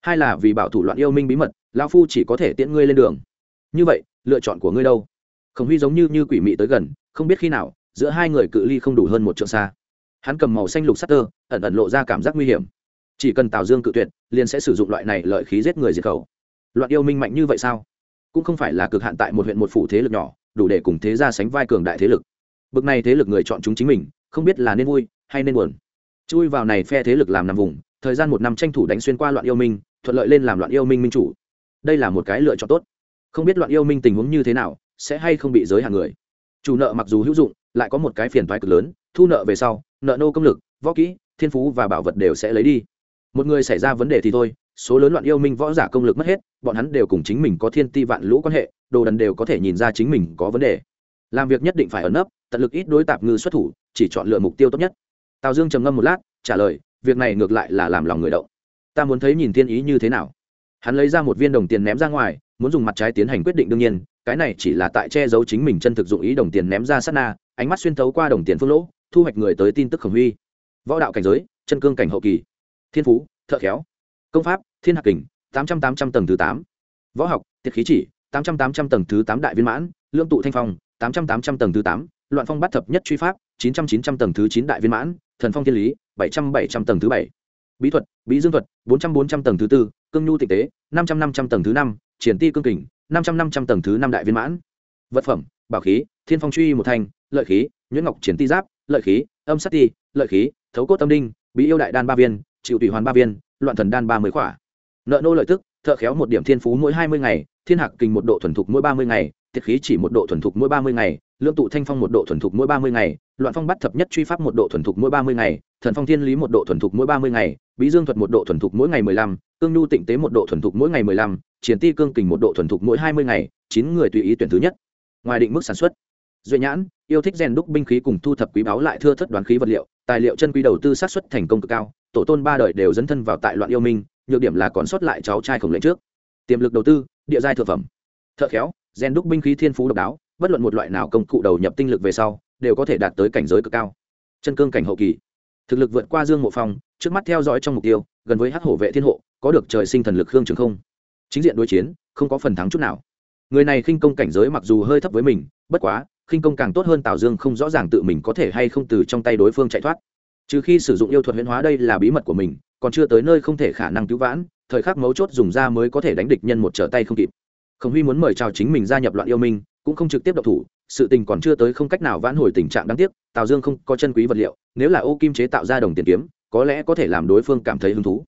Hai là vì bảo thủ loạn yêu minh bí mật, lão phu chỉ có thể tiễn ngươi lên đường. Như vậy, lựa chọn của ngươi đâu? Khổng huy giống như như quỷ mị tới gần, không biết khi nào, giữa hai người cự ly không đủ hơn một trượng xa. Hắn cầm màu xanh lục sắt tơ, ẩn ẩn lộ ra cảm giác nguy hiểm chỉ cần tào dương cự tuyệt, liền sẽ sử dụng loại này lợi khí giết người diệt khẩu. Loạn yêu minh mạnh như vậy sao? Cũng không phải là cực hạn tại một huyện một phủ thế lực nhỏ, đủ để cùng thế gia sánh vai cường đại thế lực. Bực này thế lực người chọn chúng chính mình, không biết là nên vui hay nên buồn. Chui vào này phe thế lực làm nằm vùng, thời gian một năm tranh thủ đánh xuyên qua loạn yêu minh, thuận lợi lên làm loạn yêu minh minh chủ. Đây là một cái lựa chọn tốt. Không biết loạn yêu minh tình huống như thế nào, sẽ hay không bị giới hạn người. Chủ nợ mặc dù hữu dụng, lại có một cái phiền thoái cực lớn, thu nợ về sau, nợ nô công lực, võ kỹ, thiên phú và bảo vật đều sẽ lấy đi một người xảy ra vấn đề thì thôi, số lớn loạn yêu minh võ giả công lực mất hết, bọn hắn đều cùng chính mình có thiên ti vạn lũ quan hệ, đồ đần đều có thể nhìn ra chính mình có vấn đề. Làm việc nhất định phải ẩn nấp, tận lực ít đối tạp ngư xuất thủ, chỉ chọn lựa mục tiêu tốt nhất. Tào dương trầm ngâm một lát, trả lời, việc này ngược lại là làm lòng người động. Ta muốn thấy nhìn thiên ý như thế nào. Hắn lấy ra một viên đồng tiền ném ra ngoài, muốn dùng mặt trái tiến hành quyết định đương nhiên, cái này chỉ là tại che giấu chính mình chân thực dụng ý đồng tiền ném ra sát na, ánh mắt xuyên thấu qua đồng tiền phương lỗ, thu hoạch người tới tin tức khổng huy. Võ đạo cảnh giới, chân cương cảnh hậu kỳ thiên phú, thợ khéo. Công pháp, thiên hạc kình, tám trăm tám trăm tầng thứ tám. Võ học, tiết khí chỉ, tám trăm tám trăm tầng thứ tám đại viên mãn lương tụ thanh phong, tám trăm tám trăm tầng thứ tám. Loạn phong bắt thập nhất truy pháp, chín trăm chín trăm tầng thứ chín đại viên mãn, thần phong thiên lý, bảy trăm bảy trăm tầng thứ bảy. Bí thuật, bí dương thuật, bốn trăm bốn trăm tầng thứ tư. Cương nhu tịch tế, năm trăm năm trăm tầng thứ năm. Triển ti cương kình, năm trăm năm trăm tầng thứ năm đại viên mãn. Vật phẩm, bảo khí, thiên phong truy một thanh, lợi khí, nhuyễn ngọc triển ti giáp, lợi khí, âm sắt ti, lợi khí, thấu cốt tâm đinh, bí yêu đại đan ba viên chịu tùy hoàn ba viên, loạn thần đan ba mươi khỏa. Nợ nô lợi tức, thợ khéo một điểm thiên phú mỗi hai mươi ngày, thiên hạc kình một độ thuần thục mỗi ba mươi ngày, tiết khí chỉ một độ thuần thục mỗi ba mươi ngày lương tụ thanh phong một độ thuần thục mỗi ba mươi ngày, loạn phong bắt thập nhất truy pháp một độ thuần thục mỗi ba mươi ngày, thần phong thiên lý một độ thuần thục mỗi ba mươi ngày, bí dương thuật một độ thuần thục mỗi ngày mười lăm cương nhu tịnh tế một độ thuần thục mỗi ngày mười lăm chiến ti cương kình một độ thuần thục mỗi hai mươi ngày, chín người tùy ý tuyển thứ nhất. Ngoài định mức sản xuất duy nhãn, yêu thích rèn đúc binh khí cùng thu thập quý báu lại thưa thất đoán khí vật liệu, tài liệu chân quý đầu tư sát xuất thành công cực cao tổ tôn ba đời đều dấn thân vào tại loạn yêu minh, nhược điểm là còn sót lại cháu trai khổng lệnh trước. Tiềm lực đầu tư, địa giai thượng phẩm. Thợ khéo, gen đúc binh khí thiên phú độc đáo, bất luận một loại nào công cụ đầu nhập tinh lực về sau, đều có thể đạt tới cảnh giới cực cao. Chân cương cảnh hậu kỳ. Thực lực vượt qua dương mộ phong, trước mắt theo dõi trong mục tiêu, gần với hắc hổ vệ thiên hộ, có được trời sinh thần lực khương trường không. Chính diện đối chiến, không có phần thắng chút nào. Người này khinh công cảnh giới mặc dù hơi thấp với mình, bất quá, khinh công càng tốt hơn tào dương không rõ ràng tự mình có thể hay không từ trong tay đối phương chạy thoát trừ khi sử dụng yêu thuật huyễn hóa đây là bí mật của mình, còn chưa tới nơi không thể khả năng cứu vãn, thời khắc mấu chốt dùng ra mới có thể đánh địch nhân một trở tay không kịp. Khổng huy muốn mời chào chính mình gia nhập loạn yêu minh, cũng không trực tiếp độc thủ, sự tình còn chưa tới không cách nào vãn hồi tình trạng đáng tiếc, tào dương không có chân quý vật liệu, nếu là ô kim chế tạo ra đồng tiền kiếm, có lẽ có thể làm đối phương cảm thấy hứng thú.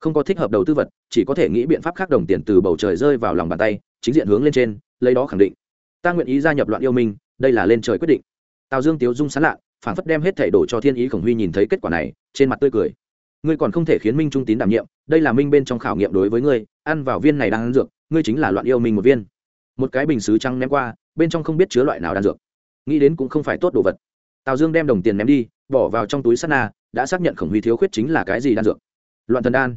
Không có thích hợp đầu tư vật, chỉ có thể nghĩ biện pháp khác đồng tiền từ bầu trời rơi vào lòng bàn tay, chính diện hướng lên trên, lấy đó khẳng định. Ta nguyện ý gia nhập loạn yêu minh, đây là lên trời quyết định. Tào dương tiếu dung sán lạ phản phất đem hết thảy đổ cho thiên ý khổng huy nhìn thấy kết quả này, trên mặt tươi cười. Ngươi còn không thể khiến minh trung tín đảm nhiệm, đây là minh bên trong khảo nghiệm đối với ngươi, ăn vào viên này đang ăn dược, ngươi chính là loạn yêu mình một viên. Một cái bình xứ trắng ném qua, bên trong không biết chứa loại nào đan dược. Nghĩ đến cũng không phải tốt đồ vật. Tào dương đem đồng tiền ném đi, bỏ vào trong túi sắt na, đã xác nhận khổng huy thiếu khuyết chính là cái gì đan dược. Loạn thần đan.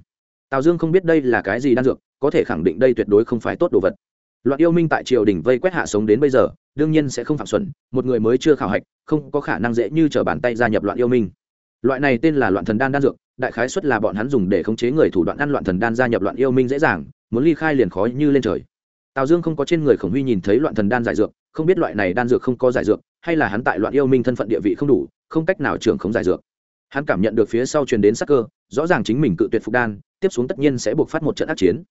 Tào dương không biết đây là cái gì đan dược, có thể khẳng định đây tuyệt đối không phải tốt đồ vật loạn yêu minh tại triều đình vây quét hạ sống đến bây giờ, đương nhiên sẽ không phạm xuẩn, một người mới chưa khảo hạch, không có khả năng dễ như t r ở bàn tay gia nhập loạn yêu minh. Loại này tên là loạn thần đan đan dược, đại khái xuất là bọn hắn dùng để khống chế người thủ đoạn ăn loạn thần đan gia nhập loạn yêu minh dễ dàng, muốn ly khai liền khó như lên trời. Tào dương không có trên người khổng huy nhìn thấy loạn thần đan giải dược, không biết loại này đan dược không có giải dược, hay là hắn tại loạn yêu minh thân phận địa vị không đủ, không cách nào trưởng không giải dược. Hắn cảm nhận được phía sau truyền đến sắc cơ, rõ ràng chính mình cự tuyệt phục đan, tiếp xuống tất nhiên sẽ buộc phát một trận ác chiến.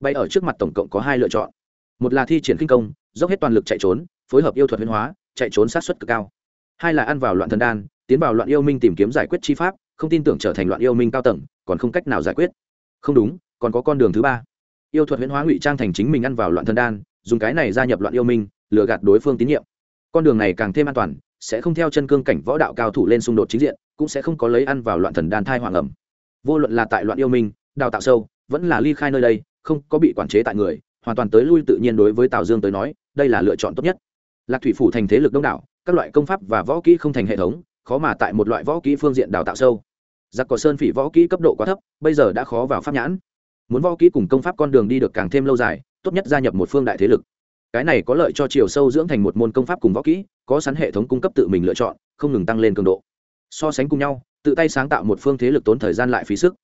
Bay ở trước mặt tổng cộng có hai lựa chọn một là thi triển kinh công, dốc hết toàn lực chạy trốn, phối hợp yêu thuật huyên hóa, chạy trốn sát xuất cực cao. Hai là ăn vào loạn thần đan, tiến vào loạn yêu minh tìm kiếm giải quyết chi pháp, không tin tưởng trở thành loạn yêu minh cao tầng, còn không cách nào giải quyết. Không đúng, còn có con đường thứ ba. Yêu thuật huyễn hóa ngụy trang thành chính mình ăn vào loạn thần đan, dùng cái này gia nhập loạn yêu minh, lừa gạt đối phương tín nhiệm. Con đường này càng thêm an toàn, sẽ không theo chân cương cảnh võ đạo cao thủ lên xung đột chính diện, cũng sẽ không có lấy ăn vào loạn thần đan thai hoàng ẩm. Vô luận là tại loạn yêu minh, đào tạo sâu, vẫn là ly khai nơi đây, không có bị quản chế tại người hoàn toàn tới lui tự nhiên đối với tào dương tới nói, đây là lựa chọn tốt nhất. Lạc thủy phủ thành thế lực đông đảo, các loại công pháp và võ kỹ không thành hệ thống, khó mà tại một loại võ kỹ phương diện đào tạo sâu. Giặc cỏ sơn phỉ võ kỹ cấp độ quá thấp, bây giờ đã khó vào pháp nhãn. Muốn võ kỹ cùng công pháp con đường đi được càng thêm lâu dài, tốt nhất gia nhập một phương đại thế lực. Cái này có lợi cho chiều sâu dưỡng thành một môn công pháp cùng võ kỹ, có sẵn hệ thống cung cấp tự mình lựa chọn, không ngừng tăng lên cường độ. So sánh cùng nhau, tự tay sáng tạo một phương thế lực tốn thời gian lại phí sức.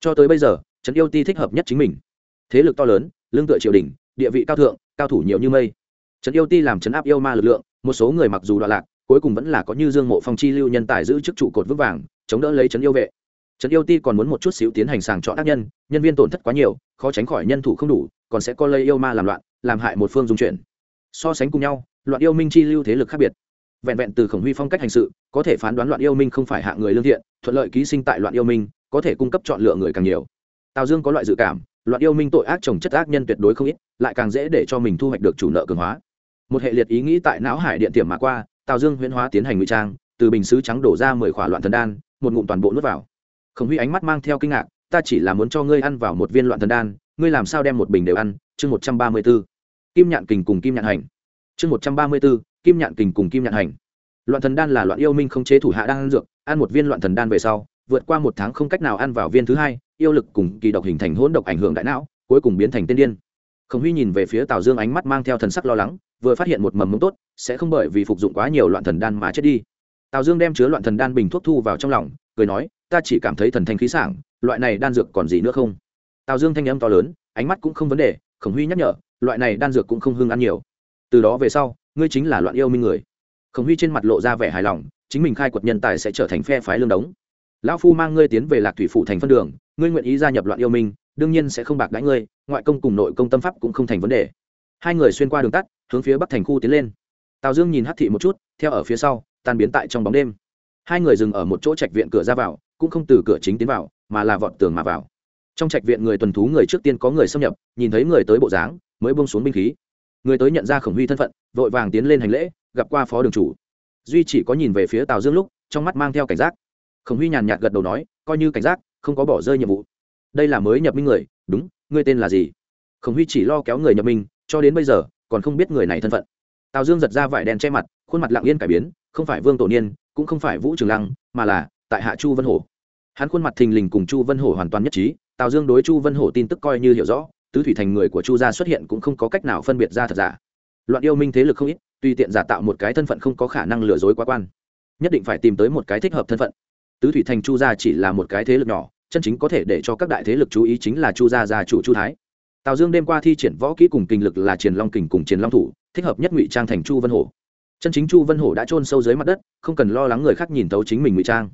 Cho tới bây giờ, trấn yêu ti thích hợp nhất chính mình. Thế lực to lớn lương tựa triều đình, địa vị cao thượng, cao thủ nhiều như mây. Trấn yêu ti làm trấn áp yêu ma lực lượng, một số người mặc dù đoạn lạc, cuối cùng vẫn là có như dương mộ phong chi lưu nhân tài giữ chức trụ cột vững vàng, chống đỡ lấy trấn yêu vệ. Trấn yêu ti còn muốn một chút xíu tiến hành sàng chọn tác nhân nhân viên tổn thất quá nhiều, khó tránh khỏi nhân thủ không đủ, còn sẽ co lây yêu ma làm loạn, làm hại một phương dung chuyển. So sánh cùng nhau, loạn yêu minh chi lưu thế lực khác biệt. Vẹn vẹn từ khổng huy phong cách hành sự, có thể phán đoán loạn yêu minh không phải hạ người lương thiện, thuận lợi ký sinh tại loạn yêu minh, có thể cung cấp chọn lựa người càng nhiều. Tào dương có loại dự cảm loạn yêu minh tội ác trồng chất ác nhân tuyệt đối không ít, lại càng dễ để cho mình thu hoạch được chủ nợ cường hóa. Một hệ liệt ý nghĩ tại não hải điện tiềm mà qua, tào dương huyễn hóa tiến hành ngụy trang, từ bình xứ trắng đổ ra mười khỏa loạn thần đan, một ngụm toàn bộ nuốt vào. Khổng huy ánh mắt mang theo kinh ngạc, ta chỉ là muốn cho ngươi ăn vào một viên loạn thần đan, ngươi làm sao đem một bình đều ăn? Chương một trăm ba mươi b ố kim nhạn kình cùng kim nhạn hành. Chương một trăm ba mươi b ố kim nhạn kình cùng kim nhạn hành. Loạn thần đan là loạn yêu minh không chế thủ hạ đang ăn dược, ăn một viên loạn thần đan về sau, vượt qua một tháng không cách nào ăn vào viên thứ hai yêu lực cùng kỳ độc hình thành hỗn độc ảnh hưởng đại não, cuối cùng biến thành tên điên. Khổng huy nhìn về phía tào dương ánh mắt mang theo thần sắc lo lắng, vừa phát hiện một mầm mống tốt, sẽ không bởi vì phục dụng quá nhiều loạn thần đan mà chết đi. Tào dương đem chứa loạn thần đan bình thuốc thu vào trong lòng, cười nói, ta chỉ cảm thấy thần thanh khí sảng, loại này đan dược còn gì nữa không? Tào dương thanh âm to lớn, ánh mắt cũng không vấn đề, khổng huy nhắc nhở, loại này đan dược cũng không hưng ăn nhiều. Từ đó về sau, ngươi chính là loạn yêu minh người. Khổng huy trên mặt lộ ra vẻ hài lòng, chính mình khai quật nhân tài sẽ trở thành phe phái lương đống. Lão phu mang ngươi tiến về lạc thủy phủ thành phân đường ngươi nguyện ý gia nhập loạn yêu minh, đương nhiên sẽ không bạc đãi ngươi, ngoại công cùng nội công tâm pháp cũng không thành vấn đề. Hai người xuyên qua đường tắt, hướng phía bắc thành khu tiến lên. Tào dương nhìn hát thị một chút, theo ở phía sau, tan biến tại trong bóng đêm. Hai người dừng ở một chỗ trạch viện cửa ra vào, cũng không từ cửa chính tiến vào, mà là vọt tường mà vào. Trong trạch viện người tuần thú người trước tiên có người xâm nhập, nhìn thấy người tới bộ dáng, mới bông xuống binh khí. Người tới nhận ra khổng huy thân phận, vội vàng tiến lên hành lễ, gặp qua phó đường chủ. Duy chỉ có nhìn về phía tào dương lúc, trong mắt mang theo cảnh giác. Khổng huy nhàn nhạt gật đầu nói, coi như cảnh giác không có bỏ rơi nhiệm vụ. Đây là mới nhập minh người, đúng, ngươi tên là gì? Khổng huy chỉ lo kéo người nhập minh, cho đến bây giờ, còn không biết người này thân phận. Tào dương giật ra vải đèn che mặt, khuôn mặt lặng yên cải biến, không phải vương tổ niên, cũng không phải vũ trường lăng, mà là tại hạ chu vân hổ. Hắn khuôn mặt thình lình cùng chu vân hổ hoàn toàn nhất trí, tào dương đối chu vân hổ tin tức coi như hiểu rõ, tứ thủy thành người của chu gia xuất hiện cũng không có cách nào phân biệt ra thật giả. Loạn yêu minh thế lực không ít tùy tiện giả tạo một cái thân phận không có khả năng lừa dối quá quan, nhất định phải tìm tới một cái thích hợp thân phận tứ thủy thành chu gia chỉ là một cái thế lực nhỏ, chân chính có thể để cho các đại thế lực chú ý chính là chu gia gia chủ chu thái. Tào dương đêm qua thi triển võ kỹ cùng kinh lực là triển long kình cùng triển long thủ, thích hợp nhất ngụy trang thành chu vân hổ. Chân chính chu vân hổ đã trôn sâu dưới mặt đất, không cần lo lắng người khác nhìn tấu chính mình ngụy trang.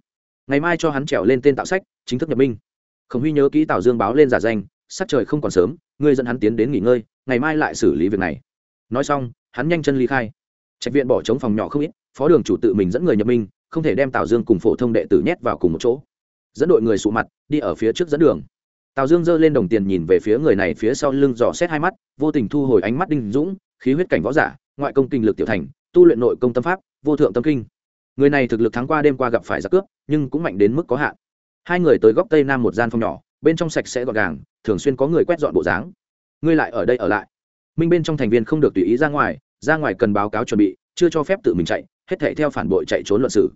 Ngày mai cho hắn trèo lên tên tạo sách, chính thức nhập minh. Khổng huy nhớ kỹ tào dương báo lên giả danh, sắc trời không còn sớm, ngươi dẫn hắn tiến đến nghỉ ngơi, ngày mai lại xử lý việc này. Nói xong, hắn nhanh chân ly khai. Trạch viện bỏ trống phòng nhỏ không ít, phó đường chủ tự mình dẫn người nhập minh không thể đem tào dương cùng phổ thông đệ tử nhét vào cùng một chỗ. Dẫn đội người sụ mặt, đi ở phía trước dẫn đường. Tào dương giơ lên đồng tiền nhìn về phía người này phía sau lưng dò xét hai mắt, vô tình thu hồi ánh mắt đinh dũng, khí huyết cảnh võ giả, ngoại công kinh lực tiểu thành, tu luyện nội công tâm pháp, vô thượng tâm kinh. Người này thực lực tháng qua đêm qua gặp phải giặc cướp, nhưng cũng mạnh đến mức có hạn. Hai người tới góc tây nam một gian phòng nhỏ, bên trong sạch sẽ gọn gàng, thường xuyên có người quét dọn bộ dáng. Ngươi lại ở đây ở lại. Minh bên trong thành viên không được tùy ý ra ngoài ra ngoài cần báo cáo chuẩn bị, chưa cho phép tự mình chạy hết thảy theo phản bội chạy trốn luận xử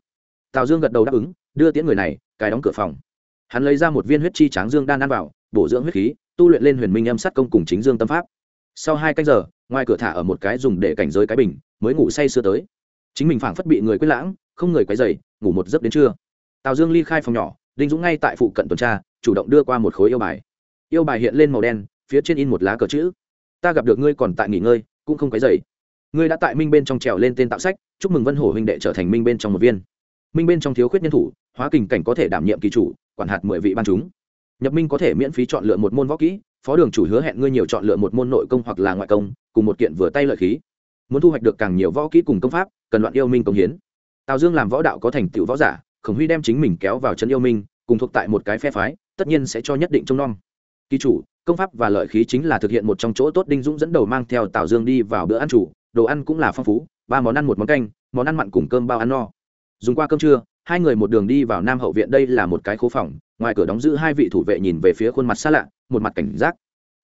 tào dương gật đầu đáp ứng đưa tiễn người này cài đóng cửa phòng. Hắn lấy ra một viên huyết chi tráng dương đan ăn vào bổ dưỡng huyết khí tu luyện lên huyền minh âm sát công cùng chính dương tâm pháp. Sau hai canh giờ ngoài cửa thả ở một cái dùng để cảnh giới cái bình mới ngủ say sưa tới. Chính mình phảng phất bị người quyết lãng không người quấy rầy, ngủ một giấc đến trưa. Tào dương ly khai phòng nhỏ đinh dũng ngay tại phụ cận tuần tra chủ động đưa qua một khối yêu bài. Yêu bài hiện lên màu đen phía trên in một lá cờ chữ. Ta gặp được ngươi còn tại nghỉ ngơi cũng không quấy rầy ngươi đã tại minh bên trong trèo lên tên tạo sách, chúc mừng vân hổ huynh đệ trở thành minh bên trong một viên. Minh bên trong thiếu khuyết nhân thủ, hóa kình cảnh có thể đảm nhiệm kỳ chủ, quản hạt mười vị ban chúng. Nhập minh có thể miễn phí chọn lựa một môn võ kỹ, phó đường chủ hứa hẹn ngươi nhiều chọn lựa một môn nội công hoặc là ngoại công, cùng một kiện vừa tay lợi khí. Muốn thu hoạch được càng nhiều võ kỹ cùng công pháp, cần loạn yêu minh công hiến. Tào dương làm võ đạo có thành tựu võ giả, khổng huy đem chính mình kéo vào chân yêu minh, cùng thuộc tại một cái phe phái, tất nhiên sẽ cho nhất định trông nom. Kỳ chủ, công pháp và lợi khí chính là thực hiện một trong chỗ tốt đinh dũng dẫn đầu mang theo tào dương đi vào bữa ăn chủ đồ ăn cũng là phong phú, ba món ăn một món canh, món ăn mặn cùng cơm bao ăn no. Dùng qua cơm trưa, hai người một đường đi vào nam hậu viện, đây là một cái khố phòng, ngoài cửa đóng giữ hai vị thủ vệ nhìn về phía khuôn mặt xa lạ, một mặt cảnh giác.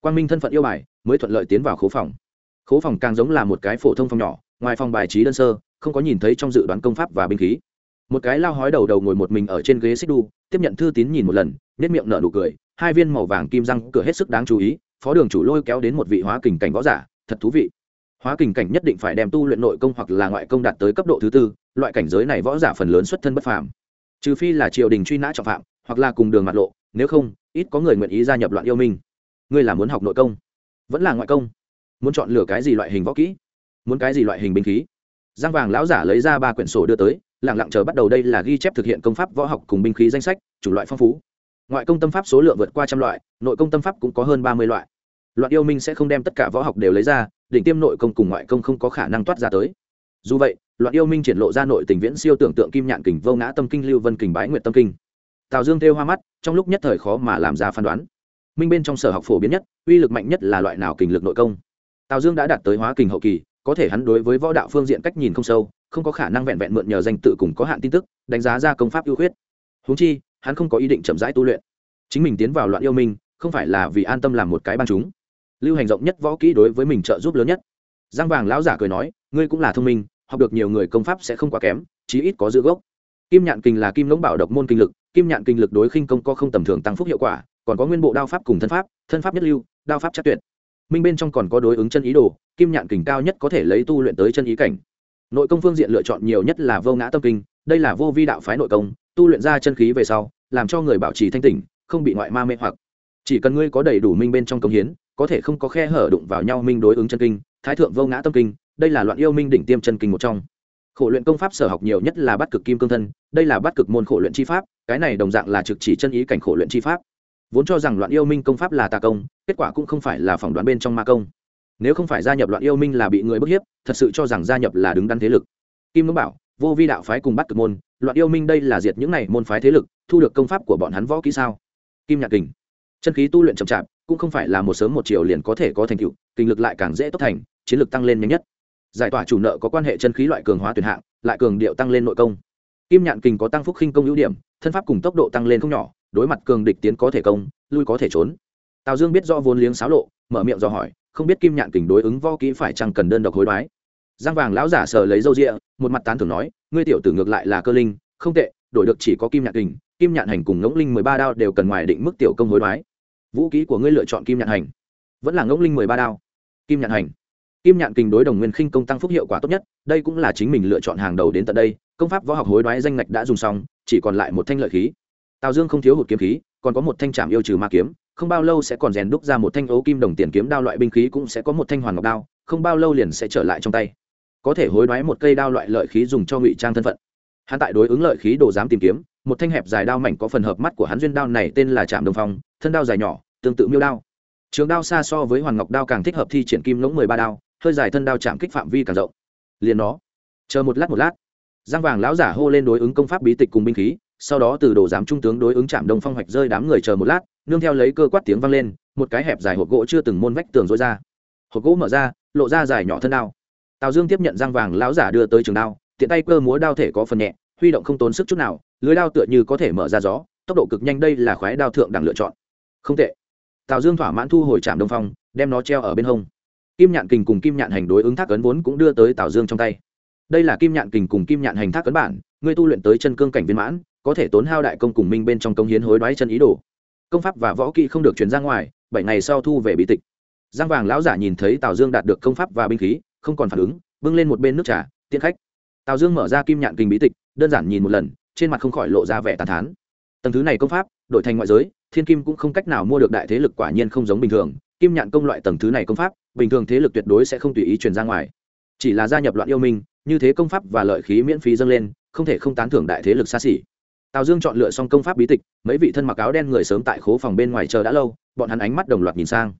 Quang minh thân phận yêu bài, mới thuận lợi tiến vào khố phòng. Khố phòng càng giống là một cái phổ thông phòng nhỏ, ngoài phòng bài trí đơn sơ, không có nhìn thấy trong dự đoán công pháp và binh khí. Một cái lao hói đầu đầu ngồi một mình ở trên ghế xích đu, tiếp nhận thư tín nhìn một lần nếp miệng nở nụ cười, hai viên màu vàng kim răng cửa hết sức đáng chú ý, phó đường chủ lôi kéo đến một vị hóa kình cảnh võ giả, thật thú vị hóa kình cảnh nhất định phải đem tu luyện nội công hoặc là ngoại công đạt tới cấp độ thứ tư, loại cảnh giới này võ giả phần lớn xuất thân bất phàm. Trừ phi là triều đình truy nã trọng phạm, hoặc là cùng đường mặt lộ, nếu không, ít có người nguyện ý gia nhập loạn yêu minh. Ngươi là muốn học nội công? Vẫn là ngoại công? Muốn chọn lựa cái gì loại hình võ kỹ? Muốn cái gì loại hình binh khí? Giang vàng lão giả lấy ra ba quyển sổ đưa tới lẳng lặng chờ bắt đầu đây là ghi chép thực hiện công pháp võ học cùng binh khí danh sách, chủ loại phong phú. Ngoại công tâm pháp số lượng vượt qua trăm loại, nội công tâm pháp cũng có hơn ba mươi loại loạn yêu minh sẽ không đem tất cả võ học đều lấy ra, đỉnh tiêm nội công cùng ngoại công không có khả năng toát ra tới. Dù vậy loạn yêu minh triển lộ ra nội tình viễn siêu tưởng tượng kim nhạn kình vô ngã tâm kinh lưu vân kình bái nguyện tâm kinh. Tào dương thêu hoa mắt, trong lúc nhất thời khó mà làm ra phán đoán. Minh bên trong sở học phổ biến nhất, uy lực mạnh nhất là loại nào kình lực nội công? Tào dương đã đạt tới hóa kình hậu kỳ, có thể hắn đối với võ đạo phương diện cách nhìn không sâu, không có khả năng vẹn vẹn mượn nhờ danh tự cùng có hạn tin tức, đánh giá ra công pháp ưu khuyết. Húng chi, hắn không có ý định chậm rãi tu luyện. Chính mình tiến vào loạn yêu minh, không phải là vì an tâm làm một cái ban chúng lưu hành rộng nhất võ kỹ đối với mình trợ giúp lớn nhất. Giang vàng lão giả cười nói, ngươi cũng là thông minh, học được nhiều người công pháp sẽ không quá kém, chí ít có giữ gốc. Kim nhạn kinh là kim ngỗng bảo độc môn kinh lực, kim nhạn kinh lực đối khinh công có không tầm thường tăng phúc hiệu quả, còn có nguyên bộ đao pháp cùng thân pháp thân pháp nhất lưu, đao pháp chắc tuyệt. Minh bên trong còn có đối ứng chân ý đồ, kim nhạn kình cao nhất có thể lấy tu luyện tới chân ý cảnh. Nội công phương diện lựa chọn nhiều nhất là vô ngã tâm kinh, đây là vô vi đạo phái nội công, tu luyện ra chân khí về sau, làm cho người bảo trì thanh tỉnh, không bị ngoại ma mê hoặc. Chỉ cần ngươi có đầy đủ minh bên trong công hiến có thể không có khe hở đụng vào nhau minh đối ứng chân kinh, thái thượng vô ngã tâm kinh, đây là loạn yêu minh đỉnh tiêm chân kinh một trong. Khổ luyện công pháp sở học nhiều nhất là bắt cực kim cương thân, đây là bắt cực môn khổ luyện chi pháp, cái này đồng dạng là trực chỉ chân ý cảnh khổ luyện chi pháp. Vốn cho rằng loạn yêu minh công pháp là tà công, kết quả cũng không phải là phỏng đoán bên trong ma công. Nếu không phải gia nhập loạn yêu minh là bị người bức hiếp, thật sự cho rằng gia nhập là đứng đắn thế lực. Kim ngưỡng bảo, vô vi đạo phái cùng bắt cực môn, loạn yêu minh đây là diệt những này môn phái thế lực, thu được công pháp của bọn hắn võ kỹ sao? Kim nhạc kình. Chân khí tu luyện chậm chạp cũng không phải là một sớm một chiều liền có thể có thành tựu, kinh lực lại càng dễ tốc thành, chiến lực tăng lên nhanh nhất. Giải tỏa chủ nợ có quan hệ chân khí loại cường hóa tuyển hạng, lại cường điệu tăng lên nội công. Kim nhạn kình có tăng phúc khinh công ưu điểm, thân pháp cùng tốc độ tăng lên không nhỏ, đối mặt cường địch tiến có thể công, lui có thể trốn. Tào dương biết do vốn liếng xáo lộ, mở miệng do hỏi, không biết kim nhạn kình đối ứng võ kỹ phải chăng cần đơn độc hối đoái. Giang vàng lão giả sờ lấy râu rịa một mặt tán thưởng nói, ngươi tiểu tử ngược lại là cơ linh, không tệ, đổi được chỉ có kim nhạn kình, kim nhạn hành cùng ngỗng linh mười ba đao đều cần ngoài định mức tiểu công hối đoái vũ khí của ngươi lựa chọn kim nhạn hành. Vẫn là ngỗng linh mười ba đao. Kim nhạn hành. Kim nhạn kình đối đồng nguyên khinh công tăng phúc hiệu quả tốt nhất, đây cũng là chính mình lựa chọn hàng đầu đến tận đây, công pháp võ học hối đoái danh ngạch đã dùng xong, chỉ còn lại một thanh lợi khí. Tào dương không thiếu hụt kiếm khí, còn có một thanh trạm yêu trừ ma kiếm, không bao lâu sẽ còn rèn đúc ra một thanh ấu kim đồng tiền kiếm đao loại binh khí cũng sẽ có một thanh hoàn ngọc đao, không bao lâu liền sẽ trở lại trong tay. Có thể hối đoái một cây đao loại lợi khí dùng cho ngụy trang thân phận. Hắn tại đối ứng lợi khí đồ dám tìm kiếm, một thanh hẹp dài đao mảnh có phần hợp mắt của hắn duyên đao này tên là trạm đồng phong, thân đao dài nhỏ tương tự miêu đao. Trường đao xa so với hoàn ngọc đao càng thích hợp thi triển kim ngỗng mười ba đao, hơi dài thân đao chạm kích phạm vi càng rộng. Liền nó. Chờ một lát một lát. Giang vàng lão giả hô lên đối ứng công pháp bí tịch cùng binh khí, sau đó từ đồ giám trung tướng đối ứng chạm đông phong hoạch rơi đám người chờ một lát, nương theo lấy cơ quát tiếng vang lên, một cái hẹp dài hộp gỗ chưa từng môn vách tường rối ra. Hộp gỗ mở ra, lộ ra dài nhỏ thân đao. Tào dương tiếp nhận giang vàng lão giả đưa tới trường đao, tiện tay cơ múa đao thể có phần nhẹ, huy động không tốn sức chút nào, lưới đao tựa như có thể mở ra gió, tốc độ cực nhanh đây là khoái đao thượng đẳng lựa chọn. Không tệ tào dương thỏa mãn thu hồi trạm đông phong, đem nó treo ở bên hông. Kim nhạn kình cùng kim nhạn hành đối ứng thác ấn vốn cũng đưa tới tào dương trong tay. Đây là kim nhạn kình cùng kim nhạn hành thác ấn bản, ngươi tu luyện tới chân cương cảnh viên mãn, có thể tốn hao đại công cùng minh bên trong công hiến hối đoái chân ý đồ. Công pháp và võ kỹ không được chuyển ra ngoài, bảy ngày sau thu về bí tịch. Giang vàng lão giả nhìn thấy tào dương đạt được công pháp và binh khí, không còn phản ứng, bưng lên một bên nước trà, tiễn khách. Tào dương mở ra kim nhạn kinh bí tịch, đơn giản nhìn một lần, trên mặt không khỏi lộ ra vẻ tàn thán. Tầng thứ này công pháp, đổi thành ngoại giới thiên kim cũng không cách nào mua được đại thế lực quả nhiên không giống bình thường, kim nhạn công loại tầng thứ này công pháp, bình thường thế lực tuyệt đối sẽ không tùy ý truyền ra ngoài. Chỉ là gia nhập loạn yêu minh, như thế công pháp và lợi khí miễn phí dâng lên, không thể không tán thưởng đại thế lực xa xỉ. Tào dương chọn lựa xong công pháp bí tịch, mấy vị thân mặc áo đen người sớm tại khố phòng bên ngoài chờ đã lâu, bọn hắn ánh mắt đồng loạt nhìn sang.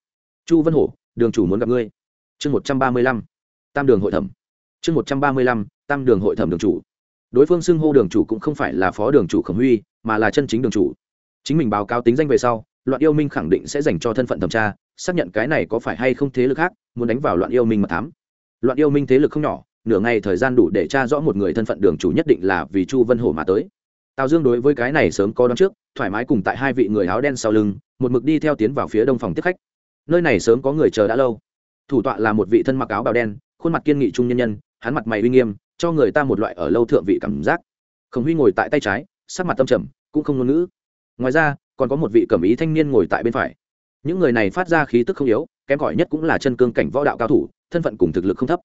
Chu vân hổ, đường chủ muốn gặp ngươi. Chương một trăm ba mươi lăm, tam đường hội thẩm. Chương một trăm ba mươi lăm, tam đường hội thẩm đường chủ. Đối phương xưng hô đường chủ cũng không phải là phó đường chủ khổng huy, mà là chân chính đường chủ chính mình báo cáo tính danh về sau, loạn yêu minh khẳng định sẽ dành cho thân phận thẩm tra, xác nhận cái này có phải hay không thế lực khác, muốn đánh vào loạn yêu minh mà thám. Loạn yêu minh thế lực không nhỏ, nửa ngày thời gian đủ để tra rõ một người thân phận đường chủ nhất định là vì chu vân hổ mà tới. Tào dương đối với cái này sớm có đón trước, thoải mái cùng tại hai vị người áo đen sau lưng, một mực đi theo tiến vào phía đông phòng tiếp khách. Nơi này sớm có người chờ đã lâu. Thủ tọa là một vị thân mặc áo bào đen, khuôn mặt kiên nghị trung nhân nhân, hắn mặt mày uy nghiêm, cho người ta một loại ở lâu thượng vị cảm giác. Khổng huy ngồi tại tay trái, sắc mặt tâm trầm, cũng không ngôn ngữ ngoài ra, còn có một vị cẩm ý thanh niên ngồi tại bên phải. Những người này phát ra khí tức không yếu, kém cỏi nhất cũng là chân cương cảnh võ đạo cao thủ, thân phận cùng thực lực không thấp.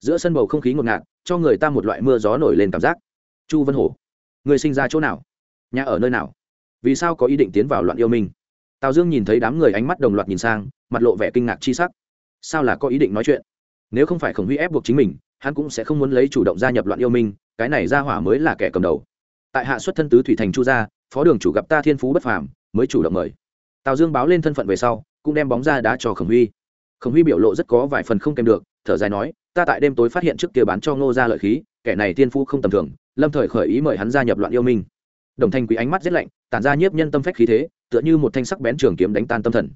Giữa sân bầu không khí ngột ngạt, cho người ta một loại mưa gió nổi lên cảm giác. Chu vân hổ, người sinh ra chỗ nào? Nhà ở nơi nào? Vì sao có ý định tiến vào loạn yêu minh? Tào dương nhìn thấy đám người ánh mắt đồng loạt nhìn sang, mặt lộ vẻ kinh ngạc chi sắc. Sao là có ý định nói chuyện? Nếu không phải khổng huy ép buộc chính mình, hắn cũng sẽ không muốn lấy chủ động gia nhập loạn yêu minh, cái này ra hỏa mới là kẻ cầm đầu. Tại hạ xuất thân tứ thủy thành chu gia phó đường chủ gặp ta thiên phú bất phàm, mới chủ động mời. Tào dương báo lên thân phận về sau, cũng đem bóng ra đá cho khổng huy. Khổng huy biểu lộ rất có vài phần không kèm được, thở dài nói, ta tại đêm tối phát hiện trước kia bán cho ngô gia lợi khí, kẻ này thiên phú không tầm thường, lâm thời khởi ý mời hắn gia nhập loạn yêu minh. Đồng thanh quý ánh mắt rét lạnh, tản ra nhiếp nhân tâm phách khí thế, tựa như một thanh sắc bén trường kiếm đánh tan tâm thần.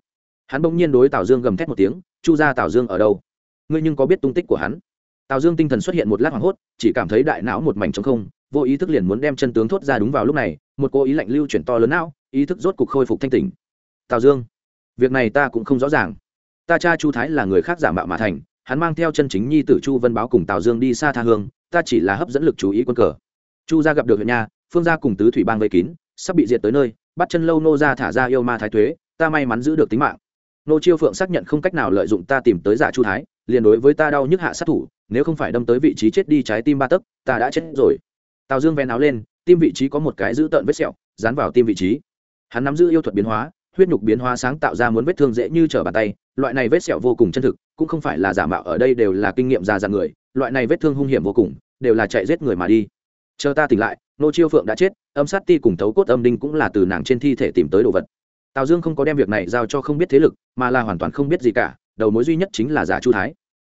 Hắn bỗng nhiên đối tào dương gầm thét một tiếng, chu ra tào dương ở đâu? Ngươi nhưng có biết tung tích của hắn? Tào dương tinh thần xuất hiện một lát hoảng hốt, chỉ cảm thấy đại não một mảnh trống không vô ý thức liền muốn đem chân tướng thốt ra đúng vào lúc này, một cô ý lạnh lưu chuyển to lớn não, ý thức rốt cục khôi phục thanh tỉnh. Tào dương, việc này ta cũng không rõ ràng. Ta cha chu thái là người khác giả mạo mà thành, hắn mang theo chân chính nhi tử chu vân báo cùng tào dương đi xa tha hương, ta chỉ là hấp dẫn lực chú ý quân cờ. Chu gia gặp được huyện nha phương gia cùng tứ thủy bang vây kín, sắp bị diệt tới nơi, bắt chân lâu nô ra thả ra yêu ma thái thuế, ta may mắn giữ được tính mạng. Nô chiêu phượng xác nhận không cách nào lợi dụng ta tìm tới giả chu thái, liền đối với ta đau nhức hạ sát thủ, nếu không phải đâm tới vị trí chết đi trái tim ba tấc, ta đã chết rồi tào dương ven áo lên, tim vị trí có một cái giữ tợn vết sẹo, dán vào tim vị trí. Hắn nắm giữ yêu thuật biến hóa, huyết nhục biến hóa sáng tạo ra muốn vết thương dễ như trở bàn tay, loại này vết sẹo vô cùng chân thực, cũng không phải là giả mạo ở đây đều là kinh nghiệm già dặn người, loại này vết thương hung hiểm vô cùng, đều là chạy giết người mà đi. Chờ ta tỉnh lại, nô chiêu phượng đã chết, âm sát ti cùng thấu cốt âm đinh cũng là từ nàng trên thi thể tìm tới đồ vật. Tào dương không có đem việc này giao cho không biết thế lực, mà là hoàn toàn không biết gì cả, đầu mối duy nhất chính là giả chu thái.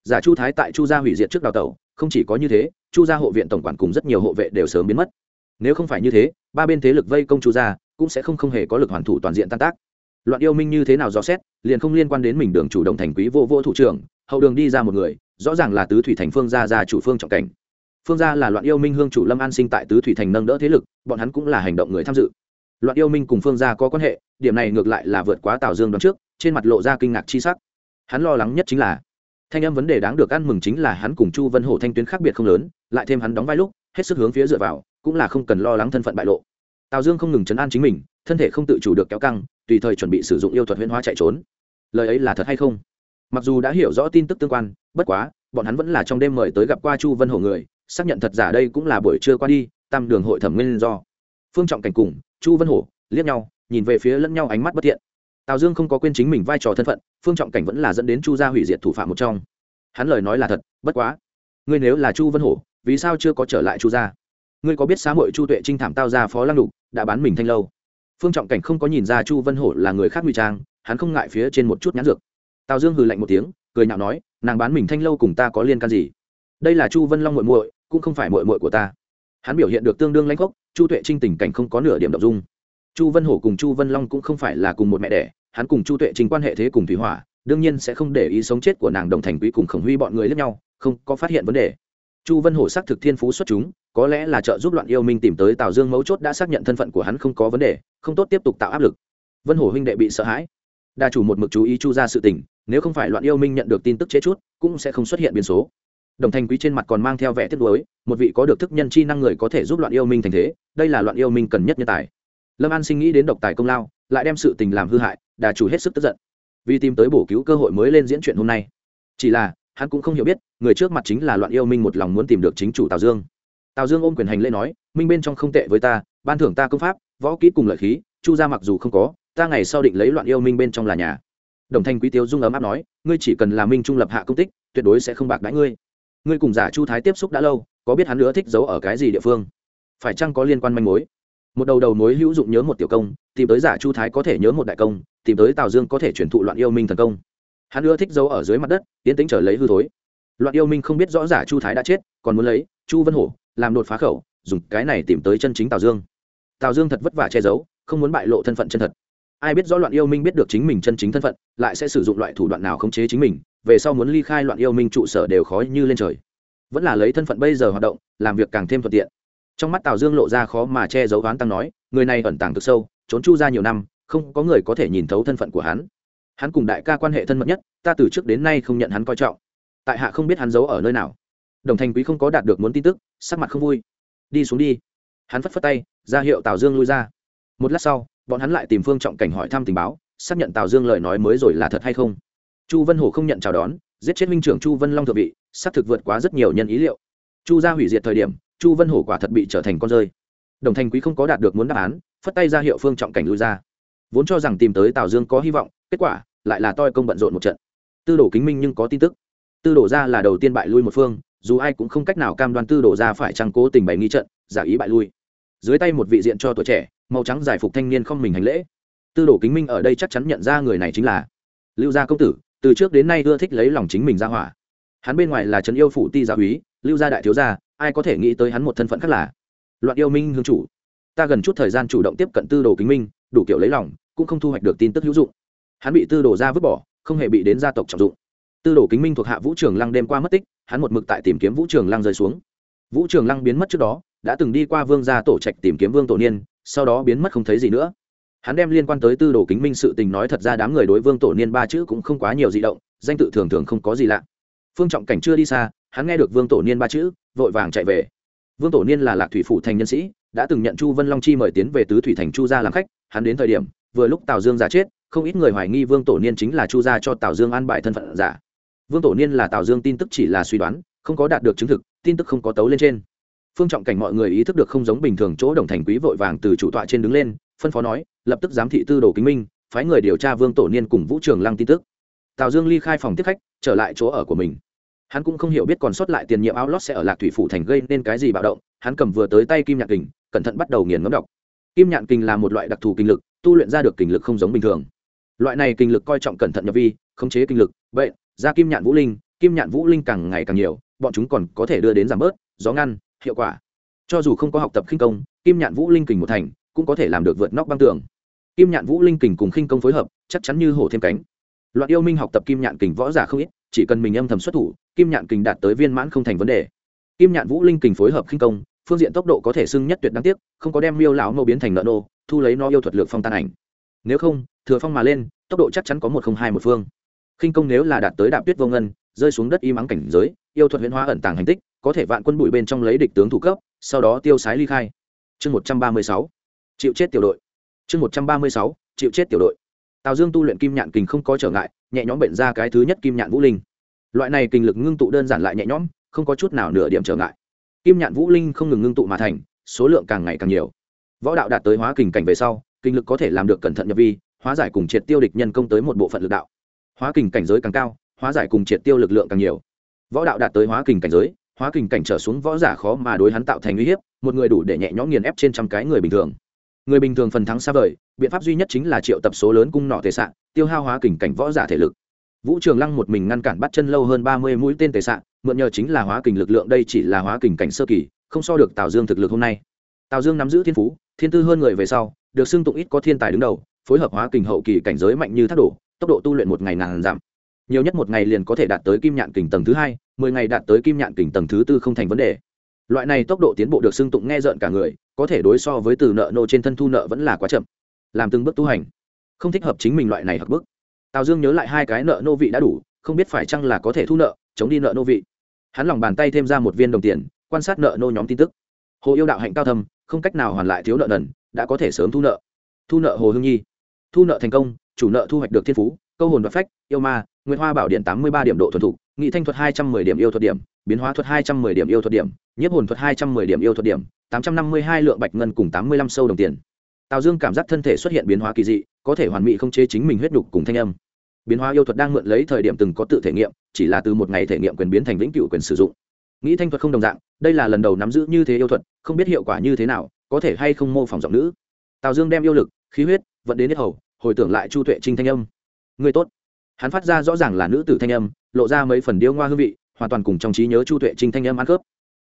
Giả chu thái tại chu gia hủy diệt trước đào tẩu, không chỉ có như thế chu gia hộ viện tổng quản cùng rất nhiều hộ vệ đều sớm biến mất. Nếu không phải như thế, ba bên thế lực vây công chu gia cũng sẽ không không hề có lực hoàn thủ toàn diện tan tác. Loạn yêu minh như thế nào rõ xét, liền không liên quan đến mình đường chủ động thành quý vô vô thủ trưởng, hậu đường đi ra một người, rõ ràng là tứ thủy thành phương gia gia chủ phương trọng cảnh. Phương gia là loạn yêu minh hương chủ lâm an sinh tại tứ thủy thành nâng đỡ thế lực, bọn hắn cũng là hành động người tham dự. Loạn yêu minh cùng phương gia có quan hệ, điểm này ngược lại là vượt quá tào dương đoán trước, trên mặt lộ ra kinh ngạc chi sắc. Hắn lo lắng nhất chính là thanh âm vấn đề đáng được ăn mừng chính là hắn cùng chu vân hổ thanh tuyến khác biệt không lớn, lại thêm hắn đóng vai lúc, hết sức hướng phía dựa vào, cũng là không cần lo lắng thân phận bại lộ. Tào dương không ngừng chấn an chính mình, thân thể không tự chủ được kéo căng, tùy thời chuẩn bị sử dụng yêu thuật huyễn hóa chạy trốn. Lời ấy là thật hay không? Mặc dù đã hiểu rõ tin tức tương quan, bất quá, bọn hắn vẫn là trong đêm mời tới gặp qua chu vân hổ người, xác nhận thật giả đây cũng là buổi trưa qua đi, tam đường hội thẩm nguyên do. Phương trọng cảnh cùng chu vân hổ liếc nhau, nhìn về phía lẫn nhau ánh mắt bất thiện tào dương không có quên chính mình vai trò thân phận, phương trọng cảnh vẫn là dẫn đến chu gia hủy diệt thủ phạm một trong. Hắn lời nói là thật, bất quá. Ngươi nếu là chu vân hổ, vì sao chưa có trở lại chu gia? Ngươi có biết xã hội chu tuệ trinh thảm tao ra phó lăng đục đã bán mình thanh lâu? Phương trọng cảnh không có nhìn ra chu vân hổ là người khác ngụy trang, hắn không ngại phía trên một chút nhãn dược. Tào dương hừ lạnh một tiếng, cười nhạo nói, nàng bán mình thanh lâu cùng ta có liên can gì? Đây là chu vân long muội muội, cũng không phải muội muội của ta. Hắn biểu hiện được tương đương lãnh gốc chu tuệ trinh tình cảnh không có nửa điểm đ dung chu vân hổ cùng chu vân long cũng không phải là cùng một mẹ đẻ, hắn cùng chu tuệ trình quan hệ thế cùng thủy hỏa, đương nhiên sẽ không để ý sống chết của nàng đồng thành quý cùng khổng huy bọn người lẫn nhau, không có phát hiện vấn đề. Chu vân hổ xác thực thiên phú xuất chúng, có lẽ là trợ giúp loạn yêu minh tìm tới tào dương mấu chốt đã xác nhận thân phận của hắn không có vấn đề, không tốt tiếp tục tạo áp lực. Vân hổ huynh đệ bị sợ hãi. Đa chủ một mực chú ý chu ra sự tình, nếu không phải loạn yêu minh nhận được tin tức chế chút, cũng sẽ không xuất hiện biến số. Đồng thành quý trên mặt còn mang theo vẻ tiếc nuối, một vị có được thức nhân chi năng người có thể giúp loạn yêu minh thành thế, đây là loạn yêu minh cần nhất nhân tài lâm an sinh nghĩ đến độc tài công lao, lại đem sự tình làm hư hại, đà chủ hết sức tức giận. Vì tìm tới bổ cứu cơ hội mới lên diễn chuyện hôm nay. Chỉ là, hắn cũng không hiểu biết, người trước mặt chính là loạn yêu minh một lòng muốn tìm được chính chủ tào dương. Tào dương ôm quyền hành lễ nói, minh bên trong không tệ với ta, ban thưởng ta công pháp, võ kỹ cùng lợi khí, chu ra mặc dù không có, ta ngày sau định lấy loạn yêu minh bên trong là nhà. Đồng thanh quý tiêu dung ấm áp nói, ngươi chỉ cần là minh trung lập hạ công tích, tuyệt đối sẽ không bạc đãi ngươi. Ngươi cùng giả chu thái tiếp xúc đã lâu, có biết hắn nữa thích giấu ở cái gì địa phương? Phải chăng có liên quan manh mối? Một đầu đầu mối hữu dụng nhớ một tiểu công, tìm tới giả chu thái có thể nhớ một đại công, tìm tới tào dương có thể chuyển thụ loạn yêu minh thần công. Hắn ưa thích giấu ở dưới mặt đất, tiến tính trở lấy hư thối. Loạn yêu minh không biết rõ giả chu thái đã chết, còn muốn lấy chu vân hổ làm đột phá khẩu, dùng cái này tìm tới chân chính tào dương. Tào dương thật vất vả che giấu, không muốn bại lộ thân phận chân thật. Ai biết rõ loạn yêu minh biết được chính mình chân chính thân phận, lại sẽ sử dụng loại thủ đoạn nào khống chế chính mình, về sau muốn ly khai loạn yêu minh trụ sở đều khó như lên trời. Vẫn là lấy thân phận bây giờ hoạt động, làm việc càng thêm thuận tiện trong mắt tào dương lộ ra khó mà che giấu oán tăng nói, người này ẩn tàng cực sâu, trốn chu ra nhiều năm, không có người có thể nhìn thấu thân phận của hắn. Hắn cùng đại ca quan hệ thân mật nhất, ta từ trước đến nay không nhận hắn coi trọng. Tại hạ không biết hắn giấu ở nơi nào. Đồng thành quý không có đạt được muốn tin tức, sắc mặt không vui. Đi xuống đi. Hắn phất phất tay, ra hiệu tào dương lui ra. Một lát sau, bọn hắn lại tìm phương trọng cảnh hỏi thăm tình báo, xác nhận tào dương lời nói mới rồi là thật hay không. Chu vân hổ không nhận chào đón, giết chết minh trưởng chu vân long thượng vị, xác thực vượt quá rất nhiều nhân ý liệu. Chu ra hủy diệt thời điểm chu vân hổ quả thật bị trở thành con rơi. Đồng thành quý không có đạt được muốn đáp án, phất tay ra hiệu phương trọng cảnh lui ra. Vốn cho rằng tìm tới tào dương có hy vọng, kết quả lại là toi công bận rộn một trận. Tư đồ kính minh nhưng có tin tức. Tư đồ ra là đầu tiên bại lui một phương, dù ai cũng không cách nào cam đoan tư đồ ra phải trăng cố tình bày nghi trận, giả ý bại lui. Dưới tay một vị diện cho tuổi trẻ, màu trắng giải phục thanh niên không mình hành lễ. Tư đồ kính minh ở đây chắc chắn nhận ra người này chính là lưu gia công tử, từ trước đến nay ưa thích lấy lòng chính mình ra hỏa. Hắn bên ngoài là trấn yêu phủ ti gia úy, lưu gia đại thiếu gia ai có thể nghĩ tới hắn một thân phận khác là loạn yêu minh hương chủ. Ta gần chút thời gian chủ động tiếp cận tư đồ kính minh, đủ kiểu lấy lòng, cũng không thu hoạch được tin tức hữu dụng. Hắn bị tư đồ ra vứt bỏ, không hề bị đến gia tộc trọng dụng. Tư đồ kính minh thuộc hạ vũ trường lăng đêm qua mất tích, hắn một mực tại tìm kiếm vũ trường lăng rơi xuống. Vũ trường lăng biến mất trước đó, đã từng đi qua vương gia tổ trạch tìm kiếm vương tổ niên, sau đó biến mất không thấy gì nữa. Hắn đem liên quan tới tư đồ kính minh sự tình nói thật ra đám người đối vương tổ niên ba chữ cũng không quá nhiều di động, danh tự thường thường không có gì lạ. Phương trọng cảnh chưa đi xa, hắn nghe được vương tổ niên ba chữ vội vàng chạy về. Vương tổ niên là lạc thủy phủ thành nhân sĩ, đã từng nhận chu vân long chi mời tiến về tứ thủy thành chu gia làm khách, hắn đến thời điểm, vừa lúc tào dương giả chết, không ít người hoài nghi vương tổ niên chính là chu gia cho tào dương an bài thân phận giả. Vương tổ niên là tào dương tin tức chỉ là suy đoán, không có đạt được chứng thực, tin tức không có tấu lên trên. Phương trọng cảnh mọi người ý thức được không giống bình thường chỗ đồng thành quý vội vàng từ chủ tọa trên đứng lên, phân phó nói, lập tức giám thị tư đồ kính minh, phái người điều tra vương tổ niên cùng vũ trường lăng tin tức. Tào dương ly khai phòng tiếp khách, trở lại chỗ ở của mình hắn cũng không hiểu biết còn sót lại tiền nhiệm áo lót sẽ ở lạc thủy phủ thành gây nên cái gì bạo động, hắn cầm vừa tới tay kim nhạn kình, cẩn thận bắt đầu nghiền ngấm đọc. Kim nhạn kình là một loại đặc thù kinh lực, tu luyện ra được kinh lực không giống bình thường. Loại này kinh lực coi trọng cẩn thận nhập vi, khống chế kinh lực vậy ra kim nhạn vũ linh, kim nhạn vũ linh càng ngày càng nhiều, bọn chúng còn có thể đưa đến giảm bớt, gió ngăn, hiệu quả. Cho dù không có học tập khinh công, kim nhạn vũ linh kình một thành, cũng có thể làm được vượt nóc băng tường. Kim nhạn vũ linh kình cùng khinh công phối hợp, chắc chắn như hổ thêm cánh. Loại yêu minh học tập kim nhạn kình võ giả không ít, chỉ cần mình âm thầm xuất thủ kim nhạn kình đạt tới viên mãn không thành vấn đề. Kim nhạn vũ linh kình phối hợp khinh công, phương diện tốc độ có thể xưng nhất tuyệt đáng tiếc, không có đem miêu lão nô biến thành nợ nô, thu lấy nó yêu thuật lược phong tan ảnh. Nếu không, thừa phong mà lên, tốc độ chắc chắn có một không hai một phương. Khinh công nếu là đạt tới đạp tuyết vô ngân, rơi xuống đất im ắng cảnh giới, yêu thuật huyễn hóa ẩn tàng hành tích, có thể vạn quân bụi bên trong lấy địch tướng thủ cấp, sau đó tiêu sái ly khai. Chương một trăm ba mươi sáu, chịu chết tiểu đội. Chương một trăm ba mươi sáu, chịu chết tiểu đội. Tào dương tu luyện kim nhạn kình không có trở ngại, nhẹ nhõm bệnh ra cái thứ nhất kim nhạn vũ linh loại này kinh lực ngưng tụ đơn giản lại nhẹ nhõm, không có chút nào nửa điểm trở ngại. Kim nhạn vũ linh không ngừng ngưng tụ mà thành, số lượng càng ngày càng nhiều. Võ đạo đạt tới hóa kình cảnh về sau, kinh lực có thể làm được cẩn thận nhập vi, hóa giải cùng triệt tiêu địch nhân công tới một bộ phận lực đạo. Hóa kình cảnh giới càng cao, hóa giải cùng triệt tiêu lực lượng càng nhiều. Võ đạo đạt tới hóa kình cảnh giới, hóa kình cảnh trở xuống võ giả khó mà đối hắn tạo thành uy hiếp, một người đủ để nhẹ nhõm nghiền ép trên trăm cái người bình thường. Người bình thường phần thắng xa vời, biện pháp duy nhất chính là triệu tập số lớn cung nọ thể sạn tiêu hao hóa kình cảnh võ giả thể lực vũ trường lăng một mình ngăn cản bắt chân lâu hơn ba mươi mũi tên tề sạn mượn nhờ chính là hóa kình lực lượng, đây chỉ là hóa kình cảnh sơ kỳ, không so được tào dương thực lực hôm nay. Tào dương nắm giữ thiên phú, thiên tư hơn người về sau, được xưng tụng ít có thiên tài đứng đầu, phối hợp hóa kình hậu kỳ cảnh giới mạnh như thác đổ, tốc độ tu luyện một ngày ngàn giảm. Nhiều nhất một ngày liền có thể đạt tới kim nhạn kình tầng thứ hai, mười ngày đạt tới kim nhạn kình tầng thứ tư không thành vấn đề. Loại này tốc độ tiến bộ được xưng tụng nghe rợn cả người, có thể đối so với từ nợ nô trên thân thu nợ vẫn là quá chậm. Làm từng bước tu hành. Không thích hợp chính mình loại này hoặc bước tào dương nhớ lại hai cái nợ nô vị đã đủ, không biết phải chăng là có thể thu nợ, chống đi nợ nô vị. Hắn lòng bàn tay thêm ra một viên đồng tiền, quan sát nợ nô nhóm tin tức. Hồ yêu đạo hạnh cao thâm, không cách nào hoàn lại thiếu nợ nần, đã có thể sớm thu nợ. Thu nợ hồ hương nhi. Thu nợ thành công, chủ nợ thu hoạch được thiên phú, câu hồn và phách, yêu ma nguyễn hoa bảo điện tám mươi ba điểm độ thuần thục, nghị thanh thuật hai trăm mười điểm yêu thuật điểm, biến hóa thuật hai trăm mười điểm yêu thuật điểm, nhiếp hồn thuật hai trăm mười điểm yêu thuật điểm, tám trăm năm mươi hai lượng bạch ngân cùng tám mươi năm sâu đồng tiền tào dương cảm giác thân thể xuất hiện biến hóa kỳ dị, có thể hoàn mỹ không chế chính mình huyết đục cùng thanh âm. Biến hóa yêu thuật đang mượn lấy thời điểm từng có tự thể nghiệm, chỉ là từ một ngày thể nghiệm quyền biến thành vĩnh cửu quyền sử dụng. Nghĩ thanh thuật không đồng dạng, đây là lần đầu nắm giữ như thế yêu thuật, không biết hiệu quả như thế nào, có thể hay không mô phỏng giọng nữ. Tào dương đem yêu lực, khí huyết, vận đến hết hầu, hồi tưởng lại chu tuệ trinh thanh âm. Người tốt. Hắn phát ra rõ ràng là nữ tử thanh âm, lộ ra mấy phần điêu ngoa hương vị, hoàn toàn cùng trong trí nhớ chu tuệ trinh thanh âm ăn khớp.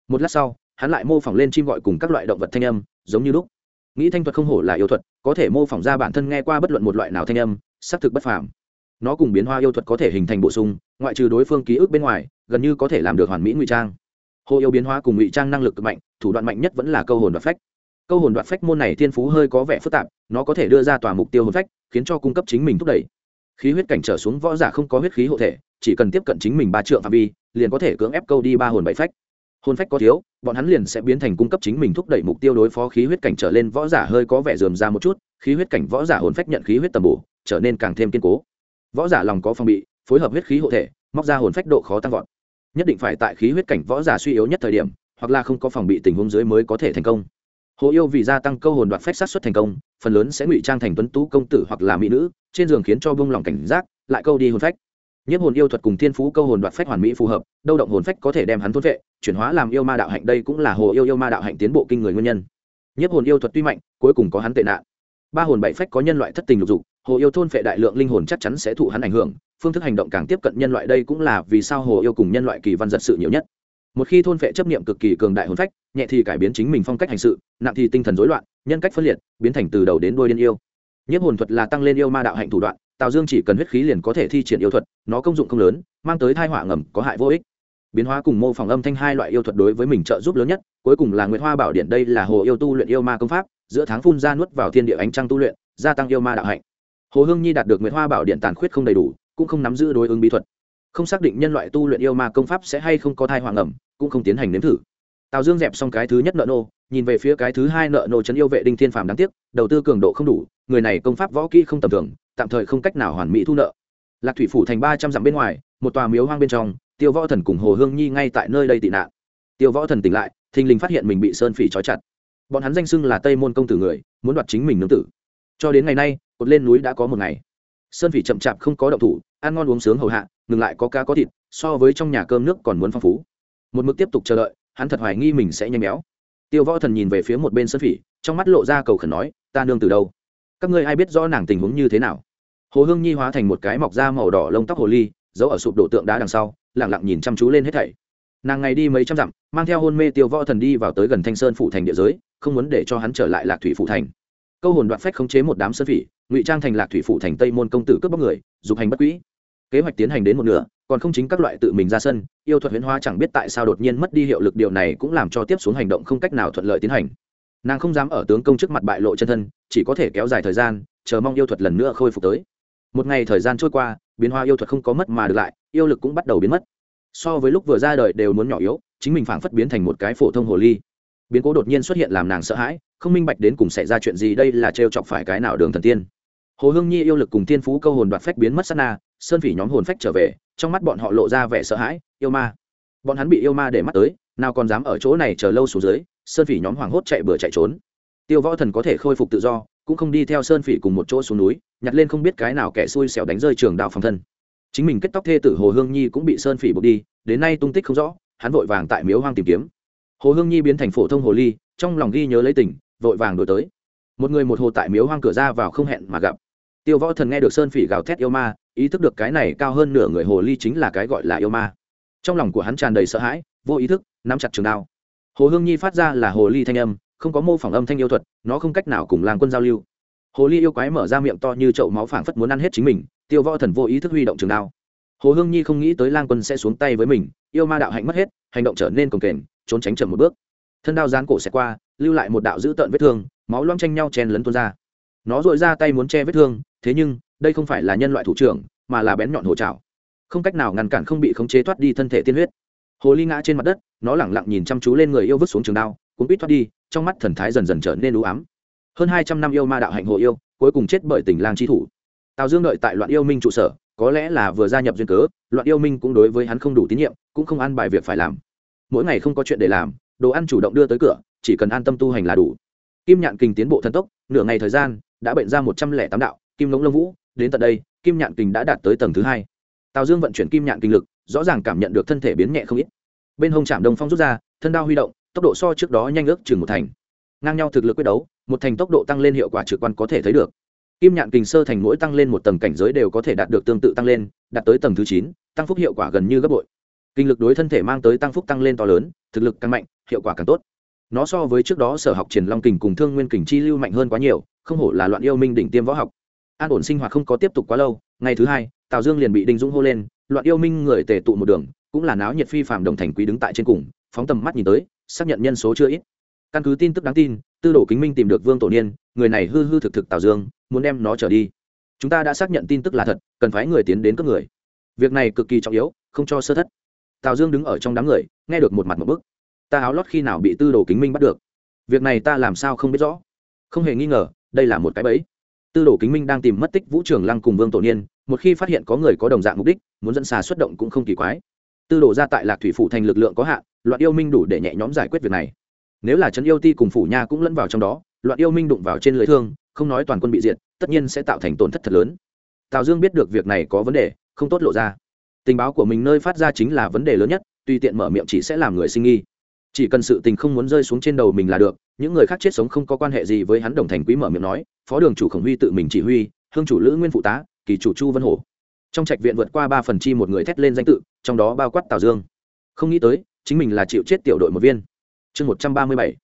Một lát sau, hắn lại mô phỏng lên chim gọi cùng các loại động vật thanh âm, giống như lúc nghĩ thanh thuật không hổ là yêu thuật, có thể mô phỏng ra bản thân nghe qua bất luận một loại nào thanh âm, xác thực bất phàm. Nó cùng biến hoa yêu thuật có thể hình thành bổ sung, ngoại trừ đối phương ký ức bên ngoài, gần như có thể làm được hoàn mỹ ngụy trang. Hồ yêu biến hóa cùng ngụy trang năng lực cực mạnh, thủ đoạn mạnh nhất vẫn là câu hồn đoạt phách. Câu hồn đoạt phách môn này thiên phú hơi có vẻ phức tạp, nó có thể đưa ra tòa mục tiêu hồn phách, khiến cho cung cấp chính mình thúc đẩy. Khí huyết cảnh trở xuống võ giả không có huyết khí hộ thể, chỉ cần tiếp cận chính mình ba trượng phạm vi, liền có thể cưỡng ép câu đi ba hồn bảy phách hôn phách có thiếu, bọn hắn liền sẽ biến thành cung cấp chính mình thúc đẩy mục tiêu đối phó khí huyết cảnh trở lên võ giả hơi có vẻ dườm ra một chút, khí huyết cảnh võ giả hồn phách nhận khí huyết tầm bổ, trở nên càng thêm kiên cố. Võ giả lòng có phòng bị, phối hợp huyết khí hộ thể, móc ra hồn phách độ khó tăng vọt. Nhất định phải tại khí huyết cảnh võ giả suy yếu nhất thời điểm, hoặc là không có phòng bị tình huống dưới mới có thể thành công. Hồ yêu vì gia tăng câu hồn đoạt phách sát xuất thành công, phần lớn sẽ ngụy trang thành tuấn tú công tử hoặc là mỹ nữ, trên giường khiến cho bông lòng cảnh giác, lại câu đi hồn phách nhất hồn yêu thuật cùng thiên phú câu hồn đoạt phách hoàn mỹ phù hợp, đâu động hồn phách có thể đem hắn thốt vệ, chuyển hóa làm yêu ma đạo hạnh, đây cũng là hồ yêu yêu ma đạo hạnh tiến bộ kinh người nguyên nhân. Nhất hồn yêu thuật tuy mạnh, cuối cùng có hắn tệ nạn. Ba hồn bảy phách có nhân loại thất tình lục dục, hồ yêu thôn phệ đại lượng linh hồn chắc chắn sẽ thụ hắn ảnh hưởng, phương thức hành động càng tiếp cận nhân loại đây cũng là vì sao hồ yêu cùng nhân loại kỳ văn giật sự nhiều nhất. Một khi thôn phệ chấp niệm cực kỳ cường đại hồn phách, nhẹ thì cải biến chính mình phong cách hành sự, nặng thì tinh thần rối loạn, nhân cách phân liệt, biến thành từ đầu đến đuôi điên yêu. Nhất hồn thuật là tăng lên yêu ma đạo hạnh thủ đoạn tào dương chỉ cần huyết khí liền có thể thi triển yêu thuật, nó công dụng không lớn, mang tới thai họa ngầm có hại vô ích. Biến hóa cùng mô phỏng âm thanh hai loại yêu thuật đối với mình trợ giúp lớn nhất, cuối cùng là nguyễn hoa bảo điện đây là hồ yêu tu luyện yêu ma công pháp, giữa tháng phun ra nuốt vào thiên địa ánh trăng tu luyện, gia tăng yêu ma đạo hạnh. Hồ hương nhi đạt được nguyễn hoa bảo điện tàn khuyết không đầy đủ, cũng không nắm giữ đối ứng bí thuật. Không xác định nhân loại tu luyện yêu ma công pháp sẽ hay không có thai hoàng ẩm cũng không tiến hành nếm thử. Tào dương dẹp xong cái thứ nhất nợ nô, nhìn về phía cái thứ hai nợ nô chấn yêu vệ đinh thiên phàm đáng tiếc, đầu tư cường độ không đủ, người này công pháp võ kỹ không tầm thường tạm thời không cách nào hoàn mỹ thu nợ. Lạc thủy phủ thành ba trăm dặm bên ngoài, một tòa miếu hoang bên trong, tiêu võ thần cùng hồ hương nhi ngay tại nơi đây tị nạn. Tiêu võ thần tỉnh lại, thình lình phát hiện mình bị sơn phỉ trói chặt. Bọn hắn danh xưng là tây môn công tử người, muốn đoạt chính mình nương tử. Cho đến ngày nay, cột lên núi đã có một ngày. Sơn phỉ chậm chạp không có động thủ, ăn ngon uống sướng hầu hạ, ngừng lại có cá có thịt, so với trong nhà cơm nước còn muốn phong phú. Một mực tiếp tục chờ đợi, hắn thật hoài nghi mình sẽ nhanh béo. Tiêu võ thần nhìn về phía một bên sơn phỉ, trong mắt lộ ra cầu khẩn nói, ta nương từ đâu? Các ngươi ai biết rõ nàng tình huống như thế nào? Hồ hương nhi hóa thành một cái mọc da màu đỏ lông tóc hồ ly, giấu ở sụp đổ tượng đá đằng sau lẳng lặng nhìn chăm chú lên hết thảy. Nàng ngày đi mấy trăm dặm, mang theo hôn mê tiêu võ thần đi vào tới gần thanh sơn phủ thành địa giới, không muốn để cho hắn trở lại lạc thủy phủ thành. Câu hồn đoạt phách khống chế một đám sơn phỉ, ngụy trang thành lạc thủy phủ thành tây môn công tử cướp bóc người, dục hành bất quỹ kế hoạch tiến hành đến một nửa, còn không chính các loại tự mình ra sân, yêu thuật huyễn hóa chẳng biết tại sao đột nhiên mất đi hiệu lực, điều này cũng làm cho tiếp xuống hành động không cách nào thuận lợi tiến hành. Nàng không dám ở tướng công trước mặt bại lộ chân thân, chỉ có thể kéo dài thời gian, chờ mong yêu thuật lần nữa khôi phục tới một ngày thời gian trôi qua, biến hóa yêu thuật không có mất mà được lại, yêu lực cũng bắt đầu biến mất. So với lúc vừa ra đời đều muốn nhỏ yếu, chính mình phảng phất biến thành một cái phổ thông hồ ly. Biến cố đột nhiên xuất hiện làm nàng sợ hãi, không minh bạch đến cùng xảy ra chuyện gì, đây là trêu chọc phải cái nào đường thần tiên. Hồ hương nhi yêu lực cùng tiên phú câu hồn đoạt phách biến mất sana sơn phỉ nhóm hồn phách trở về, trong mắt bọn họ lộ ra vẻ sợ hãi, yêu ma. Bọn hắn bị yêu ma để mắt tới, nào còn dám ở chỗ này chờ lâu xuống dưới, sơn phỉ nhóm hoảng hốt chạy bừa chạy trốn. Tiêu võ thần có thể khôi phục tự do cũng không đi theo sơn phỉ cùng một chỗ xuống núi nhặt lên không biết cái nào kẻ xui xẻo đánh rơi trường đào phòng thân. Chính mình kết tóc thê tử hồ hương nhi cũng bị sơn phỉ buộc đi đến nay tung tích không rõ hắn vội vàng tại miếu hoang tìm kiếm. Hồ hương nhi biến thành phổ thông hồ ly trong lòng ghi nhớ lấy tỉnh, vội vàng đổi tới. Một người một hồ tại miếu hoang cửa ra vào không hẹn mà gặp. Tiêu võ thần nghe được sơn phỉ gào thét yêu ma ý thức được cái này cao hơn nửa người hồ ly chính là cái gọi là yêu ma. Trong lòng của hắn tràn đầy sợ hãi vô ý thức nắm chặt trường đao. Hồ hương nhi phát ra là hồ ly thanh âm không có mô phỏng âm thanh yêu thuật, nó không cách nào cùng làng quân giao lưu. Hồ ly yêu quái mở ra miệng to như chậu máu phảng phất muốn ăn hết chính mình, tiêu võ thần vô ý thức huy động trường đao. Hồ hương nhi không nghĩ tới lang quân sẽ xuống tay với mình, yêu ma đạo hạnh mất hết, hành động trở nên cồng kềnh, trốn tránh chậm một bước. Thân đao dán cổ xẹt qua, lưu lại một đạo dữ tợn vết thương, máu loang tranh nhau chen lấn tuôn ra. Nó dội ra tay muốn che vết thương, thế nhưng, đây không phải là nhân loại thủ trưởng, mà là bén nhọn hồ trào không cách nào ngăn cản không bị khống chế thoát đi thân thể tiên huyết. Hồ ly ngã trên mặt đất, nó lẳng lặng nhìn chăm chú lên người yêu vứt xuống trường đao, cuốn biết thoát đi trong mắt thần thái dần dần trở nên u ám. Hơn hai trăm năm yêu ma đạo hạnh hồ yêu, cuối cùng chết bởi tình lang chi thủ. Tào dương đợi tại loạn yêu minh trụ sở, có lẽ là vừa gia nhập duyên cớ, loạn yêu minh cũng đối với hắn không đủ tín nhiệm, cũng không ăn bài việc phải làm. Mỗi ngày không có chuyện để làm, đồ ăn chủ động đưa tới cửa, chỉ cần an tâm tu hành là đủ. Kim nhạn kình tiến bộ thần tốc, nửa ngày thời gian, đã bệnh ra một trăm lẻ tám đạo, kim lống lông vũ, đến tận đây, kim nhạn kình đã đạt tới tầng thứ hai. Tào dương vận chuyển kim nhạn kinh lực, rõ ràng cảm nhận được thân thể biến nhẹ không ít. Bên hông trạm đông phong rút ra, thân đao huy động tốc độ so trước đó nhanh ước chừng một thành. Ngang nhau thực lực quyết đấu, một thành tốc độ tăng lên hiệu quả trực quan có thể thấy được. Kim nhạn kình sơ thành mỗi tăng lên một tầng cảnh giới đều có thể đạt được tương tự tăng lên, đạt tới tầng thứ chín, tăng phúc hiệu quả gần như gấp bội. Kinh lực đối thân thể mang tới tăng phúc tăng lên to lớn, thực lực càng mạnh, hiệu quả càng tốt. Nó so với trước đó sở học triển long kình cùng thương nguyên kình chi lưu mạnh hơn quá nhiều, không hổ là loạn yêu minh đỉnh tiêm võ học. An ổn sinh hoạt không có tiếp tục quá lâu, ngày thứ hai, tào dương liền bị đinh dũng hô lên, loạn yêu minh người tề tụ một đường, cũng là náo nhiệt phi phạm đồng thành quý đứng tại trên cùng, phóng tầm mắt nhìn tới xác nhận nhân số chưa ít. Căn cứ tin tức đáng tin, tư đồ kính minh tìm được vương tổ niên, người này hư hư thực thực tào dương, muốn đem nó trở đi. Chúng ta đã xác nhận tin tức là thật, cần phải người tiến đến các người. Việc này cực kỳ trọng yếu, không cho sơ thất. Tào dương đứng ở trong đám người, nghe được một mặt một bức. Ta áo lót khi nào bị tư đồ kính minh bắt được? Việc này ta làm sao không biết rõ? Không hề nghi ngờ, đây là một cái bẫy. Tư đồ kính minh đang tìm mất tích vũ trường lăng cùng vương tổ niên, một khi phát hiện có người có đồng dạng mục đích, muốn dẫn xà xuất động cũng không kỳ quái. Tư đồ ra tại lạc thủy phủ thành lực lượng có hạn loạn yêu minh đủ để nhẹ nhõm giải quyết việc này. Nếu là trấn yêu ti cùng phủ nha cũng lẫn vào trong đó, loạn yêu minh đụng vào trên lưới thương, không nói toàn quân bị diệt, tất nhiên sẽ tạo thành tổn thất thật lớn. Tào dương biết được việc này có vấn đề, không tốt lộ ra. Tình báo của mình nơi phát ra chính là vấn đề lớn nhất, tùy tiện mở miệng chỉ sẽ làm người sinh nghi. Chỉ cần sự tình không muốn rơi xuống trên đầu mình là được, những người khác chết sống không có quan hệ gì với hắn, đồng thành quý mở miệng nói, phó đường chủ khổng huy tự mình chỉ huy, hương chủ lữ nguyên phụ tá, kỳ chủ chu vân hổ. Trong trạch viện vượt qua ba phần chi một người thét lên danh tự, trong đó bao quát tào dương. Không nghĩ tới chính mình là chịu chết tiểu đội một viên. Chương một trăm ba mươi bảy,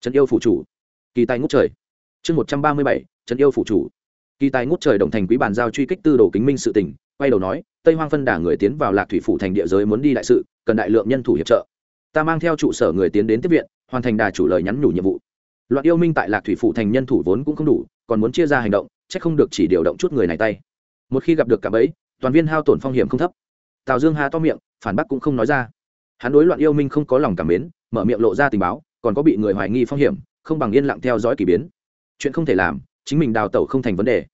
trấn yêu phủ chủ. Kỳ tài ngút trời. Chương một trăm ba mươi bảy, trấn yêu phủ chủ. Kỳ tài ngút trời đồng thành quý bàn giao truy kích tư đồ kính minh sự tỉnh quay đầu nói, tây hoang phân đả người tiến vào lạc thủy phủ thành địa giới muốn đi đại sự, cần đại lượng nhân thủ hiệp trợ. Ta mang theo trụ sở người tiến đến tiếp viện, hoàn thành đà chủ lời nhắn nhủ nhiệm vụ. Loạn yêu minh tại lạc thủy phủ thành nhân thủ vốn cũng không đủ, còn muốn chia ra hành động c h ắ c không được chỉ điều động chút người này tay. Một khi gặp được cả bấy toàn viên hao tổn phong hiểm không thấp. Tào dương hà to miệng, phản bác cũng không nói ra hắn đối loạn yêu minh không có lòng cảm mến, mở miệng lộ ra tình báo, còn có bị người hoài nghi phong hiểm, không bằng yên lặng theo dõi k ỳ biến. Chuyện không thể làm, chính mình đào tẩu không thành vấn đề.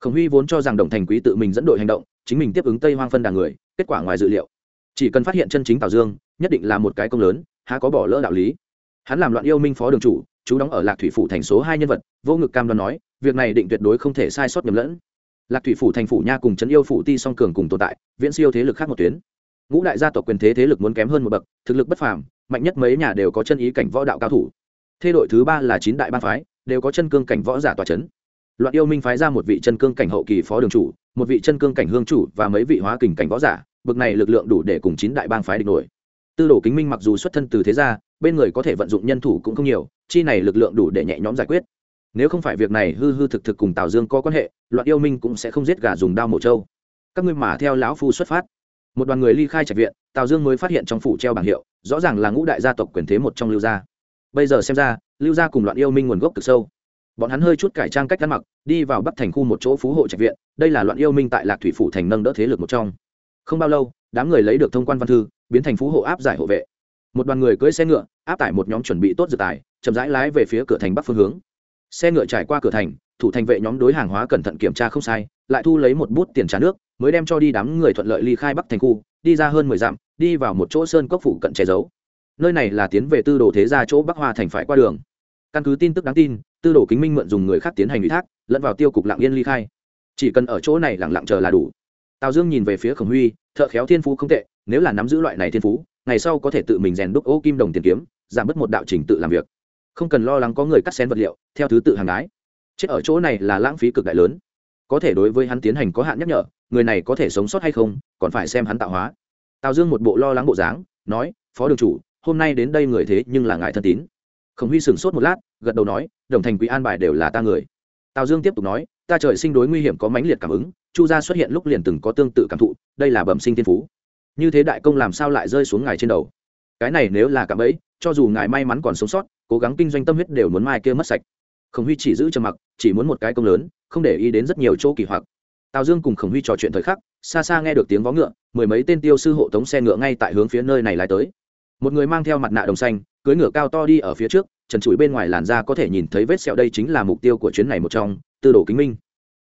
Khổng huy vốn cho rằng đồng thành quý tự mình dẫn đội hành động, chính mình tiếp ứng tây hoang phân đàng người, kết quả ngoài dự liệu. Chỉ cần phát hiện chân chính tào dương, nhất định là một cái công lớn, há có bỏ lỡ đạo lý. Hắn làm loạn yêu minh phó đường chủ, chú đóng ở lạc thủy phủ thành số hai nhân vật, vô ngực cam đoan nói, việc này định tuyệt đối không thể sai sót nhầm lẫn. Lạc thủy phủ thành phủ nha cùng trấn yêu phủ ti song cường cùng tồn tại, viễn siêu thế lực khác một tuyến ngũ đại gia tộc quyền thế thế lực muốn kém hơn một bậc, thực lực bất phàm, mạnh nhất mấy nhà đều có chân ý cảnh võ đạo cao thủ. Thế đội thứ ba là chín đại ban phái, đều có chân cương cảnh võ giả tòa c h ấ n loạn yêu minh phái ra một vị chân cương cảnh hậu kỳ phó đường chủ, một vị chân cương cảnh hương chủ và mấy vị hóa kình cảnh võ giả bậc này lực lượng đủ để cùng chín đại bang phái địch nổi. Tư đồ kính minh mặc dù xuất thân từ thế gia, bên người có thể vận dụng nhân thủ cũng không nhiều, chi này lực lượng đủ để nhẹ nhõm giải quyết. Nếu không phải việc này hư hư thực thực cùng tào dương có quan hệ, loạn yêu minh cũng sẽ không giết gà dùng đao mổ trâu. Các ngươi mà theo lão phu xuất phát một đoàn người ly khai trạch viện, tào dương mới phát hiện trong phủ treo bảng hiệu, rõ ràng là ngũ đại gia tộc quyền thế một trong lưu gia. Bây giờ xem ra, lưu gia cùng loạn yêu minh nguồn gốc cực sâu. Bọn hắn hơi chút cải trang cách ăn mặc, đi vào bắc thành khu một chỗ phú hộ trạch viện, đây là loạn yêu minh tại lạc thủy phủ thành nâng đỡ thế lực một trong. Không bao lâu, đám người lấy được thông quan văn thư, biến thành phú hộ áp giải hộ vệ. Một đoàn người cưỡi xe ngựa, áp tải một nhóm chuẩn bị tốt dự tài, chậm rãi lái về phía cửa thành bắc phương hướng. Xe ngựa trải qua cửa thành thủ thành vệ nhóm đối hàng hóa cẩn thận kiểm tra không sai, lại thu lấy một bút tiền trả nước, mới đem cho đi đám người thuận lợi ly khai bắc thành khu, đi ra hơn mười dặm, đi vào một chỗ sơn cốc phủ cận che giấu. Nơi này là tiến về tư đồ thế ra chỗ bắc hoa thành phải qua đường. Căn cứ tin tức đáng tin, tư đồ kính minh mượn dùng người khác tiến hành ủy thác, lẫn vào tiêu cục lạng yên ly khai. Chỉ cần ở chỗ này lặng lặng chờ là đủ. Tào dương nhìn về phía khổng huy, thợ khéo thiên phú không tệ, nếu là nắm giữ loại này thiên phú, ngày sau có thể tự mình rèn đúc ô kim đồng tiền kiếm, giảm bớt một đạo trình tự làm việc. Không cần lo lắng có người cắt xén vật liệu, theo thứ tự hàng ái chết ở chỗ này là lãng phí cực đại lớn. Có thể đối với hắn tiến hành có hạn nhắc nhở, người này có thể sống sót hay không, còn phải xem hắn tạo hóa. Tào dương một bộ lo lắng bộ dáng, nói, phó đường chủ, hôm nay đến đây người thế nhưng là ngài thân tín. Khổng huy sửng sốt một lát, gật đầu nói, đồng thành quý an bài đều là ta người. Tào dương tiếp tục nói, ta trời sinh đối nguy hiểm có mãnh liệt cảm ứng, chu gia xuất hiện lúc liền từng có tương tự cảm thụ, đây là bẩm sinh thiên phú. Như thế đại công làm sao lại rơi xuống ngài trên đầu? Cái này nếu là cảm ấy, cho dù ngài may mắn còn sống sót, cố gắng kinh doanh tâm huyết đều muốn mai kia mất sạch khổng huy chỉ giữ trầm mặc, chỉ muốn một cái công lớn, không để ý đến rất nhiều chỗ kỳ hoặc. Tào dương cùng khổng huy trò chuyện thời khắc, xa xa nghe được tiếng vó ngựa, mười mấy tên tiêu sư hộ tống xe ngựa ngay tại hướng phía nơi này lái tới. Một người mang theo mặt nạ đồng xanh cưới ngựa cao to đi ở phía trước, trần trụi bên ngoài làn da có thể nhìn thấy vết sẹo đây chính là mục tiêu của chuyến này một trong, tư đồ kính minh.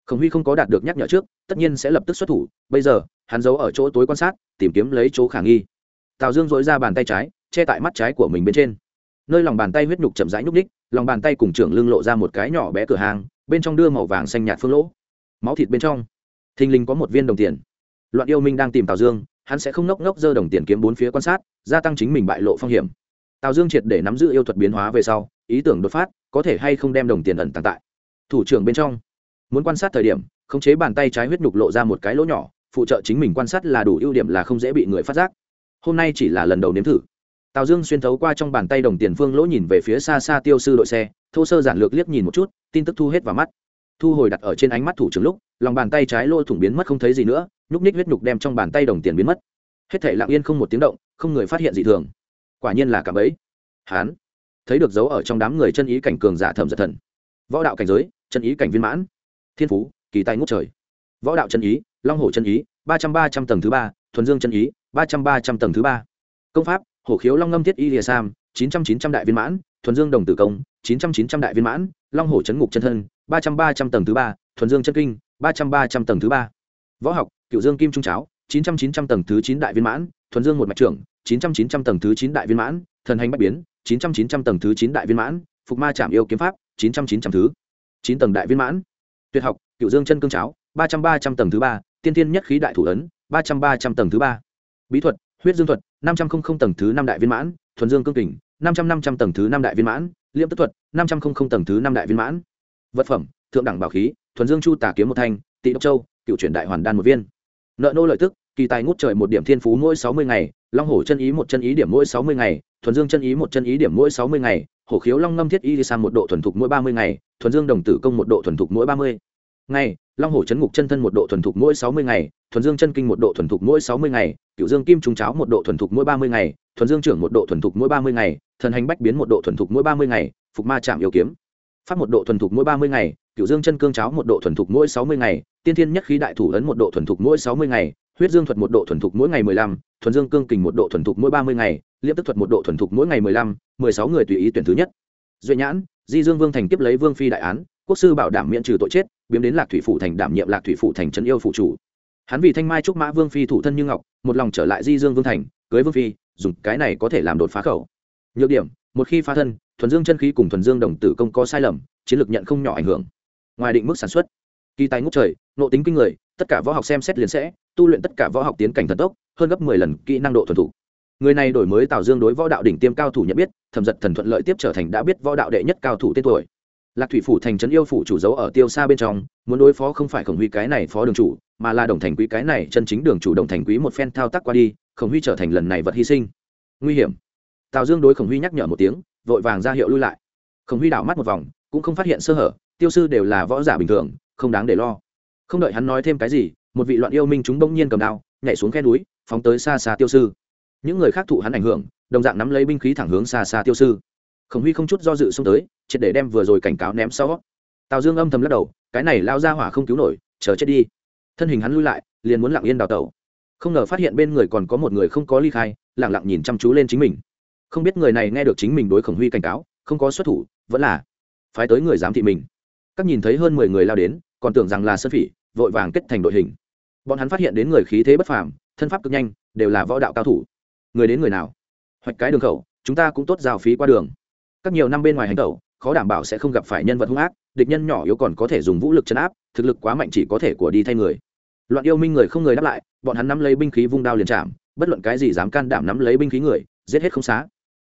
Khổng huy không có đạt được nhắc nhở trước, tất nhiên sẽ lập tức xuất thủ, bây giờ, hắn giấu ở chỗ tối quan sát, tìm kiếm lấy chỗ khả nghi. Tào dương dối ra bàn tay trái, che tại mắt trái của mình bên trên nơi lòng bàn tay huyết nhục chậm rãi nhúc ních lòng bàn tay cùng trưởng lưng lộ ra một cái nhỏ bé cửa hàng, bên trong đưa màu vàng xanh nhạt phương lỗ. Máu thịt bên trong, thình lình có một viên đồng tiền. Loạn yêu minh đang tìm tào dương, hắn sẽ không ngốc ngốc dơ đồng tiền kiếm bốn phía quan sát, gia tăng chính mình bại lộ phong hiểm. Tào dương triệt để nắm giữ yêu thuật biến hóa về sau, ý tưởng đột phát, có thể hay không đem đồng tiền ẩn tàng tại. Thủ trưởng bên trong, muốn quan sát thời điểm, khống chế bàn tay trái huyết nhục lộ ra một cái lỗ nhỏ, phụ trợ chính mình quan sát là đủ ưu điểm là không dễ bị người phát giác. Hôm nay chỉ là lần đầu nếm thử tào dương xuyên thấu qua trong bàn tay đồng tiền phương lỗ nhìn về phía xa xa tiêu sư đội xe, thô sơ giản lược liếc nhìn một chút, tin tức thu hết vào mắt. Thu hồi đặt ở trên ánh mắt thủ trưởng lúc, lòng bàn tay trái lỗ thủng biến mất không thấy gì nữa, nhúc ních huyết nhục đem trong bàn tay đồng tiền biến mất. Hết thể lặng yên không một tiếng động, không người phát hiện gì thường. Quả nhiên là cả bấy. Hán. Thấy được dấu ở trong đám người chân ý cảnh cường giả thẩm giật thần. Võ đạo cảnh giới, chân ý cảnh viên mãn. Thiên phú, kỳ tài ngút trời. Võ đạo chân ý, long hổ chân ý, ba trăm ba trăm tầng thứ ba, thuần dương chân ý, ba trăm ba trăm tầng thứ ba. Công pháp hổ khiếu long ngâm thiết y lìa sam chín trăm chín trăm đại viên mãn thuần dương đồng tử công chín trăm chín trăm đại viên mãn long hổ chấn ngục chân thân ba trăm ba trăm tầng thứ ba thuần dương chân kinh ba trăm ba trăm tầng thứ ba võ học cựu dương kim trung cháo chín trăm chín trăm tầng thứ chín đại viên mãn thuần dương một mạch trưởng chín trăm chín trăm tầng thứ chín đại viên mãn thần hành bách biến chín trăm chín trăm tầng thứ chín đại viên mãn phục ma chạm yêu kiếm pháp chín trăm chín trăm thứ chín tầng đại viên mãn tuyệt học cựu dương chân cương cháo ba trăm ba trăm tầng thứ ba tiên tiên nhất khí đại thủ ấn ba trăm ba trăm tầng thứ ba bí thuật huyết dương thuật, năm trăm linh tầng thứ năm đại viên mãn, thuần dương cương kình, năm trăm năm trăm tầng thứ năm đại viên mãn liêm tức thuật, năm trăm linh tầng thứ năm đại viên mãn. Vật phẩm, thượng đẳng bảo khí, thuần dương chu tà kiếm một thanh, tị đốc châu, cựu Truyền đại hoàn đan một viên. Nợ nô lợi tức, kỳ tài ngút trời một điểm thiên phú mỗi sáu mươi ngày, long hổ chân ý một chân ý điểm mỗi sáu mươi ngày, thuần dương chân ý một chân ý điểm mỗi sáu mươi ngày, hổ khiếu long ngâm thiết y đi sang một độ thuần thục mỗi ba mươi ngày, thuần dương đồng tử công một độ thuần thục mỗi ba mươi ngày, long hổ chấn ngục chân thân một độ thuần thục mỗi sáu mươi ngày thuần dương chân kinh một độ thuần thục mỗi sáu mươi ngày cựu dương kim trung cháo một độ thuần thục mỗi ba mươi ngày thuần dương trưởng một độ thuần thục mỗi ba mươi ngày thần hành bách biến một độ thuần thục mỗi ba mươi ngày phục ma chạm yêu kiếm pháp một độ thuần thục mỗi ba mươi ngày cựu dương chân cương cháo một độ thuần thục mỗi sáu mươi ngày tiên thiên nhất khí đại thủ ấn một độ thuần thục mỗi sáu mươi ngày huyết dương thuật một độ thuần thục mỗi ngày mười lăm thuần dương cương kình một độ thuần thục mỗi ba mươi ngày liêm tức thuật một độ thuần thục mỗi ngày mười lăm mười sáu người tùy ý tuyển thứ nhất duệ nhãn di dương vương thành tiếp lấy vương phi đại án quốc sư bảo đảm miễn trừ tội chết biếm đến lạc thủy phủ thành đảm nhiệm lạc thủy phủ thành trấn yêu phụ chủ hắn vì thanh mai trúc mã vương phi thủ thân như ngọc, một lòng trở lại di dương vương thành, cưới vương phi, dùng cái này có thể làm đột phá khẩu. Nhược điểm, một khi phá thân, thuần dương chân khí cùng thuần dương đồng tử công có sai lầm, chiến lược nhận không nhỏ ảnh hưởng. Ngoài định mức sản xuất, kỳ tài ngốc trời nộ tính kinh người, tất cả võ học xem xét liền sẽ, tu luyện tất cả võ học tiến cảnh thần tốc, hơn gấp mười lần kỹ năng độ thuần thủ. Người này đổi mới tào dương đối võ đạo đỉnh tiêm cao thủ nhận biết, thẩm giật thần thuận lợi tiếp trở thành đã biết võ đạo đệ nhất cao thủ tên tuổi lạc thủy phủ thành trấn yêu phủ chủ dấu ở tiêu xa bên trong, muốn đối phó không phải khổng huy cái này phó đường chủ, mà là đồng thành quý cái này chân chính đường chủ đồng thành quý một phen thao tác qua đi, khổng huy trở thành lần này vật hy sinh. Nguy hiểm. Tào dương đối khổng huy nhắc nhở một tiếng, vội vàng ra hiệu lui lại. Khổng huy đảo mắt một vòng, cũng không phát hiện sơ hở, tiêu sư đều là võ giả bình thường, không đáng để lo. Không đợi hắn nói thêm cái gì, một vị loạn yêu minh chúng bỗng nhiên cầm đao, nhảy xuống khe núi, phóng tới xa xa tiêu sư. Những người khác thụ hắn ảnh hưởng, đồng dạng nắm lấy binh khí thẳng hướng xa xa tiêu sư khổng huy không chút do dự xông tới, triệt để đem vừa rồi cảnh cáo ném sau. Tào dương âm thầm lắc đầu, cái này lao ra hỏa không cứu nổi, chờ chết đi. Thân hình hắn lui lại, liền muốn lặng yên đào tẩu. Không ngờ phát hiện bên người còn có một người không có ly khai lẳng lặng nhìn chăm chú lên chính mình. Không biết người này nghe được chính mình đối khổng huy cảnh cáo, không có xuất thủ, vẫn là phái tới người giám thị mình. Các nhìn thấy hơn mười người lao đến, còn tưởng rằng là sơn phỉ, vội vàng kết thành đội hình. Bọn hắn phát hiện đến người khí thế bất phàm, thân pháp cực nhanh, đều là võ đạo cao thủ. Người đến người nào? Hoạch cái đường khẩu, chúng ta cũng tốt giao phí qua đường các nhiều năm bên ngoài hành tẩu, khó đảm bảo sẽ không gặp phải nhân vật hung ác, địch nhân nhỏ yếu còn có thể dùng vũ lực chấn áp, thực lực quá mạnh chỉ có thể của đi thay người. Loạn yêu minh người không người đáp lại, bọn hắn nắm lấy binh khí vung đao liền chạm, bất luận cái gì dám can đảm nắm lấy binh khí người, giết hết không xá.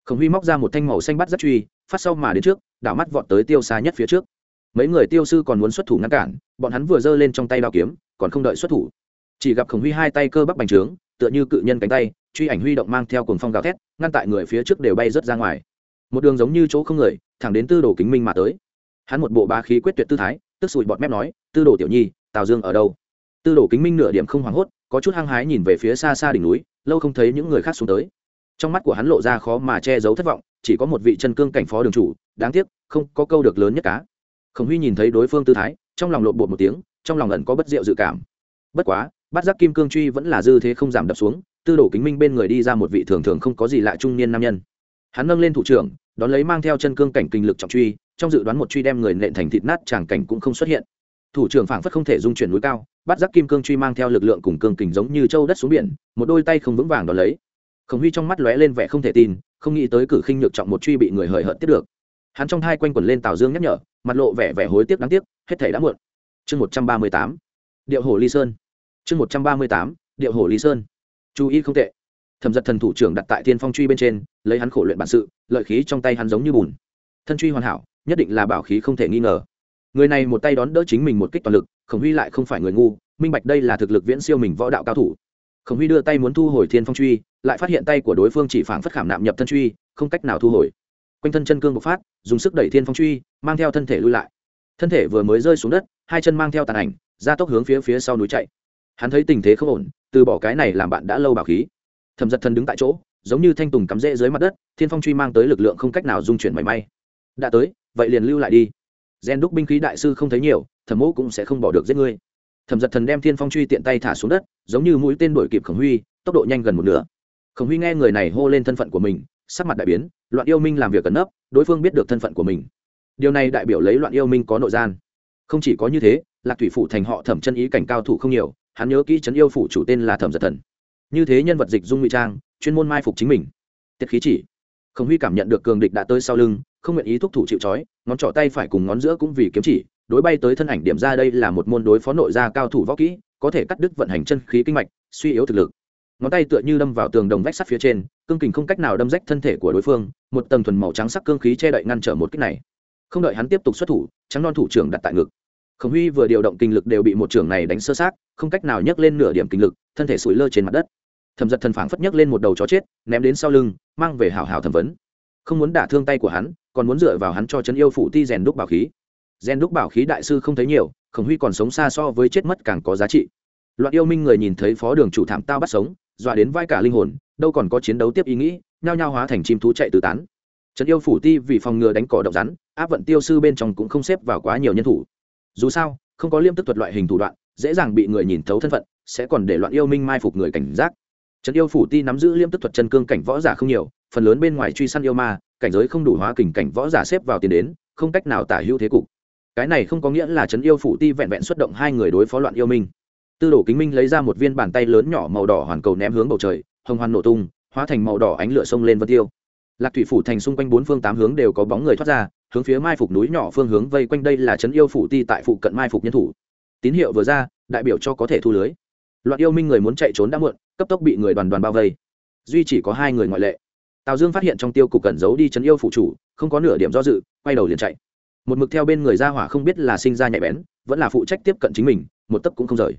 Khổng huy móc ra một thanh màu xanh bắt rất truy, phát sau mà đến trước, đảo mắt vọt tới tiêu xa nhất phía trước. Mấy người tiêu sư còn muốn xuất thủ ngăn cản, bọn hắn vừa giơ lên trong tay đao kiếm, còn không đợi xuất thủ. Chỉ gặp khổng huy hai tay cơ bắp bành trướng, tựa như cự nhân cánh tay, truy ảnh huy động mang theo cuồng phong gào thét, ngăn tại người phía trước đều bay rớt ra ngoài một đường giống như chỗ không người, thẳng đến tư đồ kính minh mà tới. Hắn một bộ ba khí quyết tuyệt tư thái, tức sùi bọt mép nói, tư đồ tiểu nhi, tào dương ở đâu? Tư đồ kính minh nửa điểm không hoảng hốt, có chút hăng hái nhìn về phía xa xa đỉnh núi, lâu không thấy những người khác xuống tới. Trong mắt của hắn lộ ra khó mà che giấu thất vọng, chỉ có một vị chân cương cảnh phó đường chủ, đáng tiếc, không có câu được lớn nhất cá. Khổng huy nhìn thấy đối phương tư thái, trong lòng lộn bột một tiếng, trong lòng ẩn có bất diệu dự cảm. Bất quá bắt giác kim cương truy vẫn là dư thế không giảm đập xuống, tư đồ kính minh bên người đi ra một vị thường thường không có gì lạ trung niên nam nhân. Hắn nâng lên thủ trưởng đón lấy mang theo chân cương cảnh kinh lực trọng truy, trong dự đoán một truy đem người nện thành thịt nát, tràng cảnh cũng không xuất hiện. Thủ trưởng phảng phất không thể dung chuyển núi cao, bắt giác kim cương truy mang theo lực lượng cùng cương kình giống như châu đất xuống biển, một đôi tay không vững vàng đón lấy. Khổng huy trong mắt lóe lên vẻ không thể tin, không nghĩ tới cử khinh nhược trọng một truy bị người hời hợt tiếp được. Hắn trong thai quanh quẩn lên tào dương nhắc nhở, mặt lộ vẻ vẻ hối tiếc đáng tiếc, hết thể đã muộn. Chương một trăm ba mươi tám, điệu hồ ly sơn. Chương một trăm ba mươi tám, điệu hồ ly sơn. Chú ý không tệ thẩm giật thần thủ trưởng đặt tại thiên phong truy bên trên, lấy hắn khổ luyện bản sự, lợi khí trong tay hắn giống như bùn. Thân truy hoàn hảo, nhất định là bảo khí không thể nghi ngờ. Người này một tay đón đỡ chính mình một kích toàn lực, khổng huy lại không phải người ngu, minh bạch đây là thực lực viễn siêu mình võ đạo cao thủ. Khổng huy đưa tay muốn thu hồi thiên phong truy, lại phát hiện tay của đối phương chỉ phảng phất khảm nạm nhập thân truy, không cách nào thu hồi. Quanh thân chân cương bộc phát, dùng sức đẩy thiên phong truy, mang theo thân thể lui lại. Thân thể vừa mới rơi xuống đất, hai chân mang theo tàn ảnh, ra tốc hướng phía phía sau núi chạy. Hắn thấy tình thế không ổn, từ bỏ cái này làm bạn đã lâu bảo khí thẩm giật Thần đứng tại chỗ, giống như thanh tùng cắm rễ dưới mặt đất, thiên phong truy mang tới lực lượng không cách nào dung chuyển mảy may. Đã tới, vậy liền lưu lại đi. Gen đúc binh khí đại sư không thấy nhiều, thẩm mẫu cũng sẽ không bỏ được giết ngươi. Thẩm giật thần đem thiên phong truy tiện tay thả xuống đất, giống như mũi tên đổi kịp khổng huy, tốc độ nhanh gần một nửa. Khổng huy nghe người này hô lên thân phận của mình, sắc mặt đại biến, loạn yêu minh làm việc cẩn nấp, đối phương biết được thân phận của mình. Điều này đại biểu lấy loạn yêu minh có nội gian. Không chỉ có như thế, lạc thủy phủ thành họ thẩm chân ý cảnh cao thủ không nhiều, hắn nhớ kỹ trấn yêu phủ chủ tên là thẩm giật thần như thế nhân vật dịch dung ngụy trang, chuyên môn mai phục chính mình. Tiết khí chỉ. Khổng huy cảm nhận được cường địch đã tới sau lưng, không nguyện ý thúc thủ chịu trói, ngón trỏ tay phải cùng ngón giữa cũng vì kiếm chỉ, đối bay tới thân ảnh điểm ra đây là một môn đối phó nội gia cao thủ võ kỹ, có thể cắt đứt vận hành chân khí kinh mạch, suy yếu thực lực. Ngón tay tựa như đâm vào tường đồng vách sắt phía trên, cương kình không cách nào đâm rách thân thể của đối phương, một tầng thuần màu trắng sắc cương khí che đậy ngăn trở một kích này. Không đợi hắn tiếp tục xuất thủ, trắng non thủ trưởng đặt tại ngực. Khổng huy vừa điều động kinh lực đều bị một trưởng này đánh sơ sát, không cách nào nhấc lên nửa điểm kinh lực, thân thể sủi lơ trên mặt đất thẩm giật thần phảng phất nhấc lên một đầu chó chết, ném đến sau lưng, mang về hảo hảo thẩm vấn. Không muốn đả thương tay của hắn, còn muốn dựa vào hắn cho chấn yêu phụ ti rèn đúc bảo khí. Rèn đúc bảo khí đại sư không thấy nhiều, khổng huy còn sống xa so với chết mất càng có giá trị. Loạn yêu minh người nhìn thấy phó đường chủ thảm tao bắt sống, dọa đến vai cả linh hồn, đâu còn có chiến đấu tiếp ý nghĩ, nhao nhao hóa thành chim thú chạy tứ tán. Trấn yêu phủ ti vì phòng ngừa đánh cỏ động rắn, áp vận tiêu sư bên trong cũng không xếp vào quá nhiều nhân thủ. Dù sao, không có liêm tức thuật loại hình thủ đoạn, dễ dàng bị người nhìn thấu thân phận, sẽ còn để loạn yêu minh mai phục người cảnh giác trấn yêu phủ ti nắm giữ liêm tức thuật chân cương cảnh võ giả không nhiều, phần lớn bên ngoài truy săn yêu ma, cảnh giới không đủ hóa kình cảnh võ giả xếp vào tiền đến, không cách nào tả hữu thế cục. Cái này không có nghĩa là trấn yêu phủ ti vẹn vẹn xuất động hai người đối phó loạn yêu minh. Tư đồ kính minh lấy ra một viên bàn tay lớn nhỏ màu đỏ hoàn cầu ném hướng bầu trời, hồng hoàn nổ tung, hóa thành màu đỏ ánh lửa sông lên vân tiêu. Lạc thủy phủ thành xung quanh bốn phương tám hướng đều có bóng người thoát ra, hướng phía mai phục núi nhỏ phương hướng vây quanh đây là trấn yêu phủ ti tại phụ cận mai phục nhân thủ. Tín hiệu vừa ra, đại biểu cho có thể thu lưới. Loạn yêu minh người muốn chạy trốn đã muộn cấp tốc bị người đoàn đoàn bao vây. Duy chỉ có hai người ngoại lệ. Tào dương phát hiện trong tiêu cục cẩn giấu đi chấn yêu phụ chủ, không có nửa điểm do dự, quay đầu liền chạy. Một mực theo bên người ra hỏa không biết là sinh ra nhạy bén, vẫn là phụ trách tiếp cận chính mình, một tấc cũng không rời.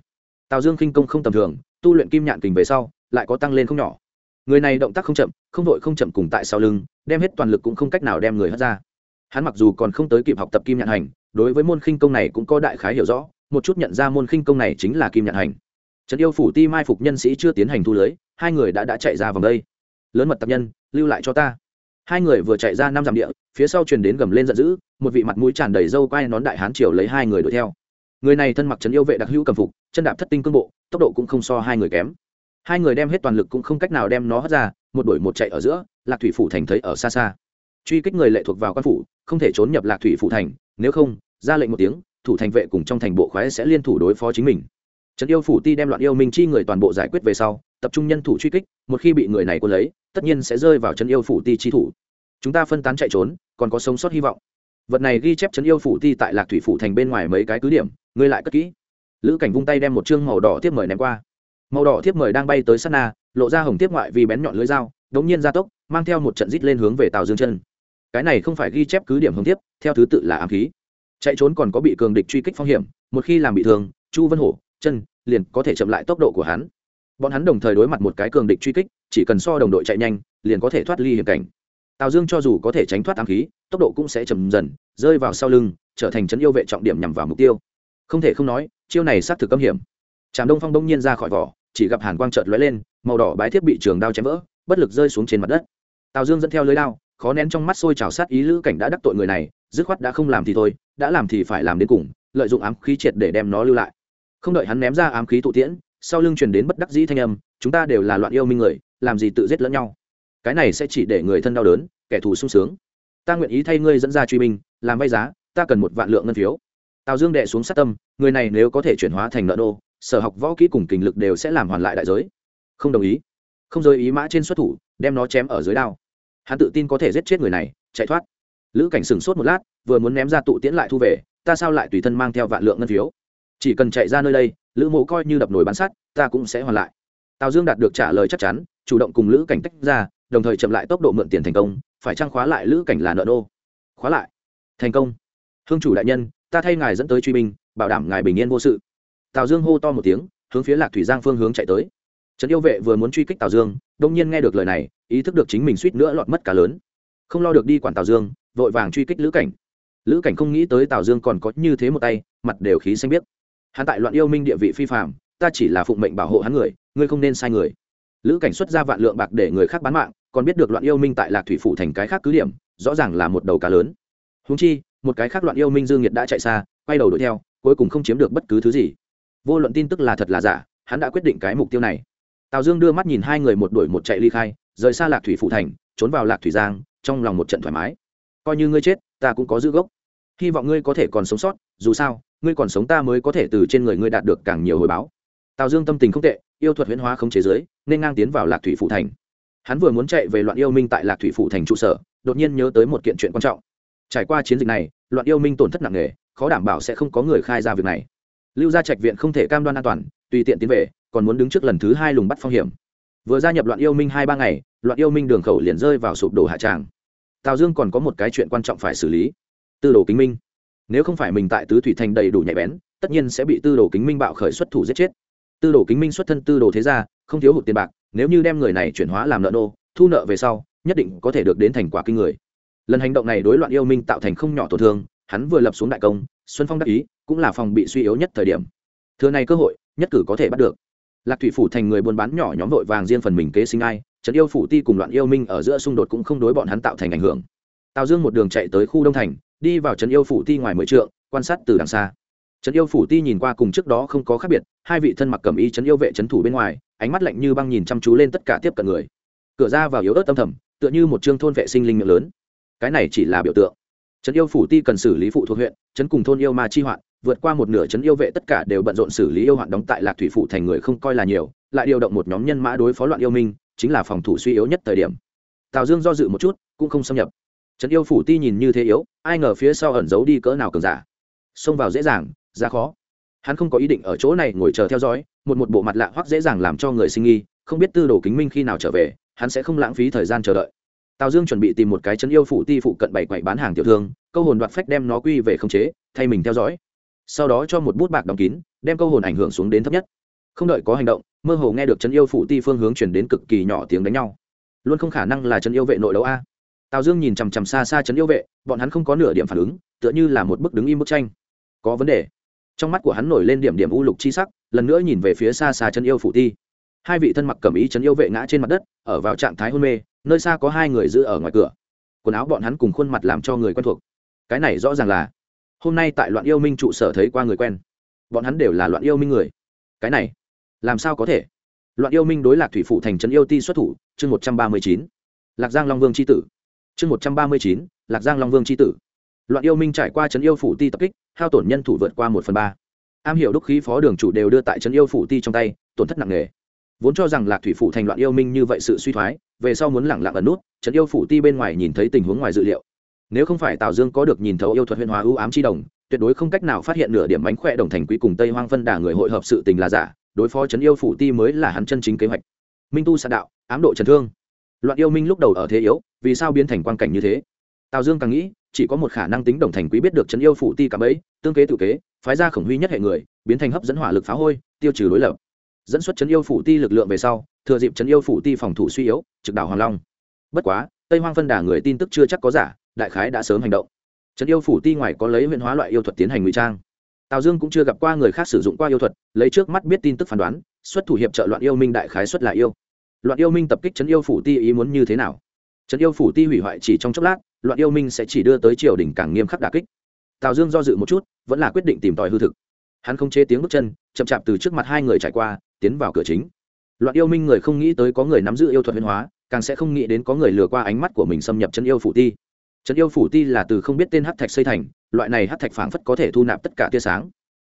Tào dương khinh công không tầm thường, tu luyện kim nhạn kình về sau, lại có tăng lên không nhỏ. Người này động tác không chậm, không vội không chậm cùng tại sau lưng, đem hết toàn lực cũng không cách nào đem người hất ra. Hắn mặc dù còn không tới kịp học tập kim nhạn hành, đối với môn khinh công này cũng có đại khái hiểu rõ, một chút nhận ra môn khinh công này chính là kim nhạn hành trần yêu phủ ti mai phục nhân sĩ chưa tiến hành thu lưới, hai người đã đã chạy ra vòng đây. Lớn mật tập nhân, lưu lại cho ta. Hai người vừa chạy ra năm dặm địa, phía sau truyền đến gầm lên giận dữ, một vị mặt mũi tràn đầy râu quai nón đại hán triều lấy hai người đuổi theo. Người này thân mặc trấn yêu vệ đặc hữu cầm phục, chân đạp thất tinh cương bộ, tốc độ cũng không so hai người kém. Hai người đem hết toàn lực cũng không cách nào đem nó hất ra, một đuổi một chạy ở giữa, lạc thủy phủ thành thấy ở xa xa. Truy kích người lệ thuộc vào quan phủ, không thể trốn nhập lạc thủy phủ thành, nếu không, ra lệnh một tiếng, thủ thành vệ cùng trong thành bộ khoái sẽ liên thủ đối phó chính mình trấn yêu phủ ti đem loạn yêu minh chi người toàn bộ giải quyết về sau, tập trung nhân thủ truy kích, một khi bị người này quân lấy, tất nhiên sẽ rơi vào trấn yêu phủ ti chi thủ. Chúng ta phân tán chạy trốn, còn có sống sót hy vọng. Vật này ghi chép trấn yêu phủ ti tại lạc thủy phủ thành bên ngoài mấy cái cứ điểm, ngươi lại cất kỹ. Lữ cảnh vung tay đem một chương màu đỏ tiếp mời ném qua. Màu đỏ tiếp mời đang bay tới sát na, lộ ra hồng tiếp ngoại vì bén nhọn lưới dao, đống nhiên gia tốc, mang theo một trận rít lên hướng về tàu dương chân. Cái này không phải ghi chép cứ điểm hồng tiếp theo thứ tự là ám khí. Chạy trốn còn có bị cường địch truy kích phong hiểm, một khi làm bị thương, chu vân hổ chân, liền có thể chậm lại tốc độ của hắn. Bọn hắn đồng thời đối mặt một cái cường địch truy kích, chỉ cần so đồng đội chạy nhanh, liền có thể thoát ly hiểm cảnh. Tào dương cho dù có thể tránh thoát ám khí, tốc độ cũng sẽ chậm dần, rơi vào sau lưng, trở thành chấn yêu vệ trọng điểm nhằm vào mục tiêu. Không thể không nói, chiêu này xác thực âm hiểm. Trạm đông phong đông nhiên ra khỏi vỏ, chỉ gặp hàn quang trợt lóe lên, màu đỏ bái thiết bị trường đao chém vỡ, bất lực rơi xuống trên mặt đất. Tào dương dẫn theo lưới đao, khó nén trong mắt sôi trào sát ý lữ cảnh đã đắc tội người này, dứt khoát đã không làm thì thôi, đã làm thì phải làm đến cùng, lợi dụng ám khí triệt để đem nó lưu lại không đợi hắn ném ra ám khí tụ tiễn, sau lưng truyền đến bất đắc dĩ thanh âm, chúng ta đều là loạn yêu minh người, làm gì tự giết lẫn nhau? Cái này sẽ chỉ để người thân đau đớn, kẻ thù sung sướng. Ta nguyện ý thay ngươi dẫn ra truy minh làm vay giá, ta cần một vạn lượng ngân phiếu. Tào dương đệ xuống sát tâm, người này nếu có thể chuyển hóa thành nợ đô sở học võ kỹ cùng kình lực đều sẽ làm hoàn lại đại giới. Không đồng ý. Không rơi ý mã trên xuất thủ, đem nó chém ở dưới đao. Hắn tự tin có thể giết chết người này, chạy thoát. Lữ cảnh sừng sốt một lát, vừa muốn ném ra tụ tiễn lại thu về, ta sao lại tùy thân mang theo vạn lượng ngân phiếu? Chỉ cần chạy ra nơi đây, lữ mộ coi như đập nồi bán sắt, ta cũng sẽ hoàn lại. Tào dương đạt được trả lời chắc chắn, chủ động cùng lữ cảnh tách ra, đồng thời chậm lại tốc độ mượn tiền thành công, phải trang khóa lại lữ cảnh là nợ đô khóa lại. Thành công. Hương chủ đại nhân, ta thay ngài dẫn tới truy binh, bảo đảm ngài bình yên vô sự. Tào dương hô to một tiếng, hướng phía lạc thủy giang phương hướng chạy tới. Trấn yêu vệ vừa muốn truy kích tào dương, đông nhiên nghe được lời này, ý thức được chính mình suýt nữa lọt mất cả lớn. Không lo được đi quản tào dương, vội vàng truy kích lữ cảnh. Lữ cảnh không nghĩ tới tào dương còn có như thế một tay, mặt đều khí xanh biết hắn tại loạn yêu minh địa vị phi phạm ta chỉ là phụng mệnh bảo hộ hắn người, ngươi không nên sai người. Lữ cảnh xuất ra vạn lượng bạc để người khác bán mạng, còn biết được loạn yêu minh tại lạc thủy phủ thành cái khác cứ điểm, rõ ràng là một đầu cá lớn. Húng chi, một cái khác loạn yêu minh dương nhiệt đã chạy xa, quay đầu đuổi theo, cuối cùng không chiếm được bất cứ thứ gì. Vô luận tin tức là thật là giả, hắn đã quyết định cái mục tiêu này. Tào dương đưa mắt nhìn hai người một đuổi một chạy ly khai, rời xa lạc thủy phủ thành, trốn vào lạc thủy giang, trong lòng một trận thoải mái. Coi như ngươi chết, ta cũng có giữ gốc. Hy vọng ngươi có thể còn sống sót, dù sao ngươi còn sống ta mới có thể từ trên người ngươi đạt được càng nhiều hồi báo. Tào dương tâm tình không tệ, yêu thuật huyễn hóa không chế giới, nên ngang tiến vào lạc thủy phụ thành. Hắn vừa muốn chạy về loạn yêu minh tại lạc thủy phụ thành trụ sở, đột nhiên nhớ tới một kiện chuyện quan trọng. Trải qua chiến dịch này, loạn yêu minh tổn thất nặng nề, khó đảm bảo sẽ không có người khai ra việc này. Lưu gia trạch viện không thể cam đoan an toàn, tùy tiện tiến về, còn muốn đứng trước lần thứ hai lùng bắt phong hiểm. Vừa gia nhập loạn yêu minh hai ba ngày, loạn yêu minh đường khẩu liền rơi vào sụp đổ hạ tràng. Tào dương còn có một cái chuyện quan trọng phải xử lý. Tư đồ kính minh nếu không phải mình tại tứ thủy thành đầy đủ nhạy bén, tất nhiên sẽ bị tư đồ kính minh bạo khởi xuất thủ giết chết. Tư đồ kính minh xuất thân tư đồ thế gia, không thiếu hụt tiền bạc, nếu như đem người này chuyển hóa làm nợ nô, thu nợ về sau, nhất định có thể được đến thành quả kinh người. Lần hành động này đối loạn yêu minh tạo thành không nhỏ tổn thương, hắn vừa lập xuống đại công, xuân phong đắc ý, cũng là phòng bị suy yếu nhất thời điểm. Thừa này cơ hội, nhất cử có thể bắt được. Lạc thủy phủ thành người buôn bán nhỏ nhóm vội vàng riêng phần mình kế sinh ai trấn yêu phủ ti cùng loạn yêu minh ở giữa xung đột cũng không đối bọn hắn tạo thành ảnh hưởng. Tào dương một đường chạy tới khu đông thành đi vào trấn yêu phủ ti ngoài mười trượng, quan sát từ đằng xa. Trấn yêu phủ ti nhìn qua cùng trước đó không có khác biệt, hai vị thân mặc cầm y trấn yêu vệ trấn thủ bên ngoài, ánh mắt lạnh như băng nhìn chăm chú lên tất cả tiếp cận người. Cửa ra vào yếu ớt âm thầm, tựa như một chương thôn vệ sinh linh miệng lớn. Cái này chỉ là biểu tượng. Trấn yêu phủ ti cần xử lý phụ thuộc huyện, trấn cùng thôn yêu ma chi hoạn, vượt qua một nửa trấn yêu vệ tất cả đều bận rộn xử lý yêu hoạn đóng tại lạc thủy phủ thành người không coi là nhiều, lại điều động một nhóm nhân mã đối phó loạn yêu minh, chính là phòng thủ suy yếu nhất thời điểm. Tào dương do dự một chút, cũng không xâm nhập trấn yêu phủ ti nhìn như thế yếu, ai ngờ phía sau ẩn giấu đi cỡ nào cường giả. Xông vào dễ dàng, ra khó. Hắn không có ý định ở chỗ này ngồi chờ theo dõi, một một bộ mặt lạ hoắc dễ dàng làm cho người sinh nghi, không biết tư đồ kính minh khi nào trở về, hắn sẽ không lãng phí thời gian chờ đợi. Tào dương chuẩn bị tìm một cái chân yêu phủ ti phụ cận bảy quậy bán hàng tiểu thương, câu hồn đoạt phách đem nó quy về khống chế, thay mình theo dõi. Sau đó cho một bút bạc đóng kín, đem câu hồn ảnh hưởng xuống đến thấp nhất. Không đợi có hành động, mơ hồ nghe được chân yêu phủ ti phương hướng chuyển đến cực kỳ nhỏ tiếng đánh nhau. Luôn không khả năng là chân yêu vệ nội đấu a tào dương nhìn chằm chằm xa xa Trấn yêu vệ, bọn hắn không có nửa điểm phản ứng, tựa như là một bức đứng im bức tranh. Có vấn đề. Trong mắt của hắn nổi lên điểm điểm u lục chi sắc, lần nữa nhìn về phía xa xa chân yêu phủ ti. Hai vị thân mặc cẩm ý chân yêu vệ ngã trên mặt đất, ở vào trạng thái hôn mê, nơi xa có hai người giữ ở ngoài cửa. Quần áo bọn hắn cùng khuôn mặt làm cho người quen thuộc. Cái này rõ ràng là, hôm nay tại loạn yêu minh trụ sở thấy qua người quen. Bọn hắn đều là loạn yêu minh người. Cái này, làm sao có thể? Loạn yêu minh đối lạc thủy phụ thành trấn yêu ti xuất thủ, chương một trăm ba mươi chín. Lạc giang long vương c tử chương một trăm ba mươi chín, lạc giang long vương c tử. Loạn yêu minh trải qua trấn yêu phủ ti tập kích, hao tổn nhân thủ vượt qua một phần ba. Am hiểu đúc khí phó đường chủ đều đưa tại trấn yêu phủ ti trong tay, tổn thất nặng nề. Vốn cho rằng lạc thủy phủ thành loạn yêu minh như vậy sự suy thoái, về sau muốn lẳng lặng ẩn nút, trấn yêu phủ ti bên ngoài nhìn thấy tình huống ngoài dự liệu. Nếu không phải tào dương có được nhìn thấu yêu thuật huyền hóa ưu ám chi đồng, tuyệt đối không cách nào phát hiện nửa điểm mánh khỏe đồng thành quý cùng tây hoang phân đà người hội hợp sự tình là giả, đối phó trấn yêu phủ ti mới là hắn chân chính kế hoạch. Minh tu sạn đạo, ám độ trần thương loạn yêu minh lúc đầu ở thế yếu, vì sao biến thành quan cảnh như thế? Tào dương càng nghĩ, chỉ có một khả năng tính đồng thành quý biết được trấn yêu phủ ti cả bấy tương kế tự kế, phái ra khổng huy nhất hệ người, biến thành hấp dẫn hỏa lực phá hôi, tiêu trừ đối lập dẫn xuất trấn yêu phủ ti lực lượng về sau, thừa dịp trấn yêu phủ ti phòng thủ suy yếu, trực đảo hoàng long. Bất quá, tây hoang phân đà người tin tức chưa chắc có giả, đại khái đã sớm hành động. Trấn yêu phủ ti ngoài có lấy huyện hóa loại yêu thuật tiến hành ngụy trang. Tào dương cũng chưa gặp qua người khác sử dụng qua yêu thuật, lấy trước mắt biết tin tức phán đoán, xuất thủ hiệp trợ loạn yêu minh đại khái xuất là yêu loạn yêu minh tập kích trấn yêu phủ ti ý muốn như thế nào? Trấn yêu phủ ti hủy hoại chỉ trong chốc lát, loạn yêu minh sẽ chỉ đưa tới triều đình càng nghiêm khắc đà kích. Tào dương do dự một chút, vẫn là quyết định tìm tòi hư thực. Hắn không chế tiếng bước chân, chậm chạp từ trước mặt hai người trải qua, tiến vào cửa chính. Loạn yêu minh người không nghĩ tới có người nắm giữ yêu thuật huyền hóa, càng sẽ không nghĩ đến có người lừa qua ánh mắt của mình xâm nhập chân yêu phủ ti. Chân yêu phủ ti là từ không biết tên hát thạch xây thành, loại này hát thạch phảng phất có thể thu nạp tất cả tia sáng.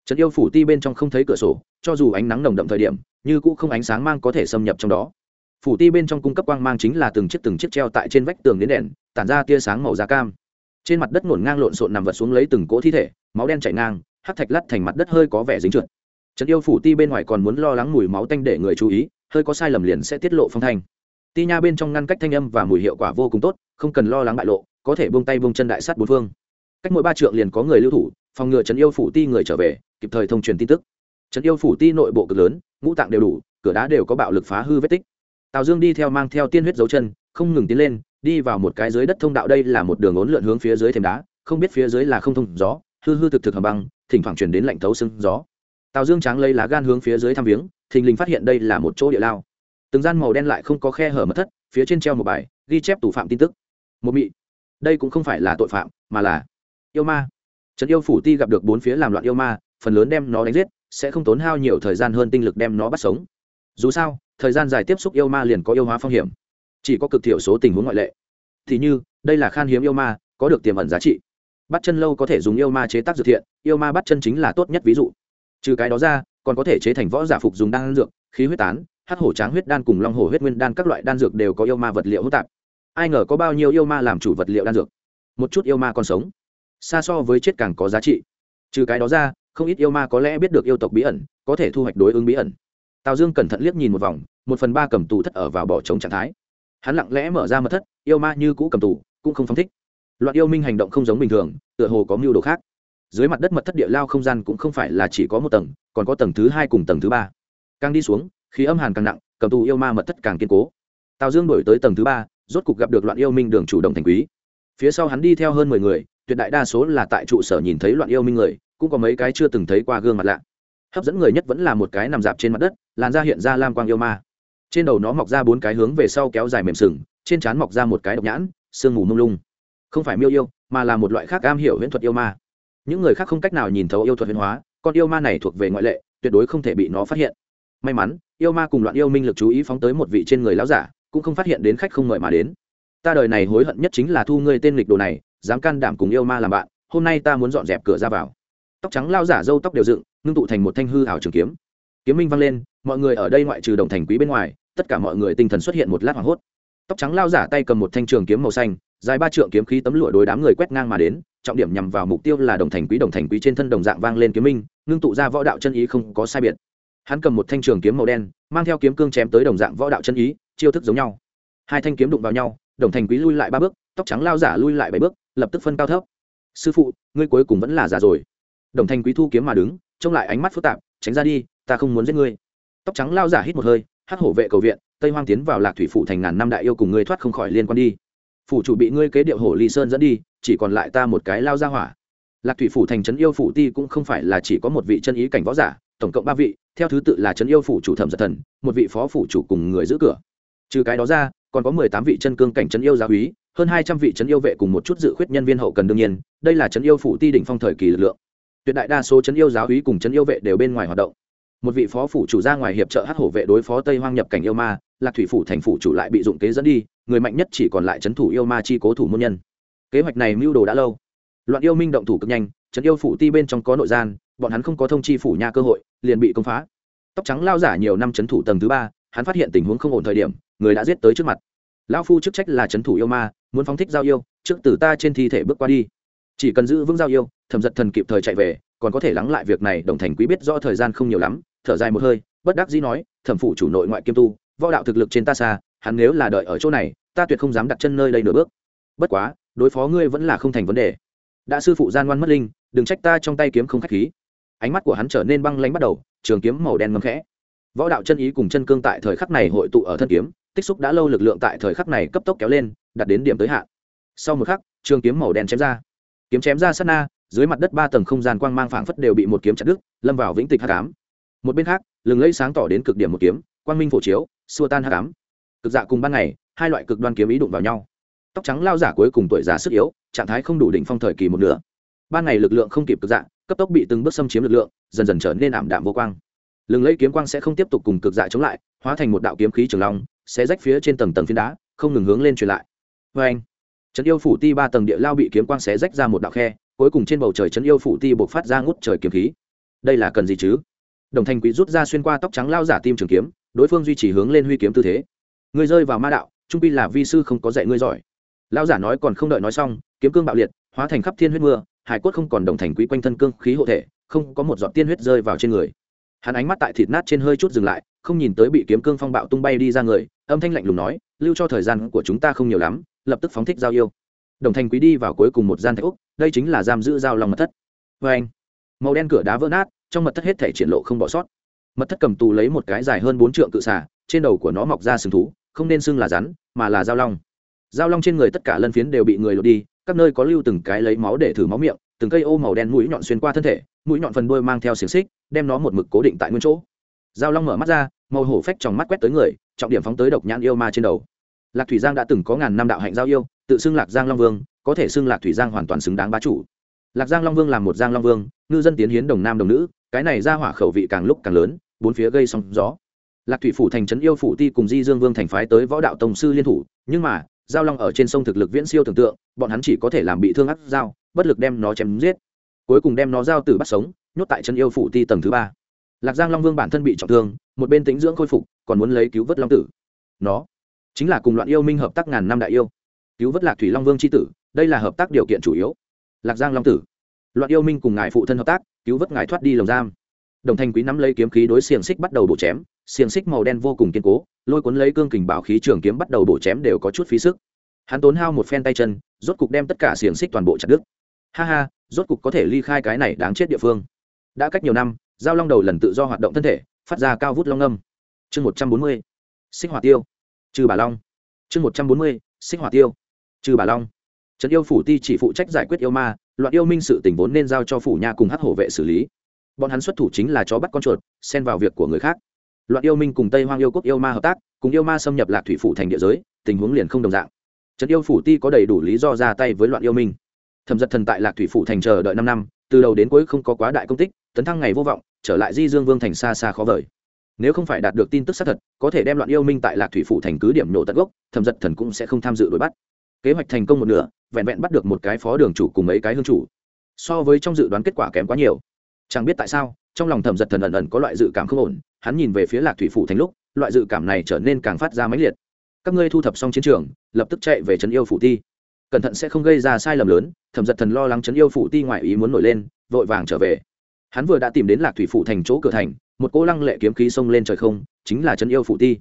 Chân yêu phủ ti bên trong không thấy cửa sổ, cho dù ánh nắng nồng đậm thời điểm, như cũ không ánh sáng mang có thể xâm nhập trong đó phủ ti bên trong cung cấp quang mang chính là từng chiếc từng chiếc treo tại trên vách tường đến đèn, tản ra tia sáng màu da cam. Trên mặt đất ngổn ngang lộn xộn nằm vật xuống lấy từng cỗ thi thể, máu đen chảy ngang hát thạch lắt thành mặt đất hơi có vẻ dính trượt. Trấn yêu phủ ti bên ngoài còn muốn lo lắng mùi máu tanh để người chú ý, hơi có sai lầm liền sẽ tiết lộ phong thanh. Ti nha bên trong ngăn cách thanh âm và mùi hiệu quả vô cùng tốt, không cần lo lắng bại lộ, có thể buông tay buông chân đại sát bốn phương. Cách mỗi ba trượng liền có người lưu thủ, phòng ngừa trấn yêu phủ ti người trở về, kịp thời thông truyền tin tức. Trấn yêu phủ ti nội bộ cực lớn, ngũ tạng đều đủ, cửa đá đều có bạo lực phá hư vết tích tào dương đi theo mang theo tiên huyết dấu chân, không ngừng tiến lên, đi vào một cái dưới đất thông đạo. Đây là một đường ốn lượn hướng phía dưới thềm đá, không biết phía dưới là không thông gió, hư hư thực thực hầm băng, thỉnh thoảng chuyển đến lạnh thấu sưng gió. Tào dương tráng lấy lá gan hướng phía dưới thăm viếng, thình lình phát hiện đây là một chỗ địa lao. Từng gian màu đen lại không có khe hở mật thất, phía trên treo một bài, ghi chép tù phạm tin tức. Một mị. Đây cũng không phải là tội phạm, mà là yêu ma. Trấn yêu phủ ti gặp được bốn phía làm loạn yêu ma, phần lớn đem nó đánh giết, sẽ không tốn hao nhiều thời gian hơn tinh lực đem nó bắt sống dù sao, thời gian dài tiếp xúc yêu ma liền có yêu hóa phong hiểm. Chỉ có cực thiểu số tình huống ngoại lệ. Thì như, đây là khan hiếm yêu ma, có được tiềm ẩn giá trị. Bắt chân lâu có thể dùng yêu ma chế tác dược thiện, yêu ma bắt chân chính là tốt nhất ví dụ. Trừ cái đó ra, còn có thể chế thành võ giả phục dùng đan dược, khí huyết tán hát hổ tráng huyết đan cùng long hổ huyết nguyên đan các loại đan dược đều có yêu ma vật liệu hỗn tạp. Ai ngờ có bao nhiêu yêu ma làm chủ vật liệu đan dược? Một chút yêu ma còn sống. Xa so với chết càng có giá trị. Trừ cái đó ra, không ít yêu ma có lẽ biết được yêu tộc bí ẩn, có thể thu hoạch đối ứng bí ẩn tào dương cẩn thận liếc nhìn một vòng, một phần ba cầm tù thất ở vào bỏ trống trạng thái. Hắn lặng lẽ mở ra mật thất, yêu ma như cũ cầm tù, cũng không phóng thích. Loạn yêu minh hành động không giống bình thường, tựa hồ có mưu đồ khác. Dưới mặt đất mật thất địa lao không gian cũng không phải là chỉ có một tầng, còn có tầng thứ hai cùng tầng thứ ba. Càng đi xuống, khí âm hàn càng nặng, cầm tù yêu ma mật thất càng kiên cố. Tào dương đổi tới tầng thứ ba, rốt cục gặp được loạn yêu minh đường chủ động thành quý. Phía sau hắn đi theo hơn mười người, tuyệt đại đa số là tại trụ sở nhìn thấy loạn yêu minh người, cũng có mấy cái chưa từng thấy qua gương mặt lạ. Hấp dẫn người nhất vẫn là một cái nằm dạp trên mặt đất làn da hiện ra lam quang yêu ma. Trên đầu nó mọc ra bốn cái hướng về sau kéo dài mềm sừng, trên trán mọc ra một cái độc nhãn, sương mù mông lung. Không phải miêu yêu, mà là một loại khác am hiểu huyễn thuật yêu ma. Những người khác không cách nào nhìn thấu yêu thuật huyễn hóa, con yêu ma này thuộc về ngoại lệ, tuyệt đối không thể bị nó phát hiện. May mắn, yêu ma cùng loạn yêu minh lực chú ý phóng tới một vị trên người lão giả, cũng không phát hiện đến khách không mời mà đến. Ta đời này hối hận nhất chính là thu ngươi tên lịch đồ này, dám can đảm cùng yêu ma làm bạn, hôm nay ta muốn dọn dẹp cửa ra vào. Tóc trắng lao giả râu tóc đều dựng, ngưng tụ thành một thanh hư hảo trường kiếm. Kiếm minh vang lên mọi người ở đây ngoại trừ đồng thành quý bên ngoài, tất cả mọi người tinh thần xuất hiện một lát hoảng hốt. Tóc trắng lao giả tay cầm một thanh trường kiếm màu xanh, dài ba trượng kiếm khí tấm lụa đối đám người quét ngang mà đến, trọng điểm nhằm vào mục tiêu là đồng thành quý, đồng thành quý trên thân đồng dạng vang lên kiếm minh, ngưng tụ ra võ đạo chân ý không có sai biệt. Hắn cầm một thanh trường kiếm màu đen, mang theo kiếm cương chém tới đồng dạng võ đạo chân ý, chiêu thức giống nhau. Hai thanh kiếm đụng vào nhau, đồng thành quý lui lại ba bước, tóc trắng lao giả lui lại bảy bước, lập tức phân cao thấp. Sư phụ, ngươi cuối cùng vẫn là giả rồi. Đồng thành quý thu kiếm mà đứng, trông lại ánh mắt phức tạp, tránh ra đi, ta không muốn giết ngươi tóc trắng lao giả hít một hơi hát hổ vệ cầu viện, tây hoang tiến vào lạc thủy phủ thành ngàn năm đại yêu cùng ngươi thoát không khỏi liên quan đi. Phủ chủ bị ngươi kế điệu hổ ly sơn dẫn đi, chỉ còn lại ta một cái lao ra hỏa. Lạc thủy phủ thành trấn yêu phủ ti cũng không phải là chỉ có một vị chân ý cảnh võ giả, tổng cộng ba vị, theo thứ tự là trấn yêu phủ chủ thẩm giật thần, một vị phó phủ chủ cùng người giữ cửa. Trừ cái đó ra, còn có mười tám vị chân cương cảnh trấn yêu gia úy, hơn hai trăm vị trấn yêu vệ cùng một chút dự khuyết nhân viên hậu cần đương nhiên, đây là trấn yêu phủ ti đỉnh phong thời kỳ lực lượng. Tuyệt đại đa số trấn yêu giáo úy cùng trấn yêu vệ đều bên ngoài hoạt động một vị phó phủ chủ ra ngoài hiệp trợ hát hổ vệ đối phó tây hoang nhập cảnh yêu ma, lạc thủy phủ thành phủ chủ lại bị dụng kế dẫn đi, người mạnh nhất chỉ còn lại trấn thủ yêu ma chi cố thủ môn nhân. Kế hoạch này mưu đồ đã lâu. Loạn yêu minh động thủ cực nhanh, trấn yêu phủ ti bên trong có nội gian, bọn hắn không có thông chi phủ nha cơ hội, liền bị công phá. Tóc trắng lao giả nhiều năm trấn thủ tầng thứ ba, hắn phát hiện tình huống không ổn thời điểm, người đã giết tới trước mặt. Lão phu chức trách là trấn thủ yêu ma, muốn phóng thích giao yêu, trước từ ta trên thi thể bước qua đi. Chỉ cần giữ vững giao yêu, thẩm giật thần kịp thời chạy về, còn có thể lắng lại việc này, đồng thành quý biết rõ thời gian không nhiều lắm thở dài một hơi, bất đắc dĩ nói, thẩm phủ chủ nội ngoại kiêm tu, võ đạo thực lực trên ta xa, hắn nếu là đợi ở chỗ này, ta tuyệt không dám đặt chân nơi đây nửa bước. Bất quá, đối phó ngươi vẫn là không thành vấn đề. Đã sư phụ gian ngoan mất linh, đừng trách ta trong tay kiếm không khách khí. Ánh mắt của hắn trở nên băng lánh bắt đầu, trường kiếm màu đen ngấm khẽ. Võ đạo chân ý cùng chân cương tại thời khắc này hội tụ ở thân kiếm, tích xúc đã lâu lực lượng tại thời khắc này cấp tốc kéo lên, đạt đến điểm tới hạn. Sau một khắc, trường kiếm màu đen chém ra. Kiếm chém ra sát na, dưới mặt đất ba tầng không gian quang mang phảng phất đều bị một kiếm chặt đứt, lâm vào vĩnh tịch hắc ám một bên khác, lừng lẫy sáng tỏ đến cực điểm một kiếm, quang minh phổ chiếu, xua tan hắc ám. Cực dạ cùng ban ngày, hai loại cực đoan kiếm ý đụng vào nhau. Tóc trắng lao giả cuối cùng tuổi già sức yếu, trạng thái không đủ đỉnh phong thời kỳ một nửa. Ban ngày lực lượng không kịp cực dạ cấp tốc bị từng bước xâm chiếm lực lượng, dần dần trở nên ảm đạm vô quang. Lừng lẫy kiếm quang sẽ không tiếp tục cùng cực dạ chống lại, hóa thành một đạo kiếm khí trường long, sẽ rách phía trên tầng tầng phiến đá, không ngừng hướng lên truyền lại. Vê anh trấn yêu phủ ti ba tầng địa lao bị kiếm quang xé rách ra một đạo khe, cuối cùng trên bầu trời trấn yêu phủ ti buộc phát ra ngút trời kiếm khí. Đây là cần gì chứ? Đồng thanh quý rút ra xuyên qua tóc trắng lao giả tim trường kiếm, đối phương duy trì hướng lên huy kiếm tư thế. Người rơi vào ma đạo, trung pi là vi sư không có dạy ngươi giỏi. Lao giả nói còn không đợi nói xong, kiếm cương bạo liệt, hóa thành khắp thiên huyết mưa, hải cốt không còn đồng thành quý quanh thân cương khí hộ thể, không có một giọt tiên huyết rơi vào trên người. Hắn ánh mắt tại thịt nát trên hơi chút dừng lại, không nhìn tới bị kiếm cương phong bạo tung bay đi ra người, âm thanh lạnh lùng nói, lưu cho thời gian của chúng ta không nhiều lắm, lập tức phóng thích giao yêu. Đồng thành quý đi vào cuối cùng một gian thạch úc, đây chính là giam giữ giao lòng mật thất. Vê anh màu đen cửa đá vỡ nát trong mật thất hết thể triển lộ không bỏ sót. Mật thất cầm tù lấy một cái dài hơn bốn trượng cự xả trên đầu của nó mọc ra sừng thú, không nên xưng là rắn, mà là giao long. Giao long trên người tất cả lân phiến đều bị người lột đi, các nơi có lưu từng cái lấy máu để thử máu miệng, từng cây ô màu đen mũi nhọn xuyên qua thân thể, mũi nhọn phần đuôi mang theo xiềng xích, đem nó một mực cố định tại nguyên chỗ. Giao long mở mắt ra, màu hổ phách trong mắt quét tới người, trọng điểm phóng tới độc nhãn yêu ma trên đầu. Lạc thủy giang đã từng có ngàn năm đạo hạnh giao yêu, tự xưng lạc giang long vương, có thể xưng lạc thủy giang hoàn toàn xứng đáng bá chủ. Lạc giang long vương làm một giang long vương, ngư dân tiến hiến đồng nam đồng nữ cái này ra hỏa khẩu vị càng lúc càng lớn bốn phía gây sóng gió. Lạc thủy phủ thành trấn yêu phủ ti cùng di dương vương thành phái tới võ đạo tổng sư liên thủ nhưng mà giao long ở trên sông thực lực viễn siêu tưởng tượng bọn hắn chỉ có thể làm bị thương ác dao, bất lực đem nó chém giết. Cuối cùng đem nó giao từ bắt sống nhốt tại chân yêu phủ ti tầng thứ ba. Lạc giang long vương bản thân bị trọng thương một bên tính dưỡng khôi phục còn muốn lấy cứu vớt long tử. Nó chính là cùng loạn yêu minh hợp tác ngàn năm đại yêu. Cứu vớt lạc thủy long vương c h i tử đây là hợp tác điều kiện chủ yếu. Lạc giang long tử loạn yêu minh cùng ngài phụ thân hợp tác cứu vớt ngài thoát đi lồng giam. Đồng thanh quý nắm lấy kiếm khí đối xiềng xích bắt đầu bổ chém, xiềng xích màu đen vô cùng kiên cố, lôi cuốn lấy cương kình bảo khí trường kiếm bắt đầu bổ chém đều có chút phí sức. Hắn tốn hao một phen tay chân, rốt cục đem tất cả xiềng xích toàn bộ chặt đứt. Ha ha, rốt cục có thể ly khai cái này đáng chết địa phương. Đã cách nhiều năm, giao long đầu lần tự do hoạt động thân thể, phát ra cao vút long âm. Chương một trăm bốn mươi sinh hoạt tiêu. Trừ bà long. Chương một trăm bốn mươi sinh hoạt tiêu. Trừ bà long. Trấn yêu phủ ti chỉ phụ trách giải quyết yêu ma loạn yêu minh sự tình vốn nên giao cho phủ nha cùng hắc hổ vệ xử lý. Bọn hắn xuất thủ chính là chó bắt con chuột, xen vào việc của người khác. Loạn yêu minh cùng tây hoang yêu quốc yêu ma hợp tác, cùng yêu ma xâm nhập lạc thủy phủ thành địa giới, tình huống liền không đồng dạng. Trấn yêu phủ ti có đầy đủ lý do ra tay với loạn yêu minh. Thẩm giật thần tại lạc thủy phủ thành chờ đợi năm năm, từ đầu đến cuối không có quá đại công tích, tấn thăng ngày vô vọng, trở lại di dương vương thành xa xa khó vời. Nếu không phải đạt được tin tức xác thật, có thể đem loạn yêu minh tại lạc thủy phủ thành cứ điểm nổ tận gốc, thẩm giật thần cũng sẽ không tham dự đuổi bắt kế hoạch thành công một nửa, vẹn vẹn bắt được một cái phó đường chủ cùng mấy cái hương chủ. So với trong dự đoán kết quả kém quá nhiều. Chẳng biết tại sao, trong lòng thẩm giật thần ẩn ẩn có loại dự cảm không ổn, hắn nhìn về phía lạc thủy phủ thành lúc, loại dự cảm này trở nên càng phát ra mãnh liệt. Các ngươi thu thập xong chiến trường, lập tức chạy về trấn yêu phủ ti. Cẩn thận sẽ không gây ra sai lầm lớn thẩm giật thần lo lắng trấn yêu phủ ti ngoại ý muốn nổi lên, vội vàng trở về. Hắn vừa đã tìm đến lạc thủy phủ thành chỗ cửa thành, một cỗ lăng lệ kiếm khí xông lên trời không, chính là trấn yêu phủ ti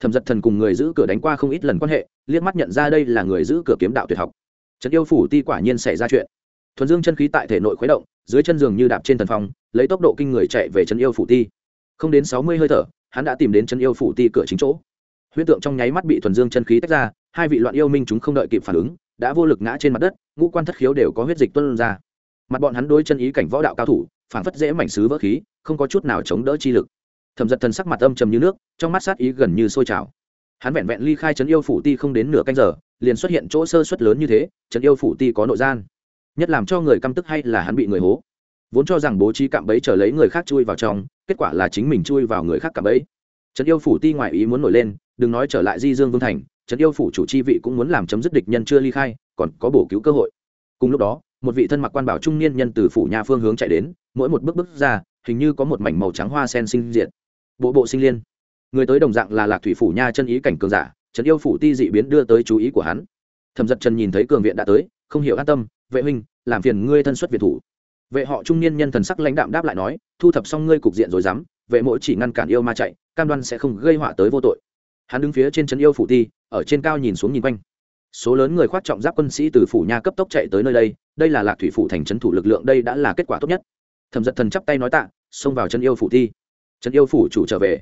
thẩm giật thần cùng người giữ cửa đánh qua không ít lần quan hệ, liếc mắt nhận ra đây là người giữ cửa kiếm đạo tuyệt học. Trấn yêu phủ ti quả nhiên xảy ra chuyện. Thuần dương chân khí tại thể nội khuấy động, dưới chân giường như đạp trên thần phong, lấy tốc độ kinh người chạy về trấn yêu phủ ti. Không đến sáu mươi hơi thở, hắn đã tìm đến trấn yêu phủ ti cửa chính chỗ. Huyễn tượng trong nháy mắt bị thuần dương chân khí tách ra, hai vị loạn yêu minh chúng không đợi kịp phản ứng, đã vô lực ngã trên mặt đất, ngũ quan thất khiếu đều có huyết dịch tuân ra. Mặt bọn hắn đôi chân ý cảnh võ đạo cao thủ phản phất dễ mảnh xứ vỡ khí, không có chút nào chống đỡ chi lực thẩm giật thần sắc mặt âm trầm như nước, trong mắt sát ý gần như sôi trào. Hắn vẹn vẹn ly khai trấn yêu phủ ti không đến nửa canh giờ, liền xuất hiện chỗ sơ suất lớn như thế, trấn yêu phủ ti có nội gian. Nhất làm cho người căm tức hay là hắn bị người hố. Vốn cho rằng bố trí cạm bẫy chờ lấy người khác chui vào trong, kết quả là chính mình chui vào người khác cạm bẫy. Trấn yêu phủ ti ngoại ý muốn nổi lên, đừng nói trở lại di dương vương thành, trấn yêu phủ chủ chi vị cũng muốn làm chấm dứt địch nhân chưa ly khai, còn có bổ cứu cơ hội. Cùng lúc đó, một vị thân mặc quan bảo trung niên nhân từ phủ nhà phương hướng chạy đến, mỗi một bước bước ra, hình như có một mảnh màu trắng hoa sen sinh diện bộ bộ sinh liên. Người tới đồng dạng là lạc thủy phủ nha chân ý cảnh cường giả trần yêu phủ ti dị biến đưa tới chú ý của hắn. Thẩm giật trần nhìn thấy cường viện đã tới, không hiểu an tâm, vệ huynh, làm phiền ngươi thân xuất việt thủ. Vệ họ trung niên nhân thần sắc lãnh đạm đáp lại nói, thu thập xong ngươi cục diện rồi dám, vệ mỗi chỉ ngăn cản yêu ma chạy, cam đoan sẽ không gây họa tới vô tội. Hắn đứng phía trên trấn yêu phủ ti, ở trên cao nhìn xuống nhìn quanh. Số lớn người khoác trọng giáp quân sĩ từ phủ nha cấp tốc chạy tới nơi đây đây là lạc thủy phủ thành trấn thủ lực lượng, đây đã là kết quả tốt nhất. Thẩm giật thần chắp tay nói tạ, xông vào chân yêu phủ ti trấn yêu phủ chủ trở về.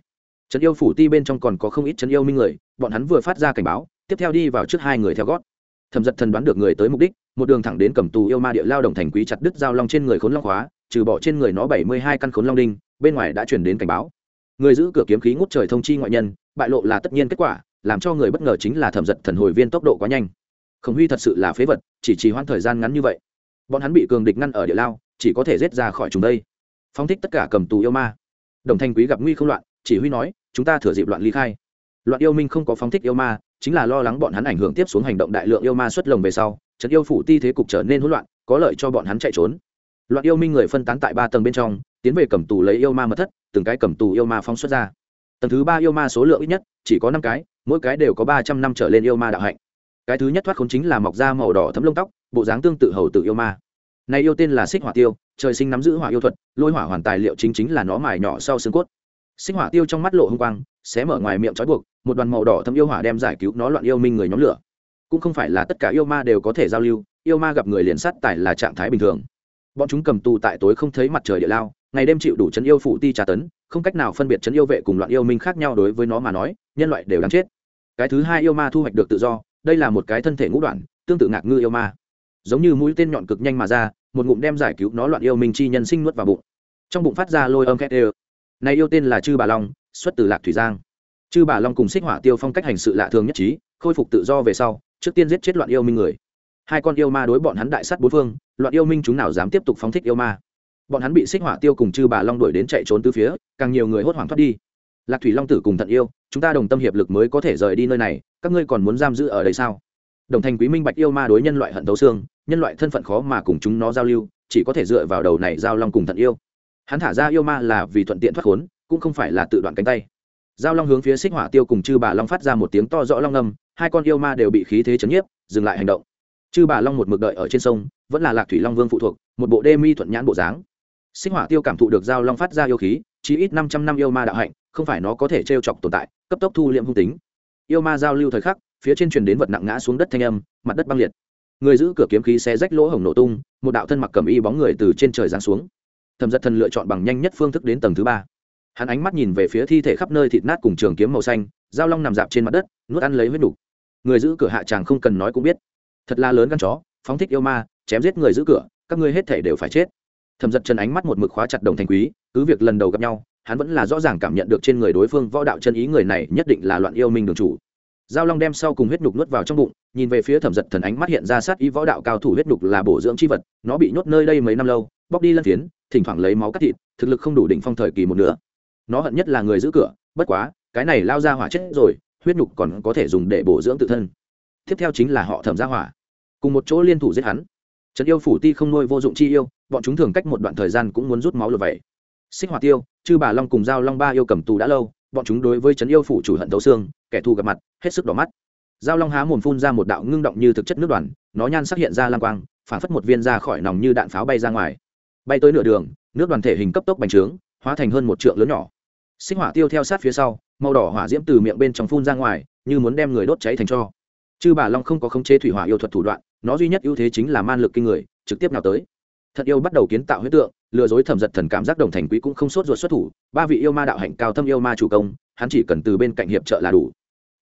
Trấn yêu phủ ti bên trong còn có không ít trấn yêu minh người, bọn hắn vừa phát ra cảnh báo, tiếp theo đi vào trước hai người theo gót. Thẩm giật thần đoán được người tới mục đích, một đường thẳng đến cầm tù yêu ma địa lao đồng thành quý chặt đứt dao long trên người khốn long khóa trừ bỏ trên người nó bảy mươi hai căn khốn long đinh, bên ngoài đã chuyển đến cảnh báo. Người giữ cửa kiếm khí ngút trời thông chi ngoại nhân, bại lộ là tất nhiên kết quả, làm cho người bất ngờ chính là thẩm giật thần hồi viên tốc độ quá nhanh. Khổng huy thật sự là phế vật, chỉ trì hoãn thời gian ngắn như vậy. Bọn hắn bị cường địch ngăn ở địa lao, chỉ có thể rết ra khỏi chúng đây. Phóng thích tất cả cầm tù yêu ma đồng thanh quý gặp nguy không loạn, chỉ huy nói, chúng ta thừa dịp loạn ly khai. Loạn yêu minh không có phóng thích yêu ma, chính là lo lắng bọn hắn ảnh hưởng tiếp xuống hành động đại lượng yêu ma xuất lồng về sau, trận yêu phủ ti thế cục trở nên hỗn loạn, có lợi cho bọn hắn chạy trốn. Loạn yêu minh người phân tán tại ba tầng bên trong, tiến về cầm tù lấy yêu ma mật thất, từng cái cầm tù yêu ma phóng xuất ra. Tầng thứ ba yêu ma số lượng ít nhất, chỉ có năm cái, mỗi cái đều có ba trăm năm trở lên yêu ma đạo hạnh. Cái thứ nhất thoát khốn chính là mọc da màu đỏ thấm lông tóc, bộ dáng tương tự hầu tự yêu ma này yêu tên là xích hỏa tiêu, trời sinh nắm giữ hỏa yêu thuật, lôi hỏa hoàn tài liệu chính chính là nó mài nhỏ sau xương cốt. Xích hỏa tiêu trong mắt lộ hung quang, xé mở ngoài miệng trói buộc, một đoàn màu đỏ thâm yêu hỏa đem giải cứu nó loạn yêu minh người nhóm lửa. Cũng không phải là tất cả yêu ma đều có thể giao lưu, yêu ma gặp người liền sắt tại là trạng thái bình thường. Bọn chúng cầm tù tại tối không thấy mặt trời địa lao, ngày đêm chịu đủ chấn yêu phụ ti trà tấn, không cách nào phân biệt chấn yêu vệ cùng loạn yêu minh khác nhau đối với nó mà nói, nhân loại đều đáng chết. Cái thứ hai yêu ma thu hoạch được tự do, đây là một cái thân thể ngũ đoạn, tương tự ngạc ngư yêu ma giống như mũi tên nhọn cực nhanh mà ra, một ngụm đem giải cứu nó loạn yêu minh chi nhân sinh nuốt vào bụng. Trong bụng phát ra lôi âm khét đều. Này yêu tên là chư bà long, xuất từ lạc thủy giang. Chư bà long cùng xích hỏa tiêu phong cách hành sự lạ thường nhất trí, khôi phục tự do về sau, trước tiên giết chết loạn yêu minh người. Hai con yêu ma đối bọn hắn đại sát bốn phương, loạn yêu minh chúng nào dám tiếp tục phóng thích yêu ma. Bọn hắn bị xích hỏa tiêu cùng chư bà long đuổi đến chạy trốn từ phía, càng nhiều người hốt hoảng thoát đi. Lạc thủy long tử cùng thận yêu, chúng ta đồng tâm hiệp lực mới có thể rời đi nơi này, các ngươi còn muốn giam giữ ở đây sao? Đồng thành quý minh bạch yêu ma đối nhân loại hận thấu xương nhân loại thân phận khó mà cùng chúng nó giao lưu, chỉ có thể dựa vào đầu này giao long cùng thận yêu. Hắn thả ra yêu ma là vì thuận tiện thoát khốn, cũng không phải là tự đoạn cánh tay. Giao long hướng phía xích hỏa tiêu cùng chư bà long phát ra một tiếng to rõ long âm, hai con yêu ma đều bị khí thế chấn nhiếp, dừng lại hành động. Chư bà long một mực đợi ở trên sông, vẫn là lạc thủy long vương phụ thuộc, một bộ đê mi thuận nhãn bộ dáng. Xích hỏa tiêu cảm thụ được giao long phát ra yêu khí chỉ ít năm trăm năm yêu ma đạo hạnh, không phải nó có thể t chọc tồn tại, cấp tốc thu liệm hung tính. Yêu ma giao lưu thời khắc, phía trên truyền đến vật nặng ngã xuống đất thanh âm, mặt đất băng liệt người giữ cửa kiếm khí xé rách lỗ hổng nổ tung, một đạo thân mặc cầm y bóng người từ trên trời giáng xuống. Thẩm giật thần lựa chọn bằng nhanh nhất phương thức đến tầng thứ ba. Hắn ánh mắt nhìn về phía thi thể khắp nơi thịt nát cùng trường kiếm màu xanh, dao long nằm dạp trên mặt đất, nuốt ăn lấy huyết đủ. người giữ cửa hạ tràng không cần nói cũng biết. Thật là lớn gan chó, phóng thích yêu ma, chém giết người giữ cửa, các ngươi hết thể đều phải chết. Thẩm giật chân ánh mắt một mực khóa chặt đồng thành quý, cứ việc lần đầu gặp nhau, hắn vẫn là rõ ràng cảm nhận được trên người đối phương võ đạo chân ý người này nhất định là loạn yêu minh đường chủ giao long đem sau cùng huyết nhục nuốt vào trong bụng, nhìn về phía thẩm giật thần ánh mắt hiện ra sát ý võ đạo cao thủ huyết nhục là bổ dưỡng c h i vật, nó bị nhốt nơi đây mấy năm lâu, bóc đi lân phiến, thỉnh thoảng lấy máu cắt thịt, thực lực không đủ đỉnh phong thời kỳ một nửa. Nó hận nhất là người giữ cửa, bất quá, cái này lao ra hỏa chết rồi, huyết nhục còn có thể dùng để bổ dưỡng tự thân. Tiếp theo chính là họ thẩm gia hỏa. Cùng một chỗ liên thủ giết hắn. Trấn yêu phủ ti không nuôi vô dụng chi yêu, bọn chúng thường cách một đoạn thời gian cũng muốn rút máu lượt vậy xích hỏa tiêu, chư bà long cùng giao long ba yêu cầm tù đã lâu bọn chúng đối với trấn yêu phủ chủ hận thấu xương, kẻ thù gặp mặt, hết sức đỏ mắt. Giao long há mồm phun ra một đạo ngưng động như thực chất nước đoàn, nó nhan sắc hiện ra lang quang, phản phất một viên ra khỏi nòng như đạn pháo bay ra ngoài. Bay tới nửa đường, nước đoàn thể hình cấp tốc bành trướng, hóa thành hơn một trượng lớn nhỏ. Sinh hỏa tiêu theo sát phía sau, màu đỏ hỏa diễm từ miệng bên trong phun ra ngoài, như muốn đem người đốt cháy thành cho. Chư bà long không có khống chế thủy hỏa yêu thuật thủ đoạn, nó duy nhất ưu thế chính là man lực kinh người, trực tiếp nào tới. Thật yêu bắt đầu kiến tạo huyết tượng lừa dối thẩm giật thần cảm giác đồng thành quý cũng không sốt ruột xuất thủ, ba vị yêu ma đạo hạnh cao thâm yêu ma chủ công, hắn chỉ cần từ bên cạnh hiệp trợ là đủ.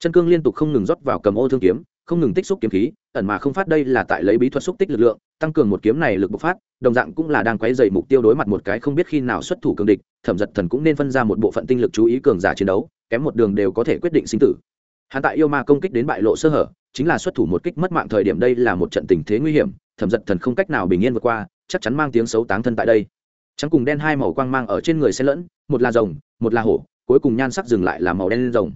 Chân cương liên tục không ngừng rót vào cầm ô thương kiếm, không ngừng tích xúc kiếm khí, ẩn mà không phát đây là tại lấy bí thuật xúc tích lực lượng, tăng cường một kiếm này lực bộc phát, đồng dạng cũng là đang quấy dày mục tiêu đối mặt một cái không biết khi nào xuất thủ cường địch, thẩm giật thần cũng nên phân ra một bộ phận tinh lực chú ý cường giả chiến đấu, kém một đường đều có thể quyết định sinh tử. Hắn tại yêu ma công kích đến bại lộ sơ hở, chính là xuất thủ một kích mất mạng thời điểm đây là một trận tình thế nguy hiểm, thẩm giật thần không cách nào bình yên vượt qua, chắc chắn mang tiếng xấu táng thân tại đây trắng cùng đen hai màu quang mang ở trên người xen lẫn, một là rồng, một là hổ, cuối cùng nhan sắc dừng lại là màu đen lên rồng.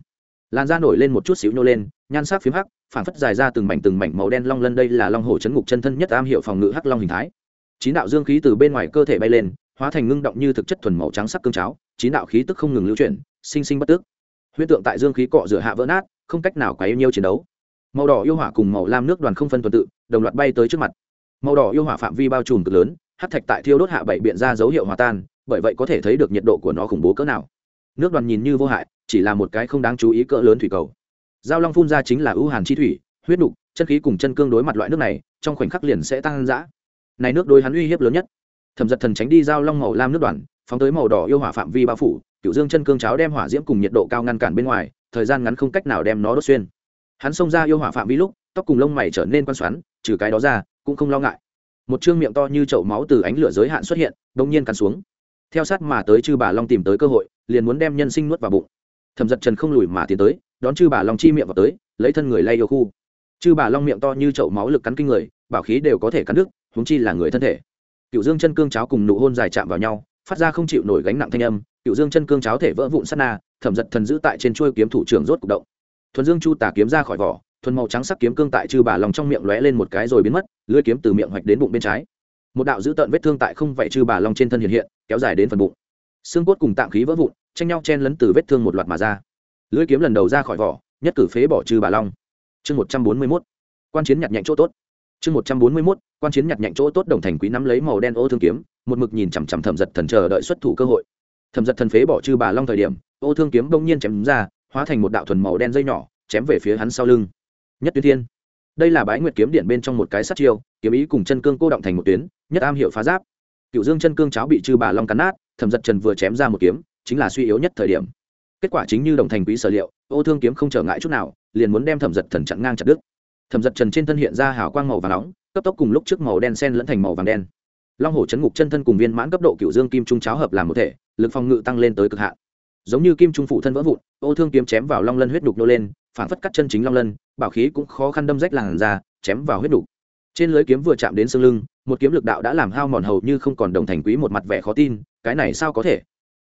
Làn da nổi lên một chút xíu nhô lên, nhan sắc phím hắc phản phất dài ra từng mảnh từng mảnh màu đen long lân đây là long hổ chấn ngục chân thân nhất am hiệu phòng ngự hắc long hình thái. Chín đạo dương khí từ bên ngoài cơ thể bay lên, hóa thành ngưng động như thực chất thuần màu trắng sắc cương cháo, chín đạo khí tức không ngừng lưu chuyển, sinh sinh bất tức huyễn tượng tại dương khí cọ rửa hạ vỡ nát, không cách nào quá yêu nhiêu chiến đấu. Màu đỏ yêu hỏa cùng màu lam nước đoàn không phân tuần tự, đồng loạt bay tới trước mặt. Màu đỏ yêu hỏa phạm vi bao trùm cực lớn hát thạch tại thiêu đốt hạ bảy biện ra dấu hiệu hòa tan, bởi vậy có thể thấy được nhiệt độ của nó khủng bố cỡ nào. Nước đoàn nhìn như vô hại, chỉ là một cái không đáng chú ý cỡ lớn thủy cầu. Giao long phun ra chính là ưu hàn chi thủy, huyết đục chân khí cùng chân cương đối mặt loại nước này, trong khoảnh khắc liền sẽ tăng dã này nước đối hắn uy hiếp lớn nhất. Thẩm giật thần tránh đi giao long màu lam nước đoàn, phóng tới màu đỏ yêu hỏa phạm vi bao phủ cựu dương chân cương cháo đem hỏa diễm cùng nhiệt độ cao ngăn cản bên ngoài, thời gian ngắn không cách nào đem nó đốt xuyên. Hắn xông ra yêu hỏa phạm vi lúc, tóc cùng lông mày trở nên quan xoắn, trừ cái đó ra, cũng không lo ngại một chương miệng to như chậu máu từ ánh lửa giới hạn xuất hiện bỗng nhiên cắn xuống. Theo sát mà tới chư bà long tìm tới cơ hội, liền muốn đem nhân sinh nuốt vào bụng. Thẩm giật trần không lùi mà tiến tới, đón chư bà long chi miệng vào tới, lấy thân người lay yêu khu. Chư bà long miệng to như chậu máu lực cắn kinh người, bảo khí đều có thể cắn đứt húng chi là người thân thể. Cựu dương chân cương cháo cùng nụ hôn dài chạm vào nhau, phát ra không chịu nổi gánh nặng thanh âm, cựu dương chân cương cháo thể vỡ vụn sát na, thẩm giật thần giữ tại trên chuôi kiếm thủ trưởng rốt cục động. Thuần dương chu tà kiếm ra khỏi vỏ thuần màu trắng sắc kiếm cương tại chư bà lòng trong miệng lóe lên một cái rồi biến mất, lưỡi kiếm từ miệng hoạch đến bụng bên trái. Một đạo dữ tợn vết thương tại không vậy chư bà long trên thân hiện hiện, kéo dài đến phần bụng. Xương cốt cùng tạng khí vỡ vụn, tranh nhau chen lấn từ vết thương một loạt mà ra. Lưỡi kiếm lần đầu ra khỏi vỏ, nhất cử phế bỏ chư bà long chương một trăm bốn mươi mốt, quan chiến nhặt nhạnh chỗ tốt. Chương một trăm bốn mươi mốt, quan chiến nhặt nhạnh chỗ tốt đồng thành quý nắm lấy màu đen ô thương kiếm, một mực nhìn chằm chằm thẩm giật thần chờ đợi xuất thủ cơ hội. Thẩm giật thần phế bỏ chư bà long thời điểm, ô thương kiếm bỗng nhiên chém ra, hóa thành một đạo thuần màu đen dây nhỏ, chém về phía hắn sau lưng nhất tuyến thiên. Đây là bái nguyệt kiếm điện bên trong một cái sát chiêu, kiếm ý cùng chân cương cô động thành một tuyến, nhất am hiệu phá giáp. Cựu dương chân cương cháo bị chư bà long cắn nát, thẩm giật trần vừa chém ra một kiếm, chính là suy yếu nhất thời điểm. Kết quả chính như đồng thành quý sở liệu, ô thương kiếm không trở ngại chút nào, liền muốn đem thẩm giật thần chặn ngang chặt đứt. Thẩm giật trần trên thân hiện ra hào quang màu và nóng, cấp tốc cùng lúc trước màu đen sen lẫn thành màu vàng đen. Long hổ chấn ngục chân thân cùng viên mãn cấp độ cựu dương kim trung cháo hợp làm một thể, lực phòng ngự tăng lên tới cực hạn. Giống như kim trung phụ thân vỡ vụn, ô thương kiếm chém vào long lân huyết đục nô lên phản phất cắt chân chính long lân bảo khí cũng khó khăn đâm rách làn ra chém vào huyết đục trên lưới kiếm vừa chạm đến xương lưng, một kiếm lực đạo đã làm hao mòn hầu như không còn đồng thành quý một mặt vẻ khó tin, cái này sao có thể?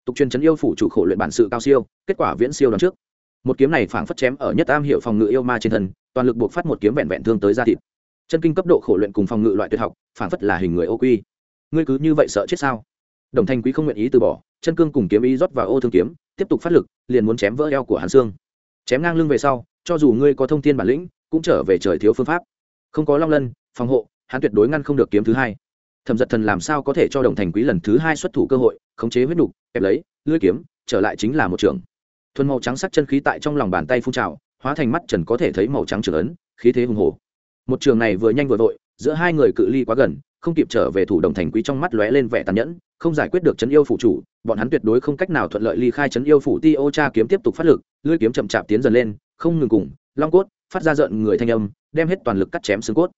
Tục truyền chấn yêu phủ chủ khổ luyện bản sự cao siêu, kết quả viễn siêu đón trước. Một kiếm này phảng phất chém ở nhất am hiệu phòng ngự yêu ma trên thân, toàn lực buộc phát một kiếm vẹn vẹn thương tới da thịt. Chân kinh cấp độ khổ luyện cùng phòng ngự loại tuyệt học, phảng phất là hình người ô quy. Ngươi cứ như vậy sợ chết sao? Đồng thanh quý không nguyện ý từ bỏ, chân cương cùng kiếm ý rót vào ô thương kiếm, tiếp tục phát lực, liền muốn chém vỡ eo của hắn xương chém ngang lưng về sau, cho dù ngươi có thông tin bản lĩnh, cũng trở về trời thiếu phương pháp. Không có long lân, phòng hộ, hắn tuyệt đối ngăn không được kiếm thứ hai. Thẩm giật thần làm sao có thể cho đồng thành quý lần thứ hai xuất thủ cơ hội, khống chế huyết nục, kẹp lấy, lưỡi kiếm, trở lại chính là một trường. Thuần màu trắng sắc chân khí tại trong lòng bàn tay phun trào, hóa thành mắt trần có thể thấy màu trắng trưởng ấn, khí thế hùng hồ một trường này vừa nhanh vừa vội, giữa hai người cự ly quá gần, không kịp trở về thủ đồng thành quý trong mắt lóe lên vẻ tàn nhẫn không giải quyết được chấn yêu phủ chủ, bọn hắn tuyệt đối không cách nào thuận lợi ly khai chấn yêu phủ ti ô cha kiếm tiếp tục phát lực, lưỡi kiếm chậm chạp tiến dần lên, không ngừng cùng, long cốt, phát ra rợn người thanh âm, đem hết toàn lực cắt chém xương cốt.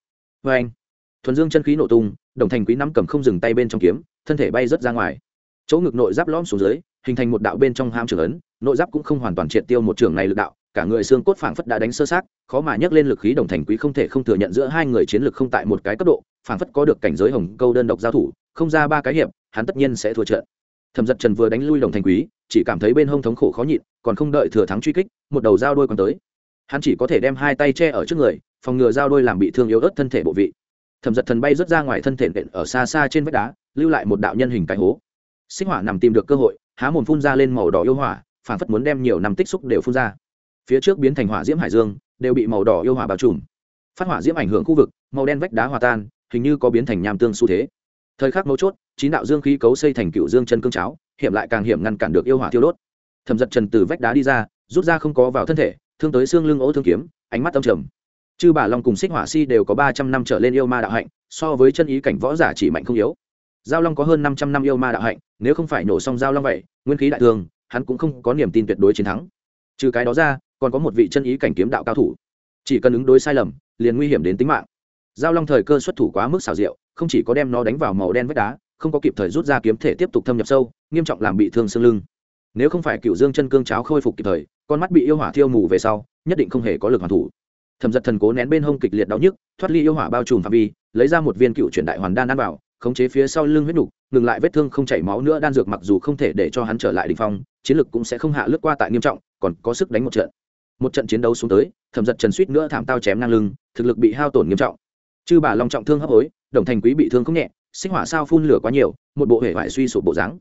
Vê anh thuần dương chân khí nổ tung, đồng thành quý nắm cầm không dừng tay bên trong kiếm, thân thể bay rớt ra ngoài. Chỗ ngực nội giáp lõm xuống dưới, hình thành một đạo bên trong ham trường ấn, nội giáp cũng không hoàn toàn triệt tiêu một trường này lực đạo, cả người xương cốt phảng phất đã đánh sơ sát khó mà nhấc lên lực khí đồng thành quý không thể không thừa nhận giữa hai người chiến lực không tại một cái cấp độ, phảng phất có được cảnh giới hồng câu đơn độc giao thủ không ra ba cái hiệp, hắn tất nhiên sẽ thua trận. Thẩm giật trần vừa đánh lui đồng thành quý, chỉ cảm thấy bên hông thống khổ khó nhịn, còn không đợi thừa thắng truy kích, một đầu dao đôi còn tới. Hắn chỉ có thể đem hai tay che ở trước người, phòng ngừa dao đôi làm bị thương yếu ớt thân thể bộ vị. Thẩm giật thần bay rớt ra ngoài thân thể nện ở xa xa trên vách đá, lưu lại một đạo nhân hình cái hố. Xích hỏa nằm tìm được cơ hội, há mồm phun ra lên màu đỏ yêu hỏa, phản phất muốn đem nhiều năm tích xúc đều phun ra. Phía trước biến thành hỏa diễm hải dương, đều bị màu đỏ yêu hỏa bao trùm. Phát hỏa diễm ảnh hưởng khu vực, màu đen vách đá hòa tan, hình như có biến thành nham tương xu thế thời khắc mấu chốt, chín đạo dương khí cấu xây thành cựu dương chân cương cháo, hiểm lại càng hiểm ngăn cản được yêu hỏa thiêu đốt. Thẩm giật trần từ vách đá đi ra, rút ra không có vào thân thể, thương tới xương lưng ố thương kiếm, ánh mắt tâm trầm. Chư bà long cùng xích hỏa si đều có ba trăm năm trở lên yêu ma đạo hạnh, so với chân ý cảnh võ giả chỉ mạnh không yếu. Giao long có hơn năm trăm năm yêu ma đạo hạnh, nếu không phải nổ xong giao long vậy, nguyên khí đại thương hắn cũng không có niềm tin tuyệt đối chiến thắng. Trừ cái đó ra, còn có một vị chân ý cảnh kiếm đạo cao thủ. Chỉ cần ứng đối sai lầm, liền nguy hiểm đến tính mạng giao long thời cơ xuất thủ quá mức xảo diệu, không chỉ có đem nó đánh vào màu đen vách đá, không có kịp thời rút ra kiếm thể tiếp tục thâm nhập sâu, nghiêm trọng làm bị thương xương lưng. Nếu không phải cựu dương chân cương cháo khôi phục kịp thời, con mắt bị yêu hỏa thiêu mù về sau, nhất định không hề có lực hoàn thủ. Thẩm giật thần cố nén bên hông kịch liệt đau nhức, thoát ly yêu hỏa bao trùm phạm vi, lấy ra một viên cựu chuyển đại hoàn đan ăn vào, khống chế phía sau lưng huyết nục, ngừng lại vết thương không chảy máu nữa, đan dược mặc dù không thể để cho hắn trở lại đình phong, chiến lực cũng sẽ không hạ lướt qua tại nghiêm trọng, còn có sức đánh một trận. Một trận chiến đấu xuống tới, thẩm giật trần suýt nữa thảm tao chém ngang lưng, thực lực bị hao tổn nghiêm trọng chư bà long trọng thương hấp hối, đồng thành quý bị thương không nhẹ, sinh hỏa sao phun lửa quá nhiều, một bộ hệ vải suy sụp bộ dáng.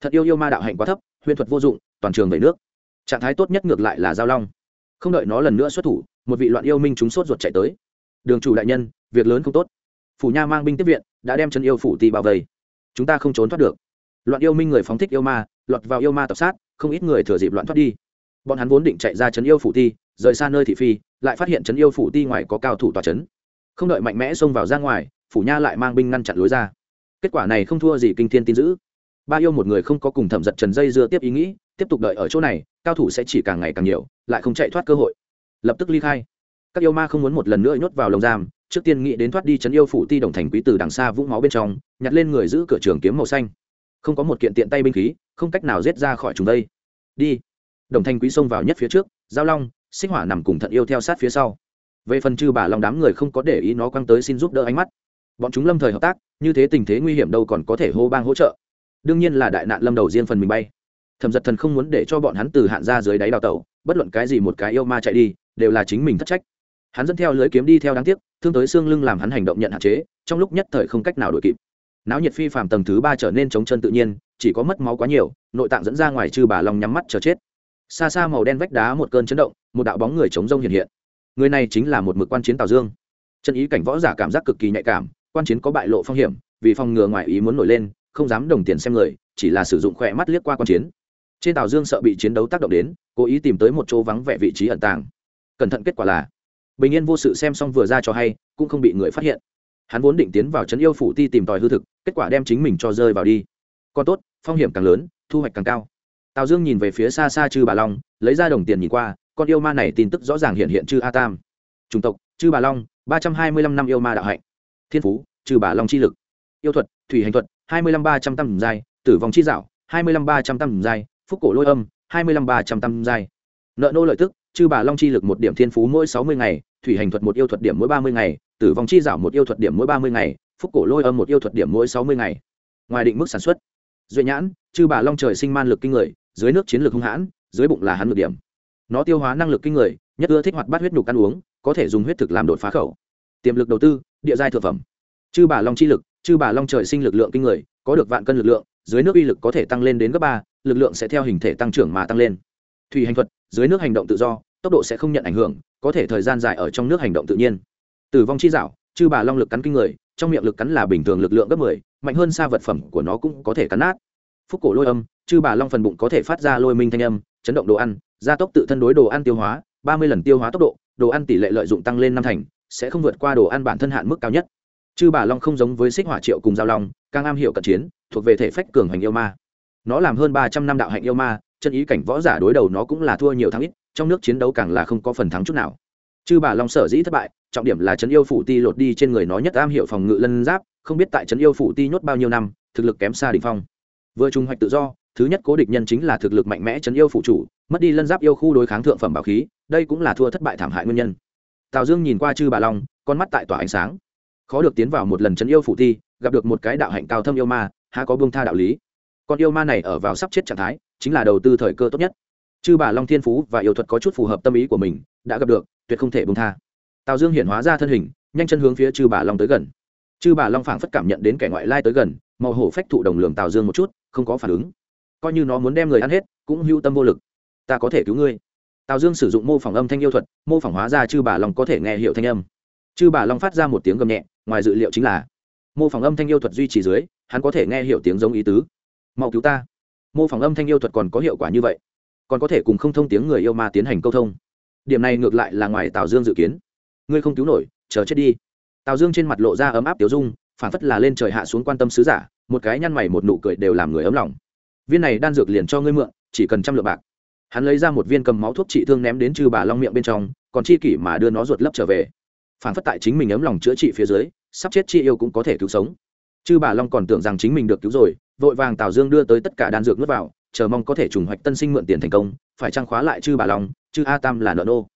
Thật yêu yêu ma đạo hạnh quá thấp, huyền thuật vô dụng, toàn trường về nước. Trạng thái tốt nhất ngược lại là giao long. Không đợi nó lần nữa xuất thủ, một vị loạn yêu minh chúng sốt ruột chạy tới. Đường chủ đại nhân, việc lớn không tốt. Phủ nha mang binh tiếp viện, đã đem chân yêu phủ tì bao vây. Chúng ta không trốn thoát được. Loạn yêu minh người phóng thích yêu ma, lọt vào yêu ma tập sát, không ít người thừa dịp loạn thoát đi. Bọn hắn vốn định chạy ra trấn yêu phủ ti rời xa nơi thị phi, lại phát hiện trấn yêu phủ ti ngoài có cao thủ tòa trấn không đợi mạnh mẽ xông vào ra ngoài, phủ nha lại mang binh ngăn chặn lối ra. Kết quả này không thua gì kinh thiên tin dữ. Ba yêu một người không có cùng thẩm giật trần dây dưa tiếp ý nghĩ, tiếp tục đợi ở chỗ này, cao thủ sẽ chỉ càng ngày càng nhiều, lại không chạy thoát cơ hội. Lập tức ly khai. Các yêu ma không muốn một lần nữa nhốt vào lồng giam, trước tiên nghĩ đến thoát đi chấn yêu phủ ti đồng thành quý từ đằng xa vũng máu bên trong, nhặt lên người giữ cửa trường kiếm màu xanh. Không có một kiện tiện tay binh khí, không cách nào giết ra khỏi chúng đây. Đi. Đồng thành quý xông vào nhất phía trước, giao long, xích hỏa nằm cùng thận yêu theo sát phía sau về phần chư bà lòng đám người không có để ý nó quăng tới xin giúp đỡ ánh mắt. Bọn chúng lâm thời hợp tác, như thế tình thế nguy hiểm đâu còn có thể hô bang hỗ trợ. Đương nhiên là đại nạn lâm đầu riêng phần mình bay. Thẩm giật thần không muốn để cho bọn hắn từ hạn ra dưới đáy đào tẩu, bất luận cái gì một cái yêu ma chạy đi, đều là chính mình thất trách. Hắn dẫn theo lưới kiếm đi theo đáng tiếc, thương tới xương lưng làm hắn hành động nhận hạn chế, trong lúc nhất thời không cách nào đổi kịp. Náo nhiệt phi phàm tầng thứ ba trở nên chống chân tự nhiên, chỉ có mất máu quá nhiều, nội tạng dẫn ra ngoài chư bà lòng nhắm mắt chờ chết. Xa xa màu đen vách đá một cơn chấn động, một đạo bóng người chống rông hiện hiện người này chính là một mực quan chiến tào dương. Chân ý cảnh võ giả cảm giác cực kỳ nhạy cảm, quan chiến có bại lộ phong hiểm, vì phòng ngừa ngoài ý muốn nổi lên, không dám đồng tiền xem người, chỉ là sử dụng khỏe mắt liếc qua quan chiến. Trên tàu dương sợ bị chiến đấu tác động đến, cố ý tìm tới một chỗ vắng vẻ vị trí ẩn tàng. Cẩn thận kết quả là, bình yên vô sự xem xong vừa ra cho hay, cũng không bị người phát hiện. Hắn vốn định tiến vào trấn yêu phủ ti tìm tòi hư thực, kết quả đem chính mình cho rơi vào đi. Còn tốt, phong hiểm càng lớn, thu hoạch càng cao. Tào dương nhìn về phía xa xa chư bà long, lấy ra đồng tiền nhìn qua con yêu ma này tin tức rõ ràng hiện hiện chư a tam. Chủng tộc, chư bà long, ba trăm hai mươi lăm năm yêu ma đạo hạnh. Thiên phú, chư bà long chi lực. Yêu thuật, thủy hành thuật, hai mươi lăm ba trăm tăm giai. Tử vong chi dạo, hai mươi lăm ba trăm tăm giai. Phúc cổ lôi âm, hai mươi lăm ba trăm tăm giai. Nợ nô lợi tức, chư bà long chi lực một điểm thiên phú mỗi sáu mươi ngày. Thủy hành thuật một yêu thuật điểm mỗi ba mươi ngày. Tử vong chi dạo một yêu thuật điểm mỗi ba mươi ngày. Phúc cổ lôi âm một yêu thuật điểm mỗi sáu mươi ngày. Ngoài định mức sản xuất duy nhãn, chư bà long trời sinh man lực kinh người, dưới nước chiến lược hung hãn, dưới bụng là hắn ngược điểm nó tiêu hóa năng lực kinh người, nhất ưa thích hoạt bát huyết nhục ăn uống, có thể dùng huyết thực làm đột phá khẩu. Tiềm lực đầu tư, địa giai thực phẩm. Chư bà long chi lực, chư bà long trời sinh lực lượng kinh người, có được vạn cân lực lượng, dưới nước uy lực có thể tăng lên đến gấp ba, lực lượng sẽ theo hình thể tăng trưởng mà tăng lên. Thủy hành thuật, dưới nước hành động tự do, tốc độ sẽ không nhận ảnh hưởng, có thể thời gian dài ở trong nước hành động tự nhiên. Tử vong chi dạo, chư bà long lực cắn kinh người, trong miệng lực cắn là bình thường lực lượng gấp mười, mạnh hơn xa vật phẩm của nó cũng có thể cắn nát. Phúc cổ lôi âm, chư bà long phần bụng có thể phát ra lôi minh thanh âm, chấn động đồ ăn gia tốc tự thân đối đồ ăn tiêu hóa, ba mươi lần tiêu hóa tốc độ, đồ ăn tỷ lệ lợi dụng tăng lên năm thành, sẽ không vượt qua đồ ăn bản thân hạn mức cao nhất. Chư bà long không giống với xích hỏa triệu cùng giao long, càng am hiểu cận chiến, thuộc về thể phách cường hành yêu ma. Nó làm hơn ba trăm năm đạo hạnh yêu ma, chân ý cảnh võ giả đối đầu nó cũng là thua nhiều thắng ít, trong nước chiến đấu càng là không có phần thắng chút nào. Chư bà long sở dĩ thất bại, trọng điểm là trấn yêu phủ ti lột đi trên người nó nhất am hiểu phòng ngự lân giáp, không biết tại trấn yêu phủ ti nhốt bao nhiêu năm, thực lực kém xa đ ỉ n h phong. Vừa trung hoạch tự do thứ nhất cố địch nhân chính là thực lực mạnh mẽ chấn yêu phụ chủ, mất đi lân giáp yêu khu đối kháng thượng phẩm bảo khí, đây cũng là thua thất bại thảm hại nguyên nhân. Tào dương nhìn qua chư bà long, con mắt tại tỏa ánh sáng. Khó được tiến vào một lần chấn yêu phụ thi, gặp được một cái đạo hạnh cao thâm yêu ma, há có bông tha đạo lý. Con yêu ma này ở vào sắp chết trạng thái, chính là đầu tư thời cơ tốt nhất. Chư bà long thiên phú và yêu thuật có chút phù hợp tâm ý của mình, đã gặp được, tuyệt không thể bông tha. Tào dương hiện hóa ra thân hình, nhanh chân hướng phía chư bà long tới gần. Chư bà long phảng phất cảm nhận đến kẻ ngoại lai tới gần, màu hổ phách thụ đồng lường tào dương một chút, không có phản ứng coi như nó muốn đem người ăn hết, cũng hưu tâm vô lực. Ta có thể cứu ngươi. Tào dương sử dụng mô phỏng âm thanh yêu thuật, mô phỏng hóa ra chư bà long có thể nghe hiệu thanh âm. Chư bà long phát ra một tiếng gầm nhẹ, ngoài dự liệu chính là, mô phỏng âm thanh yêu thuật duy trì dưới, hắn có thể nghe hiệu tiếng giống ý tứ. Mau cứu ta. Mô phỏng âm thanh yêu thuật còn có hiệu quả như vậy, còn có thể cùng không thông tiếng người yêu ma tiến hành câu thông. Điểm này ngược lại là ngoài tào dương dự kiến. Ngươi không cứu nổi, chờ chết đi. Tào dương trên mặt lộ ra ấm áp tiểu dung, phản phất là lên trời hạ xuống quan tâm sứ giả, một cái nhăn mày một nụ cười đều làm người ấm lòng viên này đan dược liền cho ngươi mượn, chỉ cần trăm lượng bạc. Hắn lấy ra một viên cầm máu thuốc trị thương ném đến trừ bà long miệng bên trong, còn chi kỷ mà đưa nó ruột lấp trở về. Phản phất tại chính mình ấm lòng chữa trị phía dưới, sắp chết chi yêu cũng có thể cứu sống. Chư bà long còn tưởng rằng chính mình được cứu rồi, vội vàng tào dương đưa tới tất cả đan dược nuốt vào, chờ mong có thể trùng hoạch tân sinh mượn tiền thành công, phải trang khóa lại chư bà long chư a tam là nợ nô.